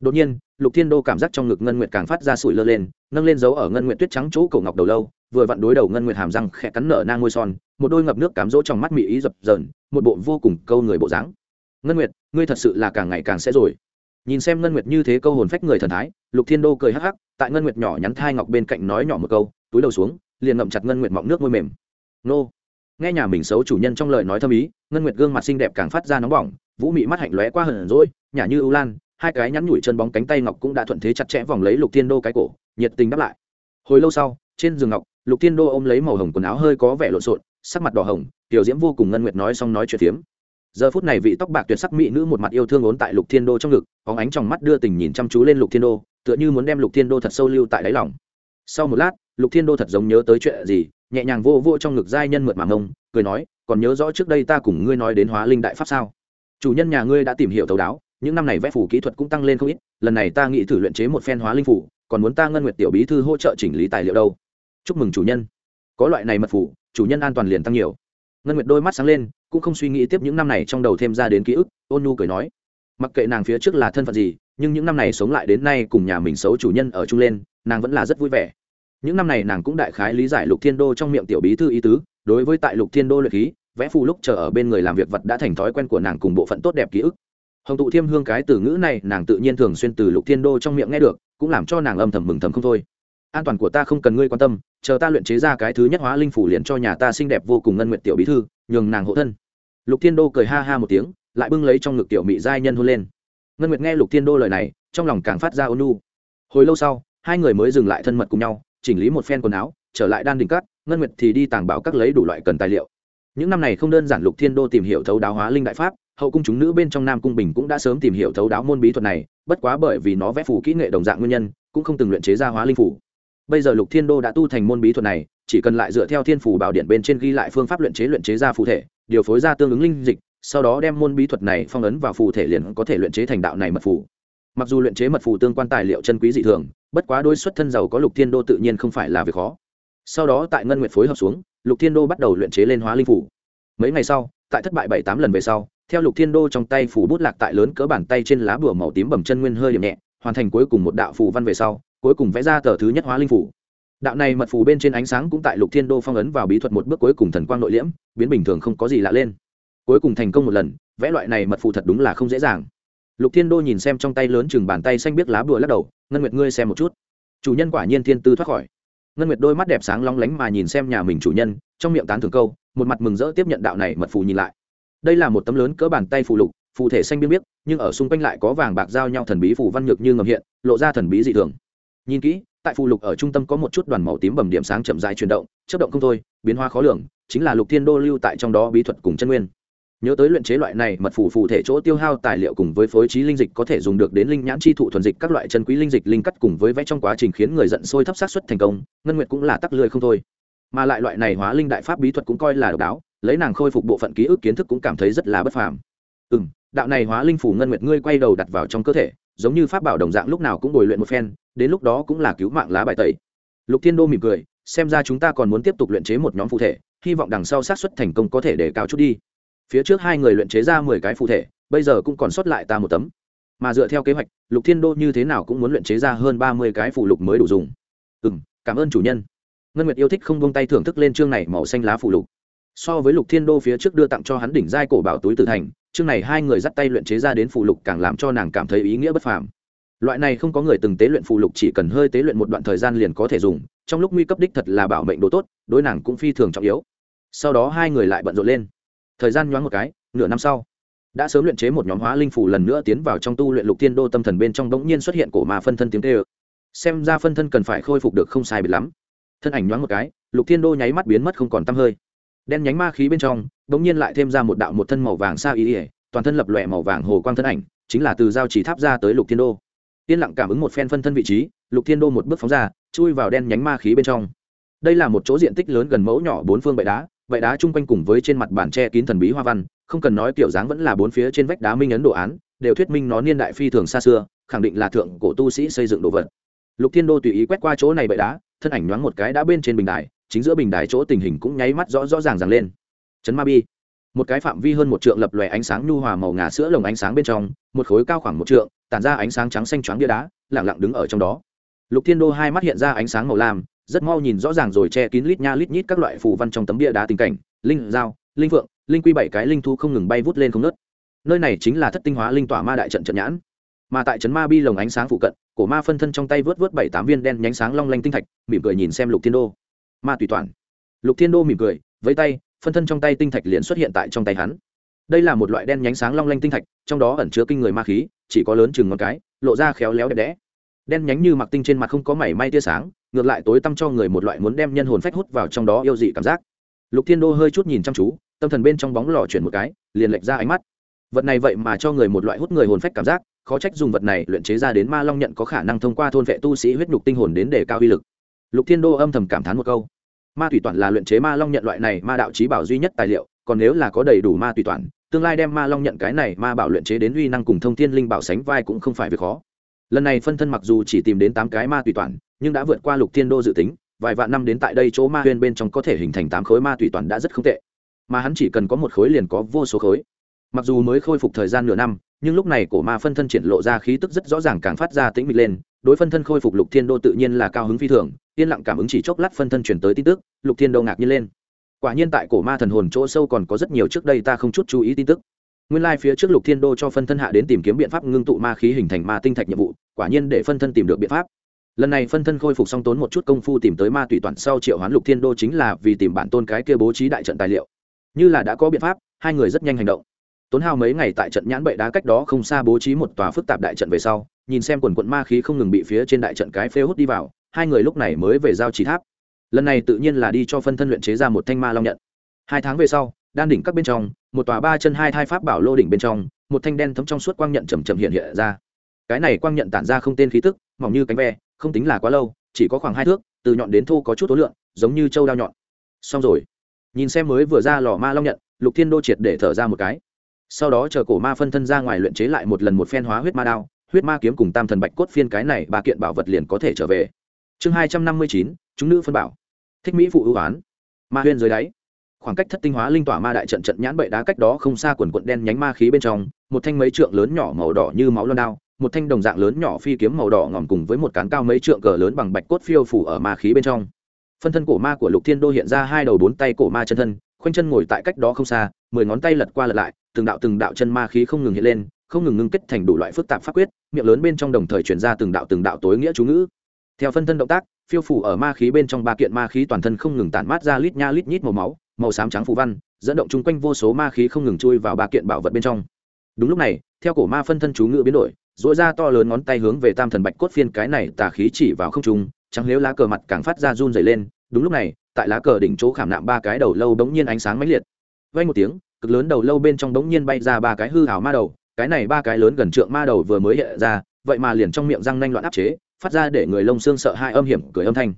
Đột nhiên, lục thiên đô cảm giác trong ngực ngân nguyệt càng phát ra sủi lơ lên, nâng lên dấu ở ngân nguyệt tuyết trắng chỗ cổ ngọc đầu lâu, vừa vặn đối đầu ngân nguyệt hàm răng khẽ cắn nở nang ngôi son, một đôi ngập nước cám dỗ trong mắt mỹ ý dập dờn, một bộ vô cùng câu người bộ dáng. Ngân nguyệt, ngươi thật sự là càng ngày càng sẽ rồi. Nhìn xem ngân nguyệt như thế câu hồn phách người thần thái, lục thiên đô cười hắc hắc, tại ngân nguyệt nhỏ nhắn thai ngọc bên cạnh nói nhỏ một câu, túi đầu xuống liền ngậm chặt ngân nguyệt mọng nước môi mềm. Nô. Nghe nhà mình xấu chủ nhân trong lời nói thâm ý, ngân nguyệt gương mặt xinh đẹp càng phát ra nóng bỏng, vũ mị mắt hạnh lóe qua hờn rỗi nhả như ưu lan, hai cái nhắn nhủi chân bóng cánh tay ngọc cũng đã thuận thế chặt chẽ vòng lấy lục thiên đô cái cổ, nhiệt tình đáp lại. Hồi lâu sau, trên giường ngọc, lục thiên đô ôm lấy màu hồng quần áo hơi có vẻ lộn xộn, sắc mặt đỏ hồng, tiểu diễm vô cùng ngân nguyệt nói xong nói chuyện phiếm. Giờ phút này vị tóc bạc tuyệt sắc mỹ nữ một mặt yêu thương ốn tại lục thiên đô trong ngực óng ánh trong mắt đưa tình nhìn chăm chú lên lục thiên đô, tựa như muốn đem lục thiên đô thật sâu lưu tại đáy lòng. Sau một lát lục thiên đô thật giống nhớ tới chuyện gì, nhẹ nhàng vô vô trong ngực giai nhân mượt mà mông, cười nói, còn nhớ rõ trước đây ta cùng ngươi nói đến hóa linh đại pháp sao? Chủ nhân nhà ngươi đã tìm hiểu thấu đáo, những năm này vẽ phủ kỹ thuật cũng tăng lên không ít, lần này ta nghĩ thử luyện chế một phen hóa linh phủ, còn muốn ta ngân nguyệt tiểu bí thư hỗ trợ chỉnh lý tài liệu đâu. Chúc mừng chủ nhân. Có loại này mật phủ, chủ nhân an toàn liền tăng nhiều. Ngân nguyệt đôi mắt sáng lên, cũng không suy nghĩ tiếp những năm này trong đầu thêm ra đến ký ức, ôn nhu cười nói, mặc kệ nàng phía trước là thân phận gì, nhưng những năm này sống lại đến nay cùng nhà mình xấu chủ nhân ở chung lên, nàng vẫn là rất vui vẻ những năm này nàng cũng đại khái lý giải lục thiên đô trong miệng tiểu bí thư ý tứ, đối với tại lục thiên đô luyện khí, vẽ phù lúc chờ ở bên người làm việc vật đã thành thói quen của nàng cùng bộ phận tốt đẹp ký ức. Hồng tụ thiêm hương cái từ ngữ này nàng tự nhiên thường xuyên từ lục thiên đô trong miệng nghe được, cũng làm cho nàng âm thầm mừng thầm không thôi. An toàn của ta không cần ngươi quan tâm, chờ ta luyện chế ra cái thứ nhất hóa linh phủ liền cho nhà ta xinh đẹp vô cùng ngân nguyện tiểu bí thư, nhường nàng hộ thân. Lục thiên đô cười ha ha một tiếng, lại bưng lấy trong ngực tiểu mị giai nhân hôn lên. Ngân nguyệt nghe lục thiên đô lời này, trong lòng càng phát ra ôn nu hồi lâu sau, hai người mới dừng lại thân mật cùng nhau chỉnh lý một phen quần áo, trở lại đan đình cắt ngân nguyệt thì đi tàng bảo các lấy đủ loại cần tài liệu. Những năm này không đơn giản lục thiên đô tìm hiểu thấu đáo hóa linh đại pháp, hậu cung chúng nữ bên trong nam cung bình cũng đã sớm tìm hiểu thấu đáo môn bí thuật này, bất quá bởi vì nó vẽ phủ kỹ nghệ đồng dạng nguyên nhân, cũng không từng luyện chế ra hóa linh phủ bây giờ lục thiên đô đã tu thành môn bí thuật này, chỉ cần lại dựa theo thiên phủ bảo điện bên trên ghi lại phương pháp luyện chế luyện chế ra phù thể, điều phối ra tương ứng linh dịch, sau đó đem môn bí thuật này phong ấn vào phù thể liền có thể luyện chế thành đạo này mật phù. Mặc dù luyện chế mật phù tương quan tài liệu chân quý dị thường bất quá đôi xuất thân giàu có lục thiên đô tự nhiên không phải là việc khó. Sau đó tại ngân nguyệt phối hợp xuống, lục thiên đô bắt đầu luyện chế lên hóa linh phủ. Mấy ngày sau, tại thất bại bảy tám lần về sau, theo lục thiên đô trong tay phủ bút lạc tại lớn cỡ bàn tay trên lá bùa màu tím bầm chân nguyên hơi điểm nhẹ, hoàn thành cuối cùng một đạo phù văn về sau, cuối cùng vẽ ra tờ thứ nhất hóa linh phủ. Đạo này mật phù bên trên ánh sáng cũng tại lục thiên đô phong ấn vào bí thuật một bước cuối cùng thần quang nội liễm, biến bình thường không có gì lạ lên. Cuối cùng thành công một lần, vẽ loại này mật phù thật đúng là không dễ dàng lục thiên đô nhìn xem trong tay lớn chừng bàn tay xanh biết lá bùa lắc đầu, ngân nguyệt ngươi xem một chút. Chủ nhân quả nhiên thiên tư thoát khỏi. Ngân nguyệt đôi mắt đẹp sáng long lánh mà nhìn xem nhà mình chủ nhân, trong miệng tán thường câu, một mặt mừng rỡ tiếp nhận đạo này mật phù nhìn lại. Đây là một tấm lớn cỡ bàn tay phù lục, phù thể xanh biên biết nhưng ở xung quanh lại có vàng bạc giao nhau thần bí phù văn nhược như ngầm hiện, lộ ra thần bí dị thường. Nhìn kỹ, tại phù lục ở trung tâm có một chút đoàn màu tím bầm điểm sáng chậm dài chuyển động chất động không thôi, biến hóa khó lường, chính là lục thiên đô lưu tại trong đó bí thuật cùng chân nguyên nhớ tới luyện chế loại này, mật phủ phụ thể chỗ tiêu hao tài liệu cùng với phối trí linh dịch có thể dùng được đến linh nhãn chi thụ thuần dịch, các loại chân quý linh dịch linh cắt cùng với vẽ trong quá trình khiến người giận sôi thấp sát xuất thành công, ngân nguyệt cũng là tắc lười không thôi. Mà lại loại này hóa linh đại pháp bí thuật cũng coi là độc đáo, lấy nàng khôi phục bộ phận ký ức kiến thức cũng cảm thấy rất là bất phàm. Ừ đạo này hóa linh phủ ngân nguyệt ngươi quay đầu đặt vào trong cơ thể, giống như pháp bảo đồng dạng lúc nào cũng bồi luyện một phen, đến lúc đó cũng là cứu mạng lá bài tẩy. Lục thiên đô mỉm cười, xem ra chúng ta còn muốn tiếp tục luyện chế một nhóm phụ thể, hy vọng đằng sau sát xuất thành công có thể để cao chút đi phía trước hai người luyện chế ra mười cái phụ thể, bây giờ cũng còn sót lại ta một tấm. Mà dựa theo kế hoạch, lục thiên đô như thế nào cũng muốn luyện chế ra hơn ba mươi cái phụ lục mới đủ dùng. Ừ m cảm ơn chủ nhân. Ngân nguyệt yêu thích không bông tay thưởng thức lên chương này màu xanh lá phụ lục. So với lục thiên đô phía trước đưa tặng cho hắn đỉnh giai cổ bảo túi tử thành, chương này hai người dắt tay luyện chế ra đến phụ lục càng làm cho nàng cảm thấy ý nghĩa bất phàm. Loại này không có người từng tế luyện phụ lục chỉ cần hơi tế luyện một đoạn thời gian liền có thể dùng, trong lúc nguy cấp đích thật là bảo mệnh đồ tốt, đối nàng cũng phi thường trọng yếu. Sau đó hai người lại bận rộn lên thời gian nhoáng một cái, nửa năm sau, đã sớm luyện chế một nhóm hóa linh phủ lần nữa tiến vào trong tu luyện lục thiên đô tâm thần bên trong bỗng nhiên xuất hiện cổ mà phân thân tiếng tê ơ xem ra phân thân cần phải khôi phục được không sai biệt lắm. Thân ảnh nhoáng một cái, lục thiên đô nháy mắt biến mất không còn t hơi. Đen nhánh ma khí bên trong bỗng nhiên lại thêm ra một đạo một thân màu vàng xa ý ỉa toàn thân lập lòe màu vàng hồ quang thân ảnh, chính là từ giao chỉ tháp ra tới lục thiên đô. Yên lặng cảm ứng một phen phân thân vị trí, lục thiên đô một bước phóng ra, chui vào đen nhánh ma khí bên trong. Đây là một chỗ diện tích lớn gần mẫu nhỏ bốn phương bệ đá vậy đá chung quanh cùng với trên mặt bàn tre kín thần bí hoa văn, không cần nói kiểu dáng vẫn là bốn phía trên vách đá minh ấn đồ án, đều thuyết minh nó niên đại phi thường xa xưa, khẳng định là thượng cổ tu sĩ xây dựng đồ vật. Lục thiên đô tùy ý quét qua chỗ này bậy đá, thân ảnh nhoáng một cái đã bên trên bình đài, chính giữa bình đài chỗ tình hình cũng nháy mắt rõ rõ ràng ràng lên. Chấn ma bi. Một cái phạm vi hơn một trượng lập lòe ánh sáng nhu hòa màu ngà sữa lồng ánh sáng bên trong, một khối cao khoảng một trượng, tản ra ánh sáng trắng xanh choáng bia đá lẳng lặng đứng ở trong đó. Lục thiên đô hai mắt hiện ra ánh sáng màu lam rất mau nhìn rõ ràng rồi che kín lít nha lít nhít các loại phù văn trong tấm bia đá tình cảnh. Linh dao, linh phượng, linh quy bảy cái linh thu không ngừng bay vút lên không nớt nơi này chính là thất tinh hóa linh tỏa ma đại trận trận nhãn. Mà tại trấn ma bi lồng ánh sáng phụ cận, cổ ma phân thân trong tay vớt vớt bảy tám viên đen nhánh sáng long lanh tinh thạch, mỉm cười nhìn xem lục thiên đô. Ma tùy toàn. Lục thiên đô mỉm cười, với tay, phân thân trong tay tinh thạch liền xuất hiện tại trong tay hắn. Đây là một loại đen nhánh sáng long lanh tinh thạch, trong đó ẩn chứa kinh người ma khí, chỉ có lớn chừng ngón cái, lộ ra khéo léo đẹp đẽ. Đen nhánh như mặc tinh trên mặt không có mảy may tia sáng ngược lại tối tăm cho người một loại muốn đem nhân hồn phách hút vào trong đó yêu dị cảm giác. Lục thiên đô hơi chút nhìn chăm chú, tâm thần bên trong bóng lò chuyển một cái, liền lệch ra ánh mắt. Vật này vậy mà cho người một loại hút người hồn phách cảm giác, khó trách dùng vật này luyện chế ra đến ma long nhận có khả năng thông qua thôn vệ tu sĩ huyết nhục tinh hồn đến để cao uy lực. Lục thiên đô âm thầm cảm thán một câu. Ma thủy toàn là luyện chế ma long nhận loại này ma đạo trí bảo duy nhất tài liệu, còn nếu là có đầy đủ ma thủy toàn, tương lai đem ma long nhận cái này ma bảo luyện chế đến uy năng cùng thông thiên linh bảo sánh vai cũng không phải việc khó. Lần này phân thân mặc dù chỉ tìm đến tám cái ma thủy toàn nhưng đã vượt qua lục thiên đô dự tính, vài vạn năm đến tại đây chỗ ma huyên bên trong có thể hình thành tám khối ma tùy toàn đã rất không tệ. Mà hắn chỉ cần có một khối liền có vô số khối. Mặc dù mới khôi phục thời gian nửa năm, nhưng lúc này cổ ma phân thân triển lộ ra khí tức rất rõ ràng càng phát ra tĩnh mịch lên, đối phân thân khôi phục lục thiên đô tự nhiên là cao hứng phi thường, yên lặng cảm ứng chỉ chốc lát phân thân chuyển tới tin tức, lục thiên đô ngạc nhiên lên. Quả nhiên tại cổ ma thần hồn chỗ sâu còn có rất nhiều trước đây ta không chút chú ý tin tức. Nguyên lai、like、phía trước lục thiên đô cho phân thân hạ đến tìm kiếm biện pháp ngưng tụ ma khí hình thành ma tinh thạch nhiệm vụ, quả nhiên để phân thân tìm được biện pháp lần này phân thân khôi phục xong tốn một chút công phu tìm tới ma tùy toàn sau triệu hoán lục thiên đô chính là vì tìm bản tôn cái kia bố trí đại trận tài liệu. Như là đã có biện pháp, hai người rất nhanh hành động. Tốn hao mấy ngày tại trận nhãn bệ đá cách đó không xa bố trí một tòa phức tạp đại trận về sau, nhìn xem quần quận ma khí không ngừng bị phía trên đại trận cái phê hút đi vào, hai người lúc này mới về giao trí tháp. Lần này tự nhiên là đi cho phân thân luyện chế ra một thanh ma long nhận. Hai tháng về sau, đan đỉnh các bên trong, một tòa ba chân hai thai pháp bảo lô đỉnh bên trong, một thanh đen thấm trong suốt quang nhận chầm chậm hiện hiện ra. Cái này quang nhận tản ra không tên khí tức, mỏng như cánh ve không tính là quá lâu, chỉ có khoảng hai thước, từ nhọn đến thô có chút tối lượng, giống như châu đao nhọn. Xong rồi. Nhìn xem mới vừa ra lò ma long nhận, lục thiên đô triệt để thở ra một cái. Sau đó chờ cổ ma phân thân ra ngoài luyện chế lại một lần một phen hóa huyết ma đao, huyết ma kiếm cùng tam thần bạch cốt phiên cái này ba kiện bảo vật liền có thể trở về. Chương hai trăm năm mươi chín, chúng nữ phân bảo. Thích mỹ phụ ưu oán. Ma huyên dưới đáy khoảng cách thất tinh hóa linh tỏa ma đại trận trận nhãn bậy đá cách đó không xa quần quận đen nhánh ma khí bên trong, một thanh mấy trượng lớn nhỏ màu đỏ như máu loan đao, một thanh đồng dạng lớn nhỏ phi kiếm màu đỏ ngòm cùng với một cán cao mấy trượng cờ lớn bằng bạch cốt phiêu phủ ở ma khí bên trong. Phân thân cổ ma của lục thiên đô hiện ra hai đầu bốn tay cổ ma chân thân, khoanh chân ngồi tại cách đó không xa, mười ngón tay lật qua lật lại, từng đạo từng đạo chân ma khí không ngừng hiện lên, không ngừng ngưng kết thành đủ loại phức tạp pháp quyết, miệng lớn bên trong đồng thời chuyển ra từng đạo từng đạo tối nghĩa chú ngữ. Theo phân thân động tác, phiêu phủ ở ma khí bên trong ba kiện ma khí toàn thân không ngừng tản mát ra lít nha lít nhít màu máu màu xám trắng phù văn, dẫn động chung quanh vô số ma khí không ngừng chui vào ba kiện bảo vật bên trong. Đúng lúc này, theo cổ ma phân thân chú ngữ biến đổi dội ra to lớn ngón tay hướng về tam thần bạch cốt phiên cái này tà khí chỉ vào không trung, trắng nếu lá cờ mặt càng phát ra run dày lên. Đúng lúc này, tại lá cờ đỉnh chỗ khảm nạm ba cái đầu lâu bỗng nhiên ánh sáng mãnh liệt. Vay một tiếng, cực lớn đầu lâu bên trong bỗng nhiên bay ra ba cái hư hảo ma đầu. Cái này ba cái lớn gần trượng ma đầu vừa mới hiện ra, vậy mà liền trong miệng răng nanh loạn áp chế, phát ra để người lông xương sợ hai âm hiểm, cười âm thanh.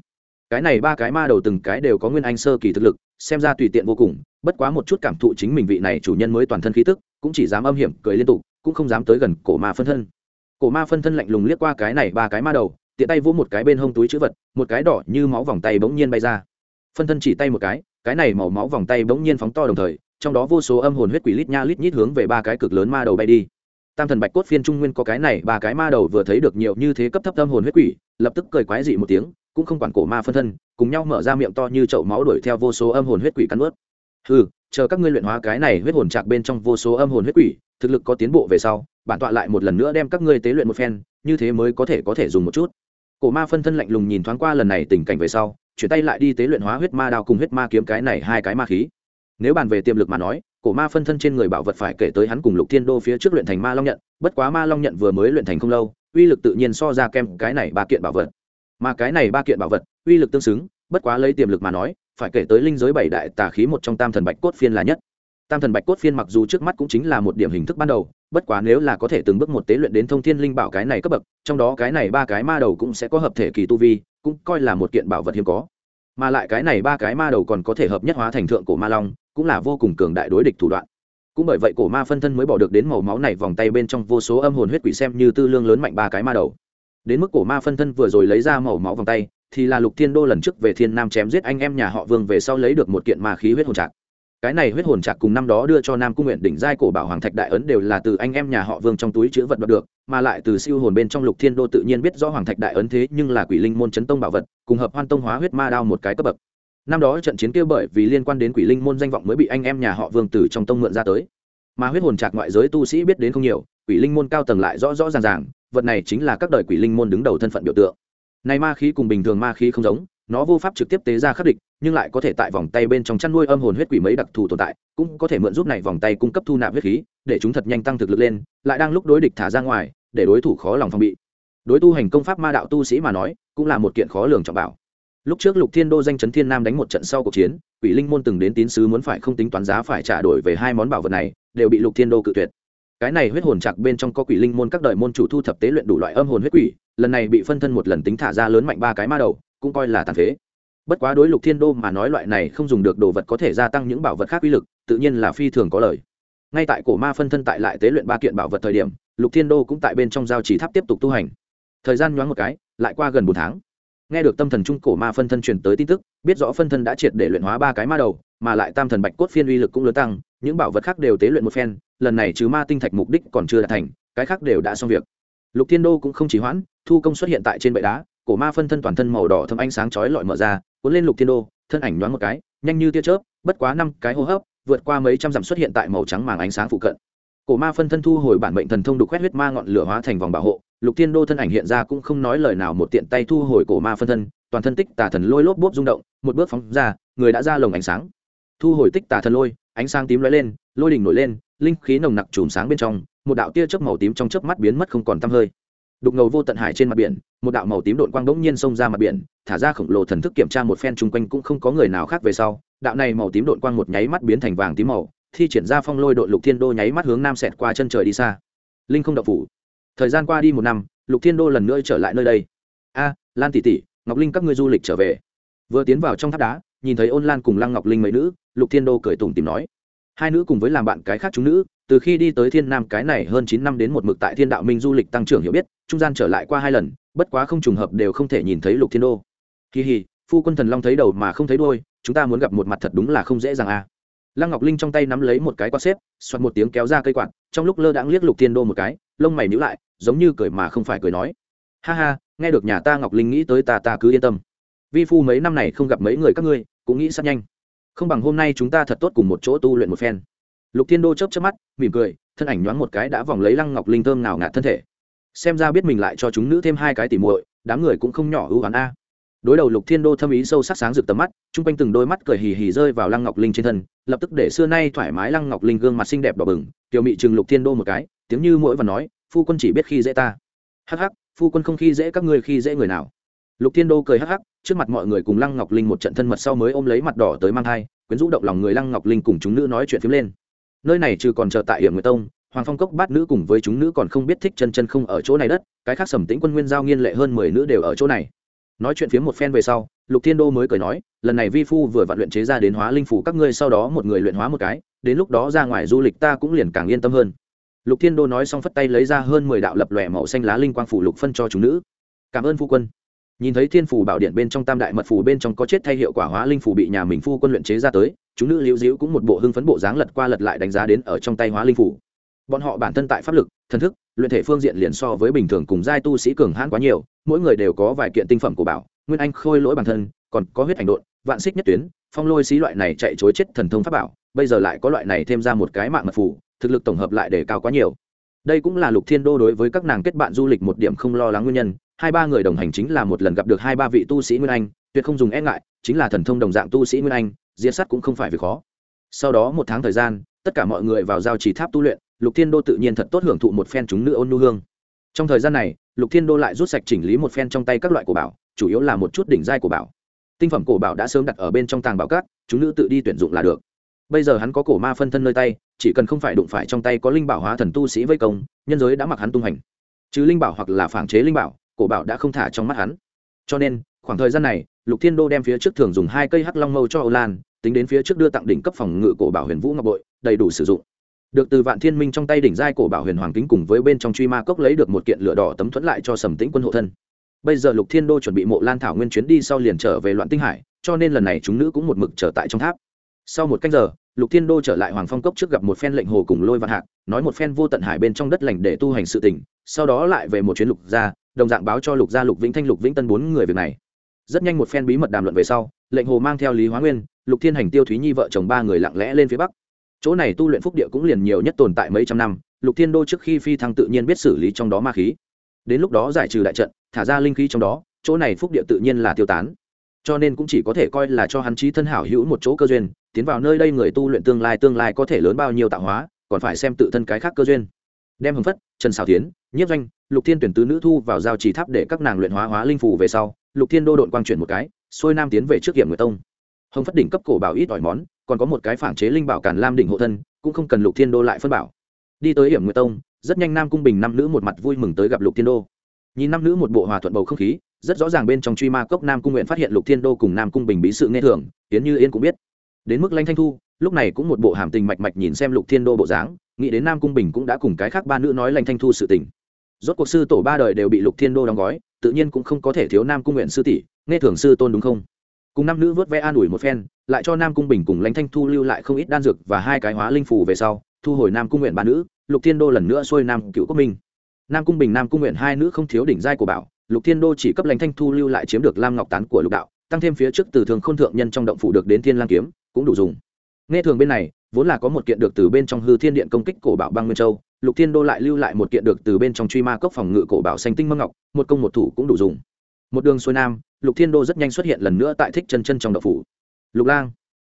Cái này ba cái ma đầu từng cái đều có nguyên anh sơ kỳ thực lực xem ra tùy tiện vô cùng, bất quá một chút cảm thụ chính mình vị này chủ nhân mới toàn thân khí tức, cũng chỉ dám âm hiểm cười liên tục, cũng không dám tới gần cổ ma phân thân. Cổ ma phân thân lạnh lùng liếc qua cái này ba cái ma đầu, tiện tay vỗ một cái bên hông túi chữ vật, một cái đỏ như máu vòng tay bỗng nhiên bay ra. Phân thân chỉ tay một cái cái này màu máu vòng tay bỗng nhiên phóng to đồng thời, trong đó vô số âm hồn huyết quỷ lít nha lít nhít hướng về ba cái cực lớn ma đầu bay đi. Tam thần bạch cốt phiên trung nguyên có cái này ba cái ma đầu vừa thấy được nhiều như thế cấp thấp âm hồn huyết quỷ, lập tức cười quái dị một tiếng, cũng không quản cổ ma phân thân cùng nhau mở ra miệng to như chậu máu đuổi theo vô số âm hồn huyết quỷ cắn ướt. Ừ chờ các ngươi luyện hóa cái này huyết hồn chạc bên trong vô số âm hồn huyết quỷ, thực lực có tiến bộ về sau, bản tọa lại một lần nữa đem các ngươi tế luyện một phen, như thế mới có thể có thể dùng một chút. Cổ ma phân thân lạnh lùng nhìn thoáng qua lần này tình cảnh về sau, chuyển tay lại đi tế luyện hóa huyết ma đao cùng huyết ma kiếm cái này hai cái ma khí. Nếu bàn về tiềm lực mà nói, cổ ma phân thân trên người bảo vật phải kể tới hắn cùng lục thiên đô phía trước luyện thành ma long nhận, bất quá ma long nhận vừa mới luyện thành không lâu, uy lực tự nhiên so ra kem cái này ba kiện bảo vật mà cái này ba kiện bảo vật, uy lực tương xứng, bất quá lấy tiềm lực mà nói, phải kể tới linh giới bảy đại tà khí một trong tam thần bạch cốt phiên là nhất. Tam thần bạch cốt phiên mặc dù trước mắt cũng chính là một điểm hình thức ban đầu, bất quá nếu là có thể từng bước một tế luyện đến thông thiên linh bảo cái này cấp bậc, trong đó cái này ba cái ma đầu cũng sẽ có hợp thể kỳ tu vi, cũng coi là một kiện bảo vật hiếm có. Mà lại cái này ba cái ma đầu còn có thể hợp nhất hóa thành thượng cổ ma long, cũng là vô cùng cường đại đối địch thủ đoạn. Cũng bởi vậy cổ ma phân thân mới bỏ được đến màu máu này vòng tay bên trong vô số âm hồn huyết quỷ xem như tư lương lớn mạnh ba cái ma đầu đến mức cổ ma phân thân vừa rồi lấy ra màu máu vòng tay, thì là lục thiên đô lần trước về thiên nam chém giết anh em nhà họ vương về sau lấy được một kiện ma khí huyết hồn trạc. Cái này huyết hồn trạc cùng năm đó đưa cho nam cung nguyện đỉnh giai cổ bảo hoàng thạch đại ấn đều là từ anh em nhà họ vương trong túi chữ vật đoạt được, mà lại từ siêu hồn bên trong lục thiên đô tự nhiên biết rõ hoàng thạch đại ấn thế nhưng là quỷ linh môn chấn tông bảo vật, cùng hợp hoan tông hóa huyết ma đao một cái cấp bậc. Năm đó trận chiến kia bởi vì liên quan đến quỷ linh môn danh vọng mới bị anh em nhà họ vương từ trong tông mượn ra tới. Mà huyết hồn trạc ngoại giới tu sĩ biết đến không nhiều, quỷ linh môn cao tầng lại rõ rõ ràng ràng vật này chính là các đời quỷ linh môn đứng đầu thân phận biểu tượng. Này ma khí cùng bình thường ma khí không giống, nó vô pháp trực tiếp tế ra khắc địch, nhưng lại có thể tại vòng tay bên trong chăn nuôi âm hồn huyết quỷ mấy đặc thù tồn tại, cũng có thể mượn giúp này vòng tay cung cấp thu nạp huyết khí, để chúng thật nhanh tăng thực lực lên, lại đang lúc đối địch thả ra ngoài, để đối thủ khó lòng phòng bị. Đối tu hành công pháp ma đạo tu sĩ mà nói, cũng là một kiện khó lường trọng bảo. Lúc trước lục thiên đô danh chấn thiên nam đánh một trận sau cuộc chiến, quỷ linh môn từng đến tín sứ muốn phải không tính toán giá phải trả đổi về hai món bảo vật này, đều bị lục thiên đô cự tuyệt cái này huyết hồn chặt bên trong có quỷ linh môn các đời môn chủ thu thập tế luyện đủ loại âm hồn huyết quỷ, lần này bị phân thân một lần tính thả ra lớn mạnh ba cái ma đầu, cũng coi là tàn phế. Bất quá đối lục thiên đô mà nói loại này không dùng được đồ vật có thể gia tăng những bảo vật khác uy lực, tự nhiên là phi thường có lời ngay tại cổ ma phân thân tại lại tế luyện ba kiện bảo vật thời điểm, lục thiên đô cũng tại bên trong giao chỉ tháp tiếp tục tu hành. Thời gian nhoáng một cái, lại qua gần bốn tháng. Nghe được tâm thần trung cổ ma phân thân truyền tới tin tức, biết rõ phân thân đã triệt để luyện hóa ba cái ma đầu, mà lại tam thần bạch cốt phiên uy lực cũng lớn tăng, những bảo vật khác đều tế luyện một phen lần này trừ ma tinh thạch mục đích còn chưa đạt thành, cái khác đều đã xong việc. Lục thiên đô cũng không chỉ hoãn, thu công xuất hiện tại trên bệ đá, cổ ma phân thân toàn thân màu đỏ thâm ánh sáng chói lọi mở ra, cuốn lên lục thiên đô, thân ảnh nhoáng một cái, nhanh như tia chớp, bất quá năm cái hô hấp, vượt qua mấy trăm dặm xuất hiện tại màu trắng màng ánh sáng phụ cận. Cổ ma phân thân thu hồi bản mệnh thần thông đục quét huyết ma ngọn lửa hóa thành vòng bảo hộ, lục thiên đô thân ảnh hiện ra cũng không nói lời nào một tiện tay thu hồi cổ ma phân thân, toàn thân tích tà thần lôi lốp bốp rung động, một bước phóng ra, người đã ra lồng ánh sáng. Thu hồi tích tà thần lôi, ánh sáng tím lóe lên, lôi đỉnh nổi lên linh khí nồng nặc chùm sáng bên trong, một đạo tia chớp màu tím trong chớp mắt biến mất không còn tăm hơi. Đục ngầu vô tận hải trên mặt biển, một đạo màu tím đội quang bỗng nhiên xông ra mặt biển, thả ra khổng lồ thần thức kiểm tra một phen chung quanh cũng không có người nào khác về sau, đạo này màu tím đội quang một nháy mắt biến thành vàng tím màu, thi triển ra phong lôi đội lục thiên đô nháy mắt hướng nam xẹt qua chân trời đi xa. Linh không đậu phủ. Thời gian qua đi một năm, lục thiên đô lần nữa trở lại nơi đây. A, lan tỷ tỷ, ngọc linh các ngươi du lịch trở về. Vừa tiến vào trong tháp đá, nhìn thấy ôn lan cùng lăng ngọc linh mấy nữ, lục thiên đô cười tùng tìm nói hai nữ cùng với làm bạn cái khác chúng nữ, từ khi đi tới thiên nam cái này hơn chín năm đến một mực tại thiên đạo minh du lịch tăng trưởng hiểu biết, trung gian trở lại qua hai lần, bất quá không trùng hợp đều không thể nhìn thấy lục thiên đô. Kỳ hì, phu quân thần long thấy đầu mà không thấy đôi chúng ta muốn gặp một mặt thật đúng là không dễ dàng à. Lăng ngọc linh trong tay nắm lấy một cái quạt xếp xoặt một tiếng kéo ra cây quạt, trong lúc lơ đãng liếc lục thiên đô một cái, lông mày nhữ lại, giống như cười mà không phải cười nói. Ha ha, nghe được nhà ta ngọc linh nghĩ tới ta ta cứ yên tâm. Vi phu mấy năm này không gặp mấy người các ngươi, cũng nghĩ sát nhanh không bằng hôm nay chúng ta thật tốt cùng một chỗ tu luyện một phen. Lục thiên đô chớp chớp mắt, mỉm cười, thân ảnh nhoáng một cái đã vòng lấy lăng ngọc linh thơm nào ngạt thân thể. Xem ra biết mình lại cho chúng nữ thêm hai cái tỉ muội, đám người cũng không nhỏ ưu hắn a. Đối đầu lục thiên đô thâm ý sâu sắc sáng rực tầm mắt, chung quanh từng đôi mắt cười hì hì rơi vào lăng ngọc linh trên thân, lập tức để xưa nay thoải mái lăng ngọc linh gương mặt xinh đẹp đỏ bừng, tiểu mị chừng lục thiên đô một cái, tiếng như mỗi và nói, phu quân chỉ biết khi dễ ta. Hắc hắc, phu quân không khi dễ các ngươi khi dễ người nào. Lục thiên đô cười hắc hắc trước mặt mọi người cùng lăng ngọc linh một trận thân mật sau mới ôm lấy mặt đỏ tới mang thai, quyến rũ động lòng người lăng ngọc linh cùng chúng nữ nói chuyện phím lên. Nơi này trừ còn chờ tại hiểm người tông, hoàng phong cốc bát nữ cùng với chúng nữ còn không biết thích chân chân không ở chỗ này đất, cái khác sầm tĩnh quân nguyên giao nghiên lệ hơn mười nữ đều ở chỗ này. Nói chuyện phía một phen về sau, lục thiên đô mới cười nói, lần này vi phu vừa vạn luyện chế ra đến hóa linh phủ các ngươi sau đó một người luyện hóa một cái, đến lúc đó ra ngoài du lịch ta cũng liền càng yên tâm hơn. Lục thiên đô nói xong phất tay lấy ra hơn mười đạo lập lòe màu xanh lá linh quang phủ lục phân cho chúng nữ. Cảm ơn phu quân nhìn thấy thiên phủ bảo điện bên trong tam đại mật phủ bên trong có chết thay hiệu quả hóa linh phủ bị nhà mình phu quân luyện chế ra tới, chúng nữ liễu diễu cũng một bộ hưng phấn bộ dáng lật qua lật lại đánh giá đến ở trong tay hóa linh phủ bọn họ bản thân tại pháp lực, thần thức, luyện thể phương diện liền so với bình thường cùng giai tu sĩ cường hãn quá nhiều, mỗi người đều có vài kiện tinh phẩm của bảo, nguyên anh khôi lỗi bản thân, còn có huyết ảnh độn, vạn xích nhất tuyến, phong lôi xí loại này chạy chối chết thần thông pháp bảo, bây giờ lại có loại này thêm ra một cái mạng mật phủ thực lực tổng hợp lại để cao quá nhiều. Đây cũng là lục thiên đô đối với các nàng kết bạn du lịch một điểm không lo lắng nguyên nhân hai ba người đồng hành chính là một lần gặp được hai ba vị tu sĩ nguyên anh, tuyệt không dùng e ngại, chính là thần thông đồng dạng tu sĩ nguyên anh diễn sát cũng không phải việc khó. Sau đó một tháng thời gian, tất cả mọi người vào giao trì tháp tu luyện, lục thiên đô tự nhiên thật tốt hưởng thụ một phen chúng nữ ôn nu hương. Trong thời gian này, lục thiên đô lại rút sạch chỉnh lý một phen trong tay các loại cổ bảo, chủ yếu là một chút đỉnh giai cổ bảo. Tinh phẩm cổ bảo đã sớm đặt ở bên trong tàng bảo cát chúng nữ tự đi tuyển dụng là được. Bây giờ hắn có cổ ma phân thân nơi tay, chỉ cần không phải đụng phải trong tay có linh bảo hóa thần tu sĩ vây công, nhân giới đã mặc hắn tung hành. Chứ linh bảo hoặc là phản chế linh bảo cổ bảo đã không thả trong mắt hắn. Cho nên, khoảng thời gian này, lục thiên đô đem phía trước thường dùng hai cây hắc long mâu cho âu lan, tính đến phía trước đưa tặng đỉnh cấp phòng ngự cổ bảo huyền vũ ngọc bội, đầy đủ sử dụng. Được từ vạn thiên minh trong tay đỉnh giai cổ bảo huyền hoàng kính cùng với bên trong truy ma cốc lấy được một kiện lửa đỏ tấm thuẫn lại cho sầm tĩnh quân hộ thân. Bây giờ lục thiên đô chuẩn bị mộ lan thảo nguyên chuyến đi sau liền trở về loạn tinh hải, cho nên lần này chúng nữ cũng một mực trở tại trong tháp. Sau một canh giờ, lục thiên đô trở lại hoàng phong cốc trước gặp một phen lệnh hồ cùng lôi vạn hạc, nói một phen vô tận hải bên trong đất lành để tu hành sự tỉnh sau đó lại về một chuyến lục gia đồng dạng báo cho lục gia, lục vĩnh thanh, lục vĩnh tân bốn người việc này. Rất nhanh một phen bí mật đàm luận về sau, lệnh hồ mang theo lý hóa nguyên, lục thiên hành, tiêu thúy nhi vợ chồng ba người lặng lẽ lên phía bắc. Chỗ này tu luyện phúc địa cũng liền nhiều nhất tồn tại mấy trăm năm, lục thiên đô trước khi phi thăng tự nhiên biết xử lý trong đó ma khí. Đến lúc đó giải trừ đại trận, thả ra linh khí trong đó, chỗ này phúc địa tự nhiên là tiêu tán. Cho nên cũng chỉ có thể coi là cho hắn trí thân hảo hữu một chỗ cơ duyên, tiến vào nơi đây người tu luyện tương lai tương lai có thể lớn bao nhiêu tạo hóa, còn phải xem tự thân cái khác cơ duyên. Đem hồng phất, trần xào tiến nhiếp doanh, lục thiên tuyển tứ nữ thu vào giao trì tháp để các nàng luyện hóa hóa linh phủ về sau, lục thiên đô đội quang chuyển một cái, xuôi nam tiến về trước hiểm người tông. Hồng phất đỉnh cấp cổ bảo ít ỏi món, còn có một cái phản chế linh bảo càn lam đỉnh hộ thân, cũng không cần lục thiên đô lại phân bảo. Đi tới hiểm người tông, rất nhanh nam cung bình năm nữ một mặt vui mừng tới gặp lục thiên đô. Nhìn năm nữ một bộ hòa thuận bầu không khí, rất rõ ràng bên trong truy ma cốc nam cung nguyện phát hiện lục thiên đô cùng nam cung bình bí sự nghe thường tiến như yên cũng biết. Đến mức lanh thanh thu, lúc này cũng một bộ hàm tình mạch mạch nhìn xem lục thiên đô bộ dáng, nghĩ đến nam cung bình cũng đã cùng cái khác ba nữ nói lanh thanh thu sự tình rốt cuộc sư tổ ba đời đều bị lục thiên đô đóng gói, tự nhiên cũng không có thể thiếu nam cung nguyện sư tỷ, nghe thường sư tôn đúng không? Cùng năm nữ vớt vẽ an ủi một phen, lại cho nam cung bình cùng lãnh thanh thu lưu lại không ít đan dược và hai cái hóa linh phù về sau, thu hồi nam cung nguyện ba nữ, lục thiên đô lần nữa xuôi nam cựu quốc minh. Nam cung bình, nam cung nguyện hai nữ không thiếu đỉnh giai của bảo, lục thiên đô chỉ cấp lãnh thanh thu lưu lại chiếm được lam ngọc tán của lục đạo, tăng thêm phía trước từ thường khôn thượng nhân trong động phủ được đến thiên lang kiếm, cũng đủ dùng. Nghe thường bên này, vốn là có một kiện được từ bên trong hư thiên điện công kích cổ bảo băng nguyên châu lục thiên đô lại lưu lại một kiện được từ bên trong truy ma cốc phòng ngự cổ bảo xanh tinh mâm ngọc, một công một thủ cũng đủ dùng. Một đường xuôi nam, lục thiên đô rất nhanh xuất hiện lần nữa tại thích chân chân trong động phủ. Lục lang,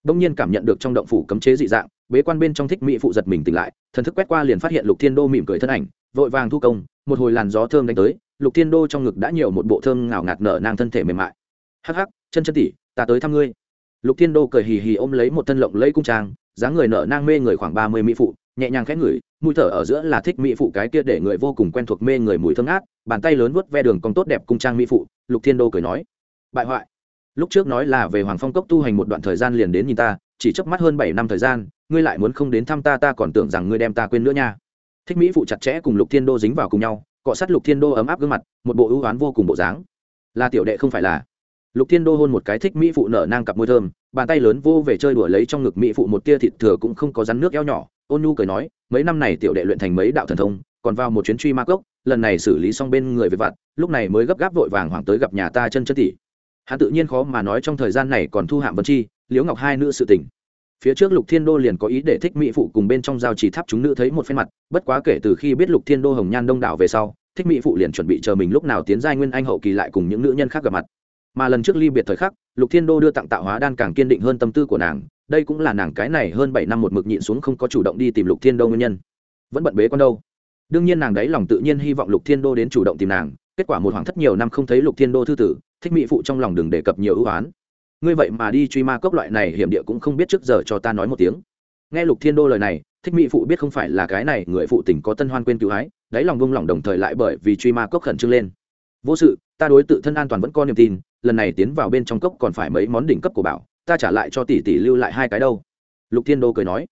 đông nhiên cảm nhận được trong động phủ cấm chế dị dạng, bế quan bên trong thích mỹ phụ giật mình tỉnh lại, thần thức quét qua liền phát hiện lục thiên đô mỉm cười thân ảnh, vội vàng thu công, một hồi làn gió thơm đánh tới, lục thiên đô trong ngực đã nhiều một bộ thơm ngào ngạt nở nang thân thể mềm mại. Hắc hắc, chân chân tỉ ta tới thăm ngươi. Lục thiên đô cười hì hì ôm lấy một thân lộng lấy cung trang, dáng người nở nang mê người khoảng ba mươi mỹ phụ nhẹ nhàng khẽ ngửi mùi thở ở giữa là thích mỹ phụ cái kia để người vô cùng quen thuộc mê người mùi thơm ngát, bàn tay lớn vuốt ve đường cong tốt đẹp cung trang mỹ phụ, lục thiên đô cười nói, bại hoại. Lúc trước nói là về hoàng phong cốc tu hành một đoạn thời gian liền đến nhìn ta, chỉ chớp mắt hơn bảy năm thời gian, ngươi lại muốn không đến thăm ta ta còn tưởng rằng ngươi đem ta quên nữa nha. Thích mỹ phụ chặt chẽ cùng lục thiên đô dính vào cùng nhau, cọ sát lục thiên đô ấm áp gương mặt, một bộ ưu oán vô cùng bộ dáng. Là tiểu đệ không phải là. Lục thiên đô hôn một cái thích mỹ phụ nở nang cặp môi thơm bàn tay lớn vô về chơi đùa lấy trong ngực mỹ phụ một tia thịt thừa cũng không có rắn nước eo nhỏ, ôn nhu cười nói, mấy năm này tiểu đệ luyện thành mấy đạo thần thông, còn vào một chuyến truy ma cốc, lần này xử lý xong bên người về vặt, lúc này mới gấp gáp vội vàng hoàng tới gặp nhà ta chân chân tỷ. Hắn tự nhiên khó mà nói trong thời gian này còn thu hạm vân chi, liễu ngọc hai nữ sự tình. Phía trước lục thiên đô liền có ý để thích mỹ phụ cùng bên trong giao chỉ tháp chúng nữ thấy một phen mặt, bất quá kể từ khi biết lục thiên đô hồng nhan đông đảo về sau, thích mỹ phụ liền chuẩn bị chờ mình lúc nào tiến giai nguyên anh hậu kỳ lại cùng những nữ nhân khác gặp mặt mà lần trước ly biệt thời khắc, lục thiên đô đưa tặng tạo hóa đan càng kiên định hơn tâm tư của nàng, đây cũng là nàng cái này hơn bảy năm một mực nhịn xuống không có chủ động đi tìm lục thiên đô nguyên nhân. Vẫn bận bế con đâu. Đương nhiên nàng đấy lòng tự nhiên hy vọng lục thiên đô đến chủ động tìm nàng, kết quả một hoàng thất nhiều năm không thấy lục thiên đô thư tử, thích mỹ phụ trong lòng đừng đề cập nhiều ưu á ngươi vậy mà đi truy ma cốc loại này hiểm địa cũng không biết trước giờ cho ta nói một tiếng. Nghe lục thiên đô lời này, thích mỹ phụ biết không phải là cái này người phụ tình có tân hoan quên cứu hái, đáy lòng vung lòng đồng thời lại bởi vì truy ma cốc khẩn trương lên. Vô sự, ta đối tự thân an toàn vẫn có niềm tin lần này tiến vào bên trong cốc còn phải mấy món đỉnh cấp của bảo, ta trả lại cho tỷ tỷ lưu lại hai cái đâu. Lục thiên đô cười nói.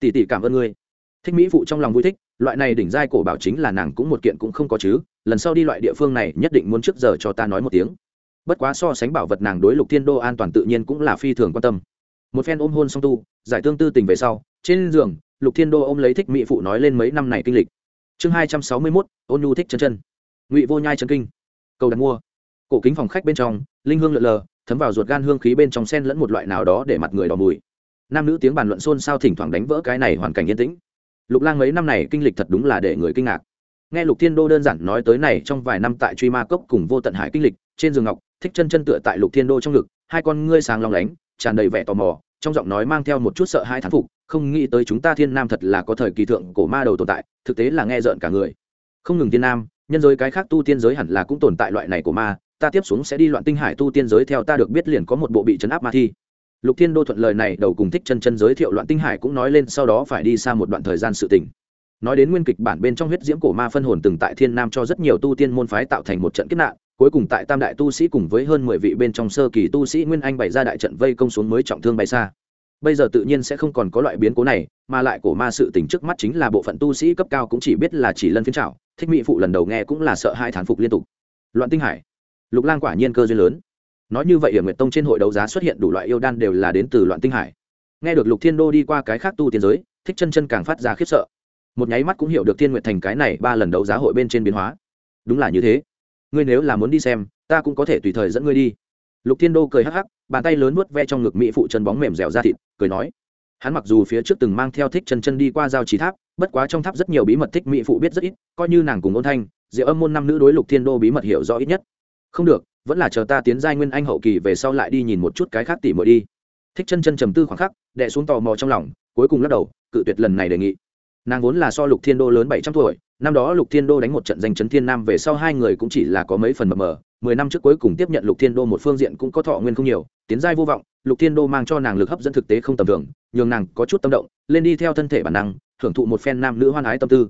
Tỷ tỷ cảm ơn ngươi. Thích mỹ phụ trong lòng vui thích, loại này đỉnh giai cổ bảo chính là nàng cũng một kiện cũng không có chứ, lần sau đi loại địa phương này nhất định muốn trước giờ cho ta nói một tiếng. Bất quá so sánh bảo vật nàng đối lục thiên đô an toàn tự nhiên cũng là phi thường quan tâm. Một phen ôm hôn song tu, giải tương tư tình về sau, trên giường, lục thiên đô ôm lấy thích mỹ phụ nói lên mấy năm này kinh lịch. Chương hai trăm sáu mươi mốt, ôn nhu thích chân chân. Ngụy vô nhai chân kinh. Cầu đặt mua cổ kính phòng khách bên trong, linh hương lượn lờ, thấm vào ruột gan hương khí bên trong sen lẫn một loại nào đó để mặt người đỏ mùi. Nam nữ tiếng bàn luận xôn xao thỉnh thoảng đánh vỡ cái này hoàn cảnh yên tĩnh. Lục lang mấy năm này kinh lịch thật đúng là để người kinh ngạc. Nghe lục thiên đô đơn giản nói tới này trong vài năm tại truy ma cốc cùng vô tận hải kinh lịch, trên giường ngọc, thích chân chân tựa tại lục thiên đô trong ngực, hai con ngươi sáng long lánh, tràn đầy vẻ tò mò, trong giọng nói mang theo một chút sợ hai thán phục, không nghĩ tới chúng ta thiên nam thật là có thời kỳ thượng cổ ma đầu tồn tại, thực tế là nghe rợn cả người. Không ngừng thiên nam, nhân giới cái khác tu tiên giới hẳn là cũng tồn tại loại này của ma ta tiếp xuống sẽ đi loạn tinh hải tu tiên giới theo ta được biết liền có một bộ bị chấn áp ma thi. Lục thiên đô thuận lời này, đầu cùng thích chân chân giới thiệu loạn tinh hải cũng nói lên, sau đó phải đi xa một đoạn thời gian sự tình. Nói đến nguyên kịch bản bên trong huyết diễm cổ ma phân hồn từng tại thiên nam cho rất nhiều tu tiên môn phái tạo thành một trận kết nạn, cuối cùng tại tam đại tu sĩ cùng với hơn mười vị bên trong sơ kỳ tu sĩ nguyên anh bày ra đại trận vây công xuống mới trọng thương bay xa. Bây giờ tự nhiên sẽ không còn có loại biến cố này, mà lại cổ ma sự tình trước mắt chính là bộ phận tu sĩ cấp cao cũng chỉ biết là chỉ lân phiến trào thích mỹ phụ lần đầu nghe cũng là sợ hai thán phục liên tục. Loạn tinh hải lục lang quả nhiên cơ duyên lớn. Nói như vậy hiểm nguyệt tông trên hội đấu giá xuất hiện đủ loại yêu đan đều là đến từ loạn tinh hải. Nghe được lục thiên đô đi qua cái khác tu tiên giới, thích chân chân càng phát ra khiếp sợ. Một nháy mắt cũng hiểu được thiên nguyệt thành cái này ba lần đấu giá hội bên trên biến hóa. Đúng là như thế. Ngươi nếu là muốn đi xem, ta cũng có thể tùy thời dẫn ngươi đi. Lục thiên đô cười hắc hắc, bàn tay lớn vuốt ve trong ngực mỹ phụ chân bóng mềm dẻo ra thịt, cười nói. Hắn mặc dù phía trước từng mang theo thích chân chân đi qua giao trí tháp, bất quá trong tháp rất nhiều bí mật thích mỹ phụ biết rất ít, coi như nàng cùng ôn thanh, diệu âm môn năm nữ đối lục thiên đô bí mật hiểu rõ ít nhất không được, vẫn là chờ ta tiến giai nguyên anh hậu kỳ về sau lại đi nhìn một chút cái khác tỉ mội đi. Thích chân chân trầm tư khoảng khắc đệ xuống tò mò trong lòng, cuối cùng lắc đầu, cự tuyệt lần này đề nghị. Nàng vốn là so lục thiên đô lớn bảy trăm tuổi, năm đó lục thiên đô đánh một trận danh chấn thiên nam về sau hai người cũng chỉ là có mấy phần mờ mờ, mười năm trước cuối cùng tiếp nhận lục thiên đô một phương diện cũng có thọ nguyên không nhiều, tiến giai vô vọng, lục thiên đô mang cho nàng lực hấp dẫn thực tế không tầm thường, nhường nàng có chút tâm động, lên đi theo thân thể bản năng, hưởng thụ một phen nam nữ hoan ái tâm tư.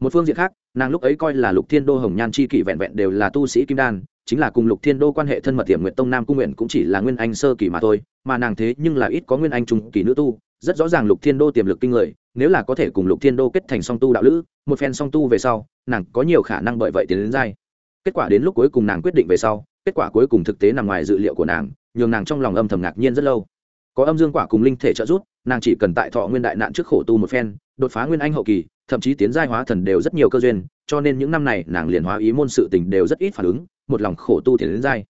Một phương diện khác, nàng lúc ấy coi là lục thiên đô hồng nhan chi kỷ vẹn vẹn đều là tu sĩ kim đan chính là cùng lục thiên đô quan hệ thân mật tiệm nguyện tông nam cung nguyện cũng chỉ là nguyên anh sơ kỳ mà thôi, mà nàng thế nhưng là ít có nguyên anh trung kỳ nữ tu, rất rõ ràng lục thiên đô tiềm lực kinh người, nếu là có thể cùng lục thiên đô kết thành song tu đạo lữ, một phen song tu về sau, nàng có nhiều khả năng bởi vậy tiến đến giai. Kết quả đến lúc cuối cùng nàng quyết định về sau, kết quả cuối cùng thực tế nằm ngoài dự liệu của nàng, nhường nàng trong lòng âm thầm ngạc nhiên rất lâu. Có âm dương quả cùng linh thể trợ giúp, nàng chỉ cần tại thọ nguyên đại nạn trước khổ tu một phen, đột phá nguyên anh hậu kỳ, thậm chí tiến giai hóa thần đều rất nhiều cơ duyên, cho nên những năm này nàng liền hóa ý môn sự tình đều rất ít phản ứng một lòng khổ tu thiền đến dai.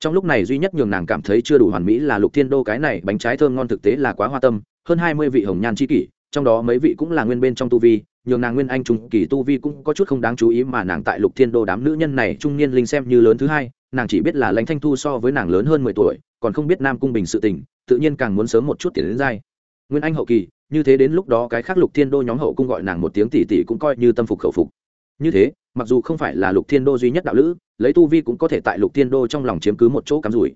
trong lúc này duy nhất nhường nàng cảm thấy chưa đủ hoàn mỹ là lục thiên đô cái này bánh trái thơm ngon thực tế là quá hoa tâm, hơn hai mươi vị hồng nhan c kỷ, trong đó mấy vị cũng là nguyên bên trong tu vi, nhường nàng nguyên anh trung kỳ tu vi cũng có chút không đáng chú ý mà nàng tại lục thiên đô đám nữ nhân này trung niên linh xem như lớn thứ hai, nàng chỉ biết là lãnh thanh thu so với nàng lớn hơn mười tuổi, còn không biết nam cung bình sự tình, tự nhiên càng muốn sớm một chút tiền đến dai. nguyên anh hậu kỳ, như thế đến lúc đó cái khác lục thiên đô nhóm hậu cung gọi nàng một tiếng tỷ tỷ cũng coi như tâm phục khẩu phục như thế mặc dù không phải là lục thiên đô duy nhất đạo lữ, lấy tu vi cũng có thể tại lục thiên đô trong lòng chiếm cứ một chỗ cắm rủi.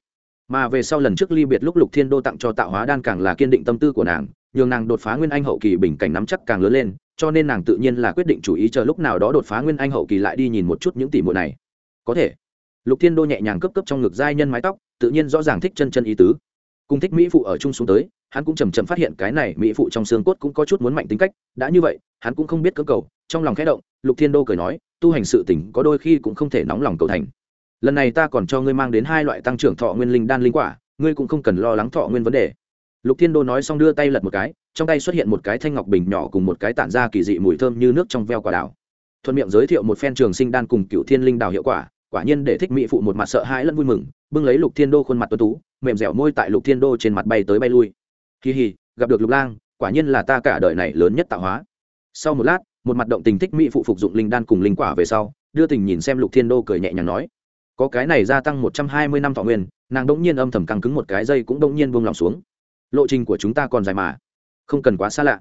Mà về sau lần trước ly biệt lúc lục thiên đô tặng cho tạo hóa đan càng là kiên định tâm tư của nàng, nhường nàng đột phá nguyên anh hậu kỳ bình cảnh nắm chắc càng lớn lên, cho nên nàng tự nhiên là quyết định chủ ý chờ lúc nào đó đột phá nguyên anh hậu kỳ lại đi nhìn một chút những tỷ muội này. Có thể. Lục thiên đô nhẹ nhàng cấp cấp trong ngực giai nhân mái tóc, tự nhiên rõ ràng thích chân chân ý tứ. Cùng thích mỹ phụ ở chung xuống tới, hắn cũng chầm chậm phát hiện cái này mỹ phụ trong xương cốt cũng có chút muốn mạnh tính cách, đã như vậy, hắn cũng không biết cơ cầu, trong lòng khẽ động, lục thiên đô cười nói tu hành sự tỉnh có đôi khi cũng không thể nóng lòng cầu thành. Lần này ta còn cho ngươi mang đến hai loại tăng trưởng thọ nguyên linh đan linh quả, ngươi cũng không cần lo lắng thọ nguyên vấn đề. Lục thiên đô nói xong đưa tay lật một cái, trong tay xuất hiện một cái thanh ngọc bình nhỏ cùng một cái tản ra kỳ dị mùi thơm như nước trong veo quả đào. Thuận miệng giới thiệu một phen trường sinh đan cùng cựu thiên linh đào hiệu quả quả nhiên để thích mỹ phụ một mặt sợ hãi lẫn vui mừng, bưng lấy lục thiên đô khuôn mặt tuân tú, mềm dẻo môi tại lục thiên đô trên mặt bay tới bay lui. Kỳ hì, gặp được lục lang, quả nhiên là ta cả đời này lớn nhất tạo hóa. Sau một lát một mặt động tình thích mỹ phụ phục dụng linh đan cùng linh quả về sau, đưa tình nhìn xem lục thiên đô cười nhẹ nhàng nói, có cái này gia tăng một trăm hai mươi năm thọ nguyên, nàng đỗng nhiên âm thầm căng cứng một cái dây cũng đỗng nhiên buông lòng xuống. Lộ trình của chúng ta còn dài mà, không cần quá xa lạ.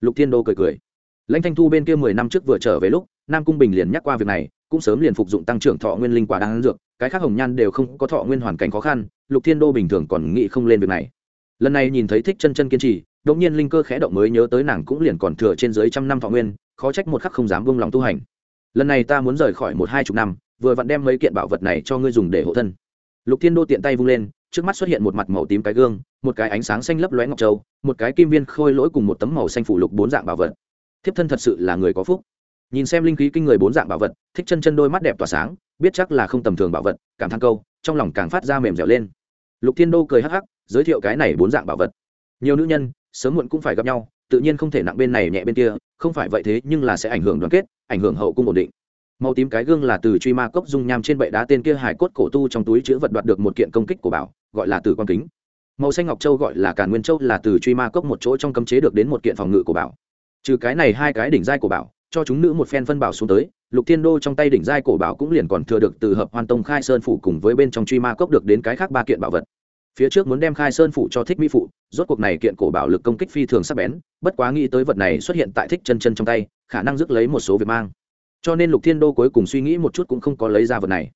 Lục thiên đô cười cười. Lãnh thanh thu bên kia mười năm trước vừa trở về lúc, nam cung bình liền nhắc qua việc này, cũng sớm liền phục dụng tăng trưởng thọ nguyên linh quả đang dược, cái khác hồng nhan đều không có thọ nguyên hoàn cảnh khó khăn, lục thiên đô bình thường còn nghĩ không lên việc này. Lần này nhìn thấy thích chân chân kiên trì đột nhiên linh cơ khẽ động mới nhớ tới nàng cũng liền còn thừa trên dưới trăm năm thọ nguyên khó trách một khắc không dám buông lòng tu hành. Lần này ta muốn rời khỏi một hai chục năm, vừa vặn đem mấy kiện bảo vật này cho ngươi dùng để hộ thân. Lục thiên đô tiện tay vung lên, trước mắt xuất hiện một mặt màu tím cái gương, một cái ánh sáng xanh lấp lóe ngọc châu, một cái kim viên khôi lỗi cùng một tấm màu xanh phủ lục bốn dạng bảo vật. Thiếp thân thật sự là người có phúc. Nhìn xem linh khí kinh người bốn dạng bảo vật, thích chân chân đôi mắt đẹp tỏa sáng, biết chắc là không tầm thường bảo vật, cảm thang câu, trong lòng càng phát ra mềm dẻo lên. Lục thiên đô cười hắc hắc, giới thiệu cái này bốn dạng bảo vật. Nhiều nữ nhân, sớm muộn cũng phải gặp nhau tự nhiên không thể nặng bên này nhẹ bên kia, không phải vậy thế nhưng là sẽ ảnh hưởng đoàn kết, ảnh hưởng hậu cung ổn định. Màu tím cái gương là từ truy ma cốc dung nham trên bệ đá tên kia hải cốt cổ tu trong túi chữ vật đoạt được một kiện công kích của bảo, gọi là từ quan kính. Màu xanh ngọc châu gọi là càn nguyên châu là từ truy ma cốc một chỗ trong cấm chế được đến một kiện phòng ngự của bảo. Trừ cái này hai cái đỉnh giai của bảo, cho chúng nữ một phen phân bảo xuống tới, lục thiên đô trong tay đỉnh giai cổ bảo cũng liền còn thừa được từ hợp hoàn tông khai sơn phủ cùng với bên trong truy ma cốc được đến cái khác ba kiện bảo vật phía trước muốn đem khai sơn phụ cho thích mỹ phụ, rốt cuộc này kiện cổ bảo lực công kích phi thường sắc bén, bất quá nghĩ tới vật này xuất hiện tại thích chân chân trong tay, khả năng rước lấy một số việc mang. Cho nên lục thiên đô cuối cùng suy nghĩ một chút cũng không có lấy ra vật này.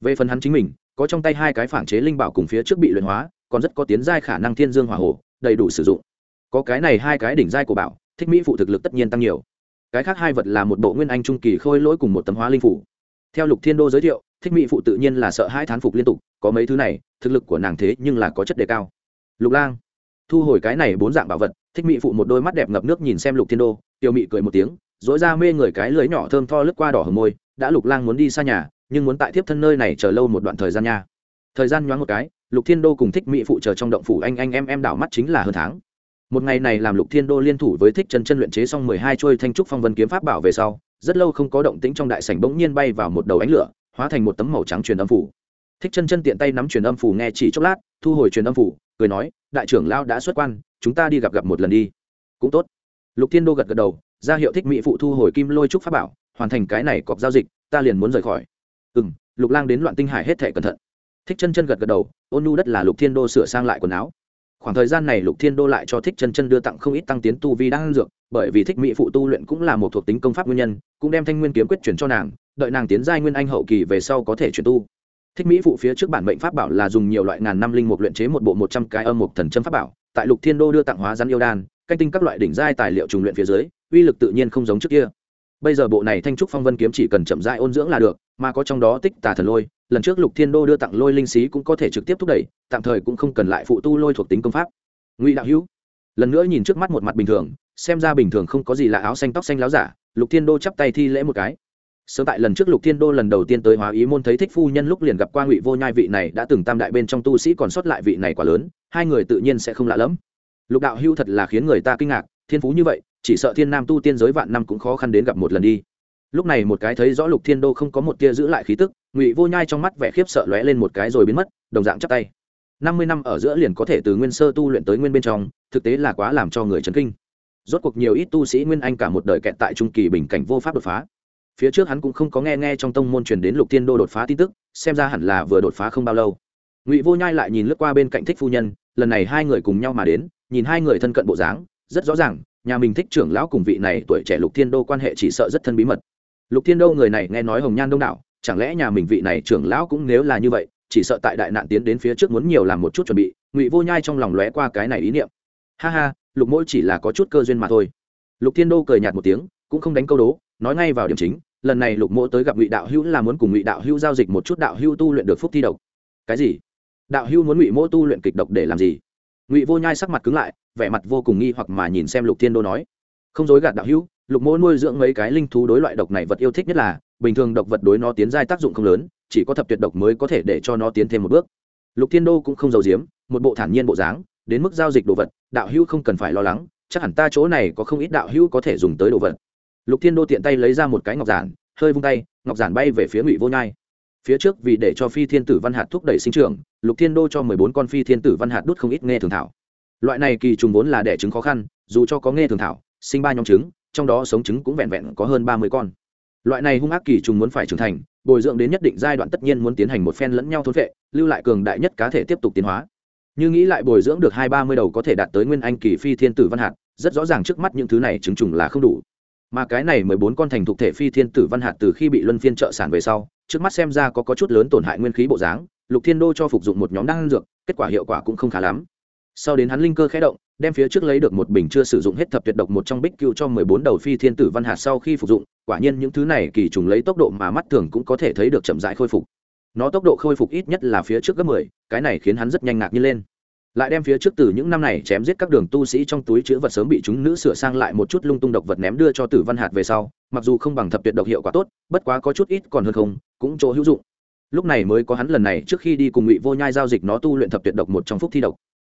Về phần hắn chính mình, có trong tay hai cái phản chế linh bảo cùng phía trước bị luyện hóa, còn rất có tiến giai khả năng thiên dương hỏa hồ đầy đủ sử dụng. Có cái này hai cái đỉnh giai của bảo, thích mỹ phụ thực lực tất nhiên tăng nhiều. Cái khác hai vật là một bộ nguyên anh trung kỳ khôi lỗi cùng một tấm hóa linh phủ. Theo lục thiên đô giới thiệu thích mỹ phụ tự nhiên là sợ hai thán phục liên tục, có mấy thứ này, thực lực của nàng thế nhưng là có chất đề cao. Lục lang. Thu hồi cái này bốn dạng bảo vật, thích mỹ phụ một đôi mắt đẹp ngập nước nhìn xem lục thiên đô tiêu mị cười một tiếng dỗi ra mê người cái lưới nhỏ thơm tho lướt qua đỏ hờ môi, đã lục lang muốn đi xa nhà, nhưng muốn tại tiếp thân nơi này chờ lâu một đoạn thời gian nha. Thời gian nhoáng một cái, lục thiên đô cùng thích mỹ phụ chờ trong động phủ anh anh em em đảo mắt chính là hơn tháng. Một ngày này làm lục thiên đô liên thủ với thích chân chân luyện chế xong mười hai trôi thanh trúc phong vân kiếm pháp bảo về sau, rất lâu không có động tĩnh trong đại sảnh bỗng nhiên bay vào một đầu ánh lửa hóa thành một tấm màu trắng truyền âm phủ. Thích chân chân tiện tay nắm truyền âm phủ nghe chỉ chốc lát, thu hồi truyền âm phủ, cười nói, đại trưởng lao đã xuất quan, chúng ta đi gặp gặp một lần đi. Cũng tốt. Lục thiên đô gật gật đầu, ra hiệu thích mỹ phụ thu hồi kim lôi trúc pháp bảo, hoàn thành cái này cọc giao dịch, ta liền muốn rời khỏi. Ừ m lục lang đến loạn tinh hải hết thể cẩn thận. Thích chân chân gật gật đầu, ôn nhu đất là lục thiên đô sửa sang lại quần áo. Khoảng thời gian này lục thiên đô lại cho thích chân chân đưa tặng không ít tăng tiến tu vi đang dược, bởi vì thích mỹ phụ tu luyện cũng là một thuộc tính công pháp nguyên nhân, cũng đem thanh nguyên kiếm quyết chuyển cho nàng đợi nàng tiến giai nguyên anh hậu kỳ về sau có thể chuyển tu. Thích mỹ phụ phía trước bản mệnh pháp bảo là dùng nhiều loại ngàn năm linh mục luyện chế một bộ một trăm cái âm mục thần châm pháp bảo. Tại lục thiên đô đưa tặng hóa rắn yêu đan, canh tinh các loại đỉnh giai tài liệu trùng luyện phía dưới, uy lực tự nhiên không giống trước kia. Bây giờ bộ này thanh trúc phong vân kiếm chỉ cần chậm rãi ôn dưỡng là được, mà có trong đó tích tà thần lôi, lần trước lục thiên đô đưa tặng lôi linh xí cũng có thể trực tiếp thúc đẩy, tạm thời cũng không cần lại phụ tu lôi thuộc tính công pháp. Ngụy đạo hữu, lần nữa nhìn trước mắt một mặt bình thường, xem ra bình thường không có gì là áo xanh tóc xanh láo giả, lục thiên đô chắp tay thi lễ một cái sớm tại lần trước lục thiên đô lần đầu tiên tới hóa ý môn thấy thích phu nhân lúc liền gặp qua ngụy vô nhai vị này đã từng tam đại bên trong tu sĩ còn sót lại vị này quá lớn, hai người tự nhiên sẽ không lạ lẫm. Lục đạo hưu thật là khiến người ta kinh ngạc, thiên phú như vậy, chỉ sợ thiên nam tu tiên giới vạn năm cũng khó khăn đến gặp một lần đi. Lúc này một cái thấy rõ lục thiên đô không có một tia giữ lại khí tức, ngụy vô nhai trong mắt vẻ khiếp sợ lóe lên một cái rồi biến mất, đồng dạng chắp tay. Năm mươi năm ở giữa liền có thể từ nguyên sơ tu luyện tới nguyên bên trong, thực tế là quá làm cho người chấn kinh. Rốt cuộc nhiều ít tu sĩ nguyên anh cả một đời kẹt tại trung kỳ bình cảnh vô pháp đột phá phía trước hắn cũng không có nghe nghe trong tông môn truyền đến lục thiên đô đột phá tin tức, xem ra hẳn là vừa đột phá không bao lâu. Ngụy vô nhai lại nhìn lướt qua bên cạnh thích phu nhân, lần này hai người cùng nhau mà đến, nhìn hai người thân cận bộ dáng, rất rõ ràng, nhà mình thích trưởng lão cùng vị này tuổi trẻ lục thiên đô quan hệ chỉ sợ rất thân bí mật. Lục thiên đô người này nghe nói hồng nhan đông đảo, chẳng lẽ nhà mình vị này trưởng lão cũng nếu là như vậy, chỉ sợ tại đại nạn tiến đến phía trước muốn nhiều làm một chút chuẩn bị, ngụy vô nhai trong lòng lóe qua cái này ý niệm. Ha ha, lục mỗi chỉ là có chút cơ duyên mà thôi. Lục thiên đô cười nhạt một tiếng, cũng không đánh câu đố nói ngay vào điểm chính, lần này lục mỗ tới gặp ngụy đạo hữu là muốn cùng ngụy đạo hữu giao dịch một chút đạo hữu tu luyện được phúc thi độc. Cái gì? Đạo hữu muốn ngụy mỗ tu luyện kịch độc để làm gì? Ngụy vô nhai sắc mặt cứng lại, vẻ mặt vô cùng nghi hoặc mà nhìn xem lục thiên đô nói, không dối gạt đạo hữu, lục mỗ nuôi dưỡng mấy cái linh thú đối loại độc này vật yêu thích nhất là, bình thường độc vật đối nó tiến giai tác dụng không lớn, chỉ có thập tuyệt độc mới có thể để cho nó tiến thêm một bước. Lục thiên đô cũng không giàu giếm, một bộ thản nhiên bộ dáng, đến mức giao dịch đồ vật, đạo hữu không cần phải lo lắng, chắc hẳn ta chỗ này có không ít đạo hữu có thể dùng tới đồ vật lục thiên đô tiện tay lấy ra một cái ngọc giản, hơi vung tay, ngọc giản bay về phía ngụy vô nhai. Phía trước vì để cho phi thiên tử văn hạt thúc đẩy sinh trưởng, lục thiên đô cho mười bốn con phi thiên tử văn hạt đút không ít nghe thường thảo. Loại này kỳ trùng vốn là đẻ trứng khó khăn, dù cho có nghe thường thảo, sinh ba nhóm trứng, trong đó sống trứng cũng vẹn vẹn có hơn ba mươi con. Loại này hung ác kỳ trùng muốn phải trưởng thành, bồi dưỡng đến nhất định giai đoạn tất nhiên muốn tiến hành một phen lẫn nhau thốn vệ, lưu lại cường đại nhất cá thể tiếp tục tiến hóa. Như nghĩ lại bồi dưỡng được hai ba mươi đầu có thể đạt tới nguyên anh kỳ phi thiên tử văn hạt, rất rõ ràng trước mắt những thứ này chứng trùng là không đủ mà cái này mười bốn con thành thuộc thể phi thiên tử văn hạt từ khi bị luân phiên trợ sản về sau trước mắt xem ra có, có chút lớn tổn hại nguyên khí bộ dáng lục thiên đô cho phục dụng một nhóm đan dược kết quả hiệu quả cũng không khá lắm. Sau đến hắn linh cơ khẽ động đem phía trước lấy được một bình chưa sử dụng hết thập tuyệt độc một trong bích cưu cho mười bốn đầu phi thiên tử văn hạt sau khi phục dụng quả nhiên những thứ này kỳ trùng lấy tốc độ mà mắt thường cũng có thể thấy được chậm rãi khôi phục. Nó tốc độ khôi phục ít nhất là phía trước gấp mười cái này khiến hắn rất nhanh ngạc như lên lại đem phía trước từ những năm này chém giết các đường tu sĩ trong túi chữ vật sớm bị chúng nữ sửa sang lại một chút lung tung độc vật ném đưa cho tử văn hạt về sau, mặc dù không bằng thập tuyệt độc hiệu quả tốt, bất quá có chút ít còn hơn không, cũng chỗ hữu dụng. Lúc này mới có hắn lần này trước khi đi cùng ngụy vô nhai giao dịch nó tu luyện thập tuyệt độc một trong phúc thi độc.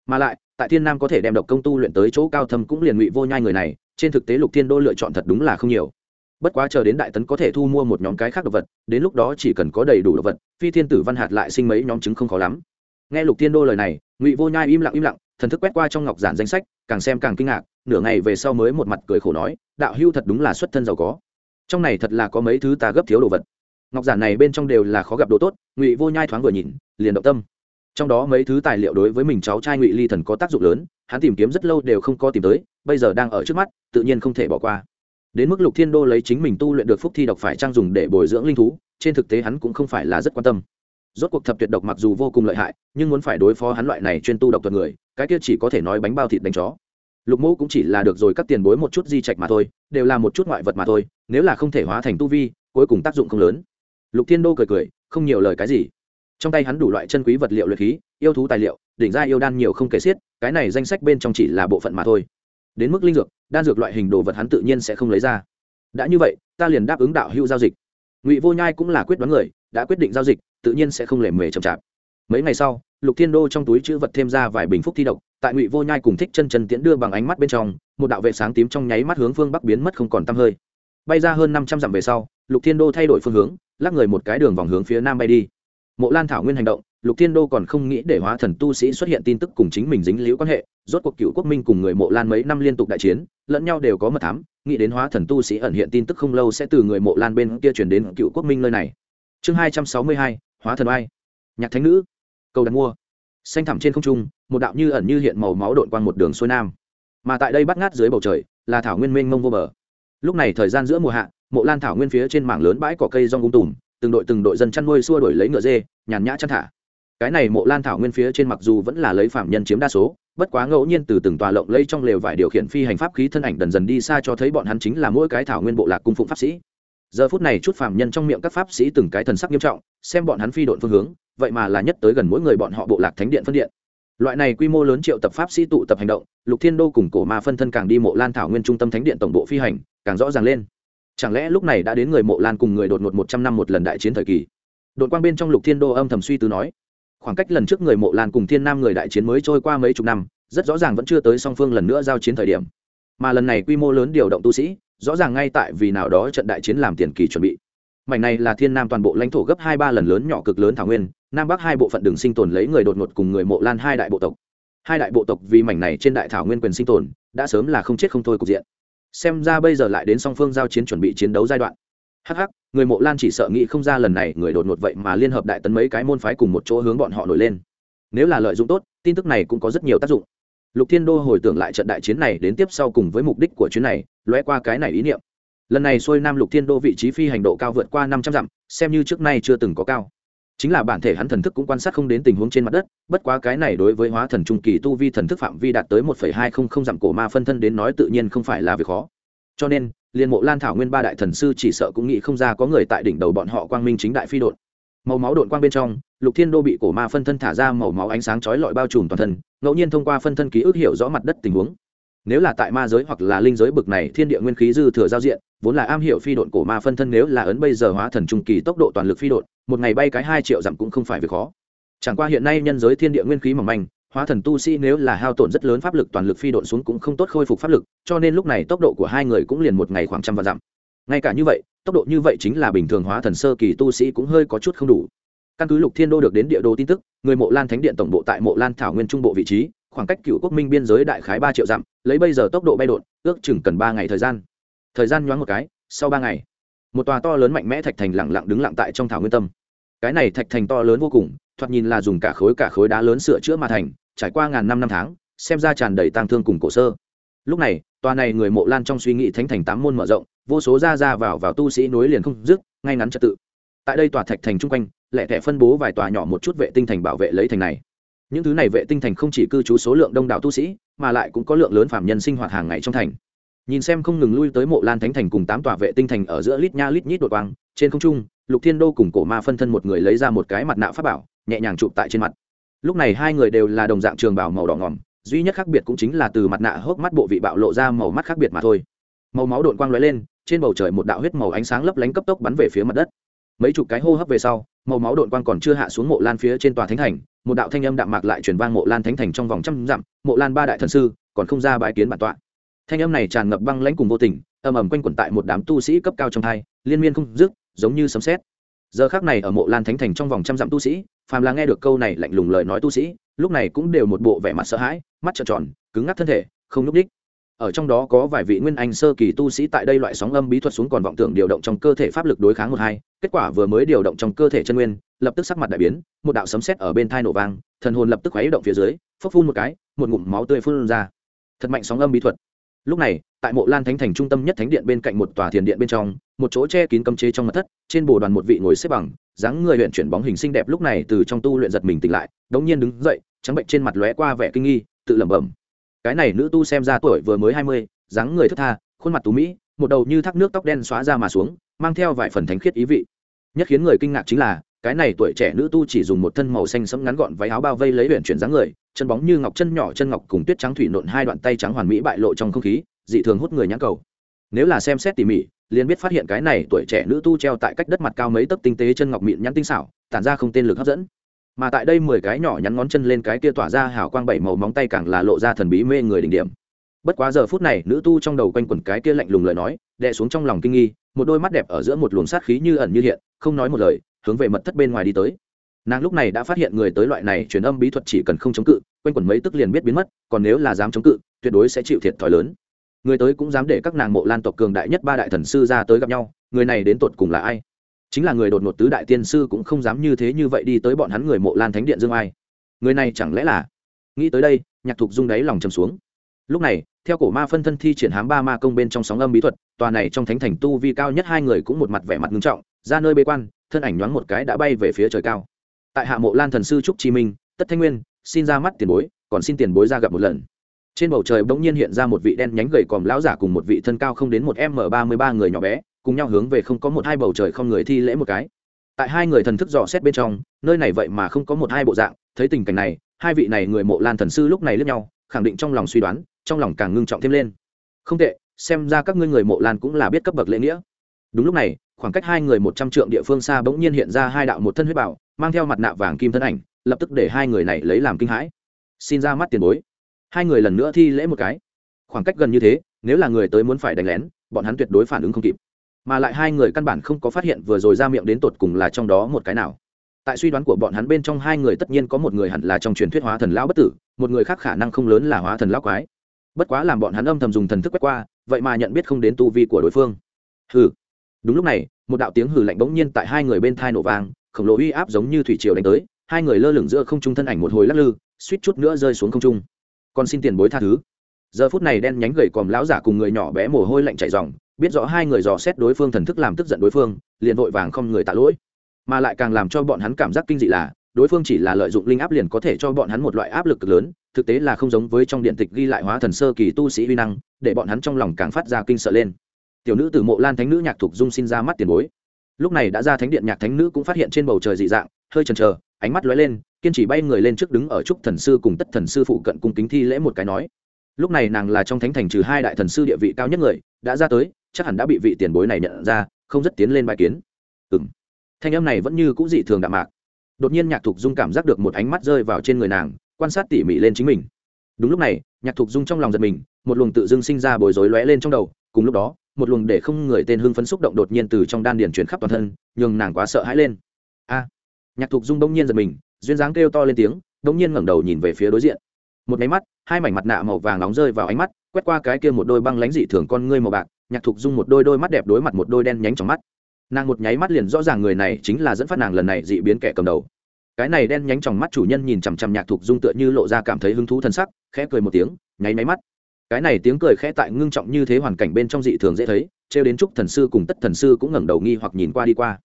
Mà lại, tại thiên nam có thể đem độc công tu luyện tới chỗ cao thâm cũng liền ngụy vô nhai người này, trên thực tế lục thiên đô lựa chọn thật đúng là không nhiều. Bất quá chờ đến đại tấn có thể thu mua một nhóm cái khác độc vật, đến lúc đó chỉ cần có đầy đủ độc vật, phi thiên tử văn hạt lại sinh mấy nhóm chứng không khó lắm nghe lục thiên đô lời này, ngụy vô nhai im lặng im lặng, thần thức quét qua trong ngọc giản danh sách, càng xem càng kinh ngạc, nửa ngày về sau mới một mặt cười khổ nói, đạo hưu thật đúng là xuất thân giàu có. Trong này thật là có mấy thứ ta gấp thiếu đồ vật. Ngọc giản này bên trong đều là khó gặp đồ tốt, ngụy vô nhai thoáng vừa nhìn, liền động tâm. Trong đó mấy thứ tài liệu đối với mình cháu trai ngụy ly thần có tác dụng lớn, hắn tìm kiếm rất lâu đều không có tìm tới, bây giờ đang ở trước mắt, tự nhiên không thể bỏ qua. Đến mức lục thiên đô lấy chính mình tu luyện được phúc thi độc phải trang dùng để bồi dưỡng linh thú, trên thực tế hắn cũng không phải là rất quan tâm rốt cuộc thập tuyệt độc mặc dù vô cùng lợi hại, nhưng muốn phải đối phó hắn loại này chuyên tu độc thuật người, cái kia chỉ có thể nói bánh bao thịt đánh chó. Lục mẫu cũng chỉ là được rồi các tiền bối một chút di trạch mà thôi, đều là một chút ngoại vật mà thôi, nếu là không thể hóa thành tu vi, cuối cùng tác dụng không lớn. Lục thiên đô cười cười, không nhiều lời cái gì. Trong tay hắn đủ loại chân quý vật liệu luyện khí, yêu thú tài liệu, đỉnh ra yêu đan nhiều không kể xiết, cái này danh sách bên trong chỉ là bộ phận mà thôi. Đến mức linh dược, đan dược loại hình đồ vật hắn tự nhiên sẽ không lấy ra. Đã như vậy, ta liền đáp ứng đạo hữu giao dịch. Ngụy vô nhai cũng là quyết đoán người, đã quyết định giao dịch tự nhiên sẽ không lề mề chậm chạp. Mấy ngày sau, lục thiên đô trong túi chữ vật thêm ra vài bình phúc thi độc, tại ngụy vô nhai cùng thích chân chân tiễn đưa bằng ánh mắt bên trong, một đạo vệ sáng tím trong nháy mắt hướng phương bắc biến mất không còn tăm hơi. Bay ra hơn năm trăm dặm về sau, lục thiên đô thay đổi phương hướng, lắc người một cái đường vòng hướng phía nam bay đi. Mộ lan thảo nguyên hành động, lục thiên đô còn không nghĩ để hóa thần tu sĩ xuất hiện tin tức cùng chính mình dính liễu quan hệ, rốt cuộc cựu quốc minh cùng người mộ lan mấy năm liên tục đại chiến, lẫn nhau đều có mật thám, nghĩ đến hóa thần tu sĩ ẩn hiện tin tức không lâu sẽ từ người mộ lan bên kia chuyển đến cựu quốc minh nơi này. Chương hai trăm sáu mươi hai hóa thần oai. Nhạc thánh nữ, cầu đặt mua. Xanh thẳm trên không trung, một đạo như ẩn như hiện màu máu đội quang một đường xuôi nam. Mà tại đây bắt ngát dưới bầu trời, là thảo nguyên mênh mông vô bờ. Lúc này thời gian giữa mùa hạ, mộ lan thảo nguyên phía trên mảng lớn bãi cỏ cây rong ung tùm, từng đội từng đội dân chăn nuôi xua đổi lấy ngựa dê, nhàn nhã chăn thả. Cái này mộ lan thảo nguyên phía trên mặc dù vẫn là lấy phạm nhân chiếm đa số, bất quá ngẫu nhiên từ từng tòa lộng lây trong lều vải điều khiển phi hành pháp khí thân ảnh dần dần đi xa cho thấy bọn hắn chính là mỗi cái thảo nguyên bộ lạc cung phụng pháp sĩ giờ phút này chút phạm nhân trong miệng các pháp sĩ từng cái thần sắc nghiêm trọng, xem bọn hắn phi độn phương hướng, vậy mà là nhất tới gần mỗi người bọn họ bộ lạc thánh điện phân điện. Loại này quy mô lớn triệu tập pháp sĩ tụ tập hành động, lục thiên đô cùng cổ ma phân thân càng đi mộ lan thảo nguyên trung tâm thánh điện tổng bộ phi hành, càng rõ ràng lên. Chẳng lẽ lúc này đã đến người mộ lan cùng người đột ngột một trăm năm một lần đại chiến thời kỳ? Đột quang bên trong lục thiên đô âm thầm suy tư nói, khoảng cách lần trước người mộ lan cùng thiên nam người đại chiến mới trôi qua mấy chục năm, rất rõ ràng vẫn chưa tới song phương lần nữa giao chiến thời điểm. Mà lần này quy mô lớn điều động tu sĩ rõ ràng ngay tại vì nào đó trận đại chiến làm tiền kỳ chuẩn bị. Mảnh này là thiên nam toàn bộ lãnh thổ gấp hai ba lần lớn nhỏ cực lớn thảo nguyên, nam bắc hai bộ phận đường sinh tồn lấy người đột ngột cùng người mộ lan hai đại bộ tộc. Hai đại bộ tộc vì mảnh này trên đại thảo nguyên quyền sinh tồn, đã sớm là không chết không thôi cục diện. Xem ra bây giờ lại đến song phương giao chiến chuẩn bị chiến đấu giai đoạn. Hh người mộ lan chỉ sợ nghĩ không ra lần này người đột ngột vậy mà liên hợp đại tấn mấy cái môn phái cùng một chỗ hướng bọn họ nổi lên. Nếu là lợi dụng tốt, tin tức này cũng có rất nhiều tác dụng. Lục thiên đô hồi tưởng lại trận đại chiến này đến tiếp sau cùng với mục đích của chuyến này lóe qua cái này ý niệm. Lần này xuôi nam lục thiên đô vị trí phi hành độ cao vượt qua năm trăm dặm, xem như trước nay chưa từng có cao. Chính là bản thể hắn thần thức cũng quan sát không đến tình huống trên mặt đất, bất quá cái này đối với hóa thần trung kỳ tu vi thần thức phạm vi đạt tới một phẩy hai không không dặm cổ ma phân thân đến nói tự nhiên không phải là việc khó. Cho nên, liên mộ lan thảo nguyên ba đại thần sư chỉ sợ cũng nghĩ không ra có người tại đỉnh đầu bọn họ quang minh chính đại phi đột màu máu đột quang bên trong, lục thiên đô bị cổ ma phân thân thả ra màu máu ánh sáng chói lọi bao trùm toàn thân, ngẫu nhiên thông qua phân thân ký ức hiểu rõ mặt đất tình huống nếu là tại ma giới hoặc là linh giới bực này, thiên địa nguyên khí dư thừa giao diện, vốn là am hiểu phi độn cổ ma phân thân nếu là ấn bây giờ hóa thần trung kỳ tốc độ toàn lực phi độn, một ngày bay cái hai triệu dặm cũng không phải việc khó. Chẳng qua hiện nay nhân giới thiên địa nguyên khí mỏng manh, hóa thần tu sĩ nếu là hao tổn rất lớn pháp lực toàn lực phi độn xuống cũng không tốt khôi phục pháp lực, cho nên lúc này tốc độ của hai người cũng liền một ngày khoảng trăm vạn dặm. Ngay cả như vậy, tốc độ như vậy chính là bình thường hóa thần sơ kỳ tu sĩ cũng hơi có chút không đủ. Căn cứ lục thiên đô được đến địa đồ tin tức, người mộ lan thánh điện tổng bộ tại mộ lan thảo nguyên trung bộ vị trí khoảng cách cựu quốc minh biên giới đại khái ba triệu dặm, lấy bây giờ tốc độ bay đột ước chừng cần ba ngày thời gian. Thời gian nhoáng một cái, sau ba ngày, một tòa to lớn mạnh mẽ thạch thành lặng lặng đứng lặng tại trong thảo nguyên tâm. Cái này thạch thành to lớn vô cùng, thoạt nhìn là dùng cả khối cả khối đá lớn sửa chữa mà thành, trải qua ngàn năm năm tháng, xem ra tràn đầy tang thương cùng cổ sơ. Lúc này, tòa này người mộ lan trong suy nghĩ thánh thành tám môn mở rộng, vô số ra ra vào vào tu sĩ nối liền không dứt, ngay ngắn trật tự. Tại đây tòa thạch thành chung quanh, lẻ thẻ phân bố vài tòa nhỏ một chút vệ tinh thành bảo vệ lấy thành này những thứ này vệ tinh thành không chỉ cư trú số lượng đông đảo tu sĩ, mà lại cũng có lượng lớn phạm nhân sinh hoạt hàng ngày trong thành. Nhìn xem không ngừng lui tới mộ lan thánh thành cùng tám tòa vệ tinh thành ở giữa lít nha lít nhít đột quang, trên không trung, lục thiên đô cùng cổ ma phân thân một người lấy ra một cái mặt nạ pháp bảo, nhẹ nhàng chụp tại trên mặt. Lúc này hai người đều là đồng dạng trường bảo màu đỏ ngỏm, duy nhất khác biệt cũng chính là từ mặt nạ hốc mắt bộ vị bạo lộ ra màu mắt khác biệt mà thôi. Màu máu đột quang lóe lên, trên bầu trời một đạo huyết màu ánh sáng lấp lánh cấp tốc bắn về phía mặt đất. Mấy chục cái hô hấp về sau, màu máu đột quang còn chưa hạ xuống mộ lan phía trên tòa thánh thành một đạo thanh âm đạm mạc lại truyền vang mộ lan thánh thành trong vòng trăm dặm, mộ lan ba đại thần sư còn không ra bãi kiến bản tọa. Thanh âm này tràn ngập băng lãnh cùng vô tình, ầm ầm quanh quẩn tại một đám tu sĩ cấp cao trong thai liên miên không dứt, giống như sấm sét. Giờ khác này ở mộ lan thánh thành trong vòng trăm dặm tu sĩ, phàm là nghe được câu này lạnh lùng lời nói tu sĩ, lúc này cũng đều một bộ vẻ mặt sợ hãi, mắt trợn tròn, cứng ngắc thân thể, không n ú c đích ở trong đó có vài vị nguyên anh sơ kỳ tu sĩ tại đây loại sóng âm bí thuật xuống còn vọng tưởng điều động trong cơ thể pháp lực đối kháng một hai. Kết quả vừa mới điều động trong cơ thể chân nguyên, lập tức sắc mặt đại biến, một đạo sấm sét ở bên thai nổ vang, thần hồn lập tức khuấy động phía dưới phấp phun một cái, một ngụm máu tươi phun ra. Thật mạnh sóng âm bí thuật. Lúc này, tại mộ lan thánh thành trung tâm nhất thánh điện bên cạnh một tòa thiền điện bên trong, một chỗ che kín cấm chế trong mặt thất, trên bồ đoàn một vị ngồi xếp bằng, dáng người luyện chuyển bóng hình xinh đẹp lúc này từ trong tu luyện giật mình tỉnh lại, đống nhiên đứng dậy, trắng bệnh trên mặt lóe qua vẻ kinh nghi, tự lẩm bẩm cái này nữ tu xem ra tuổi vừa mới hai mươi, dáng người thức tha, khuôn mặt tú mỹ, một đầu như thác nước tóc đen xóa ra mà xuống, mang theo vài phần thánh khiết ý vị. Nhất khiến người kinh ngạc chính là, cái này tuổi trẻ nữ tu chỉ dùng một thân màu xanh sẫm ngắn gọn váy áo bao vây lấy luyện chuyển dáng người, chân bóng như ngọc chân nhỏ chân ngọc cùng tuyết trắng thủy nộn hai đoạn tay trắng hoàn mỹ bại lộ trong không khí, dị thường hút người nhãn cầu. Nếu là xem xét tỉ mỉ, liền biết phát hiện cái này tuổi trẻ nữ tu treo tại cách đất mặt cao mấy tấc tinh tế chân ngọc mịn nhắn tinh xảo, tản ra không tên lực hấp dẫn mà tại đây mười cái nhỏ nhắn ngón chân lên cái kia tỏa ra hào quang bảy màu móng tay càng là lộ ra thần bí mê người đỉnh điểm. Bất quá giờ phút này, nữ tu trong đầu quanh quẩn cái kia lạnh lùng lời nói, đè xuống trong lòng kinh nghi, một đôi mắt đẹp ở giữa một luồng sát khí như ẩn như hiện, không nói một lời, hướng về mật thất bên ngoài đi tới. Nàng lúc này đã phát hiện người tới loại này truyền âm bí thuật chỉ cần không chống cự, quanh quẩn mấy tức liền biết biến mất, còn nếu là dám chống cự, tuyệt đối sẽ chịu thiệt thòi lớn. Người tới cũng dám để các nàng mộ lan tộc cường đại nhất ba đại thần sư ra tới gặp nhau, người này đến tột cùng là ai? Chính là người đột ngột tứ đại tiên sư cũng không dám như thế như vậy đi tới bọn hắn người mộ lan thánh điện dương ai. Người này chẳng lẽ là? Nghĩ tới đây, nhạc thục dung đáy lòng trầm xuống. Lúc này, theo cổ ma phân thân thi triển hám ba ma công bên trong sóng âm bí thuật, tòa này trong thánh thành tu vi cao nhất hai người cũng một mặt vẻ mặt ngưng trọng, ra nơi bế quan, thân ảnh nhoáng một cái đã bay về phía trời cao. Tại hạ mộ lan thần sư trúc chi minh, tất thanh nguyên, xin ra mắt tiền bối, còn xin tiền bối ra gặp một lần. Trên bầu trời bỗng nhiên hiện ra một vị đen nhánh gầy còm lão giả cùng một vị thân cao không đến một m ba mươi ba người nhỏ bé cùng nhau hướng về không có một hai bầu trời không người thi lễ một cái. Tại hai người thần thức dò xét bên trong, nơi này vậy mà không có một hai bộ dạng, thấy tình cảnh này, hai vị này người mộ lan thần sư lúc này lướt nhau, khẳng định trong lòng suy đoán, trong lòng càng ngưng trọng thêm lên. Không tệ, xem ra các ngươi người mộ lan cũng là biết cấp bậc lễ nghĩa. Đúng lúc này, khoảng cách hai người một trăm trượng địa phương xa bỗng nhiên hiện ra hai đạo một thân huyết bảo, mang theo mặt nạ vàng kim thân ảnh, lập tức để hai người này lấy làm kinh hãi. Xin ra mắt tiền bối. Hai người lần nữa thi lễ một cái. Khoảng cách gần như thế, nếu là người tới muốn phải đánh lén, bọn hắn tuyệt đối phản ứng không kịp mà lại hai người căn bản không có phát hiện vừa rồi ra miệng đến tột cùng là trong đó một cái nào. Tại suy đoán của bọn hắn bên trong hai người tất nhiên có một người hẳn là trong truyền thuyết hóa thần lão bất tử, một người khác khả năng không lớn là hóa thần lão quái. Bất quá làm bọn hắn âm thầm dùng thần thức quét qua, vậy mà nhận biết không đến tu vi của đối phương. Hừ. Đúng lúc này, một đạo tiếng hừ lạnh bỗng nhiên tại hai người bên thai nổ vang, khổng lồ uy áp giống như thủy triều đánh tới, hai người lơ lửng giữa không trung thân ảnh một hồi lắc lư, suýt chút nữa rơi xuống không trung. Còn xin tiền bối tha thứ. Giờ phút này đen nhánh gầy còm lão giả cùng người nhỏ bé mồ hôi lạnh chảy ròng biết rõ hai người dò xét đối phương thần thức làm tức giận đối phương, liền vội vàng không người tạ lỗi. Mà lại càng làm cho bọn hắn cảm giác kinh dị là, đối phương chỉ là lợi dụng linh áp liền có thể cho bọn hắn một loại áp lực cực lớn, thực tế là không giống với trong điện tịch ghi lại hóa thần sơ kỳ tu sĩ uy năng, để bọn hắn trong lòng càng phát ra kinh sợ lên. Tiểu nữ từ mộ lan thánh nữ nhạc thục dung xin ra mắt tiền bối. Lúc này đã ra thánh điện, nhạc thánh nữ cũng phát hiện trên bầu trời dị dạng, hơi chần chờ, ánh mắt lóe lên, kiên trì bay người lên trước đứng ở trúc thần sư cùng tất thần sư phụ cận cung kính thi lễ một cái nói. Lúc này nàng là trong thánh thành trừ hai đại thần sư địa vị cao nhất người, đã ra tới chắc hẳn đã bị vị tiền bối này nhận ra, không rất tiến lên bài kiến. Ừ m thanh âm này vẫn như c ũ dị thường đạm mạc. Đột nhiên nhạc thục dung cảm giác được một ánh mắt rơi vào trên người nàng, quan sát tỉ mỉ lên chính mình. Đúng lúc này, nhạc thục dung trong lòng giật mình, một luồng tự dưng sinh ra bồi dối lóe lên trong đầu, cùng lúc đó, một luồng để không người tên hưng phấn xúc động đột nhiên từ trong đan điền chuyển khắp toàn thân, nhường nàng quá sợ hãi lên. A! Nhạc thục dung bỗng nhiên giật mình, duyên dáng kêu to lên tiếng, bỗng nhiên ngẩng đầu nhìn về phía đối diện. Một máy mắt, hai mảnh mặt nạ màu vàng nóng rơi vào ánh mắt, quét qua cái kia một đôi băng lánh dị thường con ngươi màu bạc nhạc thục dung một đôi đôi mắt đẹp đối mặt một đôi đen nhánh trong mắt. Nàng một nháy mắt liền rõ ràng người này chính là dẫn phát nàng lần này dị biến kẻ cầm đầu. Cái này đen nhánh trong mắt chủ nhân nhìn chằm chằm nhạc thục dung tựa như lộ ra cảm thấy hứng thú thân sắc, khẽ cười một tiếng, nháy máy mắt. Cái này tiếng cười khẽ tại ngưng trọng như thế hoàn cảnh bên trong dị thường dễ thấy, trêu đến trúc thần sư cùng tất thần sư cũng ngẩng đầu nghi hoặc nhìn qua đi qua.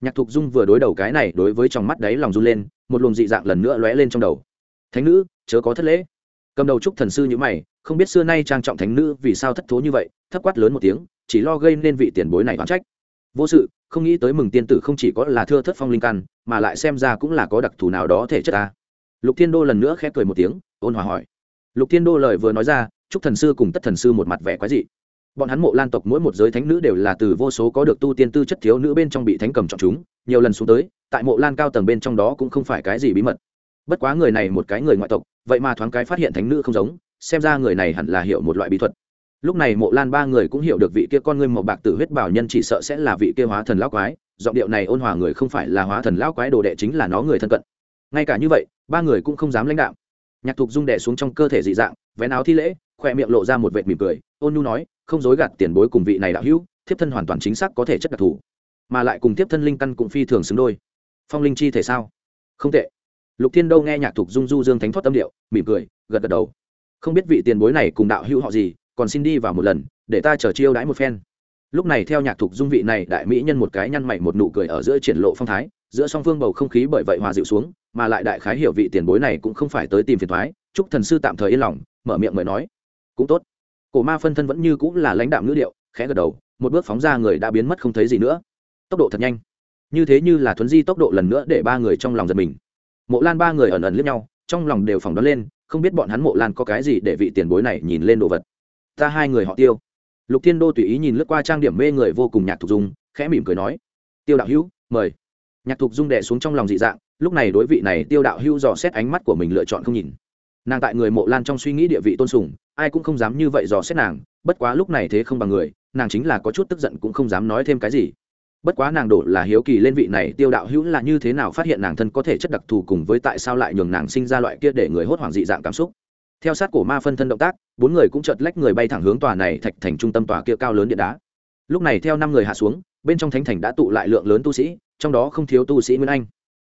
Nhạc thục dung vừa đối đầu cái này đối với trong mắt đấy lòng run lên, một luồng dị dạng lần nữa lóe lên trong đầu. Thánh nữ, chớ có thất lễ cầm đầu trúc thần sư như mày, không biết xưa nay trang trọng thánh nữ vì sao thất thố như vậy, thấp quát lớn một tiếng, chỉ lo gây nên vị tiền bối này oán trách. Vô sự, không nghĩ tới mừng tiên tử không chỉ có là thưa thất phong linh căn, mà lại xem ra cũng là có đặc thù nào đó thể chất ta. Lục thiên đô lần nữa khẽ cười một tiếng, ôn hòa hỏi. Lục thiên đô lời vừa nói ra chúc thần sư cùng tất thần sư một mặt vẻ quái dị. Bọn hắn mộ lan tộc mỗi một giới thánh nữ đều là từ vô số có được tu tiên tư chất thiếu nữ bên trong bị thánh cầm chọn chúng, nhiều lần xuống tới, tại mộ lan cao tầng bên trong đó cũng không phải cái gì bí mật bất quá người này một cái người ngoại tộc, vậy mà thoáng cái phát hiện thánh nữ không giống, xem ra người này hẳn là hiểu một loại bí thuật. Lúc này mộ lan ba người cũng hiểu được vị kia con ngươi màu bạc tử huyết bảo nhân chỉ sợ sẽ là vị kia hóa thần lão quái, giọng điệu này ôn hòa người không phải là hóa thần lão quái đồ đệ chính là nó người thân cận. Ngay cả như vậy, ba người cũng không dám lãnh đạo. Nhạc thục dung đẻ xuống trong cơ thể dị dạng, vén áo thi lễ, khoe miệng lộ ra một vệt mỉm cười, ôn nhu nói, không dối gạt tiền bối cùng vị này đạo hữu, thiếp thân hoàn toàn chính xác có thể chất đặc thù, mà lại cùng thiếp thân linh căn cũng phi thường xứng đôi. Phong linh chi thể sao? Không tệ lục thiên đâu nghe nhạc thục dung du dương thánh thoát tâm điệu, mỉm cười, gật gật đầu. Không biết vị tiền bối này cùng đạo hữu họ gì, còn xin đi vào một lần, để ta chờ chiêu đãi một phen. Lúc này theo nhạc thục dung vị này đại mỹ nhân một cái nhăn mày một nụ cười ở giữa triển lộ phong thái, giữa song phương bầu không khí bởi vậy hòa dịu xuống, mà lại đại khái hiểu vị tiền bối này cũng không phải tới tìm phiền thoái chúc thần sư tạm thời yên lòng, mở miệng mời nói. Cũng tốt. Cổ ma phân thân vẫn như cũng là lãnh đạo ngữ điệu, khẽ gật đầu, một bước phóng ra người đã biến mất không thấy gì nữa. Tốc độ thật nhanh. Như thế như là thuấn di tốc độ lần nữa để ba người trong lòng giật mình mộ lan ba người ẩn ẩn liếc nhau, trong lòng đều phỏng đoán lên, không biết bọn hắn mộ lan có cái gì để vị tiền bối này nhìn lên đồ vật. Ta hai người họ tiêu. Lục thiên đô tùy ý nhìn lướt qua trang điểm mê người vô cùng nhạc thục dung, khẽ mỉm cười nói, tiêu đạo hữu, mời. Nhạc thục dung đẻ xuống trong lòng dị dạng, lúc này đối vị này tiêu đạo hữu dò xét ánh mắt của mình lựa chọn không nhìn. Nàng tại người mộ lan trong suy nghĩ địa vị tôn sùng, ai cũng không dám như vậy dò xét nàng, bất quá lúc này thế không bằng người, nàng chính là có chút tức giận cũng không dám nói thêm cái gì bất quá nàng đổ là hiếu kỳ lên vị này tiêu đạo hữu là như thế nào phát hiện nàng thân có thể chất đặc thù cùng với tại sao lại nhường nàng sinh ra loại kia để người hốt hoảng dị dạng cảm xúc. Theo sát cổ ma phân thân động tác, bốn người cũng chợt lách người bay thẳng hướng tòa này thạch thành trung tâm tòa kia cao lớn điện đá. Lúc này theo năm người hạ xuống, bên trong thánh thành đã tụ lại lượng lớn tu sĩ, trong đó không thiếu tu sĩ nguyên anh.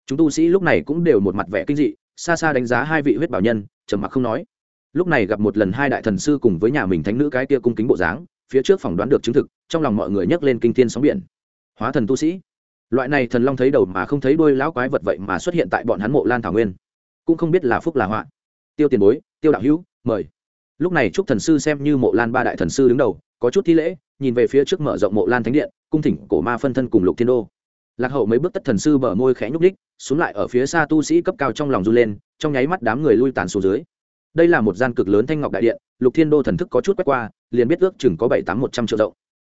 Chúng tu sĩ lúc này cũng đều một mặt vẻ kinh dị, xa xa đánh giá hai vị huyết bảo nhân, trầm mặc không nói. Lúc này gặp một lần hai đại thần sư cùng với nhà mình thánh nữ cái kia cung kính bộ dáng, phía trước phỏng đoán được chứng thực, trong lòng mọi người nhấc lên kinh thiên sóng biển hóa thần tu sĩ. Loại này thần long thấy đầu mà không thấy đuôi lão quái vật vậy mà xuất hiện tại bọn hắn mộ lan thảo nguyên. Cũng không biết là phúc là họa. Tiêu tiền bối, tiêu đạo hữu, mời. Lúc này trúc thần sư xem như mộ lan ba đại thần sư đứng đầu, có chút thi lễ, nhìn về phía trước mở rộng mộ lan thánh điện, cung thỉnh cổ ma phân thân cùng lục thiên đô. Lạc hậu mấy bước tất thần sư bờ môi khẽ nhúc đích xuống lại ở phía xa tu sĩ cấp cao trong lòng du lên, trong nháy mắt đám người lui tàn xuống dưới. Đây là một gian cực lớn thanh ngọc đại điện, lục thiên đô thần thức có chút quét qua, liền biết ước chừng có bảy tám một trăm triệu rộng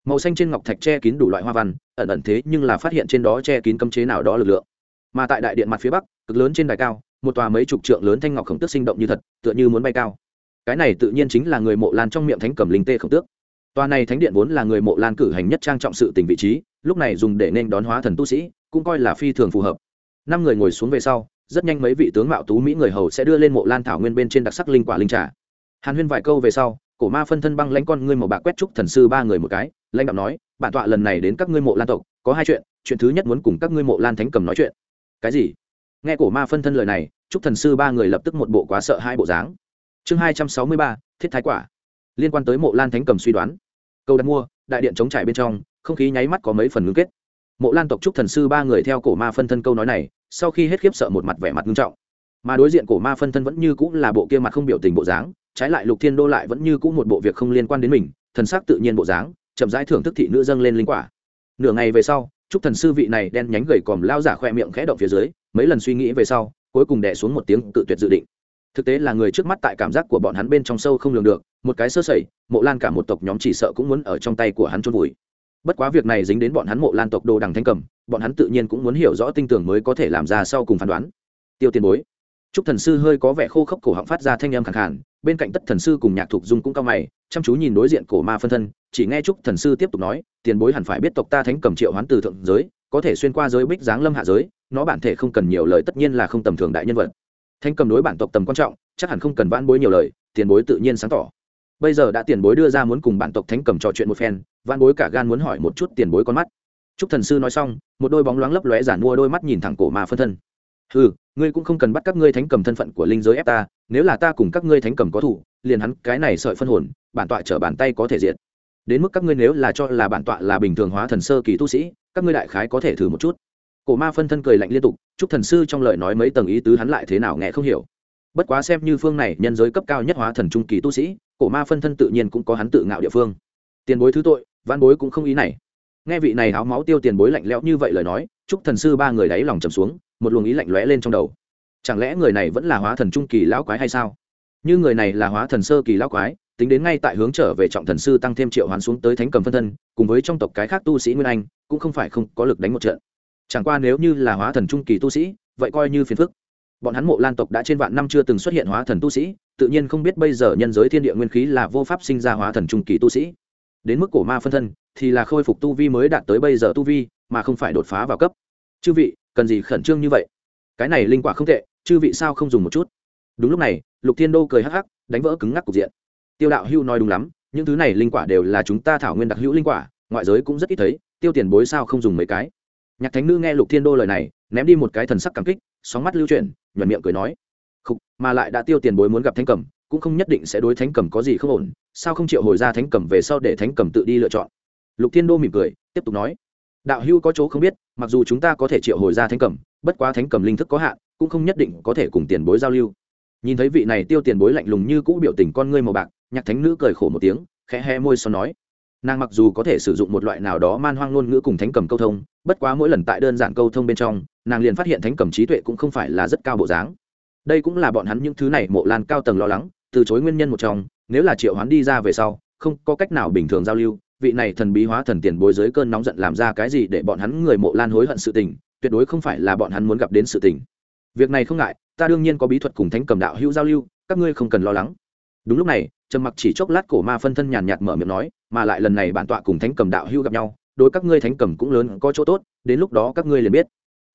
màu xanh trên ngọc thạch che kín đủ loại hoa văn, ẩn ẩn thế nhưng là phát hiện trên đó che kín cấm chế nào đó lực lượng. Mà tại đại điện mặt phía bắc, cực lớn trên đài cao, một tòa mấy chục trượng lớn thanh ngọc khổng tước sinh động như thật, tựa như muốn bay cao. Cái này tự nhiên chính là người mộ lan trong miệng thánh cầm linh tê khổng tước. Tòa này thánh điện vốn là người mộ lan cử hành nhất trang trọng sự tình vị trí, lúc này dùng để nên đón hóa thần tu sĩ, cũng coi là phi thường phù hợp. Năm người ngồi xuống về sau, rất nhanh mấy vị tướng mạo tú mỹ người hầu sẽ đưa lên mộ lan thảo nguyên bên trên đặc sắc linh quả linh trà. Hàn huyên vài câu về sau, cổ ma phân thân băng lãnh con ngươi màu bạc quét trúc thần sư ba người một cái lãnh đạo nói, bản tọa lần này đến các ngươi mộ lan tộc, có hai chuyện chuyện thứ nhất muốn cùng các ngươi mộ lan thánh cầm nói chuyện. Cái gì? Nghe cổ ma phân thân lời này, trúc thần sư ba người lập tức một bộ quá sợ hai bộ dáng. Chương hai trăm sáu mươi ba, thiết thái quả. Liên quan tới mộ lan thánh cầm suy đoán. Câu đặt mua, đại điện chống trải bên trong, không khí nháy mắt có mấy phần ngưng kết. Mộ lan tộc trúc thần sư ba người theo cổ ma phân thân câu nói này, sau khi hết khiếp sợ một mặt vẻ mặt nghiêm trọng. Mà đối diện cổ ma phân thân vẫn như cũng là bộ kia mặt không biểu tình bộ dáng, trái lại lục thiên đô lại vẫn như cũng một bộ việc không liên quan đến mình, thần sắc tự nhiên bộ dáng chậm rãi thưởng thức thị nữ dâng lên linh quả. Nửa ngày về sau trúc thần sư vị này đen nhánh gầy còm lao giả khoe miệng khẽ động phía dưới, mấy lần suy nghĩ về sau, cuối cùng đẻ xuống một tiếng tự tuyệt dự định. Thực tế là người trước mắt tại cảm giác của bọn hắn bên trong sâu không lường được, một cái sơ sẩy, mộ lan cả một tộc nhóm chỉ sợ cũng muốn ở trong tay của hắn trôn vùi. Bất quá việc này dính đến bọn hắn mộ lan tộc đồ đằng thanh cầm, bọn hắn tự nhiên cũng muốn hiểu rõ tinh tưởng mới có thể làm ra sau cùng phán đoán. Tiêu tiền bối. Trúc thần sư hơi có vẻ khô khốc, cổ họng phát ra thanh âm khẳng khàn bên cạnh tất thần sư cùng nhạc thục dung cũng cao mày, chăm chú nhìn đối diện cổ ma phân thân, chỉ nghe Trúc thần sư tiếp tục nói, tiền bối hẳn phải biết tộc ta thánh cầm triệu hoán từ thượng giới, có thể xuyên qua giới bích giáng lâm hạ giới, nó bản thể không cần nhiều lời, tất nhiên là không tầm thường đại nhân vật. Thánh cầm đối bản tộc tầm quan trọng, chắc hẳn không cần vãn bối nhiều lời, tiền bối tự nhiên sáng tỏ. Bây giờ đã tiền bối đưa ra muốn cùng bản tộc thánh cầm trò chuyện một phen, vãn bối cả gan muốn hỏi một chút tiền bối con mắt. Trúc thần sư nói xong, một đôi bóng loáng lấp lóe giản mua đôi mắt nhìn thẳng cổ ma phân thân ừ ngươi cũng không cần bắt các ngươi thánh cầm thân phận của linh giới ép ta, nếu là ta cùng các ngươi thánh cầm có thủ, liền hắn cái này sợi phân hồn, bản tọa trở bàn tay có thể diệt. Đến mức các ngươi nếu là cho là bản tọa là bình thường hóa thần sơ kỳ tu sĩ, các ngươi đại khái có thể thử một chút. Cổ ma phân thân cười lạnh liên tục, chúc thần sư trong lời nói mấy tầng ý tứ hắn lại thế nào nghe không hiểu. Bất quá xem như phương này nhân giới cấp cao nhất hóa thần trung kỳ tu sĩ, cổ ma phân thân tự nhiên cũng có hắn tự ngạo địa phương. Tiền bối thứ tội, văn bối cũng không ý này. Nghe vị này áo máu tiêu tiền bối lạnh lẽo như vậy lời nói, chúc thần sư ba người đáy lòng trầm xuống một luồng ý lạnh lóe lên trong đầu. Chẳng lẽ người này vẫn là hóa thần trung kỳ lão quái hay sao? Như người này là hóa thần sơ kỳ lão quái, tính đến ngay tại hướng trở về trọng thần sư tăng thêm triệu hoán xuống tới thánh cầm phân thân, cùng với trong tộc cái khác tu sĩ nguyên anh, cũng không phải không có lực đánh một trận. Chẳng qua nếu như là hóa thần trung kỳ tu sĩ, vậy coi như phiền phức. Bọn hắn mộ lan tộc đã trên vạn năm chưa từng xuất hiện hóa thần tu sĩ, tự nhiên không biết bây giờ nhân giới thiên địa nguyên khí là vô pháp sinh ra hóa thần trung kỳ tu sĩ. Đến mức cổ ma phân thân thì là khôi phục tu vi mới đạt tới bây giờ tu vi, mà không phải đột phá vào cấp. Chư vị cần gì khẩn trương như vậy? Cái này linh quả không tệ chư vị sao không dùng một chút? Đúng lúc này lục thiên đô cười hắc hắc đánh vỡ cứng ngắc cục diện. Tiêu đạo hưu nói đúng lắm những thứ này linh quả đều là chúng ta thảo nguyên đặc hữu linh quả ngoại giới cũng rất ít thấy tiêu tiền bối sao không dùng mấy cái? Nhạc thánh nữ nghe lục thiên đô lời này ném đi một cái thần sắc cảm kích sóng mắt lưu chuyển nhuận miệng cười nói Khúc, mà lại đã tiêu tiền bối muốn gặp thánh cầm cũng không nhất định sẽ đối thánh cầm có gì không ổn sao không chịu hồi ra thánh cầm về sau để thánh cầm tự đi lựa chọn? Lục thiên đô mỉm cười tiếp tục nói đạo hưu có chỗ không biết, mặc dù chúng ta có thể triệu hồi ra thánh cầm, bất quá thánh cầm linh thức có hạn, cũng không nhất định có thể cùng tiền bối giao lưu. Nhìn thấy vị này tiêu tiền bối lạnh lùng như cũ biểu tình con ngươi màu bạc, nhạc thánh nữ cười khổ một tiếng, khẽ he môi sau nói. Nàng mặc dù có thể sử dụng một loại nào đó man hoang ngôn ngữ cùng thánh cầm câu thông, bất quá mỗi lần tại đơn giản câu thông bên trong, nàng liền phát hiện thánh cầm trí tuệ cũng không phải là rất cao bộ dáng. Đây cũng là bọn hắn những thứ này mộ lan cao tầng lo lắng, từ chối nguyên nhân một trong, nếu là triệu hoán đi ra về sau, không có cách nào bình thường giao lưu vị này thần bí hóa thần tiền bối dưới cơn nóng giận làm ra cái gì để bọn hắn người mộ lan hối hận sự tình, tuyệt đối không phải là bọn hắn muốn gặp đến sự tình. Việc này không ngại, ta đương nhiên có bí thuật cùng thánh cầm đạo hữu giao lưu, các ngươi không cần lo lắng. Đúng lúc này, trầm mặc chỉ chốc lát cổ ma phân thân nhàn nhạt mở miệng nói, mà lại lần này bản tọa cùng thánh cầm đạo hữu gặp nhau, đối các ngươi thánh cầm cũng lớn có chỗ tốt, đến lúc đó các ngươi liền biết.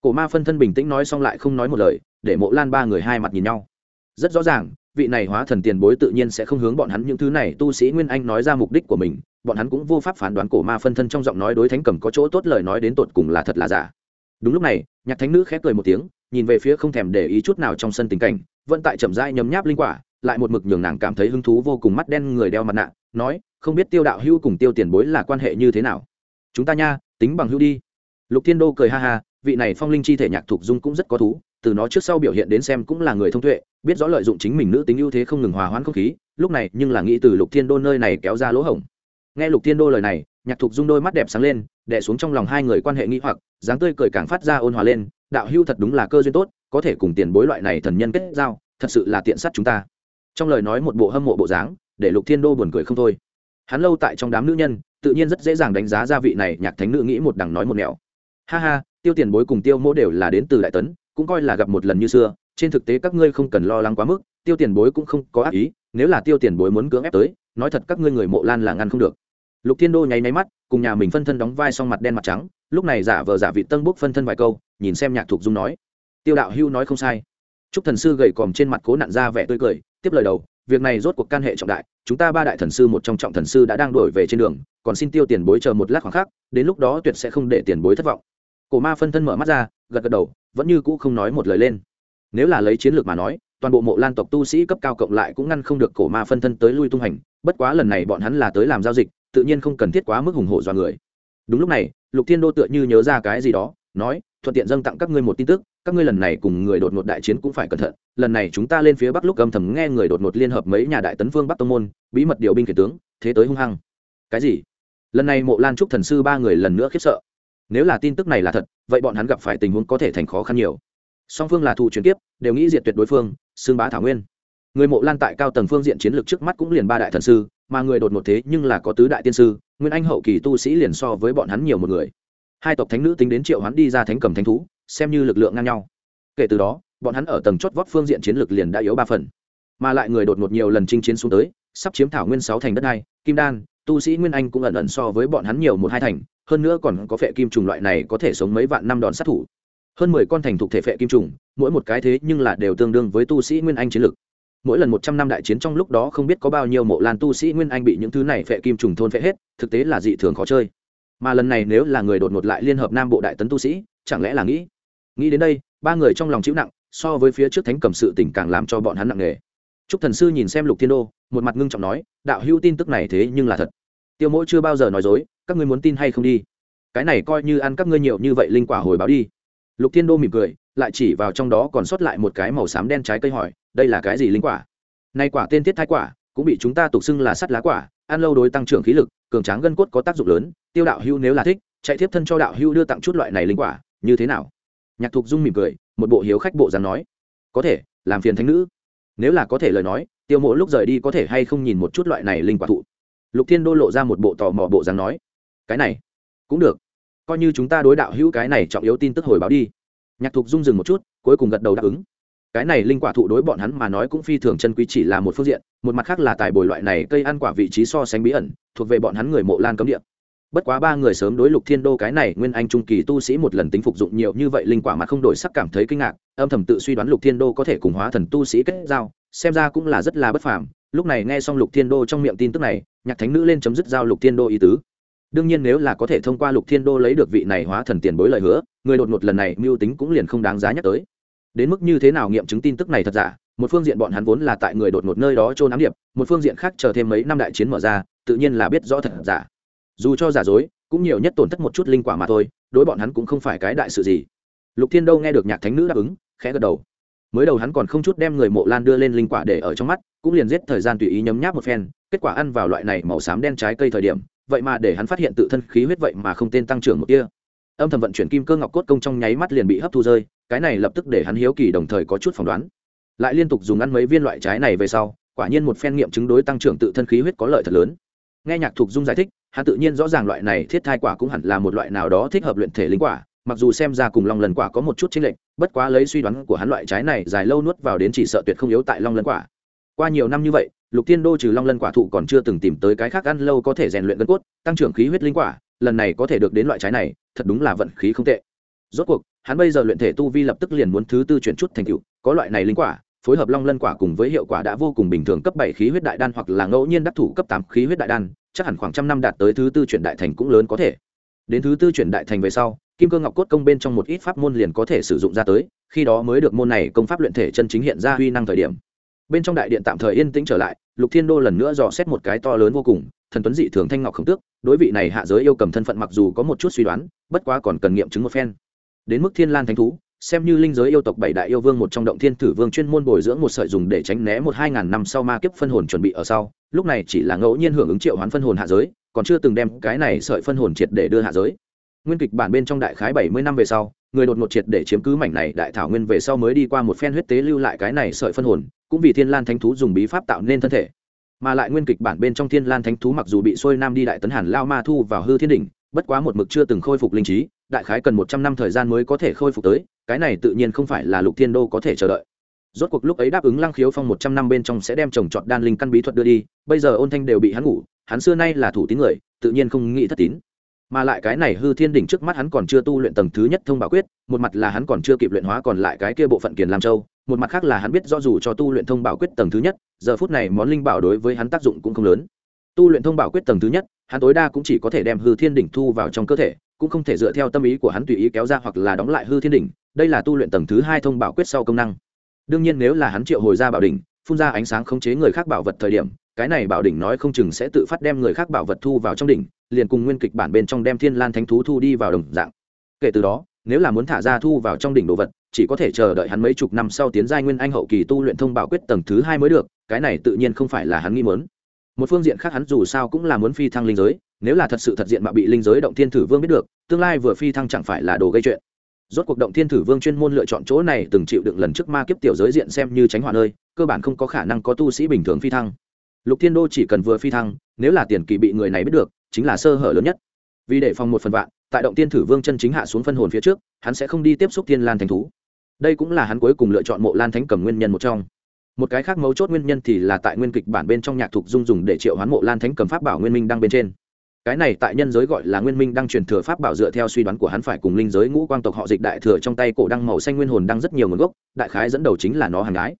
Cổ ma phân thân bình tĩnh nói xong lại không nói một lời, để mộ lan ba người hai mặt nhìn nhau. Rất rõ ràng vị này hóa thần tiền bối tự nhiên sẽ không hướng bọn hắn những thứ này. Tu sĩ nguyên anh nói ra mục đích của mình, bọn hắn cũng vô pháp phán đoán cổ ma phân thân trong giọng nói đối thánh cầm có chỗ tốt lời nói đến tột cùng là thật là giả. Đúng lúc này, nhạc thánh nữ khép cười một tiếng, nhìn về phía không thèm để ý chút nào trong sân tình cảnh, vẫn tại chậm rãi nhấm nháp linh quả, lại một mực nhường nàng cảm thấy hứng thú vô cùng mắt đen người đeo mặt nạ, nói, không biết tiêu đạo hưu cùng tiêu tiền bối là quan hệ như thế nào? Chúng ta nha, tính bằng hưu đi. Lục thiên đô cười ha ha, vị này phong linh chi thể nhạc thục dung cũng rất có thú từ nó trước sau biểu hiện đến xem cũng là người thông tuệ, biết rõ lợi dụng chính mình nữ tính ưu thế không ngừng hòa hoãn không khí, lúc này nhưng là nghĩ từ lục thiên đô nơi này kéo ra lỗ hổng. Nghe lục thiên đô lời này, nhạc thục dung đôi mắt đẹp sáng lên đẻ xuống trong lòng hai người quan hệ nghĩ hoặc, dáng tươi cười càng phát ra ôn hòa lên, đạo hưu thật đúng là cơ duyên tốt, có thể cùng tiền bối loại này thần nhân kết giao, thật sự là tiện sát chúng ta. Trong lời nói một bộ hâm mộ bộ dáng, để lục thiên đô buồn cười không thôi. Hắn lâu tại trong đám nữ nhân, tự nhiên rất dễ dàng đánh giá gia vị này, nhạc thánh nữ nghĩ một đằng nói một nẻo. Ha ha, tiêu tiền bối cùng tiêu mỗ đều là đến từ đại tấn cũng coi là gặp một lần như xưa, trên thực tế các ngươi không cần lo lắng quá mức, tiêu tiền bối cũng không có ác ý, nếu là tiêu tiền bối muốn cưỡng ép tới, nói thật các ngươi người mộ lan là ngăn không được. Lục thiên đô nháy máy mắt, cùng nhà mình phân thân đóng vai xong mặt đen mặt trắng, lúc này giả vờ giả vị tân bốc phân thân vài câu, nhìn xem nhạc thục dung nói. Tiêu đạo hưu nói không sai. Chúc thần sư gầy còm trên mặt cố nặn ra vẻ tươi cười, tiếp lời đầu, việc này rốt cuộc can hệ trọng đại, chúng ta ba đại thần sư một trong trọng thần sư đã đang đổi về trên đường, còn xin tiêu tiền bối chờ một lát khoảng khắc, đến lúc đó tuyệt sẽ không để tiền bối thất vọng cổ ma phân thân mở mắt ra, gật gật đầu, vẫn như cũ không nói một lời lên. Nếu là lấy chiến lược mà nói, toàn bộ mộ lan tộc tu sĩ cấp cao cộng lại cũng ngăn không được cổ ma phân thân tới lui tung hành, bất quá lần này bọn hắn là tới làm giao dịch, tự nhiên không cần thiết quá mức hùng hổ do người. Đúng lúc này, lục thiên đô tựa như nhớ ra cái gì đó, nói, thuận tiện dâng tặng các ngươi một tin tức, các ngươi lần này cùng người đột ngột đại chiến cũng phải cẩn thận, lần này chúng ta lên phía bắc lúc âm thầm nghe người đột ngột liên hợp mấy nhà đại tấn vương bắc tông môn, bí mật điều binh kể tướng, thế tới hung hăng. Cái gì? Lần này mộ lan trúc thần sư ba người lần nữa khiếp sợ nếu là tin tức này là thật, vậy bọn hắn gặp phải tình huống có thể thành khó khăn nhiều. Song phương là thủ chuyển tiếp đều nghĩ diệt tuyệt đối phương xương bá thảo nguyên. Người mộ lan tại cao tầng phương diện chiến lược trước mắt cũng liền ba đại thần sư, mà người đột một thế nhưng là có tứ đại tiên sư, nguyên anh hậu kỳ tu sĩ liền so với bọn hắn nhiều một người. Hai tộc thánh nữ tính đến triệu hắn đi ra thánh cầm thánh thú, xem như lực lượng ngang nhau. Kể từ đó, bọn hắn ở tầng chót vót phương diện chiến lược liền đã yếu ba phần. Mà lại người đột một nhiều lần chinh chiến xuống tới, sắp chiếm thảo nguyên sáu thành đất này, kim đan tu sĩ nguyên anh cũng ẩn ẩn so với bọn hắn nhiều một hai thành, hơn nữa còn có phệ kim trùng loại này có thể sống mấy vạn năm đòn sát thủ. Hơn mười con thành thuộc thể phệ kim trùng, mỗi một cái thế nhưng là đều tương đương với tu sĩ nguyên anh chiến lực. Mỗi lần một trăm năm đại chiến trong lúc đó không biết có bao nhiêu mộ lan tu sĩ nguyên anh bị những thứ này phệ kim trùng thôn phệ hết, thực tế là dị thường khó chơi. Mà lần này nếu là người đột ngột lại liên hợp nam bộ đại tấn tu sĩ, chẳng lẽ là nghĩ? Nghĩ đến đây, ba người trong lòng chịu nặng, so với phía trước thánh cầm sự tình càng làm cho bọn hắn nặng nề. Trúc thần sư nhìn xem lục thiên đô, một mặt ngưng trọng nói, đạo hữu tin tức này thế nhưng là thật. Tiêu Mỗ chưa bao giờ nói dối, các ngươi muốn tin hay không đi? Cái này coi như ăn các ngươi nhiều như vậy linh quả hồi báo đi. Lục thiên đô mỉm cười, lại chỉ vào trong đó còn sót lại một cái màu xám đen trái cây hỏi, đây là cái gì linh quả? Nay quả tên tiết thái quả, cũng bị chúng ta tục xưng là sắt lá quả, ăn lâu đối tăng trưởng khí lực, cường tráng gân cốt có tác dụng lớn, tiêu đạo hưu nếu là thích, chạy tiếp thân cho đạo hưu đưa tặng chút loại này linh quả, như thế nào? Nhạc thục dung mỉm cười, một bộ hiếu khách bộ dáng nói, có thể, làm phiền thánh nữ nếu là có thể lời nói, tiêu mộ lúc rời đi có thể hay không nhìn một chút loại này linh quả thụ? Lục thiên đô lộ ra một bộ tò mò bộ dáng nói, cái này, cũng được. Coi như chúng ta đối đạo hữu cái này trọng yếu tin tức hồi báo đi. Nhạc thục rung dừng một chút, cuối cùng gật đầu đáp ứng. Cái này linh quả thụ đối bọn hắn mà nói cũng phi thường chân quý chỉ là một phương diện, một mặt khác là tài bồi loại này cây ăn quả vị trí so sánh bí ẩn, thuộc về bọn hắn người mộ lan cấm địa bất quá ba người sớm đối lục thiên đô cái này nguyên anh trung kỳ tu sĩ một lần tính phục dụng nhiều như vậy linh quả mà không đổi sắc cảm thấy kinh ngạc, âm thầm tự suy đoán lục thiên đô có thể cùng hóa thần tu sĩ kết giao, xem ra cũng là rất là bất phàm. Lúc này nghe xong lục thiên đô trong miệng tin tức này, nhạc thánh nữ lên chấm dứt giao lục thiên đô ý tứ. Đương nhiên nếu là có thể thông qua lục thiên đô lấy được vị này hóa thần tiền bối lời hứa, người đột một lần này mưu tính cũng liền không đáng giá nhắc tới. Đến mức như thế nào nghiệm chứng tin tức này thật giả, một phương diện bọn hắn vốn là tại người đột một nơi đó trôn ám điệp, một phương diện khác chờ thêm mấy năm đại chiến mở ra, tự nhiên là biết rõ thật giả dù cho giả dối, cũng nhiều nhất tổn thất một chút linh quả mà thôi, đối bọn hắn cũng không phải cái đại sự gì. Lục thiên đâu nghe được nhạc thánh nữ đáp ứng, khẽ gật đầu. Mới đầu hắn còn không chút đem người mộ lan đưa lên linh quả để ở trong mắt, cũng liền giết thời gian tùy ý nhấm nháp một phen, kết quả ăn vào loại này màu xám đen trái cây thời điểm, vậy mà để hắn phát hiện tự thân khí huyết vậy mà không tên tăng trưởng một kia. Âm thầm vận chuyển kim cơ ngọc cốt công trong nháy mắt liền bị hấp thu rơi, cái này lập tức để hắn hiếu kỳ đồng thời có chút phỏng đoán. Lại liên tục dùng ăn mấy viên loại trái này về sau, quả nhiên một phen nghiệm chứng đối tăng trưởng tự thân khí huyết có lợi thật lớn. Nghe nhạc thục dung giải thích hắn tự nhiên rõ ràng loại này thiết thai quả cũng hẳn là một loại nào đó thích hợp luyện thể linh quả, mặc dù xem ra cùng long lần quả có một chút chênh lệch, bất quá lấy suy đoán của hắn loại trái này dài lâu nuốt vào đến chỉ sợ tuyệt không yếu tại long lân quả. Qua nhiều năm như vậy, lục tiên đô trừ long lân quả thụ còn chưa từng tìm tới cái khác ăn lâu có thể rèn luyện gân cốt, tăng trưởng khí huyết linh quả, lần này có thể được đến loại trái này, thật đúng là vận khí không tệ. Rốt cuộc, hắn bây giờ luyện thể tu vi lập tức liền muốn thứ tư chuyển chút thành tựu, có loại này linh quả, phối hợp long lân quả cùng với hiệu quả đã vô cùng bình thường cấp bảy khí huyết đại đan hoặc là ngẫu nhiên đắc thủ cấp tám khí huyết đại đan chắc hẳn khoảng trăm năm đạt tới thứ tư chuyển đại thành cũng lớn có thể. Đến thứ tư chuyển đại thành về sau, kim cơ ngọc cốt công bên trong một ít pháp môn liền có thể sử dụng ra tới, khi đó mới được môn này công pháp luyện thể chân chính hiện ra huy năng thời điểm. Bên trong đại điện tạm thời yên tĩnh trở lại, lục thiên đô lần nữa dò xét một cái to lớn vô cùng, thần tuấn dị thường thanh ngọc khổng tước, đối vị này hạ giới yêu cầm thân phận mặc dù có một chút suy đoán, bất quá còn cần nghiệm chứng một phen. Đến mức thiên lan thánh thú, xem như linh giới yêu tộc bảy đại yêu vương một trong động thiên thử vương chuyên môn bồi dưỡng một sợi dùng để tránh né một hai ngàn năm sau ma kiếp phân hồn chuẩn bị ở sau lúc này chỉ là ngẫu nhiên hưởng ứng triệu hoán phân hồn hạ giới, còn chưa từng đem cái này sợi phân hồn triệt để đưa hạ giới. Nguyên kịch bản bên trong đại khái bảy mươi năm về sau, người đột ngột triệt để chiếm cứ mảnh này đại thảo nguyên về sau mới đi qua một phen huyết tế lưu lại cái này sợi phân hồn, cũng vì thiên lan thánh thú dùng bí pháp tạo nên thân thể. Mà lại nguyên kịch bản bên trong thiên lan thánh thú mặc dù bị xuôi nam đi đại tấn hàn lao ma thu vào hư thiên đỉnh, bất quá một mực chưa từng khôi phục linh trí, đại khái cần một trăm năm thời gian mới có thể khôi phục tới, cái này tự nhiên không phải là lục thiên đô có thể chờ đợi rốt cuộc lúc ấy đáp ứng lăng khiếu phong một trăm năm bên trong sẽ đem trồng trọt đan linh căn bí thuật đưa đi, bây giờ ôn thanh đều bị hắn ngủ, hắn xưa nay là thủ tín người, tự nhiên không nghĩ thất tín. Mà lại cái này hư thiên đỉnh trước mắt hắn còn chưa tu luyện tầng thứ nhất thông bảo quyết, một mặt là hắn còn chưa kịp luyện hóa còn lại cái kia bộ phận kiền lam châu, một mặt khác là hắn biết do dù cho tu luyện thông bảo quyết tầng thứ nhất, giờ phút này món linh bảo đối với hắn tác dụng cũng không lớn. Tu luyện thông bảo quyết tầng thứ nhất, hắn tối đa cũng chỉ có thể đem hư thiên đỉnh thu vào trong cơ thể, cũng không thể dựa theo tâm ý của hắn tùy ý kéo ra hoặc là đóng lại hư thiên đỉnh, đây là tu luyện tầng thứ hai thông bảo quyết sau công năng đương nhiên nếu là hắn triệu hồi ra bảo đỉnh, phun ra ánh sáng khống chế người khác bảo vật thời điểm, cái này bảo đỉnh nói không chừng sẽ tự phát đem người khác bảo vật thu vào trong đỉnh, liền cùng nguyên kịch bản bên trong đem thiên lan thánh thú thu đi vào đồng dạng. Kể từ đó, nếu là muốn thả ra thu vào trong đỉnh đồ vật, chỉ có thể chờ đợi hắn mấy chục năm sau tiến giai nguyên anh hậu kỳ tu luyện thông bảo quyết tầng thứ hai mới được, cái này tự nhiên không phải là hắn nghi mớn một phương diện khác hắn dù sao cũng là muốn phi thăng linh giới, nếu là thật sự thật diện mà bị linh giới động thiên thử vương biết được, tương lai vừa phi thăng chẳng phải là đồ gây chuyện rốt cuộc động thiên thử vương chuyên môn lựa chọn chỗ này từng chịu đựng lần trước ma kiếp tiểu giới diện xem như tránh hỏa nơi, cơ bản không có khả năng có tu sĩ bình thường phi thăng. Lục thiên đô chỉ cần vừa phi thăng, nếu là tiền kỳ bị người này biết được, chính là sơ hở lớn nhất. Vì để phòng một phần vạn, tại động tiên thử vương chân chính hạ xuống phân hồn phía trước, hắn sẽ không đi tiếp xúc thiên lan thánh thú. Đây cũng là hắn cuối cùng lựa chọn mộ lan thánh cầm nguyên nhân một trong. Một cái khác mấu chốt nguyên nhân thì là tại nguyên kịch bản bên trong nhạc thục dung dùng để triệu hoán mộ lan thánh cầm pháp bảo nguyên minh đang bên trên cái này tại nhân giới gọi là nguyên minh đang truyền thừa pháp bảo dựa theo suy đoán của hắn phải cùng linh giới ngũ quang tộc họ dịch đại thừa trong tay cổ đăng màu xanh nguyên hồn đăng rất nhiều nguồn gốc, đại khái dẫn đầu chính là nó hàng ái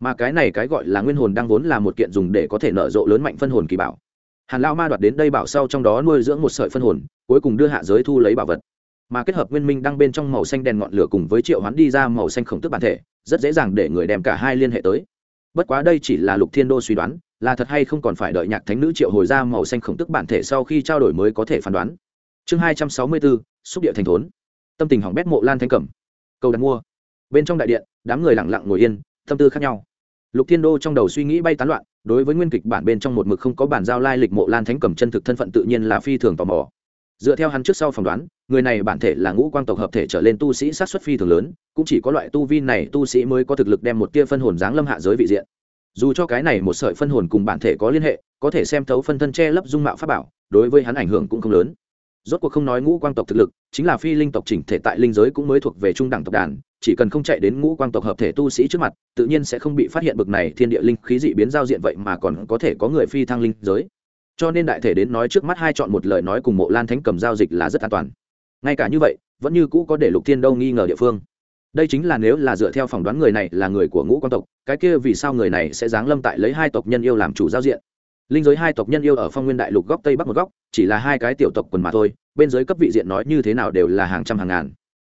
mà cái này cái gọi là nguyên hồn đăng vốn là một kiện dùng để có thể nở rộ lớn mạnh phân hồn kỳ bảo. Hàn lao ma đoạt đến đây bảo sau trong đó nuôi dưỡng một sợi phân hồn, cuối cùng đưa hạ giới thu lấy bảo vật. Mà kết hợp nguyên minh đăng bên trong màu xanh đèn ngọn lửa cùng với triệu hoán đi ra màu xanh khổng tức bản thể, rất dễ dàng để người đem cả hai liên hệ tới bất quá đây chỉ là lục thiên đô suy đoán, là thật hay không còn phải đợi nhạc thánh nữ triệu hồi ra màu xanh khổng tức bản thể sau khi trao đổi mới có thể phán đoán. Chương hai trăm sáu mươi bốn, xúc địa thành thốn. Tâm tình hỏng bét mộ lan thanh cẩm. Cầu đặt mua. Bên trong đại điện, đám người lặng lặng ngồi yên, tâm tư khác nhau. Lục thiên đô trong đầu suy nghĩ bay tán loạn, đối với nguyên kịch bản bên trong một mực không có bản giao lai lịch mộ lan thánh cầm chân thực thân phận tự nhiên là phi thường tò mò dựa theo hắn trước sau phỏng đoán, người này bản thể là ngũ quang tộc hợp thể trở lên tu sĩ sát xuất phi thường lớn, cũng chỉ có loại tu vi này tu sĩ mới có thực lực đem một tia phân hồn giáng lâm hạ giới vị diện. Dù cho cái này một sợi phân hồn cùng bản thể có liên hệ, có thể xem thấu phân thân che lấp dung mạo pháp bảo, đối với hắn ảnh hưởng cũng không lớn. Rốt cuộc không nói ngũ quang tộc thực lực, chính là phi linh tộc chỉnh thể tại linh giới cũng mới thuộc về trung đẳng tộc đàn, chỉ cần không chạy đến ngũ quang tộc hợp thể tu sĩ trước mặt, tự nhiên sẽ không bị phát hiện bực này thiên địa linh khí dị biến giao diện vậy mà còn có thể có người phi thăng linh giới cho nên đại thể đến nói trước mắt hai chọn một lời nói cùng mộ lan thánh cầm giao dịch là rất an toàn. Ngay cả như vậy, vẫn như cũ có để lục thiên đâu nghi ngờ địa phương. Đây chính là nếu là dựa theo phỏng đoán người này là người của ngũ quan tộc, cái kia vì sao người này sẽ giáng lâm tại lấy hai tộc nhân yêu làm chủ giao diện? Linh giới hai tộc nhân yêu ở phong nguyên đại lục góc tây bắc một góc, chỉ là hai cái tiểu tộc quần mà thôi, bên giới cấp vị diện nói như thế nào đều là hàng trăm hàng ngàn.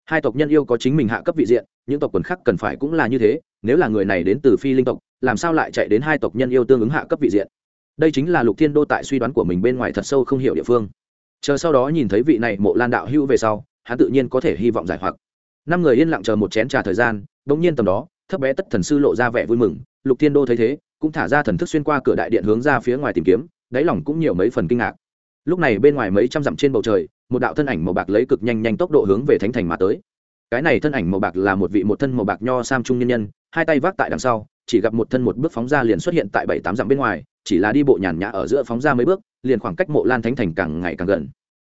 Hai tộc nhân yêu có chính mình hạ cấp vị diện, những tộc quần khác cần phải cũng là như thế, nếu là người này đến từ phi linh tộc, làm sao lại chạy đến hai tộc nhân yêu tương ứng hạ cấp vị diện? Đây chính là lục thiên đô tại suy đoán của mình bên ngoài thật sâu không hiểu địa phương. Chờ sau đó nhìn thấy vị này mộ lan đạo hữu về sau, hắn tự nhiên có thể hy vọng giải hoặc. Năm người yên lặng chờ một chén trà thời gian đ ỗ n g nhiên tầm đó, thấp bé tất thần sư lộ ra vẻ vui mừng, lục thiên đô thấy thế, cũng thả ra thần thức xuyên qua cửa đại điện hướng ra phía ngoài tìm kiếm, đáy lòng cũng nhiều mấy phần kinh ngạc. Lúc này bên ngoài mấy trăm dặm trên bầu trời, một đạo thân ảnh màu bạc lấy cực nhanh nhanh tốc độ hướng về thánh thành mà tới. Cái này thân ảnh màu bạc là một vị một thân màu bạc nho sam trung nhân nhân, hai tay vác tại đằng sau, chỉ gặp một thân một bước phóng ra liền xuất hiện tại bảy tám dặm bên ngoài chỉ là đi bộ nhàn nhã ở giữa phóng ra mấy bước, liền khoảng cách mộ lan thánh thành càng ngày càng gần.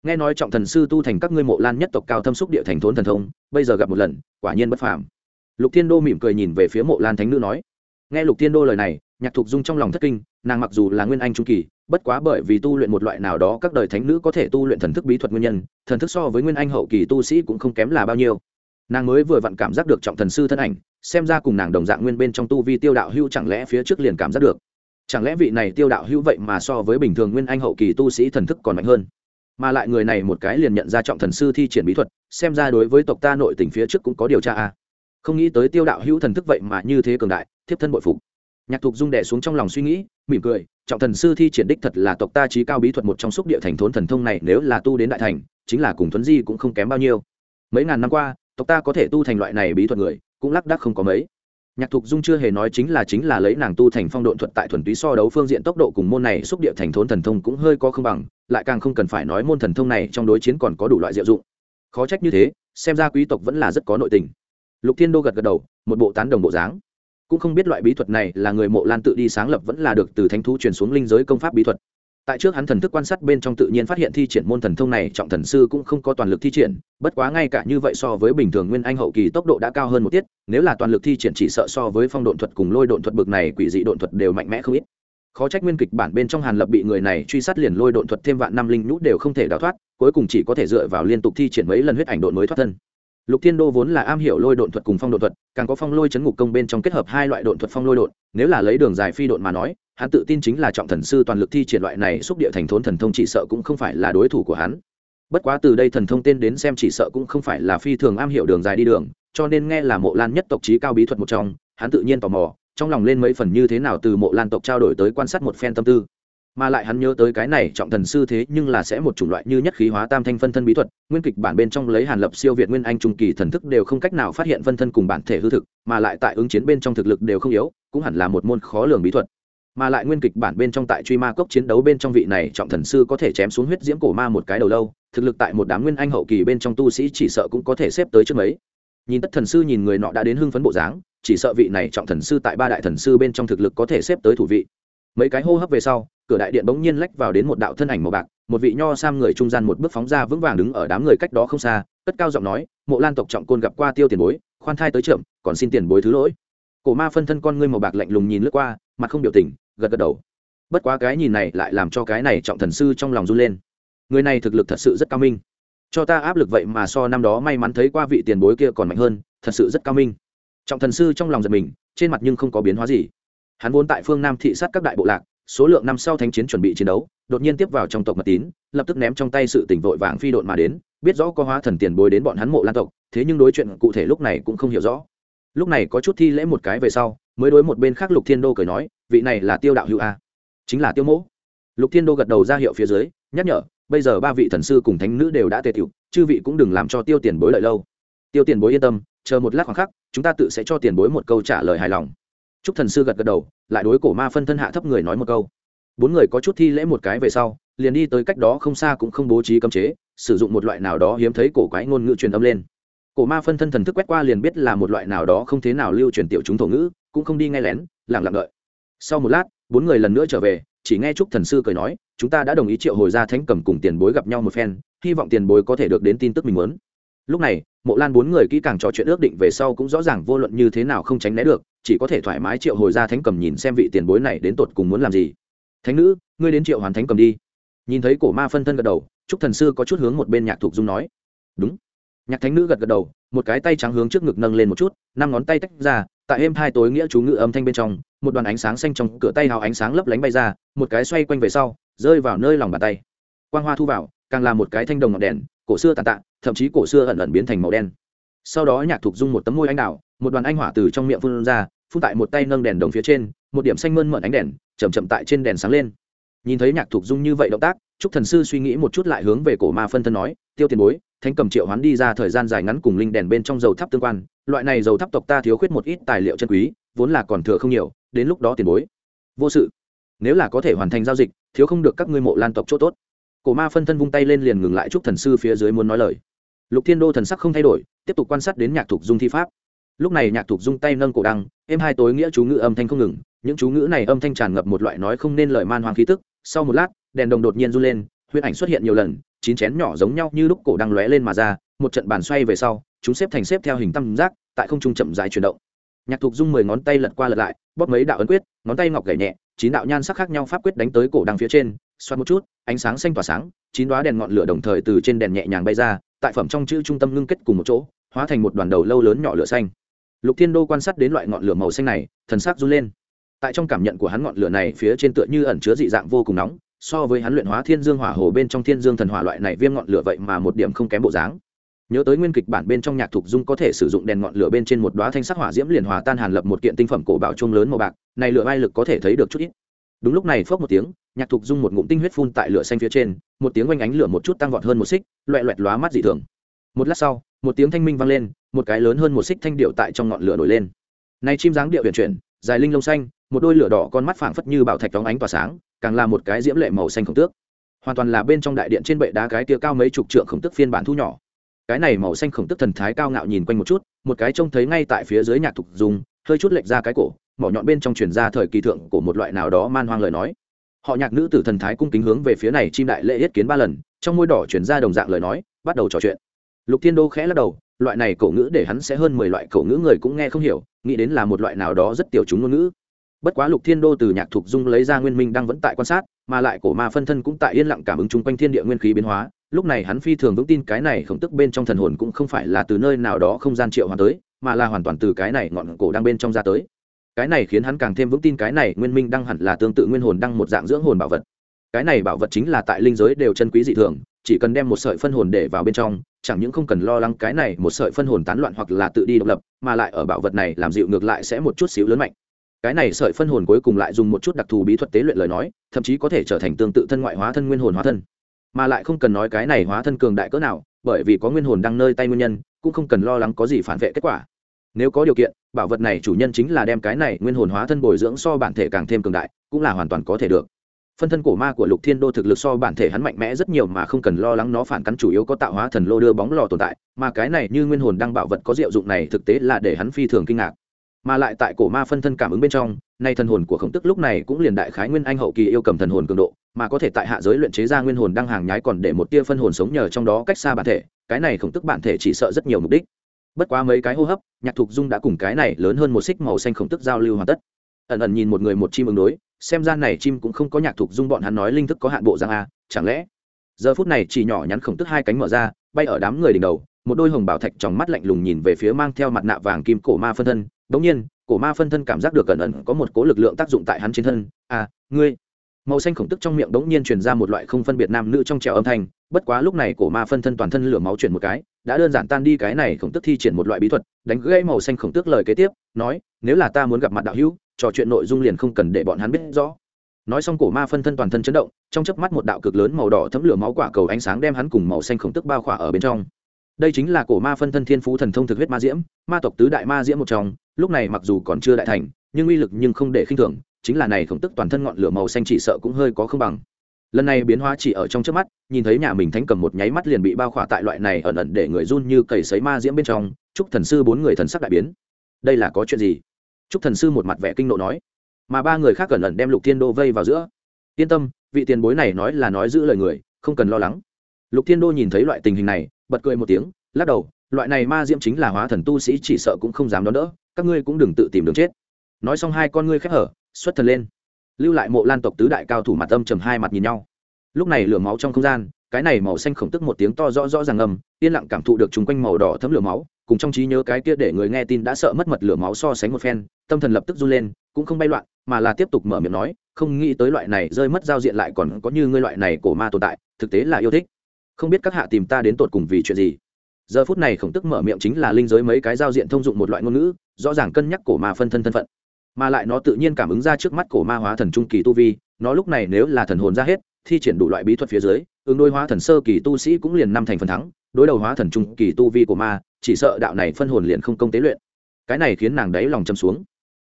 Nghe nói trọng thần sư tu thành các ngươi mộ lan nhất tộc cao thâm xúc địa thành thốn thần thông, bây giờ gặp một lần, quả nhiên bất phàm. Lục thiên đô mỉm cười nhìn về phía mộ lan thánh nữ nói, nghe lục thiên đô lời này, nhạc thục dung trong lòng thất kinh, nàng mặc dù là nguyên anh trung kỳ, bất quá bởi vì tu luyện một loại nào đó các đời thánh nữ có thể tu luyện thần thức bí thuật nguyên nhân, thần thức so với nguyên anh hậu kỳ tu sĩ cũng không kém là bao nhiêu. Nàng mới vừa vặn cảm giác được trọng thần sư thân ảnh, xem ra cùng nàng đồng dạng nguyên bên trong tu vi tiêu đạo hưu chẳng lẽ phía trước liền cảm giác được chẳng lẽ vị này tiêu đạo hữu vậy mà so với bình thường nguyên anh hậu kỳ tu sĩ thần thức còn mạnh hơn? Mà lại người này một cái liền nhận ra trọng thần sư thi triển bí thuật, xem ra đối với tộc ta nội tỉnh phía trước cũng có điều tra a không nghĩ tới tiêu đạo hữu thần thức vậy mà như thế cường đại, thiếp thân bội phục. Nhạc thục dung đẻ xuống trong lòng suy nghĩ, mỉm cười, trọng thần sư thi triển đích thật là tộc ta trí cao bí thuật một trong xúc địa thành thốn thần thông này nếu là tu đến đại thành, chính là cùng thuấn di cũng không kém bao nhiêu. Mấy ngàn năm qua, tộc ta có thể tu thành loại này bí thuật người, cũng lác đác không có mấy nhạc thục dung chưa hề nói chính là chính là lấy nàng tu thành phong độn thuật tại thuần túy so đấu phương diện tốc độ cùng môn này xúc địa thành thốn thần thông cũng hơi có không bằng, lại càng không cần phải nói môn thần thông này trong đối chiến còn có đủ loại diệu dụng. Khó trách như thế, xem ra quý tộc vẫn là rất có nội tình. Lục thiên đô gật gật đầu, một bộ tán đồng bộ dáng. Cũng không biết loại bí thuật này là người mộ lan tự đi sáng lập vẫn là được từ thánh thú truyền xuống linh giới công pháp bí thuật tại trước hắn thần thức quan sát bên trong tự nhiên phát hiện thi triển môn thần thông này, trọng thần sư cũng không có toàn lực thi triển, bất quá ngay cả như vậy so với bình thường nguyên anh hậu kỳ tốc độ đã cao hơn một tiết, nếu là toàn lực thi triển chỉ sợ so với phong độn thuật cùng lôi độn thuật bực này quỷ dị độn thuật đều mạnh mẽ không ít. Khó trách nguyên kịch bản bên trong hàn lập bị người này truy sát liền lôi độn thuật thêm vạn năm linh nhũ đều không thể đào thoát, cuối cùng chỉ có thể dựa vào liên tục thi triển mấy lần huyết ảnh độn mới thoát thân. Lục thiên đô vốn là am hiểu lôi độn thuật cùng phong độn thuật, càng có phong lôi chấn ngục công bên trong kết hợp hai loại độn thuật phong lôi độn, nếu là lấy đường dài phi độn mà nói hắn tự tin chính là trọng thần sư toàn lực thi triển loại này xúc địa thành thốn thần thông chỉ sợ cũng không phải là đối thủ của hắn. Bất quá từ đây thần thông tên đến xem chỉ sợ cũng không phải là phi thường am hiểu đường dài đi đường, cho nên nghe là mộ lan nhất tộc trí cao bí thuật một trong, hắn tự nhiên tò mò, trong lòng lên mấy phần như thế nào từ mộ lan tộc trao đổi tới quan sát một phen tâm tư. Mà lại hắn nhớ tới cái này trọng thần sư thế nhưng là sẽ một chủng loại như nhất khí hóa tam thanh phân thân bí thuật, nguyên kịch bản bên trong lấy hàn lập siêu việt nguyên anh trung kỳ thần thức đều không cách nào phát hiện phân thân cùng bản thể hư thực, mà lại tại ứng chiến bên trong thực lực đều không yếu, cũng hẳn là một môn khó lường bí thuật mà lại nguyên kịch bản bên trong tại truy ma cốc chiến đấu bên trong vị này trọng thần sư có thể chém xuống huyết diễm cổ ma một cái đầu lâu, thực lực tại một đám nguyên anh hậu kỳ bên trong tu sĩ chỉ sợ cũng có thể xếp tới trước mấy. Nhìn tất thần sư nhìn người nọ đã đến hưng phấn bộ dáng, chỉ sợ vị này trọng thần sư tại ba đại thần sư bên trong thực lực có thể xếp tới thủ vị. Mấy cái hô hấp về sau, cửa đại điện bỗng nhiên lách vào đến một đạo thân ảnh màu bạc, một vị nho sam người trung gian một bước phóng ra vững vàng đứng ở đám người cách đó không xa, cất cao giọng nói, mộ lan tộc trọng côn gặp qua tiêu tiền bối, khoan thai tới trượm còn xin tiền bối thứ lỗi. Cổ ma phân thân con ngươi màu bạc lạnh lùng nhìn lướt qua, mặt không biểu tình gật gật đầu. Bất quá cái nhìn này lại làm cho cái này trọng thần sư trong lòng run lên. Người này thực lực thật sự rất cao minh. Cho ta áp lực vậy mà so năm đó may mắn thấy qua vị tiền bối kia còn mạnh hơn, thật sự rất cao minh. Trọng thần sư trong lòng giật mình, trên mặt nhưng không có biến hóa gì. Hắn vốn tại phương nam thị sát các đại bộ lạc, số lượng năm sau thánh chiến chuẩn bị chiến đấu, đột nhiên tiếp vào trong tộc mật tín, lập tức ném trong tay sự tỉnh vội vàng phi độn mà đến, biết rõ có hóa thần tiền bối đến bọn hắn mộ lan tộc, thế nhưng đối chuyện cụ thể lúc này cũng không hiểu rõ. Lúc này có chút thi lễ một cái về sau, mới đối một bên khác lục thiên đô cười nói vị này là tiêu đạo hữu a. Chính là tiêu mỗ. Lục thiên đô gật đầu ra hiệu phía dưới, nhắc nhở, bây giờ ba vị thần sư cùng thánh nữ đều đã tề tiểu, chư vị cũng đừng làm cho tiêu tiền bối lợi lâu. Tiêu tiền bối yên tâm, chờ một lát khoảng khắc, chúng ta tự sẽ cho tiền bối một câu trả lời hài lòng. Chúc thần sư gật gật đầu, lại đối cổ ma phân thân hạ thấp người nói một câu. Bốn người có chút thi lễ một cái về sau, liền đi tới cách đó không xa cũng không bố trí cấm chế, sử dụng một loại nào đó hiếm thấy cổ quái ngôn ngữ truyền âm lên. Cổ ma phân thân thần thức quét qua liền biết là một loại nào đó không thế nào lưu truyền tiểu chúng thổ ngữ, cũng không đi nghe lén lẳng lặng đợi sau một lát, bốn người lần nữa trở về, chỉ nghe trúc thần sư cười nói, chúng ta đã đồng ý triệu hồi ra thánh cầm cùng tiền bối gặp nhau một phen, hy vọng tiền bối có thể được đến tin tức mình muốn. Lúc này, mộ lan bốn người kỹ càng trò chuyện ước định về sau cũng rõ ràng vô luận như thế nào không tránh né được, chỉ có thể thoải mái triệu hồi ra thánh cầm nhìn xem vị tiền bối này đến tột cùng muốn làm gì. Thánh nữ, ngươi đến triệu hoàn thánh cầm đi. Nhìn thấy cổ ma phân thân gật đầu, trúc thần sư có chút hướng một bên nhạc thục dung nói, đúng. Nhạc thánh nữ gật gật đầu, một cái tay trắng hướng trước ngực nâng lên một chút, năm ngón tay tách ra, tại êm hai tối nghĩa chú ngự âm thanh bên trong một đoàn ánh sáng xanh trong cửa tay hào ánh sáng lấp lánh bay ra, một cái xoay quanh về sau, rơi vào nơi lòng bàn tay. Quang hoa thu vào, càng là một cái thanh đồng ngọn đèn, cổ xưa tàn tạ, thậm chí cổ xưa ẩn ẩn biến thành màu đen. Sau đó nhạc thục dung một tấm môi anh đào, một đoàn anh hỏa từ trong miệng phun ra, phun tại một tay nâng đèn đồng phía trên, một điểm xanh mơn mởn ánh đèn chầm chậm tại trên đèn sáng lên. Nhìn thấy nhạc thục dung như vậy động tác, trúc thần sư suy nghĩ một chút lại hướng về cổ ma phân thân nói, tiêu tiền bối, thánh cầm triệu hoán đi ra thời gian dài ngắn cùng linh đèn bên trong dầu thắp tương quan, loại này dầu thắp tộc ta thiếu khuyết một ít tài liệu chân quý, vốn là còn thừa không nhiều đến lúc đó tiền bối. Vô sự. Nếu là có thể hoàn thành giao dịch, thiếu không được các ngươi mộ lan tộc chỗ tốt. Cổ ma phân thân vung tay lên liền ngừng lại chúc thần sư phía dưới muốn nói lời. Lục thiên đô thần sắc không thay đổi, tiếp tục quan sát đến nhạc thục dung thi pháp. Lúc này nhạc thục dung tay nâng cổ đăng, êm hai tối nghĩa chú ngữ âm thanh không ngừng, những chú ngữ này âm thanh tràn ngập một loại nói không nên lời man hoàng khí tức. Sau một lát, đèn đồng đột nhiên run lên huyền ảnh xuất hiện nhiều lần, chín chén nhỏ giống nhau như lúc cổ đăng lóe lên mà ra, một trận bàn xoay về sau, chúng xếp thành xếp theo hình tam giác, tại không trung chậm dài chuyển động nhạc thục dung mười ngón tay lật qua lật lại, bóp mấy đạo ấn quyết, ngón tay ngọc gảy nhẹ, chín đạo nhan sắc khác nhau pháp quyết đánh tới cổ đằng phía trên, xoát một chút, ánh sáng xanh tỏa sáng, chín đoá đèn ngọn lửa đồng thời từ trên đèn nhẹ nhàng bay ra, tại phẩm trong chữ trung tâm ngưng kết cùng một chỗ, hóa thành một đoàn đầu lâu lớn nhỏ lửa xanh. Lục thiên đô quan sát đến loại ngọn lửa màu xanh này, thần sắc run lên. Tại trong cảm nhận của hắn ngọn lửa này phía trên tựa như ẩn chứa dị dạng vô cùng nóng, so với hắn luyện hóa thiên dương hỏa hồ bên trong thiên dương thần hỏa loại này viêm ngọn lửa vậy mà một điểm không kém bộ dáng nhớ tới nguyên kịch bản bên trong nhạc thục dung có thể sử dụng đèn ngọn lửa bên trên một đoá thanh sắc hỏa diễm liền hòa tan hàn lập một kiện tinh phẩm cổ bảo chung lớn màu bạc, này lửa ai lực có thể thấy được chút ít. Đúng lúc này phốc một tiếng, nhạc thục dung một ngụm tinh huyết phun tại lửa xanh phía trên, một tiếng oanh ánh lửa một chút tăng vọt hơn một xích, loẹ loẹt lóa mắt dị thường. Một lát sau, một tiếng thanh minh vang lên, một cái lớn hơn một xích thanh điệu tại trong ngọn lửa nổi lên. Này chim dáng điệu huyền chuyển, dài linh lông xanh, một đôi lửa đỏ con mắt phảng phất như bảo thạch đóng ánh tỏa sáng, càng là một cái diễm lệ màu xanh khổng tước. Hoàn toàn là bên trong đại điện trên bệ đá cái tia cao mấy chục trượng khổng tước phiên bản thu nhỏ cái này màu xanh khổng tước thần thái cao ngạo nhìn quanh một chút, một cái trông thấy ngay tại phía dưới nhạc thục dùng, hơi chút lệch ra cái cổ, mỏ nhọn bên trong truyền ra thời kỳ thượng của một loại nào đó man hoang lời nói. Họ nhạc nữ tử thần thái cung kính hướng về phía này chim đại lễ yết kiến ba lần, trong môi đỏ chuyển ra đồng dạng lời nói, bắt đầu trò chuyện. Lục thiên đô khẽ lắc đầu, loại này cổ ngữ để hắn sẽ hơn mười loại cổ ngữ người cũng nghe không hiểu, nghĩ đến là một loại nào đó rất tiểu chúng ngôn ngữ. Bất quá lục thiên đô từ nhạc thục dung lấy ra nguyên minh đang vẫn tại quan sát, mà lại cổ ma phân thân cũng tại yên lặng cảm ứng chung quanh thiên địa nguyên khí biến hóa lúc này hắn phi thường vững tin cái này khổng tức bên trong thần hồn cũng không phải là từ nơi nào đó không gian triệu hoàn tới, mà là hoàn toàn từ cái này ngọn cổ đang bên trong ra tới. Cái này khiến hắn càng thêm vững tin cái này nguyên minh đang hẳn là tương tự nguyên hồn đăng một dạng dưỡng hồn bảo vật. Cái này bảo vật chính là tại linh giới đều chân quý dị thường, chỉ cần đem một sợi phân hồn để vào bên trong, chẳng những không cần lo lắng cái này một sợi phân hồn tán loạn hoặc là tự đi độc lập, mà lại ở bảo vật này làm dịu ngược lại sẽ một chút xíu lớn mạnh. Cái này sợi phân hồn cuối cùng lại dùng một chút đặc thù bí thuật tế luyện lời nói, thậm chí có thể trở thành tương tự thân ngoại hóa thân nguyên hồn hóa thân mà lại không cần nói cái này hóa thân cường đại cỡ nào, bởi vì có nguyên hồn đang nơi tay nguyên nhân, cũng không cần lo lắng có gì phản vệ kết quả. Nếu có điều kiện, bảo vật này chủ nhân chính là đem cái này nguyên hồn hóa thân bồi dưỡng so bản thể càng thêm cường đại, cũng là hoàn toàn có thể được. Phân thân cổ ma của lục thiên đô thực lực so bản thể hắn mạnh mẽ rất nhiều mà không cần lo lắng nó phản cắn chủ yếu có tạo hóa thần lô đưa bóng lò tồn tại, mà cái này như nguyên hồn đang bảo vật có diệu dụng này thực tế là để hắn phi thường kinh ngạc mà lại tại cổ ma phân thân cảm ứng bên trong, nay thần hồn của khổng tức lúc này cũng liền đại khái nguyên anh hậu kỳ yêu cầm thần hồn cường độ, mà có thể tại hạ giới luyện chế ra nguyên hồn đang hàng nhái còn để một tia phân hồn sống nhờ trong đó cách xa bản thể, cái này khổng tức bản thể chỉ sợ rất nhiều mục đích. Bất quá mấy cái hô hấp, nhạc thục dung đã cùng cái này lớn hơn một xích màu xanh khổng tức giao lưu hoàn tất. Ẩn ẩn nhìn một người một chim ứng đối, xem ra này chim cũng không có nhạc thục dung bọn hắn nói linh thức có hạn bộ rằng a, chẳng lẽ? Giờ phút này chỉ nhỏ nhắn khổng tức hai cánh mở ra, bay ở đám người đỉnh đầu, một đôi hồng bảo thạch trong mắt lạnh lùng nhìn về phía mang theo mặt nạ vàng kim cổ ma phân thân bỗng nhiên, cổ ma phân thân cảm giác được cẩn ẩn có một cố lực lượng tác dụng tại hắn trên thân. À ngươi. Màu xanh khổng tức trong miệng đống nhiên truyền ra một loại không phân biệt nam nữ trong trèo âm thanh. Bất quá lúc này cổ ma phân thân toàn thân lửa máu chuyển một cái, đã đơn giản tan đi cái này khổng tức thi triển một loại bí thuật, đánh gãy màu xanh khổng tức lời kế tiếp, nói, nếu là ta muốn gặp mặt đạo hữu, trò chuyện nội dung liền không cần để bọn hắn biết rõ. Nói xong cổ ma phân thân toàn thân chấn động, trong chớp mắt một đạo cực lớn màu đỏ thấm lửa máu quả cầu ánh sáng đem hắn cùng màu xanh khổng tức bao khỏa ở bên trong đây chính là cổ ma phân thân thiên phú thần thông thực huyết ma diễm, ma tộc tứ đại ma diễm một trong, lúc này mặc dù còn chưa đại thành, nhưng uy lực nhưng không để khinh thường, chính là này khổng tức toàn thân ngọn lửa màu xanh chỉ sợ cũng hơi có không bằng. Lần này biến hóa chỉ ở trong trước mắt, nhìn thấy nhà mình thánh cầm một nháy mắt liền bị bao khỏa tại loại này ẩn ẩn để người run như cầy sấy ma diễm bên trong, chúc thần sư bốn người thần sắc đại biến. Đây là có chuyện gì? Chúc thần sư một mặt vẻ kinh nộ nói. Mà ba người khác cẩn ẩn đem lục thiên đô vây vào giữa. Yên tâm, vị tiền bối này nói là nói giữ lời người, không cần lo lắng. Lục thiên đô nhìn thấy loại tình hình này bật cười một tiếng, lắc đầu, loại này ma diễm chính là hóa thần tu sĩ chỉ sợ cũng không dám đón đỡ, các ngươi cũng đừng tự tìm đường chết. Nói xong hai con ngươi khép hở, xuất thần lên. Lưu lại mộ lan tộc tứ đại cao thủ mặt âm trầm hai mặt nhìn nhau. Lúc này lửa máu trong không gian, cái này màu xanh khổng tức một tiếng to rõ rõ ràng ngầm yên lặng cảm thụ được chung quanh màu đỏ thấm lửa máu, cùng trong trí nhớ cái kia để người nghe tin đã sợ mất mật lửa máu so sánh một phen, tâm thần lập tức run lên, cũng không bay loạn, mà là tiếp tục mở miệng nói, không nghĩ tới loại này rơi mất giao diện lại còn có như ngươi loại này cổ ma tồn tại, thực tế là yêu thích không biết các hạ tìm ta đến tột cùng vì chuyện gì. Giờ phút này khổng tức mở miệng chính là linh giới mấy cái giao diện thông dụng một loại ngôn ngữ, rõ ràng cân nhắc cổ ma phân thân thân phận. Mà lại nó tự nhiên cảm ứng ra trước mắt cổ ma hóa thần trung kỳ tu vi, nó lúc này nếu là thần hồn ra hết, thi triển đủ loại bí thuật phía dưới, ứng đôi hóa thần sơ kỳ tu sĩ cũng liền năm thành phần thắng, đối đầu hóa thần trung kỳ tu vi của ma, chỉ sợ đạo này phân hồn liền không công tế luyện. Cái này khiến nàng đáy lòng châm xuống.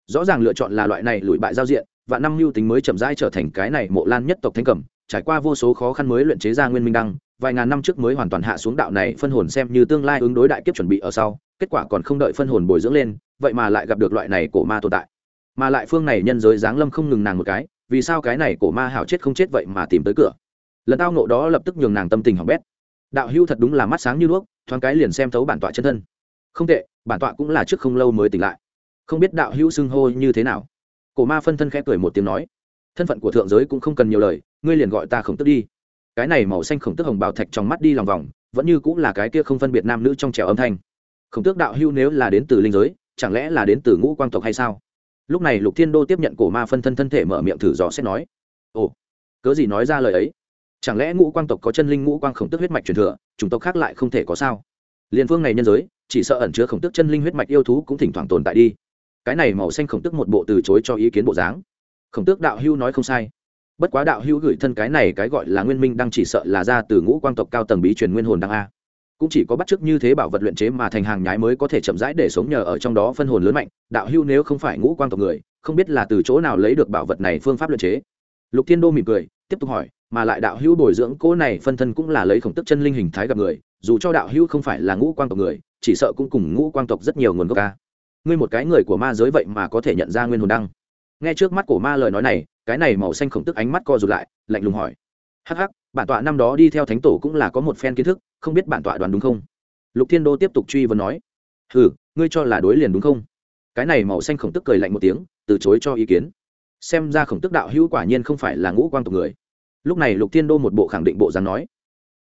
Rõ ràng lựa chọn là loại này lụi bại giao diện và năm mưu tính mới chậm rãi trở thành cái này mộ lan nhất tộc thanh cẩm trải qua vô số khó khăn mới luyện chế ra nguyên minh đăng vài ngàn năm trước mới hoàn toàn hạ xuống đạo này phân hồn xem như tương lai ứng đối đại kiếp chuẩn bị ở sau, kết quả còn không đợi phân hồn bồi dưỡng lên, vậy mà lại gặp được loại này cổ ma tồn tại. Mà lại phương này nhân giới giáng lâm không ngừng nàng một cái, vì sao cái này cổ ma hảo chết không chết vậy mà tìm tới cửa? Lần tao nộ đó lập tức nhường nàng tâm tình hỏng bét. Đạo hưu thật đúng là mắt sáng như đuốc, thoáng cái liền xem thấu bản tọa chân thân. Không tệ, bản tọa cũng là trước không lâu mới tỉnh lại. Không biết đạo hữu xưng hô như thế nào? Cổ ma phân thân khẽ cười một tiếng nói, thân phận của thượng giới cũng không cần nhiều lời, ngươi liền gọi ta khổng tức đi cái này màu xanh khổng tức hồng bào thạch trong mắt đi lòng vòng, vẫn như cũng là cái kia không phân biệt nam nữ trong trèo âm thanh. Khổng tước đạo hưu nếu là đến từ linh giới, chẳng lẽ là đến từ ngũ quang tộc hay sao? Lúc này lục thiên đô tiếp nhận cổ ma phân thân thân thể mở miệng thử dò xét nói, ồ, cớ gì nói ra lời ấy? Chẳng lẽ ngũ quang tộc có chân linh ngũ quang khổng tức huyết mạch truyền thừa, chủng tộc khác lại không thể có sao? Liên phương này nhân giới, chỉ sợ ẩn chứa khổng tức chân linh huyết mạch yêu thú cũng thỉnh thoảng tồn tại đi. Cái này màu xanh khổng tức một bộ từ chối cho ý kiến bộ dáng. Khổng tước đạo hưu nói không sai bất quá đạo hưu gửi thân cái này cái gọi là nguyên minh đang chỉ sợ là ra từ ngũ quang tộc cao tầng bí truyền nguyên hồn đăng a. Cũng chỉ có bắt chước như thế bảo vật luyện chế mà thành hàng nhái mới có thể chậm rãi để sống nhờ ở trong đó phân hồn lớn mạnh. Đạo hưu nếu không phải ngũ quang tộc người, không biết là từ chỗ nào lấy được bảo vật này phương pháp luyện chế. Lục thiên đô mỉm cười, tiếp tục hỏi, mà lại đạo hưu bồi dưỡng cỗ này phân thân cũng là lấy khổng tức chân linh hình thái gặp người, dù cho đạo hưu không phải là ngũ quang tộc người, chỉ sợ cũng cùng ngũ quang tộc rất nhiều nguồn gốc ca ngươi một cái người của ma giới vậy mà có thể nhận ra nguyên hồn đăng? Nghe trước mắt của ma lời nói này, cái này màu xanh khổng tức ánh mắt co rụt lại, lạnh lùng hỏi. Hắc hắc, bản tọa năm đó đi theo thánh tổ cũng là có một phen kiến thức, không biết bản tọa đoán đúng không? Lục thiên đô tiếp tục truy vấn nói. Ừ ngươi cho là đối liền đúng không? Cái này màu xanh khổng tức cười lạnh một tiếng, từ chối cho ý kiến. Xem ra khổng tức đạo hữu quả nhiên không phải là ngũ quang tộc người. Lúc này lục thiên đô một bộ khẳng định bộ dáng nói.